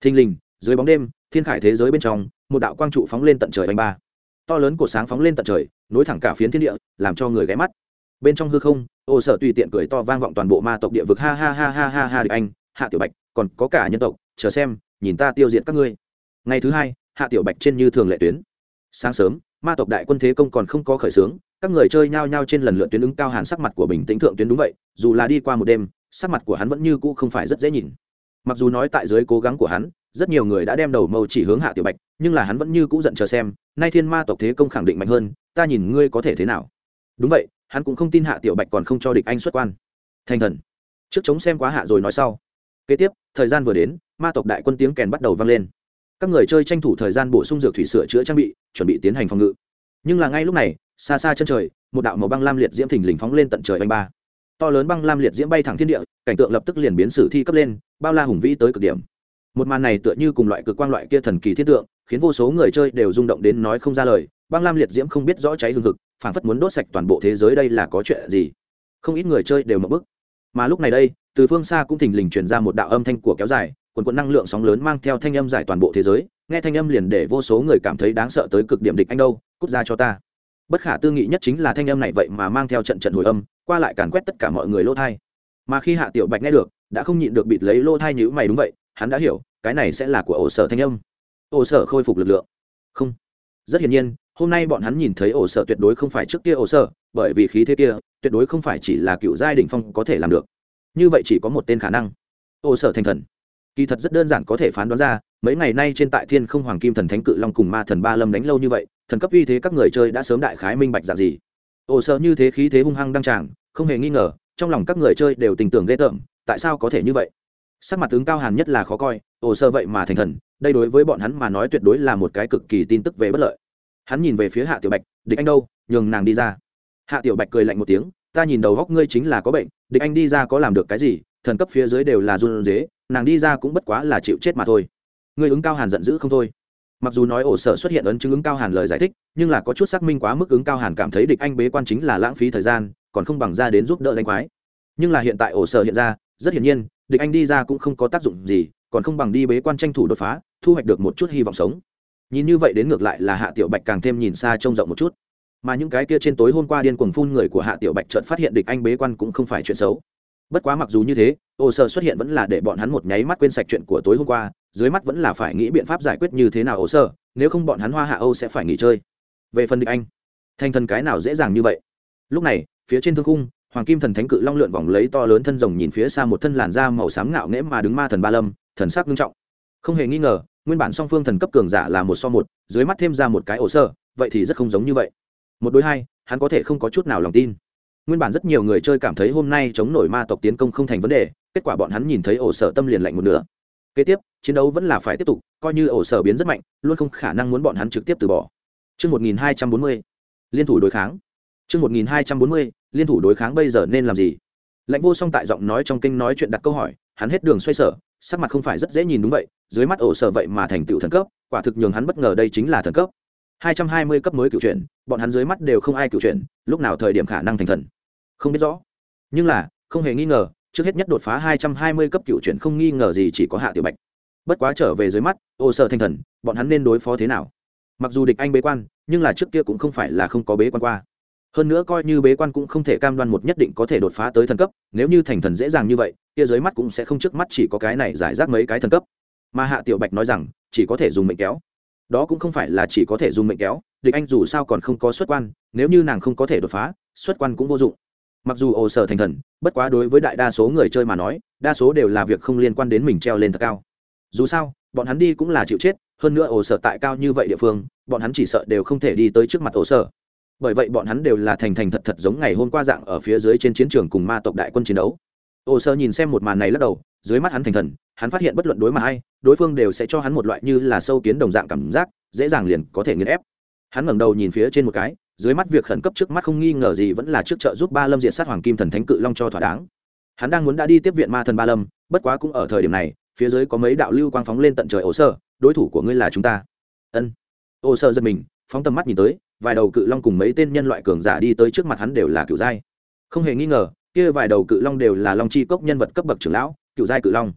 Thình Linh dưới bóng đêm, thiên khải thế giới bên trong, một đạo quang trụ phóng lên tận trời anh ba. To lớn của sáng phóng lên tận trời, nối thẳng cả phiến thiên địa, làm cho người ghé mắt. Bên trong hư không, ô sở tùy tiện cười to vang vọng toàn bộ ma tộc địa vực, ha ha ha ha ha ha địch anh, hạ tiểu bạch, còn có cả nhân tộc, chờ xem, nhìn ta tiêu diệt các ngươi. Ngày thứ hai, hạ tiểu bạch trên như thường lệ tuyến. Sáng sớm, ma tộc đại quân thế công còn không có khởi xướng, các người chơi nhao nhao trên lần lượt tuyến ứng cao hàn sắc mặt của bình tĩnh thượng tuyến đúng vậy, dù là đi qua một đêm, sắc mặt của hắn vẫn như cũ không phải rất dễ nhìn. Mặc dù nói tại dưới cố gắng của hắn rất nhiều người đã đem đầu mâu chỉ hướng hạ tiểu bạch, nhưng là hắn vẫn như cũ giận chờ xem, nay thiên ma tộc thế công khẳng định mạnh hơn, ta nhìn ngươi có thể thế nào. Đúng vậy, hắn cũng không tin hạ tiểu bạch còn không cho địch anh xuất quan. Thành thần. Trước chống xem quá hạ rồi nói sau. Kế tiếp, thời gian vừa đến, ma tộc đại quân tiếng kèn bắt đầu vang lên. Các người chơi tranh thủ thời gian bổ sung dược thủy sửa chữa trang bị, chuẩn bị tiến hành phòng ngự. Nhưng là ngay lúc này, xa xa chân trời, một đạo màu băng lam liệt diễm thình lình phóng lên tận trời anh ba. To lớn băng lam liệt diễm bay thẳng thiên địa, cảnh tượng lập tức liền biến sử thi cấp lên, bao la hùng vĩ tới cực điểm một màn này tựa như cùng loại cực quang loại kia thần kỳ thiết tượng, khiến vô số người chơi đều rung động đến nói không ra lời. Băng lam liệt diễm không biết rõ cháy hương thực phản phất muốn đốt sạch toàn bộ thế giới đây là có chuyện gì. Không ít người chơi đều mập bức. Mà lúc này đây, từ phương xa cũng thình lình truyền ra một đạo âm thanh của kéo dài, quần quận năng lượng sóng lớn mang theo thanh âm giải toàn bộ thế giới, nghe thanh âm liền để vô số người cảm thấy đáng sợ tới cực điểm địch anh đâu, cút ra cho ta. Bất khả tư nghị nhất chính là thanh âm này vậy mà mang theo trận trận hồi âm, qua lại càn quét tất cả mọi người lỗ thai. Mà khi hạ tiểu bạch nghe được, đã không nhịn được bịt lấy lỗ thai nhữ mày đúng vậy hắn đã hiểu, cái này sẽ là của ổ sở thanh âm. Ổ sở khôi phục lực lượng. Không. Rất hiển nhiên, hôm nay bọn hắn nhìn thấy ổ sở tuyệt đối không phải trước kia ổ sở, bởi vì khí thế kia, tuyệt đối không phải chỉ là cựu giai đỉnh phong có thể làm được. Như vậy chỉ có một tên khả năng. Ổ sở thành thần. Kỳ thật rất đơn giản có thể phán đoán ra, mấy ngày nay trên tại thiên không hoàng kim thần thánh cự long cùng ma thần ba lâm đánh lâu như vậy, thần cấp uy thế các người chơi đã sớm đại khái minh bạch dạng gì. Ổ sở như thế khí thế hung hăng đăng tràng, không hề nghi ngờ, trong lòng các người chơi đều tình tưởng ghê tởm, tại sao có thể như vậy? Sắc mặt tướng cao hàn nhất là khó coi ổ sơ vậy mà thành thần, đây đối với bọn hắn mà nói tuyệt đối là một cái cực kỳ tin tức về bất lợi. Hắn nhìn về phía hạ tiểu bạch, địch anh đâu? Nhường nàng đi ra. Hạ tiểu bạch cười lạnh một tiếng, ta nhìn đầu góc ngươi chính là có bệnh, địch anh đi ra có làm được cái gì? Thần cấp phía dưới đều là run dế nàng đi ra cũng bất quá là chịu chết mà thôi. Ngươi ứng cao hàn giận dữ không thôi. Mặc dù nói ổ sở xuất hiện ấn chứng ứng cao hàn lời giải thích, nhưng là có chút xác minh quá mức ứng cao hàn cảm thấy địch anh bế quan chính là lãng phí thời gian, còn không bằng ra đến giúp đỡ đánh quái. Nhưng là hiện tại ổ sở hiện ra rất hiển nhiên, địch anh đi ra cũng không có tác dụng gì, còn không bằng đi bế quan tranh thủ đột phá, thu hoạch được một chút hy vọng sống. Nhìn như vậy đến ngược lại là hạ tiểu bạch càng thêm nhìn xa trông rộng một chút. Mà những cái kia trên tối hôm qua điên cuồng phun người của hạ tiểu bạch chợt phát hiện địch anh bế quan cũng không phải chuyện xấu. Bất quá mặc dù như thế, ô sơ xuất hiện vẫn là để bọn hắn một nháy mắt quên sạch chuyện của tối hôm qua, dưới mắt vẫn là phải nghĩ biện pháp giải quyết như thế nào ô sơ, nếu không bọn hắn hoa hạ âu sẽ phải nghỉ chơi. Về phần địch anh, thành thần cái nào dễ dàng như vậy? Lúc này, phía trên thương cung hoàng kim thần thánh cự long lượn vòng lấy to lớn thân rồng nhìn phía xa một thân làn da màu xám ngạo nghễ mà đứng ma thần ba lâm thần sắc nghiêm trọng. Không hề nghi ngờ nguyên bản song phương thần cấp cường giả là một so một dưới mắt thêm ra một cái ổ sơ vậy thì rất không giống như vậy. Một đối hai hắn có thể không có chút nào lòng tin. Nguyên bản rất nhiều người chơi cảm thấy hôm nay chống nổi ma tộc tiến công không thành vấn đề kết quả bọn hắn nhìn thấy ổ sở tâm liền lạnh một nửa. Kế tiếp chiến đấu vẫn là phải tiếp tục coi như ổ sở biến rất mạnh luôn không khả năng muốn bọn hắn trực tiếp từ bỏ. Trước 1240, liên thủ đối kháng. Trước 1240, liên thủ đối kháng bây giờ nên làm gì? Lãnh vô song tại giọng nói trong kinh nói chuyện đặt câu hỏi, hắn hết đường xoay sở, sắc mặt không phải rất dễ nhìn đúng vậy, dưới mắt ổ sở vậy mà thành tựu thần cấp, quả thực nhường hắn bất ngờ đây chính là thần cấp. 220 cấp mới cựu chuyển, bọn hắn dưới mắt đều không ai cựu chuyển, lúc nào thời điểm khả năng thành thần. Không biết rõ. Nhưng là, không hề nghi ngờ, trước hết nhất đột phá 220 cấp cựu chuyển không nghi ngờ gì chỉ có Hạ Tiểu Bạch. Bất quá trở về dưới mắt, ổ sở thành thần, bọn hắn nên đối phó thế nào? Mặc dù địch anh bế quan, nhưng là trước kia cũng không phải là không có bế quan qua hơn nữa coi như bế quan cũng không thể cam đoan một nhất định có thể đột phá tới thần cấp, nếu như thành thần dễ dàng như vậy, kia dưới mắt cũng sẽ không trước mắt chỉ có cái này giải rác mấy cái thần cấp. Mà hạ tiểu bạch nói rằng, chỉ có thể dùng mệnh kéo. Đó cũng không phải là chỉ có thể dùng mệnh kéo, địch anh dù sao còn không có xuất quan, nếu như nàng không có thể đột phá, xuất quan cũng vô dụng. Mặc dù ồ sở thành thần, bất quá đối với đại đa số người chơi mà nói, đa số đều là việc không liên quan đến mình treo lên thật cao. Dù sao, bọn hắn đi cũng là chịu chết, hơn nữa ồ sở tại cao như vậy địa phương, bọn hắn chỉ sợ đều không thể đi tới trước mặt ồ sở bởi vậy bọn hắn đều là thành thành thật thật giống ngày hôm qua dạng ở phía dưới trên chiến trường cùng ma tộc đại quân chiến đấu. Ô sơ nhìn xem một màn này lắc đầu, dưới mắt hắn thành thần, hắn phát hiện bất luận đối mà ai, đối phương đều sẽ cho hắn một loại như là sâu kiến đồng dạng cảm giác, dễ dàng liền có thể nghiền ép. Hắn ngẩng đầu nhìn phía trên một cái, dưới mắt việc khẩn cấp trước mắt không nghi ngờ gì vẫn là trước trợ giúp ba lâm diện sát hoàng kim thần thánh cự long cho thỏa đáng. Hắn đang muốn đã đi tiếp viện ma thần ba lâm, bất quá cũng ở thời điểm này, phía dưới có mấy đạo lưu quang phóng lên tận trời ổ sơ, đối thủ của ngươi là chúng ta. Ân. Ổ sơ giật mình, phóng tầm mắt nhìn tới vài đầu cự long cùng mấy tên nhân loại cường giả đi tới trước mặt hắn đều là cựu giai. Không hề nghi ngờ, kia vài đầu cự long đều là long chi cốc nhân vật cấp bậc trưởng lão, cựu giai cự long.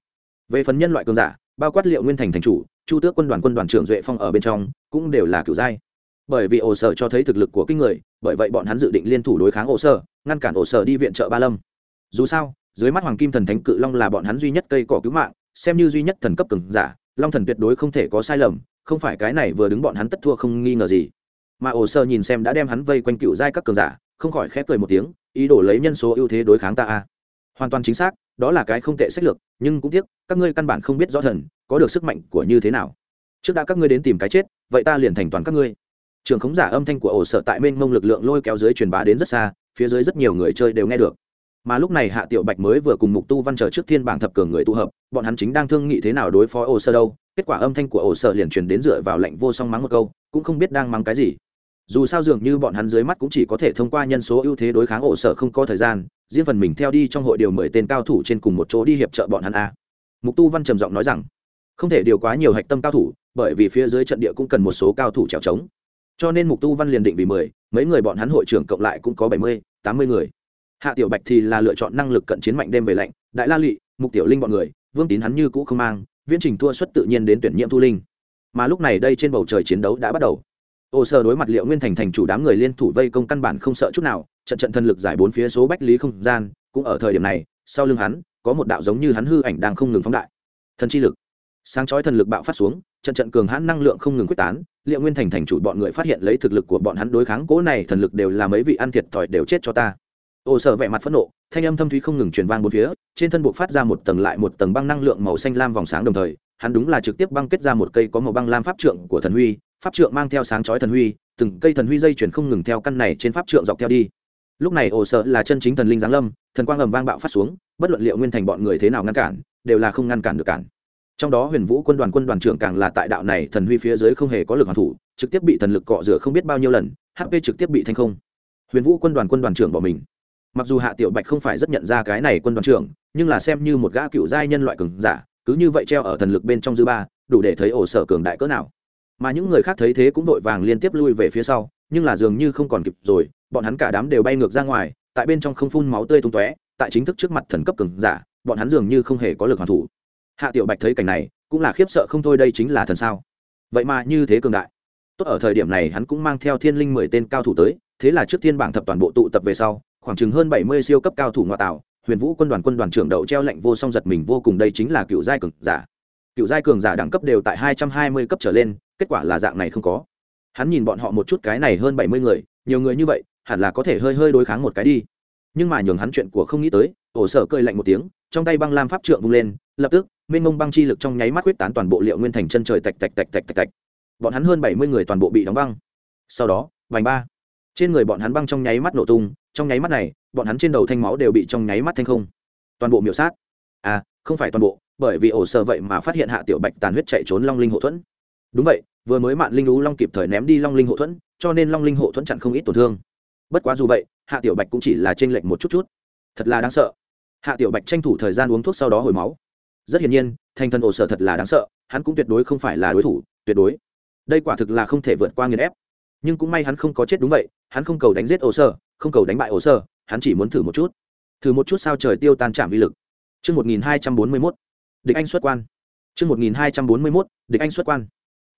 Về phần nhân loại cường giả, bao quát liệu nguyên thành thành chủ, chu tước quân đoàn quân đoàn trưởng duệ phong ở bên trong, cũng đều là cựu giai. Bởi vì ổ sở cho thấy thực lực của kinh người, bởi vậy bọn hắn dự định liên thủ đối kháng ổ sở, ngăn cản ổ sở đi viện trợ ba lâm. Dù sao, dưới mắt hoàng kim thần thánh cự long là bọn hắn duy nhất cây cỏ cứu mạng, xem như duy nhất thần cấp cường giả, long thần tuyệt đối không thể có sai lầm, không phải cái này vừa đứng bọn hắn tất thua không nghi ngờ gì mà ổ sơ nhìn xem đã đem hắn vây quanh cựu giai các cường giả, không khỏi khép cười một tiếng, ý đồ lấy nhân số ưu thế đối kháng ta a. Hoàn toàn chính xác, đó là cái không tệ sách lược, nhưng cũng tiếc, các ngươi căn bản không biết rõ thần, có được sức mạnh của như thế nào. Trước đã các ngươi đến tìm cái chết, vậy ta liền thành toàn các ngươi. Trường khống giả âm thanh của ổ sợ tại mênh mông lực lượng lôi kéo dưới truyền bá đến rất xa, phía dưới rất nhiều người chơi đều nghe được. Mà lúc này hạ tiểu bạch mới vừa cùng mục tu văn chờ trước thiên bảng thập cường người tụ hợp, bọn hắn chính đang thương nghị thế nào đối phó ổ sơ đâu. Kết quả âm thanh của ổ sơ liền truyền đến dựa vào lệnh vô song mắng một câu, cũng không biết đang mắng cái gì dù sao dường như bọn hắn dưới mắt cũng chỉ có thể thông qua nhân số ưu thế đối kháng ổ sở không có thời gian, riêng phần mình theo đi trong hội điều mười tên cao thủ trên cùng một chỗ đi hiệp trợ bọn hắn a. Mục tu văn trầm giọng nói rằng, không thể điều quá nhiều hạch tâm cao thủ, bởi vì phía dưới trận địa cũng cần một số cao thủ trèo trống. Cho nên mục tu văn liền định vì mười, mấy người bọn hắn hội trưởng cộng lại cũng có bảy mươi, tám mươi người. Hạ tiểu bạch thì là lựa chọn năng lực cận chiến mạnh đêm về lạnh, đại la lụy mục tiểu linh bọn người, vương tín hắn như cũ không mang, viễn trình thua xuất tự nhiên đến tuyển nhiệm thu linh. Mà lúc này đây trên bầu trời chiến đấu đã bắt đầu ô sơ đối mặt liệu nguyên thành thành chủ đám người liên thủ vây công căn bản không sợ chút nào, trận trận thân lực giải bốn phía số bách lý không gian, cũng ở thời điểm này, sau lưng hắn, có một đạo giống như hắn hư ảnh đang không ngừng phóng đại. Thần chi lực. Sáng chói thần lực bạo phát xuống, trận trận cường hãn năng lượng không ngừng quyết tán, liệu nguyên thành thành chủ bọn người phát hiện lấy thực lực của bọn hắn đối kháng cố này, thần lực đều là mấy vị ăn thiệt thòi đều chết cho ta. Ô sơ vẻ mặt phẫn nộ, thanh âm thâm thúy không ngừng truyền vang bốn phía, trên thân buộc phát ra một tầng lại một tầng băng năng lượng màu xanh lam vòng sáng đồng thời hắn đúng là trực tiếp băng kết ra một cây có màu băng lam pháp trượng của thần huy, pháp trượng mang theo sáng chói thần huy, từng cây thần huy dây chuyển không ngừng theo căn này trên pháp trượng dọc theo đi. Lúc này ồ sợ là chân chính thần linh giáng lâm, thần quang ầm vang bạo phát xuống, bất luận liệu nguyên thành bọn người thế nào ngăn cản, đều là không ngăn cản được cản. Trong đó huyền vũ quân đoàn quân đoàn trưởng càng là tại đạo này thần huy phía dưới không hề có lực hoàn thủ, trực tiếp bị thần lực cọ rửa không biết bao nhiêu lần hp trực tiếp bị thanh không. Huyền vũ quân đoàn quân đoàn trưởng bỏ mình. Mặc dù hạ tiểu bạch không phải rất nhận ra cái này quân đoàn trưởng, nhưng là xem như một gã cựu giai nhân loại cường giả cứ như vậy treo ở thần lực bên trong dư ba, đủ để thấy ổ sở cường đại cỡ nào. Mà những người khác thấy thế cũng vội vàng liên tiếp lui về phía sau, nhưng là dường như không còn kịp rồi, bọn hắn cả đám đều bay ngược ra ngoài, tại bên trong không phun máu tươi tung tóe, tại chính thức trước mặt thần cấp cường giả, bọn hắn dường như không hề có lực hoàn thủ. Hạ tiểu bạch thấy cảnh này, cũng là khiếp sợ không thôi đây chính là thần sao. Vậy mà như thế cường đại. Tốt ở thời điểm này hắn cũng mang theo thiên linh mười tên cao thủ tới, thế là trước thiên bảng thập toàn bộ tụ tập về sau, khoảng chừng hơn bảy mươi siêu cấp cao thủ ngoại tạo huyền vũ quân đoàn quân đoàn trưởng đậu treo lệnh vô song giật mình vô cùng, đây chính là cựu giai cường giả. Cựu giai cường giả đẳng cấp đều tại hai trăm hai mươi cấp trở lên, kết quả là dạng này không có. Hắn nhìn bọn họ một chút cái này hơn bảy mươi người, nhiều người như vậy, hẳn là có thể hơi hơi đối kháng một cái đi. Nhưng mà nhường hắn chuyện của không nghĩ tới, ổ sở cơi lạnh một tiếng, trong tay băng lam pháp trượng vung lên, lập tức, mênh mông băng chi lực trong nháy mắt quyết tán toàn bộ liệu nguyên thành chân trời tạch tạch tạch tạch tạch tạch. Bọn hắn hơn bảy mươi người toàn bộ bị đóng băng. Sau đó, vành ba. Trên người bọn hắn băng trong nháy mắt nổ tung, trong nháy mắt này bọn hắn trên đầu thanh máu đều bị trong nháy mắt thanh không. Toàn bộ miểu sát. À không phải toàn bộ, bởi vì ổ sơ vậy mà phát hiện hạ tiểu bạch tàn huyết chạy trốn long linh hộ thuẫn. Đúng vậy, vừa mới mạn linh lú long kịp thời ném đi long linh hộ thuẫn, cho nên long linh hộ thuẫn chặn không ít tổn thương. Bất quá dù vậy, hạ tiểu bạch cũng chỉ là t r ê n lệch một chút chút. Thật là đáng sợ. Hạ tiểu bạch tranh thủ thời gian uống thuốc sau đó hồi máu. Rất hiển nhiên, thành thần ổ sở thật là đáng sợ, hắn cũng tuyệt đối không phải là đối thủ, tuyệt đối. Đây quả thực là không thể vượt qua nghiền ép. Nhưng cũng may hắn không có chết đúng vậy, hắn không cầu đánh giết ổ sở không cầu đánh bại ổ sở hắn chỉ muốn thử một chút thử một chút sao trời tiêu tan trảm vi lực Chương 1241. Địch anh xuất quan. Chương 1241. Địch anh xuất quan.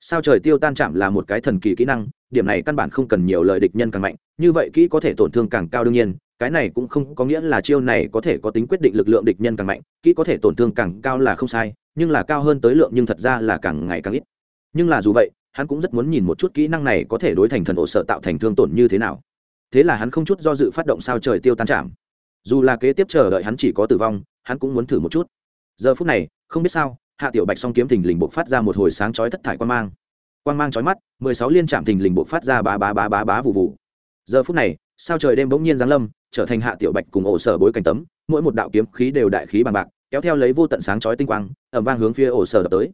Sao trời tiêu tan chạm là một cái thần kỳ kỹ năng, điểm này căn bản không cần nhiều lời địch nhân càng mạnh, như vậy kỹ có thể tổn thương càng cao đương nhiên, cái này cũng không có nghĩa là chiêu này có thể có tính quyết định lực lượng địch nhân càng mạnh, kỹ có thể tổn thương càng cao là không sai, nhưng là cao hơn tới lượng nhưng thật ra là càng ngày càng ít. Nhưng là dù vậy, hắn cũng rất muốn nhìn một chút kỹ năng này có thể đối thành thần ổ sợ tạo thành thương tổn như thế nào. Thế là hắn không chút do dự phát động sao trời tiêu tan chạm. Dù là kế tiếp chờ đợi hắn chỉ có tử vong, hắn cũng muốn thử một chút. Giờ phút này không biết sao hạ tiểu bạch song kiếm thình lình bộ phát ra một hồi sáng chói thất thải quan mang. Quan mang chói mắt mười sáu liên trạm thình lình bộ phát ra bá bá bá bá bá vụ vụ giờ phút này sao trời đêm bỗng nhiên giáng lâm trở thành hạ tiểu bạch cùng ổ sở bối cảnh tấm mỗi một đạo kiếm khí đều đại khí bằng bạc kéo theo lấy vô tận sáng chói tinh quang ẩm vang hướng phía ổ sở đập tới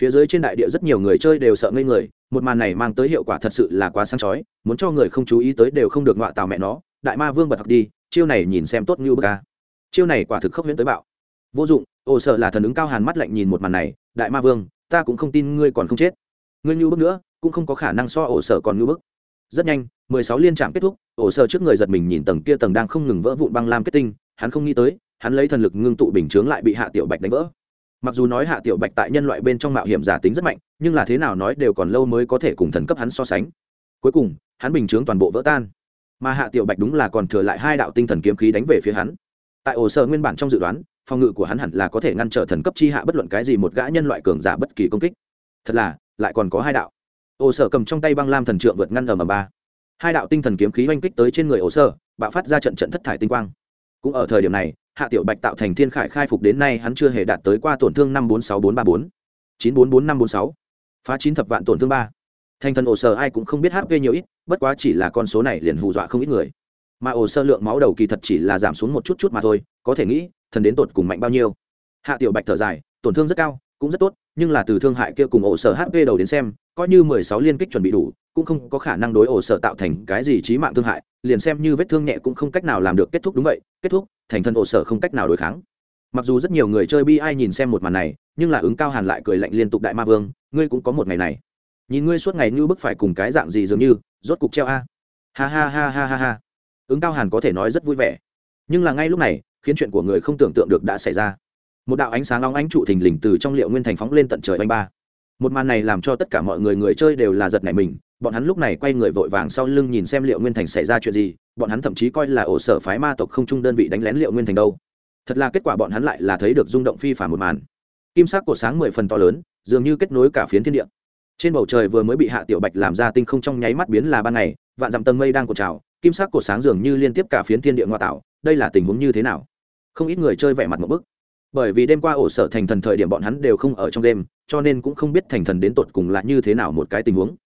phía dưới trên đại địa rất nhiều người chơi đều sợ ngây người, một màn này mang tới hiệu quả thật sự là quá sáng chói, muốn cho người không chú ý tới đều không được ngọa tào mẹ nó, đại ma vương bật học đi, chiêu này nhìn xem tốt như bờ ca chiêu này quả thực khốc huyễn tới bạo. Vô dụng ồ sợ là thần ứng cao hàn mắt lạnh nhìn một màn này, đại ma vương, ta cũng không tin ngươi còn không chết. Ngươi như bức nữa, cũng không có khả năng so ổ sở còn như bức. Rất nhanh, mười sáu liên trạm kết thúc ổ sở trước người giật mình nhìn tầng kia tầng đang không ngừng vỡ vụn băng lam kết tinh, hắn không nghĩ tới, hắn lấy thần lực ngưng tụ bình chướng lại bị hạ tiểu bạch đánh vỡ mặc dù nói hạ tiểu bạch tại nhân loại bên trong mạo hiểm giả tính rất mạnh, nhưng là thế nào nói đều còn lâu mới có thể cùng thần cấp hắn so sánh. Cuối cùng, hắn bình chướng toàn bộ vỡ tan. Mà hạ tiểu bạch đúng là còn thừa lại hai đạo tinh thần kiếm khí đánh về phía hắn. Tại ổ sở nguyên bản trong dự đoán, phòng ngự của hắn hẳn là có thể ngăn trở thần cấp chi hạ bất luận cái gì một gã nhân loại cường giả bất kỳ công kích. Thật là, lại còn có hai đạo. Ổ sở cầm trong tay băng lam thần trượng vượt ngăn ở m ba. Hai đạo tinh thần kiếm khí oanh kích tới trên người ổ sở, bạo phát ra trận trận thất thải tinh quang. Cũng ở thời điểm này hạ tiểu bạch tạo thành thiên khải khai phục đến nay hắn chưa hề đạt tới qua tổn thương năm bốn sáu bốn ba bốn. Chín bốn bốn năm bốn sáu. Phá chín thập vạn tổn thương ba. Thành thần ổ sở ai cũng không biết hp nhiều ít, bất quá chỉ là con số này liền hù dọa không ít người. Mà ổ sơ lượng máu đầu kỳ thật chỉ là giảm xuống một chút chút mà thôi, có thể nghĩ, thần đến tột cùng mạnh bao nhiêu. Hạ tiểu bạch thở dài, tổn thương rất cao, cũng rất tốt, nhưng là từ thương hại kia cùng ổ sở hp đầu đến xem, coi như mười sáu liên kích chuẩn bị đủ, cũng không có khả năng đối ổ sở tạo thành cái gì trí mạng thương hại liền xem như vết thương nhẹ cũng không cách nào làm được kết thúc đúng vậy, kết thúc, thành thân ổ sở không cách nào đối kháng. Mặc dù rất nhiều người chơi bi ai nhìn xem một màn này, nhưng là ứng cao hàn lại cười lạnh liên tục đại ma vương, ngươi cũng có một ngày này. Nhìn ngươi suốt ngày như bức phải cùng cái dạng gì dường như, rốt cục treo a. Ha ha ha ha ha ha. Ứng cao hàn có thể nói rất vui vẻ. Nhưng là ngay lúc này, khiến chuyện của người không tưởng tượng được đã xảy ra. Một đạo ánh sáng long ánh trụ thình lình từ trong liệu nguyên thành phóng lên tận trời anh ba. Một màn này làm cho tất cả mọi người người chơi đều là giật nảy mình bọn hắn lúc này quay người vội vàng sau lưng nhìn xem liệu nguyên thành xảy ra chuyện gì, bọn hắn thậm chí coi là ổ sở phái ma tộc không chung đơn vị đánh lén liệu nguyên thành đâu. Thật là kết quả bọn hắn lại là thấy được rung động phi phả một màn. Kim sắc của sáng mười phần to lớn, dường như kết nối cả phiến thiên địa. Trên bầu trời vừa mới bị hạ tiểu bạch làm ra tinh không trong nháy mắt biến là ban ngày, vạn dặm tầng mây đang cột trào, kim sắc của sáng dường như liên tiếp cả phiến thiên địa ngoại tạo, đây là tình huống như thế nào? Không ít người chơi vẻ mặt một bức. Bởi vì đêm qua ổ sở thành thần thời điểm bọn hắn đều không ở trong đêm, cho nên cũng không biết thành thần đến tột cùng là như thế nào một cái tình huống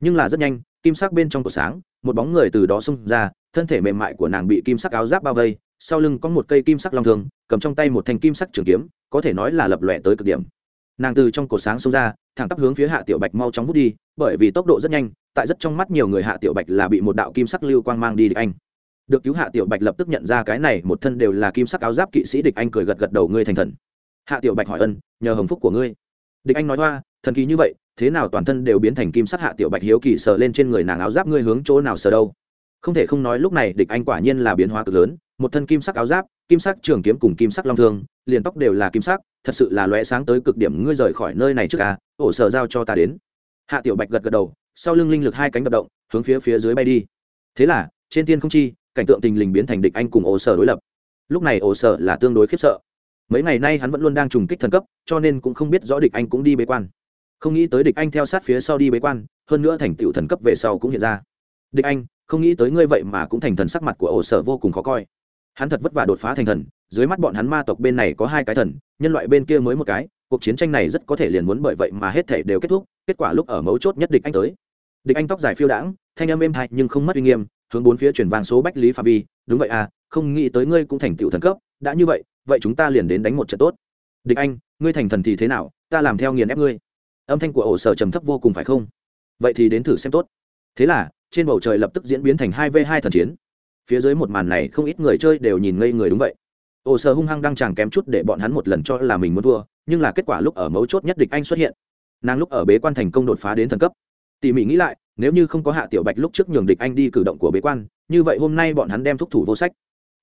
nhưng là rất nhanh, kim sắc bên trong cổ sáng, một bóng người từ đó xông ra, thân thể mềm mại của nàng bị kim sắc áo giáp bao vây, sau lưng có một cây kim sắc long thương, cầm trong tay một thanh kim sắc trường kiếm, có thể nói là lập lòe tới cực điểm. Nàng từ trong cột sáng xông ra, thẳng tắp hướng phía hạ tiểu bạch mau chóng vút đi, bởi vì tốc độ rất nhanh, tại rất trong mắt nhiều người hạ tiểu bạch là bị một đạo kim sắc lưu quang mang đi địch anh. Được cứu hạ tiểu bạch lập tức nhận ra cái này một thân đều là kim sắc áo giáp kỵ sĩ địch anh cười gật gật đầu, ngươi thành thần. Hạ tiểu bạch hỏi ân, nhờ hồng phúc của ngươi địch anh nói hoa, thần kỳ như vậy, thế nào toàn thân đều biến thành kim sắc hạ tiểu bạch hiếu kỳ sờ lên trên người nàng áo giáp ngươi hướng chỗ nào sờ đâu? Không thể không nói lúc này địch anh quả nhiên là biến hóa cực lớn, một thân kim sắc áo giáp, kim sắc trường kiếm cùng kim sắc long thương, liền tóc đều là kim sắc, thật sự là lóe sáng tới cực điểm ngươi rời khỏi nơi này trước à ổ sở giao cho ta đến. Hạ tiểu bạch gật gật đầu, sau lưng linh lực hai cánh đập động, hướng phía phía dưới bay đi. Thế là, trên tiên không chi, cảnh tượng tình lình biến thành địch anh cùng ổ sở đối lập. Lúc này ổ sở là tương đối khiếp sợ mấy ngày nay hắn vẫn luôn đang trùng kích thần cấp, cho nên cũng không biết rõ địch anh cũng đi bế quan. Không nghĩ tới địch anh theo sát phía sau đi bế quan, hơn nữa thành tựu thần cấp về sau cũng hiện ra. Địch anh, không nghĩ tới ngươi vậy mà cũng thành thần sắc mặt của ổ sở vô cùng khó coi. Hắn thật vất vả đột phá thành thần, dưới mắt bọn hắn ma tộc bên này có hai cái thần, nhân loại bên kia mới một cái, cuộc chiến tranh này rất có thể liền muốn bởi vậy mà hết thể đều kết thúc, kết quả lúc ở mấu chốt nhất địch anh tới. Địch anh tóc dài phiêu đãng, thanh âm êm hay nhưng không mất uy nghiêm, hướng bốn phía chuyển vàng số bách lý pha vi, đúng vậy à không nghĩ tới ngươi cũng thành tựu thần cấp, đã như vậy vậy chúng ta liền đến đánh một trận tốt. Địch anh, ngươi thành thần thì thế nào? Ta làm theo nghiền ép ngươi. Âm thanh của ổ sở trầm thấp vô cùng phải không? Vậy thì đến thử xem tốt. Thế là, trên bầu trời lập tức diễn biến thành hai v hai thần chiến. Phía dưới một màn này không ít người chơi đều nhìn ngây người đúng vậy. Ổ sở hung hăng đang chàng kém chút để bọn hắn một lần cho là mình muốn thua, nhưng là kết quả lúc ở mấu chốt nhất địch anh xuất hiện. Nàng lúc ở bế quan thành công đột phá đến thần cấp. Tỉ mỉ nghĩ lại, nếu như không có hạ tiểu bạch lúc trước nhường địch anh đi cử động của bế quan, như vậy hôm nay bọn hắn đem thúc thủ vô sách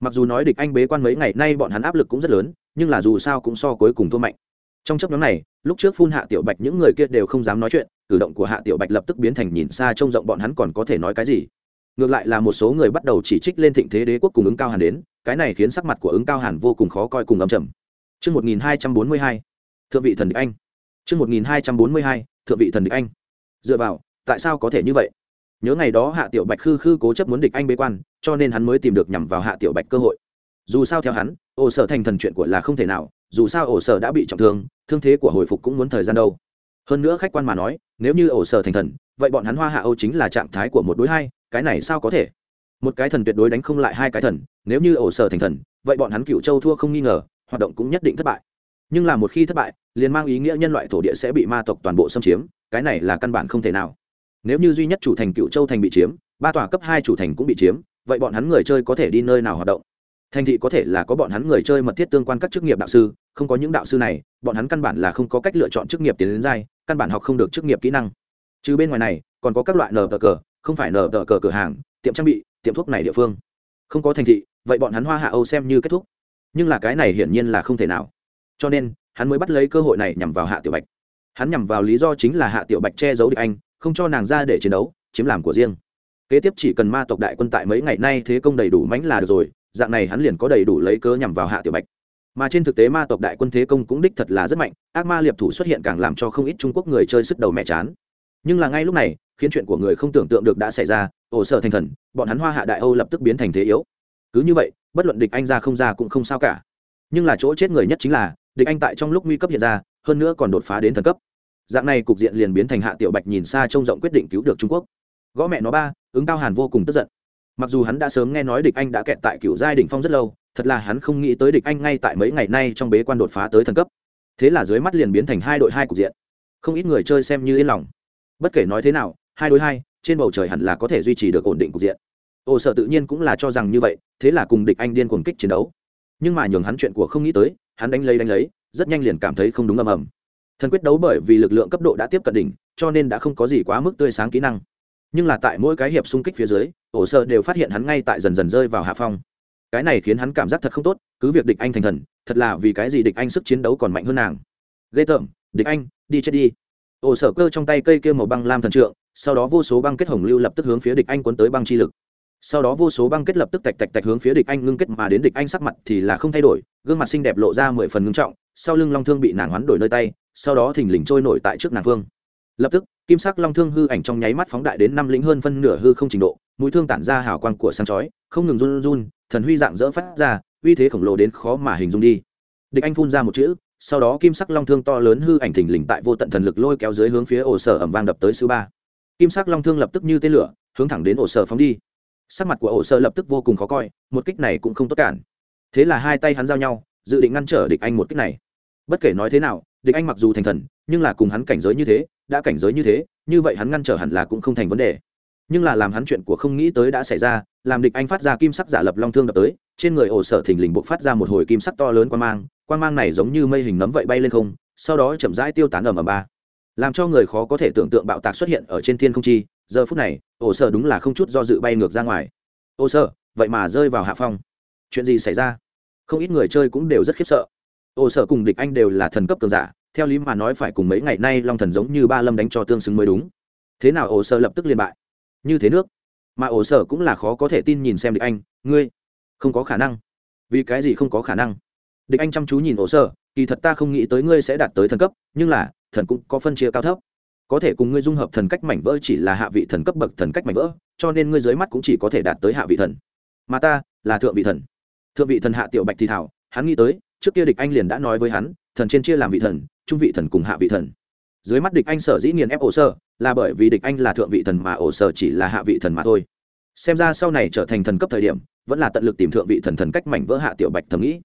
mặc dù nói địch anh bế quan mấy ngày nay bọn hắn áp lực cũng rất lớn nhưng là dù sao cũng so cuối cùng thua mạnh trong chấp nhóm này lúc trước phun hạ tiểu bạch những người kia đều không dám nói chuyện cử động của hạ tiểu bạch lập tức biến thành nhìn xa trông rộng bọn hắn còn có thể nói cái gì ngược lại là một số người bắt đầu chỉ trích lên thịnh thế đế quốc cùng ứng cao hàn đến cái này khiến sắc mặt của ứng cao hàn vô cùng khó coi cùng ấm chầm Trước 1242, thượng vị thần địch anh. Trước 1242, thượng vị thần địch anh. Dựa vào, tại sao có thể như vậy? Nhớ ngày đó Hạ Tiểu Bạch khư khư cố chấp muốn địch anh bế quan, cho nên hắn mới tìm được nhằm vào Hạ Tiểu Bạch cơ hội. Dù sao theo hắn, ổ sở thành thần chuyện của là không thể nào, dù sao ổ sở đã bị trọng thương, thương thế của hồi phục cũng muốn thời gian đâu. Hơn nữa khách quan mà nói, nếu như ổ sở thành thần, vậy bọn hắn Hoa Hạ Âu chính là trạng thái của một đối hai, cái này sao có thể? Một cái thần tuyệt đối đánh không lại hai cái thần, nếu như ổ sở thành thần, vậy bọn hắn Cựu Châu thua không nghi ngờ, hoạt động cũng nhất định thất bại nhưng là một khi thất bại liền mang ý nghĩa nhân loại thổ địa sẽ bị ma tộc toàn bộ xâm chiếm cái này là căn bản không thể nào nếu như duy nhất chủ thành cựu châu thành bị chiếm, ba tòa cấp hai chủ thành cũng bị chiếm, vậy bọn hắn người chơi có thể đi nơi nào hoạt động? Thành thị có thể là có bọn hắn người chơi mật thiết tương quan các chức nghiệp đạo sư, không có những đạo sư này, bọn hắn căn bản là không có cách lựa chọn chức nghiệp tiến đến giai, căn bản học không được chức nghiệp kỹ năng. Trừ bên ngoài này, còn có các loại nờ tờ cờ, không phải nờ tờ cờ cửa hàng, tiệm trang bị, tiệm thuốc này địa phương. Không có thành thị, vậy bọn hắn hoa hạ âu xem như kết thúc. Nhưng là cái này hiển nhiên là không thể nào. Cho nên, hắn mới bắt lấy cơ hội này nhằm vào hạ tiểu bạch. Hắn nhằm vào lý do chính là hạ tiểu bạch che giấu địch anh không cho nàng ra để chiến đấu, chiếm làm của riêng. Kế tiếp chỉ cần ma tộc đại quân tại mấy ngày nay thế công đầy đủ mánh là được rồi, dạng này hắn liền có đầy đủ lấy cớ nhằm vào hạ tiểu bạch. Mà trên thực tế ma tộc đại quân thế công cũng đích thật là rất mạnh, ác ma liệp thủ xuất hiện càng làm cho không ít trung quốc người chơi sức đầu mẹ chán. Nhưng là ngay lúc này, khiến chuyện của người không tưởng tượng được đã xảy ra, ổ sở thành thần, bọn hắn hoa hạ đại âu lập tức biến thành thế yếu. Cứ như vậy, bất luận địch anh ra không ra cũng không sao cả. Nhưng là chỗ chết người nhất chính là, địch anh tại trong lúc nguy cấp hiện ra, hơn nữa còn đột phá đến thần cấp dạng này cục diện liền biến thành hạ tiểu bạch nhìn xa trông rộng quyết định cứu được trung quốc. Gõ mẹ nó ba, ứng cao hàn vô cùng tức giận. Mặc dù hắn đã sớm nghe nói địch anh đã kẹt tại cựu giai đỉnh phong rất lâu, thật là hắn không nghĩ tới địch anh ngay tại mấy ngày nay trong bế quan đột phá tới thần cấp. Thế là dưới mắt liền biến thành hai đội hai cục diện. Không ít người chơi xem như yên lòng. Bất kể nói thế nào, hai đối hai, trên bầu trời hẳn là có thể duy trì được ổn định cục diện. Ồ sợ tự nhiên cũng là cho rằng như vậy, thế là cùng địch anh điên cuồng kích chiến đấu. Nhưng mà nhường hắn chuyện của không nghĩ tới, hắn đánh lấy đánh lấy, rất nhanh liền cảm thấy không đúng ầm ầm thần quyết đấu bởi vì lực lượng cấp độ đã tiếp cận đỉnh, cho nên đã không có gì quá mức tươi sáng kỹ năng. Nhưng là tại mỗi cái hiệp xung kích phía dưới, ổ sơ đều phát hiện hắn ngay tại dần dần rơi vào hạ phong. Cái này khiến hắn cảm giác thật không tốt, cứ việc địch anh thành thần, thật là vì cái gì địch anh sức chiến đấu còn mạnh hơn nàng. Ghê tởm, địch anh, đi chết đi. Ổ sở cơ trong tay cây kia màu băng lam thần trượng, sau đó vô số băng kết hồng lưu lập tức hướng phía địch anh quấn tới băng chi lực. Sau đó vô số băng kết lập tức tạch tạch tạch hướng phía địch anh ngưng kết mà đến địch anh sắc mặt thì là không thay đổi, gương mặt xinh đẹp lộ ra mười phần ngưng trọng, sau lưng long thương bị nàng hoán đổi nơi tay sau đó thình lình trôi nổi tại trước nàng phương lập tức, kim sắc long thương hư ảnh trong nháy mắt phóng đại đến năm lĩnh hơn phân nửa hư không trình độ, mũi thương tản ra hào quang của sáng chói, không ngừng run run, thần huy dạng dỡ phát ra, uy thế khổng lồ đến khó mà hình dung đi. Địch anh phun ra một chữ, sau đó kim sắc long thương to lớn hư ảnh thình lình tại vô tận thần lực lôi kéo dưới hướng phía ổ sở ẩm vang đập tới sư ba. Kim sắc long thương lập tức như tên lửa, hướng thẳng đến ổ sở phóng đi. Sắc mặt của ổ sở lập tức vô cùng khó coi, một kích này cũng không tốt cản. Thế là hai tay hắn giao nhau, dự định ngăn trở địch anh một kích này. Bất kể nói thế nào địch anh mặc dù thành thần, nhưng là cùng hắn cảnh giới như thế, đã cảnh giới như thế, như vậy hắn ngăn trở hẳn là cũng không thành vấn đề. Nhưng là làm hắn chuyện của không nghĩ tới đã xảy ra, làm địch anh phát ra kim sắc giả lập long thương đập tới, trên người ổ sở thình lình buộc phát ra một hồi kim sắc to lớn quan mang quan mang này giống như mây hình nấm vậy bay lên không, sau đó chậm rãi tiêu tán ở ầm ba. Làm cho người khó có thể tưởng tượng bạo tạc xuất hiện ở trên thiên không chi, giờ phút này, ổ sở đúng là không chút do dự bay ngược ra ngoài. Ổ sở, vậy mà rơi vào hạ phong. Chuyện gì xảy ra? Không ít người chơi cũng đều rất khiếp sợ ổ sở cùng địch anh đều là thần cấp cường giả, theo lý mà nói phải cùng mấy ngày nay long thần giống như ba lâm đánh cho tương xứng mới đúng. Thế nào ổ sở lập tức liên bại? Như thế nước. Mà ổ sở cũng là khó có thể tin nhìn xem địch anh, ngươi, không có khả năng. Vì cái gì không có khả năng? Địch anh chăm chú nhìn ổ sở, kỳ thật ta không nghĩ tới ngươi sẽ đạt tới thần cấp, nhưng là, thần cũng có phân chia cao thấp. Có thể cùng ngươi dung hợp thần cách mảnh vỡ chỉ là hạ vị thần cấp bậc thần cách mảnh vỡ, cho nên ngươi dưới mắt cũng chỉ có thể đạt tới hạ vị thần. Mà ta là thượng vị thần. Thượng vị thần hạ tiểu bạch thì thảo, hắn nghĩ tới trước kia địch anh liền đã nói với hắn, thần trên chia làm vị thần, trung vị thần cùng hạ vị thần. Dưới mắt địch anh sở dĩ nghiền ép ổ sơ là bởi vì địch anh là thượng vị thần mà ổ sơ chỉ là hạ vị thần mà thôi. Xem ra sau này trở thành thần cấp thời điểm, vẫn là tận lực tìm thượng vị thần thần cách mảnh vỡ hạ tiểu bạch thầm nghĩ.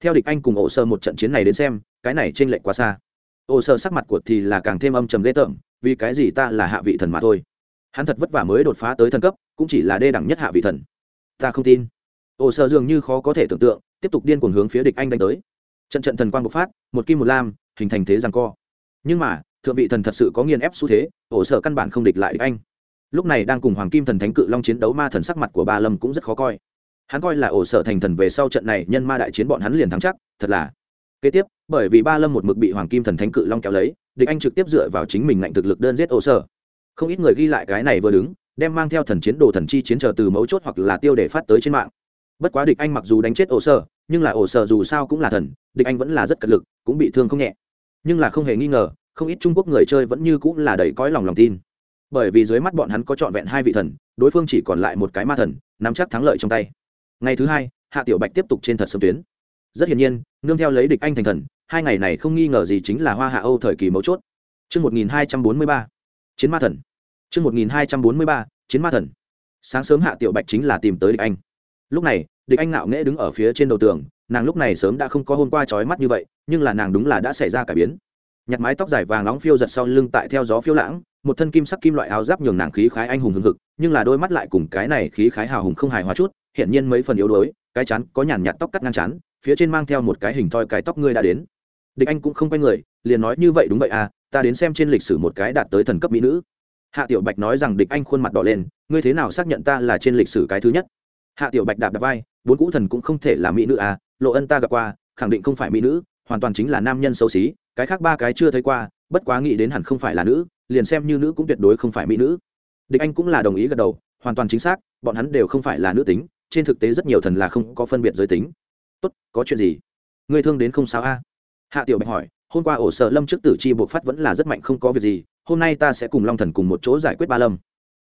Theo địch anh cùng ổ sơ một trận chiến này đến xem, cái này t r ê n lệch quá xa. Ổ sơ sắc mặt của thì là càng thêm âm trầm lê tởm, vì cái gì ta là hạ vị thần mà thôi? Hắn thật vất vả mới đột phá tới thần cấp, cũng chỉ là đê đẳng nhất hạ vị thần. Ta không tin. Ổ sơ dường như khó có thể tưởng tượng tiếp tục điên cuồng hướng phía địch anh đánh tới. Trận trận thần quang bộc phát, một kim một lam, hình thành thế rằng co. Nhưng mà, thượng vị thần thật sự có nghiền ép xu thế, ổ sở căn bản không địch lại địch anh. Lúc này đang cùng hoàng kim thần thánh cự long chiến đấu ma thần sắc mặt của ba lâm cũng rất khó coi. Hắn coi là ổ sở thành thần về sau trận này nhân ma đại chiến bọn hắn liền thắng chắc, thật là. Kế tiếp, bởi vì ba lâm một mực bị hoàng kim thần thánh cự long kéo lấy, địch anh trực tiếp dựa vào chính mình ngạnh thực lực đơn giết ổ sở. Không ít người ghi lại cái này vừa đứng, đem mang theo thần chiến đồ thần chi chiến chờ từ mấu chốt hoặc là tiêu để phát tới trên mạng bất quá địch anh mặc dù đánh chết ổ sở nhưng là ổ sở dù sao cũng là thần địch anh vẫn là rất cật lực cũng bị thương không nhẹ nhưng là không hề nghi ngờ không ít trung quốc người chơi vẫn như cũng là đầy cõi lòng lòng tin bởi vì dưới mắt bọn hắn có trọn vẹn hai vị thần đối phương chỉ còn lại một cái ma thần nắm chắc thắng lợi trong tay ngày thứ hai hạ tiểu bạch tiếp tục trên thật sớm tuyến rất hiển nhiên nương theo lấy địch anh thành thần hai ngày này không nghi ngờ gì chính là hoa hạ âu thời kỳ mấu chốt Trước 1243. Chiến ma thần. Chương 1243. Chiến ma thần. Sáng sớm Hạ Tiểu Bạch chính là tìm tới địch anh. Lúc này, địch anh ngạo nghễ đứng ở phía trên đầu tường, nàng lúc này sớm đã không có hôm qua chói mắt như vậy, nhưng là nàng đúng là đã xảy ra cải biến. Nhặt mái tóc dài vàng nóng phiêu giật sau lưng tại theo gió phiêu lãng, một thân kim sắc kim loại áo giáp nhường nàng khí khái anh hùng hưng hực, nhưng là đôi mắt lại cùng cái này khí khái hào hùng không hài hòa chút, hiển nhiên mấy phần yếu đuối cái chán có nhàn nhạt tóc cắt ngang chán phía trên mang theo một cái hình thoi cái tóc ngươi đã đến. Địch anh cũng không quay người liền nói như vậy đúng vậy à ta đến xem trên lịch sử một cái đạt tới thần cấp mỹ nữ. Hạ tiểu bạch nói rằng địch anh khuôn mặt đỏ lên ngươi thế nào xác nhận ta là trên lịch sử cái thứ nhất? Hạ tiểu bạch đạp đạp vai, bốn cũ thần cũng không thể là mỹ nữ à lộ ân ta gặp qua, khẳng định không phải mỹ nữ, hoàn toàn chính là nam nhân xấu xí, cái khác ba cái chưa thấy qua, bất quá nghĩ đến hẳn không phải là nữ, liền xem như nữ cũng tuyệt đối không phải mỹ nữ. Địch anh cũng là đồng ý gật đầu, hoàn toàn chính xác, bọn hắn đều không phải là nữ tính, trên thực tế rất nhiều thần là không có phân biệt giới tính. Tốt, có chuyện gì? Người thương đến không sao a? Hạ tiểu bạch hỏi, hôm qua ổ sợ lâm trước tử chi buộc phát vẫn là rất mạnh, không có việc gì, hôm nay ta sẽ cùng long thần cùng một chỗ giải quyết ba lâm.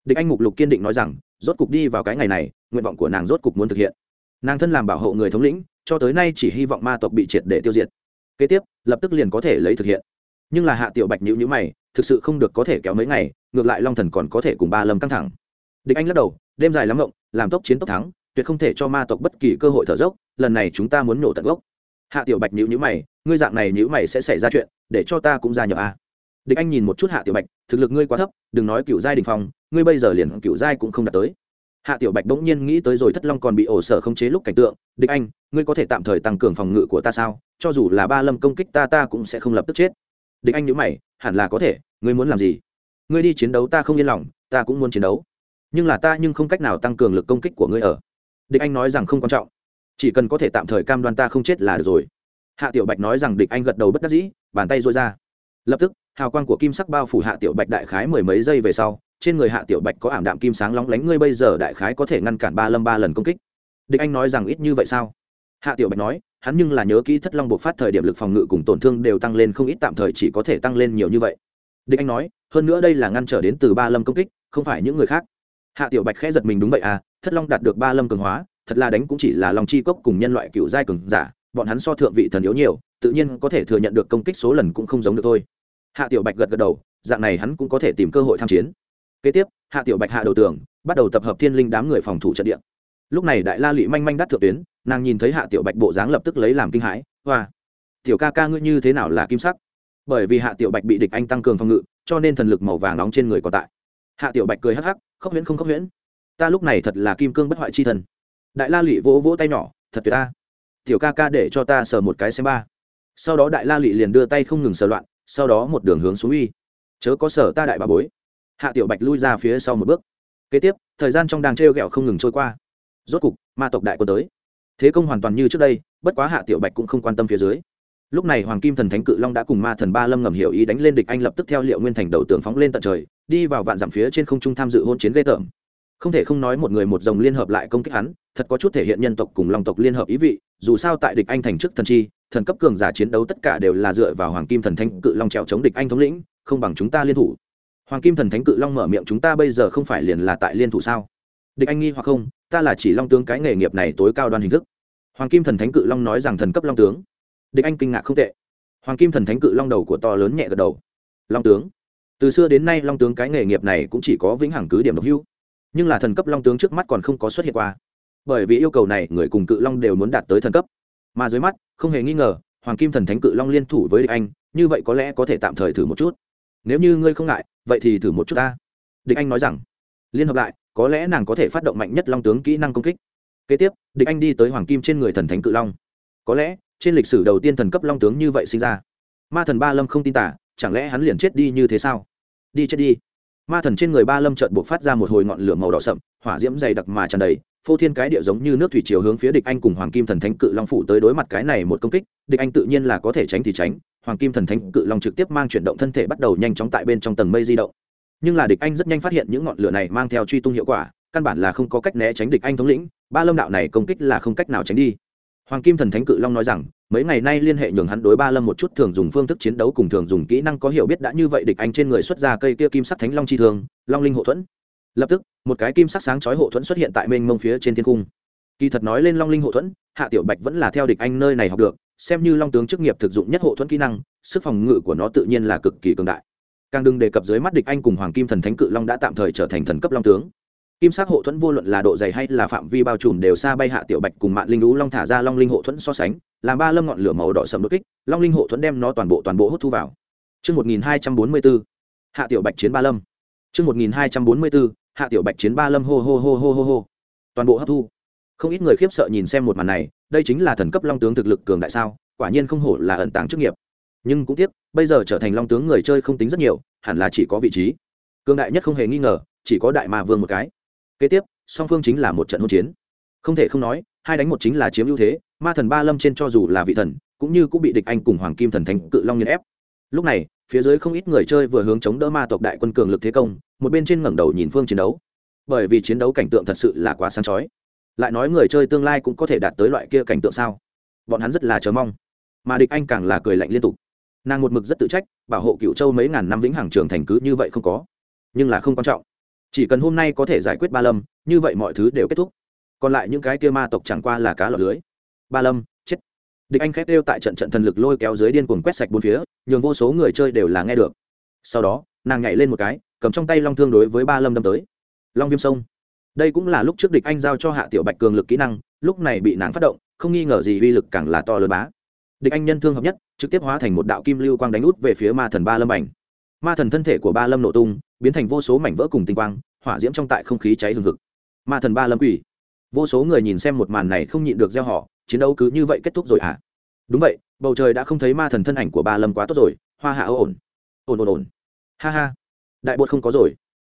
Địch anh mục lục kiên định nói rằng rốt cục đi vào cái ngày này, nguyện vọng của nàng rốt cục muốn thực hiện. Nàng thân làm bảo hộ người thống lĩnh, cho tới nay chỉ hy vọng ma tộc bị triệt để tiêu diệt. Kế tiếp, lập tức liền có thể lấy thực hiện. Nhưng là hạ tiểu bạch nhữ nhữ mày, thực sự không được có thể kéo mấy ngày, ngược lại long thần còn có thể cùng ba lâm căng thẳng. Địch anh lắc đầu, đêm dài lắm rộng làm tốc chiến tốc thắng, tuyệt không thể cho ma tộc bất kỳ cơ hội thở dốc, lần này chúng ta muốn nổ tận gốc. Hạ tiểu bạch nhữ nhữ mày, ngươi dạng này nhữ mày sẽ xảy ra chuyện, để cho ta cũng ra nhập a địch anh nhìn một chút hạ tiểu bạch, thực lực ngươi quá thấp, đừng nói cựu giai đình phong, ngươi bây giờ liền cựu giai cũng không đạt tới. Hạ tiểu bạch bỗng nhiên nghĩ tới rồi thất long còn bị ổ sở không chế lúc cảnh tượng, địch anh, ngươi có thể tạm thời tăng cường phòng ngự của ta sao? Cho dù là ba lâm công kích ta ta cũng sẽ không lập tức chết. Địch anh nhớ mày, hẳn là có thể, ngươi muốn làm gì? Ngươi đi chiến đấu ta không yên lòng, ta cũng muốn chiến đấu. Nhưng là ta nhưng không cách nào tăng cường lực công kích của ngươi ở. Địch anh nói rằng không quan trọng. Chỉ cần có thể tạm thời cam đoan ta không chết là được rồi. Hạ tiểu bạch nói rằng địch anh gật đầu bất đắc dĩ, bàn tay dội ra. Lập tức hào quang của kim sắc bao phủ hạ tiểu bạch đại khái mười mấy giây về sau, trên người hạ tiểu bạch có ảm đạm kim sáng lóng lánh, ngươi bây giờ đại khái có thể ngăn cản ba lâm ba lần công kích. Địch anh nói rằng ít như vậy sao? Hạ tiểu bạch nói, hắn nhưng là nhớ kỹ thất long buộc phát thời điểm lực phòng ngự cùng tổn thương đều tăng lên không ít, tạm thời chỉ có thể tăng lên nhiều như vậy. Địch anh nói, hơn nữa đây là ngăn trở đến từ ba lâm công kích, không phải những người khác. Hạ tiểu bạch khẽ giật mình, đúng vậy à thất long đạt được ba lâm cường hóa, thật là đánh cũng chỉ là lòng chi cốc cùng nhân loại cựu giai cường giả, bọn hắn so thượng vị thần yếu nhiều, tự nhiên có thể thừa nhận được công kích số lần cũng không giống được thôi hạ tiểu bạch gật gật đầu, dạng này hắn cũng có thể tìm cơ hội tham chiến. Kế tiếp, hạ tiểu bạch hạ đầu tường, bắt đầu tập hợp thiên linh đám người phòng thủ trận địa. Lúc này đại la lụy manh manh đắt thượng tuyến, nàng nhìn thấy hạ tiểu bạch bộ dáng lập tức lấy làm kinh hãi, hoa, tiểu ca ca ngươi như thế nào là kim sắc? Bởi vì hạ tiểu bạch bị địch anh tăng cường phòng ngự, cho nên thần lực màu vàng nóng trên người còn tại. Hạ tiểu bạch cười hắc hắc khóc huyễn không khóc huyễn, ta lúc này thật là kim cương bất hoại chi thần. Đại la lụy vỗ vỗ tay nhỏ, thật tuyệt ta, tiểu ca ca để cho ta sờ một cái xem ba. Sau đó đại la lụy liền đưa tay không ngừng sờ loạn sau đó một đường hướng xuống uy. Chớ có sở ta đại bà bối. Hạ tiểu bạch lui ra phía sau một bước. Kế tiếp, thời gian trong đang t r g ẹ o không ngừng trôi qua. Rốt cục, ma tộc đại quân tới. Thế công hoàn toàn như trước đây, bất quá hạ tiểu bạch cũng không quan tâm phía dưới. Lúc này hoàng kim thần thánh cự long đã cùng ma thần ba lâm ngầm hiểu ý đánh lên địch anh lập tức theo liệu nguyên thành đầu tường phóng lên tận trời, đi vào vạn dặm phía trên không trung tham dự hôn chiến gây tởm. Không thể không nói một người một dòng liên hợp lại công kích hắn, thật có chút thể hiện nhân tộc cùng long tộc liên hợp ý vị, dù sao tại địch anh thành chức thần chi thần cấp cường giả chiến đấu tất cả đều là dựa vào hoàng kim thần thánh cự long trèo chống địch anh thống lĩnh, không bằng chúng ta liên thủ. Hoàng kim thần thánh cự long mở miệng, chúng ta bây giờ không phải liền là tại liên thủ sao? Địch anh nghi hoặc không, ta là chỉ long tướng cái nghề nghiệp này tối cao đoan hình thức. Hoàng kim thần thánh cự long nói rằng thần cấp long tướng. Địch anh kinh ngạc không tệ. Hoàng kim thần thánh cự long đầu của to lớn nhẹ gật đầu. Long tướng, từ xưa đến nay long tướng cái nghề nghiệp này cũng chỉ có vĩnh hằng cứ điểm độc hưu. nhưng là thần cấp long tướng trước mắt còn không có xuất hiện qua. Bởi vì yêu cầu này, người cùng cự long đều muốn đạt tới thần cấp mà dưới mắt, không hề nghi ngờ, hoàng kim thần thánh cự long liên thủ với địch anh, như vậy có lẽ có thể tạm thời thử một chút. Nếu như ngươi không ngại, vậy thì thử một chút ta. Địch anh nói rằng. Liên hợp lại, có lẽ nàng có thể phát động mạnh nhất long tướng kỹ năng công kích. Kế tiếp, địch anh đi tới hoàng kim trên người thần thánh cự long. Có lẽ, trên lịch sử đầu tiên thần cấp long tướng như vậy sinh ra. Ma thần ba lâm không tin tả, chẳng lẽ hắn liền chết đi như thế sao? Đi chết đi. Ma thần trên người ba lâm trợn buộc phát ra một hồi ngọn lửa màu đỏ sậm, hỏa diễm dày đặc mà tràn đầy phô thiên cái địa giống như nước thủy chiều hướng phía địch anh cùng hoàng kim thần thánh cự long phủ tới đối mặt cái này một công kích, địch anh tự nhiên là có thể tránh thì tránh, hoàng kim thần thánh cự long trực tiếp mang chuyển động thân thể bắt đầu nhanh chóng tại bên trong tầng mây di động. Nhưng là địch anh rất nhanh phát hiện những ngọn lửa này mang theo truy tung hiệu quả, căn bản là không có cách né tránh địch anh thống lĩnh, ba lâm đạo này công kích là không cách nào tránh đi. Hoàng kim thần thánh cự long nói rằng, mấy ngày nay liên hệ nhường hắn đối ba lâm một chút thường dùng phương thức chiến đấu cùng thường dùng kỹ năng có hiểu biết đã như vậy địch anh trên người xuất ra cây kia kim sắc thánh long chi thường long linh hộ thuẫn lập tức một cái kim sắc sáng chói hộ thuẫn xuất hiện tại mênh mông phía trên thiên cung. Kỳ thật nói lên long linh hộ thuẫn hạ tiểu bạch vẫn là theo địch anh nơi này học được xem như long tướng chức nghiệp thực dụng nhất hộ thuẫn kỹ năng sức phòng ngự của nó tự nhiên là cực kỳ cường đại. Càng đừng đề cập dưới mắt địch anh cùng hoàng kim thần thánh cự long đã tạm thời trở thành thần cấp long tướng. Kim sắc hộ thuẫn vô luận là độ dày hay là phạm vi bao trùm đều xa bay hạ tiểu bạch cùng mạng linh lũ long thả ra long linh hộ thuẫn so sánh làm ba lâm ngọn lửa màu đỏ sầm đột kích long linh hộ thuẫn đem nó toàn bộ toàn bộ hút thu vào. Trước 1244, hạ tiểu bạch chiến ba lâm. Trước 1244, hạ tiểu bạch chiến ba lâm hô hô hô hô hô hô. Toàn bộ hấp thu. Không ít người khiếp sợ nhìn xem một màn này, đây chính là thần cấp long tướng thực lực cường đại sao, quả nhiên không hổ là ẩn tàng chức nghiệp. Nhưng cũng tiếc, bây giờ trở thành long tướng người chơi không tính rất nhiều, hẳn là chỉ có vị trí. Cường đại nhất không hề nghi ngờ, chỉ có đại ma vương một cái kế tiếp song phương chính là một trận hỗn chiến không thể không nói hai đánh một chính là chiếm ưu thế ma thần ba lâm trên cho dù là vị thần cũng như cũng bị địch anh cùng hoàng kim thần thánh cự long nghiền ép lúc này phía dưới không ít người chơi vừa hướng chống đỡ ma tộc đại quân cường lực thế công, một bên trên ngẩng đầu nhìn phương chiến đấu. Bởi vì chiến đấu cảnh tượng thật sự là quá sáng chói. Lại nói người chơi tương lai cũng có thể đạt tới loại kia cảnh tượng sao? Bọn hắn rất là chờ mong. Mà địch anh càng là cười lạnh liên tục. Nàng một mực rất tự trách, bảo hộ cựu châu mấy ngàn năm vĩnh hằng trường thành cứ như vậy không có. Nhưng là không quan trọng. Chỉ cần hôm nay có thể giải quyết ba lâm, như vậy mọi thứ đều kết thúc. Còn lại những cái kia ma tộc chẳng qua là cá lọt lưới. Ba lâm địch anh khét đeo tại trận trận thần lực lôi kéo dưới điên cuồng quét sạch bốn phía, nhường vô số người chơi đều là nghe được. Sau đó, nàng nhảy lên một cái, cầm trong tay long thương đối với ba lâm đâm tới. Long viêm sông. Đây cũng là lúc trước địch anh giao cho hạ tiểu bạch cường lực kỹ năng, lúc này bị nàng phát động, không nghi ngờ gì uy lực càng là to lớn bá. Địch anh nhân thương hợp nhất, trực tiếp hóa thành một đạo kim lưu quang đánh út về phía ma thần ba lâm ảnh. Ma thần thân thể của ba lâm nổ tung, biến thành vô số mảnh vỡ cùng tinh quang, hỏa diễm trong tại không khí cháy hừng hực. Ma thần ba lâm quỷ. Vô số người nhìn xem một màn này không nhịn được gieo họ chiến đấu cứ như vậy kết thúc rồi à? Đúng vậy, bầu trời đã không thấy ma thần thân ảnh của ba lâm quá tốt rồi, hoa hạ ổn. Ổn ổn ổn. Ha ha. Đại bột không có rồi.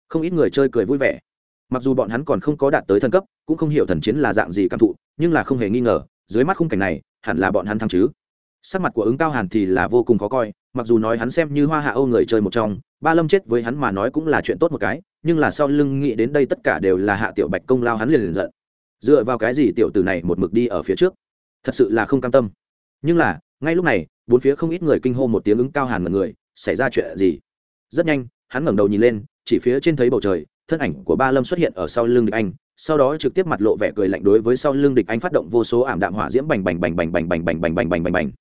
Không ít người chơi cười vui vẻ. Mặc dù bọn hắn còn không có đạt tới thần cấp, cũng không hiểu thần chiến là dạng gì cảm thụ, nhưng là không hề nghi ngờ, dưới mắt khung cảnh này, hẳn là bọn hắn thăng chứ. Sắc mặt của ứng cao hàn thì là vô cùng khó coi, mặc dù nói hắn xem như hoa hạ âu người chơi một trong, ba lâm chết với hắn mà nói cũng là chuyện tốt một cái, nhưng là sau lưng nghĩ đến đây tất cả đều là hạ tiểu bạch công lao hắn liền liền giận. Dựa vào cái gì tiểu tử này một mực đi ở phía trước? Thật sự là không cam tâm nhưng là ngay lúc này bốn phía không ít người kinh hô một tiếng ứng cao hàn mật người xảy ra chuyện gì rất nhanh hắn ngẩng đầu nhìn lên chỉ phía trên thấy bầu trời thân ảnh của ba lâm xuất hiện ở sau lưng địch anh sau đó trực tiếp mặt lộ vẻ cười lạnh đối với sau lưng địch anh phát động vô số ảm đạm hỏa diễm bành bành bành bành bành bành bành bành bành bành bành bành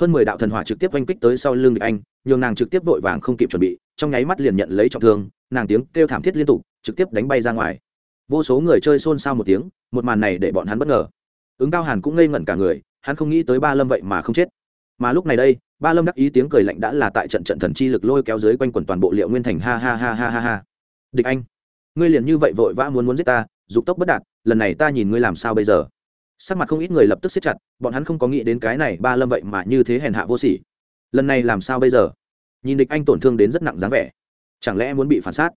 hơn mười đạo thần hỏa trực tiếp oanh kích tới sau lưng địch anh nhường nàng trực tiếp vội vàng không kịp chuẩn bị trong nháy mắt liền nhận lấy trọng thương nàng tiếng kêu thảm thiết liên tục trực tiếp đánh bay ra ngoài vô số người chơi xôn xao một tiếng một màn này để bọn hắn bất ngờ ứng cao hàn cũng ngây ngẩn cả người, hắn không nghĩ tới ba lâm vậy mà không chết. Mà lúc này đây, ba lâm đắc ý tiếng cười lạnh đã là tại trận trận thần chi lực lôi kéo dưới quanh quần toàn bộ liệu nguyên thành, ha ha ha ha ha ha. Địch anh, ngươi liền như vậy vội vã muốn muốn giết ta, dục tốc bất đạt, lần này ta nhìn ngươi làm sao bây giờ? Sắc mặt không ít người lập tức siết chặt, bọn hắn không có nghĩ đến cái này ba lâm vậy mà như thế hèn hạ vô sỉ. Lần này làm sao bây giờ? Nhìn địch anh tổn thương đến rất nặng dáng vẻ. Chẳng lẽ muốn bị phản sát?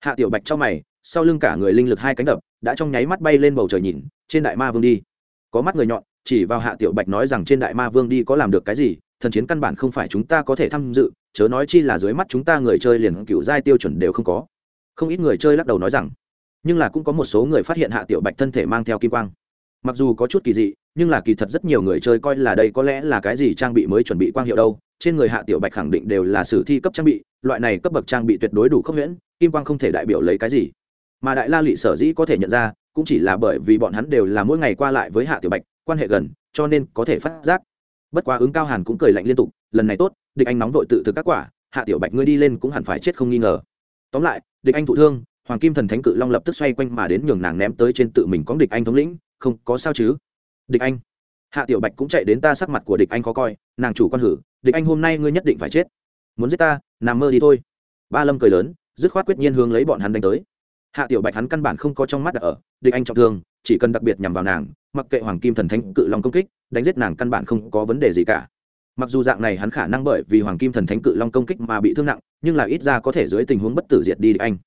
Hạ tiểu bạch trong mày, sau lưng cả người linh lực hai cánh đập, đã trong nháy mắt bay lên bầu trời nhìn, trên đại ma vương đi có mắt người nhọn, chỉ vào hạ tiểu bạch nói rằng trên đại ma vương đi có làm được cái gì, thần chiến căn bản không phải chúng ta có thể tham dự, chớ nói chi là dưới mắt chúng ta người chơi liền cựu giai tiêu chuẩn đều không có. Không ít người chơi lắc đầu nói rằng, nhưng là cũng có một số người phát hiện hạ tiểu bạch thân thể mang theo kim quang. Mặc dù có chút kỳ dị, nhưng là kỳ thật rất nhiều người chơi coi là đây có lẽ là cái gì trang bị mới chuẩn bị quang hiệu đâu, trên người hạ tiểu bạch khẳng định đều là sử thi cấp trang bị, loại này cấp bậc trang bị tuyệt đối đủ không miễn kim quang không thể đại biểu lấy cái gì. Mà đại la lị sở dĩ có thể nhận ra cũng chỉ là bởi vì bọn hắn đều là mỗi ngày qua lại với hạ tiểu bạch, quan hệ gần, cho nên có thể phát giác. Bất quá ứng cao hàn cũng cười lạnh liên tục, lần này tốt, địch anh nóng vội tự thực các quả, hạ tiểu bạch ngươi đi lên cũng hẳn phải chết không nghi ngờ. Tóm lại, địch anh thụ thương, hoàng kim thần thánh cự long lập tức xoay quanh mà đến nhường nàng ném tới trên tự mình có địch anh thống lĩnh, không có sao chứ? Địch anh. Hạ tiểu bạch cũng chạy đến ta sắc mặt của địch anh khó coi, nàng chủ quan hử, địch anh hôm nay ngươi nhất định phải chết. Muốn giết ta, nằm mơ đi thôi. Ba lâm cười lớn, dứt khoát quyết nhiên hướng lấy bọn hắn đánh tới hạ tiểu bạch hắn căn bản không có trong mắt ở, địch anh trọng thương, chỉ cần đặc biệt nhằm vào nàng, mặc kệ hoàng kim thần thánh cự long công kích, đánh giết nàng căn bản không có vấn đề gì cả. Mặc dù dạng này hắn khả năng bởi vì hoàng kim thần thánh cự long công kích mà bị thương nặng, nhưng là ít ra có thể dưới tình huống bất tử diệt đi địch anh.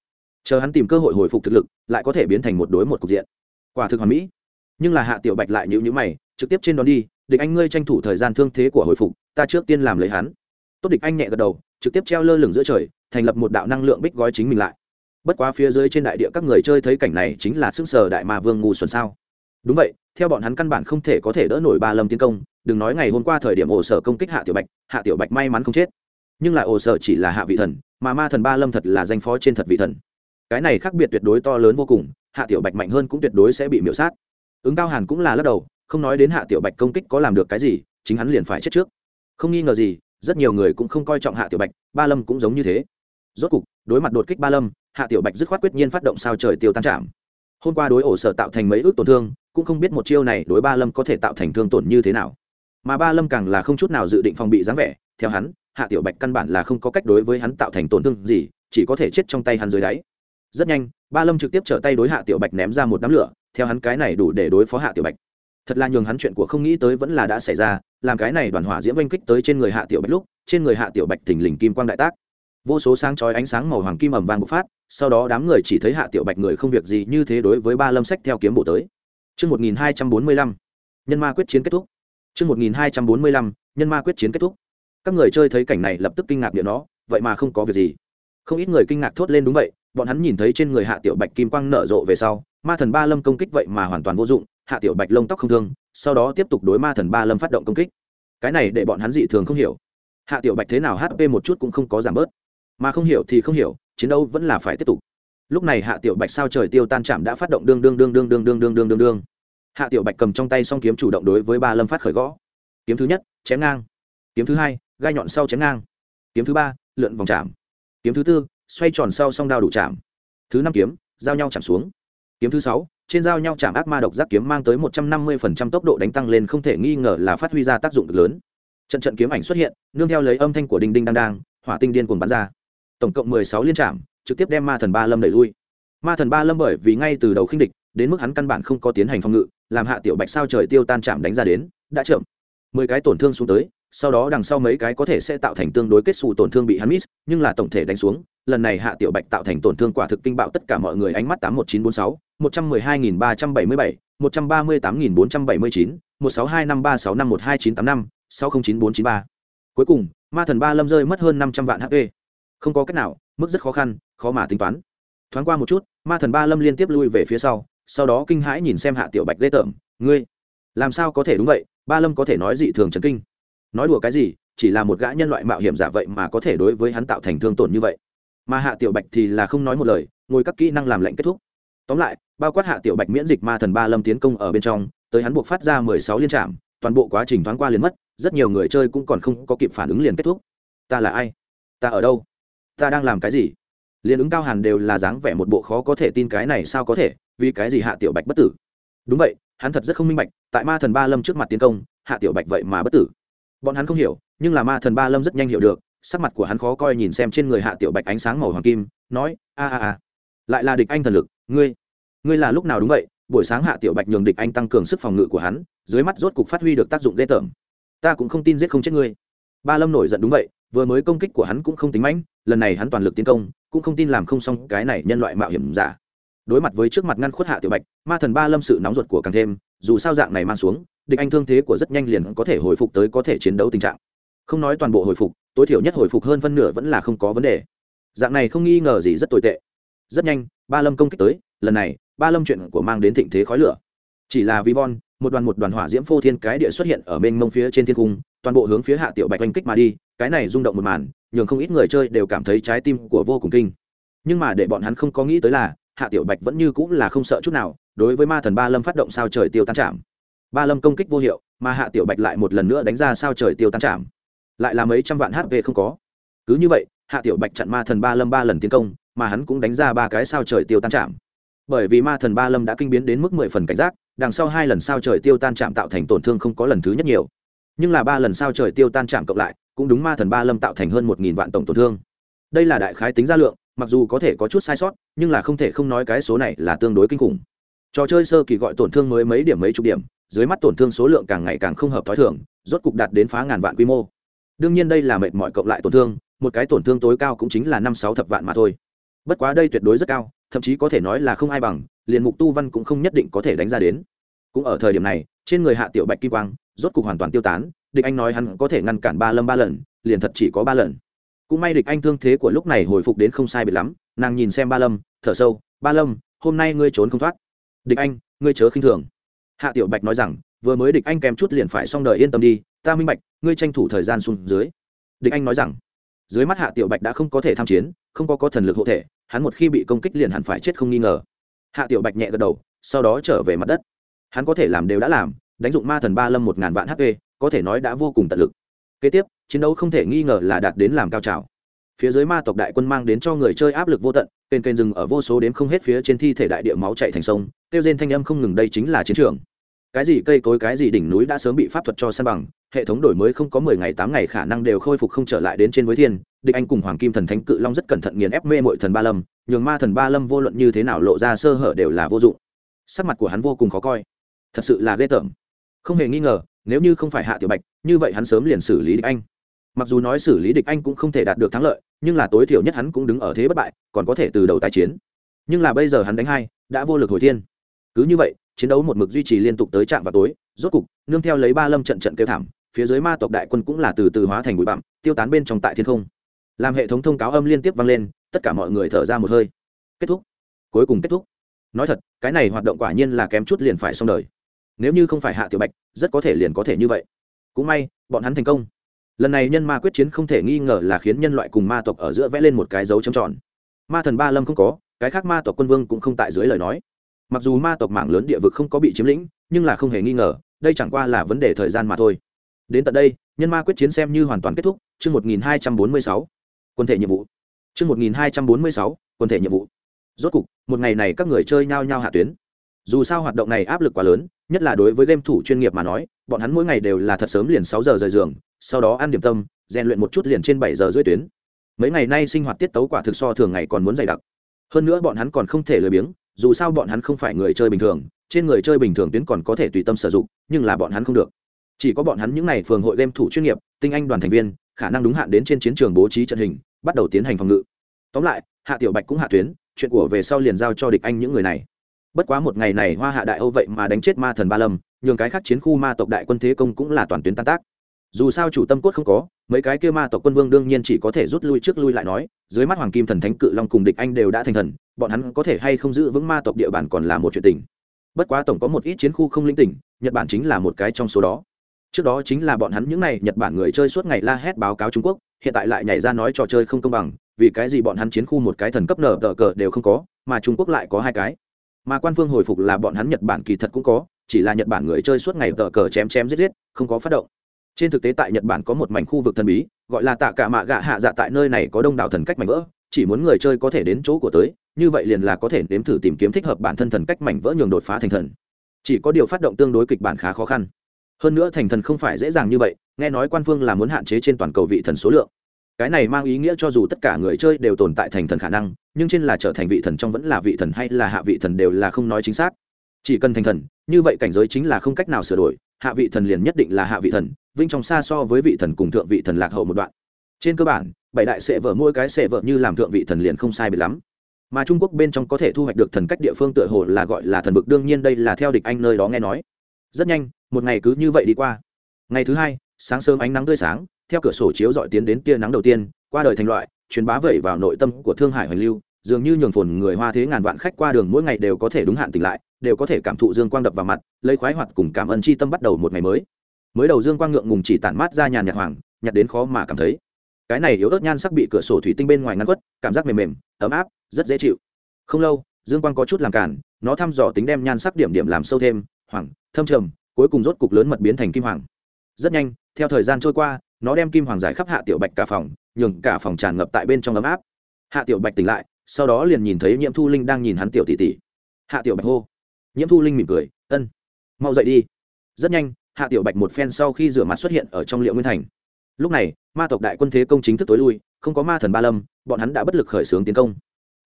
Chờ hắn tìm cơ hội hồi phục thực lực, lại có thể biến thành một đối một cục diện. Quả thực hoàn mỹ. Nhưng là hạ tiểu bạch lại nhữ nhữ mày, trực tiếp trên đón đi, địch anh ngươi tranh thủ thời gian thương thế của hồi phục, ta trước tiên làm lấy hắn. Tốt địch anh nhẹ gật đầu, trực tiếp treo lơ lửng giữa trời, thành lập một đạo năng lượng bích gói chính mình lại bất quá phía dưới trên đại địa các người chơi thấy cảnh này chính là xương sờ đại ma vương ngu xuẩn sao. Đúng vậy, theo bọn hắn căn bản không thể có thể đỡ nổi ba lâm tiến công, đừng nói ngày hôm qua thời điểm ổ sở công kích hạ tiểu bạch, hạ tiểu bạch may mắn không chết. Nhưng lại ổ sở chỉ là hạ vị thần, mà ma thần ba lâm thật là danh phó trên thật vị thần. Cái này khác biệt tuyệt đối to lớn vô cùng, hạ tiểu bạch mạnh hơn cũng tuyệt đối sẽ bị miễu sát. Ứng cao hàn cũng là lắc đầu, không nói đến hạ tiểu bạch công kích có làm được cái gì, chính hắn liền phải chết trước. Không nghi ngờ gì, rất nhiều người cũng không coi trọng hạ tiểu bạch, ba lâm cũng giống như thế. Rốt cục, đối mặt đột kích ba lâm hạ tiểu bạch dứt khoát quyết nhiên phát động sao trời tiêu tan chạm. Hôm qua đối ổ sở tạo thành mấy ước tổn thương, cũng không biết một chiêu này đối ba lâm có thể tạo thành thương tổn như thế nào. Mà ba lâm càng là không chút nào dự định phòng bị dáng vẻ, theo hắn, hạ tiểu bạch căn bản là không có cách đối với hắn tạo thành tổn thương gì, chỉ có thể chết trong tay hắn dưới đáy. Rất nhanh, ba lâm trực tiếp trở tay đối hạ tiểu bạch ném ra một đám lửa, theo hắn cái này đủ để đối phó hạ tiểu bạch. Thật là nhường hắn chuyện của không nghĩ tới vẫn là đã xảy ra, làm cái này đoàn hỏa diễm oanh kích tới trên người hạ tiểu bạch lúc, trên người hạ tiểu bạch thình lình kim quang đại tác vô số sáng chói ánh sáng màu hoàng kim ầm vàng bộc phát sau đó đám người chỉ thấy hạ tiểu bạch người không việc gì như thế đối với ba lâm sách theo kiếm bộ tới Trước 1245, nhân ma quyết chiến kết thúc. Trước 1245, nhân ma quyết chiến kết thúc. Các người chơi thấy cảnh này lập tức kinh ngạc điện nó, vậy mà không có việc gì. Không ít người kinh ngạc thốt lên đúng vậy, bọn hắn nhìn thấy trên người hạ tiểu bạch kim quang nở rộ về sau, ma thần ba lâm công kích vậy mà hoàn toàn vô dụng, hạ tiểu bạch lông tóc không thương, sau đó tiếp tục đối ma thần ba lâm phát động công kích. Cái này để bọn hắn dị thường không hiểu. Hạ tiểu bạch thế nào HP một chút cũng không có giảm bớt mà không hiểu thì không hiểu, chiến đấu vẫn là phải tiếp tục. Lúc này hạ tiểu bạch sao trời tiêu tan chạm đã phát động đương đương đương đương đương đương đương đương đương đương. Hạ tiểu bạch cầm trong tay song kiếm chủ động đối với ba lâm phát khởi gõ. Kiếm thứ nhất, chém ngang. Kiếm thứ hai, gai nhọn sau chém ngang. Kiếm thứ ba, lượn vòng chạm. Kiếm thứ tư, xoay tròn sau song đao đủ chạm. Thứ năm kiếm, giao nhau chạm xuống. Kiếm thứ sáu, trên giao nhau chạm ác ma độc giác kiếm mang tới một trăm năm mươi phần trăm tốc độ đánh tăng lên không thể nghi ngờ là phát huy ra tác dụng cực lớn. Trận trận kiếm ảnh xuất hiện, nương theo lấy âm thanh của đinh đinh đang đang hỏa tinh điên cuồng bắn ra tổng cộng mười sáu liên trạm, trực tiếp đem ma thần ba lâm đẩy lui. Ma thần ba lâm bởi vì ngay từ đầu khinh địch, đến mức hắn căn bản không có tiến hành phòng ngự, làm hạ tiểu bạch sao trời tiêu tan chạm đánh ra đến, đã chậm. Mười cái tổn thương xuống tới, sau đó đằng sau mấy cái có thể sẽ tạo thành tương đối kết xù tổn thương bị hắn miss, nhưng là tổng thể đánh xuống, lần này hạ tiểu bạch tạo thành tổn thương quả thực kinh bạo tất cả mọi người ánh mắt tám một chín bốn sáu, một trăm mười hai nghìn ba trăm bảy mươi bảy, một trăm ba mươi tám nghìn bốn trăm bảy mươi chín, một sáu hai năm ba sáu năm một hai chín tám năm, sáu không chín bốn chín ba. Cuối cùng, ma thần ba lâm rơi mất hơn năm trăm vạn hp không có cách nào, mức rất khó khăn, khó mà tính toán. Thoáng qua một chút, ma thần ba lâm liên tiếp lui về phía sau sau đó kinh hãi nhìn xem hạ tiểu bạch ghê tởm, ngươi, làm sao có thể đúng vậy? Ba lâm có thể nói dị thường trấn kinh. Nói đùa cái gì, chỉ là một gã nhân loại mạo hiểm giả vậy mà có thể đối với hắn tạo thành thương tổn như vậy. Mà hạ tiểu bạch thì là không nói một lời, ngồi các kỹ năng làm lệnh kết thúc. Tóm lại, bao quát hạ tiểu bạch miễn dịch ma thần ba lâm tiến công ở bên trong, tới hắn buộc phát ra mười sáu liên trạm, toàn bộ quá trình thoáng qua liền mất, rất nhiều người chơi cũng còn không có kịp phản ứng liền kết thúc. Ta là ai? Ta ở đâu? Ta đang làm cái gì? Liền ứng cao hàn đều là dáng vẻ một bộ khó có thể tin cái này sao có thể, vì cái gì hạ tiểu bạch bất tử? Đúng vậy, hắn thật rất không minh bạch, tại ma thần ba lâm trước mặt tiến công, hạ tiểu bạch vậy mà bất tử. Bọn hắn không hiểu, nhưng là ma thần ba lâm rất nhanh hiểu được, sắc mặt của hắn khó coi nhìn xem trên người hạ tiểu bạch ánh sáng màu hoàng kim, nói, a a a, lại là địch anh thần lực, ngươi ngươi là lúc nào đúng vậy? Buổi sáng hạ tiểu bạch nhường địch anh tăng cường sức phòng ngự của hắn, dưới mắt rốt cục phát huy được tác dụng ghê tởm. Ta cũng không tin giết không chết ngươi. Ba lâm nổi giận đúng vậy vừa mới công kích của hắn cũng không tính mãnh, lần này hắn toàn lực tiến công, cũng không tin làm không xong cái này nhân loại mạo hiểm giả. Đối mặt với trước mặt ngăn khuất hạ tiểu bạch, ma thần ba lâm sự nóng ruột của càng thêm, dù sao dạng này mang xuống, địch anh thương thế của rất nhanh liền có thể hồi phục tới có thể chiến đấu tình trạng. Không nói toàn bộ hồi phục, tối thiểu nhất hồi phục hơn phân nửa vẫn là không có vấn đề. Dạng này không nghi ngờ gì rất tồi tệ. Rất nhanh, ba lâm công kích tới, lần này, ba lâm chuyện của mang đến thịnh thế khói lửa. Chỉ là vi von, một đoàn một đoàn hỏa diễm phô thiên cái địa xuất hiện ở bên mông phía trên thiên cung, toàn bộ hướng phía hạ tiểu bạch oanh kích mà đi cái này rung động một màn, nhường không ít người chơi đều cảm thấy trái tim của vô cùng kinh. Nhưng mà để bọn hắn không có nghĩ tới là, hạ tiểu bạch vẫn như cũng là không sợ chút nào, đối với ma thần ba lâm phát động sao trời tiêu tan chạm. Ba lâm công kích vô hiệu, mà hạ tiểu bạch lại một lần nữa đánh ra sao trời tiêu tan chạm. Lại là mấy trăm vạn hp không có. Cứ như vậy, hạ tiểu bạch chặn ma thần ba lâm ba lần tiến công, mà hắn cũng đánh ra ba cái sao trời tiêu tan chạm. Bởi vì ma thần ba lâm đã kinh biến đến mức mười phần cảnh giác, đằng sau hai lần sao trời tiêu tan chạm tạo thành tổn thương không có lần thứ nhất nhiều. Nhưng là ba lần sao trời tiêu tan chạm cộng lại cũng đúng ma thần ba lâm tạo thành hơn một nghìn vạn tổng tổn thương. Đây là đại khái tính ra lượng, mặc dù có thể có chút sai sót, nhưng là không thể không nói cái số này là tương đối kinh khủng. Trò chơi sơ kỳ gọi tổn thương mới mấy điểm mấy chục điểm, dưới mắt tổn thương số lượng càng ngày càng không hợp t h ó i thưởng rốt cục đạt đến phá ngàn vạn quy mô. Đương nhiên đây là mệt mỏi cộng lại tổn thương, một cái tổn thương tối cao cũng chính là năm sáu thập vạn mà thôi. Bất quá đây tuyệt đối rất cao, thậm chí có thể nói là không ai bằng, liền mục tu văn cũng không nhất định có thể đánh ra đến. Cũng ở thời điểm này, trên người hạ tiểu bạch kim quang, rốt cục hoàn toàn tiêu tán địch anh nói hắn có thể ngăn cản ba lâm ba lần, liền thật chỉ có ba lần. Cũng may địch anh thương thế của lúc này hồi phục đến không sai biệt lắm, nàng nhìn xem ba lâm, thở sâu, ba lâm, hôm nay ngươi trốn không thoát. Địch anh, ngươi chớ khinh thường. Hạ tiểu bạch nói rằng, vừa mới địch anh kèm chút liền phải xong đời yên tâm đi, ta minh bạch, ngươi tranh thủ thời gian xuống dưới. Địch anh nói rằng, dưới mắt hạ tiểu bạch đã không có thể tham chiến, không có có thần lực hộ thể, hắn một khi bị công kích liền hẳn phải chết không nghi ngờ. Hạ tiểu bạch nhẹ gật đầu, sau đó trở về mặt đất. Hắn có thể làm đều đã làm, đánh dụng ma thần ba lâm một ngàn vạn hp có thể nói đã vô cùng tận lực. Kế tiếp, chiến đấu không thể nghi ngờ là đạt đến làm cao trào. Phía dưới ma tộc đại quân mang đến cho người chơi áp lực vô tận kênh kênh rừng ở vô số đến không hết phía trên thi thể đại địa máu chạy thành sông tiêu rên thanh âm không ngừng đây chính là chiến trường. Cái gì cây cối, cái gì đỉnh núi đã sớm bị pháp thuật cho san bằng, hệ thống đổi mới không có mười ngày, tám ngày khả năng đều khôi phục không trở lại đến trên với thiên. Địch anh cùng hoàng kim thần thánh cự long rất cẩn thận nghiền ép mê mội thần ba lâm, nhường ma thần ba lâm vô luận như thế nào lộ ra sơ hở đều là vô dụng. Sắc mặt của hắn vô cùng khó coi. Thật sự là ghê tởm không hề nghi ngờ, nếu như không phải hạ tiểu bạch, như vậy hắn sớm liền xử lý địch anh. Mặc dù nói xử lý địch anh cũng không thể đạt được thắng lợi, nhưng là tối thiểu nhất hắn cũng đứng ở thế bất bại, còn có thể từ đầu tái chiến. Nhưng là bây giờ hắn đánh hai, đã vô lực hồi thiên. Cứ như vậy, chiến đấu một mực duy trì liên tục tới trạm vào tối, rốt cục, nương theo lấy ba lâm trận trận kêu thảm, phía dưới ma tộc đại quân cũng là từ từ hóa thành bụi bặm, tiêu tán bên trong tại thiên không. Làm hệ thống thông cáo âm liên tiếp vang lên, tất cả mọi người thở ra một hơi. Kết thúc. Cuối cùng kết thúc. Nói thật, cái này hoạt động quả nhiên là kém chút liền phải xong đời nếu như không phải hạ tiểu bạch, rất có thể liền có thể như vậy. Cũng may, bọn hắn thành công. Lần này nhân ma quyết chiến không thể nghi ngờ là khiến nhân loại cùng ma tộc ở giữa vẽ lên một cái dấu trầm tròn. Ma thần ba lâm không có, cái khác ma tộc quân vương cũng không tại dưới lời nói. Mặc dù ma tộc mảng lớn địa vực không có bị chiếm lĩnh, nhưng là không hề nghi ngờ, đây chẳng qua là vấn đề thời gian mà thôi. Đến tận đây, nhân ma quyết chiến xem như hoàn toàn kết thúc, chương một nghìn hai trăm bốn mươi sáu. Quân thể nhiệm vụ. Chương một nghìn hai trăm bốn mươi sáu, quân thể nhiệm vụ. Rốt cục, một ngày này các người chơi nhao nhao hạ tuyến. Dù sao hoạt động này áp lực quá lớn nhất là đối với game thủ chuyên nghiệp mà nói, bọn hắn mỗi ngày đều là thật sớm liền sáu giờ rời giường, sau đó ăn điểm tâm, rèn luyện một chút liền trên bảy giờ rưỡi tuyến. Mấy ngày nay sinh hoạt tiết tấu quả thực so thường ngày còn muốn dày đặc. Hơn nữa bọn hắn còn không thể lười biếng, dù sao bọn hắn không phải người chơi bình thường, trên người chơi bình thường tuyến còn có thể tùy tâm sử dụng, nhưng là bọn hắn không được. Chỉ có bọn hắn những n à y phường hội game thủ chuyên nghiệp, tinh anh đoàn thành viên, khả năng đúng hạn đến trên chiến trường bố trí trận hình, bắt đầu tiến hành phòng ngự. Tóm lại, hạ tiểu bạch cũng hạ tuyến, chuyện của về sau liền giao cho địch anh những người này bất quá một ngày này hoa hạ đại âu vậy mà đánh chết ma thần ba lâm, nhường cái khác chiến khu ma tộc đại quân thế công cũng là toàn tuyến tan tác. Dù sao chủ tâm cốt không có, mấy cái kia ma tộc quân vương đương nhiên chỉ có thể rút lui trước lui lại nói, dưới mắt hoàng kim thần thánh cự long cùng địch anh đều đã thành thần, bọn hắn có thể hay không giữ vững ma tộc địa bàn còn là một chuyện tình. Bất quá tổng có một ít chiến khu không linh tỉnh, nhật bản chính là một cái trong số đó. Trước đó chính là bọn hắn những n à y nhật bản người chơi suốt ngày la hét báo cáo trung quốc, hiện tại lại nhảy ra nói trò chơi không công bằng, vì cái gì bọn hắn chiến khu một cái thần cấp nở tờ cờ đều không có, mà trung quốc lại có hai cái mà quan phương hồi phục là bọn hắn nhật bản kỳ thật cũng có, chỉ là nhật bản người chơi suốt ngày tờ cờ chém chém giết giết, không có phát động. Trên thực tế tại nhật bản có một mảnh khu vực thần bí, gọi là tạ cả mạ gạ hạ dạ tại nơi này có đông đảo thần cách mảnh vỡ, chỉ muốn người chơi có thể đến chỗ của tới, như vậy liền là có thể nếm thử tìm kiếm thích hợp bản thân thần cách mảnh vỡ nhường đột phá thành thần. Chỉ có điều phát động tương đối kịch bản khá khó khăn. Hơn nữa thành thần không phải dễ dàng như vậy, nghe nói quan phương là muốn hạn chế trên toàn cầu vị thần số lượng cái này mang ý nghĩa cho dù tất cả người chơi đều tồn tại thành thần khả năng, nhưng trên là trở thành vị thần trong vẫn là vị thần hay là hạ vị thần đều là không nói chính xác. Chỉ cần thành thần, như vậy cảnh giới chính là không cách nào sửa đổi, hạ vị thần liền nhất định là hạ vị thần, vinh trong xa so với vị thần cùng thượng vị thần lạc hậu một đoạn. Trên cơ bản, bảy đại sệ vợ mỗi cái sệ vợ như làm thượng vị thần liền không sai biệt lắm. Mà trung quốc bên trong có thể thu hoạch được thần cách địa phương tựa hồ là gọi là thần vực, đương nhiên đây là theo địch anh nơi đó nghe nói. Rất nhanh, một ngày cứ như vậy đi qua. Ngày thứ hai, sáng sớm ánh nắng tươi sáng theo cửa sổ chiếu dọi tiến đến tia nắng đầu tiên, qua đời thành loại, truyền bá vẩy vào nội tâm của thương hải hoành lưu, dường như nhường phồn người hoa thế ngàn vạn khách qua đường mỗi ngày đều có thể đúng hạn tỉnh lại, đều có thể cảm thụ dương quang đập vào mặt, lấy khoái hoạt cùng cảm ơn chi tâm bắt đầu một ngày mới. Mới đầu dương quang ngượng ngùng chỉ tản mát ra nhàn nhạt hoàng nhặt đến khó mà cảm thấy. Cái này yếu ớt nhan sắc bị cửa sổ thủy tinh bên ngoài ngăn quất, cảm giác mềm mềm, ấm áp, rất dễ chịu. Không lâu, dương quang có chút làm cản, nó thăm dò tính đem nhan sắc điểm điểm làm sâu thêm hoàng thâm trầm, cuối cùng rốt cục lớn mật biến thành kim hoàng. Rất nhanh, theo thời gian trôi qua nó đem kim hoàng giải khắp hạ tiểu bạch cả phòng, nhường cả phòng tràn ngập tại bên trong ấm áp. Hạ tiểu bạch tỉnh lại, sau đó liền nhìn thấy nhiễm thu linh đang nhìn hắn tiểu tỷ tỷ. Hạ tiểu bạch hô. Nhiễm thu linh mỉm cười, ân, mau dậy đi. Rất nhanh, hạ tiểu bạch một phen sau khi rửa mặt xuất hiện ở trong liệu nguyên thành. Lúc này, ma tộc đại quân thế công chính thức tối lui, không có ma thần ba lâm, bọn hắn đã bất lực khởi xướng tiến công.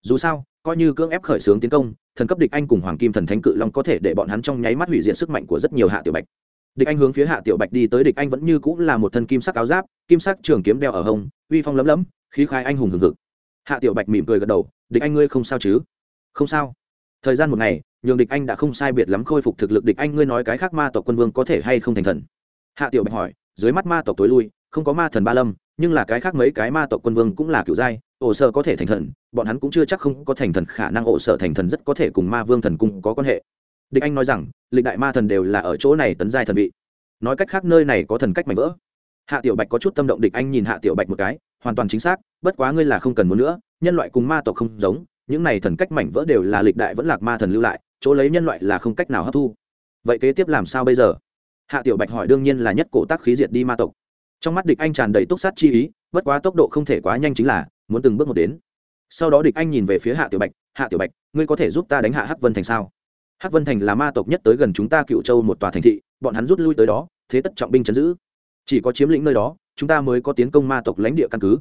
Dù sao, coi như cưỡng ép khởi xướng tiến công, thần cấp địch anh cùng hoàng kim thần thánh cự long có thể để bọn hắn trong nháy mắt hủy diện sức mạnh của rất nhiều hạ tiểu bạch địch anh hướng phía hạ tiểu bạch đi tới, địch anh vẫn như cũng là một thân kim sắc áo giáp, kim sắc trường kiếm đeo ở hông, uy phong lấm lấm, khí khai anh hùng hừng hực. Hạ tiểu bạch mỉm cười gật đầu, địch anh ngươi không sao chứ? Không sao. Thời gian một ngày, nhường địch anh đã không sai biệt lắm khôi phục thực lực, địch anh ngươi nói cái khác ma tộc quân vương có thể hay không thành thần? Hạ tiểu bạch hỏi, dưới mắt ma tộc tối lui, không có ma thần ba lâm, nhưng là cái khác mấy cái ma tộc quân vương cũng là kiểu giai ổ sở có thể thành thần, bọn hắn cũng chưa chắc không có thành thần, khả năng ổ sở thành thần rất có thể cùng ma vương thần cung có quan hệ địch anh nói rằng, lịch đại ma thần đều là ở chỗ này tấn giai thần vị. Nói cách khác nơi này có thần cách mạnh vỡ. Hạ tiểu bạch có chút tâm động địch anh nhìn hạ tiểu bạch một cái, hoàn toàn chính xác, bất quá ngươi là không cần muốn nữa, nhân loại cùng ma tộc không giống, những này thần cách mảnh vỡ đều là lịch đại vẫn lạc ma thần lưu lại, chỗ lấy nhân loại là không cách nào hấp thu. Vậy kế tiếp làm sao bây giờ? Hạ tiểu bạch hỏi đương nhiên là nhất cổ tác khí diệt đi ma tộc. Trong mắt địch anh tràn đầy túc sát chi ý, bất quá tốc độ không thể quá nhanh chính là, muốn từng bước một đến. Sau đó địch anh nhìn về phía hạ tiểu bạch, hạ tiểu bạch, ngươi có thể giúp ta đánh hạ hắc vân thành sao? Hắc vân thành là ma tộc nhất tới gần chúng ta cựu châu một tòa thành thị, bọn hắn rút lui tới đó, thế tất trọng binh chấn giữ. Chỉ có chiếm lĩnh nơi đó, chúng ta mới có tiến công ma tộc lãnh địa căn cứ.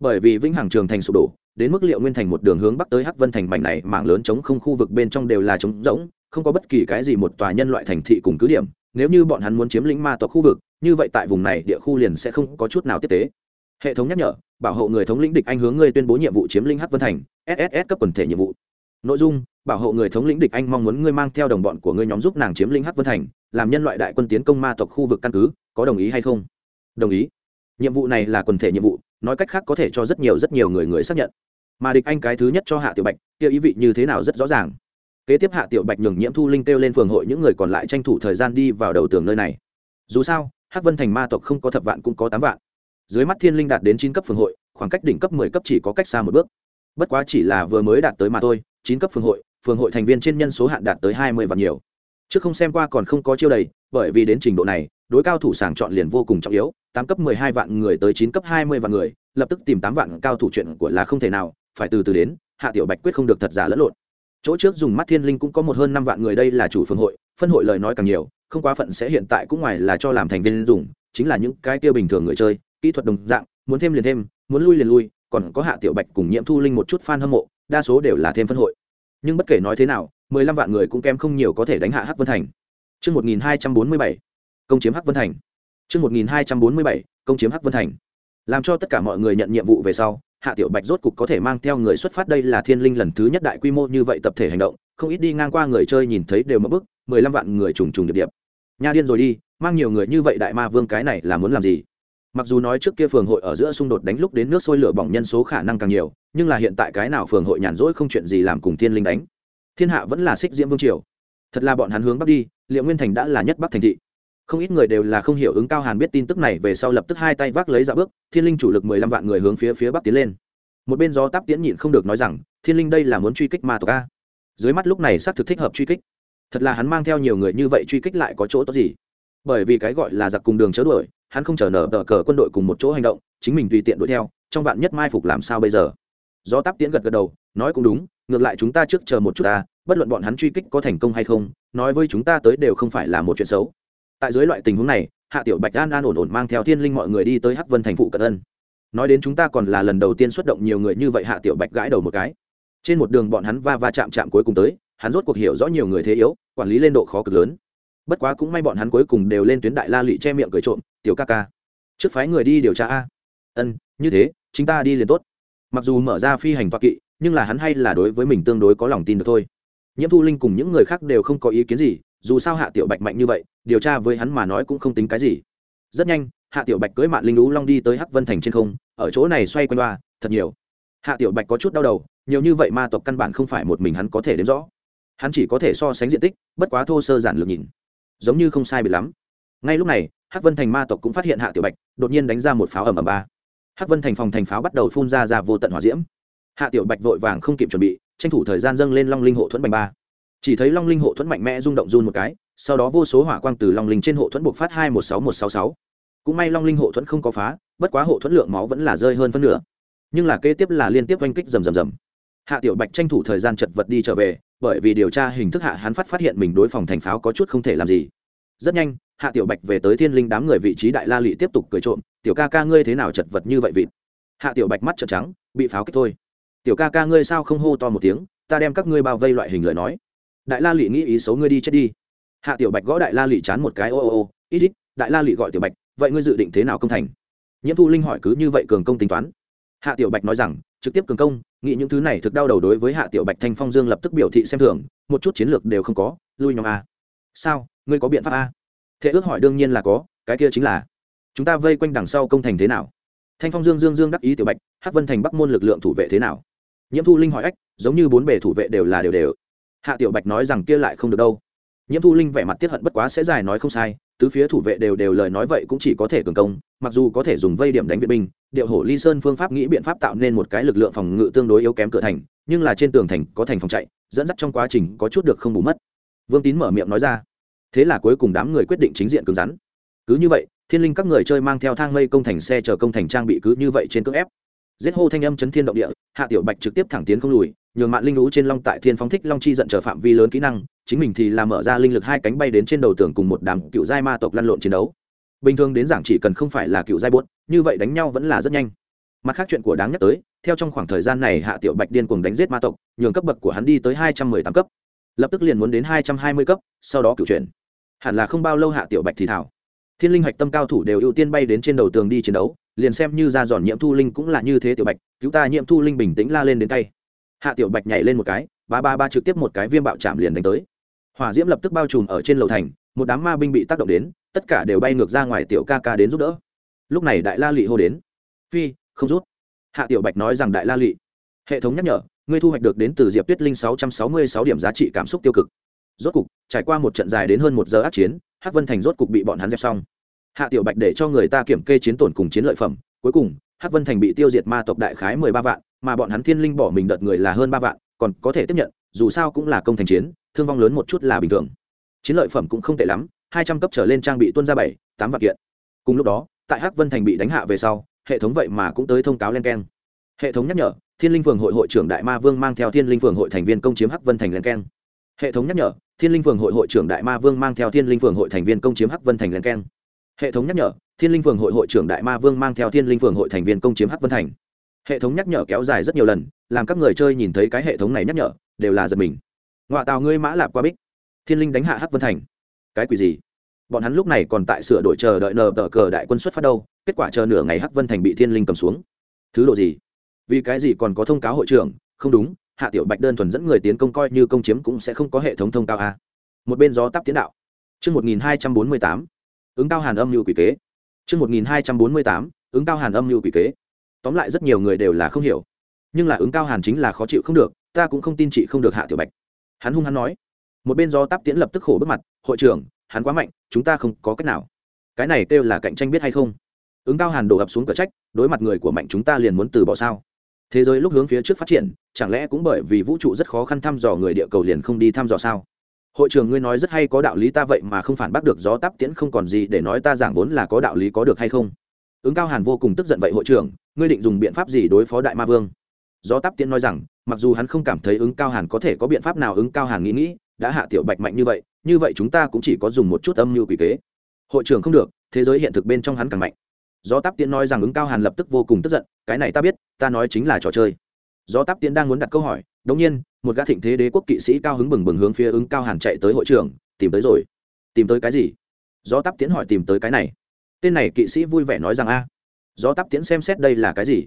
Bởi vì vĩnh hằng trường thành sụp đổ, đến mức liệu nguyên thành một đường hướng bắc tới hắc vân thành mảnh này, mảng lớn chống không khu vực bên trong đều là trống rỗng, không có bất kỳ cái gì một tòa nhân loại thành thị cùng cứ điểm. Nếu như bọn hắn muốn chiếm lĩnh ma tộc khu vực, như vậy tại vùng này, địa khu liền sẽ không có chút nào tiếp tế. Hệ thống nhắc nhở, bảo hộ người thống lĩnh địch anh hướng ngươi tuyên bố nhiệm vụ chiếm lĩnh hắc vân thành sss cấp quần thể nhiệm vụ. Nội dung bảo hộ người thống lĩnh địch anh mong muốn ngươi mang theo đồng bọn của ngươi nhóm giúp nàng chiếm lĩnh hắc vân thành, làm nhân loại đại quân tiến công ma tộc khu vực căn cứ, có đồng ý hay không? Đồng ý. Nhiệm vụ này là quần thể nhiệm vụ, nói cách khác có thể cho rất nhiều rất nhiều người người xác nhận. Mà địch anh cái thứ nhất cho hạ tiểu bạch, kia ý vị như thế nào rất rõ ràng. Kế tiếp hạ tiểu bạch nhường nhiễm thu linh kêu lên phường hội những người còn lại tranh thủ thời gian đi vào đầu tường nơi này. Dù sao, hắc vân thành ma tộc không có thập vạn cũng có tám vạn. Dưới mắt thiên linh đạt đến chín cấp phường hội, khoảng cách đỉnh cấp mười cấp chỉ có cách xa một bước. Bất quá chỉ là vừa mới đạt tới mà thôi, chín cấp phường hội phường hội thành viên trên nhân số hạn đạt tới hai mươi vạn nhiều. Trước không xem qua còn không có chiêu đầy, bởi vì đến trình độ này, đối cao thủ sàng chọn liền vô cùng trọng yếu, tám cấp mười hai vạn người tới chín cấp hai mươi vạn người, lập tức tìm tám vạn cao thủ chuyện của là không thể nào, phải từ từ đến, hạ tiểu bạch quyết không được thật giả lẫn lộn. Chỗ trước dùng mắt thiên linh cũng có một hơn năm vạn người đây là chủ phường hội, phân hội lời nói càng nhiều, không quá phận sẽ hiện tại cũng ngoài là cho làm thành viên dùng, chính là những cái kia bình thường người chơi, kỹ thuật đồng dạng, muốn thêm liền thêm, muốn lui liền lui, còn có hạ tiểu bạch cùng nhiễm thu linh một chút fan hâm mộ, đa số đều là thêm phân hội nhưng bất kể nói thế nào mười lăm vạn người cũng kém không nhiều có thể đánh hạ hắc vân thành Trước 1247, công chiếm hắc vân thành. Trước 1247, công chiếm hắc vân thành. làm cho tất cả mọi người nhận nhiệm vụ về sau hạ tiểu bạch rốt cục có thể mang theo người xuất phát đây là thiên linh lần thứ nhất đại quy mô như vậy tập thể hành động không ít đi ngang qua người chơi nhìn thấy đều mất bức mười lăm vạn người trùng trùng điệp điệp nha điên rồi đi mang nhiều người như vậy đại ma vương cái này là muốn làm gì mặc dù nói trước kia phường hội ở giữa xung đột đánh lúc đến nước sôi lửa bỏng nhân số khả năng càng nhiều, nhưng là hiện tại cái nào phường hội nhàn rỗi không chuyện gì làm cùng thiên linh đánh. Thiên hạ vẫn là xích diễm vương triều. Thật là bọn hắn hướng bắc đi, liệu nguyên thành đã là nhất bắc thành thị. Không ít người đều là không hiểu ứng cao hàn biết tin tức này về sau lập tức hai tay vác lấy dạ bước, thiên linh chủ lực mười lăm vạn người hướng phía phía bắc tiến lên. Một bên gió táp tiễn nhịn không được nói rằng, thiên linh đây là muốn truy kích ma tộc a? Dưới mắt lúc này xác thực thích hợp truy kích. Thật là hắn mang theo nhiều người như vậy truy kích lại có chỗ tốt gì? Bởi vì cái gọi là giặc cùng đường chớ đuổi hắn không chờ nở tờ cờ quân đội cùng một chỗ hành động, chính mình tùy tiện đuổi theo, trong vạn nhất mai phục làm sao bây giờ? Do táp tiễn gật gật đầu, nói cũng đúng, ngược lại chúng ta trước chờ một chút ta, bất luận bọn hắn truy kích có thành công hay không, nói với chúng ta tới đều không phải là một chuyện xấu. Tại dưới loại tình huống này, hạ tiểu bạch an an ổn ổn mang theo thiên linh mọi người đi tới hắc vân thành phụ cận ân. Nói đến chúng ta còn là lần đầu tiên xuất động nhiều người như vậy, hạ tiểu bạch gãi đầu một cái. Trên một đường bọn hắn va va chạm chạm cuối cùng tới, hắn rốt cuộc hiểu rõ nhiều người thế yếu, quản lý lên độ khó cực lớn bất quá cũng may bọn hắn cuối cùng đều lên tuyến đại la lụy che miệng cười trộm, tiểu ca ca, trước phái người đi điều tra a. Ân, như thế chúng ta đi liền tốt. Mặc dù mở ra phi hành toa kỵ, nhưng là hắn hay là đối với mình tương đối có lòng tin được thôi. Nhiễm thu linh cùng những người khác đều không có ý kiến gì, dù sao hạ tiểu bạch mạnh như vậy, điều tra với hắn mà nói cũng không tính cái gì. Rất nhanh, hạ tiểu bạch cưới mạng linh lũ long đi tới hắc vân thành trên không, ở chỗ này xoay quanh ba, thật nhiều. Hạ tiểu bạch có chút đau đầu, nhiều như vậy ma tộc căn bản không phải một mình hắn có thể đếm rõ. Hắn chỉ có thể so sánh diện tích, bất quá thô sơ giản lược nhìn giống như không sai biệt lắm. Ngay lúc này, hắc vân thành ma tộc cũng phát hiện hạ tiểu bạch, đột nhiên đánh ra một pháo ầm ầm ba. Hắc vân thành phòng thành pháo bắt đầu phun ra ra vô tận hỏa diễm. Hạ tiểu bạch vội vàng không kịp chuẩn bị, tranh thủ thời gian dâng lên long linh hộ thuẫn bành ba. Chỉ thấy long linh hộ thuẫn mạnh mẽ rung động run một cái, sau đó vô số hỏa quang từ long linh trên hộ thuẫn buộc phát hai một sáu một sáu sáu. Cũng may long linh hộ thuẫn không có phá, bất quá hộ thuẫn lượng máu vẫn là rơi hơn phân nửa. Nhưng là kế tiếp là liên tiếp oanh kích rầm rầm rầm. Hạ tiểu bạch tranh thủ thời gian chật vật đi trở về bởi vì điều tra hình thức hạ hắn phát phát hiện mình đối phòng thành pháo có chút không thể làm gì. Rất nhanh, hạ tiểu bạch về tới thiên linh đám người vị trí đại la lị tiếp tục cười trộm, tiểu ca ca ngươi thế nào chật vật như vậy vịt? Hạ tiểu bạch mắt trợn trắng, bị pháo kích thôi. Tiểu ca ca ngươi sao không hô to một tiếng, ta đem các ngươi bao vây loại hình lời nói. Đại la lị nghĩ ý xấu ngươi đi chết đi. Hạ tiểu bạch gõ đại la lị chán một cái, ô ô ô ít ít đại la lị gọi tiểu bạch, vậy ngươi dự định thế nào công thành? Nhiễm thu linh hỏi cứ như vậy cường công tính toán hạ tiểu bạch nói rằng, trực tiếp cường công, nghĩ những thứ này thực đau đầu đối với hạ tiểu bạch thanh phong dương lập tức biểu thị xem thường, một chút chiến lược đều không có, lui nhóm a. Sao, ngươi có biện pháp a? Thế ước hỏi đương nhiên là có, cái kia chính là, chúng ta vây quanh đằng sau công thành thế nào? Thanh phong dương dương dương đắc ý tiểu bạch Hát vân thành bắc môn lực lượng thủ vệ thế nào? Nhiễm thu linh hỏi ách, giống như bốn bề thủ vệ đều là đều đều. Hạ tiểu bạch nói rằng kia lại không được đâu. Nhiễm thu linh vẻ mặt tiết hận bất quá sẽ dài nói không sai tứ phía thủ vệ đều đều lời nói vậy cũng chỉ có thể cường công, mặc dù có thể dùng vây điểm đánh viện binh, điệu hổ ly sơn phương pháp nghĩ biện pháp tạo nên một cái lực lượng phòng ngự tương đối yếu kém cửa thành, nhưng là trên tường thành có thành phòng chạy, dẫn dắt trong quá trình có chút được không bù mất. Vương tín mở miệng nói ra, thế là cuối cùng đám người quyết định chính diện cứng rắn. Cứ như vậy, thiên linh các người chơi mang theo thang mây công thành xe chờ công thành trang bị cứ như vậy trên cưỡng ép. Giết hô thanh âm chấn thiên động địa, hạ tiểu bạch trực tiếp thẳng tiến không lùi nhường mạng linh lũ trên long tại thiên phóng thích long chi giận trở phạm vi lớn kỹ năng, chính mình thì làm mở ra linh lực hai cánh bay đến trên đầu tường cùng một đám cựu giai ma tộc lăn lộn chiến đấu. Bình thường đến giảng chỉ cần không phải là cựu giai buốt, như vậy đánh nhau vẫn là rất nhanh. Mặt khác chuyện của đáng nhắc tới, theo trong khoảng thời gian này hạ tiểu bạch điên cuồng đánh giết ma tộc, nhường cấp bậc của hắn đi tới hai trăm mười tám cấp. Lập tức liền muốn đến hai trăm hai mươi cấp, sau đó cựu chuyển. Hẳn là không bao lâu hạ tiểu bạch thì thảo. Thiên linh hạch tâm cao thủ đều ưu tiên bay đến trên đầu tường đi chiến đấu, liền xem như ra giòn nhiễm thu linh cũng là như thế tiểu bạch, cứu ta nhiễm thu linh bình tĩnh la lên đến tay hạ tiểu bạch nhảy lên một cái, ba ba ba trực tiếp một cái viêm bạo chạm liền đánh tới. Hỏa diễm lập tức bao trùm ở trên lầu thành, một đám ma binh bị tác động đến, tất cả đều bay ngược ra ngoài tiểu ca ca đến giúp đỡ. Lúc này đại la lị hô đến. Phi, không rút. Hạ tiểu bạch nói rằng đại la lị, hệ thống nhắc nhở, ngươi thu hoạch được đến từ diệp tuyết linh sáu trăm sáu mươi sáu điểm giá trị cảm xúc tiêu cực. Rốt cục, trải qua một trận dài đến hơn một giờ ác chiến, hắc vân thành rốt cục bị bọn hắn dẹp xong. Hạ tiểu bạch để cho người ta kiểm kê chiến tổn cùng chiến lợi phẩm, cuối cùng, hắc vân thành bị tiêu diệt ma tộc đại khái mười ba vạn mà bọn hắn thiên linh bỏ mình đợt người là hơn ba vạn, còn có thể tiếp nhận, dù sao cũng là công thành chiến, thương vong lớn một chút là bình thường. Chiến lợi phẩm cũng không tệ lắm, hai trăm cấp trở lên trang bị tuân ra bảy, tám vạn kiện. Cùng lúc đó, tại hắc vân thành bị đánh hạ về sau, hệ thống vậy mà cũng tới thông cáo len keng. Hệ thống nhắc nhở, thiên linh phường hội hội trưởng đại ma vương mang theo thiên linh phường hội thành viên công chiếm hắc vân thành len keng. Hệ thống nhắc nhở, thiên linh phường hội hội trưởng đại ma vương mang theo thiên linh phường hội thành viên công chiếm hắc vân thành len keng. Hệ thống nhắc nhở, thiên linh phường hội hội trưởng đại ma vương mang theo thiên linh phường hội thành viên công chiếm hắc vân thành hệ thống nhắc nhở kéo dài rất nhiều lần làm các người chơi nhìn thấy cái hệ thống này nhắc nhở đều là giật mình. Ngoại tàu ngươi mã lạp qua bích. Thiên linh đánh hạ hắc vân thành. Cái quỷ gì? Bọn hắn lúc này còn tại sửa đổi chờ đợi nờ tờ cờ đại quân xuất phát đâu kết quả chờ nửa ngày hắc vân thành bị thiên linh cầm xuống. Thứ độ gì? Vì cái gì còn có thông cáo hội trưởng? Không đúng hạ tiểu bạch đơn thuần dẫn người tiến công coi như công chiếm cũng sẽ không có hệ thống thông cáo a. Một bên gió tắp tiến đạo. Trước 1248, ứng cao hàn âm như quỷ kế. Trước 1248, ứng cao hàn âm như quỷ kế. Tóm lại rất nhiều người đều là không hiểu. Nhưng là ứng cao hàn chính là khó chịu không được, ta cũng không tin chị không được hạ tiểu bạch. Hắn hung hắn nói. Một bên gió tắp tiến lập tức khổ bước mặt, hội trưởng, hắn quá mạnh chúng ta không có cách nào cái này kêu là cạnh tranh biết hay không ứng cao hàn đổ ập xuống cửa trách đối mặt người của mạnh chúng ta liền muốn từ bỏ sao thế giới lúc hướng phía trước phát triển chẳng lẽ cũng bởi vì vũ trụ rất khó khăn thăm dò người địa cầu liền không đi thăm dò sao hội trưởng ngươi nói rất hay có đạo lý ta vậy mà không phản bác được gió tắp tiễn không còn gì để nói ta giảng vốn là có đạo lý có được hay không ứng cao hàn vô cùng tức giận vậy hội trưởng ngươi định dùng biện pháp gì đối phó đại ma vương? Gió tắp tiễn nói rằng, mặc dù hắn không cảm thấy ứng cao hàn có thể có biện pháp nào ứng cao hàn nghĩ nghĩ, đã hạ tiểu bạch mạnh như vậy như vậy chúng ta cũng chỉ có dùng một chút âm mưu quỷ kế. Hội trưởng không được, thế giới hiện thực bên trong hắn càng mạnh. Gió tắp tiễn nói rằng ứng cao hàn lập tức vô cùng tức giận, cái này ta biết, ta nói chính là trò chơi. Gió tắp tiễn đang muốn đặt câu hỏi, đống nhiên, một gã thịnh thế đế quốc kỵ sĩ cao hứng bừng bừng hướng phía ứng cao hàn chạy tới hội trưởng, tìm tới rồi. Tìm tới cái gì? Gió tắp tiễn hỏi tìm tới cái này. Tên này kỵ sĩ vui vẻ nói rằng a gió tắp tiễn xem xét đây là cái gì?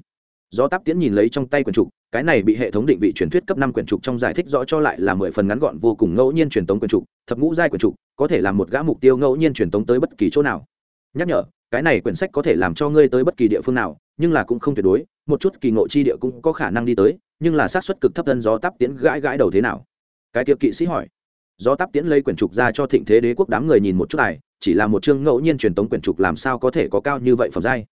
Gió tắp tiễn nhìn lấy trong tay quyển trục, cái này bị hệ thống định vị truyền thuyết cấp năm quyển trục trong giải thích rõ cho lại là mười phần ngắn gọn vô cùng ngẫu nhiên truyền tống quyển trục, thập ngũ giai quyển trục, có thể làm một gã mục tiêu ngẫu nhiên truyền tống tới bất kỳ chỗ nào. Nhắc nhở, cái này quyển sách có thể làm cho ngươi tới bất kỳ địa phương nào, nhưng là cũng không tuyệt đối, một chút kỳ ngộ chi địa cũng có khả năng đi tới, nhưng là xác suất cực thấp thân gió tắp tiễn gãi gãi đầu thế nào? Cái tiệp kỵ sĩ hỏi. Gió tắp tiễn lấy quyển trục ra cho thịnh thế đế quốc đám người nhìn một chút này, chỉ là một chương ngẫu nhiên truyền tống quyển trục làm sao có thể có cao như vậy phẩm giai?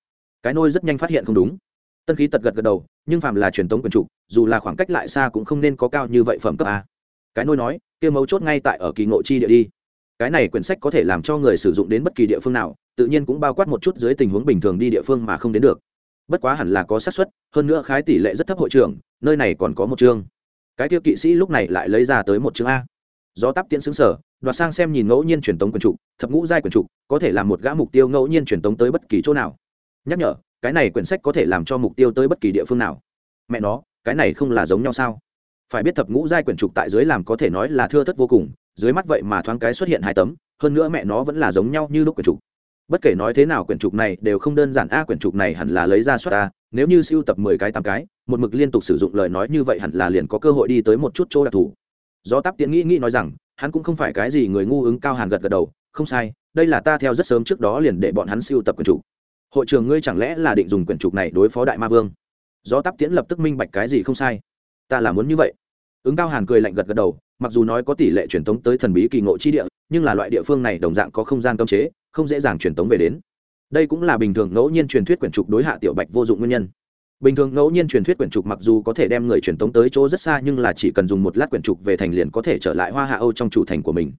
Cái nôi rất nhanh phát hiện không đúng. Tân khí tật gật gật đầu, nhưng phạm là truyền tống quyền trục dù là khoảng cách lại xa cũng không nên có cao như vậy phẩm cấp a. Cái nôi nói, kia mấu chốt ngay tại ở kỳ ngộ chi địa đi. Cái này quyển sách có thể làm cho người sử dụng đến bất kỳ địa phương nào, tự nhiên cũng bao quát một chút dưới tình huống bình thường đi địa phương mà không đến được. Bất quá hẳn là có xác suất, hơn nữa khái tỷ lệ rất thấp hội trưởng, nơi này còn có một chương. Cái tiêu kỵ sĩ lúc này lại lấy ra tới một chương a. Do tắp tiễn xứng sở, đoạt sang xem nhìn ngẫu nhiên truyền tống quyền trục thập ngũ giai quyền trục có thể là một gã mục tiêu ngẫu nhiên truyền tống tới bất kỳ chỗ nào nhắc nhở, cái này quyển sách có thể làm cho mục tiêu tới bất kỳ địa phương nào. Mẹ nó, cái này không là giống nhau sao? Phải biết thập ngũ giai quyển trục tại dưới làm có thể nói là thưa thất vô cùng, dưới mắt vậy mà thoáng cái xuất hiện hai tấm, hơn nữa mẹ nó vẫn là giống nhau như lúc quyển trục. Bất kể nói thế nào quyển trục này đều không đơn giản, a, quyển trục này hẳn là lấy ra suất a, nếu như siêu tập mười cái, tám cái, một mực liên tục sử dụng lời nói như vậy hẳn là liền có cơ hội đi tới một chút chỗ đặc thù. Do tắp tiễn nghĩ nghĩ nói rằng, hắn cũng không phải cái gì người ngu ứng cao hàn gật gật đầu, không sai, đây là ta theo rất sớm trước đó liền để bọn hắn siêu tập quyển trục hội trưởng ngươi chẳng lẽ là định dùng quyển trục này đối phó đại ma vương? Do tắp tiễn lập tức minh bạch cái gì không sai. Ta là muốn như vậy. Ứng cao hàn cười lạnh gật gật đầu, mặc dù nói có tỷ lệ truyền tống tới thần bí kỳ ngộ chi địa, nhưng là loại địa phương này đồng dạng có không gian cấm chế, không dễ dàng truyền tống về đến. Đây cũng là bình thường ngẫu nhiên truyền thuyết quyển trục đối hạ tiểu bạch vô dụng nguyên nhân. Bình thường ngẫu nhiên truyền thuyết quyển trục mặc dù có thể đem người truyền tống tới chỗ rất xa nhưng là chỉ cần dùng một lát quyển trục về thành liền có thể trở lại hoa hạ âu trong chủ thành của mình.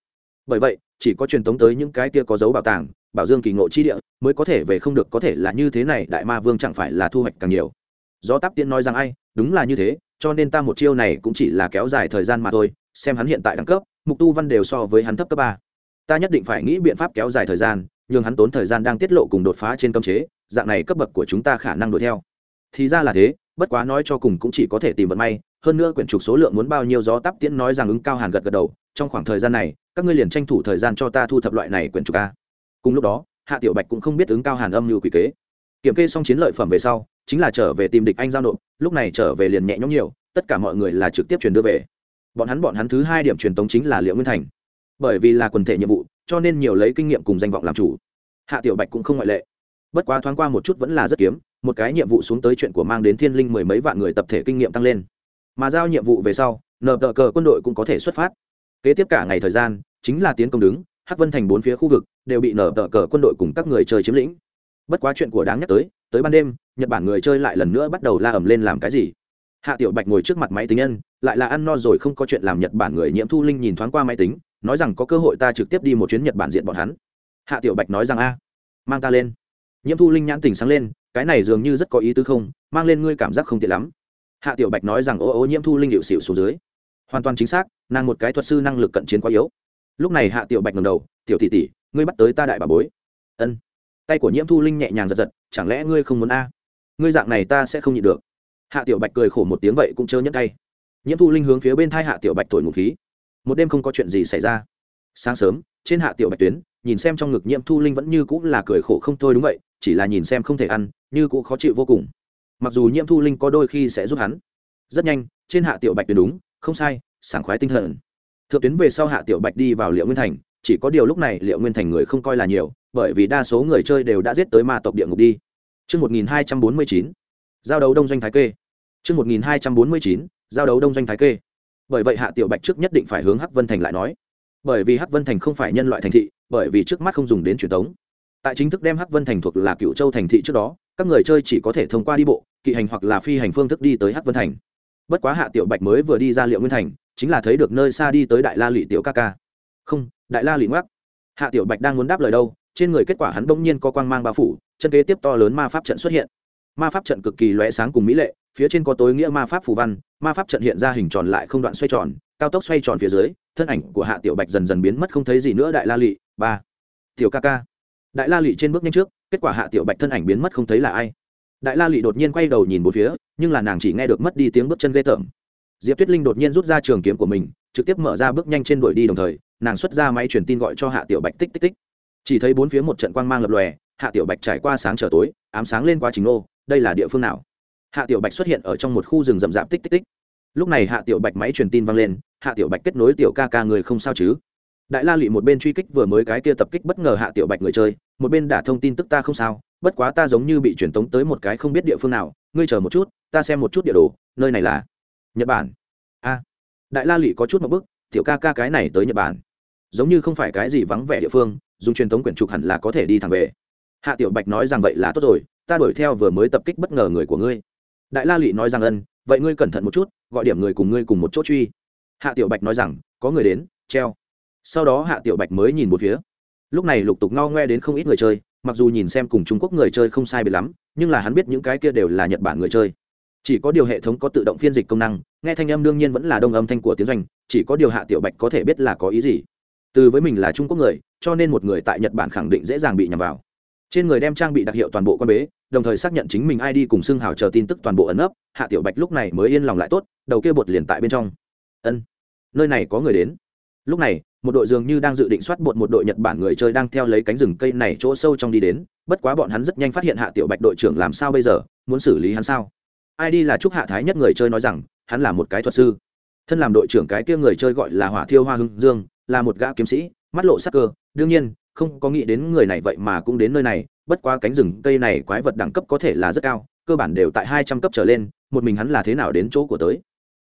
Bởi vậy chỉ có truyền tống tới những cái kia có dấu bảo tàng, bảo dương kỳ ngộ chi địa, mới có thể về không được, có thể là như thế này, đại ma vương chẳng phải là thu hoạch càng nhiều. Do tắp tiễn nói rằng, ai, đúng là như thế, cho nên ta một chiêu này cũng chỉ là kéo dài thời gian mà thôi, xem hắn hiện tại đẳng cấp, mục tu văn đều so với hắn thấp cấp ba. Ta nhất định phải nghĩ biện pháp kéo dài thời gian nhưng hắn tốn thời gian đang tiết lộ cùng đột phá trên cơm chế, dạng này cấp bậc của chúng ta khả năng đuổi theo. Thì ra là thế, bất quá nói cho cùng cũng chỉ có thể tìm vận may, hơn nữa quyển trục số lượng muốn bao nhiêu, gió tắp tiễn nói rằng ứng cao hàn gật gật đầu, trong khoảng thời gian này các ngươi liền tranh thủ thời gian cho ta thu thập loại này quyển trục a. Cùng lúc đó, hạ tiểu bạch cũng không biết ứng cao hàn âm như quỷ kế. Kiểm kê xong chiến lợi phẩm về sau, chính là trở về tìm địch anh giao nộp, lúc này trở về liền nhẹ nhõm nhiều, tất cả mọi người là trực tiếp truyền đưa về. Bọn hắn bọn hắn thứ hai điểm truyền tống chính là liệu nguyên thành. Bởi vì là quần thể nhiệm vụ, cho nên nhiều lấy kinh nghiệm cùng danh vọng làm chủ. Hạ tiểu bạch cũng không ngoại lệ. Bất quá thoáng qua một chút vẫn là rất kiếm, một cái nhiệm vụ xuống tới chuyện của mang đến thiên linh mười mấy vạn người tập thể kinh nghiệm tăng lên. Mà giao nhiệm vụ về sau, nợ tờ cờ quân đội cũng có thể xuất phát. Kế tiếp cả ngày thời gian chính là tiến công đứng, hắc vân thành bốn phía khu vực đều bị nở tờ cờ quân đội cùng các người chơi chiếm lĩnh. Bất quá chuyện của đáng nhắc tới tới ban đêm, nhật bản người chơi lại lần nữa bắt đầu la ầm lên làm cái gì? Hạ tiểu bạch ngồi trước mặt máy tính nhân, lại là ăn no rồi không có chuyện làm nhật bản người nhiễm thu linh nhìn thoáng qua máy tính, nói rằng có cơ hội ta trực tiếp đi một chuyến nhật bản diện bọn hắn. Hạ tiểu bạch nói rằng, a, mang ta lên. Nhiễm thu linh nhãn tình sáng lên, cái này dường như rất có ý tứ không? Mang lên ngươi cảm giác không tiện lắm. Hạ tiểu bạch nói rằng, ô ô, nhiễm thu linh hiệu xịu xuống dưới. Hoàn toàn chính xác, nàng một cái thuật sư năng lực cận chiến quá yếu lúc này hạ tiểu bạch ngầm đầu, tiểu tỷ tỷ, ngươi bắt tới ta đại bà bối. Ân. Tay của nhiễm thu linh nhẹ nhàng giật giật, chẳng lẽ ngươi không muốn a? Ngươi dạng này ta sẽ không nhịn được. Hạ tiểu bạch cười khổ một tiếng vậy cũng chớ nhấc tay. Nhiễm thu linh hướng phía bên thai hạ tiểu bạch thổi ngụ khí. Một đêm không có chuyện gì xảy ra. Sáng sớm, trên hạ tiểu bạch tuyến, nhìn xem trong ngực nhiễm thu linh vẫn như cũng là cười khổ không thôi đúng vậy, chỉ là nhìn xem không thể ăn, như cũng khó chịu vô cùng. Mặc dù nhiễm thu linh có đôi khi sẽ giúp hắn. Rất nhanh, trên hạ tiểu bạch tuyến đúng, không sai, sảng khoái tinh thần thượng tuyến về sau hạ tiểu bạch đi vào liệu nguyên thành chỉ có điều lúc này liệu nguyên thành người không coi là nhiều bởi vì đa số người chơi đều đã giết tới ma tộc địa ngục đi Trước 1249, giao đấu đông doanh thái kê. Trước 1249, giao đấu đông doanh thái kê. Bởi vậy Hạ Tiểu Bạch trước nhất định phải hướng Hắc Vân Thành lại nói. Bởi vì Hắc Vân Thành không phải nhân loại thành thị, bởi vì trước mắt không dùng đến truyền thống tại chính thức đem hắc vân thành thuộc là cựu châu thành thị trước đó các người chơi chỉ có thể thông qua đi bộ kỵ hành hoặc là phi hành phương thức đi tới hắc vân thành bất quá hạ tiểu bạch mới vừa đi ra liệu nguyên thành chính là thấy được nơi xa đi tới đại la lụy tiểu ca ca. Không, đại la lụy ngoắc. Hạ tiểu bạch đang muốn đáp lời đâu, trên người kết quả hắn bỗng nhiên có quang mang bao phủ, chân kế tiếp to lớn ma pháp trận xuất hiện. Ma pháp trận cực kỳ lóe sáng cùng mỹ lệ, phía trên có tối nghĩa ma pháp phù văn, ma pháp trận hiện ra hình tròn lại không đoạn xoay tròn, cao tốc xoay tròn phía dưới, thân ảnh của hạ tiểu bạch dần dần biến mất không thấy gì nữa đại la lụy ba. Tiểu ca ca. Đại la lụy trên bước nhanh trước, kết quả hạ tiểu bạch thân ảnh biến mất không thấy là ai. Đại la lụy đột nhiên quay đầu nhìn một phía, nhưng là nàng chỉ nghe được mất đi tiếng bước chân ghê tởm diệp tuyết linh đột nhiên rút ra trường kiếm của mình, trực tiếp mở ra bước nhanh trên đuổi đi đồng thời, nàng xuất ra máy truyền tin gọi cho hạ tiểu bạch tích tích tích. Chỉ thấy bốn phía một trận quang mang lập lòe, hạ tiểu bạch trải qua sáng trở tối, ám sáng lên quá trình nô, đây là địa phương nào? Hạ tiểu bạch xuất hiện ở trong một khu rừng rậm rạp tích tích tích. Lúc này hạ tiểu bạch máy truyền tin vang lên, hạ tiểu bạch kết nối tiểu ca ca người không sao chứ? Đại la lụy một bên truy kích vừa mới cái kia tập kích bất ngờ hạ tiểu bạch người chơi, một bên đả thông tin tức ta không sao, bất quá ta giống như bị truyền tống tới một cái không biết địa phương nào, ngươi chờ một chút, ta xem một chút địa đồ, nơi này là nhật bản. A, đại la lụy có chút một bức, tiểu ca ca cái này tới nhật bản. Giống như không phải cái gì vắng vẻ địa phương, dùng truyền thống quyển trục hẳn là có thể đi thẳng về. Hạ tiểu bạch nói rằng vậy là tốt rồi, ta đuổi theo vừa mới tập kích bất ngờ người của ngươi. Đại la lụy nói rằng ân, vậy ngươi cẩn thận một chút, gọi điểm người cùng ngươi cùng một chỗ truy. Hạ tiểu bạch nói rằng, có người đến, treo. Sau đó hạ tiểu bạch mới nhìn một phía. Lúc này lục tục ngao ngoe đến không ít người chơi, mặc dù nhìn xem cùng trung quốc người chơi không sai biệt lắm, nhưng là hắn biết những cái kia đều là nhật bản người chơi chỉ có điều hệ thống có tự động phiên dịch công năng, nghe thanh âm đương nhiên vẫn là đông âm thanh của tiếng doanh chỉ có điều hạ tiểu bạch có thể biết là có ý gì. Từ với mình là trung quốc người, cho nên một người tại nhật bản khẳng định dễ dàng bị nhầm vào. Trên người đem trang bị đặc hiệu toàn bộ quan bế, đồng thời xác nhận chính mình id cùng xưng hào chờ tin tức toàn bộ ấn ấp hạ tiểu bạch lúc này mới yên lòng lại tốt, đầu kia bột liền tại bên trong. Ân, nơi này có người đến. Lúc này, một đội dường như đang dự định soát bột một đội nhật bản người chơi đang theo lấy cánh rừng cây này chỗ sâu trong đi đến, bất quá bọn hắn rất nhanh phát hiện hạ tiểu bạch đội trưởng làm sao bây giờ, muốn xử lý hắn sao? Id là trúc hạ thái nhất người chơi nói rằng, hắn là một cái thuật sư. Thân làm đội trưởng cái kia người chơi gọi là hỏa thiêu hoa hưng dương, là một gã kiếm sĩ, mắt lộ sắc cơ. Đương nhiên, không có nghĩ đến người này vậy mà cũng đến nơi này, bất quá cánh rừng cây này quái vật đẳng cấp có thể là rất cao, cơ bản đều tại hai trăm cấp trở lên, một mình hắn là thế nào đến chỗ của tới.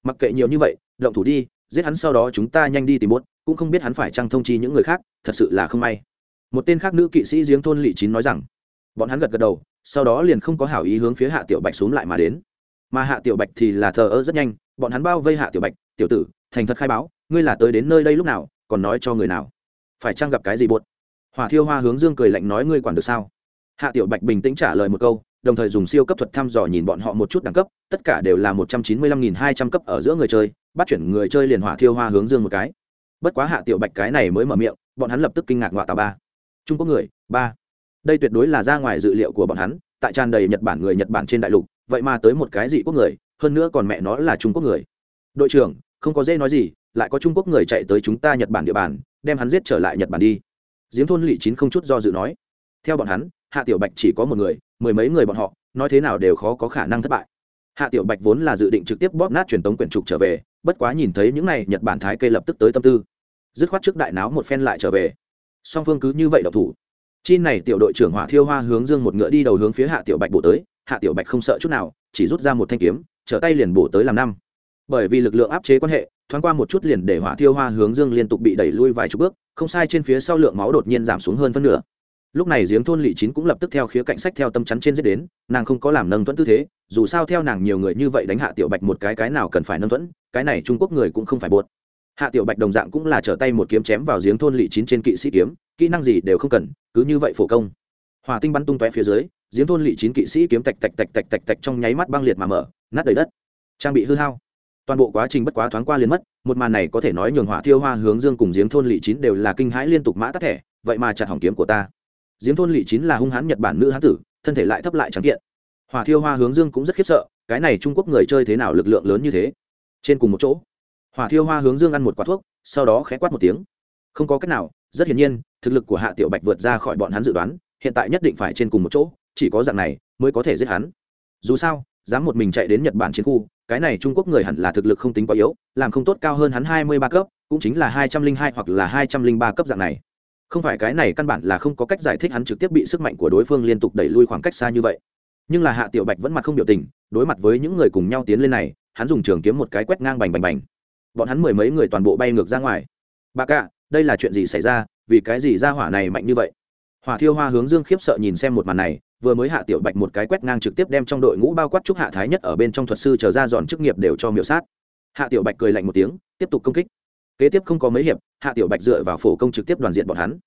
Mặc kệ nhiều như vậy, động thủ đi, giết hắn sau đó chúng ta nhanh đi tìm bốt, cũng không biết hắn phải trăng thông chi những người khác, thật sự là không may. Một tên khác nữ kỵ sĩ giếng thôn lỵ chín nói rằng, bọn hắn gật gật đầu, sau đó liền không có hảo ý hướng phía hạ tiểu bạch xuống lại mà đến mà hạ tiểu bạch thì là thờ ơ rất nhanh, bọn hắn bao vây hạ tiểu bạch, tiểu tử, thành thật khai báo, ngươi là tới đến nơi đây lúc nào, còn nói cho người nào? Phải chăng gặp cái gì buột hỏa thiêu hoa hướng dương cười lạnh nói, ngươi quản được sao? Hạ tiểu bạch bình tĩnh trả lời một câu, đồng thời dùng siêu cấp thuật thăm dò nhìn bọn họ một chút đẳng cấp, tất cả đều là một trăm chín mươi lăm nghìn hai trăm cấp ở giữa người chơi, bắt chuyển người chơi liền hỏa thiêu hoa hướng dương một cái. Bất quá hạ tiểu bạch cái này mới mở miệng, bọn hắn lập tức kinh ngạc ngoại tà ba. Trung quốc người, ba. Đây tuyệt đối là ra ngoài dự liệu của bọn hắn, tại tràn đầy nhật bản người nhật bản trên đại lục vậy mà tới một cái dị quốc người, hơn nữa còn mẹ nó là trung quốc người. Đội trưởng, không có dễ nói gì, lại có trung quốc người chạy tới chúng ta nhật bản địa bàn, đem hắn giết trở lại nhật bản đi. Giếng thôn lỵ chín không chút do dự nói. Theo bọn hắn, hạ tiểu bạch chỉ có một người, mười mấy người bọn họ, nói thế nào đều khó có khả năng thất bại. Hạ tiểu bạch vốn là dự định trực tiếp bóp nát truyền tống quyển trục trở về, bất quá nhìn thấy những này nhật bản thái kê lập tức tới tâm tư. Dứt khoát trước đại náo một phen lại trở về. Song phương cứ như vậy độc thủ. Chi này tiểu đội trưởng hỏa thiêu hoa hướng dương một ngựa đi đầu hướng phía hạ tiểu bạch bổ tới hạ tiểu bạch không sợ chút nào, chỉ rút ra một thanh kiếm, trở tay liền bổ tới làm năm. Bởi vì lực lượng áp chế quan hệ, thoáng qua một chút liền để hỏa thiêu hoa hướng dương liên tục bị đẩy lui vài chục bước, không sai trên phía sau lượng máu đột nhiên giảm xuống hơn phân nửa. Lúc này giếng thôn lỵ chín cũng lập tức theo khía cạnh sách theo tâm chắn trên giết đến, nàng không có làm nâng thuẫn tư thế, dù sao theo nàng nhiều người như vậy đánh hạ tiểu bạch một cái cái nào cần phải nâng thuẫn, cái này trung quốc người cũng không phải buột. hạ tiểu bạch đồng dạng cũng là trở tay một kiếm chém vào giếng thôn lỵ chín trên kỵ sĩ kiếm, kỹ năng gì đều không cần, cứ như vậy phổ công. Hòa tinh bắn tung tóe phía dưới giếng thôn lỵ chín kỵ sĩ kiếm tạch tạch tạch tạch tạch tạch trong nháy mắt băng liệt mà mở, nát đầy đất. Trang bị hư hao. Toàn bộ quá trình bất quá thoáng qua liền mất, một màn này có thể nói nhường hỏa thiêu hoa hướng dương cùng giếng thôn lỵ chín đều là kinh hãi liên tục mã tắt thẻ, vậy mà chặt hỏng kiếm của ta. Giếng thôn lỵ chín là hung hãn nhật bản nữ hán tử, thân thể lại thấp lại trắng kiện. Hỏa thiêu hoa hướng dương cũng rất khiếp sợ, cái này trung quốc người chơi thế nào lực lượng lớn như thế? Trên cùng một chỗ, hỏa thiêu hoa hướng dương ăn một quả thuốc, sau đó khẽ quát một tiếng. Không có cách nào, rất hiển nhiên, thực lực của hạ tiểu bạch vượt ra khỏi bọn hắn dự đoán, hiện tại nhất định phải trên cùng một chỗ chỉ có dạng này mới có thể giết hắn. Dù sao, dám một mình chạy đến nhật bản chiến khu, cái này trung quốc người hẳn là thực lực không tính quá yếu, làm không tốt cao hơn hắn hai mươi ba cấp, cũng chính là hai trăm linh hai hoặc là hai trăm linh ba cấp dạng này. Không phải cái này căn bản là không có cách giải thích hắn trực tiếp bị sức mạnh của đối phương liên tục đẩy lui khoảng cách xa như vậy. Nhưng là hạ tiểu bạch vẫn mặt không biểu tình, đối mặt với những người cùng nhau tiến lên này, hắn dùng trường kiếm một cái quét ngang bành bành bành. Bọn hắn mười mấy người toàn bộ bay ngược ra ngoài. Bà cạ đây là chuyện gì xảy ra? Vì cái gì ra hỏa này mạnh như vậy? Hỏa thiêu hoa hướng dương khiếp sợ nhìn xem một màn này, vừa mới hạ tiểu bạch một cái quét ngang trực tiếp đem trong đội ngũ bao quát trúc hạ thái nhất ở bên trong thuật sư chờ ra dọn chức nghiệp đều cho miểu sát. Hạ tiểu bạch cười lạnh một tiếng, tiếp tục công kích. Kế tiếp không có mấy hiệp, hạ tiểu bạch dựa vào phổ công trực tiếp đoàn diện bọn hắn.